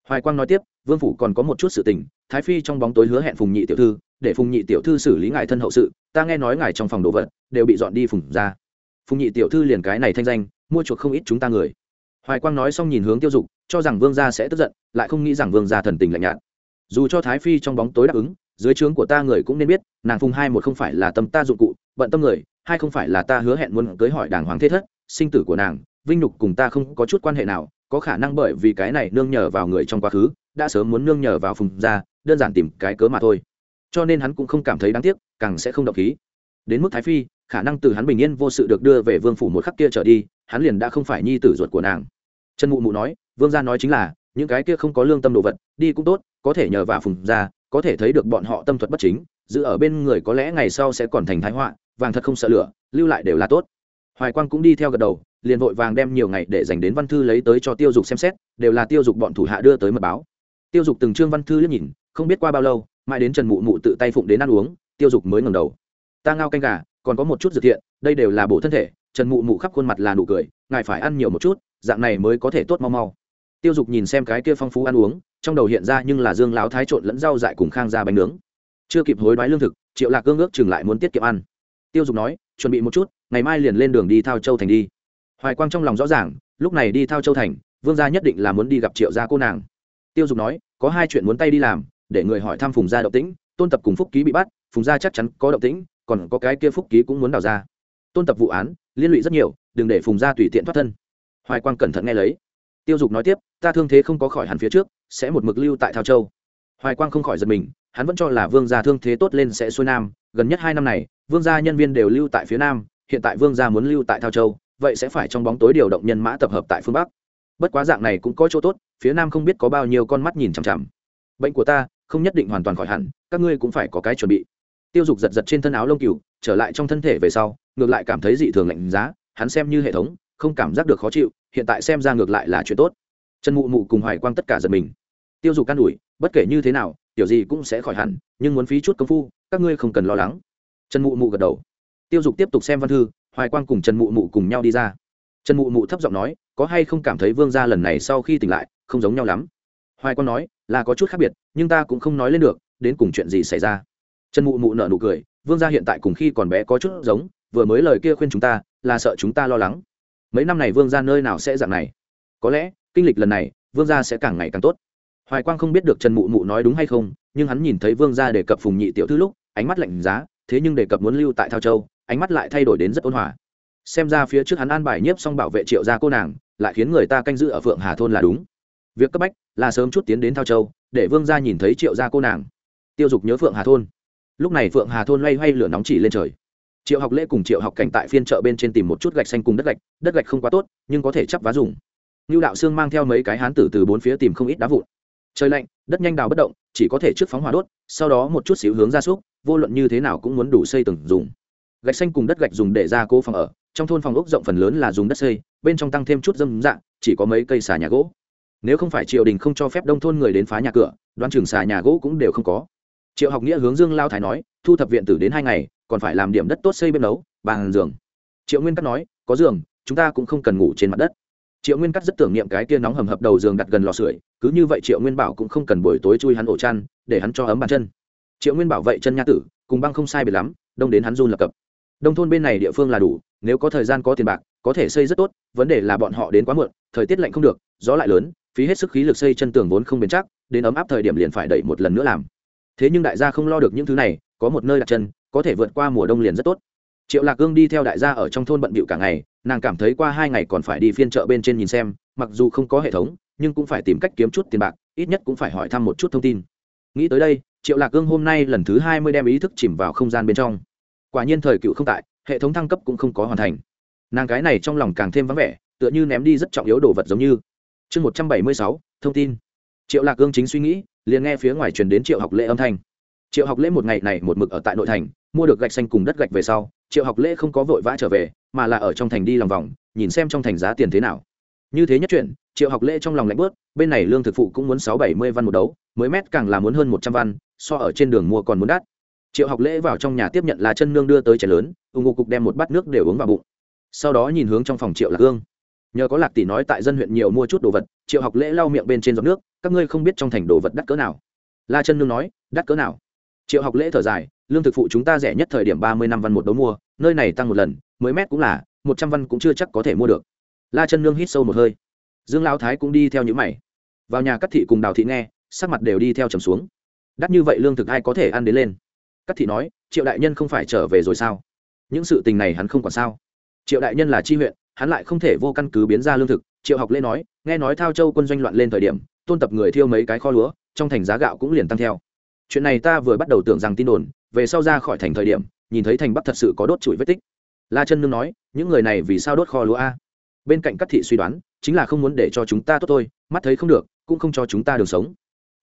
Hoài quang nói tiếp, vương phủ còn có một chút sự tình, thái phi trong bóng tối hứa hẹn phùng nhị tiểu thư, để phùng nhị tiểu thư xử lý ngài thân hậu sự, ta nghe nói ngài trong phòng đồ vật đều bị dọn đi phùng ra. Phùng nhị tiểu thư liền cái này thanh danh, mua chuộc không ít chúng ta người. Hoài quang nói xong nhìn hướng tiêu dục, cho rằng vương gia sẽ tức giận, lại không nghĩ rằng vương gia thần tình lạnh nhạt. Dù cho thái phi trong bóng tối đáp ứng dưới trướng của ta người cũng nên biết, nàng phùng hai một không phải là tâm ta dụng cụ, bận tâm người, hai không phải là ta hứa hẹn muốn cưới hỏi đàng hoàng thế thất, sinh tử của nàng, vinh nhục cùng ta không có chút quan hệ nào, có khả năng bởi vì cái này nương nhờ vào người trong quá khứ, đã sớm muốn nương nhờ vào phùng gia đơn giản tìm cái cớ mà thôi. Cho nên hắn cũng không cảm thấy đáng tiếc, càng sẽ không động khí. Đến mức thái phi, khả năng từ hắn bình yên vô sự được đưa về vương phủ một khắc kia trở đi, hắn liền đã không phải nhi tử ruột của nàng. Trần mụ mụ nói, vương gia nói chính là, những cái kia không có lương tâm đồ vật, đi cũng tốt, có thể nhờ vào phùng gia có thể thấy được bọn họ tâm thuật bất chính, giữ ở bên người có lẽ ngày sau sẽ còn thành thái họa, vàng thật không sợ lửa, lưu lại đều là tốt. Hoài quang cũng đi theo gật đầu, liền vội vàng đem nhiều ngày để dành đến văn thư lấy tới cho tiêu dục xem xét, đều là tiêu dục bọn thủ hạ đưa tới mật báo. Tiêu dục từng trương văn thư liếc nhìn, không biết qua bao lâu, mãi đến trần mụ mụ tự tay phụng đến ăn uống, tiêu dục mới ngẩng đầu. Ta ngao canh gà, còn có một chút dược thiện, đây đều là bổ thân thể. Trần mụ mụ khắp khuôn mặt là nụ cười, ngài phải ăn nhiều một chút, dạng này mới có thể tốt mau mau tiêu dục nhìn xem cái kia phong phú ăn uống, trong đầu hiện ra nhưng là dương láo thái trộn lẫn rau dại cùng khang ra bánh nướng. Chưa kịp hối đoái lương thực, triệu lạc gương ước chừng lại muốn tiết kiệm ăn. Tiêu dục nói, chuẩn bị một chút, ngày mai liền lên đường đi thao châu thành đi. Hoài quang trong lòng rõ ràng, lúc này đi thao châu thành, vương gia nhất định là muốn đi gặp triệu gia cô nàng. Tiêu dục nói, có hai chuyện muốn tay đi làm, để người hỏi thăm phùng gia động tĩnh, tôn tập cùng phúc ký bị bắt, phùng gia chắc chắn có động tĩnh, còn có cái kia phúc ký cũng muốn đào ra. Tôn tập vụ án, liên lụy rất nhiều, đừng để phùng gia tùy tiện thoát thân. Hoài quang cẩn thận nghe lấy tiêu dục nói tiếp, ta thương thế không có khỏi hẳn phía trước, sẽ một mực lưu tại thao châu. Hoài quang không khỏi giật mình, hắn vẫn cho là vương gia thương thế tốt lên sẽ xuôi nam, gần nhất hai năm này, vương gia nhân viên đều lưu tại phía nam, hiện tại vương gia muốn lưu tại thao châu, vậy sẽ phải trong bóng tối điều động nhân mã tập hợp tại phương bắc. Bất quá dạng này cũng có chỗ tốt, phía nam không biết có bao nhiêu con mắt nhìn chằm chằm. Bệnh của ta không nhất định hoàn toàn khỏi hẳn, các ngươi cũng phải có cái chuẩn bị. Tiêu dục giật giật trên thân áo lông cừu, trở lại trong thân thể về sau, ngược lại cảm thấy dị thường lạnh giá, hắn xem như hệ thống, không cảm giác được khó chịu hiện tại xem ra ngược lại là chuyện tốt. Trần mụ mụ cùng hoài quang tất cả giật mình. Tiêu dục can đủi bất kể như thế nào kiểu gì cũng sẽ khỏi hẳn, nhưng muốn phí chút công phu, các ngươi không cần lo lắng. Trần mụ mụ gật đầu. Tiêu dục tiếp tục xem văn thư, hoài quang cùng trần mụ mụ cùng nhau đi ra. Trần mụ mụ thấp giọng nói, có hay không cảm thấy vương gia lần này sau khi tỉnh lại, không giống nhau lắm? Hoài quang nói, là có chút khác biệt, nhưng ta cũng không nói lên được, đến cùng chuyện gì xảy ra? Trần mụ mụ nở nụ cười, vương gia hiện tại cùng khi còn bé có chút giống, vừa mới lời kia khuyên chúng ta, là sợ chúng ta lo lắng mấy năm này vương gia nơi nào sẽ dạng này? Có lẽ, kinh lịch lần này, vương gia sẽ càng ngày càng tốt. Hoài quang không biết được trần mụ mụ nói đúng hay không, nhưng hắn nhìn thấy vương gia đề cập phùng nhị tiểu thư lúc, ánh mắt lạnh giá, thế nhưng đề cập muốn lưu tại thao châu, ánh mắt lại thay đổi đến rất ôn hòa. Xem ra phía trước hắn an bài nhiếp xong bảo vệ triệu gia cô nàng, lại khiến người ta canh giữ ở phượng hà thôn là đúng. Việc cấp bách là sớm chút tiến đến thao châu, để vương gia nhìn thấy triệu gia cô nàng. Tiêu dục nhớ phượng hà thôn. Lúc này phượng hà thôn loay hoay lửa nóng chỉ lên trời triệu học lễ cùng triệu học cảnh tại phiên chợ bên trên tìm một chút gạch xanh cùng đất gạch đất gạch không quá tốt, nhưng có thể chắp vá dùng. Như đạo sương mang theo mấy cái hán tử từ bốn phía tìm không ít đá vụn. Trời lạnh, đất nhanh đào bất động, chỉ có thể trước phóng hỏa đốt, sau đó một chút xíu hướng ra súc, vô luận như thế nào cũng muốn đủ xây từng dùng. Gạch xanh cùng đất gạch dùng để ra cố phòng ở, trong thôn phòng ốc rộng phần lớn là dùng đất xây, bên trong tăng thêm chút dâm dạng, chỉ có mấy cây xà nhà gỗ. Nếu không phải triều đình không cho phép đông thôn người đến phá nhà cửa, đoan trường xà nhà gỗ cũng đều không có. Triệu học nghĩa hướng dương lao thái nói, thu thập viện tử đến hai ngày còn phải làm điểm đất tốt xây bếp nấu, bàn giường. Triệu nguyên cắt nói, có giường, chúng ta cũng không cần ngủ trên mặt đất. Triệu nguyên cắt rất tưởng niệm cái kia nóng hầm hập đầu giường đặt gần lò sưởi, cứ như vậy triệu nguyên bảo cũng không cần buổi tối chui hắn ổ chăn, để hắn cho ấm bàn chân. Triệu nguyên bảo vậy chân nha tử, cùng băng không sai biệt lắm, đông đến hắn run lập cập. Đông thôn bên này địa phương là đủ, nếu có thời gian có tiền bạc, có thể xây rất tốt, vấn đề là bọn họ đến quá muộn, thời tiết lạnh không được, gió lại lớn, phí hết sức khí lực xây chân tường vốn không bền chắc, đến ấm áp thời điểm liền phải đẩy một lần nữa làm. Thế nhưng đại gia không lo được những thứ này, có một nơi đặt chân có thể vượt qua mùa đông liền rất tốt. Triệu lạc cương đi theo đại gia ở trong thôn bận bịu cả ngày, nàng cảm thấy qua hai ngày còn phải đi phiên chợ bên trên nhìn xem, mặc dù không có hệ thống, nhưng cũng phải tìm cách kiếm chút tiền bạc, ít nhất cũng phải hỏi thăm một chút thông tin. Nghĩ tới đây, triệu lạc cương hôm nay lần thứ hai mươi đem ý thức chìm vào không gian bên trong. Quả nhiên thời cựu không tại, hệ thống thăng cấp cũng không có hoàn thành. Nàng cái này trong lòng càng thêm vắng vẻ, tựa như ném đi rất trọng yếu đồ vật giống như. Chương một trăm bảy mươi sáu, thông tin. Triệu lạc cương chính suy nghĩ, liền nghe phía ngoài truyền đến triệu học lệ âm thanh triệu học lễ một ngày này một mực ở tại nội thành, mua được gạch xanh cùng đất gạch về sau, triệu học lễ không có vội vã trở về, mà là ở trong thành đi lòng vòng, nhìn xem trong thành giá tiền thế nào. Như thế nhất chuyện, triệu học lễ trong lòng lạnh bớt, bên này lương thực phụ cũng muốn sáu bảy mươi văn một đấu, mới mét càng là muốn hơn một trăm văn, so ở trên đường mua còn muốn đắt. Triệu học lễ vào trong nhà tiếp nhận là chân nương đưa tới chén lớn, ù ngụ cục đem một bát nước đều uống vào bụng. Sau đó nhìn hướng trong phòng triệu lạc hương. Nhờ có lạc tỷ nói tại dân huyện nhiều mua chút đồ vật, triệu học lễ lau miệng bên trên giọt nước, các ngươi không biết trong thành đồ vật đắt cỡ nào. La chân nương nói, đắt cỡ nào? Triệu học lễ thở dài, lương thực phụ chúng ta rẻ nhất thời điểm ba mươi năm văn một đấu mua, nơi này tăng một lần, mới mét cũng là, một trăm văn cũng chưa chắc có thể mua được. La chân nương hít sâu một hơi. Dương lão thái cũng đi theo những mày. Vào nhà cắt thị cùng đào thị nghe, sắc mặt đều đi theo trầm xuống. Đắt như vậy lương thực ai có thể ăn đến lên? Cắt thị nói, triệu đại nhân không phải trở về rồi sao? Những sự tình này hắn không còn sao. Triệu đại nhân là chi huyện, hắn lại không thể vô căn cứ biến ra lương thực. Triệu học lễ nói, nghe nói thao châu quân doanh loạn lên thời điểm, tôn tập người thiêu mấy cái kho lúa, trong thành giá gạo cũng liền tăng theo chuyện này ta vừa bắt đầu tưởng rằng tin đồn, về sau ra khỏi thành thời điểm, nhìn thấy thành bắc thật sự có đốt chuỗi vết tích. La chân nương nói, những người này vì sao đốt kho lúa a? Bên cạnh các thị suy đoán, chính là không muốn để cho chúng ta tốt thôi, mắt thấy không được, cũng không cho chúng ta đường sống.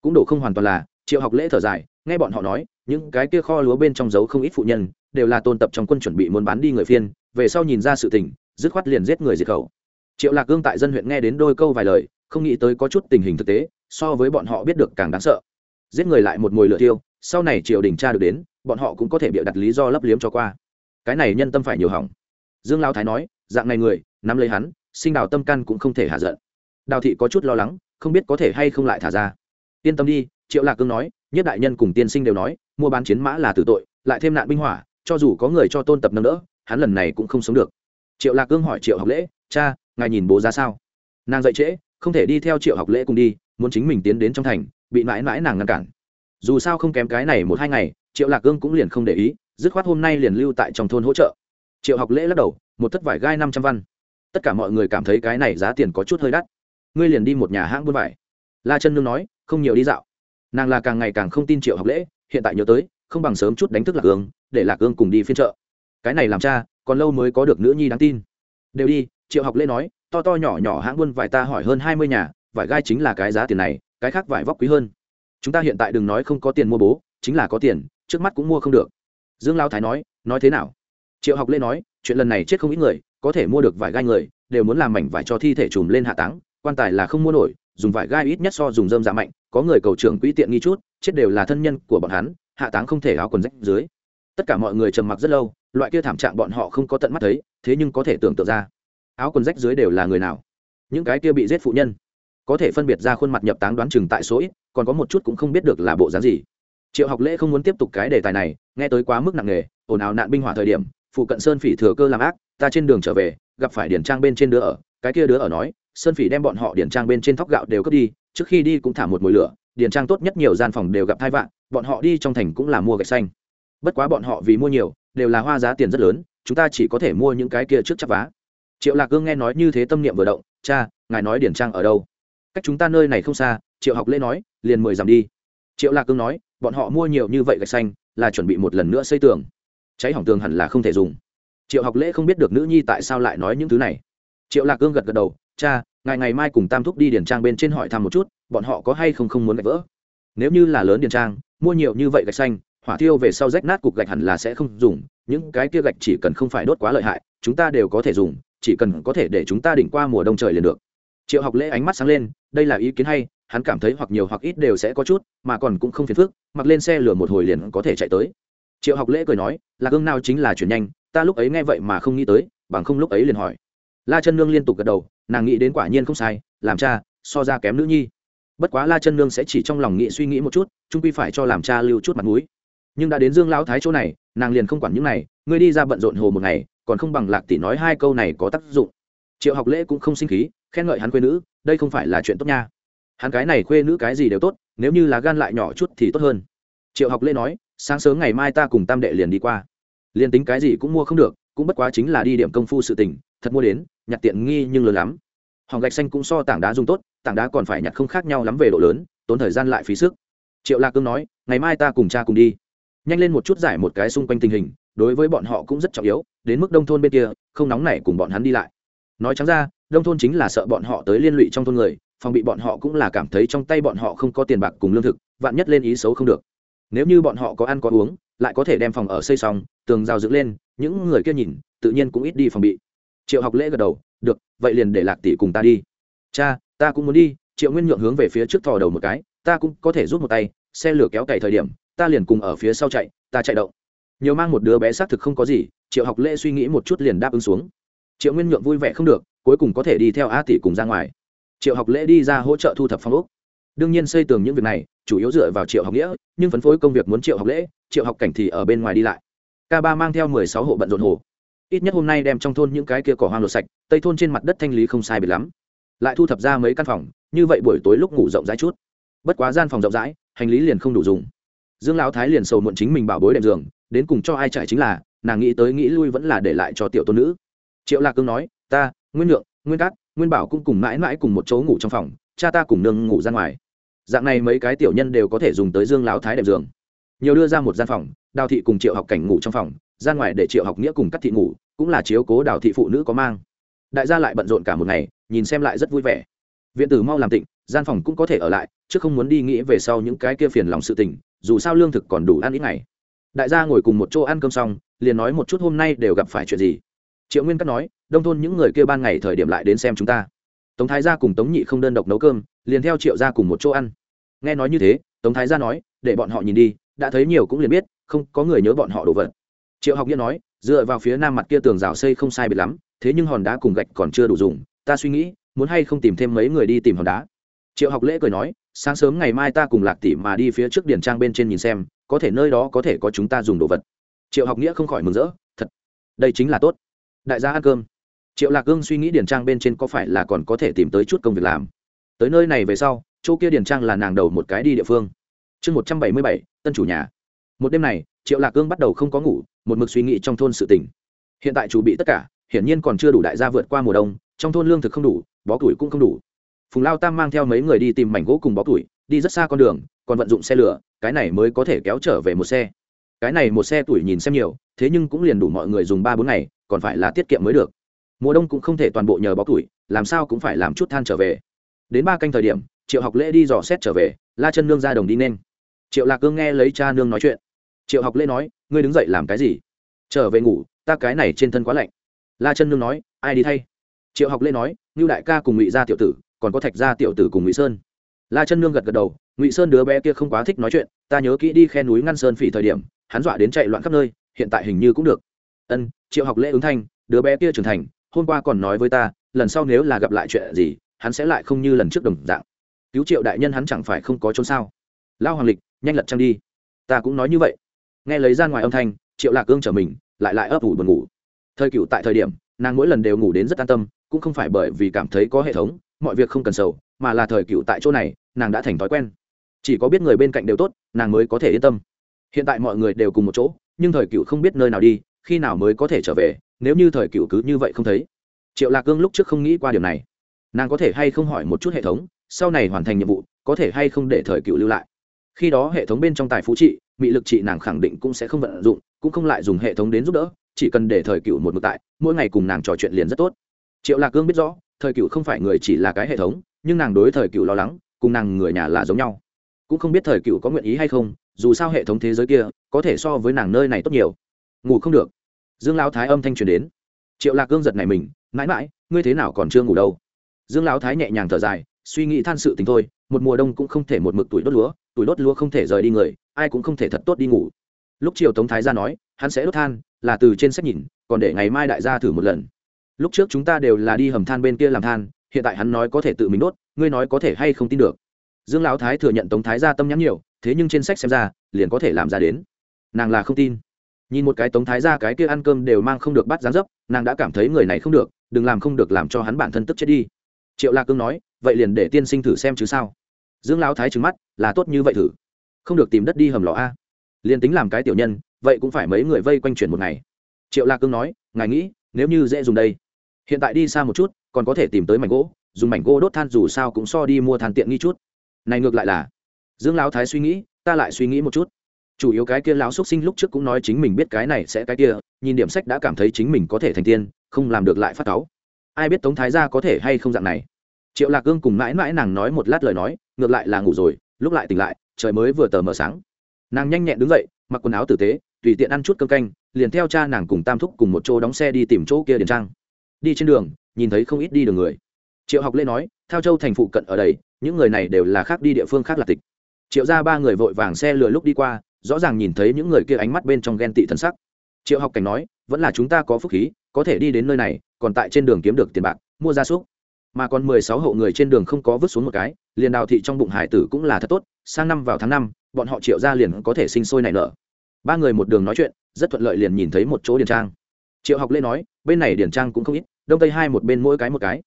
Cũng đổ không hoàn toàn là, triệu học lễ thở dài, nghe bọn họ nói, những cái kia kho lúa bên trong giấu không ít phụ nhân, đều là tôn tập trong quân chuẩn bị muốn bán đi người phiên, về sau nhìn ra sự tình, dứt khoát liền giết người diệt khẩu. Triệu lạc gương tại dân huyện nghe đến đôi câu vài lời, không nghĩ tới có chút tình hình thực tế, so với bọn họ biết được càng đáng sợ giết người lại một mồi lửa tiêu sau này triều đình tra được đến, bọn họ cũng có thể bịa đặt lý do lấp liếm cho qua. Cái này nhân tâm phải nhiều hỏng. Dương lao thái nói, dạng này người, nắm lấy hắn, sinh đào tâm căn cũng không thể hạ giận. Đào thị có chút lo lắng, không biết có thể hay không lại thả ra. Yên tâm đi, triệu lạc cương nói, nhất đại nhân cùng tiên sinh đều nói, mua bán chiến mã là tử tội, lại thêm nạn binh hỏa, cho dù có người cho tôn tập nâng đỡ, hắn lần này cũng không sống được. Triệu lạc cương hỏi triệu học lễ, cha, ngài nhìn bố ra sao? Nàng dậy trễ, không thể đi theo triệu học lễ cùng đi, muốn chính mình tiến đến trong thành bị mãi mãi nàng ngăn cản. Dù sao không kém cái này một hai ngày, triệu lạc gương cũng liền không để ý, dứt khoát hôm nay liền lưu tại trong thôn hỗ trợ. Triệu học lễ lắc đầu, một thất vải gai năm trăm văn. Tất cả mọi người cảm thấy cái này giá tiền có chút hơi đắt. Ngươi liền đi một nhà hãng buôn vải. La chân nương nói, không nhiều đi dạo. Nàng là càng ngày càng không tin triệu học lễ, hiện tại nhớ tới, không bằng sớm chút đánh thức lạc ương, để lạc ương cùng đi phiên chợ. Cái này làm cha, còn lâu mới có được nữ nhi đáng tin. Đều đi, triệu học lễ nói, to to nhỏ nhỏ hãng buôn vải ta hỏi hơn hai mươi nhà, vải gai chính là cái giá tiền này cái khác vải vóc quý hơn. Chúng ta hiện tại đừng nói không có tiền mua bố, chính là có tiền, trước mắt cũng mua không được. Dương lao thái nói nói thế nào? Triệu học lễ nói, chuyện lần này chết không ít người, có thể mua được vải gai người, đều muốn làm mảnh vải cho thi thể chùm lên hạ táng, quan tài là không mua nổi, dùng vải gai ít nhất so dùng dơm dạ mạnh, có người cầu trưởng quỹ tiện nghi chút, chết đều là thân nhân của bọn hắn, hạ táng không thể áo quần rách dưới. Tất cả mọi người trầm mặc rất lâu, loại kia thảm trạng bọn họ không có tận mắt thấy, thế nhưng có thể tưởng tượng ra. Áo quần rách dưới đều là người nào? Những cái kia bị giết phụ nhân có thể phân biệt ra khuôn mặt nhập táng đoán chừng tại số ít, còn có một chút cũng không biết được là bộ dáng gì. Triệu học lễ không muốn tiếp tục cái đề tài này, nghe tới quá mức nặng nề, ồn ào nạn binh hỏa thời điểm, phụ cận sơn phỉ thừa cơ làm ác, ta trên đường trở về, gặp phải điển trang bên trên đứa ở, cái kia đứa ở nói, sơn phỉ đem bọn họ điển trang bên trên thóc gạo đều cướp đi, trước khi đi cũng thả một mùi lửa, điển trang tốt nhất nhiều gian phòng đều gặp thai vạn bọn họ đi trong thành cũng là mua gạch xanh. Bất quá bọn họ vì mua nhiều, đều là hoa giá tiền rất lớn, chúng ta chỉ có thể mua những cái kia trước chắp vá. Triệu lạc cương nghe nói như thế tâm niệm vừa động, cha, ngài nói điển trang ở đâu? Cách chúng ta nơi này không xa, triệu học lễ nói, liền mười dặm đi. Triệu lạc cương nói, bọn họ mua nhiều như vậy gạch xanh, là chuẩn bị một lần nữa xây tường. Cháy hỏng tường hẳn là không thể dùng. Triệu học lễ không biết được nữ nhi tại sao lại nói những thứ này. Triệu lạc cương gật gật đầu, cha, ngày ngày mai cùng tam thúc đi điền trang bên trên hỏi thăm một chút, bọn họ có hay không không muốn gạch vỡ? Nếu như là lớn điền trang, mua nhiều như vậy gạch xanh, hỏa thiêu về sau rách nát cục gạch hẳn là sẽ không dùng. Những cái kia gạch chỉ cần không phải đốt quá lợi hại, chúng ta đều có thể dùng, chỉ cần có thể để chúng ta đỉnh qua mùa đông trời liền được triệu học lễ ánh mắt sáng lên, đây là ý kiến hay, hắn cảm thấy hoặc nhiều hoặc ít đều sẽ có chút, mà còn cũng không phiền phức, mặc lên xe lửa một hồi liền có thể chạy tới. Triệu học lễ cười nói là gương nào chính là chuyển nhanh, ta lúc ấy nghe vậy mà không nghĩ tới, bằng không lúc ấy liền hỏi. La chân nương liên tục gật đầu, nàng nghĩ đến quả nhiên không sai, làm cha, so ra kém nữ nhi. Bất quá la chân nương sẽ chỉ trong lòng nghĩ suy nghĩ một chút, trung quy phải cho làm cha lưu chút mặt mũi. Nhưng đã đến dương lão thái chỗ này, nàng liền không quản những này, ngươi đi ra bận rộn hồ một ngày, còn không bằng lạc tỷ nói hai câu này có tác dụng. Triệu học lễ cũng không sinh khí khen ngợi hắn quê nữ, đây không phải là chuyện tốt nha. Hắn cái này khuê nữ cái gì đều tốt, nếu như là gan lại nhỏ chút thì tốt hơn. Triệu học lễ nói, sáng sớm ngày mai ta cùng tam đệ liền đi qua. Liền tính cái gì cũng mua không được, cũng bất quá chính là đi điểm công phu sự tình, thật mua đến, nhặt tiện nghi nhưng lớn lắm. Hòn gạch xanh cũng so tảng đá dùng tốt, tảng đá còn phải nhặt không khác nhau lắm về độ lớn, tốn thời gian lại phí sức. Triệu lạc cương nói, ngày mai ta cùng cha cùng đi. Nhanh lên một chút giải một cái xung quanh tình hình, đối với bọn họ cũng rất trọng yếu, đến mức đông thôn bên kia, không nóng này cùng bọn hắn đi lại nói trắng ra, đông thôn chính là sợ bọn họ tới liên lụy trong thôn người, phòng bị bọn họ cũng là cảm thấy trong tay bọn họ không có tiền bạc cùng lương thực, vạn nhất lên ý xấu không được. Nếu như bọn họ có ăn có uống, lại có thể đem phòng ở xây xong, tường rào dựng lên, những người kia nhìn, tự nhiên cũng ít đi phòng bị. Triệu học lễ gật đầu, được, vậy liền để lạc tỷ cùng ta đi. Cha, ta cũng muốn đi. Triệu nguyên nhượng hướng về phía trước thò đầu một cái, ta cũng có thể rút một tay, xe lửa kéo cày thời điểm, ta liền cùng ở phía sau chạy, ta chạy động. Nhiều mang một đứa bé xác thực không có gì, triệu học lễ suy nghĩ một chút liền đáp ứng xuống triệu nguyên nhượng vui vẻ không được, cuối cùng có thể đi theo a tỷ cùng ra ngoài. Triệu học lễ đi ra hỗ trợ thu thập phong ốc. Đương nhiên xây tường những việc này, chủ yếu dựa vào triệu học nghĩa, nhưng phân phối công việc muốn triệu học lễ, triệu học cảnh thì ở bên ngoài đi lại. K ba mang theo mười sáu hộ bận rộn hồ. Ít nhất hôm nay đem trong thôn những cái kia cỏ hoang lột sạch, tây thôn trên mặt đất thanh lý không sai biệt lắm. Lại thu thập ra mấy căn phòng, như vậy buổi tối lúc ngủ rộng rãi chút. Bất quá gian phòng rộng rãi, hành lý liền không đủ dùng. Dương lão thái liền sầu muộn chính mình bảo bối đệm giường, đến cùng cho ai chạy chính là, nàng nghĩ tới nghĩ lui vẫn là để lại cho tiểu tôn nữ triệu lạc cương nói ta nguyên lượng, nguyên cát nguyên bảo cũng cùng mãi mãi cùng một chỗ ngủ trong phòng cha ta cùng nương ngủ ra ngoài. Dạng này mấy cái tiểu nhân đều có thể dùng tới dương lão thái đệm giường. Nhiều đưa ra một gian phòng đào thị cùng triệu học cảnh ngủ trong phòng ra ngoài để triệu học nghĩa cùng các thị ngủ cũng là chiếu cố đào thị phụ nữ có mang. Đại gia lại bận rộn cả một ngày nhìn xem lại rất vui vẻ. Viện tử mau làm tịnh gian phòng cũng có thể ở lại chứ không muốn đi nghĩ về sau những cái kia phiền lòng sự tình dù sao lương thực còn đủ ăn ít ngày. Đại gia ngồi cùng một chỗ ăn cơm xong liền nói một chút hôm nay đều gặp phải chuyện gì triệu nguyên cắt nói, đông thôn những người kia ban ngày thời điểm lại đến xem chúng ta. Tống thái gia cùng tống nhị không đơn độc nấu cơm, liền theo triệu gia cùng một chỗ ăn. Nghe nói như thế, tống thái gia nói, để bọn họ nhìn đi, đã thấy nhiều cũng liền biết, không có người nhớ bọn họ đồ vật. Triệu học nghĩa nói, dựa vào phía nam mặt kia tường rào xây không sai biệt lắm, thế nhưng hòn đá cùng gạch còn chưa đủ dùng, ta suy nghĩ, muốn hay không tìm thêm mấy người đi tìm hòn đá. Triệu học lễ cười nói, sáng sớm ngày mai ta cùng lạc tỷ mà đi phía trước điển trang bên trên nhìn xem, có thể nơi đó có thể có chúng ta dùng đồ vật. Triệu học nghĩa không khỏi mừng rỡ, thật, đây chính là tốt đại gia ăn cơm. Triệu lạc gương suy nghĩ điển trang bên trên có phải là còn có thể tìm tới chút công việc làm. Tới nơi này về sau, chỗ kia điền trang là nàng đầu một cái đi địa phương. Chương một trăm bảy mươi bảy, tân chủ nhà. Một đêm này, triệu lạc cương bắt đầu không có ngủ, một mực suy nghĩ trong thôn sự tình. hiện tại chủ bị tất cả, hiển nhiên còn chưa đủ đại gia vượt qua mùa đông, trong thôn lương thực không đủ, bó củi cũng không đủ. Phùng lao tam mang theo mấy người đi tìm mảnh gỗ cùng bó củi, đi rất xa con đường, còn vận dụng xe lửa, cái này mới có thể kéo trở về một xe. Cái này một xe tuổi nhìn xem nhiều, thế nhưng cũng liền đủ mọi người dùng ba bốn ngày còn phải là tiết kiệm mới được. Mùa đông cũng không thể toàn bộ nhờ bó tuổi làm sao cũng phải làm chút than trở về. Đến ba canh thời điểm, triệu học lễ đi dò xét trở về, la chân nương ra đồng đi nên. Triệu lạc cương nghe lấy cha nương nói chuyện. Triệu học lễ nói, ngươi đứng dậy làm cái gì? Trở về ngủ, ta cái này trên thân quá lạnh. La chân nương nói, ai đi thay? Triệu học lễ nói, ngưu đại ca cùng ngụy gia tiểu tử, còn có thạch gia tiểu tử cùng ngụy sơn. La chân nương gật gật đầu, ngụy sơn đứa bé kia không quá thích nói chuyện, ta nhớ kỹ đi khe núi ngăn sơn phỉ thời điểm, hắn dọa đến chạy loạn khắp nơi, hiện tại hình như cũng được. Ân triệu học lễ ứng thanh, đứa bé kia trưởng thành, hôm qua còn nói với ta, lần sau nếu là gặp lại chuyện gì, hắn sẽ lại không như lần trước đồng dạng. Cứu triệu đại nhân hắn chẳng phải không có trốn sao? Lao hoàng lịch, nhanh lật trăng đi. Ta cũng nói như vậy. Nghe lấy ra ngoài âm thanh, triệu lạc cương trở mình, lại lại ấp ủ buồn ngủ. Thời cựu tại thời điểm, nàng mỗi lần đều ngủ đến rất an tâm, cũng không phải bởi vì cảm thấy có hệ thống, mọi việc không cần sầu, mà là thời cựu tại chỗ này, nàng đã thành thói quen. Chỉ có biết người bên cạnh đều tốt, nàng mới có thể yên tâm. Hiện tại mọi người đều cùng một chỗ, nhưng thời cựu không biết nơi nào đi khi nào mới có thể trở về, nếu như thời cựu cứ như vậy không thấy. Triệu lạc cương lúc trước không nghĩ qua điều này. Nàng có thể hay không hỏi một chút hệ thống, sau này hoàn thành nhiệm vụ, có thể hay không để thời cựu lưu lại. Khi đó hệ thống bên trong tài phú trị bị lực trị nàng khẳng định cũng sẽ không vận dụng, cũng không lại dùng hệ thống đến giúp đỡ, chỉ cần để thời cựu một mực tại, mỗi ngày cùng nàng trò chuyện liền rất tốt. Triệu lạc cương biết rõ, thời cựu không phải người chỉ là cái hệ thống, nhưng nàng đối thời cựu lo lắng, cùng nàng người nhà là giống nhau. Cũng không biết thời cựu có nguyện ý hay không, dù sao hệ thống thế giới kia, có thể so với nàng nơi này tốt nhiều ngủ không được. Dương lão thái âm thanh truyền đến. Triệu lạc cương giật này mình, mãi mãi, ngươi thế nào còn chưa ngủ đâu? Dương lão thái nhẹ nhàng thở dài, suy nghĩ than sự tình thôi, một mùa đông cũng không thể một mực tuổi đốt lúa, tuổi đốt lúa không thể rời đi người, ai cũng không thể thật tốt đi ngủ. Lúc chiều tống thái gia nói, hắn sẽ đốt than, là từ trên sách nhìn, còn để ngày mai đại gia thử một lần. Lúc trước chúng ta đều là đi hầm than bên kia làm than, hiện tại hắn nói có thể tự mình đốt, ngươi nói có thể hay không tin được? Dương lão thái thừa nhận tống thái gia tâm nhắn nhiều, thế nhưng trên sách xem ra, liền có thể làm ra đến. Nàng là không tin nhìn một cái tống thái gia cái kia ăn cơm đều mang không được bắt gián dấp, nàng đã cảm thấy người này không được, đừng làm không được làm cho hắn bản thân tức chết đi. Triệu lạc cương nói, vậy liền để tiên sinh thử xem chứ sao? Dương lão thái trứng mắt, là tốt như vậy thử. Không được tìm đất đi hầm lò a. Liền tính làm cái tiểu nhân, vậy cũng phải mấy người vây quanh chuyển một ngày. Triệu lạc cương nói, ngài nghĩ, nếu như dễ dùng đây. Hiện tại đi xa một chút, còn có thể tìm tới mảnh gỗ, dùng mảnh gỗ đốt than dù sao cũng so đi mua than tiện nghi chút. Này ngược lại là. Dương lão thái suy nghĩ, ta lại suy nghĩ một chút chủ yếu cái kia lão xuất sinh lúc trước cũng nói chính mình biết cái này sẽ cái kia, nhìn điểm sách đã cảm thấy chính mình có thể thành tiên, không làm được lại phát cáu. Ai biết tống thái gia có thể hay không dạng này. Triệu lạc cương cùng mãi mãi nàng nói một lát lời nói, ngược lại là ngủ rồi, lúc lại tỉnh lại, trời mới vừa tờ mờ sáng. Nàng nhanh nhẹn đứng dậy, mặc quần áo tử tế, tùy tiện ăn chút cơm canh, liền theo cha nàng cùng tam thúc cùng một chỗ đóng xe đi tìm chỗ kia điền trang. Đi trên đường, nhìn thấy không ít đi đường người. Triệu học lê nói theo châu thành phụ cận ở đây, những người này đều là khác đi địa phương khác là tịch. Triệu ra ba người vội vàng xe lừa lúc đi qua rõ ràng nhìn thấy những người kia ánh mắt bên trong ghen tị thân sắc. Triệu học cảnh nói, vẫn là chúng ta có phúc khí, có thể đi đến nơi này, còn tại trên đường kiếm được tiền bạc, mua gia súc. Mà còn mười sáu hộ người trên đường không có vứt xuống một cái, liền đào thị trong bụng hải tử cũng là thật tốt, sang năm vào tháng năm, bọn họ triệu ra liền có thể sinh sôi nảy nở. Ba người một đường nói chuyện, rất thuận lợi liền nhìn thấy một chỗ điền trang. Triệu học lê nói, bên này điền trang cũng không ít, đông tây hai một bên mỗi cái một cái.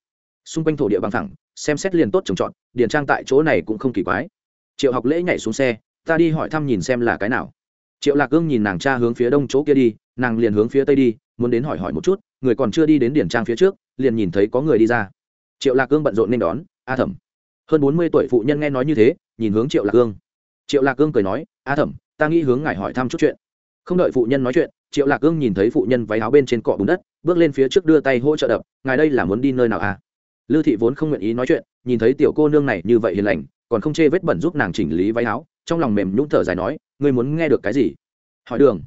Xung quanh thổ địa bằng thẳng xem xét liền tốt trồng trọt điền trang tại chỗ này cũng không kỳ quái. Triệu học lễ nhảy xuống xe ta đi hỏi thăm nhìn xem là cái nào. Triệu lạc ương nhìn nàng cha hướng phía đông chỗ kia đi, nàng liền hướng phía tây đi, muốn đến hỏi hỏi một chút, người còn chưa đi đến điển trang phía trước, liền nhìn thấy có người đi ra. Triệu lạc cương bận rộn nên đón, a thẩm. Hơn bốn mươi tuổi phụ nhân nghe nói như thế, nhìn hướng triệu lạc cương triệu lạc cương cười nói, a thẩm, ta nghĩ hướng ngài hỏi thăm chút chuyện. Không đợi phụ nhân nói chuyện, triệu lạc cương nhìn thấy phụ nhân váy áo bên trên cọ bùn đất, bước lên phía trước đưa tay hỗ trợ đập, ngài đây là muốn đi nơi nào à? Lư thị vốn không nguyện ý nói chuyện, nhìn thấy tiểu cô nương này như vậy hiền lành, còn không chê vết bẩn giúp nàng chỉnh lý váy áo trong lòng mềm nhũng thở dài nói, ngươi muốn nghe được cái gì? Hỏi đường.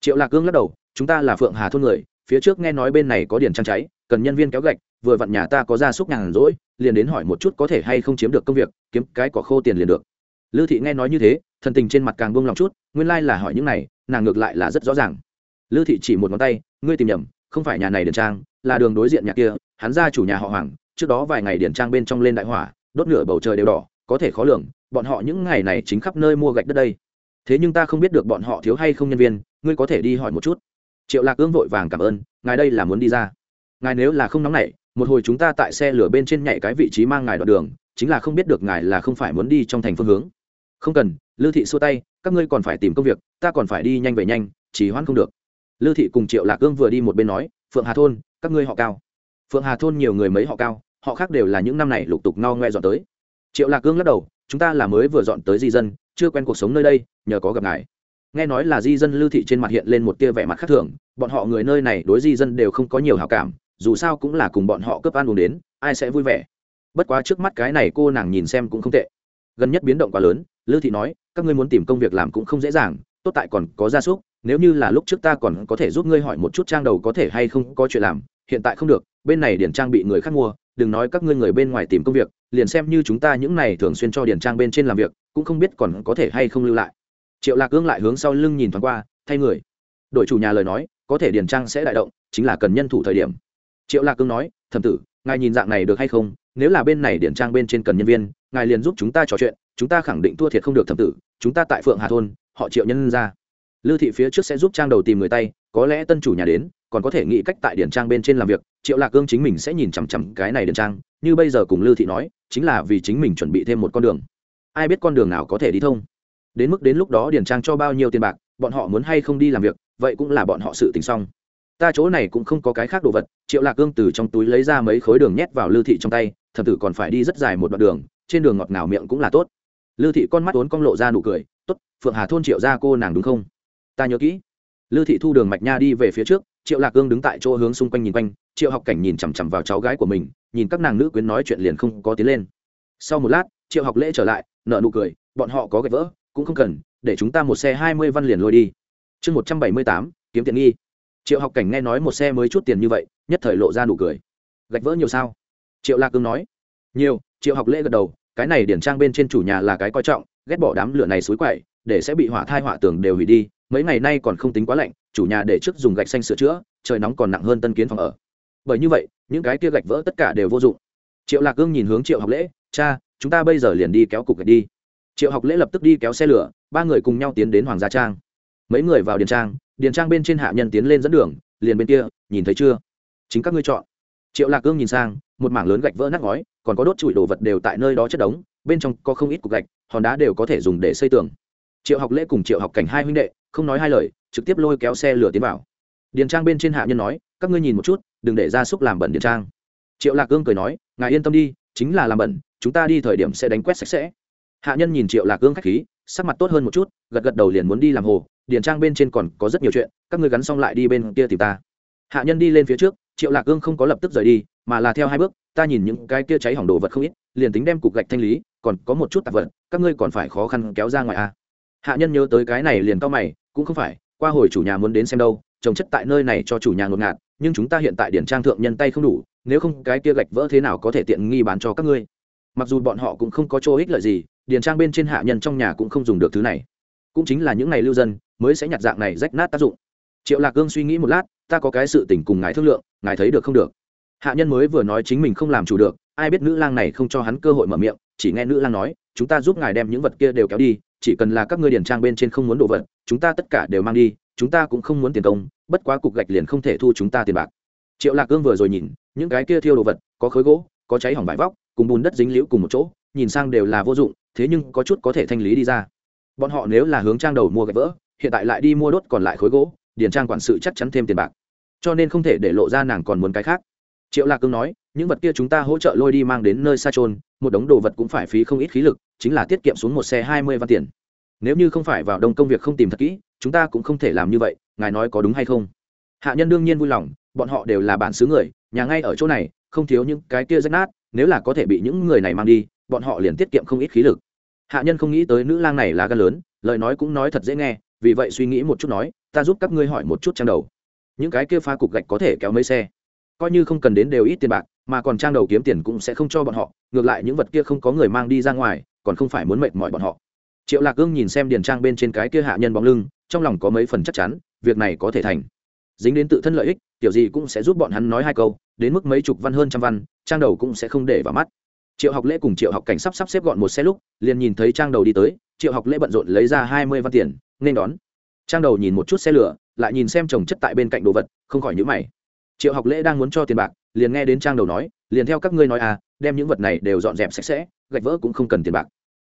Triệu lạc cương lắc đầu, chúng ta là phượng hà thôn người, phía trước nghe nói bên này có điền trang cháy, cần nhân viên kéo gạch, vừa vặn nhà ta có gia súc nhàn rỗi, liền đến hỏi một chút có thể hay không chiếm được công việc, kiếm cái cỏ khô tiền liền được. Lư thị nghe nói như thế, thần tình trên mặt càng buông lòng chút, nguyên lai là hỏi những này, nàng ngược lại là rất rõ ràng. Lư thị chỉ một ngón tay, ngươi tìm nhầm, không phải nhà này điền trang, là đường đối diện nhà kia, hắn ra chủ nhà họ hoàng, trước đó vài ngày điền trang bên trong lên đại hỏa, đốt nửa bầu trời đều đỏ có thể khó lường, bọn họ những ngày này chính khắp nơi mua gạch đất đây. Thế nhưng ta không biết được bọn họ thiếu hay không nhân viên, ngươi có thể đi hỏi một chút. Triệu lạc ương vội vàng cảm ơn, ngài đây là muốn đi ra. Ngài nếu là không nóng nảy, một hồi chúng ta tại xe lửa bên trên nhảy cái vị trí mang ngài đoạn đường, chính là không biết được ngài là không phải muốn đi trong thành phương hướng. Không cần, lư thị xua tay, các ngươi còn phải tìm công việc, ta còn phải đi nhanh về nhanh, chỉ hoãn không được. Lư thị cùng triệu lạc ương vừa đi một bên nói, phượng hà thôn, các ngươi họ cao. Phượng hà thôn nhiều người mấy họ cao, họ khác đều là những năm này lục tục no ngoe dọn tới triệu lạc cương lắc đầu, chúng ta là mới vừa dọn tới di dân, chưa quen cuộc sống nơi đây, nhờ có gặp ngài. Nghe nói là di dân lưu thị trên mặt hiện lên một tia vẻ mặt khác thường, bọn họ người nơi này đối di dân đều không có nhiều hào cảm, dù sao cũng là cùng bọn họ cướp ăn uống đến, ai sẽ vui vẻ. Bất quá trước mắt cái này cô nàng nhìn xem cũng không tệ. Gần nhất biến động quá lớn, lưu thị nói, các ngươi muốn tìm công việc làm cũng không dễ dàng, tốt tại còn có gia súc, nếu như là lúc trước ta còn có thể giúp ngươi hỏi một chút trang đầu có thể hay không có chuyện làm, hiện tại không được, bên này điển trang bị người khác mua, đừng nói các ngươi người bên ngoài tìm công việc liền xem như chúng ta những này thường xuyên cho điển trang bên trên làm việc, cũng không biết còn có thể hay không lưu lại. Triệu lạc ương lại hướng sau lưng nhìn thoáng qua, thay người. Đội chủ nhà lời nói, có thể điển trang sẽ đại động, chính là cần nhân thủ thời điểm. Triệu lạc ương nói thầm tử, ngài nhìn dạng này được hay không? Nếu là bên này điển trang bên trên cần nhân viên, ngài liền giúp chúng ta trò chuyện, chúng ta khẳng định thua thiệt không được thầm tử. Chúng ta tại phượng hà thôn, họ triệu nhân ra. Lưu thị phía trước sẽ giúp trang đầu tìm người tay, có lẽ tân chủ nhà đến còn có thể nghĩ cách tại điển trang bên trên làm việc, triệu lạc cương chính mình sẽ nhìn chằm chằm cái này điển trang, như bây giờ cùng lưu thị nói, chính là vì chính mình chuẩn bị thêm một con đường. Ai biết con đường nào có thể đi thông? Đến mức đến lúc đó điển trang cho bao nhiêu tiền bạc, bọn họ muốn hay không đi làm việc, vậy cũng là bọn họ sự tình xong. Ta chỗ này cũng không có cái khác đồ vật, triệu lạc cương từ trong túi lấy ra mấy khối đường nhét vào lưu thị trong tay thập tử còn phải đi rất dài một đoạn đường, trên đường ngọt ngào miệng cũng là tốt. Lưu thị con mắt ốn cong lộ ra nụ cười, tốt, phượng hà thôn triệu ra cô nàng đúng không? Ta nhớ kỹ. Lưu thị thu đường mạch nha đi về phía trước triệu lạc cương đứng tại chỗ hướng xung quanh nhìn quanh, triệu học cảnh nhìn chằm chằm vào cháu gái của mình, nhìn các nàng nữ quyến nói chuyện liền không có tiến lên. Sau một lát, triệu học lễ trở lại nợ nụ cười, bọn họ có gạch vỡ, cũng không cần, để chúng ta một xe hai mươi văn liền lôi đi. Chương một trăm bảy mươi tám, kiếm tiền nghi. Triệu học cảnh nghe nói một xe mới chút tiền như vậy, nhất thời lộ ra nụ cười. Gạch vỡ nhiều sao? Triệu lạc cương nói. Nhiều, triệu học lễ gật đầu, cái này điển trang bên trên chủ nhà là cái coi trọng, ghét bỏ đám lửa này suối quậy, để sẽ bị hỏa thai hỏa tường đều hủy đi mấy ngày nay còn không tính quá lạnh, chủ nhà để trước dùng gạch xanh sửa chữa, trời nóng còn nặng hơn tân kiến phòng ở. Bởi như vậy, những cái kia gạch vỡ tất cả đều vô dụng. Triệu lạc cương nhìn hướng triệu học lễ, cha, chúng ta bây giờ liền đi kéo cục gạch đi. Triệu học lễ lập tức đi kéo xe lửa, ba người cùng nhau tiến đến hoàng gia trang. Mấy người vào điền trang điền trang bên trên hạ nhân tiến lên dẫn đường, liền bên kia, nhìn thấy chưa? Chính các ngươi chọn. Triệu lạc cương nhìn sang, một mảng lớn gạch vỡ nát ngói, còn có đốt trụi đồ vật đều tại nơi đó chất đống, bên trong có không ít cục gạch, hòn đá đều có thể dùng để xây tường triệu học lễ cùng triệu học cảnh hai huynh đệ, không nói hai lời, trực tiếp lôi kéo xe lửa tiến vào. Điền trang bên trên hạ nhân nói, các ngươi nhìn một chút, đừng để ra súc làm bẩn điền trang. Triệu lạc cương cười nói, ngài yên tâm đi, chính là làm bẩn, chúng ta đi thời điểm sẽ đánh quét sạch sẽ. Hạ nhân nhìn triệu lạc cương khách khí, sắc mặt tốt hơn một chút, gật gật đầu liền muốn đi làm hồ. Điền trang bên trên còn có rất nhiều chuyện, các ngươi gắn xong lại đi bên kia tìm ta. Hạ nhân đi lên phía trước, triệu lạc cương không có lập tức rời đi, mà là theo hai bước, ta nhìn những cái kia cháy hỏng đồ vật không ít, liền tính đem cục gạch thanh lý, còn có một chút tạp vật, các ngươi còn phải khó khăn kéo ra ngoài à hạ nhân nhớ tới cái này liền cao mày, cũng không phải, qua hồi chủ nhà muốn đến xem đâu, trồng chất tại nơi này cho chủ nhà ngột ngạt, nhưng chúng ta hiện tại điển trang thượng nhân tay không đủ, nếu không cái kia gạch vỡ thế nào có thể tiện nghi bán cho các ngươi. Mặc dù bọn họ cũng không có chỗ ích lợi gì, điển trang bên trên hạ nhân trong nhà cũng không dùng được thứ này. Cũng chính là những ngày lưu dân, mới sẽ nhặt dạng này rách nát tác dụng. Triệu lạc gương suy nghĩ một lát, ta có cái sự tình cùng ngài thương lượng, ngài thấy được không được. Hạ nhân mới vừa nói chính mình không làm chủ được, ai biết nữ lang này không cho hắn cơ hội mở miệng, chỉ nghe nữ lang nói, chúng ta giúp ngài đem những vật kia đều kéo đi chỉ cần là các ngươi điển trang bên trên không muốn đồ vật, chúng ta tất cả đều mang đi, chúng ta cũng không muốn tiền công, bất quá cục gạch liền không thể thu chúng ta tiền bạc. Triệu lạc cương vừa rồi nhìn, những cái kia thiêu đồ vật, có khối gỗ, có cháy hỏng vải vóc, cùng bùn đất dính liễu cùng một chỗ, nhìn sang đều là vô dụng, thế nhưng có chút có thể thanh lý đi ra. Bọn họ nếu là hướng trang đầu mua gạch vỡ, hiện tại lại đi mua đốt còn lại khối gỗ, điền trang quản sự chắc chắn thêm tiền bạc. Cho nên không thể để lộ ra nàng còn muốn cái khác. Triệu lạc cương nói những vật kia chúng ta hỗ trợ lôi đi mang đến nơi xa trôn một đống đồ vật cũng phải phí không ít khí lực, chính là tiết kiệm xuống một xe hai mươi văn tiền. Nếu như không phải vào đông công việc không tìm thật kỹ, chúng ta cũng không thể làm như vậy, ngài nói có đúng hay không? Hạ nhân đương nhiên vui lòng, bọn họ đều là bản xứ người, nhà ngay ở chỗ này, không thiếu những cái kia rách nát, nếu là có thể bị những người này mang đi, bọn họ liền tiết kiệm không ít khí lực. Hạ nhân không nghĩ tới nữ lang này là gan lớn, lời nói cũng nói thật dễ nghe, vì vậy suy nghĩ một chút nói, ta giúp các ngươi hỏi một chút trang đầu. Những cái kia phá cục gạch có thể kéo mấy xe? Coi như không cần đến đều ít tiền bạc mà còn trang đầu kiếm tiền cũng sẽ không cho bọn họ, ngược lại những vật kia không có người mang đi ra ngoài, còn không phải muốn mệt mỏi bọn họ. Triệu lạc ương nhìn xem điền trang bên trên cái kia hạ nhân bóng lưng, trong lòng có mấy phần chắc chắn, việc này có thể thành. Dính đến tự thân lợi ích, kiểu gì cũng sẽ giúp bọn hắn nói hai câu, đến mức mấy chục văn hơn trăm văn, trang đầu cũng sẽ không để vào mắt. Triệu học lễ cùng triệu học cảnh sắp sắp xếp gọn một xe lúc, liền nhìn thấy trang đầu đi tới, triệu học lễ bận rộn lấy ra hai mươi văn tiền, nên đón. Trang đầu nhìn một chút xe lửa, lại nhìn xem chồng chất tại bên cạnh đồ vật, không khỏi nhữ mày. Triệu học lễ đang muốn cho tiền bạc liền nghe đến trang đầu nói, liền theo các ngươi nói à đem những vật này đều dọn dẹp sạch sẽ, gạch vỡ cũng không cần tiền bạc.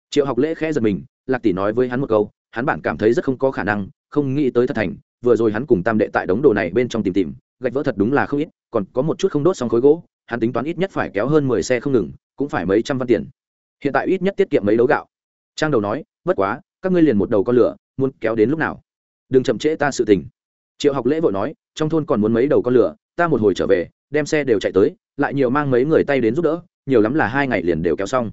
Triệu học lễ khẽ giật mình, lạc tỷ nói với hắn một câu, hắn bản cảm thấy rất không có khả năng, không nghĩ tới thật thành, vừa rồi hắn cùng tam đệ tại đống đồ này bên trong tìm tìm, gạch vỡ thật đúng là không ít, còn có một chút không đốt xong khối gỗ, hắn tính toán ít nhất phải kéo hơn mười xe không ngừng, cũng phải mấy trăm văn tiền. Hiện tại ít nhất tiết kiệm mấy đấu gạo. Trang đầu nói, bất quá, các ngươi liền một đầu con lửa, muốn kéo đến lúc nào? Đừng chậm trễ ta sự tình. Triệu học lễ vội nói, trong thôn còn muốn mấy đầu con lửa, ta một hồi trở về đem xe đều chạy tới, lại nhiều mang mấy người tay đến giúp đỡ, nhiều lắm là hai ngày liền đều kéo xong.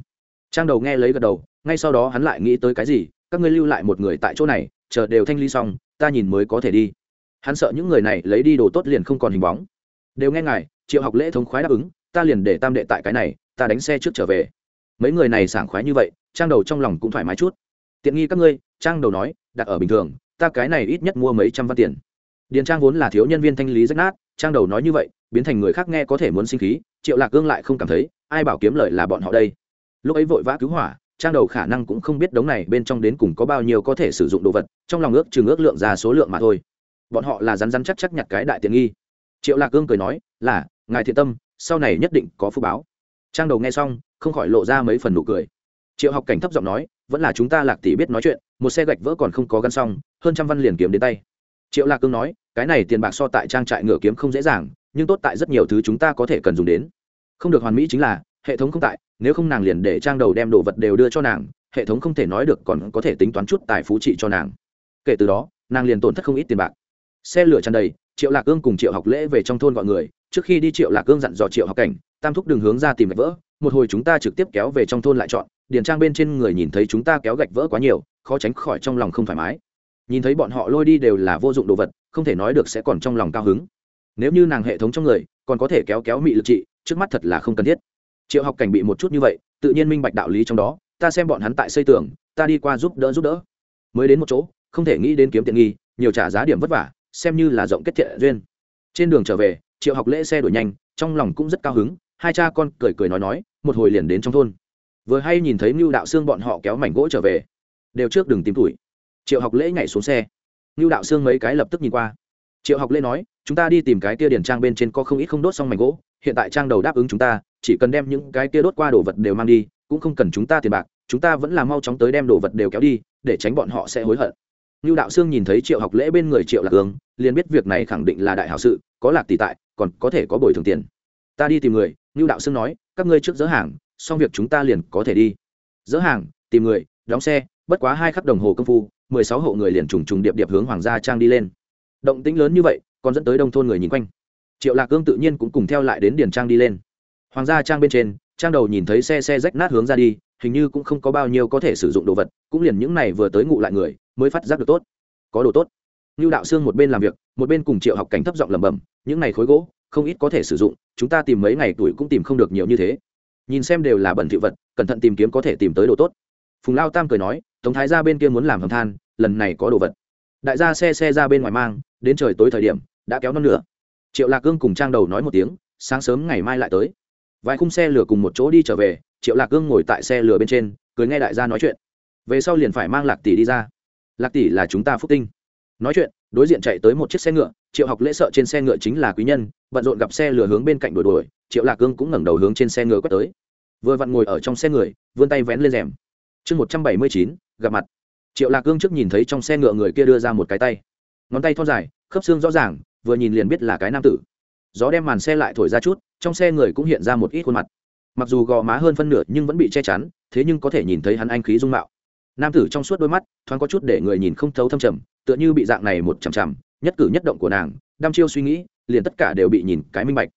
Trang đầu nghe lấy gật đầu, ngay sau đó hắn lại nghĩ tới cái gì, các ngươi lưu lại một người tại chỗ này, chờ đều thanh ly xong, ta nhìn mới có thể đi. Hắn sợ những người này lấy đi đồ tốt liền không còn hình bóng. Đều nghe ngài, triệu học lễ thống khoái đáp ứng, ta liền để tam đệ tại cái này, ta đánh xe trước trở về. Mấy người này sảng khoái như vậy, trang đầu trong lòng cũng thoải mái chút. Tiện nghi các ngươi, trang đầu nói, đặt ở bình thường, ta cái này ít nhất mua mấy trăm văn tiền. Điền trang vốn là thiếu nhân viên thanh lý rách nát, trang đầu nói như vậy biến thành người khác nghe có thể muốn sinh khí, triệu lạc gương lại không cảm thấy, ai bảo kiếm lợi là bọn họ đây? Lúc ấy vội vã cứu hỏa, trang đầu khả năng cũng không biết đống này bên trong đến cùng có bao nhiêu có thể sử dụng đồ vật, trong lòng ước chừng ước lượng ra số lượng mà thôi. Bọn họ là rắn rắn chắc chắc nhặt cái đại tiện nghi. Triệu lạc gương cười nói, là, ngài thiện tâm, sau này nhất định có phúc báo. Trang đầu nghe xong, không khỏi lộ ra mấy phần nụ cười. Triệu học cảnh thấp giọng nói, vẫn là chúng ta lạc tỷ biết nói chuyện, một xe gạch vỡ còn không có gắn xong, hơn trăm văn liền kiếm đến tay. Triệu lạc cương nói, cái này tiền bạc so tại trang trại ngựa kiếm không dễ dàng nhưng tốt tại rất nhiều thứ chúng ta có thể cần dùng đến. Không được hoàn mỹ chính là, hệ thống không tại, nếu không nàng liền để trang đầu đem đồ vật đều đưa cho nàng, hệ thống không thể nói được còn có thể tính toán chút tài phú trị cho nàng. Kể từ đó, nàng liền tổn thất không ít tiền bạc. Xe lửa tràn đầy, triệu lạc ương cùng triệu học lễ về trong thôn gọi người, trước khi đi triệu lạc ương dặn dò triệu học cảnh, tam thúc đường hướng ra tìm gạch vỡ, một hồi chúng ta trực tiếp kéo về trong thôn lại chọn, điền trang bên trên người nhìn thấy chúng ta kéo gạch vỡ quá nhiều, khó tránh khỏi trong lòng không thoải mái. Nhìn thấy bọn họ lôi đi đều là vô dụng đồ vật, không thể nói được sẽ còn trong lòng cao hứng nếu như nàng hệ thống trong người còn có thể kéo kéo mị lực trị, trước mắt thật là không cần thiết. Triệu học cảnh bị một chút như vậy, tự nhiên minh bạch đạo lý trong đó, ta xem bọn hắn tại xây tường, ta đi qua giúp đỡ giúp đỡ. Mới đến một chỗ, không thể nghĩ đến kiếm tiện nghi, nhiều trả giá điểm vất vả, xem như là rộng kết thiện duyên. Trên đường trở về, triệu học lễ xe đổi nhanh, trong lòng cũng rất cao hứng, hai cha con cười cười nói nói, một hồi liền đến trong thôn. Vừa hay nhìn thấy mưu đạo xương bọn họ kéo mảnh gỗ trở về, đều trước đừng tìm tuổi. Triệu học lễ nhảy xuống xe. Mưu đạo xương mấy cái lập tức nhìn qua triệu học lễ nói chúng ta đi tìm cái tia điển trang bên trên có không ít không đốt xong mảnh gỗ hiện tại trang đầu đáp ứng chúng ta chỉ cần đem những cái tia đốt qua đồ vật đều mang đi cũng không cần chúng ta tiền bạc chúng ta vẫn là mau chóng tới đem đồ vật đều kéo đi để tránh bọn họ sẽ hối hận như đạo sương nhìn thấy Triệu Học Lễ bên người Triệu Lạc Ương, liền biết việc này khẳng định là đại hảo sự, có Lạc tỷ tại, còn có thể có bồi thường tiền. Ta đi tìm người, như đạo sương nói, các ngươi trước dỡ hàng, xong việc chúng ta liền có thể đi. Dỡ hàng, tìm người, đóng xe, bất quá hai khắc đồng hồ công phu, mười sáu hộ người liền trùng trùng điệp điệp hướng Hoàng gia trang đi lên. Động tĩnh lớn như vậy, còn dẫn tới đông thôn người nhìn quanh. Triệu Lạc cương tự nhiên cũng cùng theo lại đến điền trang đi lên. Hoàng gia trang bên trên, trang đầu nhìn thấy xe xe rách nát hướng ra đi, hình như cũng không có bao nhiêu có thể sử dụng đồ vật, cũng liền những này vừa tới ngụ lại người, mới phát giác được tốt. Có đồ tốt. Như đạo sương một bên làm việc một bên cùng triệu học cảnh thấp giọng lẩm bẩm những này khối gỗ không ít có thể sử dụng chúng ta tìm mấy ngày tuổi cũng tìm không được nhiều như thế. Nhìn xem đều là bẩn thị vật cẩn thận tìm kiếm có thể tìm tới đồ tốt. Phùng lao tam cười nói tống thái ra bên kia muốn làm hầm than lần này có đồ vật. Đại gia xe xe ra bên ngoài mang đến trời tối thời điểm, đã kéo non nửa. Triệu lạc cương cùng trang đầu nói một tiếng, sáng sớm ngày mai lại tới. Vài khung xe lửa cùng một chỗ đi trở về, triệu lạc cương ngồi tại xe lửa bên trên, cười nghe đại gia nói chuyện. Về sau liền phải mang lạc tỷ đi ra. Lạc tỷ là chúng ta phúc tinh. Nói chuyện, đối diện chạy tới một chiếc xe ngựa, triệu học lễ sợ trên xe ngựa chính là quý nhân, bận rộn gặp xe lửa hướng bên cạnh đuổi đuổi, triệu lạc cương cũng ngẩng đầu hướng trên xe ngựa quét tới. Vừa vặn ngồi ở trong xe người, vươn tay vén lên rèm. Chương một trăm bảy mươi chín, gặp mặt. Triệu lạc cương trước nhìn thấy trong xe ngựa người kia đưa ra một cái tay ngón tay thon dài, khớp xương rõ ràng, vừa nhìn liền biết là cái nam tử. Gió đem màn xe lại thổi ra chút, trong xe người cũng hiện ra một ít khuôn mặt. Mặc dù gò má hơn phân nửa nhưng vẫn bị che chắn, thế nhưng có thể nhìn thấy hắn anh khí dung mạo. Nam tử trong suốt đôi mắt, thoáng có chút để người nhìn không thấu thâm trầm, tựa như bị dạng này một chằm chằm, nhất cử nhất động của nàng, đăm chiêu suy nghĩ, liền tất cả đều bị nhìn cái minh bạch.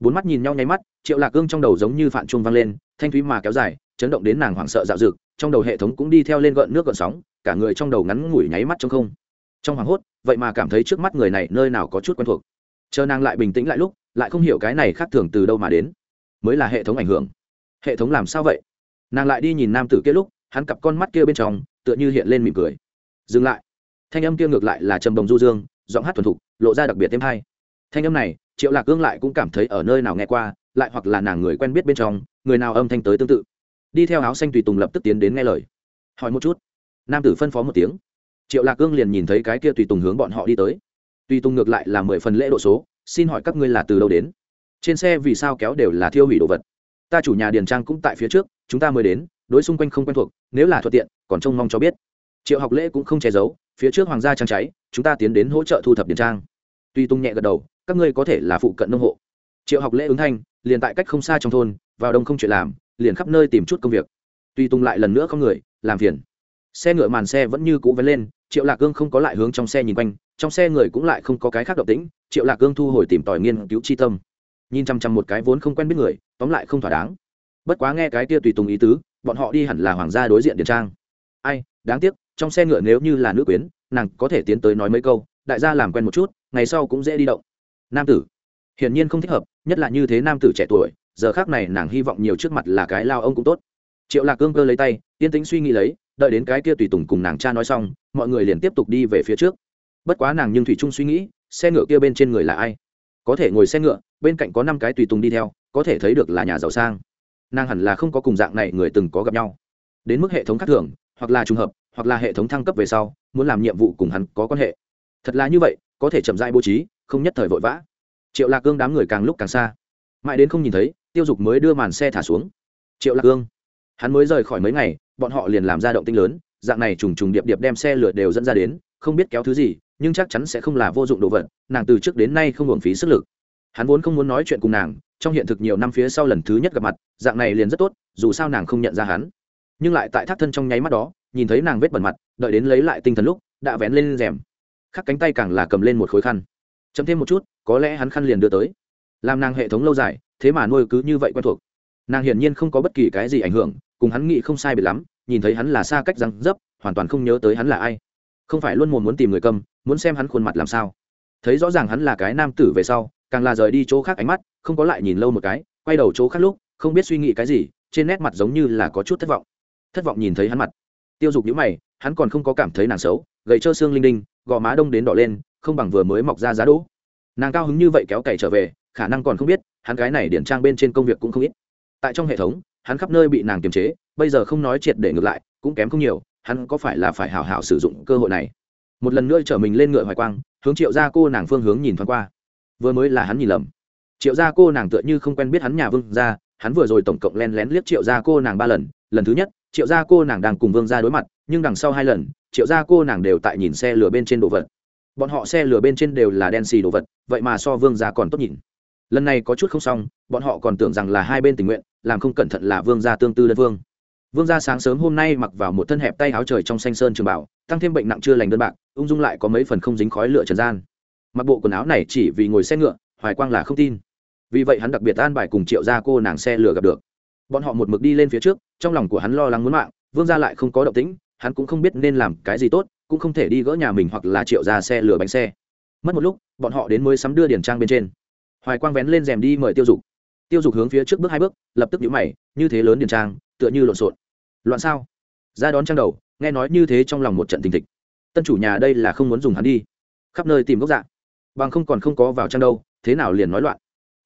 Bốn mắt nhìn nhau nháy mắt, triệu lạc gương trong đầu giống như phạn chuông vang lên, thanh thúy mà kéo dài, chấn động đến nàng hoảng sợ dạo dực, trong đầu hệ thống cũng đi theo lên gợn nước gợn sóng, cả người trong đầu ngắn ngủi nháy mắt trong không trong hoảng hốt, vậy mà cảm thấy trước mắt người này nơi nào có chút quen thuộc. Chờ nàng lại bình tĩnh lại lúc, lại không hiểu cái này khác thường từ đâu mà đến. Mới là hệ thống ảnh hưởng. Hệ thống làm sao vậy? Nàng lại đi nhìn nam tử kia lúc, hắn cặp con mắt kia bên trong, tựa như hiện lên mỉm cười. Dừng lại. Thanh âm kia ngược lại là trầm đồng du dương, giọng hát thuần thục, lộ ra đặc biệt thêm hay. Thanh âm này, triệu lạc cương lại cũng cảm thấy ở nơi nào nghe qua, lại hoặc là nàng người quen biết bên trong, người nào âm thanh tới tương tự. Đi theo áo xanh tùy tùng lập tức tiến đến nghe lời. Hỏi một chút. Nam tử phân phó một tiếng triệu lạc cương liền nhìn thấy cái kia tùy tùng hướng bọn họ đi tới. Tùy tùng ngược lại là mười phần lễ độ số, xin hỏi các ngươi là từ đâu đến? Trên xe vì sao kéo đều là thiêu hủy đồ vật? Ta chủ nhà điền trang cũng tại phía trước, chúng ta mới đến, đối xung quanh không quen thuộc, nếu là thuận tiện, còn trông mong cho biết. Triệu học lễ cũng không che giấu, phía trước hoàng gia trang cháy, chúng ta tiến đến hỗ trợ thu thập điền trang. Tuy tung nhẹ gật đầu, các ngươi có thể là phụ cận nông hộ. Triệu học lễ ứng thanh, liền tại cách không xa trong thôn, vào đông không chuyện làm, liền khắp nơi tìm chút công việc. Tuy tung lại lần nữa không người, làm phiền. Xe ngựa màn xe vẫn như cũ vén lên triệu lạc cương không có lại hướng trong xe nhìn quanh, trong xe người cũng lại không có cái khác động tĩnh, triệu lạc cương thu hồi tìm tòi nghiên cứu chi tâm. Nhìn chăm chăm một cái vốn không quen biết người, tóm lại không thỏa đáng. Bất quá nghe cái kia tùy tùng ý tứ, bọn họ đi hẳn là hoàng gia đối diện điền trang. Ai, đáng tiếc, trong xe ngựa nếu như là nữ quyến, nàng có thể tiến tới nói mấy câu, đại gia làm quen một chút, ngày sau cũng dễ đi động. Nam tử. Hiển nhiên không thích hợp, nhất là như thế nam tử trẻ tuổi, giờ khác này nàng hy vọng nhiều trước mặt là cái lao ông cũng tốt. Triệu lạc cương cơ lấy tay, yên tĩnh suy nghĩ lấy đợi đến cái kia tùy tùng cùng nàng cha nói xong, mọi người liền tiếp tục đi về phía trước. Bất quá nàng nhưng thủy trung suy nghĩ, xe ngựa kia bên trên người là ai? Có thể ngồi xe ngựa, bên cạnh có năm cái tùy tùng đi theo, có thể thấy được là nhà giàu sang. Nàng hẳn là không có cùng dạng này người từng có gặp nhau. Đến mức hệ thống khác thường, hoặc là trùng hợp, hoặc là hệ thống thăng cấp về sau, muốn làm nhiệm vụ cùng hắn có quan hệ. Thật là như vậy, có thể chậm rãi bố trí, không nhất thời vội vã. Triệu lạc cương đám người càng lúc càng xa. Mãi đến không nhìn thấy, tiêu dục mới đưa màn xe thả xuống. Triệu lạc cương hắn mới rời khỏi mấy ngày bọn họ liền làm ra động tinh lớn, dạng này trùng trùng điệp điệp đem xe lửa đều dẫn ra đến, không biết kéo thứ gì, nhưng chắc chắn sẽ không là vô dụng đồ vật, nàng từ trước đến nay không hưởng phí sức lực. Hắn vốn không muốn nói chuyện cùng nàng, trong hiện thực nhiều năm phía sau lần thứ nhất gặp mặt, dạng này liền rất tốt, dù sao nàng không nhận ra hắn. Nhưng lại tại thác thân trong nháy mắt đó, nhìn thấy nàng vết bẩn mặt, đợi đến lấy lại tinh thần lúc, đã vén lên rèm. Khắc cánh tay càng là cầm lên một khối khăn. Chấm thêm một chút, có lẽ hắn khăn liền đưa tới. Làm nàng hệ thống lâu dài, thế mà nuôi cứ như vậy quen thuộc. Nàng hiển nhiên không có bất kỳ cái gì ảnh hưởng cùng hắn nghĩ không sai biệt lắm, nhìn thấy hắn là xa cách răng dấp, hoàn toàn không nhớ tới hắn là ai. Không phải luôn mồm muốn tìm người cầm, muốn xem hắn khuôn mặt làm sao. Thấy rõ ràng hắn là cái nam tử về sau, càng là rời đi chỗ khác ánh mắt, không có lại nhìn lâu một cái, quay đầu chỗ khác lúc, không biết suy nghĩ cái gì, trên nét mặt giống như là có chút thất vọng. Thất vọng nhìn thấy hắn mặt. Tiêu dục nhữ mày, hắn còn không có cảm thấy nàng xấu, gầy trơ xương linh đinh, gò má đông đến đỏ lên, không bằng vừa mới mọc ra giá đỗ. Nàng cao hứng như vậy kéo cày trở về, khả năng còn không biết, hắn cái này điển trang bên trên công việc cũng không ít. Tại trong hệ thống hắn khắp nơi bị nàng kiềm chế, bây giờ không nói triệt để ngược lại, cũng kém không nhiều, hắn có phải là phải hào hào sử dụng cơ hội này? Một lần nữa chở mình lên ngựa hoài quang, hướng triệu ra cô nàng phương hướng nhìn thoáng qua. Vừa mới là hắn nhìn lầm. Triệu gia cô nàng tựa như không quen biết hắn nhà vương gia, hắn vừa rồi tổng cộng len lén liếc triệu gia cô nàng ba lần lần thứ nhất, triệu gia cô nàng đang cùng vương gia đối mặt, nhưng đằng sau hai lần, triệu gia cô nàng đều tại nhìn xe lửa bên trên đồ vật. Bọn họ xe lửa bên trên đều là đen xì đồ vật, vậy mà so vương gia còn tốt nhìn. Lần này có chút không xong, bọn họ còn tưởng rằng là hai bên tình nguyện làm không cẩn thận là vương gia tương tư đơn vương vương gia sáng sớm hôm nay mặc vào một thân hẹp tay áo trời trong xanh sơn trường bảo, tăng thêm bệnh nặng chưa lành đơn bạc, ung dung lại có mấy phần không dính khói lửa trần gian. Mặc bộ quần áo này chỉ vì ngồi xe ngựa, hoài quang là không tin. Vì vậy hắn đặc biệt an bài cùng triệu gia cô nàng xe lửa gặp được. Bọn họ một mực đi lên phía trước, trong lòng của hắn lo lắng muốn mạng, vương gia lại không có động tĩnh, hắn cũng không biết nên làm cái gì tốt, cũng không thể đi gỡ nhà mình hoặc là triệu ra xe lửa bánh xe. Mất một lúc, bọn họ đến mới sắm đưa điển trang bên trên. Hoài quang vén lên rèm đi mời tiêu dục tiêu dục hướng phía trước bước hai bước, lập tức nhũ mày, như thế lớn điền trang, tựa như lộn xộn. Loạn sao? Ra đón trang đầu, nghe nói như thế trong lòng một trận tình thịch. Tân chủ nhà đây là không muốn dùng hắn đi. Khắp nơi tìm gốc dạng bằng không còn không có vào trang đâu, thế nào liền nói loạn.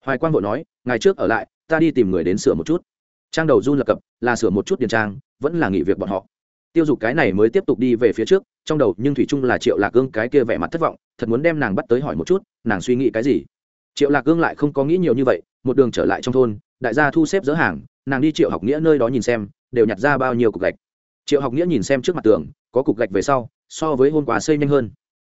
Hoài quang vội nói ngày trước ở lại, ta đi tìm người đến sửa một chút. Trang đầu run lập cập, là sửa một chút điền trang, vẫn là nghỉ việc bọn họ. Tiêu dục cái này mới tiếp tục đi về phía trước, trong đầu nhưng thủy trung là triệu lạc gương cái kia vẻ mặt thất vọng, thật muốn đem nàng bắt tới hỏi một chút, nàng suy nghĩ cái gì? Triệu lạc gương lại không có nghĩ nhiều như vậy, một đường trở lại trong thôn, đại gia thu xếp dỡ hàng, nàng đi triệu học nghĩa nơi đó nhìn xem, đều nhặt ra bao nhiêu cục gạch. Triệu học nghĩa nhìn xem trước mặt tường, có cục gạch về sau, so với hôm qua xây nhanh hơn.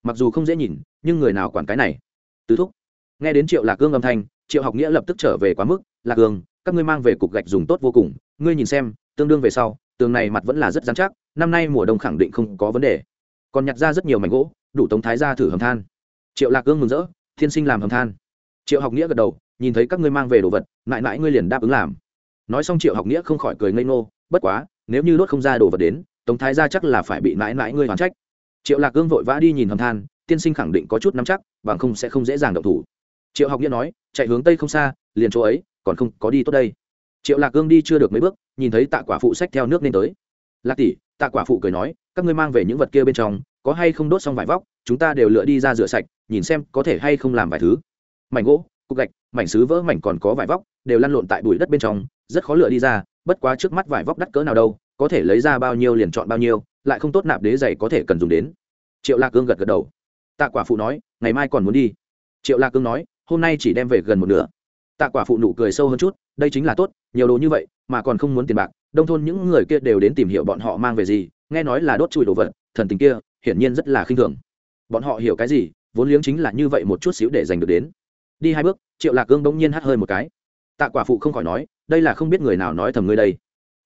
Mặc dù không dễ nhìn, nhưng người nào quản cái này? Tứ thúc. Nghe đến triệu lạc gương âm thanh, triệu học nghĩa lập tức trở về quá mức, lạc gương các ngươi mang về cục gạch dùng tốt vô cùng, ngươi nhìn xem, tương đương về sau, tường này mặt vẫn là rất dán chắc, năm nay mùa đông khẳng định không có vấn đề. Còn nhặt ra rất nhiều mảnh gỗ, đủ tống thái ra thử hầm than. Triệu lạc gương mừng rỡ, thiên sinh làm hầm than triệu học nghĩa gật đầu, nhìn thấy các ngươi mang về đồ vật, mãi mãi ngươi liền đáp ứng làm. Nói xong triệu học nghĩa không khỏi cười ngây ngô, bất quá, nếu như đốt không ra đồ vật đến, tống thái ra chắc là phải bị mãi mãi ngươi hoàn trách. Triệu lạc gương vội vã đi nhìn hầm than, tiên sinh khẳng định có chút nắm chắc, bằng không sẽ không dễ dàng động thủ. Triệu học nghĩa nói, chạy hướng tây không xa, liền chỗ ấy, còn không có đi tốt đây. Triệu lạc gương đi chưa được mấy bước, nhìn thấy tạ quả phụ sách theo nước nên tới. Lạc tỷ, tạ quả phụ cười nói, các ngươi mang về những vật kia bên trong, có hay không đốt xong vải vóc, chúng ta đều lựa đi ra rửa sạch, nhìn xem có thể hay không làm vài thứ mảnh gỗ, cục gạch, mảnh xứ vỡ mảnh còn có vải vóc, đều lăn lộn tại bụi đất bên trong, rất khó lựa đi ra, bất quá trước mắt vải vóc đắt cỡ nào đâu, có thể lấy ra bao nhiêu liền chọn bao nhiêu, lại không tốt nạp đế giày có thể cần dùng đến. Triệu lạc cương gật gật đầu. Tạ quả phụ nói, ngày mai còn muốn đi. Triệu lạc cương nói, hôm nay chỉ đem về gần một nửa. Tạ quả phụ nụ cười sâu hơn chút, đây chính là tốt, nhiều đồ như vậy, mà còn không muốn tiền bạc, đông thôn những người kia đều đến tìm hiểu bọn họ mang về gì, nghe nói là đốt chùi đồ vật, thần tình kia, hiển nhiên rất là khinh thường. Bọn họ hiểu cái gì, vốn liếng chính là như vậy một chút xíu để giành được đến đi hai bước, triệu lạc gương bỗng nhiên hắt hơi một cái. Tạ quả phụ không khỏi nói, đây là không biết người nào nói thầm ngươi đây.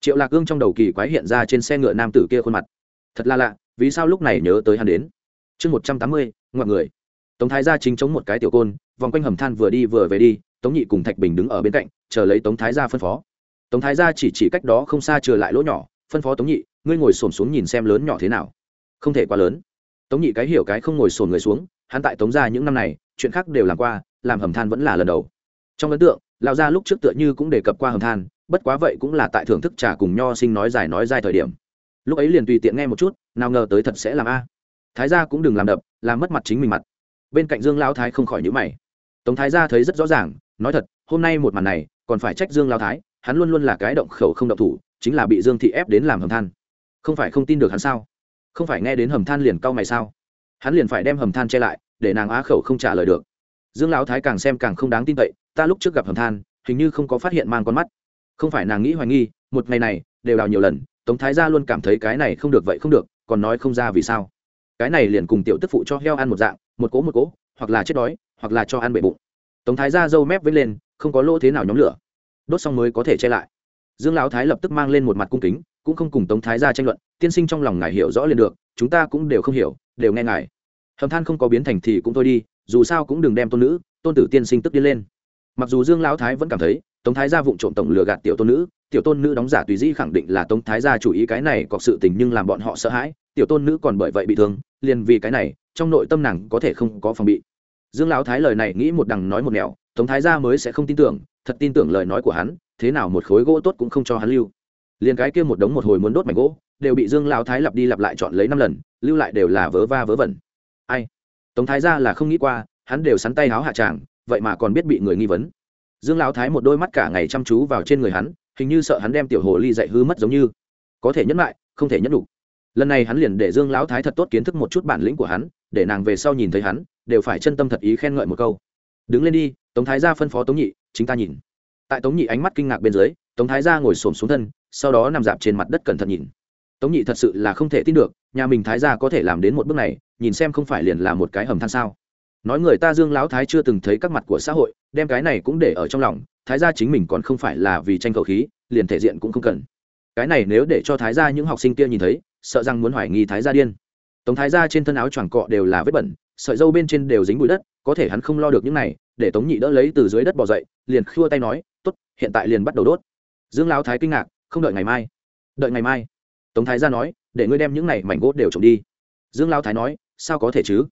Triệu lạc gương trong đầu kỳ quái hiện ra trên xe ngựa nam tử kia khuôn mặt. Thật là lạ, vì sao lúc này nhớ tới hắn đến? Chương một trăm tám mươi, ngoặc người. Tống thái gia chính chống một cái tiểu côn, vòng quanh hầm than vừa đi vừa về đi, tống nhị cùng thạch bình đứng ở bên cạnh, chờ lấy tống thái gia phân phó. Tống thái gia chỉ chỉ cách đó không xa trừ lại lỗ nhỏ, phân phó tống nhị, ngươi ngồi xổm xuống nhìn xem lớn nhỏ thế nào. Không thể quá lớn. Tống nhị cái hiểu cái không ngồi sồn người xuống, hắn tại tống gia những năm này, chuyện khác đều làm qua làm hầm than vẫn là lần đầu. Trong ấn tượng, lão gia lúc trước tựa như cũng đề cập qua hầm than, bất quá vậy cũng là tại thưởng thức trà cùng nho sinh nói dài nói dài thời điểm. Lúc ấy liền tùy tiện nghe một chút, nào ngờ tới thật sẽ làm a. Thái gia cũng đừng làm đập, làm mất mặt chính mình mặt. Bên cạnh dương lao thái không khỏi nhữ mày. Tống thái gia thấy rất rõ ràng, nói thật, hôm nay một màn này, còn phải trách dương lao thái, hắn luôn luôn là cái động khẩu không động thủ, chính là bị dương thị ép đến làm hầm than. Không phải không tin được hắn sao? Không phải nghe đến hầm than liền cau mày sao? Hắn liền phải đem hầm than che lại, để nàng á khẩu không trả lời được dương lão thái càng xem càng không đáng tin cậy, ta lúc trước gặp hầm than, hình như không có phát hiện mang con mắt. Không phải nàng nghĩ hoài nghi, một ngày này, đều đào nhiều lần, tống thái gia luôn cảm thấy cái này không được vậy không được, còn nói không ra vì sao. Cái này liền cùng tiểu tức phụ cho heo ăn một dạng, một cố một cố hoặc là chết đói, hoặc là cho ăn bể bụng. Tống thái gia dâu mép vết lên, không có lỗ thế nào nhóm lửa. Đốt xong mới có thể che lại. Dương lão thái lập tức mang lên một mặt cung kính, cũng không cùng tống thái gia tranh luận, tiên sinh trong lòng ngài hiểu rõ liền được, chúng ta cũng đều không hiểu, đều nghe ngài. Hầm than không có biến thành thì cũng thôi đi dù sao cũng đừng đem tôn nữ, tôn tử tiên sinh tức đi lên. Mặc dù dương lão thái vẫn cảm thấy, tống thái gia vụng trộm tổng lừa gạt tiểu tôn nữ, tiểu tôn nữ đóng giả tùy dĩ khẳng định là tống thái gia chủ ý cái này có sự tình nhưng làm bọn họ sợ hãi, tiểu tôn nữ còn bởi vậy bị thương, liền vì cái này, trong nội tâm nàng có thể không có phòng bị. Dương lão thái lời này nghĩ một đằng nói một nẻo, tống thái gia mới sẽ không tin tưởng, thật tin tưởng lời nói của hắn, thế nào một khối gỗ tốt cũng không cho hắn lưu. Liền cái kia một đống một hồi muốn đốt mảnh gỗ, đều bị dương lão thái lặp đi lặp lại chọn lấy năm lần, lưu lại đều là vớ va vớ vẩn. Ai? Tống thái gia là không nghĩ qua, hắn đều sắn tay háo hạ tràng, vậy mà còn biết bị người nghi vấn. Dương lão thái một đôi mắt cả ngày chăm chú vào trên người hắn, hình như sợ hắn đem tiểu hồ ly dạy hư mất giống như. Có thể nhẫn lại, không thể nhẫn đủ. Lần này hắn liền để dương lão thái thật tốt kiến thức một chút bản lĩnh của hắn, để nàng về sau nhìn thấy hắn, đều phải chân tâm thật ý khen ngợi một câu. Đứng lên đi, tống thái gia phân phó tống nhị, chính ta nhìn. Tại tống nhị ánh mắt kinh ngạc bên dưới, tống thái gia ngồi xổm xuống thân, sau đó nằm dạp trên mặt đất cẩn thận nhìn. Tống nhị thật sự là không thể tin được, nhà mình thái gia có thể làm đến một bước này nhìn xem không phải liền là một cái hầm than sao. Nói người ta dương lão thái chưa từng thấy các mặt của xã hội, đem cái này cũng để ở trong lòng, thái gia chính mình còn không phải là vì tranh cầu khí, liền thể diện cũng không cần. Cái này nếu để cho thái gia những học sinh kia nhìn thấy, sợ rằng muốn hoài nghi thái gia điên. Tống thái gia trên thân áo choàng cọ đều là vết bẩn, sợi dâu bên trên đều dính bụi đất, có thể hắn không lo được những này, để tống nhị đỡ lấy từ dưới đất bỏ dậy, liền khua tay nói, tốt, hiện tại liền bắt đầu đốt. Dương lão thái kinh ngạc, không đợi ngày mai. Đợi ngày mai? Tống thái gia nói, để ngươi đem những này mảnh gỗ đều trộm đi. Dương lão thái nói sao có thể chứ?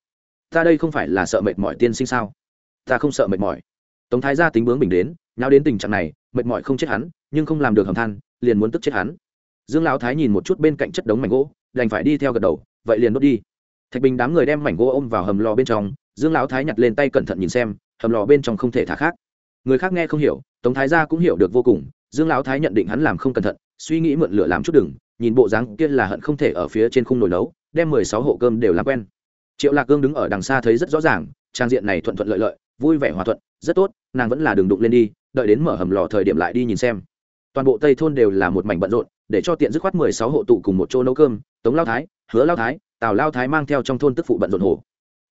Ta đây không phải là sợ mệt mỏi tiên sinh sao? Ta không sợ mệt mỏi. Tống thái gia tính bướng bình đến, nháo đến tình trạng này, mệt mỏi không chết hắn, nhưng không làm được hầm than, liền muốn tức chết hắn. Dương lão thái nhìn một chút bên cạnh chất đống mảnh gỗ, đành phải đi theo gật đầu, vậy liền đốt đi. Thạch bình đám người đem mảnh gỗ ôm vào hầm lò bên trong, dương lão thái nhặt lên tay cẩn thận nhìn xem, hầm lò bên trong không thể thả khác. Người khác nghe không hiểu, tống thái gia cũng hiểu được vô cùng, dương lão thái nhận định hắn làm không cẩn thận, suy nghĩ mượn lửa làm chút đừng, nhìn bộ dáng kia là hận không thể ở phía trên khung nồi nấu, đem mười sáu hộ cơm đều làm quen triệu lạc cương đứng ở đằng xa thấy rất rõ ràng, trang diện này thuận thuận lợi lợi, vui vẻ hòa thuận, rất tốt, nàng vẫn là đường đụng lên đi, đợi đến mở hầm lò thời điểm lại đi nhìn xem. Toàn bộ tây thôn đều là một mảnh bận rộn, để cho tiện dứt khoát mười sáu hộ tụ cùng một chỗ nấu cơm, tống lao thái, hứa lao thái, tào lao thái mang theo trong thôn tức phụ bận rộn hồ.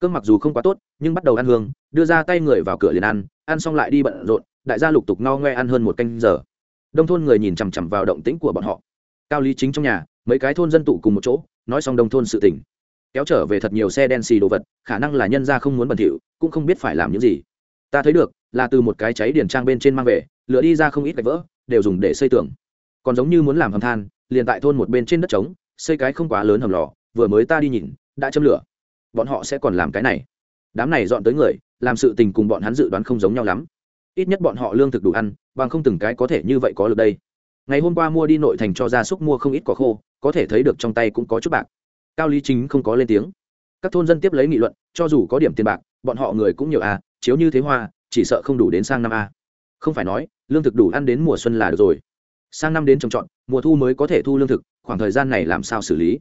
Cơm mặc dù không quá tốt, nhưng bắt đầu ăn hương, đưa ra tay người vào cửa liền ăn ăn xong lại đi bận rộn, đại gia lục tục no ngoe ăn hơn một canh giờ. Đông thôn người nhìn chằm chằm vào động tĩnh của bọn họ. Cao lý chính trong nhà, mấy cái thôn dân tụ cùng một chỗ, nói xong đông thôn sự tỉnh kéo trở về thật nhiều xe đen xì đồ vật, khả năng là nhân ra không muốn bẩn thỉu, cũng không biết phải làm những gì. Ta thấy được, là từ một cái cháy điền trang bên trên mang về lửa đi ra không ít gạch vỡ, đều dùng để xây tường. Còn giống như muốn làm hầm than, liền tại thôn một bên trên đất trống, xây cái không quá lớn hầm lò, vừa mới ta đi nhìn, đã châm lửa. Bọn họ sẽ còn làm cái này. Đám này dọn tới người, làm sự tình cùng bọn hắn dự đoán không giống nhau lắm. Ít nhất bọn họ lương thực đủ ăn, bằng không từng cái có thể như vậy có được đây. Ngày hôm qua mua đi nội thành cho gia súc mua không ít cỏ khô, có thể thấy được trong tay cũng có chút bạc cao lý chính không có lên tiếng. Các thôn dân tiếp lấy nghị luận, cho dù có điểm tiền bạc, bọn họ người cũng nhiều à chiếu như thế hoa, chỉ sợ không đủ đến sang năm a không phải nói, lương thực đủ ăn đến mùa xuân là được rồi. Sang năm đến trồng trọt, mùa thu mới có thể thu lương thực, khoảng thời gian này làm sao xử lý?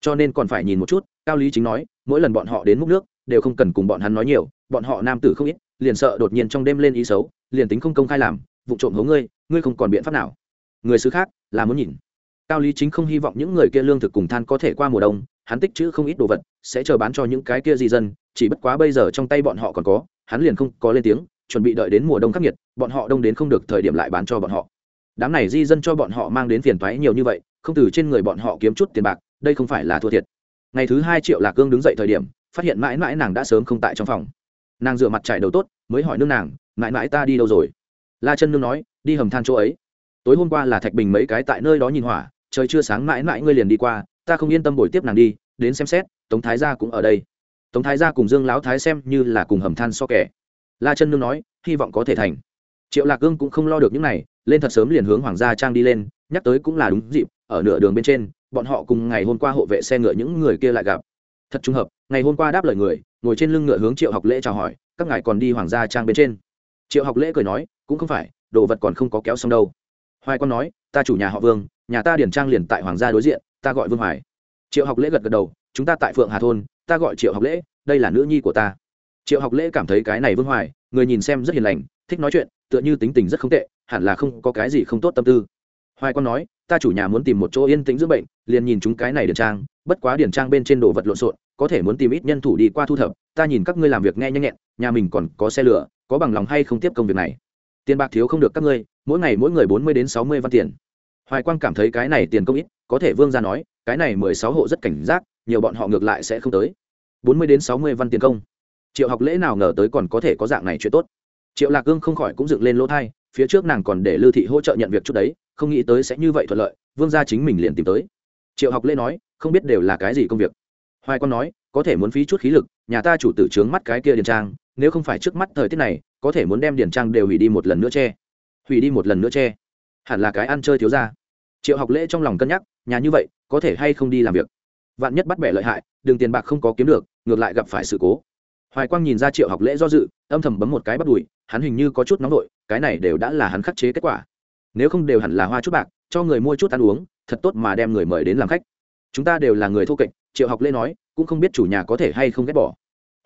Cho nên còn phải nhìn một chút, cao lý chính nói, mỗi lần bọn họ đến múc nước, đều không cần cùng bọn hắn nói nhiều, bọn họ nam tử không ít, liền sợ đột nhiên trong đêm lên ý xấu, liền tính không công khai làm, vụ trộm hố ngươi ngươi không còn biện pháp nào. Người xứ khác, là muốn nhìn. Cao lý chính không hy vọng những người kia lương thực cùng than có thể qua mùa đông hắn tích chữ không ít đồ vật, sẽ chờ bán cho những cái kia di dân, chỉ bất quá bây giờ trong tay bọn họ còn có, hắn liền không có lên tiếng, chuẩn bị đợi đến mùa đông khắc nghiệt, bọn họ đông đến không được thời điểm lại bán cho bọn họ. Đám này di dân cho bọn họ mang đến phiền toái nhiều như vậy, không từ trên người bọn họ kiếm chút tiền bạc, đây không phải là thua thiệt. Ngày thứ hai triệu lạc cương đứng dậy thời điểm, phát hiện mãi mãi nàng đã sớm không tại trong phòng. Nàng rửa mặt chạy đầu tốt, mới hỏi nương nàng, mãi mãi ta đi đâu rồi? La chân nương nói, đi hầm than chỗ ấy. Tối hôm qua là thạch bình mấy cái tại nơi đó nhìn hỏa, trời chưa sáng mãi mãi ngươi liền đi qua ta không yên tâm bồi tiếp nàng đi, đến xem xét, tống thái gia cũng ở đây. Tống thái gia cùng dương lão thái xem như là cùng hầm than so kẻ. La chân nương nói, hy vọng có thể thành. Triệu lạc gương cũng không lo được những này, lên thật sớm liền hướng hoàng gia trang đi lên, nhắc tới cũng là đúng dịp, ở nửa đường bên trên, bọn họ cùng ngày hôm qua hộ vệ xe ngựa những người kia lại gặp. Thật trùng hợp, ngày hôm qua đáp lời người, ngồi trên lưng ngựa hướng triệu học lễ chào hỏi, các ngài còn đi hoàng gia trang bên trên. Triệu học lễ cười nói, cũng không phải, đồ vật còn không có kéo xong đâu. Hoài quan nói, ta chủ nhà họ vương, nhà ta điển trang liền tại hoàng gia đối diện ta gọi vương hoài. Triệu học lễ gật gật đầu, chúng ta tại phượng hà thôn, ta gọi triệu học lễ, đây là nữ nhi của ta. Triệu học lễ cảm thấy cái này vương hoài, người nhìn xem rất hiền lành, thích nói chuyện, tựa như tính tình rất không tệ, hẳn là không có cái gì không tốt tâm tư. Hoài quan nói, ta chủ nhà muốn tìm một chỗ yên tĩnh dưỡng bệnh, liền nhìn chúng cái này điển trang, bất quá điển trang bên trên đồ vật lộn xộn, có thể muốn tìm ít nhân thủ đi qua thu thập, ta nhìn các ngươi làm việc nghe nhanh nhẹn, nhà mình còn có xe lửa, có bằng lòng hay không tiếp công việc này. Tiền bạc thiếu không được các ngươi, mỗi ngày mỗi người bốn mươi đến sáu mươi văn tiền hoài quang cảm thấy cái này tiền công ít, có thể vương gia nói, cái này mười sáu hộ rất cảnh giác, nhiều bọn họ ngược lại sẽ không tới. Bốn mươi đến sáu mươi văn tiền công. Triệu học lễ nào ngờ tới còn có thể có dạng này chuyện tốt. Triệu lạc cương không khỏi cũng dựng lên lỗ thai, phía trước nàng còn để lưu thị hỗ trợ nhận việc chút đấy, không nghĩ tới sẽ như vậy thuận lợi, vương gia chính mình liền tìm tới. Triệu học lễ nói, không biết đều là cái gì công việc. Hoài quan nói, có thể muốn phí chút khí lực, nhà ta chủ tử trướng mắt cái kia điền trang, nếu không phải trước mắt thời tiết này, có thể muốn đem điền trang đều hủy đi một lần nữa che. Hủy đi một lần nữa che. Hẳn là cái ăn chơi thiếu ra triệu học lễ trong lòng cân nhắc, nhà như vậy, có thể hay không đi làm việc? Vạn nhất bắt bẻ lợi hại, đường tiền bạc không có kiếm được, ngược lại gặp phải sự cố. Hoài quang nhìn ra triệu học lễ do dự, âm thầm bấm một cái bắt đùi, hắn hình như có chút nóng vội cái này đều đã là hắn khắc chế kết quả. Nếu không đều hẳn là hoa chút bạc, cho người mua chút ăn uống, thật tốt mà đem người mời đến làm khách. Chúng ta đều là người thô kệch, triệu học lễ nói, cũng không biết chủ nhà có thể hay không ghét bỏ.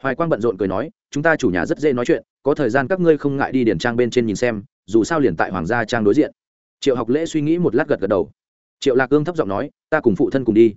Hoài quang bận rộn cười nói, chúng ta chủ nhà rất dễ nói chuyện, có thời gian các ngươi không ngại đi điển trang bên trên nhìn xem, dù sao liền tại hoàng gia trang đối diện triệu học lễ suy nghĩ một lát gật gật đầu. Triệu lạc cương thấp giọng nói, ta cùng phụ thân cùng đi.